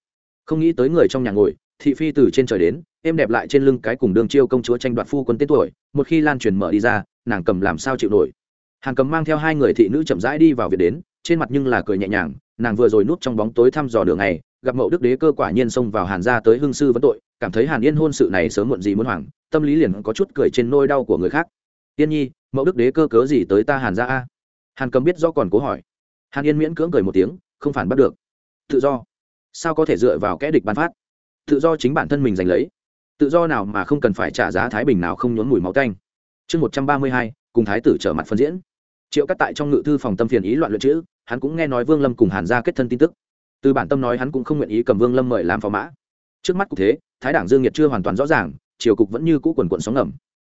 [SPEAKER 1] Không nghĩ tới người trong nhà ngồi, thị phi từ trên trời đến, êm đẹp lại trên lưng cái cùng đường chiêu công chúa tranh đoạt phu quân tên tuổi, một khi lan truyền mở đi ra, nàng cầm làm sao chịu nổi. Hàn cầm mang theo hai người thị nữ chậm rãi đi vào việc đến, trên mặt nhưng là cười nhẹ nhàng, nàng vừa rồi núp trong bóng tối thăm dò đường này gặp mậu đức đế cơ quả nhiên xông vào hàn gia tới hương sư vấn tội, cảm thấy hàn yên hôn sự này sớm muộn gì muốn hoảng, tâm lý liền có chút cười trên nôi đau của người khác. Yên nhi mẫu đức đế cơ cớ gì tới ta hàn gia a? Hàn cầm biết do còn cố hỏi. Hàn yên miễn cưỡng cười một tiếng, không phản bắt được. Tự do. Sao có thể dựa vào kẽ địch bán phát? Tự do chính bản thân mình giành lấy. Tự do nào mà không cần phải trả giá thái bình nào không nhốn mùi máu canh chương một trăm ba mươi hai, cùng thái tử trở mặt phân diễn. Triệu cắt tại trong ngự thư phòng tâm phiền ý loạn luyện chữ, hắn cũng nghe nói vương lâm cùng hàn gia kết thân tin tức. Từ bản tâm nói hắn cũng không nguyện ý cầm vương lâm mời làm phò mã. Trước mắt cục thế, thái đảng dương nhiệt chưa hoàn toàn rõ ràng, triều cục vẫn như cũ quần quận sóng ngầm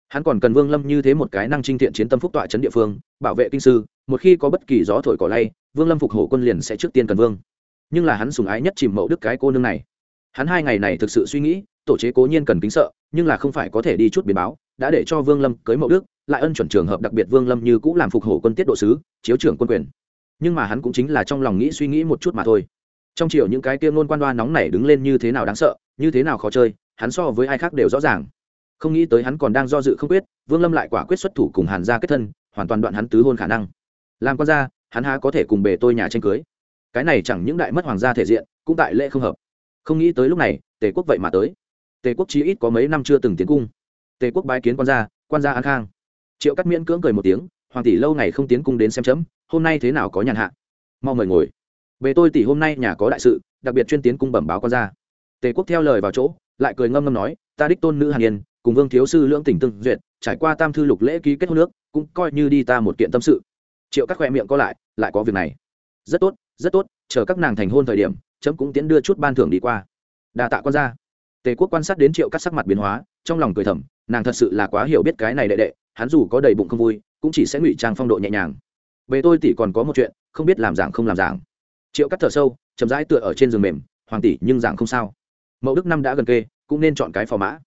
[SPEAKER 1] hắn còn cần vương lâm như thế một cái năng trinh thiện chiến tâm phúc tọa chấn địa phương, bảo vệ kinh sư, một khi có bất kỳ gió thổi cỏ lay, vương lâm phục hổ quân liền sẽ trước tiên cần vương. Nhưng là hắn sùng ái nhất chìm mậu đức cái cô nương này. Hắn hai ngày này thực sự suy nghĩ, tổ chế cố nhiên cần kính sợ, nhưng là không phải có thể đi chút biến báo, đã để cho vương lâm cưới mậu đức, lại ân chuẩn trường hợp đặc biệt vương lâm như cũng làm phục hổ quân tiết độ sứ, chiếu trưởng quân quyền. Nhưng mà hắn cũng chính là trong lòng nghĩ suy nghĩ một chút mà thôi. Trong chiều những cái kia ngôn quan đoa nóng này đứng lên như thế nào đáng sợ, như thế nào khó chơi, hắn so với ai khác đều rõ ràng không nghĩ tới hắn còn đang do dự không quyết, vương lâm lại quả quyết xuất thủ cùng hàn gia kết thân, hoàn toàn đoạn hắn tứ hôn khả năng. Làm con ra hắn há có thể cùng bề tôi nhà tranh cưới. Cái này chẳng những đại mất hoàng gia thể diện, cũng tại lễ không hợp. Không nghĩ tới lúc này, tề quốc vậy mà tới. Tề quốc chí ít có mấy năm chưa từng tiến cung. Tề quốc bái kiến quan gia quan gia an khang. Triệu cắt miễn cưỡng cười một tiếng, hoàng tỷ lâu ngày không tiến cung đến xem chấm, hôm nay thế nào có nhàn hạ? Mau mời ngồi. Về tôi tỷ hôm nay nhà có đại sự, đặc biệt chuyên tiến cung bẩm báo quan gia. Tề quốc theo lời vào chỗ, lại cười ngâm ngâm nói, ta đích tôn nữ hàn yên cùng vương thiếu sư lưỡng tỉnh tương duyệt, trải qua tam thư lục lễ ký kết hôn nước cũng coi như đi ta một kiện tâm sự. Triệu các khoe miệng có lại lại có việc này. Rất tốt rất tốt, chờ các nàng thành hôn thời điểm, chấm cũng tiến đưa chút ban thưởng đi qua. Đà tạ quan gia. Tề quốc quan sát đến triệu các sắc mặt biến hóa, trong lòng cười thầm, nàng thật sự là quá hiểu biết cái này đệ đệ, hắn dù có đầy bụng không vui, cũng chỉ sẽ ngụy trang phong độ nhẹ nhàng. Về tôi tỷ còn có một chuyện, không biết làm giảng không làm giảng triệu cắt thở sâu, chậm rãi tựa ở trên giường mềm, hoàng tỷ, nhưng giảng không sao. Mẫu đức năm đã gần kê, cũng nên chọn cái phò mã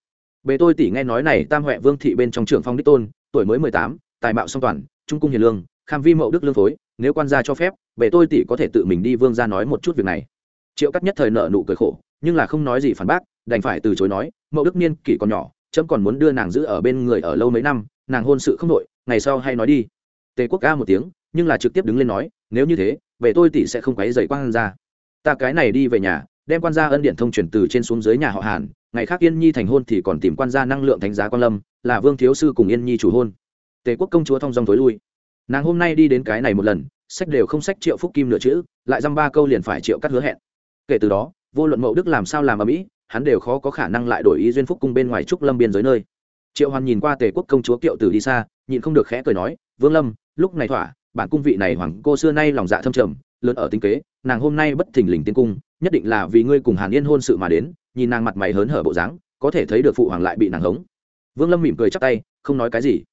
[SPEAKER 1] bề tôi tỷ nghe nói này, tam huệ vương thị bên trong trưởng phong đích tôn, tuổi mới mười tám, tài mạo song toàn, trung cung hiền lương, kham vi mậu đức lương phối, nếu quan gia cho phép, bề tôi tỷ có thể tự mình đi vương ra nói một chút việc này. Triệu cắt nhất thời nợ nụ cười khổ, nhưng là không nói gì phản bác, đành phải từ chối nói, mậu đức niên kỷ còn nhỏ trẫm còn muốn đưa nàng giữ ở bên người ở lâu mấy năm, nàng hôn sự không đội ngày sau hay nói đi. Tề quốc ca một tiếng, nhưng là trực tiếp đứng lên nói, nếu như thế về tôi tỷ sẽ không quấy dày quan ra ta cái này đi về nhà, đem quan gia ân điện thông chuyển từ trên xuống dưới nhà họ hàn ngày khác yên nhi thành hôn thì còn tìm quan gia năng lượng thánh giá quan lâm, là vương thiếu sư cùng yên nhi chủ hôn. Tề quốc công chúa thong dong thối lui. Nàng hôm nay đi đến cái này một lần, sách đều không sách triệu phúc kim nửa chữ, lại dăm ba câu liền phải triệu cắt hứa hẹn. Kể từ đó, vô luận mậu đức làm sao làm ở mỹ, hắn đều khó có khả năng lại đổi ý duyên phúc cung bên ngoài trúc lâm biên giới nơi. Triệu hoàn nhìn qua tề quốc công chúa kiệu tử đi xa, nhịn không được khẽ cười nói, vương lâm, lúc này thỏa, bản cung vị này hoàng cô xưa nay lòng dạ thâm trầm, lớn ở tinh kế, nàng hôm nay bất thình lình tiến cung, nhất định là vì ngươi cùng hàn yên hôn sự mà đến nhìn nàng mặt mày hớn hở bộ dáng, có thể thấy được phụ hoàng lại bị nàng hống. Vương lâm mỉm cười chắc tay, không nói cái gì.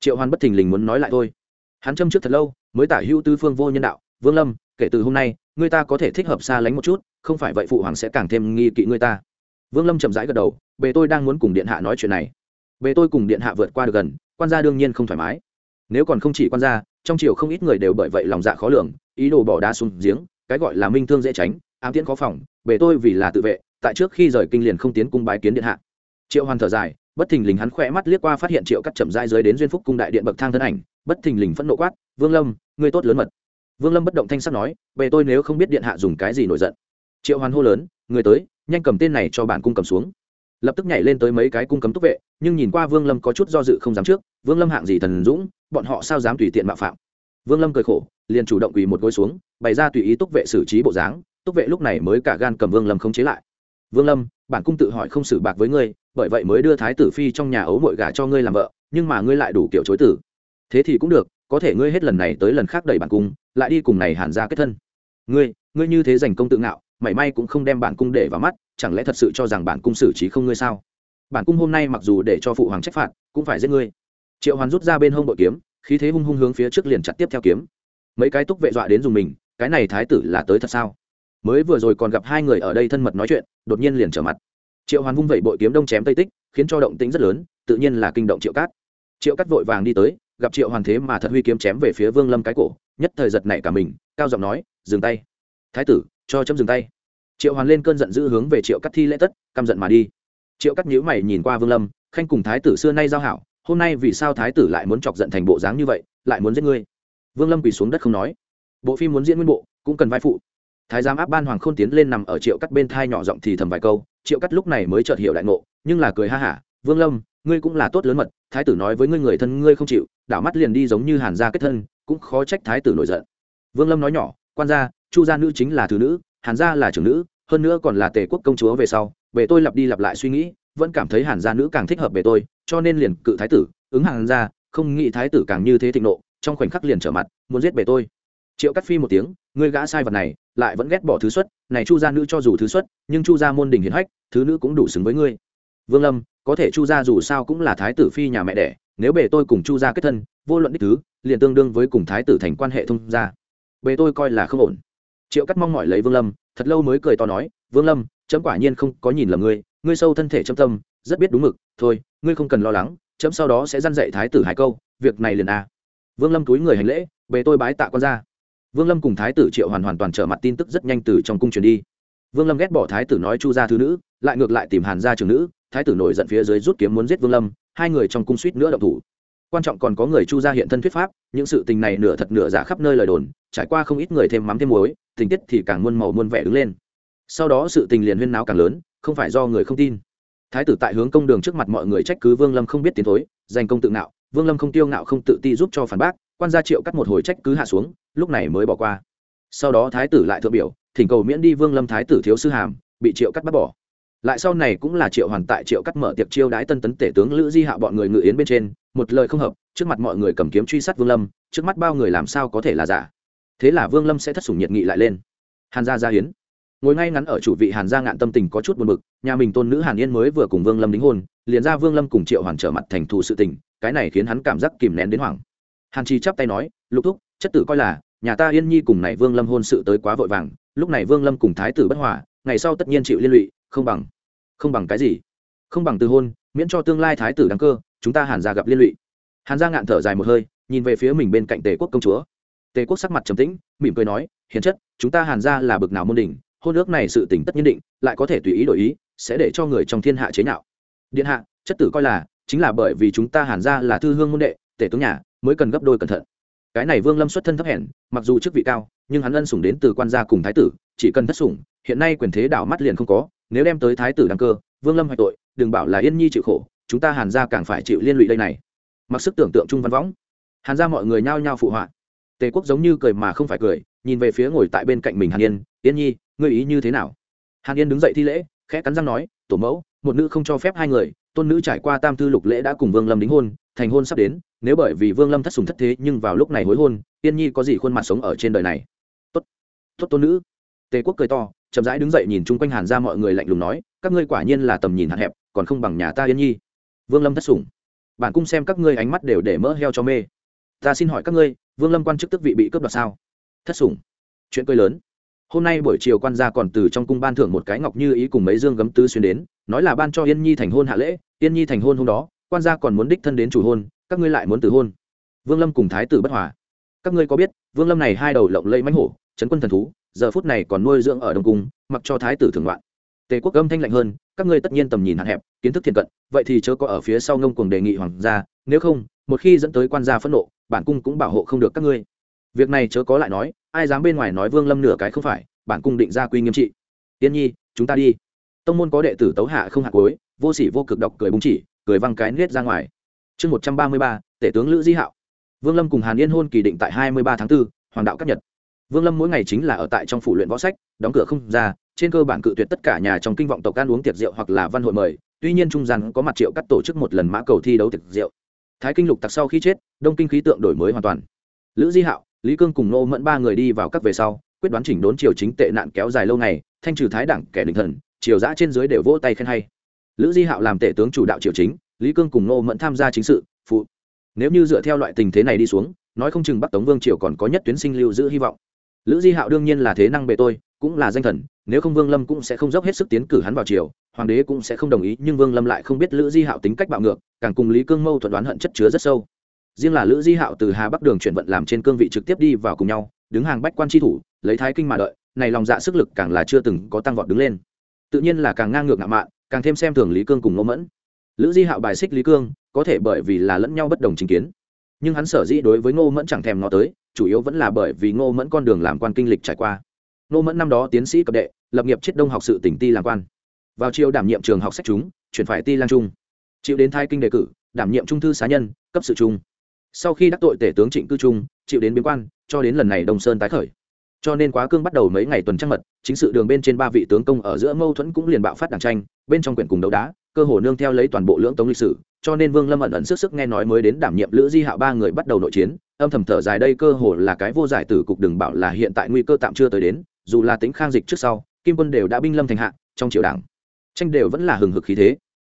[SPEAKER 1] Triệu hoàn bất thình lình muốn nói lại thôi. Hắn châm trước thật lâu, mới tả hữu tư phương vô nhân đạo. Vương lâm, kể từ hôm nay, người ta có thể thích hợp xa lánh một chút, không phải vậy phụ hoàng sẽ càng thêm nghi kỵ người ta. Vương lâm chậm rãi gật đầu, bề tôi đang muốn cùng điện hạ nói chuyện này. Bề tôi cùng điện hạ vượt qua được gần, quan gia đương nhiên không thoải mái. Nếu còn không chỉ quan gia, trong triều không ít người đều bởi vậy lòng dạ khó lường, ý đồ bỏ đá xuống giếng, cái gọi là minh thương dễ tránh, ám tiễn khó phòng, bề tôi vì là tự vệ tại trước khi rời kinh liền không tiến cung bái kiến điện hạ. Triệu hoàn thở dài, bất thình lình hắn khỏe mắt liếc qua phát hiện triệu cắt chậm dai dưới đến duyên phúc cung đại điện bậc thang thân ảnh, bất thình lình phẫn nộ quát, vương lâm, ngươi tốt lớn mật. Vương lâm bất động thanh sắc nói về tôi nếu không biết điện hạ dùng cái gì nổi giận. Triệu hoàn hô lớn, người tới, nhanh cầm tên này cho bản cung cầm xuống. Lập tức nhảy lên tới mấy cái cung cấm túc vệ, nhưng nhìn qua vương lâm có chút do dự không dám trước, vương lâm hạng gì thần dũng, bọn họ sao dám tùy tiện mạo phạm? Vương lâm cười khổ, liền chủ động quỳ một gối xuống, bày ra tùy ý túc vệ xử trí bộ dáng, túc vệ lúc này mới cả gan cầm vương lâm không chế lại vương lâm, bản cung tự hỏi không xử bạc với ngươi, bởi vậy mới đưa thái tử phi trong nhà ấu mội gả cho ngươi làm vợ, nhưng mà ngươi lại đủ kiểu chối tử. Thế thì cũng được, có thể ngươi hết lần này tới lần khác đẩy bản cung, lại đi cùng này hàn ra kết thân. Ngươi ngươi như thế giành công tự ngạo, mảy may cũng không đem bản cung để vào mắt, chẳng lẽ thật sự cho rằng bản cung xử trí không ngươi sao? Bản cung hôm nay mặc dù để cho phụ hoàng trách phạt, cũng phải giết ngươi. Triệu hoàn rút ra bên hông bội kiếm, khí thế hung hung hướng phía trước liền chặt tiếp theo kiếm. Mấy cái túc vệ dọa đến dùng mình, cái này thái tử là tới thật sao? Mới vừa rồi còn gặp hai người ở đây thân mật nói chuyện, đột nhiên liền trở mặt. Triệu hoàn vung vẩy bội kiếm đông chém tây tích, khiến cho động tĩnh rất lớn, tự nhiên là kinh động triệu cát. Triệu cát vội vàng đi tới, gặp triệu hoàn thế mà thật huy kiếm chém về phía vương lâm cái cổ, nhất thời giật nảy cả mình, cao giọng nói, dừng tay. Thái tử, cho chấm dừng tay. Triệu hoàn lên cơn giận dữ hướng về triệu Cát thi lễ tất, căm giận mà đi. Triệu Cát nhíu mày nhìn qua vương lâm, khanh cùng thái tử xưa nay giao hảo, hôm nay vì sao thái tử lại muốn chọc giận thành bộ dáng như vậy, lại muốn giết ngươi? Vương lâm quỳ xuống đất không nói. Bộ phim muốn diễn nguyên bộ, cũng cần vai phụ thái giám áp ban hoàng khôn tiến lên nằm ở triệu cắt bên thai nhỏ giọng thì thầm vài câu, triệu cắt lúc này mới chợt hiểu đại ngộ, nhưng là cười ha hả, vương lâm, ngươi cũng là tốt lớn mật, thái tử nói với ngươi người thân ngươi không chịu, đảo mắt liền đi giống như hàn gia kết thân, cũng khó trách thái tử nổi giận. Vương lâm nói nhỏ, quan gia, chu gia nữ chính là thứ nữ, hàn gia là trưởng nữ, hơn nữa còn là tề quốc công chúa về sau về tôi lặp đi lặp lại suy nghĩ, vẫn cảm thấy hàn gia nữ càng thích hợp về tôi, cho nên liền cự thái tử, ứng hàn gia, không nghĩ thái tử càng như thế thịnh nộ, trong khoảnh khắc liền trở mặt, muốn giết về tôi. Triệu cắt phi một tiếng, ngươi gã sai vật này lại vẫn ghét bỏ thứ xuất, này chu gia nữ cho dù thứ xuất, nhưng chu gia môn đình hiển hách, thứ nữ cũng đủ xứng với ngươi. Vương lâm, có thể chu gia dù sao cũng là thái tử phi nhà mẹ đẻ, nếu bề tôi cùng chu gia kết thân, vô luận đích thứ, liền tương đương với cùng thái tử thành quan hệ thông gia. Bề tôi coi là không ổn. Triệu cắt mong mỏi lấy vương lâm, thật lâu mới cười to nói, vương lâm, chấm quả nhiên không có nhìn lầm ngươi ngươi sâu thân thể châm tâm, rất biết đúng mực, thôi, ngươi không cần lo lắng, chấm sau đó sẽ dăn dạy thái tử hai câu, việc này liền a vương lâm túi người hành lễ, bề tôi bái tạ con ra vương lâm cùng thái tử triệu hoàn hoàn toàn trở mặt tin tức rất nhanh từ trong cung truyền đi. Vương lâm ghét bỏ thái tử nói chu gia thứ nữ, lại ngược lại tìm hàn gia trường nữ, thái tử nổi giận phía dưới rút kiếm muốn giết vương lâm, hai người trong cung suýt nữa động thủ. Quan trọng còn có người chu gia hiện thân thuyết pháp, những sự tình này nửa thật nửa giả khắp nơi lời đồn, trải qua không ít người thêm mắm thêm muối, tình tiết thì càng muôn màu muôn vẻ đứng lên. Sau đó sự tình liền huyên náo càng lớn, không phải do người không tin. Thái tử tại hướng công đường trước mặt mọi người trách cứ vương lâm không biết tiến thối, giành công tự ngạo, vương lâm không tiêu ngạo không tự ti giúp cho phản bác quan gia triệu cắt một hồi trách cứ hạ xuống, lúc này mới bỏ qua. Sau đó thái tử lại thượng biểu, thỉnh cầu miễn đi vương lâm thái tử thiếu sư hàm, bị triệu cắt bắt bỏ. Lại sau này cũng là triệu hoàn tại triệu cắt mở tiệc chiêu đái tân tấn tể tướng lữ di hạ bọn người ngự yến bên trên, một lời không hợp, trước mặt mọi người cầm kiếm truy sát vương lâm, trước mắt bao người làm sao có thể là giả. Thế là vương lâm sẽ thất sủng nhiệt nghị lại lên. Hàn gia gia hiến. Ngồi ngay ngắn ở chủ vị hàn gia ngạn tâm tình có chút buồn bực, nhà mình tôn nữ hàn yên mới vừa cùng vương lâm đính hôn, liền ra vương lâm cùng triệu hoàn trở mặt thành thù sự tình, cái này khiến hắn cảm giác kìm nén đến hoảng hàn chi chắp tay nói, lục thúc, chất tử coi là, nhà ta yên nhi cùng này vương lâm hôn sự tới quá vội vàng, lúc này vương lâm cùng thái tử bất hòa, ngày sau tất nhiên chịu liên lụy, không bằng không bằng cái gì? Không bằng từ hôn, miễn cho tương lai thái tử đáng cơ, chúng ta hàn gia gặp liên lụy. Hàn ra ngạn thở dài một hơi, nhìn về phía mình bên cạnh tề quốc công chúa. Tề quốc sắc mặt trầm tĩnh, mỉm cười nói, hiền chất, chúng ta hàn gia là bực nào môn đỉnh, hôn ước này sự tỉnh tất nhiên định, lại có thể tùy ý đổi ý, sẽ để cho người trong thiên hạ chế nhạo. Điện hạ, chất tử coi là, chính là bởi vì chúng ta hàn ra là thư hương môn đệ tể tướng nhà, mới cần gấp đôi cẩn thận. Cái này vương lâm xuất thân thấp hèn, mặc dù chức vị cao, nhưng hắn ân sủng đến từ quan gia cùng thái tử, chỉ cần thất sủng, hiện nay quyền thế đảo mắt liền không có, nếu đem tới thái tử đăng cơ, vương lâm hoạch tội, đừng bảo là yên nhi chịu khổ, chúng ta hàn gia càng phải chịu liên lụy đây này. Mặc sức tưởng tượng trung văn võng. Hàn gia mọi người nhao nhao phụ họa. Tề quốc giống như cười mà không phải cười, nhìn về phía ngồi tại bên cạnh mình hàn yên yên nhi, ngươi ý như thế nào? Hàn yên đứng dậy thi lễ, khẽ cắn răng nói, tổ mẫu, một nữ không cho phép hai người, tôn nữ trải qua tam thư lục lễ đã cùng vương lâm đính hôn thành hôn sắp đến, nếu bởi vì vương lâm thất sùng thất thế nhưng vào lúc này hối hôn, yên nhi có gì khuôn mặt sống ở trên đời này? Tốt. Tốt tôn nữ. Tề quốc cười to, chậm rãi đứng dậy nhìn chung quanh hàn ra mọi người lạnh lùng nói, các ngươi quả nhiên là tầm nhìn hạn hẹp, còn không bằng nhà ta yên nhi. Vương lâm thất sủng. Bản cung xem các ngươi ánh mắt đều để mỡ heo cho mê. Ta xin hỏi các ngươi, vương lâm quan chức tức vị bị cướp đoạt sao? Thất sủng. Chuyện cười lớn. Hôm nay buổi chiều quan gia còn từ trong cung ban thưởng một cái ngọc như ý cùng mấy dương gấm tứ xuyên đến, nói là ban cho yên nhi thành hôn hạ lễ, yên nhi thành hôn hôm đó quan gia còn muốn đích thân đến chủ hôn, các ngươi lại muốn từ hôn. Vương lâm cùng thái tử bất hòa. Các ngươi có biết, vương lâm này hai đầu lộng lẫy mãnh hổ trấn quân thần thú, giờ phút này còn nuôi dưỡng ở đông cung, mặc cho thái tử thường loạn. Tề quốc âm thanh lạnh hơn, các ngươi tất nhiên tầm nhìn hạn hẹp, kiến thức thiện cận, vậy thì chớ có ở phía sau ngông cuồng đề nghị hoàng gia, nếu không, một khi dẫn tới quan gia phẫn nộ, bản cung cũng bảo hộ không được các ngươi. Việc này chớ có lại nói, ai dám bên ngoài nói vương lâm nửa cái không phải, bản cung định ra quy nghiêm trị. Tiên nhi, chúng ta đi. Tông môn có đệ tử tấu hạ không hạ cuối, vô sỉ vô cực độc cười búng chỉ cười văng cái nết ra ngoài. Chương một trăm ba mươi ba, tể tướng lữ di hạo. Vương lâm cùng hàn yên hôn kỳ định tại hai mươi ba tháng b ố hoàng đạo cấp nhật. Vương lâm mỗi ngày chính là ở tại trong phủ luyện võ sách, đóng cửa không ra, trên cơ bản cự tuyệt tất cả nhà trong kinh vọng tộc ăn uống tiệc rượu hoặc là văn hội mời, tuy nhiên trung gian có mặt triệu cắt tổ chức một lần mã cầu thi đấu tiệc rượu. Thái kinh lục tặc sau khi chết, đông kinh khí tượng đổi mới hoàn toàn. Lữ di hạo, lý cương cùng nô mẫn ba người đi vào các về sau, quyết đoán chỉnh đốn triều chính tệ nạn kéo dài lâu ngày, thanh trừ thái đảng kẻ định thần, triều giã trên dưới đều vỗ tay khen hay lữ di hạo làm tể tướng chủ đạo triều chính, lý cương cùng nô mẫn tham gia chính sự, phụ. Nếu như dựa theo loại tình thế này đi xuống, nói không chừng bắc tống vương triều còn có nhất tuyến sinh lưu giữ hy vọng. Lữ di hạo đương nhiên là thế năng bề tôi, cũng là danh thần, nếu không vương lâm cũng sẽ không dốc hết sức tiến cử hắn vào triều, hoàng đế cũng sẽ không đồng ý, nhưng vương lâm lại không biết lữ di hạo tính cách bạo ngược, càng cùng lý cương mâu thuẫn đoán hận chất chứa rất sâu. Riêng là lữ di hạo từ hà bắc đường chuyển vận làm trên cương vị trực tiếp đi vào cùng nhau, đứng hàng bách quan tri thủ, lấy thái kinh mà đợi, này lòng dạ sức lực càng là chưa từng có tăng vọt đứng lên. Tự nhiên là càng ngang ngược ngạo mạn càng thêm xem thường lý cương cùng ngô mẫn. Lữ di hạo bài xích lý cương, có thể bởi vì là lẫn nhau bất đồng chính kiến. Nhưng hắn sở dĩ đối với ngô mẫn chẳng thèm ngó tới, chủ yếu vẫn là bởi vì ngô mẫn con đường làm quan kinh lịch trải qua. Ngô mẫn năm đó tiến sĩ cập đệ, lập nghiệp triết đông học sự tỉnh ti làm quan. Vào chiều đảm nhiệm trường học sách chúng, chuyển phải ti lang trung. Chịu đến thai kinh đề cử, đảm nhiệm trung thư xá nhân, cấp sự trung. Sau khi đắc tội tể tướng trịnh cư trung, chịu đến biến quan, cho đến lần này đông sơn tái khởi cho nên quá cương bắt đầu mấy ngày tuần trăng mật, chính sự đường bên trên ba vị tướng công ở giữa mâu thuẫn cũng liền bạo phát đảng tranh, bên trong quyển cùng đấu đá, cơ hồ nương theo lấy toàn bộ lưỡng tống lịch sử, cho nên vương lâm ẩn ẩn sức sức nghe nói mới đến đảm nhiệm lữ di hạo ba người bắt đầu nội chiến, âm thầm thở dài đây cơ hồ là cái vô giải tử cục đừng bảo là hiện tại nguy cơ tạm chưa tới đến, dù là tính khang dịch trước sau, kim quân đều đã binh lâm thành hạ, trong triều đảng, tranh đều vẫn là hừng hực khí thế.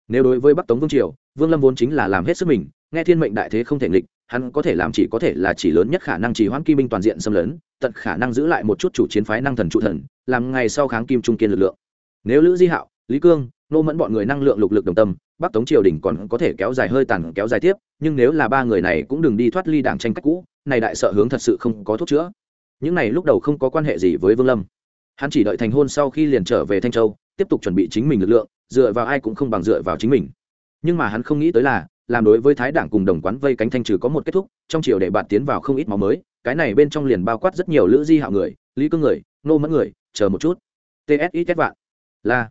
[SPEAKER 1] Nếu đối với bắc tống vương triều, vương lâm vốn chính là làm hết sức mình, nghe thiên mệnh đại thế không thể nghịch hắn có thể làm chỉ có thể là chỉ lớn nhất khả năng chỉ hoãn kim binh toàn diện xâm lấn, tận khả năng giữ lại một chút chủ chiến phái năng thần trụ thần, làm ngày sau kháng kim trung kiên lực lượng. Nếu lữ di hạo, lý cương, nô mẫn bọn người năng lượng lục lực đồng tâm, bắc tống triều đình còn có thể kéo dài hơi tàn kéo dài tiếp, nhưng nếu là ba người này cũng đừng đi thoát ly đảng tranh cách cũ, này đại sợ hướng thật sự không có thuốc chữa. Những này lúc đầu không có quan hệ gì với vương lâm. Hắn chỉ đợi thành hôn sau khi liền trở về thanh châu, tiếp tục chuẩn bị chính mình lực lượng, dựa vào ai cũng không bằng dựa vào chính mình. Nhưng mà hắn không nghĩ tới là làm đối với thái đảng cùng đồng quán vây cánh thanh trừ có một kết thúc, trong triều để bạn tiến vào không ít máu mới, cái này bên trong liền bao quát rất nhiều lữ di hạo người, lý cương người nô mẫn người, chờ một chút. Tsi kết vạn. Là.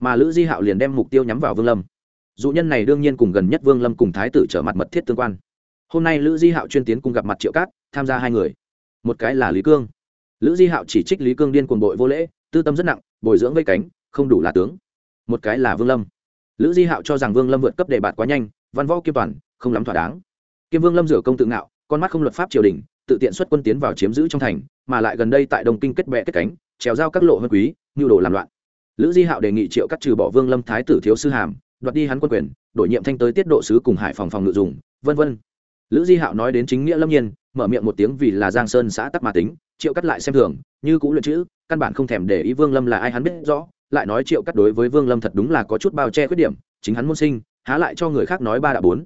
[SPEAKER 1] Mà lữ di hạo liền đem mục tiêu nhắm vào vương lâm. Dụ nhân này đương nhiên cùng gần nhất vương lâm cùng thái tử trở mặt mật thiết tương quan. Hôm nay lữ di hạo chuyên tiến cùng gặp mặt triệu cát, tham gia hai người. Một cái là lý cương. Lữ di hạo chỉ trích lý cương điên cuồng bội vô lễ, tư tâm rất nặng, bồi dưỡng vây cánh, không đủ là tướng. Một cái là vương lâm. Lữ di hạo cho rằng vương lâm vượt cấp đề bạt quá nhanh văn võ kiêm toàn, không lắm thỏa đáng. Kiêm vương lâm rửa công tự ngạo, con mắt không luật pháp triều đình, tự tiện xuất quân tiến vào chiếm giữ trong thành, mà lại gần đây tại đông kinh kết bệ kết cánh, trèo giao các lộ hơn quý nhu đồ làm loạn. Lữ di hạo đề nghị triệu cắt trừ bỏ vương lâm thái tử thiếu sư hàm, đoạt đi hắn quân quyền, đổi nhiệm thanh tới tiết độ sứ cùng hải phòng phòng ngự dùng, vân vân. Lữ di hạo nói đến chính nghĩa lâm nhiên, mở miệng một tiếng vì là giang sơn xã tắc mà tính, triệu cắt lại xem thường, như cũng luyện chữ, căn bản không thèm để ý vương lâm là ai hắn biết rõ, lại nói triệu cắt đối với vương lâm thật đúng là có chút bao che khuyết điểm, chính hắn môn sinh há lại cho người khác nói ba đã bốn.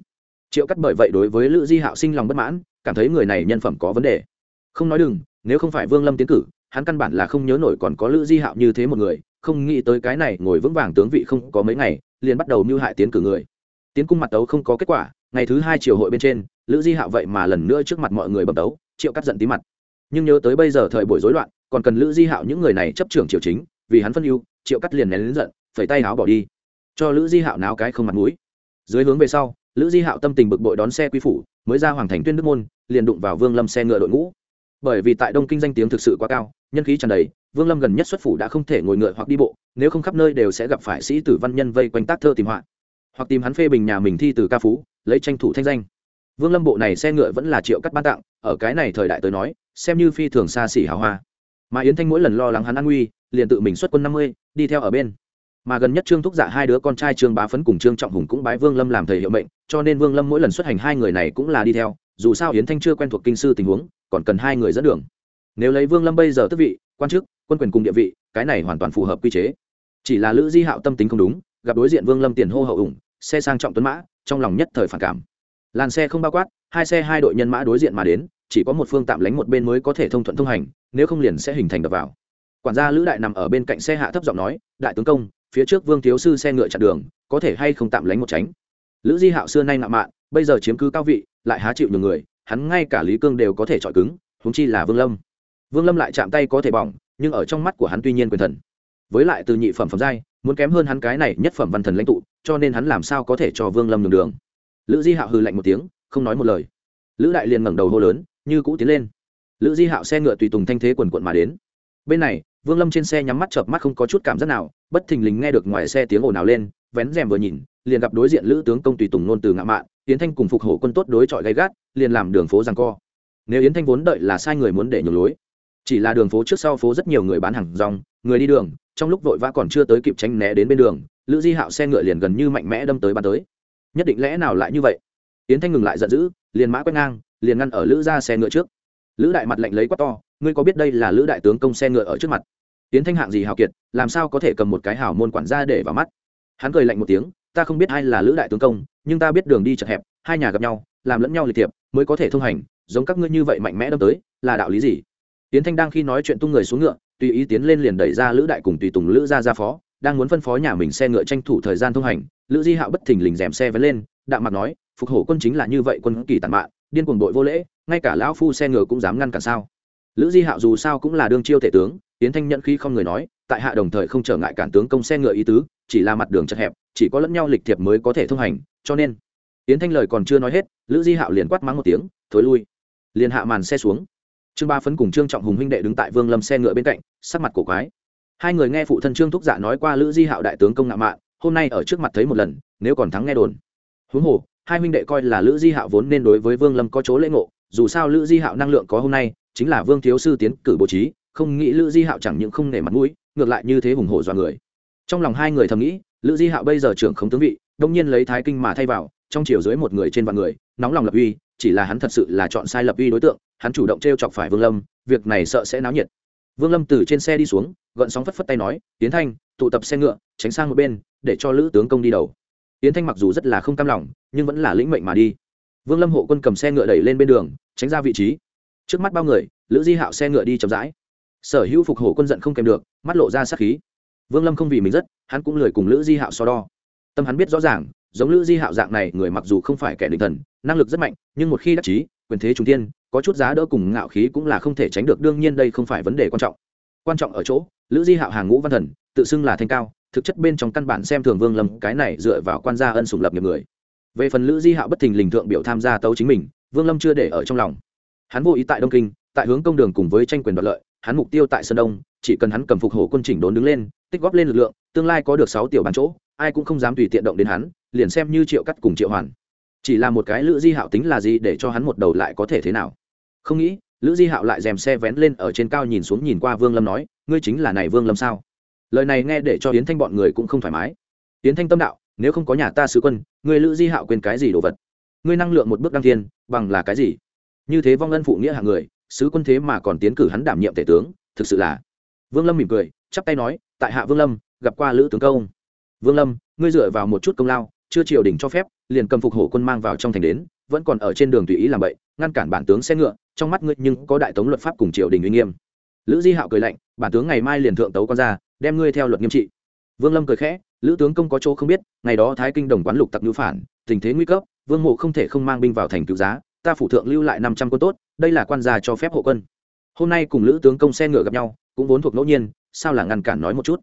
[SPEAKER 1] Triệu cắt bởi vậy đối với lữ di hạo sinh lòng bất mãn, cảm thấy người này nhân phẩm có vấn đề. Không nói đừng, nếu không phải vương lâm tiến cử, hắn căn bản là không nhớ nổi còn có lữ di hạo như thế một người, không nghĩ tới cái này ngồi vững vàng tướng vị không có mấy ngày, liền bắt đầu mưu hại tiến cử người. Tiến cung mặt tấu không có kết quả, ngày thứ hai triều hội bên trên, lữ di hạo vậy mà lần nữa trước mặt mọi người bầm tấu, triệu cắt giận tí mặt. Nhưng nhớ tới bây giờ thời buổi rối loạn, còn cần lữ di hạo những người này chấp trưởng triều chính, vì hắn phân ưu, triệu cắt liền nén lớn giận, phẩy tay áo bỏ đi. Cho lữ di hạo náo cái không mặt mũi dưới hướng về sau, lữ di hạo tâm tình bực bội đón xe quy phủ, mới ra hoàng thành tuyên đức môn, liền đụng vào vương lâm xe ngựa đội ngũ. Bởi vì tại đông kinh danh tiếng thực sự quá cao, nhân khí tràn đầy, vương lâm gần nhất xuất phủ đã không thể ngồi ngựa hoặc đi bộ, nếu không khắp nơi đều sẽ gặp phải sĩ tử văn nhân vây quanh tác thơ tìm họa. Hoặc tìm hắn phê bình nhà mình thi từ ca phú, lấy tranh thủ thanh danh. Vương lâm bộ này xe ngựa vẫn là triệu cắt ban tặng, ở cái này thời đại tới nói, xem như phi thường xa xỉ hào hoa. Mà yến thanh mỗi lần lo lắng hắn an nguy, liền tự mình xuất quân năm mươi, đi theo ở bên mà gần nhất trương thúc dạ hai đứa con trai trương bá phấn cùng trương trọng hùng cũng bái vương lâm làm thầy hiệu mệnh, cho nên vương lâm mỗi lần xuất hành hai người này cũng là đi theo, dù sao yến thanh chưa quen thuộc kinh sư tình huống, còn cần hai người dẫn đường. Nếu lấy vương lâm bây giờ tức vị, quan chức, quân quyền cùng địa vị, cái này hoàn toàn phù hợp quy chế. Chỉ là lữ di hạo tâm tính không đúng, gặp đối diện vương lâm tiền hô hậu ủng, xe sang trọng tuấn mã, trong lòng nhất thời phản cảm. Làn xe không bao quát, hai xe hai đội nhân mã đối diện mà đến, chỉ có một phương tạm lánh một bên mới có thể thông thuận thông hành, nếu không liền sẽ hình thành đập vào. Quản gia lữ đại nằm ở bên cạnh xe hạ thấp giọng nói, đại tướng công phía trước vương thiếu sư xe ngựa chặn đường, có thể hay không tạm lánh một tránh. Lữ di hạo xưa nay ngạo mạn, bây giờ chiếm cứ cao vị, lại há chịu nhiều người, hắn ngay cả lý cương đều có thể chọi cứng húng chi là vương lâm. Vương lâm lại chạm tay có thể bỏng, nhưng ở trong mắt của hắn tuy nhiên quyền thần. Với lại từ nhị phẩm phẩm giai, muốn kém hơn hắn cái này nhất phẩm văn thần lãnh tụ, cho nên hắn làm sao có thể cho vương lâm nhường đường. Lữ di hạo hừ lạnh một tiếng, không nói một lời. Lữ đại liền ngẩng đầu hô lớn, như cũ tiến lên. Lữ di hạo xe ngựa tùy tùng thanh thế quần quận mà đến. Bên này vương lâm trên xe nhắm mắt chợp mắt không có chút cảm giác nào, bất thình lình nghe được ngoài xe tiếng ồn ào lên, vén rèm vừa nhìn, liền gặp đối diện lữ tướng công tùy tùng nôn từ ngã mạn, yến thanh cùng phục hổ quân tốt đối chọi gay gắt, liền làm đường phố rằng co. Nếu yến thanh vốn đợi là sai người muốn để nhường lối, chỉ là đường phố trước sau phố rất nhiều người bán hàng rong, người đi đường, trong lúc vội vã còn chưa tới kịp tránh né đến bên đường, lữ di hạo xe ngựa liền gần như mạnh mẽ đâm tới bàn tới. Nhất định lẽ nào lại như vậy? Yến thanh ngừng lại giận dữ, liền mã quét ngang, liền ngăn ở lữ ra xe ngựa trước. Lữ đại mặt lạnh lấy quát to, ngươi có biết đây là lữ đại tướng công xe ngựa ở trước mặt? Tiến thanh hạng gì hào kiệt, làm sao có thể cầm một cái hào môn quản gia để vào mắt? Hắn cười lạnh một tiếng, ta không biết ai là lữ đại tướng công, nhưng ta biết đường đi chật hẹp, hai nhà gặp nhau, làm lẫn nhau lịch thiệp, mới có thể thông hành, giống các ngươi như vậy mạnh mẽ đâm tới, là đạo lý gì? Tiến thanh đang khi nói chuyện tung người xuống ngựa, tùy ý tiến lên liền đẩy ra lữ đại cùng tùy tùng lữ gia gia phó, đang muốn phân phó nhà mình xe ngựa tranh thủ thời gian thông hành, lữ di hạo bất thình lình rèm xe vẫn lên, đạm mặt nói, phục hổ quân chính là như vậy quân kỳ tàn mạn, điên cuồng đội vô lễ, ngay cả lão phu xe ngựa cũng dám ngăn cản sao? Lữ di hạo dù sao cũng là đương chiêu thể tướng tiến thanh nhận khi không người nói, tại hạ đồng thời không trở ngại cản tướng công xe ngựa ý tứ, chỉ là mặt đường chật hẹp, chỉ có lẫn nhau lịch thiệp mới có thể thông hành, cho nên. Tiến thanh lời còn chưa nói hết, lữ di hạo liền quát mắng một tiếng, thối lui. Liền hạ màn xe xuống. Trương ba phấn cùng trương trọng hùng huynh đệ đứng tại vương lâm xe ngựa bên cạnh, sắc mặt cổ quái. Hai người nghe phụ thân trương thúc dạ nói qua lữ di hạo đại tướng công ngạo mạn, hôm nay ở trước mặt thấy một lần, nếu còn thắng nghe đồn. Huống hồ, hai huynh đệ coi là lữ di hạo vốn nên đối với vương lâm có chỗ lễ ngộ, dù sao lữ di hạo năng lượng có hôm nay chính là vương thiếu sư tiến cử bố trí, không nghĩ lữ di hạo chẳng những không nể mặt mũi, ngược lại như thế hùng hổ dọa người. Trong lòng hai người thầm nghĩ, lữ di hạo bây giờ trưởng không tướng vị, đông nhiên lấy thái kinh mà thay vào, trong chiều dưới một người trên vạn người, nóng lòng lập uy, chỉ là hắn thật sự là chọn sai lập uy đối tượng, hắn chủ động t r e o chọc phải vương lâm, việc này sợ sẽ náo nhiệt. Vương lâm từ trên xe đi xuống gợn sóng phất phất tay nói, tiến thanh, tụ tập xe ngựa, tránh sang một bên, để cho lữ tướng công đi đầu. Tiến thanh mặc dù rất là không cam lòng, nhưng vẫn là lĩnh mệnh mà đi. Vương lâm hộ quân cầm xe ngựa đẩy lên bên đường, tránh ra vị trí trước mắt bao người, lữ di hạo xe ngựa đi chậm rãi. Sở hữu phục hổ quân giận không kèm được, mắt lộ ra sát khí. Vương lâm không vì mình rất, hắn cũng lười cùng lữ di hạo so đo. Tâm hắn biết rõ ràng, giống lữ di hạo dạng này, người mặc dù không phải kẻ định thần, năng lực rất mạnh, nhưng một khi đắc chí, quyền thế trung tiên có chút giá đỡ cùng ngạo khí cũng là không thể tránh được, đương nhiên đây không phải vấn đề quan trọng. Quan trọng ở chỗ, lữ di hạo hàng ngũ văn thần, tự xưng là thanh cao, thực chất bên trong căn bản xem thường vương lâm, cái này dựa vào quan gia ân sủng lập nghiệp người. Về phần lữ di hạo bất thình lình thượng biểu tham gia tấu chính mình, vương lâm chưa để ở trong lòng hắn vô ý tại đông kinh, tại hướng công đường cùng với tranh quyền đoạt lợi, hắn mục tiêu tại sơn đông, chỉ cần hắn cầm phục hổ quân chỉnh đốn đứng lên, tích góp lên lực lượng, tương lai có được sáu tiểu bán chỗ, ai cũng không dám tùy tiện động đến hắn, liền xem như triệu cắt cùng triệu hoàn. Chỉ là một cái lữ di hạo tính là gì để cho hắn một đầu lại có thể thế nào? Không nghĩ, lữ di hạo lại dèm xe vén lên ở trên cao nhìn xuống nhìn qua vương lâm nói, ngươi chính là này vương lâm sao? Lời này nghe để cho Yến thanh bọn người cũng không thoải mái. Yến thanh tâm đạo, nếu không có nhà ta sứ quân, ngươi lữ di hạo quên cái gì đồ vật? Ngươi năng lượng một bước đăng thiên, bằng là cái gì? Như thế vong ân phụ nghĩa hạng người, sứ quân thế mà còn tiến cử hắn đảm nhiệm tể tướng, thực sự là. Vương lâm mỉm cười, chắp tay nói, tại hạ vương lâm, gặp qua lữ tướng công. Vương lâm, ngươi dựa vào một chút công lao, chưa triều đình cho phép, liền cầm phục hổ quân mang vào trong thành đến, vẫn còn ở trên đường tùy ý làm bậy, ngăn cản bản tướng xe ngựa, trong mắt ngươi nhưng có đại tống luật pháp cùng triều đình uy nghiêm. Lữ di hạo cười lạnh, bản tướng ngày mai liền thượng tấu con ra, đem ngươi theo luật nghiêm trị. Vương lâm cười khẽ, lữ tướng công có chỗ không biết, ngày đó thái kinh đồng quán lục tặc ngữ phản, tình thế nguy cấp, vương mộ không thể không mang binh vào thành cứu giá ta phủ thượng lưu lại năm trăm quân tốt, đây là quan gia cho phép hộ quân. Hôm nay cùng lữ tướng công xe ngựa gặp nhau, cũng vốn thuộc ngẫu nhiên, sao là ngăn cản nói một chút?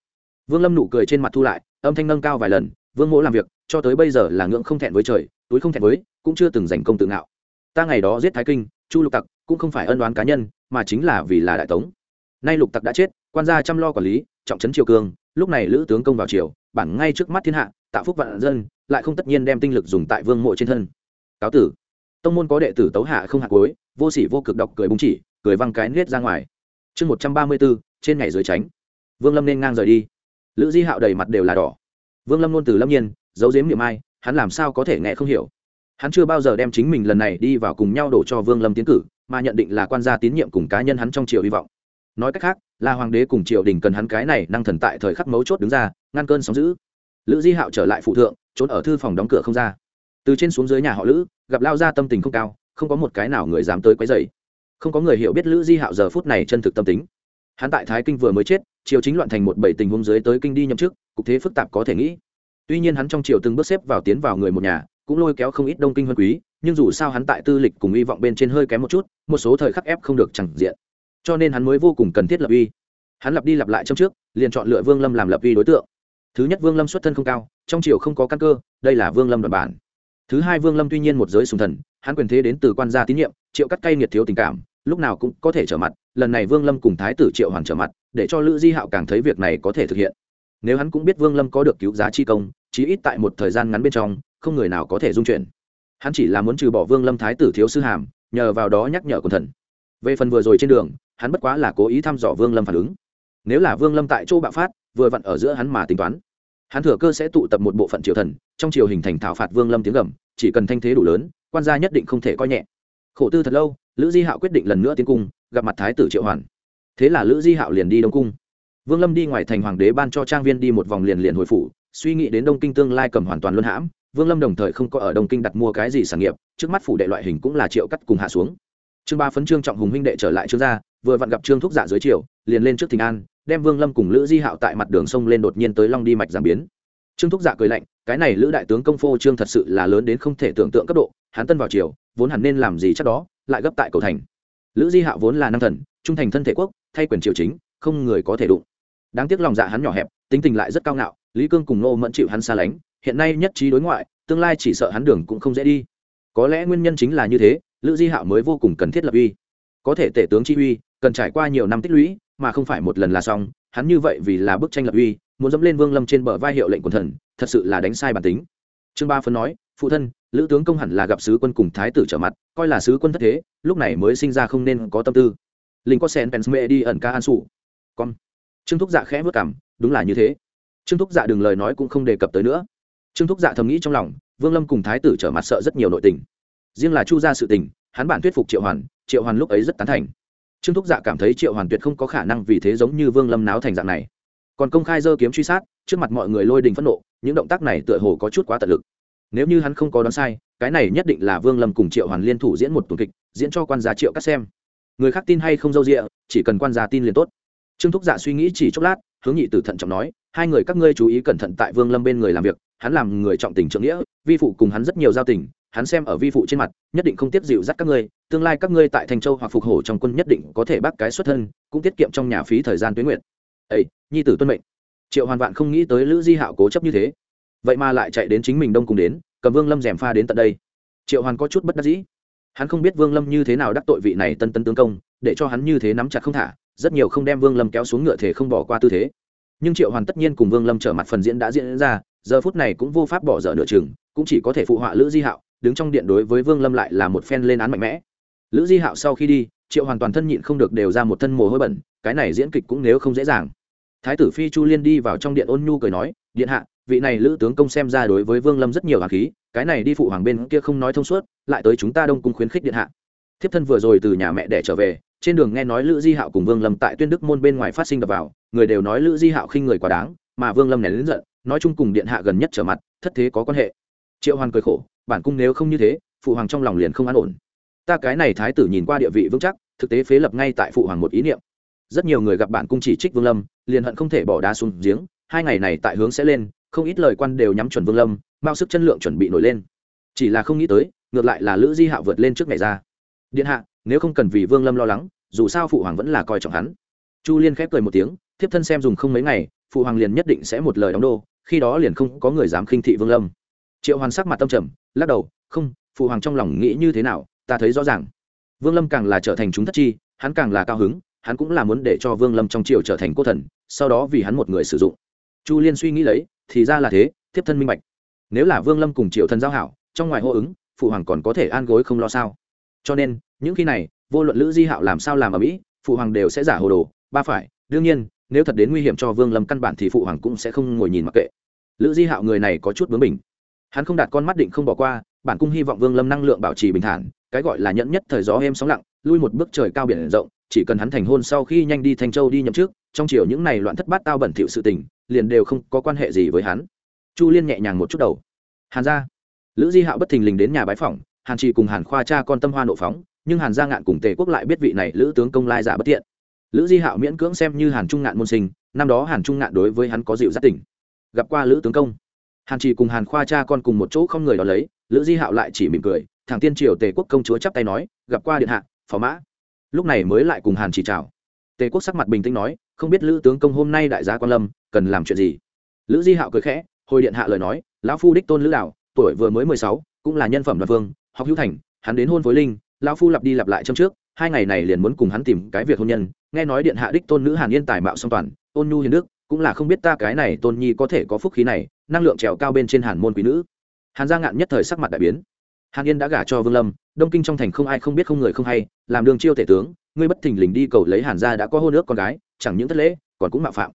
[SPEAKER 1] Vương lâm nụ cười trên mặt thu lại, âm thanh nâng cao vài lần, vương mỗ làm việc, cho tới bây giờ là ngưỡng không thẹn với trời, túi không thẹn với, cũng chưa từng giành công tự ngạo. Ta ngày đó giết thái kinh, chu lục tặc cũng không phải ân đoán cá nhân, mà chính là vì là đại tống. Nay lục tặc đã chết, quan gia chăm lo quản lý, trọng trấn triều cương lúc này lữ tướng công vào triều bản ngay trước mắt thiên hạ, tạo phúc vạn dân, lại không tất nhiên đem tinh lực dùng tại vương mộ trên thân. Cáo tử tông môn có đệ tử tấu hạ không hạ cuối, vô sỉ vô cực đọc cười bung chỉ, cười văng cái nết ra ngoài. Chương một trăm ba mươi bốn, trên ngày dưới tránh. Vương lâm nên ngang rời đi. Lữ di hạo đầy mặt đều là đỏ. Vương lâm luôn từ lâm nhiên, giấu giếm niệm ai, hắn làm sao có thể nghe không hiểu. Hắn chưa bao giờ đem chính mình lần này đi vào cùng nhau đổ cho vương lâm tiến cử, mà nhận định là quan gia tín nhiệm cùng cá nhân hắn trong triều hy vọng. Nói cách khác, là hoàng đế cùng triều đình cần hắn cái này năng thần tại thời khắc mấu chốt đứng ra, ngăn cơn sóng giữ lữ di hạo trở lại phụ thượng, trốn ở thư phòng đóng cửa không ra từ trên xuống dưới nhà họ lữ, gặp lao ra tâm tình không cao, không có một cái nào người dám tới quấy dày không có người hiểu biết lữ di hạo giờ phút này chân thực tâm tính. Hắn tại thái kinh vừa mới chết, triều chính loạn thành một bảy tình huống dưới tới kinh đi nhậm chức, cục thế phức tạp có thể nghĩ. Tuy nhiên hắn trong triều từng bước xếp vào tiến vào người một nhà, cũng lôi kéo không ít đông kinh huân quý, nhưng dù sao hắn tại tư lịch cùng hy vọng bên trên hơi kém một chút, một số thời khắc ép không được chẳng diện. Cho nên hắn mới vô cùng cần thiết lập uy. Hắn lặp đi lặp lại trong trước, liền chọn lựa vương lâm làm lập uy đối tượng. Thứ nhất, vương lâm xuất thân không cao, trong triều không có căn cơ, đây là vương lâm đoàn bản thứ hai vương lâm tuy nhiên một giới sùng thần, hắn quyền thế đến từ quan gia tín nhiệm, triệu cắt cay nghiệt thiếu tình cảm, lúc nào cũng có thể trở mặt, lần này vương lâm cùng thái tử triệu hoàn trở mặt, để cho lữ di hạo càng thấy việc này có thể thực hiện. Nếu hắn cũng biết vương lâm có được cứu giá chi công, chí ít tại một thời gian ngắn bên trong, không người nào có thể dung chuyển hắn chỉ là muốn trừ bỏ vương lâm thái tử thiếu sư hàm, nhờ vào đó nhắc nhở quần thần. Về phần vừa rồi trên đường, hắn bất quá là cố ý thăm dò vương lâm phản ứng. Nếu là vương lâm tại chỗ bạo phát, vừa vặn ở giữa hắn mà tính toán. Hắn thừa cơ sẽ tụ tập một bộ phận triều thần, trong triều hình thành thảo phạt vương lâm tiếng gầm chỉ cần thanh thế đủ lớn, quan gia nhất định không thể coi nhẹ. Khổ tư thật lâu, lữ di hạo quyết định lần nữa tiến cung, gặp mặt thái tử triệu hoàn. Thế là lữ di hạo liền đi đông cung. Vương lâm đi ngoài thành hoàng đế ban cho trang viên đi một vòng liền liền hồi phủ, suy nghĩ đến đông kinh tương lai cầm hoàn toàn luân hãm, vương lâm đồng thời không có ở đông kinh đặt mua cái gì sản nghiệp, trước mắt phủ đệ loại hình cũng là triệu cắt cùng hạ xuống. Trương ba phấn trương trọng hùng huynh đệ trở lại trương gia, vừa vặn gặp trương thúc giả dưới triều, liền lên trước thình an, đem vương lâm cùng lữ di hạo tại mặt đường sông lên đột nhiên tới long đi mạch giảm biến trương thúc dạ cười lạnh, cái này lữ đại tướng công phô trương thật sự là lớn đến không thể tưởng tượng cấp độ, hắn tân vào triều, vốn hẳn nên làm gì chắc đó, lại gấp tại cầu thành. Lữ di hạo vốn là năng thần, trung thành thân thể quốc, thay quyền triều chính, không người có thể đụng. Đáng tiếc lòng dạ hắn nhỏ hẹp, tính tình lại rất cao ngạo, lý cương cùng nô mẫn chịu hắn xa lánh, hiện nay nhất trí đối ngoại, tương lai chỉ sợ hắn đường cũng không dễ đi. Có lẽ nguyên nhân chính là như thế, lữ di hạo mới vô cùng cần thiết lập uy có thể tể tướng chi uy, cần trải qua nhiều năm tích lũy, mà không phải một lần là xong, hắn như vậy vì là bức tranh lập uy, muốn dẫm lên vương lâm trên bờ vai hiệu lệnh quần thần, thật sự là đánh sai bản tính. Trương ba phân nói, phụ thân, lữ tướng công hẳn là gặp sứ quân cùng thái tử trở mặt, coi là sứ quân thất thế, lúc này mới sinh ra không nên có tâm tư. Linh có sen pensme đi ẩn ca an sụ con. Trương thúc dạ khẽ vất cảm đúng là như thế. Trương thúc dạ đừng lời nói cũng không đề cập tới nữa. Trương thúc dạ thầm nghĩ trong lòng, vương lâm cùng thái tử trở mặt sợ rất nhiều nội tình. Riêng là chu ra sự tình, hắn bản thuyết phục triệu hoàn triệu hoàn lúc ấy rất tán thành. Trương thúc dạ cảm thấy triệu hoàn tuyệt không có khả năng vì thế giống như vương lâm náo thành dạng này. Còn công khai dơ kiếm truy sát, trước mặt mọi người lôi đình phẫn nộ, những động tác này tựa hồ có chút quá tận lực. Nếu như hắn không có đoán sai, cái này nhất định là vương lâm cùng triệu hoàn liên thủ diễn một tuần kịch, diễn cho quan gia triệu cắt xem. Người khác tin hay không dâu rịa chỉ cần quan gia tin liền tốt. Trương thúc dạ suy nghĩ chỉ chốc lát, hướng nhị tử thận trọng nói, hai người các ngươi chú ý cẩn thận tại vương lâm bên người làm việc, hắn làm người trọng tình trượng nghĩa, vi phụ cùng hắn rất nhiều giao tình hắn xem ở vi phụ trên mặt, nhất định không tiếp dịu dắt các ngươi, tương lai các ngươi tại thành châu hoặc phục hổ trong quân nhất định có thể bác cái xuất thân, cũng tiết kiệm trong nhà phí thời gian tuyến nguyện. Ấy nhi tử tuân mệnh. Triệu hoàn vạn không nghĩ tới lữ di hạo cố chấp như thế. Vậy mà lại chạy đến chính mình đông cùng đến, cầm vương lâm rèm pha đến tận đây. Triệu hoàn có chút bất đắc dĩ. Hắn không biết vương lâm như thế nào đắc tội vị này tân tân tướng công, để cho hắn như thế nắm chặt không thả, rất nhiều không đem vương lâm kéo xuống ngựa thể không bỏ qua tư thế. Nhưng triệu hoàn tất nhiên cùng vương lâm trở mặt phần diễn đã diễn ra, giờ phút này cũng vô pháp bỏ dở nửa chừng, cũng chỉ có thể phụ họa lữ di hạo đứng trong điện đối với vương lâm lại là một phen lên án mạnh mẽ. Lữ di hạo sau khi đi, triệu hoàn toàn thân nhịn không được đều ra một thân mồ hôi bẩn, cái này diễn kịch cũng nếu không dễ dàng. Thái tử phi chu liên đi vào trong điện ôn nhu cười nói, điện hạ, vị này lữ tướng công xem ra đối với vương lâm rất nhiều hà khí, cái này đi phụ hoàng bên kia không nói thông suốt, lại tới chúng ta đông cung khuyến khích điện hạ. Thiếp thân vừa rồi từ nhà mẹ để trở về, trên đường nghe nói lữ di hạo cùng vương lâm tại tuyên đức môn bên ngoài phát sinh đập vào, người đều nói lữ di hạo khinh người quá đáng, mà vương lâm nén lớn giận, nói chung cùng điện hạ gần nhất trở mặt, thất thế có quan hệ. Triệu hoàn cười khổ bản cung nếu không như thế, phụ hoàng trong lòng liền không an ổn. Ta cái này thái tử nhìn qua địa vị vững chắc, thực tế phế lập ngay tại phụ hoàng một ý niệm. Rất nhiều người gặp bản cung chỉ trích vương lâm, liền hận không thể bỏ đá xuống giếng, hai ngày này tại hướng sẽ lên, không ít lời quan đều nhắm chuẩn vương lâm, bao sức chân lượng chuẩn bị nổi lên. Chỉ là không nghĩ tới, ngược lại là lữ di hạo vượt lên trước ngày ra. Điện hạ, nếu không cần vì vương lâm lo lắng, dù sao phụ hoàng vẫn là coi trọng hắn. Chu liên khép cười một tiếng, thiếp thân xem dùng không mấy ngày, phụ hoàng liền nhất định sẽ một lời đóng đô, khi đó liền không có người dám khinh thị vương lâm triệu hoàn sắc mặt tâm trầm, lắc đầu, không, phụ hoàng trong lòng nghĩ như thế nào, ta thấy rõ ràng. Vương lâm càng là trở thành chúng thất chi, hắn càng là cao hứng, hắn cũng là muốn để cho vương lâm trong triều trở thành cô thần, sau đó vì hắn một người sử dụng. Chu liên suy nghĩ lấy, thì ra là thế, thiếp thân minh bạch. Nếu là vương lâm cùng triều thần giao hảo, trong ngoài hô ứng, phụ hoàng còn có thể an gối không lo sao. Cho nên, những khi này, vô luận lữ di hạo làm sao làm ở mỹ, phụ hoàng đều sẽ giả hồ đồ, ba phải, đương nhiên, nếu thật đến nguy hiểm cho vương lâm căn bản thì phụ hoàng cũng sẽ không ngồi nhìn mặc kệ. Lữ di hạo người này có chút bướng bình hắn không đạt con mắt định không bỏ qua, bản cung hy vọng vương lâm năng lượng bảo trì bình thản, cái gọi là nhẫn nhất thời gió êm sóng lặng, lui một bước trời cao biển rộng, chỉ cần hắn thành hôn sau khi nhanh đi thanh châu đi nhậm trước trong chiều những này loạn thất bát tao bẩn thỉu sự tình, liền đều không có quan hệ gì với hắn. Chu liên nhẹ nhàng một chút đầu. Hàn gia. Lữ di hạo bất thình lình đến nhà bái phỏng, hàn trì cùng hàn khoa cha con tâm hoa nộ phóng, nhưng hàn gia ngạn cùng tề quốc lại biết vị này lữ tướng công lai giả bất thiện. Lữ di hạo miễn cưỡng xem như hàn trung ngạn môn sinh, năm đó hàn trung ngạn đối với hắn có dịu giác tỉnh gặp qua lữ tướng công hàn Chỉ cùng hàn khoa cha con cùng một chỗ không người đó lấy, lữ di hạo lại chỉ mỉm cười thằng tiên triều tề quốc công chúa chắp tay nói, gặp qua điện hạ phó mã. Lúc này mới lại cùng hàn chỉ chào. Tề quốc sắc mặt bình tĩnh nói, không biết lữ tướng công hôm nay đại gia quan lâm, cần làm chuyện gì? Lữ di hạo cười khẽ, hồi điện hạ lời nói, lão phu đích tôn lữ đạo, tuổi vừa mới mười sáu, cũng là nhân phẩm đoàn vương, học hữu thành, hắn đến hôn với linh, lão phu lặp đi lặp lại trong trước, hai ngày này liền muốn cùng hắn tìm cái việc hôn nhân, nghe nói điện hạ đích tôn nữ hàn yên tài mạo song toàn, ôn nhu hiền đức cũng là không biết ta cái này tôn nhi có thể có phúc khí này, năng lượng trèo cao bên trên hàn môn quý nữ. Hàn gia ngạn nhất thời sắc mặt đại biến. Hàn yên đã gả cho vương lâm, đông kinh trong thành không ai không biết không người không hay, làm đường chiêu tể tướng, ngươi bất thình lình đi cầu lấy hàn gia đã có hôn ước con gái, chẳng những thất lễ, còn cũng mạo phạm.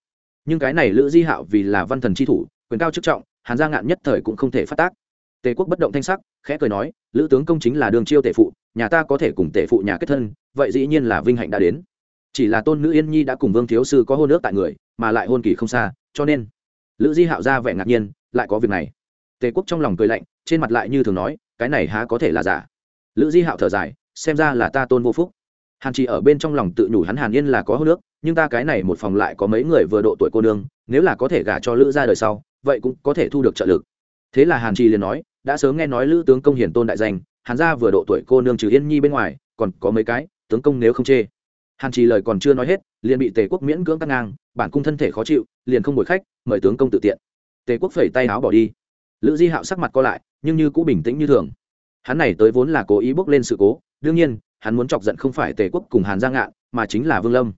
[SPEAKER 1] Nhưng cái này lữ di hạo vì là văn thần tri thủ, quyền cao chức trọng, hàn gia ngạn nhất thời cũng không thể phát tác. Tề quốc bất động thanh sắc, khẽ cười nói, lữ tướng công chính là đường chiêu tể phụ, nhà ta có thể cùng tể phụ nhà kết thân, vậy dĩ nhiên là vinh hạnh đã đến chỉ là tôn nữ yên nhi đã cùng vương thiếu sư có hôn ước tại người, mà lại hôn kỳ không xa, cho nên, lữ di hạo ra vẻ ngạc nhiên, lại có việc này. Tề quốc trong lòng cười lạnh, trên mặt lại như thường nói, cái này há có thể là giả. Lữ di hạo thở dài, xem ra là ta tôn vô phúc. Hàn chỉ ở bên trong lòng tự nhủ hắn hàn yên là có hôn ước, nhưng ta cái này một phòng lại có mấy người vừa độ tuổi cô nương, nếu là có thể gả cho lữ ra đời sau, vậy cũng có thể thu được trợ lực. Thế là hàn trì liền nói, đã sớm nghe nói lữ tướng công hiển tôn đại danh, hàn gia vừa độ tuổi cô nương trừ yên nhi bên ngoài, còn có mấy cái, tướng công nếu không chê hàn trì lời còn chưa nói hết, liền bị tề quốc miễn cưỡng cắt ngang, bản cung thân thể khó chịu, liền không mời khách, mời tướng công tự tiện. Tề quốc phẩy tay áo bỏ đi. Lữ di hạo sắc mặt co lại, nhưng như cũ bình tĩnh như thường. Hắn này tới vốn là cố ý bước lên sự cố, đương nhiên, hắn muốn chọc giận không phải tề quốc cùng hàn giang ngạn, mà chính là vương lâm.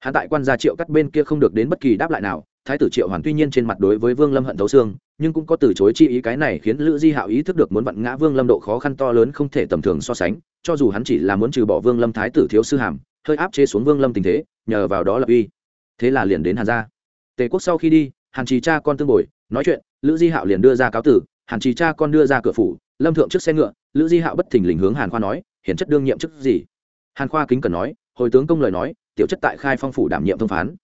[SPEAKER 1] Hắn tại quan gia triệu cắt bên kia không được đến bất kỳ đáp lại nào, thái tử triệu hoàn tuy nhiên trên mặt đối với vương lâm hận thấu xương, nhưng cũng có từ chối chi ý cái này khiến lữ di hạo ý thức được muốn vặn ngã vương lâm độ khó khăn to lớn không thể tầm thường so sánh, cho dù hắn chỉ là muốn trừ bỏ vương lâm thái tử thiếu sư hàm hơi áp chế xuống vương lâm tình thế, nhờ vào đó lập uy. Thế là liền đến hàn gia. Tề quốc sau khi đi, hàn trì cha con tương bồi, nói chuyện, lữ di hạo liền đưa ra cáo tử, hàn trì cha con đưa ra cửa phủ, lâm thượng trước xe ngựa, lữ di hạo bất thình lình hướng hàn khoa nói, hiển chất đương nhiệm chức gì? Hàn khoa kính cần nói, hồi tướng công lời nói, tiểu chất tại khai phong phủ đảm nhiệm thông phán.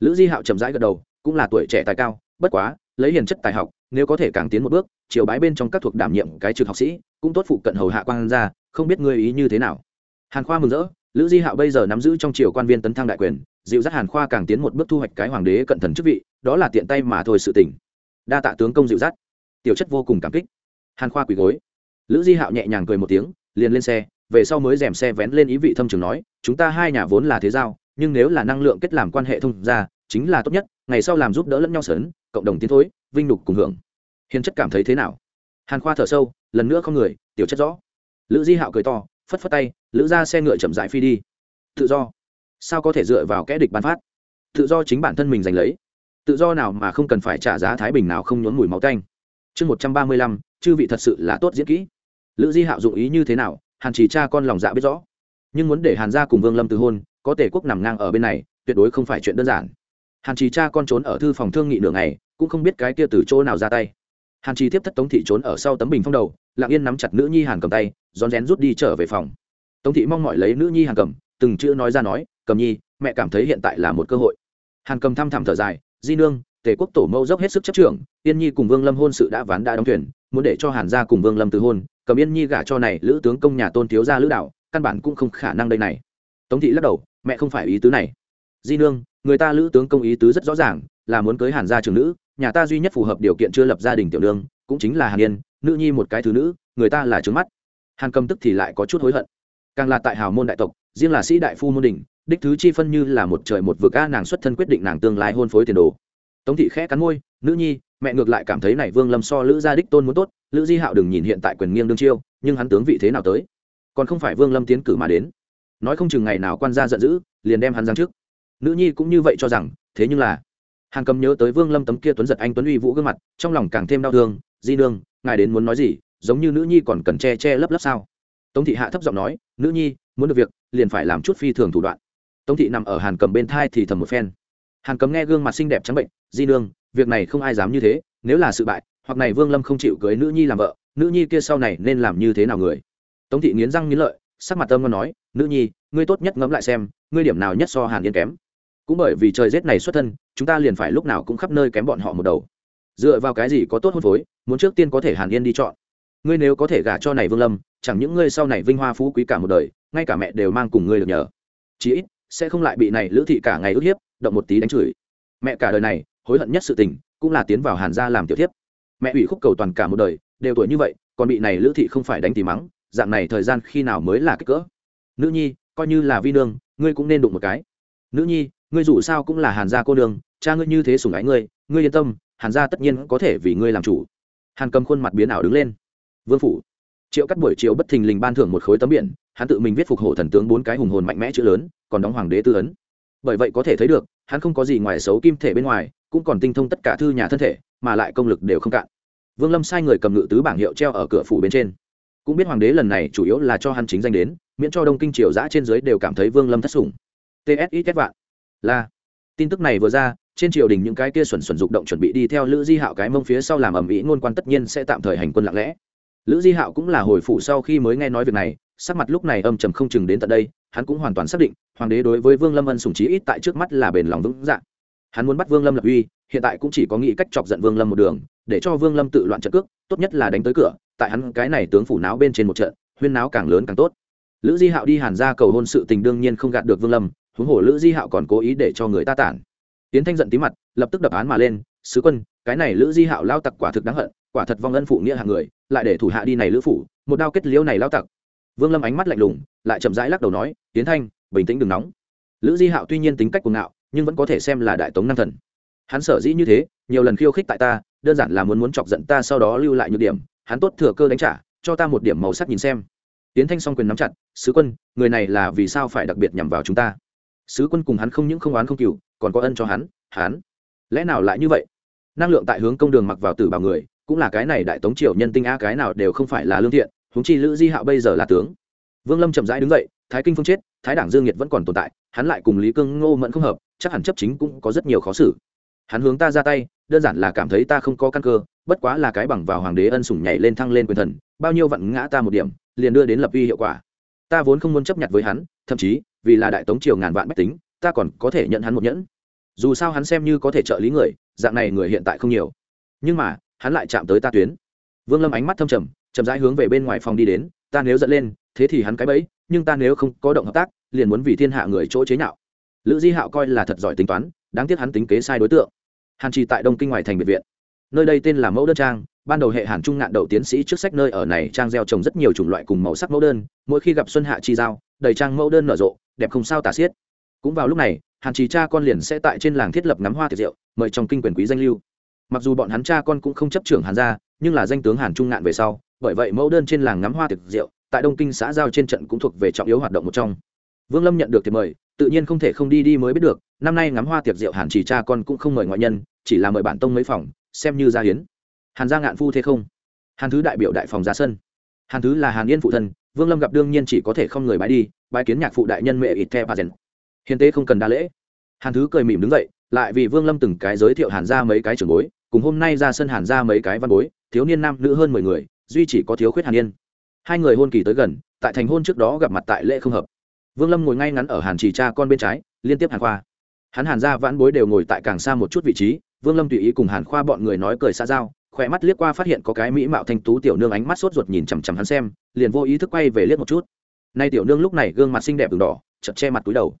[SPEAKER 1] Lữ di hạo chậm rãi gật đầu, cũng là tuổi trẻ tài cao, bất quá, lấy hiền chất tài học, nếu có thể càng tiến một bước chiều bái bên trong các thuộc đảm nhiệm cái trực học sĩ, cũng tốt phụ cận hầu hạ quan ra không biết ngươi ý như thế nào. Hàn khoa mừng rỡ lữ di hạo bây giờ nắm giữ trong triều quan viên tấn thăng đại quyền, dịu dắt hàn khoa càng tiến một bước thu hoạch cái hoàng đế cận thần chức vị, đó là tiện tay mà thôi sự tỉnh đa tạ tướng công dịu dắt. Tiểu chất vô cùng cảm kích. Hàn khoa quỳ gối. Lữ di hạo nhẹ nhàng cười một tiếng, liền lên xe, về sau mới dèm xe vén lên ý vị thâm trường nói, chúng ta hai nhà vốn là thế giao, nhưng nếu là năng lượng kết làm quan hệ thông ra chính là tốt nhất, ngày sau làm giúp đỡ lẫn nhau sớn, cộng đồng tiến thối, vinh nhục cùng hưởng. Hiền chất cảm thấy thế nào? Hàn khoa thở sâu, lần nữa không người, tiểu chất rõ. Lữ di hạo cười to, phất phất tay lữ ra xe ngựa chậm rãi phi đi. Tự do. Sao có thể dựa vào kẽ địch ban phát? Tự do chính bản thân mình giành lấy. Tự do nào mà không cần phải trả giá thái bình nào không nhốn mùi máu canh chương một trăm ba mươi lăm, chư vị thật sự là tốt diễn kỹ. Lữ di hạo dụng ý như thế nào, hàn chỉ cha con lòng dạ biết rõ. Nhưng muốn để hàn gia cùng vương lâm từ hôn, có tể quốc nằm ngang ở bên này, tuyệt đối không phải chuyện đơn giản. Hàn chỉ cha con trốn ở thư phòng thương nghị nửa ngày, cũng không biết cái kia từ chỗ nào ra tay. Hàn chỉ tiếp thất tống thị trốn ở sau tấm bình phong đầu, lặng yên nắm chặt nữ nhi hàn cầm tay, rón rén rút đi trở về phòng tống thị mong mỏi lấy nữ nhi hàn cầm từng chữ nói ra nói cầm nhi mẹ cảm thấy hiện tại là một cơ hội. Hàn cầm thăm thẳm thở dài di nương tề quốc tổ mẫu dốc hết sức chấp trưởng yên nhi cùng vương lâm hôn sự đã ván đã đóng thuyền muốn để cho hàn gia cùng vương lâm từ hôn cầm yên nhi gả cho này lữ tướng công nhà tôn thiếu gia lữ đạo căn bản cũng không khả năng đây này. Tống thị lắc đầu mẹ không phải ý tứ này. Di nương người ta lữ tướng công ý tứ rất rõ ràng là muốn cưới hàn gia trưởng nữ nhà ta duy nhất phù hợp điều kiện chưa lập gia đình tiểu đương, cũng chính là hàn yên nữ nhi một cái thứ nữ người ta là trướng mắt. Hàn cầm tức thì lại có chút hối hận càng là tại hào môn đại tộc, riêng là sĩ đại phu môn đình đích thứ chi phân như là một trời một vực a, nàng xuất thân quyết định nàng tương lai hôn phối tiền đồ. Tống thị khẽ cắn môi, nữ nhi, mẹ ngược lại cảm thấy này vương lâm so lữ gia đích tôn muốn tốt, lữ di hạo đừng nhìn hiện tại quyền nghiêng đương chiêu, nhưng hắn tướng vị thế nào tới? Còn không phải vương lâm tiến cử mà đến. Nói không chừng ngày nào quan gia giận dữ, liền đem hắn giáng trước nữ nhi cũng như vậy cho rằng, thế nhưng là, hàn cầm nhớ tới vương lâm tấm kia tuấn giật anh tuấn uy vũ gương mặt, trong lòng càng thêm đau thương, di nương, ngài đến muốn nói gì, giống như nữ nhi còn cần che che lấp lấp sao? Tống thị hạ thấp giọng nói, nữ nhi, muốn được việc, liền phải làm chút phi thường thủ đoạn. Tống thị nằm ở hàn cầm bên thai thì thầm một phen. Hàn cầm nghe gương mặt xinh đẹp trắng bệnh, di nương, việc này không ai dám như thế, nếu là sự bại, hoặc này vương lâm không chịu cưới nữ nhi làm vợ, nữ nhi kia sau này nên làm như thế nào người? Tống thị nghiến răng nghiến lợi, sắc mặt tâm ngon nói, nữ nhi, ngươi tốt nhất ngẫm lại xem, ngươi điểm nào nhất so hàn yên kém. Cũng bởi vì trời rét này xuất thân, chúng ta liền phải lúc nào cũng khắp nơi kém bọn họ một đầu. Dựa vào cái gì có tốt hôn phối, muốn trước tiên có thể hàn yên đi chọn. Ngươi nếu có thể gả cho này vương lâm chẳng những ngươi sau này vinh hoa phú quý cả một đời, ngay cả mẹ đều mang cùng ngươi được nhờ. Chí ít, sẽ không lại bị này lữ thị cả ngày ức hiếp, động một tí đánh chửi. Mẹ cả đời này, hối hận nhất sự tình, cũng là tiến vào hàn gia làm tiểu thiếp. Mẹ ủy khúc cầu toàn cả một đời, đều tuổi như vậy, còn bị này lữ thị không phải đánh thì mắng, dạng này thời gian khi nào mới là kích cỡ? Nữ nhi, coi như là vi nương, ngươi cũng nên đụng một cái. Nữ nhi, ngươi dù sao cũng là hàn gia cô nương, cha ngươi như thế sủng ái ngươi ngươi yên tâm, hàn gia tất nhiên có thể vì ngươi làm chủ. Hàn cầm khuôn mặt biến ảo đứng lên. Vương phủ triệu cắt buổi chiều bất thình lình ban thưởng một khối tấm biển, hắn tự mình viết phục hộ thần tướng bốn cái hùng hồn mạnh mẽ chữ lớn, còn đóng hoàng đế tư ấn. Bởi vậy có thể thấy được, hắn không có gì ngoài xấu kim thể bên ngoài, cũng còn tinh thông tất cả thư nhà thân thể, mà lại công lực đều không cạn. Vương lâm sai người cầm ngự tứ bảng hiệu treo ở cửa phủ bên trên. Cũng biết hoàng đế lần này chủ yếu là cho hắn chính danh đến, miễn cho đông kinh triều giã trên dưới đều cảm thấy vương lâm thất sủng. Tsi kết vạn. Là. Tin tức này vừa ra, trên triều đình những cái kia xuẩn xuẩn dục động chuẩn bị đi theo lữ di hạo cái mông phía sau làm ầm ĩ ngôn quan tất nhiên sẽ tạm thời hành quân lặng lẽ lữ di hạo cũng là hồi phủ sau khi mới nghe nói việc này, sắc mặt lúc này âm trầm không chừng đến tận đây, hắn cũng hoàn toàn xác định, hoàng đế đối với vương lâm ân sùng trí ít tại trước mắt là bền lòng vững dạng hắn muốn bắt vương lâm lập uy, hiện tại cũng chỉ có nghĩ cách chọc giận vương lâm một đường, để cho vương lâm tự loạn trận cước, tốt nhất là đánh tới cửa, tại hắn cái này tướng phủ náo bên trên một trận, huyên náo càng lớn càng tốt. Lữ di hạo đi hàn ra cầu hôn sự tình đương nhiên không gạt được vương lâm, huống hồ lữ di hạo còn cố ý để cho người ta tản. Tiến thanh giận tí mặt, lập tức đập án mà lên, sứ quân cái này lữ di hạo lao tặc quả thực đáng hận, quả thật vong ân phụ nghĩa hàng người, lại để thủ hạ đi này lữ phủ, một đao kết liễu này lao tặc. Vương lâm ánh mắt lạnh lùng, lại chậm rãi lắc đầu nói, tiến thanh, bình tĩnh đừng nóng. Lữ di hạo tuy nhiên tính cách cuồng ngạo, nhưng vẫn có thể xem là đại tống nam thần. Hắn sở dĩ như thế, nhiều lần khiêu khích tại ta, đơn giản là muốn muốn chọc giận ta sau đó lưu lại nhược điểm, hắn tốt thừa cơ đánh trả, cho ta một điểm màu sắc nhìn xem. Tiến thanh song quyền nắm chặt, sứ quân, người này là vì sao phải đặc biệt nhằm vào chúng ta? Sứ quân cùng hắn không những không oán không cừu, còn có ân cho hắn hắn. Lẽ nào lại như vậy? Năng lượng tại hướng công đường mặc vào tử bào người, cũng là cái này đại tống triều nhân tinh a cái nào đều không phải là lương thiện, huống chi lữ di hạo bây giờ là tướng. Vương lâm chậm rãi đứng dậy, thái kinh phương chết, thái đảng dương nhiệt vẫn còn tồn tại, hắn lại cùng lý cương ngô mẫn không hợp, chắc hẳn chấp chính cũng có rất nhiều khó xử. Hắn hướng ta ra tay, đơn giản là cảm thấy ta không có căn cơ, bất quá là cái bằng vào hoàng đế ân sủng nhảy lên thăng lên quyền thần, bao nhiêu vặn ngã ta một điểm, liền đưa đến lập uy hiệu quả. Ta vốn không muốn chấp nhận với hắn, thậm chí, vì là đại tống triều ngàn vạn bách tính, ta còn có thể nhận hắn một nhẫn. Dù sao hắn xem như có thể trợ lý người dạng này người hiện tại không nhiều. Nhưng mà, hắn lại chạm tới ta tuyến. Vương lâm ánh mắt thâm trầm, chậm rãi hướng về bên ngoài phòng đi đến, ta nếu dẫn lên, thế thì hắn cái bẫy, nhưng ta nếu không có động hợp tác, liền muốn vì thiên hạ người chỗ chế nhạo. Lữ di hạo coi là thật giỏi tính toán, đáng tiếc hắn tính kế sai đối tượng. Hàn trì tại đông kinh ngoài thành biệt viện. Nơi đây tên là mẫu đơn trang, ban đầu hệ hàn trung ngạn đầu tiến sĩ trước sách nơi ở này trang gieo trồng rất nhiều chủng loại cùng màu sắc mẫu đơn, mỗi khi gặp xuân hạ chi giao, đầy trang mẫu đơn nở rộ, đẹp không sao tả xiết. Cũng vào lúc này hàn trì cha con liền sẽ tại trên làng thiết lập ngắm hoa tiệc rượu, mời trong kinh quyền quý danh lưu. Mặc dù bọn hắn cha con cũng không chấp trưởng hàn gia, nhưng là danh tướng hàn trung ngạn về sau, bởi vậy mẫu đơn trên làng ngắm hoa tiệc rượu, tại đông kinh xã giao trên trận cũng thuộc về trọng yếu hoạt động một trong. Vương lâm nhận được thiệp mời, tự nhiên không thể không đi đi mới biết được, năm nay ngắm hoa tiệc rượu hàn chỉ cha con cũng không mời ngoại nhân, chỉ là mời bản tông mấy phòng, xem như gia hiến. Hàn gia ngạn phu thế không? Hàn thứ đại biểu đại phòng ra sân. Hàn thứ là hàn yên phụ thân, vương lâm gặp đương nhiên chỉ có thể không người bái đi, bái kiến nhạc phụ đại nhân mẹ ít the bà rèn hiền tế không cần đa lễ. Hàn thứ cười mỉm đứng dậy, lại vì vương lâm từng cái giới thiệu hàn ra mấy cái trường bối, cùng hôm nay ra sân hàn ra mấy cái văn bối, thiếu niên nam nữ hơn mười người, duy chỉ có thiếu khuyết hàn yên. Hai người hôn kỳ tới gần, tại thành hôn trước đó gặp mặt tại lễ không hợp. Vương lâm ngồi ngay ngắn ở hàn trì cha con bên trái, liên tiếp hàn khoa. Hắn hàn ra vãn bối đều ngồi tại càng xa một chút vị trí, vương lâm tùy ý cùng hàn khoa bọn người nói cười xa giao, khỏe mắt liếc qua phát hiện có cái mỹ mạo thanh tú tiểu nương ánh mắt sốt ruột nhìn chằm chằm hắn xem, liền vô ý thức quay về liếc một chút. Nay tiểu nương lúc này gương mặt xinh đẹp đường đỏ chật che mặt túi đầu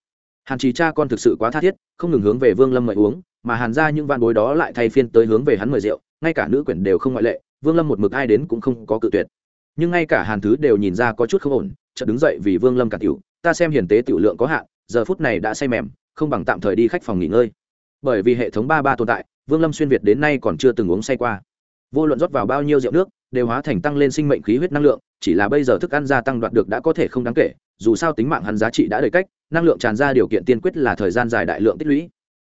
[SPEAKER 1] hàn trì cha con thực sự quá tha thiết, không ngừng hướng về vương lâm mời uống, mà hàn ra những van bối đó lại thay phiên tới hướng về hắn mời rượu, ngay cả nữ quyển đều không ngoại lệ, vương lâm một mực ai đến cũng không có cự tuyệt. Nhưng ngay cả hàn thứ đều nhìn ra có chút không ổn, chợt đứng dậy vì vương lâm cả tiểu, ta xem hiển tế tiểu lượng có hạn, giờ phút này đã say mềm, không bằng tạm thời đi khách phòng nghỉ ngơi. Bởi vì hệ thống ba ba tồn tại, vương lâm xuyên việt đến nay còn chưa từng uống say qua. Vô luận rót vào bao nhiêu rượu nước, đều hóa thành tăng lên sinh mệnh khí huyết năng lượng, chỉ là bây giờ thức ăn gia tăng đoạt được đã có thể không đáng kể dù sao tính mạng hắn giá trị đã đầy cách, năng lượng tràn ra điều kiện tiên quyết là thời gian dài đại lượng tích lũy.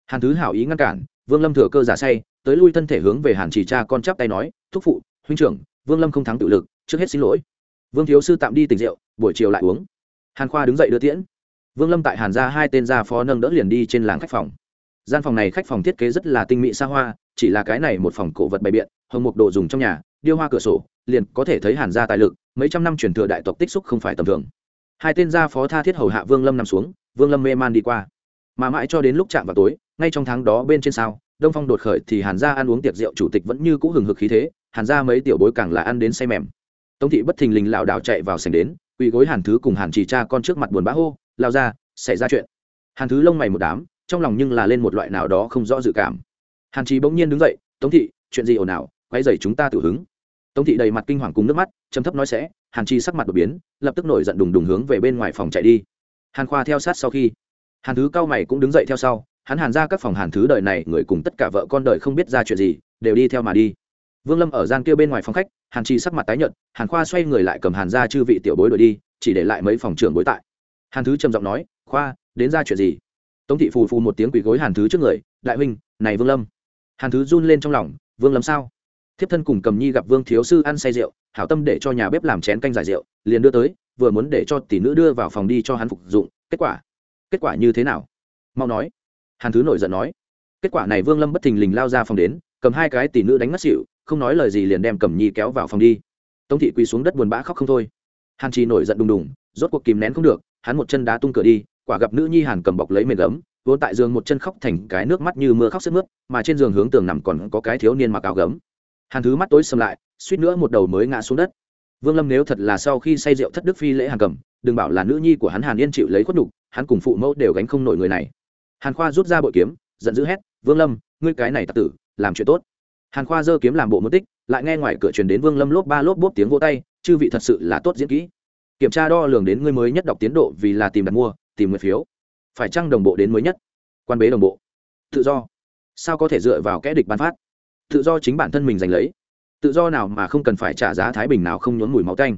[SPEAKER 1] Hàn thứ hảo ý ngăn cản, vương lâm thừa cơ giả say, tới lui thân thể hướng về hàn chỉ cha con chắp tay nói, thúc phụ, huynh trưởng, vương lâm không thắng tự lực, trước hết xin lỗi. Vương thiếu sư tạm đi tỉnh rượu, buổi chiều lại uống. Hàn khoa đứng dậy đưa tiễn. Vương lâm tại hàn ra hai tên gia phó nâng đỡ liền đi trên làng khách phòng. Gian phòng này khách phòng thiết kế rất là tinh mỹ xa hoa, chỉ là cái này một phòng cổ vật bày biện, hồng mục đồ dùng trong nhà, điêu hoa cửa sổ, liền có thể thấy hàn gia tài lực, mấy trăm năm truyền thừa đại tộc tích xúc không phải tầm thường hai tên gia phó tha thiết hầu hạ vương lâm nằm xuống, vương lâm mê man đi qua. Mà mãi cho đến lúc chạm vào tối, ngay trong tháng đó bên trên sao, đông phong đột khởi thì hàn gia ăn uống tiệc rượu chủ tịch vẫn như cũ hừng hực khí thế, hàn gia mấy tiểu bối càng là ăn đến say mềm. Tống thị bất thình lình lảo đảo chạy vào sành đến, quỳ gối hàn thứ cùng hàn chỉ cha con trước mặt buồn bã hô, lao ra, xảy ra chuyện. Hàn thứ lông mày một đám, trong lòng nhưng là lên một loại nào đó không rõ dự cảm. Hàn trí bỗng nhiên đứng dậy, tống thị, chuyện gì ồn ào? Quay dày chúng ta tự hứng. Tống thị đầy mặt kinh hoàng cùng nước mắt chấm thấp nói sẽ hàn chi sắc mặt đột biến, lập tức nổi giận đùng đùng hướng về bên ngoài phòng chạy đi. Hàn khoa theo sát sau khi, hàn thứ cao mày cũng đứng dậy theo sau, hắn hàn ra các phòng hàn thứ đời này, người cùng tất cả vợ con đời không biết ra chuyện gì, đều đi theo mà đi. Vương lâm ở gian kia bên ngoài phòng khách, hàn chi sắc mặt tái nhợt, hàn khoa xoay người lại cầm hàn ra chư vị tiểu bối đổi đi, chỉ để lại mấy phòng trưởng bối tại. Hàn thứ trầm giọng nói, khoa, đến ra chuyện gì? Tống thị phù phù một tiếng quỳ gối hàn thứ trước người, đại huynh, này vương lâm. Hàn thứ run lên trong lòng, vương lâm sao? Thiếp thân cùng cầm nhi gặp vương thiếu sư ăn say rượu, hảo tâm để cho nhà bếp làm chén canh giải rượu, liền đưa tới, vừa muốn để cho tỷ nữ đưa vào phòng đi cho hắn phục dụng, kết quả kết quả như thế nào? Mau nói. Hàn thứ nổi giận nói. Kết quả này vương lâm bất thình lình lao ra phòng đến, cầm hai cái tỷ nữ đánh mất xịu không nói lời gì liền đem cầm nhi kéo vào phòng đi. Tống thị quỳ xuống đất buồn bã khóc không thôi. Hàn trì nổi giận đùng đùng, rốt cuộc kìm nén không được, hắn một chân đá tung cửa đi, quả gặp nữ nhi hàn cầm bọc lấy mền gấm, vốn tại giường một chân khóc thành cái nước mắt như mưa khóc sức mướt, mà trên giường hướng tường nằm còn có cái thiếu niên mặc áo gấm hàn thứ mắt tối sầm lại, suýt nữa một đầu mới ngã xuống đất. Vương lâm nếu thật là sau khi say rượu thất đức phi lễ hàn cầm, đừng bảo là nữ nhi của hắn hàn yên chịu lấy khuất nhục, hắn cùng phụ mẫu đều gánh không nổi người này. Hàn khoa rút ra bội kiếm, giận dữ hét, vương lâm, ngươi cái này tặc tử, làm chuyện tốt. Hàn khoa giơ kiếm làm bộ mất tích, lại nghe ngoài cửa truyền đến vương lâm lốp ba lốp bốp tiếng vỗ tay, chư vị thật sự là tốt diễn kỹ. Kiểm tra đo lường đến ngươi mới nhất đọc tiến độ vì là tìm đặt mua, tìm người phiếu. Phải chăng đồng bộ đến mới nhất? Quan bế đồng bộ. Tự do. Sao có thể dựa vào kẽ địch ban phát? Tự do chính bản thân mình giành lấy. Tự do nào mà không cần phải trả giá thái bình nào không nhốn mùi máu canh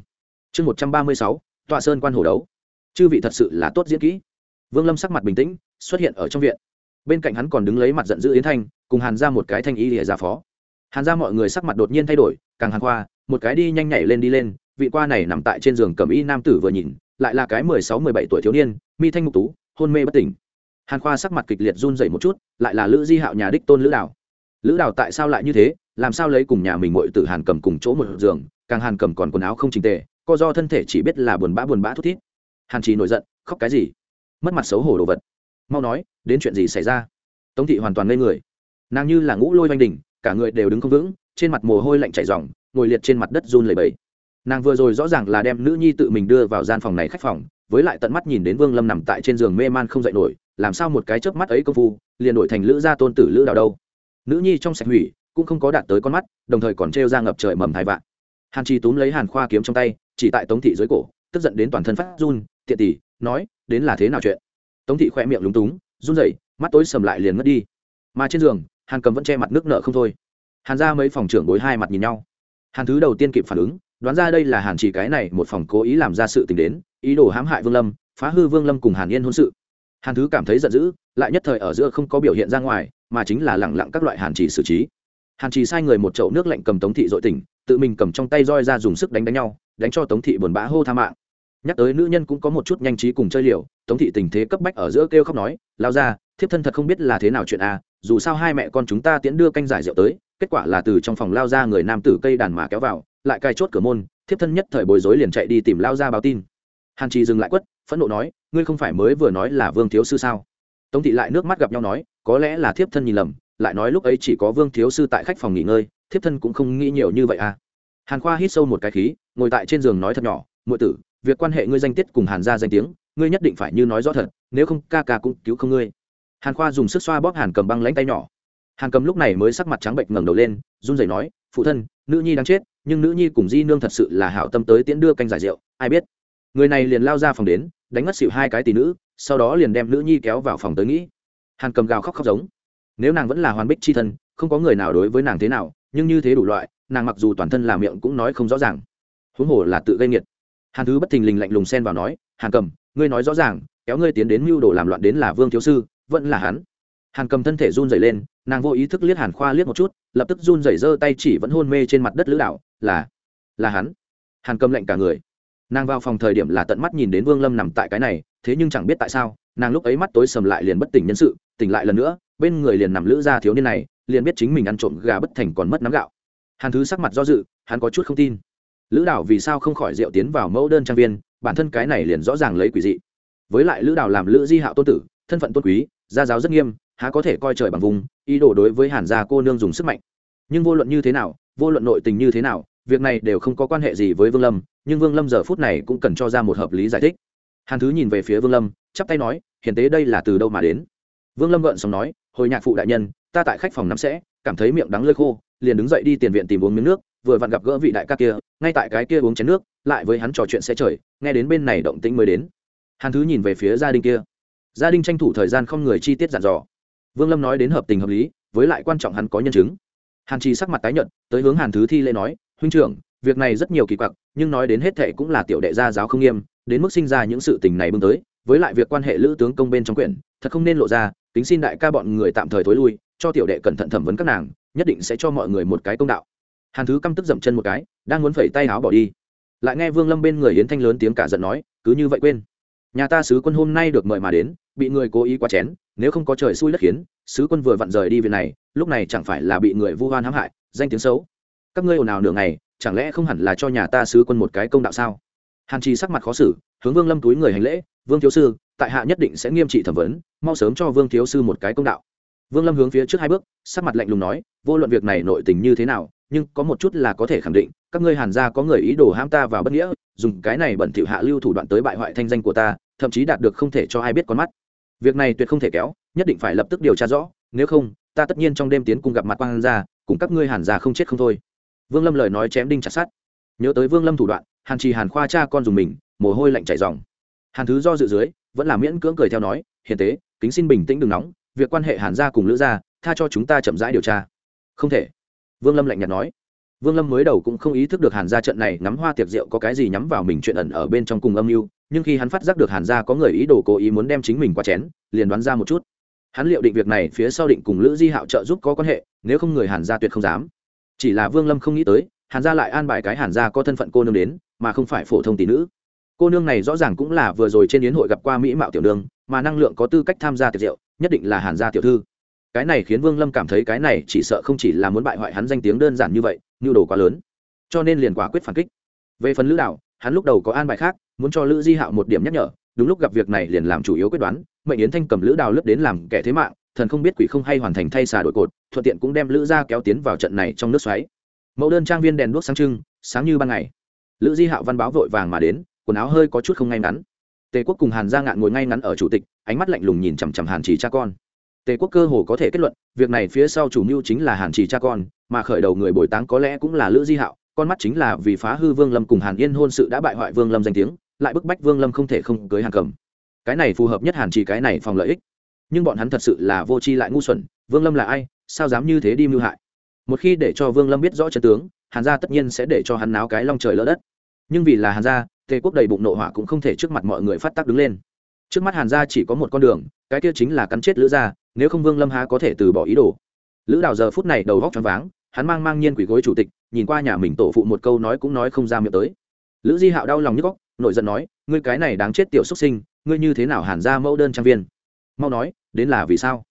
[SPEAKER 1] chương một trăm ba mươi sáu, tọa sơn quan hồ đấu. Chư vị thật sự là tốt diễn kỹ. Vương lâm sắc mặt bình tĩnh, xuất hiện ở trong viện. Bên cạnh hắn còn đứng lấy mặt giận dữ yến thanh, cùng hàn ra một cái thanh y lìa ra phó. Hàn ra mọi người sắc mặt đột nhiên thay đổi, càng hàn khoa, một cái đi nhanh nhảy lên đi lên, vị qua này nằm tại trên giường cầm y nam tử vừa nhìn, lại là cái mười sáu mười bảy tuổi thiếu niên, mi thanh mục tú, hôn mê bất tỉnh. Hàn khoa sắc mặt kịch liệt run dậy một chút, lại là lữ di hạo nhà đích tôn lữ đạo lữ đào tại sao lại như thế? Làm sao lấy cùng nhà mình mội từ hàn cầm cùng chỗ một giường, càng hàn cầm còn quần áo không trình tề, co do thân thể chỉ biết là buồn bã buồn bã thút thít. Hàn trì nổi giận, khóc cái gì? Mất mặt xấu hổ đồ vật. Mau nói, đến chuyện gì xảy ra? Tống thị hoàn toàn ngây người. Nàng như là ngũ lôi oanh đình cả người đều đứng không vững, trên mặt mồ hôi lạnh chảy ròng, ngồi liệt trên mặt đất run lầy bầy nàng vừa rồi rõ ràng là đem nữ nhi tự mình đưa vào gian phòng này khách phòng, với lại tận mắt nhìn đến vương lâm nằm tại trên giường mê man không dậy nổi, làm sao một cái chớp mắt ấy công phu, liền đổi thành lữ gia tôn tử lữ đào đâu? Nữ nhi trong sạch hủy, cũng không có đạt tới con mắt, đồng thời còn trêu ra ngập trời mầm thai vạn. Hàn chi túm lấy hàn khoa kiếm trong tay, chỉ tại tống thị dưới cổ, tức giận đến toàn thân phát run, tiện tỷ, nói, đến là thế nào chuyện? Tống thị khỏe miệng lúng túng, run rẩy, mắt tối sầm lại liền mất đi. Mà trên giường, hàn cầm vẫn che mặt nước nợ không thôi. Hàn ra mấy phòng trưởng bối hai mặt nhìn nhau. Hàn thứ đầu tiên kịp phản ứng, đoán ra đây là hàn chỉ cái này một phòng cố ý làm ra sự tình đến, ý đồ hãm hại vương lâm, phá hư vương lâm cùng hàn yên hôn sự. Hàn thứ cảm thấy giận dữ, lại nhất thời ở giữa không có biểu hiện ra ngoài mà chính là lẳng lặng các loại hàn trì xử trí. Hàn trì sai người một chậu nước lạnh cầm tống thị dội tỉnh, tự mình cầm trong tay roi ra dùng sức đánh đánh nhau, đánh cho tống thị buồn bã hô tha mạng. Nhắc tới nữ nhân cũng có một chút nhanh trí cùng chơi liều, tống thị tình thế cấp bách ở giữa kêu khóc nói, lao ra, thiếp thân thật không biết là thế nào chuyện à dù sao hai mẹ con chúng ta tiễn đưa canh giải rượu tới, kết quả là từ trong phòng lao ra người nam tử cây đàn mà kéo vào, lại cài chốt cửa môn, thiếp thân nhất thời bối rối liền chạy đi tìm lao ra báo tin. Hàn trì dừng lại quất, phẫn nộ nói, ngươi không phải mới vừa nói là vương thiếu sư sao? Tống thị lại nước mắt gặp nhau nói có lẽ là thiếp thân nhìn lầm, lại nói lúc ấy chỉ có vương thiếu sư tại khách phòng nghỉ ngơi, thiếp thân cũng không nghĩ nhiều như vậy à. Hàn khoa hít sâu một cái khí, ngồi tại trên giường nói thật nhỏ ngụy tử, việc quan hệ ngươi danh tiết cùng hàn ra danh tiếng, ngươi nhất định phải như nói rõ thật, nếu không ca ca cũng cứu không ngươi. Hàn khoa dùng sức xoa bóp hàn cầm băng lánh tay nhỏ. Hàn cầm lúc này mới sắc mặt trắng bệnh ngẩng đầu lên, run rẩy nói, phụ thân, nữ nhi đang chết, nhưng nữ nhi cùng di nương thật sự là hảo tâm tới tiễn đưa canh giải rượu, ai biết? Người này liền lao ra phòng đến, đánh ngất xỉu hai cái tỷ nữ, sau đó liền đem nữ nhi kéo vào phòng tới nghĩ hàn cầm gào khóc khóc giống. Nếu nàng vẫn là hoàn bích c h i thân, không có người nào đối với nàng thế nào, nhưng như thế đủ loại, nàng mặc dù toàn thân làm miệng cũng nói không rõ ràng. Huống hồ là tự gây nghiệt. Hàn thứ bất thình lình lạnh lùng xen vào nói, hàn cầm, ngươi nói rõ ràng, kéo ngươi tiến đến mưu đồ làm loạn đến là vương thiếu sư, vẫn là hắn. Hàn cầm thân thể run dày lên, nàng vô ý thức liếc hàn khoa liếc một chút, lập tức run dày giơ tay chỉ vẫn hôn mê trên mặt đất lữ đạo là là hắn. Hàn cầm lạnh cả người. Nàng vào phòng thời điểm là tận mắt nhìn đến vương lâm nằm tại cái này, thế nhưng chẳng biết tại sao nàng lúc ấy mắt tối sầm lại liền bất tỉnh nhân sự, tỉnh lại lần nữa, bên người liền nằm lữ ra thiếu niên này, liền biết chính mình ăn trộm gà bất thành còn mất nắm gạo. Hàn thứ sắc mặt do dự, hắn có chút không tin. Lữ đảo vì sao không khỏi rượu tiến vào mẫu đơn trang viên, bản thân cái này liền rõ ràng lấy quỷ dị. Với lại lữ đảo làm lữ di hạo tôn tử, thân phận tôn quý, gia giáo rất nghiêm, há có thể coi trời bằng vùng, ý đồ đối với hàn gia cô nương dùng sức mạnh. Nhưng vô luận như thế nào, vô luận nội tình như thế nào, việc này đều không có quan hệ gì với vương lâm, nhưng vương lâm giờ phút này cũng cần cho ra một hợp lý giải thích hàn thứ nhìn về phía vương lâm, chắp tay nói, hiền tế đây là từ đâu mà đến? Vương lâm gợn xong nói, hồi nhạc phụ đại nhân, ta tại khách phòng nắm sẽ, cảm thấy miệng đắng lơi khô, liền đứng dậy đi tiền viện tìm uống miếng nước, vừa vặn gặp gỡ vị đại ca kia, ngay tại cái kia uống chén nước, lại với hắn trò chuyện sẽ trời, nghe đến bên này động tĩnh mới đến. Hàn thứ nhìn về phía gia đình kia. Gia đình tranh thủ thời gian không người chi tiết dặn dò. Vương lâm nói đến hợp tình hợp lý, với lại quan trọng hắn có nhân chứng. Hàn trì sắc mặt tái nhợt, tới hướng hàn thứ thi lễ nói, huynh trưởng, việc này rất nhiều kỳ quặc, nhưng nói đến hết thệ cũng là tiểu đệ gia giáo không nghiêm đến mức sinh ra những sự tình này bưng tới, với lại việc quan hệ lữ tướng công bên trong quyển, thật không nên lộ ra tính xin đại ca bọn người tạm thời thối lui, cho tiểu đệ cẩn thận thẩm vấn các nàng, nhất định sẽ cho mọi người một cái công đạo. Hàn thứ căm tức dậm chân một cái, đang muốn phẩy tay áo bỏ đi. Lại nghe vương lâm bên người yến thanh lớn tiếng cả giận nói, cứ như vậy quên. Nhà ta sứ quân hôm nay được mời mà đến, bị người cố ý quá chén, nếu không có trời xui đất khiến, sứ quân vừa vặn rời đi việc này, lúc này chẳng phải là bị người vu hoan hãm hại, danh tiếng xấu. Các ngươi ồn ào nửa ngày, chẳng lẽ không hẳn là cho nhà ta sứ quân một cái công đạo sao? Hàn trì sắc mặt khó xử, hướng vương lâm túi người hành lễ, vương thiếu sư, tại hạ nhất định sẽ nghiêm trị thẩm vấn, mau sớm cho vương thiếu sư một cái công đạo. Vương lâm hướng phía trước hai bước, sắc mặt lạnh lùng nói, vô luận việc này nội tình như thế nào, nhưng có một chút là có thể khẳng định, các ngươi hàn gia có người ý đồ ham ta vào bất nghĩa, dùng cái này bẩn thỉu hạ lưu thủ đoạn tới bại hoại thanh danh của ta, thậm chí đạt được không thể cho ai biết con mắt. Việc này tuyệt không thể kéo, nhất định phải lập tức điều tra rõ, nếu không, ta tất nhiên trong đêm tiến cùng gặp mặt quang gia, cùng các ngươi hàn gia không chết không thôi. Vương lâm lời nói chém đinh chặt sát nhớ tới vương lâm thủ đoạn hàn trì hàn khoa cha con dùng mình, mồ hôi lạnh chảy dòng hàn thứ do dự dưới, vẫn là miễn cưỡng cười theo nói, hiền tế, kính xin bình tĩnh đừng nóng, việc quan hệ hàn gia cùng lữ gia, tha cho chúng ta chậm rãi điều tra. Không thể. Vương lâm lạnh nhạt nói. Vương lâm mới đầu cũng không ý thức được hàn gia trận này ngắm hoa tiệc rượu có cái gì nhắm vào mình chuyện ẩn ở bên trong cùng âm mưu, nhưng khi hắn phát giác được hàn gia có người ý đồ cố ý muốn đem chính mình qua chén, liền đoán ra một chút. Hắn liệu định việc này phía sau định cùng lữ di hạo trợ giúp có quan hệ, nếu không người hàn gia tuyệt không dám. Chỉ là vương lâm không nghĩ tới hàn gia lại an bài cái hàn gia có thân phận cô nương đến, mà không phải phổ thông tỷ nữ. Cô nương này rõ ràng cũng là vừa rồi trên yến hội gặp qua mỹ mạo tiểu nương, mà năng lượng có tư cách tham gia tiệc rượu, nhất định là hàn gia tiểu thư. Cái này khiến vương lâm cảm thấy cái này chỉ sợ không chỉ là muốn bại hoại hắn danh tiếng đơn giản như vậy, nhu đồ quá lớn. Cho nên liền quả quyết phản kích. Về phần lữ đạo, hắn lúc đầu có an bài khác, muốn cho lữ di hạo một điểm nhắc nhở, đúng lúc gặp việc này liền làm chủ yếu quyết đoán, mệnh yến thanh cầm lữ đào lướt đến làm kẻ thế mạng, thần không biết quỷ không hay hoàn thành thay xà đội cột, thuận tiện cũng đem lữ gia kéo tiến vào trận này trong nước xoáy mẫu đơn trang viên đèn đuốc sáng trưng, sáng như ban ngày. Lữ di hạo văn báo vội vàng mà đến, quần áo hơi có chút không ngay ngắn. Tề quốc cùng hàn gia ngạn ngồi ngay ngắn ở chủ tịch, ánh mắt lạnh lùng nhìn chằm chằm hàn chỉ cha con. Tề quốc cơ hồ có thể kết luận, việc này phía sau chủ mưu chính là hàn chỉ cha con, mà khởi đầu người bồi táng có lẽ cũng là lữ di hạo, con mắt chính là vì phá hư vương lâm cùng hàn yên hôn sự đã bại hoại vương lâm danh tiếng, lại bức bách vương lâm không thể không cưới hàn cầm. Cái này phù hợp nhất hàn chỉ cái này phòng lợi ích. Nhưng bọn hắn thật sự là vô tri lại ngu xuẩn, vương lâm là ai, sao dám như thế đi mưu hại? Một khi để cho vương lâm biết rõ chân tướng, hàn gia tất nhiên sẽ để cho hắn náo cái long trời lỡ đất. Nhưng vì là hàn gia, tề quốc đầy bụng nộ hỏa cũng không thể trước mặt mọi người phát tác đứng lên. Trước mắt hàn gia chỉ có một con đường, cái kia chính là cắn chết lữ gia, nếu không vương lâm há có thể từ bỏ ý đồ. Lữ đào giờ phút này đầu góc choáng váng, hắn mang mang nhiên quỷ gối chủ tịch, nhìn qua nhà mình tổ phụ một câu nói cũng nói không ra miệng tới. Lữ di hạo đau lòng nhức góc nội giận nói, ngươi cái này đáng chết tiểu xuất sinh, ngươi như thế nào hàn ra mẫu đơn trang viên? Mau nói, đến là vì sao?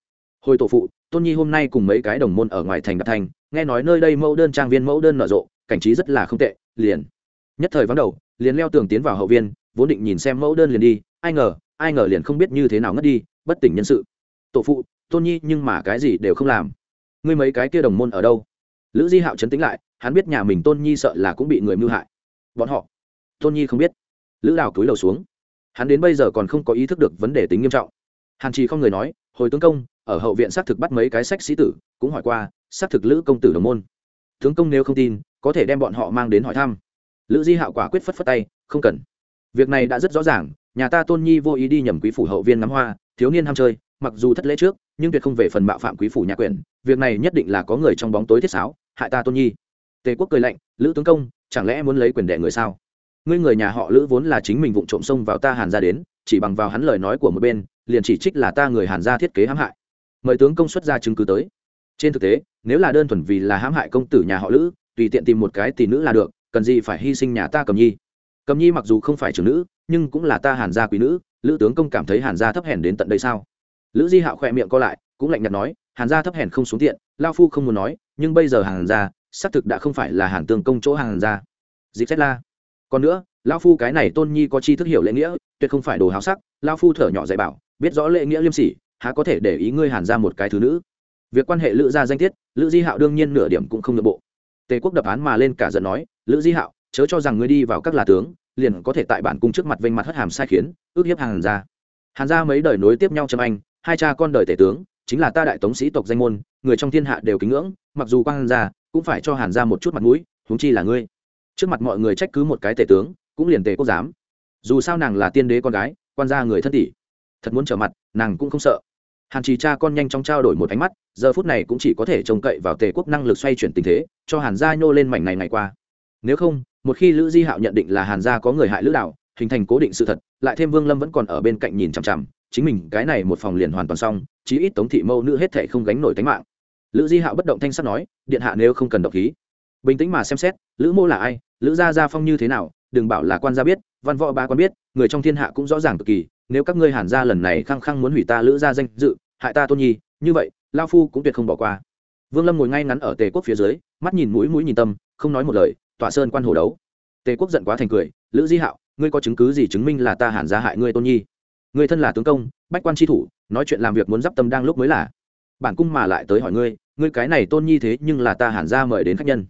[SPEAKER 1] Hồi tổ phụ, tôn nhi hôm nay cùng mấy cái đồng môn ở ngoài thành đạp thành nghe nói nơi đây mẫu đơn trang viên mẫu đơn nở rộ, cảnh trí rất là không tệ, liền. Nhất thời vắng đầu, liền leo tường tiến vào hậu viên, vốn định nhìn xem mẫu đơn liền đi, ai ngờ ai ngờ liền không biết như thế nào ngất đi, bất tỉnh nhân sự. Tổ phụ, tôn nhi nhưng mà cái gì đều không làm. Ngươi mấy cái kia đồng môn ở đâu? Lữ di hạo chấn tĩnh lại, hắn biết nhà mình tôn nhi sợ là cũng bị người mưu hại. Bọn họ. Tôn nhi không biết. Lữ đào túi lầu xuống. Hắn đến bây giờ còn không có ý thức được vấn đề tính nghiêm trọng. Hàn trì không người nói, hồi tướng công ở hậu viện xác thực bắt mấy cái sách sĩ tử, cũng hỏi qua, xác thực lữ công tử đồng môn. Tướng công nếu không tin, có thể đem bọn họ mang đến hỏi thăm. Lữ di hạo quả quyết phất phất tay, không cần. Việc này đã rất rõ ràng, nhà ta tôn nhi vô ý đi nhầm quý phủ hậu viên ngắm hoa, thiếu niên ham chơi, mặc dù thất lễ trước, nhưng tuyệt không về phần mạo phạm quý phủ nhà quyền, việc này nhất định là có người trong bóng tối thiết sáo, hại ta tôn nhi. Tề quốc cười lạnh, lữ tướng công, chẳng lẽ muốn lấy quyền đệ người sao? Ngươi người nhà họ lữ vốn là chính mình vụng trộm xông vào ta hàn ra đến, chỉ bằng vào hắn lời nói của một bên, liền chỉ trích là ta người hàn gia thiết kế hãm hại mời tướng công xuất ra chứng cứ tới. Trên thực tế, nếu là đơn thuần vì là hãm hại công tử nhà họ lữ, tùy tiện tìm một cái tỷ nữ là được, cần gì phải hy sinh nhà ta cầm nhi? Cầm nhi mặc dù không phải trưởng nữ, nhưng cũng là ta hàn gia quý nữ, lữ tướng công cảm thấy hàn gia thấp hèn đến tận đây sao? Lữ di hạo khỏe miệng co lại, cũng lạnh nhạt nói, hàn gia thấp hèn không xuống tiện, lao phu không muốn nói, nhưng bây giờ hàn gia, xác thực đã không phải là hàn tương công chỗ hàn gia. Dịp xét la. Còn nữa, lao phu cái này tôn nhi có chi thức hiểu lễ nghĩa, tuyệt không phải đồ háo sắc, lao phu thở nhỏ dạy bảo, biết rõ lễ nghĩa liêm sỉ há có thể để ý ngươi hàn ra một cái thứ nữ. Việc quan hệ lữ gia danh tiết, lữ di hạo đương nhiên nửa điểm cũng không nội bộ. Tề quốc đập án mà lên cả giận nói, lữ di hạo, chớ cho rằng ngươi đi vào các là tướng, liền có thể tại bản cung trước mặt vênh mặt hất hàm sai khiến, ước hiếp hàn gia hàn gia mấy đời nối tiếp nhau châm anh, hai cha con đời tể tướng, chính là ta đại tống sĩ tộc danh môn, người trong thiên hạ đều kính ngưỡng, mặc dù quan hàn gia cũng phải cho hàn gia một chút mặt mũi, huống chi là ngươi. Trước mặt mọi người trách cứ một cái tể tướng, cũng liền tề quốc dám. dù sao nàng là tiên đế con gái, quan gia người thân tỷ. Thật muốn trở mặt, nàng cũng không sợ hàn trì cha con nhanh chóng trao đổi một ánh mắt, giờ phút này cũng chỉ có thể trông cậy vào tề quốc năng lực xoay chuyển tình thế, cho hàn gia nhô lên mảnh này ngày qua. Nếu không, một khi lữ di hạo nhận định là hàn gia có người hại lữ đạo, hình thành cố định sự thật, lại thêm vương lâm vẫn còn ở bên cạnh nhìn chằm chằm, chính mình cái này một phòng liền hoàn toàn xong, chí ít tống thị mâu nữ hết thể không gánh nổi tính mạng. Lữ di hạo bất động thanh sắt nói, điện hạ nếu không cần độc khí. Bình tĩnh mà xem xét, lữ mô là ai? Lữ gia gia phong như thế nào? Đừng bảo là quan gia biết, văn võ ba quan biết, người trong thiên hạ cũng rõ ràng cực kỳ nếu các ngươi hàn gia lần này khăng khăng muốn hủy ta lữ gia danh dự, hại ta tôn nhi, như vậy, lao phu cũng tuyệt không bỏ qua. Vương lâm ngồi ngay ngắn ở tề quốc phía dưới, mắt nhìn mũi mũi nhìn tâm, không nói một lời, tỏa sơn quan hồ đấu. Tề quốc giận quá thành cười, lữ di hạo, ngươi có chứng cứ gì chứng minh là ta hàn gia hại ngươi tôn nhi? Người thân là tướng công, bách quan tri thủ, nói chuyện làm việc muốn d i p tâm đang lúc mới là. Bản cung mà lại tới hỏi ngươi ngươi cái này tôn nhi thế nhưng là ta hàn gia mời đến khách nhân.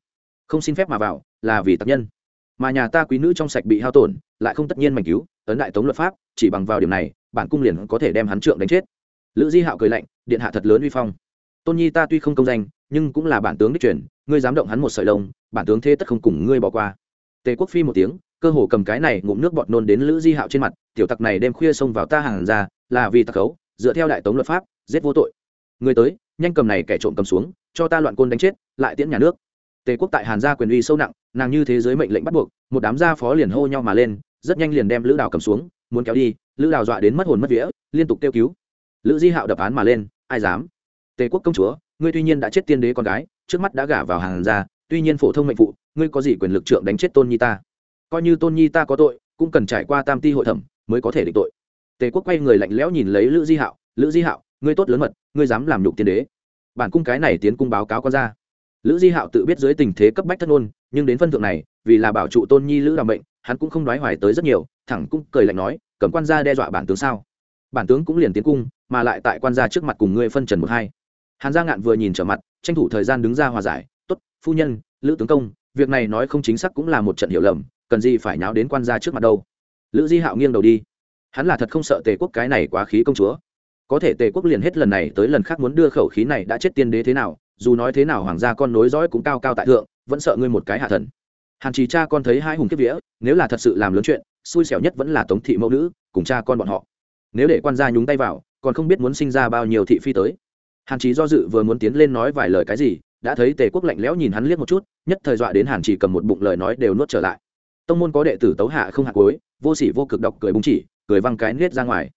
[SPEAKER 1] Không xin phép mà vào, là vì tập nhân. Mà nhà ta quý nữ trong sạch bị hao tổn, lại không tất nhiên mảnh cứu ấn đại tống luật pháp chỉ bằng vào điểm này, bản cung liền có thể đem hắn trượng đánh chết. Lữ di hạo cười lạnh, điện hạ thật lớn uy phong. Tôn nhi ta tuy không công danh, nhưng cũng là bản tướng đích truyền, ngươi dám động hắn một sợi lông, bản tướng thế tất không cùng ngươi bỏ qua. Tề quốc phi một tiếng, cơ hồ cầm cái này ngụm nước bọt nôn đến lữ di hạo trên mặt, tiểu tặc này đêm khuya xông vào ta hàng ra, là vì tặc khấu, dựa theo đại tống luật pháp, giết vô tội. Người tới, nhanh cầm này kẻ trộm cầm xuống, cho ta loạn côn đánh chết, lại tiễn nhà nước. Tề quốc tại hàn gia quyền uy sâu nặng, nàng như thế giới mệnh lệnh bắt buộc, một đám gia phó liền hô nhau mà lên, rất nhanh liền đem lữ đào cầm xuống muốn kéo đi, lữ đào dọa đến mất hồn mất vía, liên tục kêu cứu. Lữ di hạo đập án mà lên, ai dám? Tề quốc công chúa, ngươi tuy nhiên đã chết tiên đế con gái, trước mắt đã gả vào hàng gia, tuy nhiên phổ thông mệnh phụ, ngươi có gì quyền lực trượng đánh chết tôn nhi ta? Coi như tôn nhi ta có tội, cũng cần trải qua tam ti hội thẩm mới có thể định tội. Tề quốc quay người lạnh lẽo nhìn lấy lữ di hạo, lữ di hạo, ngươi tốt lớn mật, ngươi dám làm nhục tiên đế. Bản cung cái này tiến cung báo cáo con ra. Lữ di hạo tự biết dưới tình thế cấp bách thất ngôn, nhưng đến phân thượng này, vì là bảo trụ tôn nhi lữ làm bệnh hắn cũng không nói hoài tới rất nhiều, thẳng cũng cười lạnh nói, cầm quan gia đe dọa bản tướng sao? Bản tướng cũng liền tiến cung, mà lại tại quan gia trước mặt cùng ngươi phân trần một hai. Hàn gia ngạn vừa nhìn trở mặt, tranh thủ thời gian đứng ra hòa giải, tốt, phu nhân, lữ tướng công, việc này nói không chính xác cũng là một trận hiểu lầm, cần gì phải nháo đến quan gia trước mặt đâu. Lữ di hạo nghiêng đầu đi. Hắn là thật không sợ tề quốc cái này quá khí công chúa. Có thể tề quốc liền hết lần này tới lần khác muốn đưa khẩu khí này đã chết tiên đế thế nào, dù nói thế nào hoàng gia con nối dõi cũng cao cao tại thượng, vẫn sợ ngươi một cái hạ thần hàn trì cha con thấy hai hùng kiếp vía, nếu là thật sự làm lớn chuyện, xui xẻo nhất vẫn là tống thị mẫu nữ, cùng cha con bọn họ. Nếu để quan gia nhúng tay vào, còn không biết muốn sinh ra bao nhiêu thị phi tới. Hàn trì do dự vừa muốn tiến lên nói vài lời cái gì, đã thấy tề quốc lạnh lẽo nhìn hắn liếc một chút, nhất thời dọa đến hàn trì cầm một bụng lời nói đều nuốt trở lại. Tông môn có đệ tử tấu hạ không hạ cuối, vô sỉ vô cực độc cười búng chỉ, cười văng cái nết ra ngoài.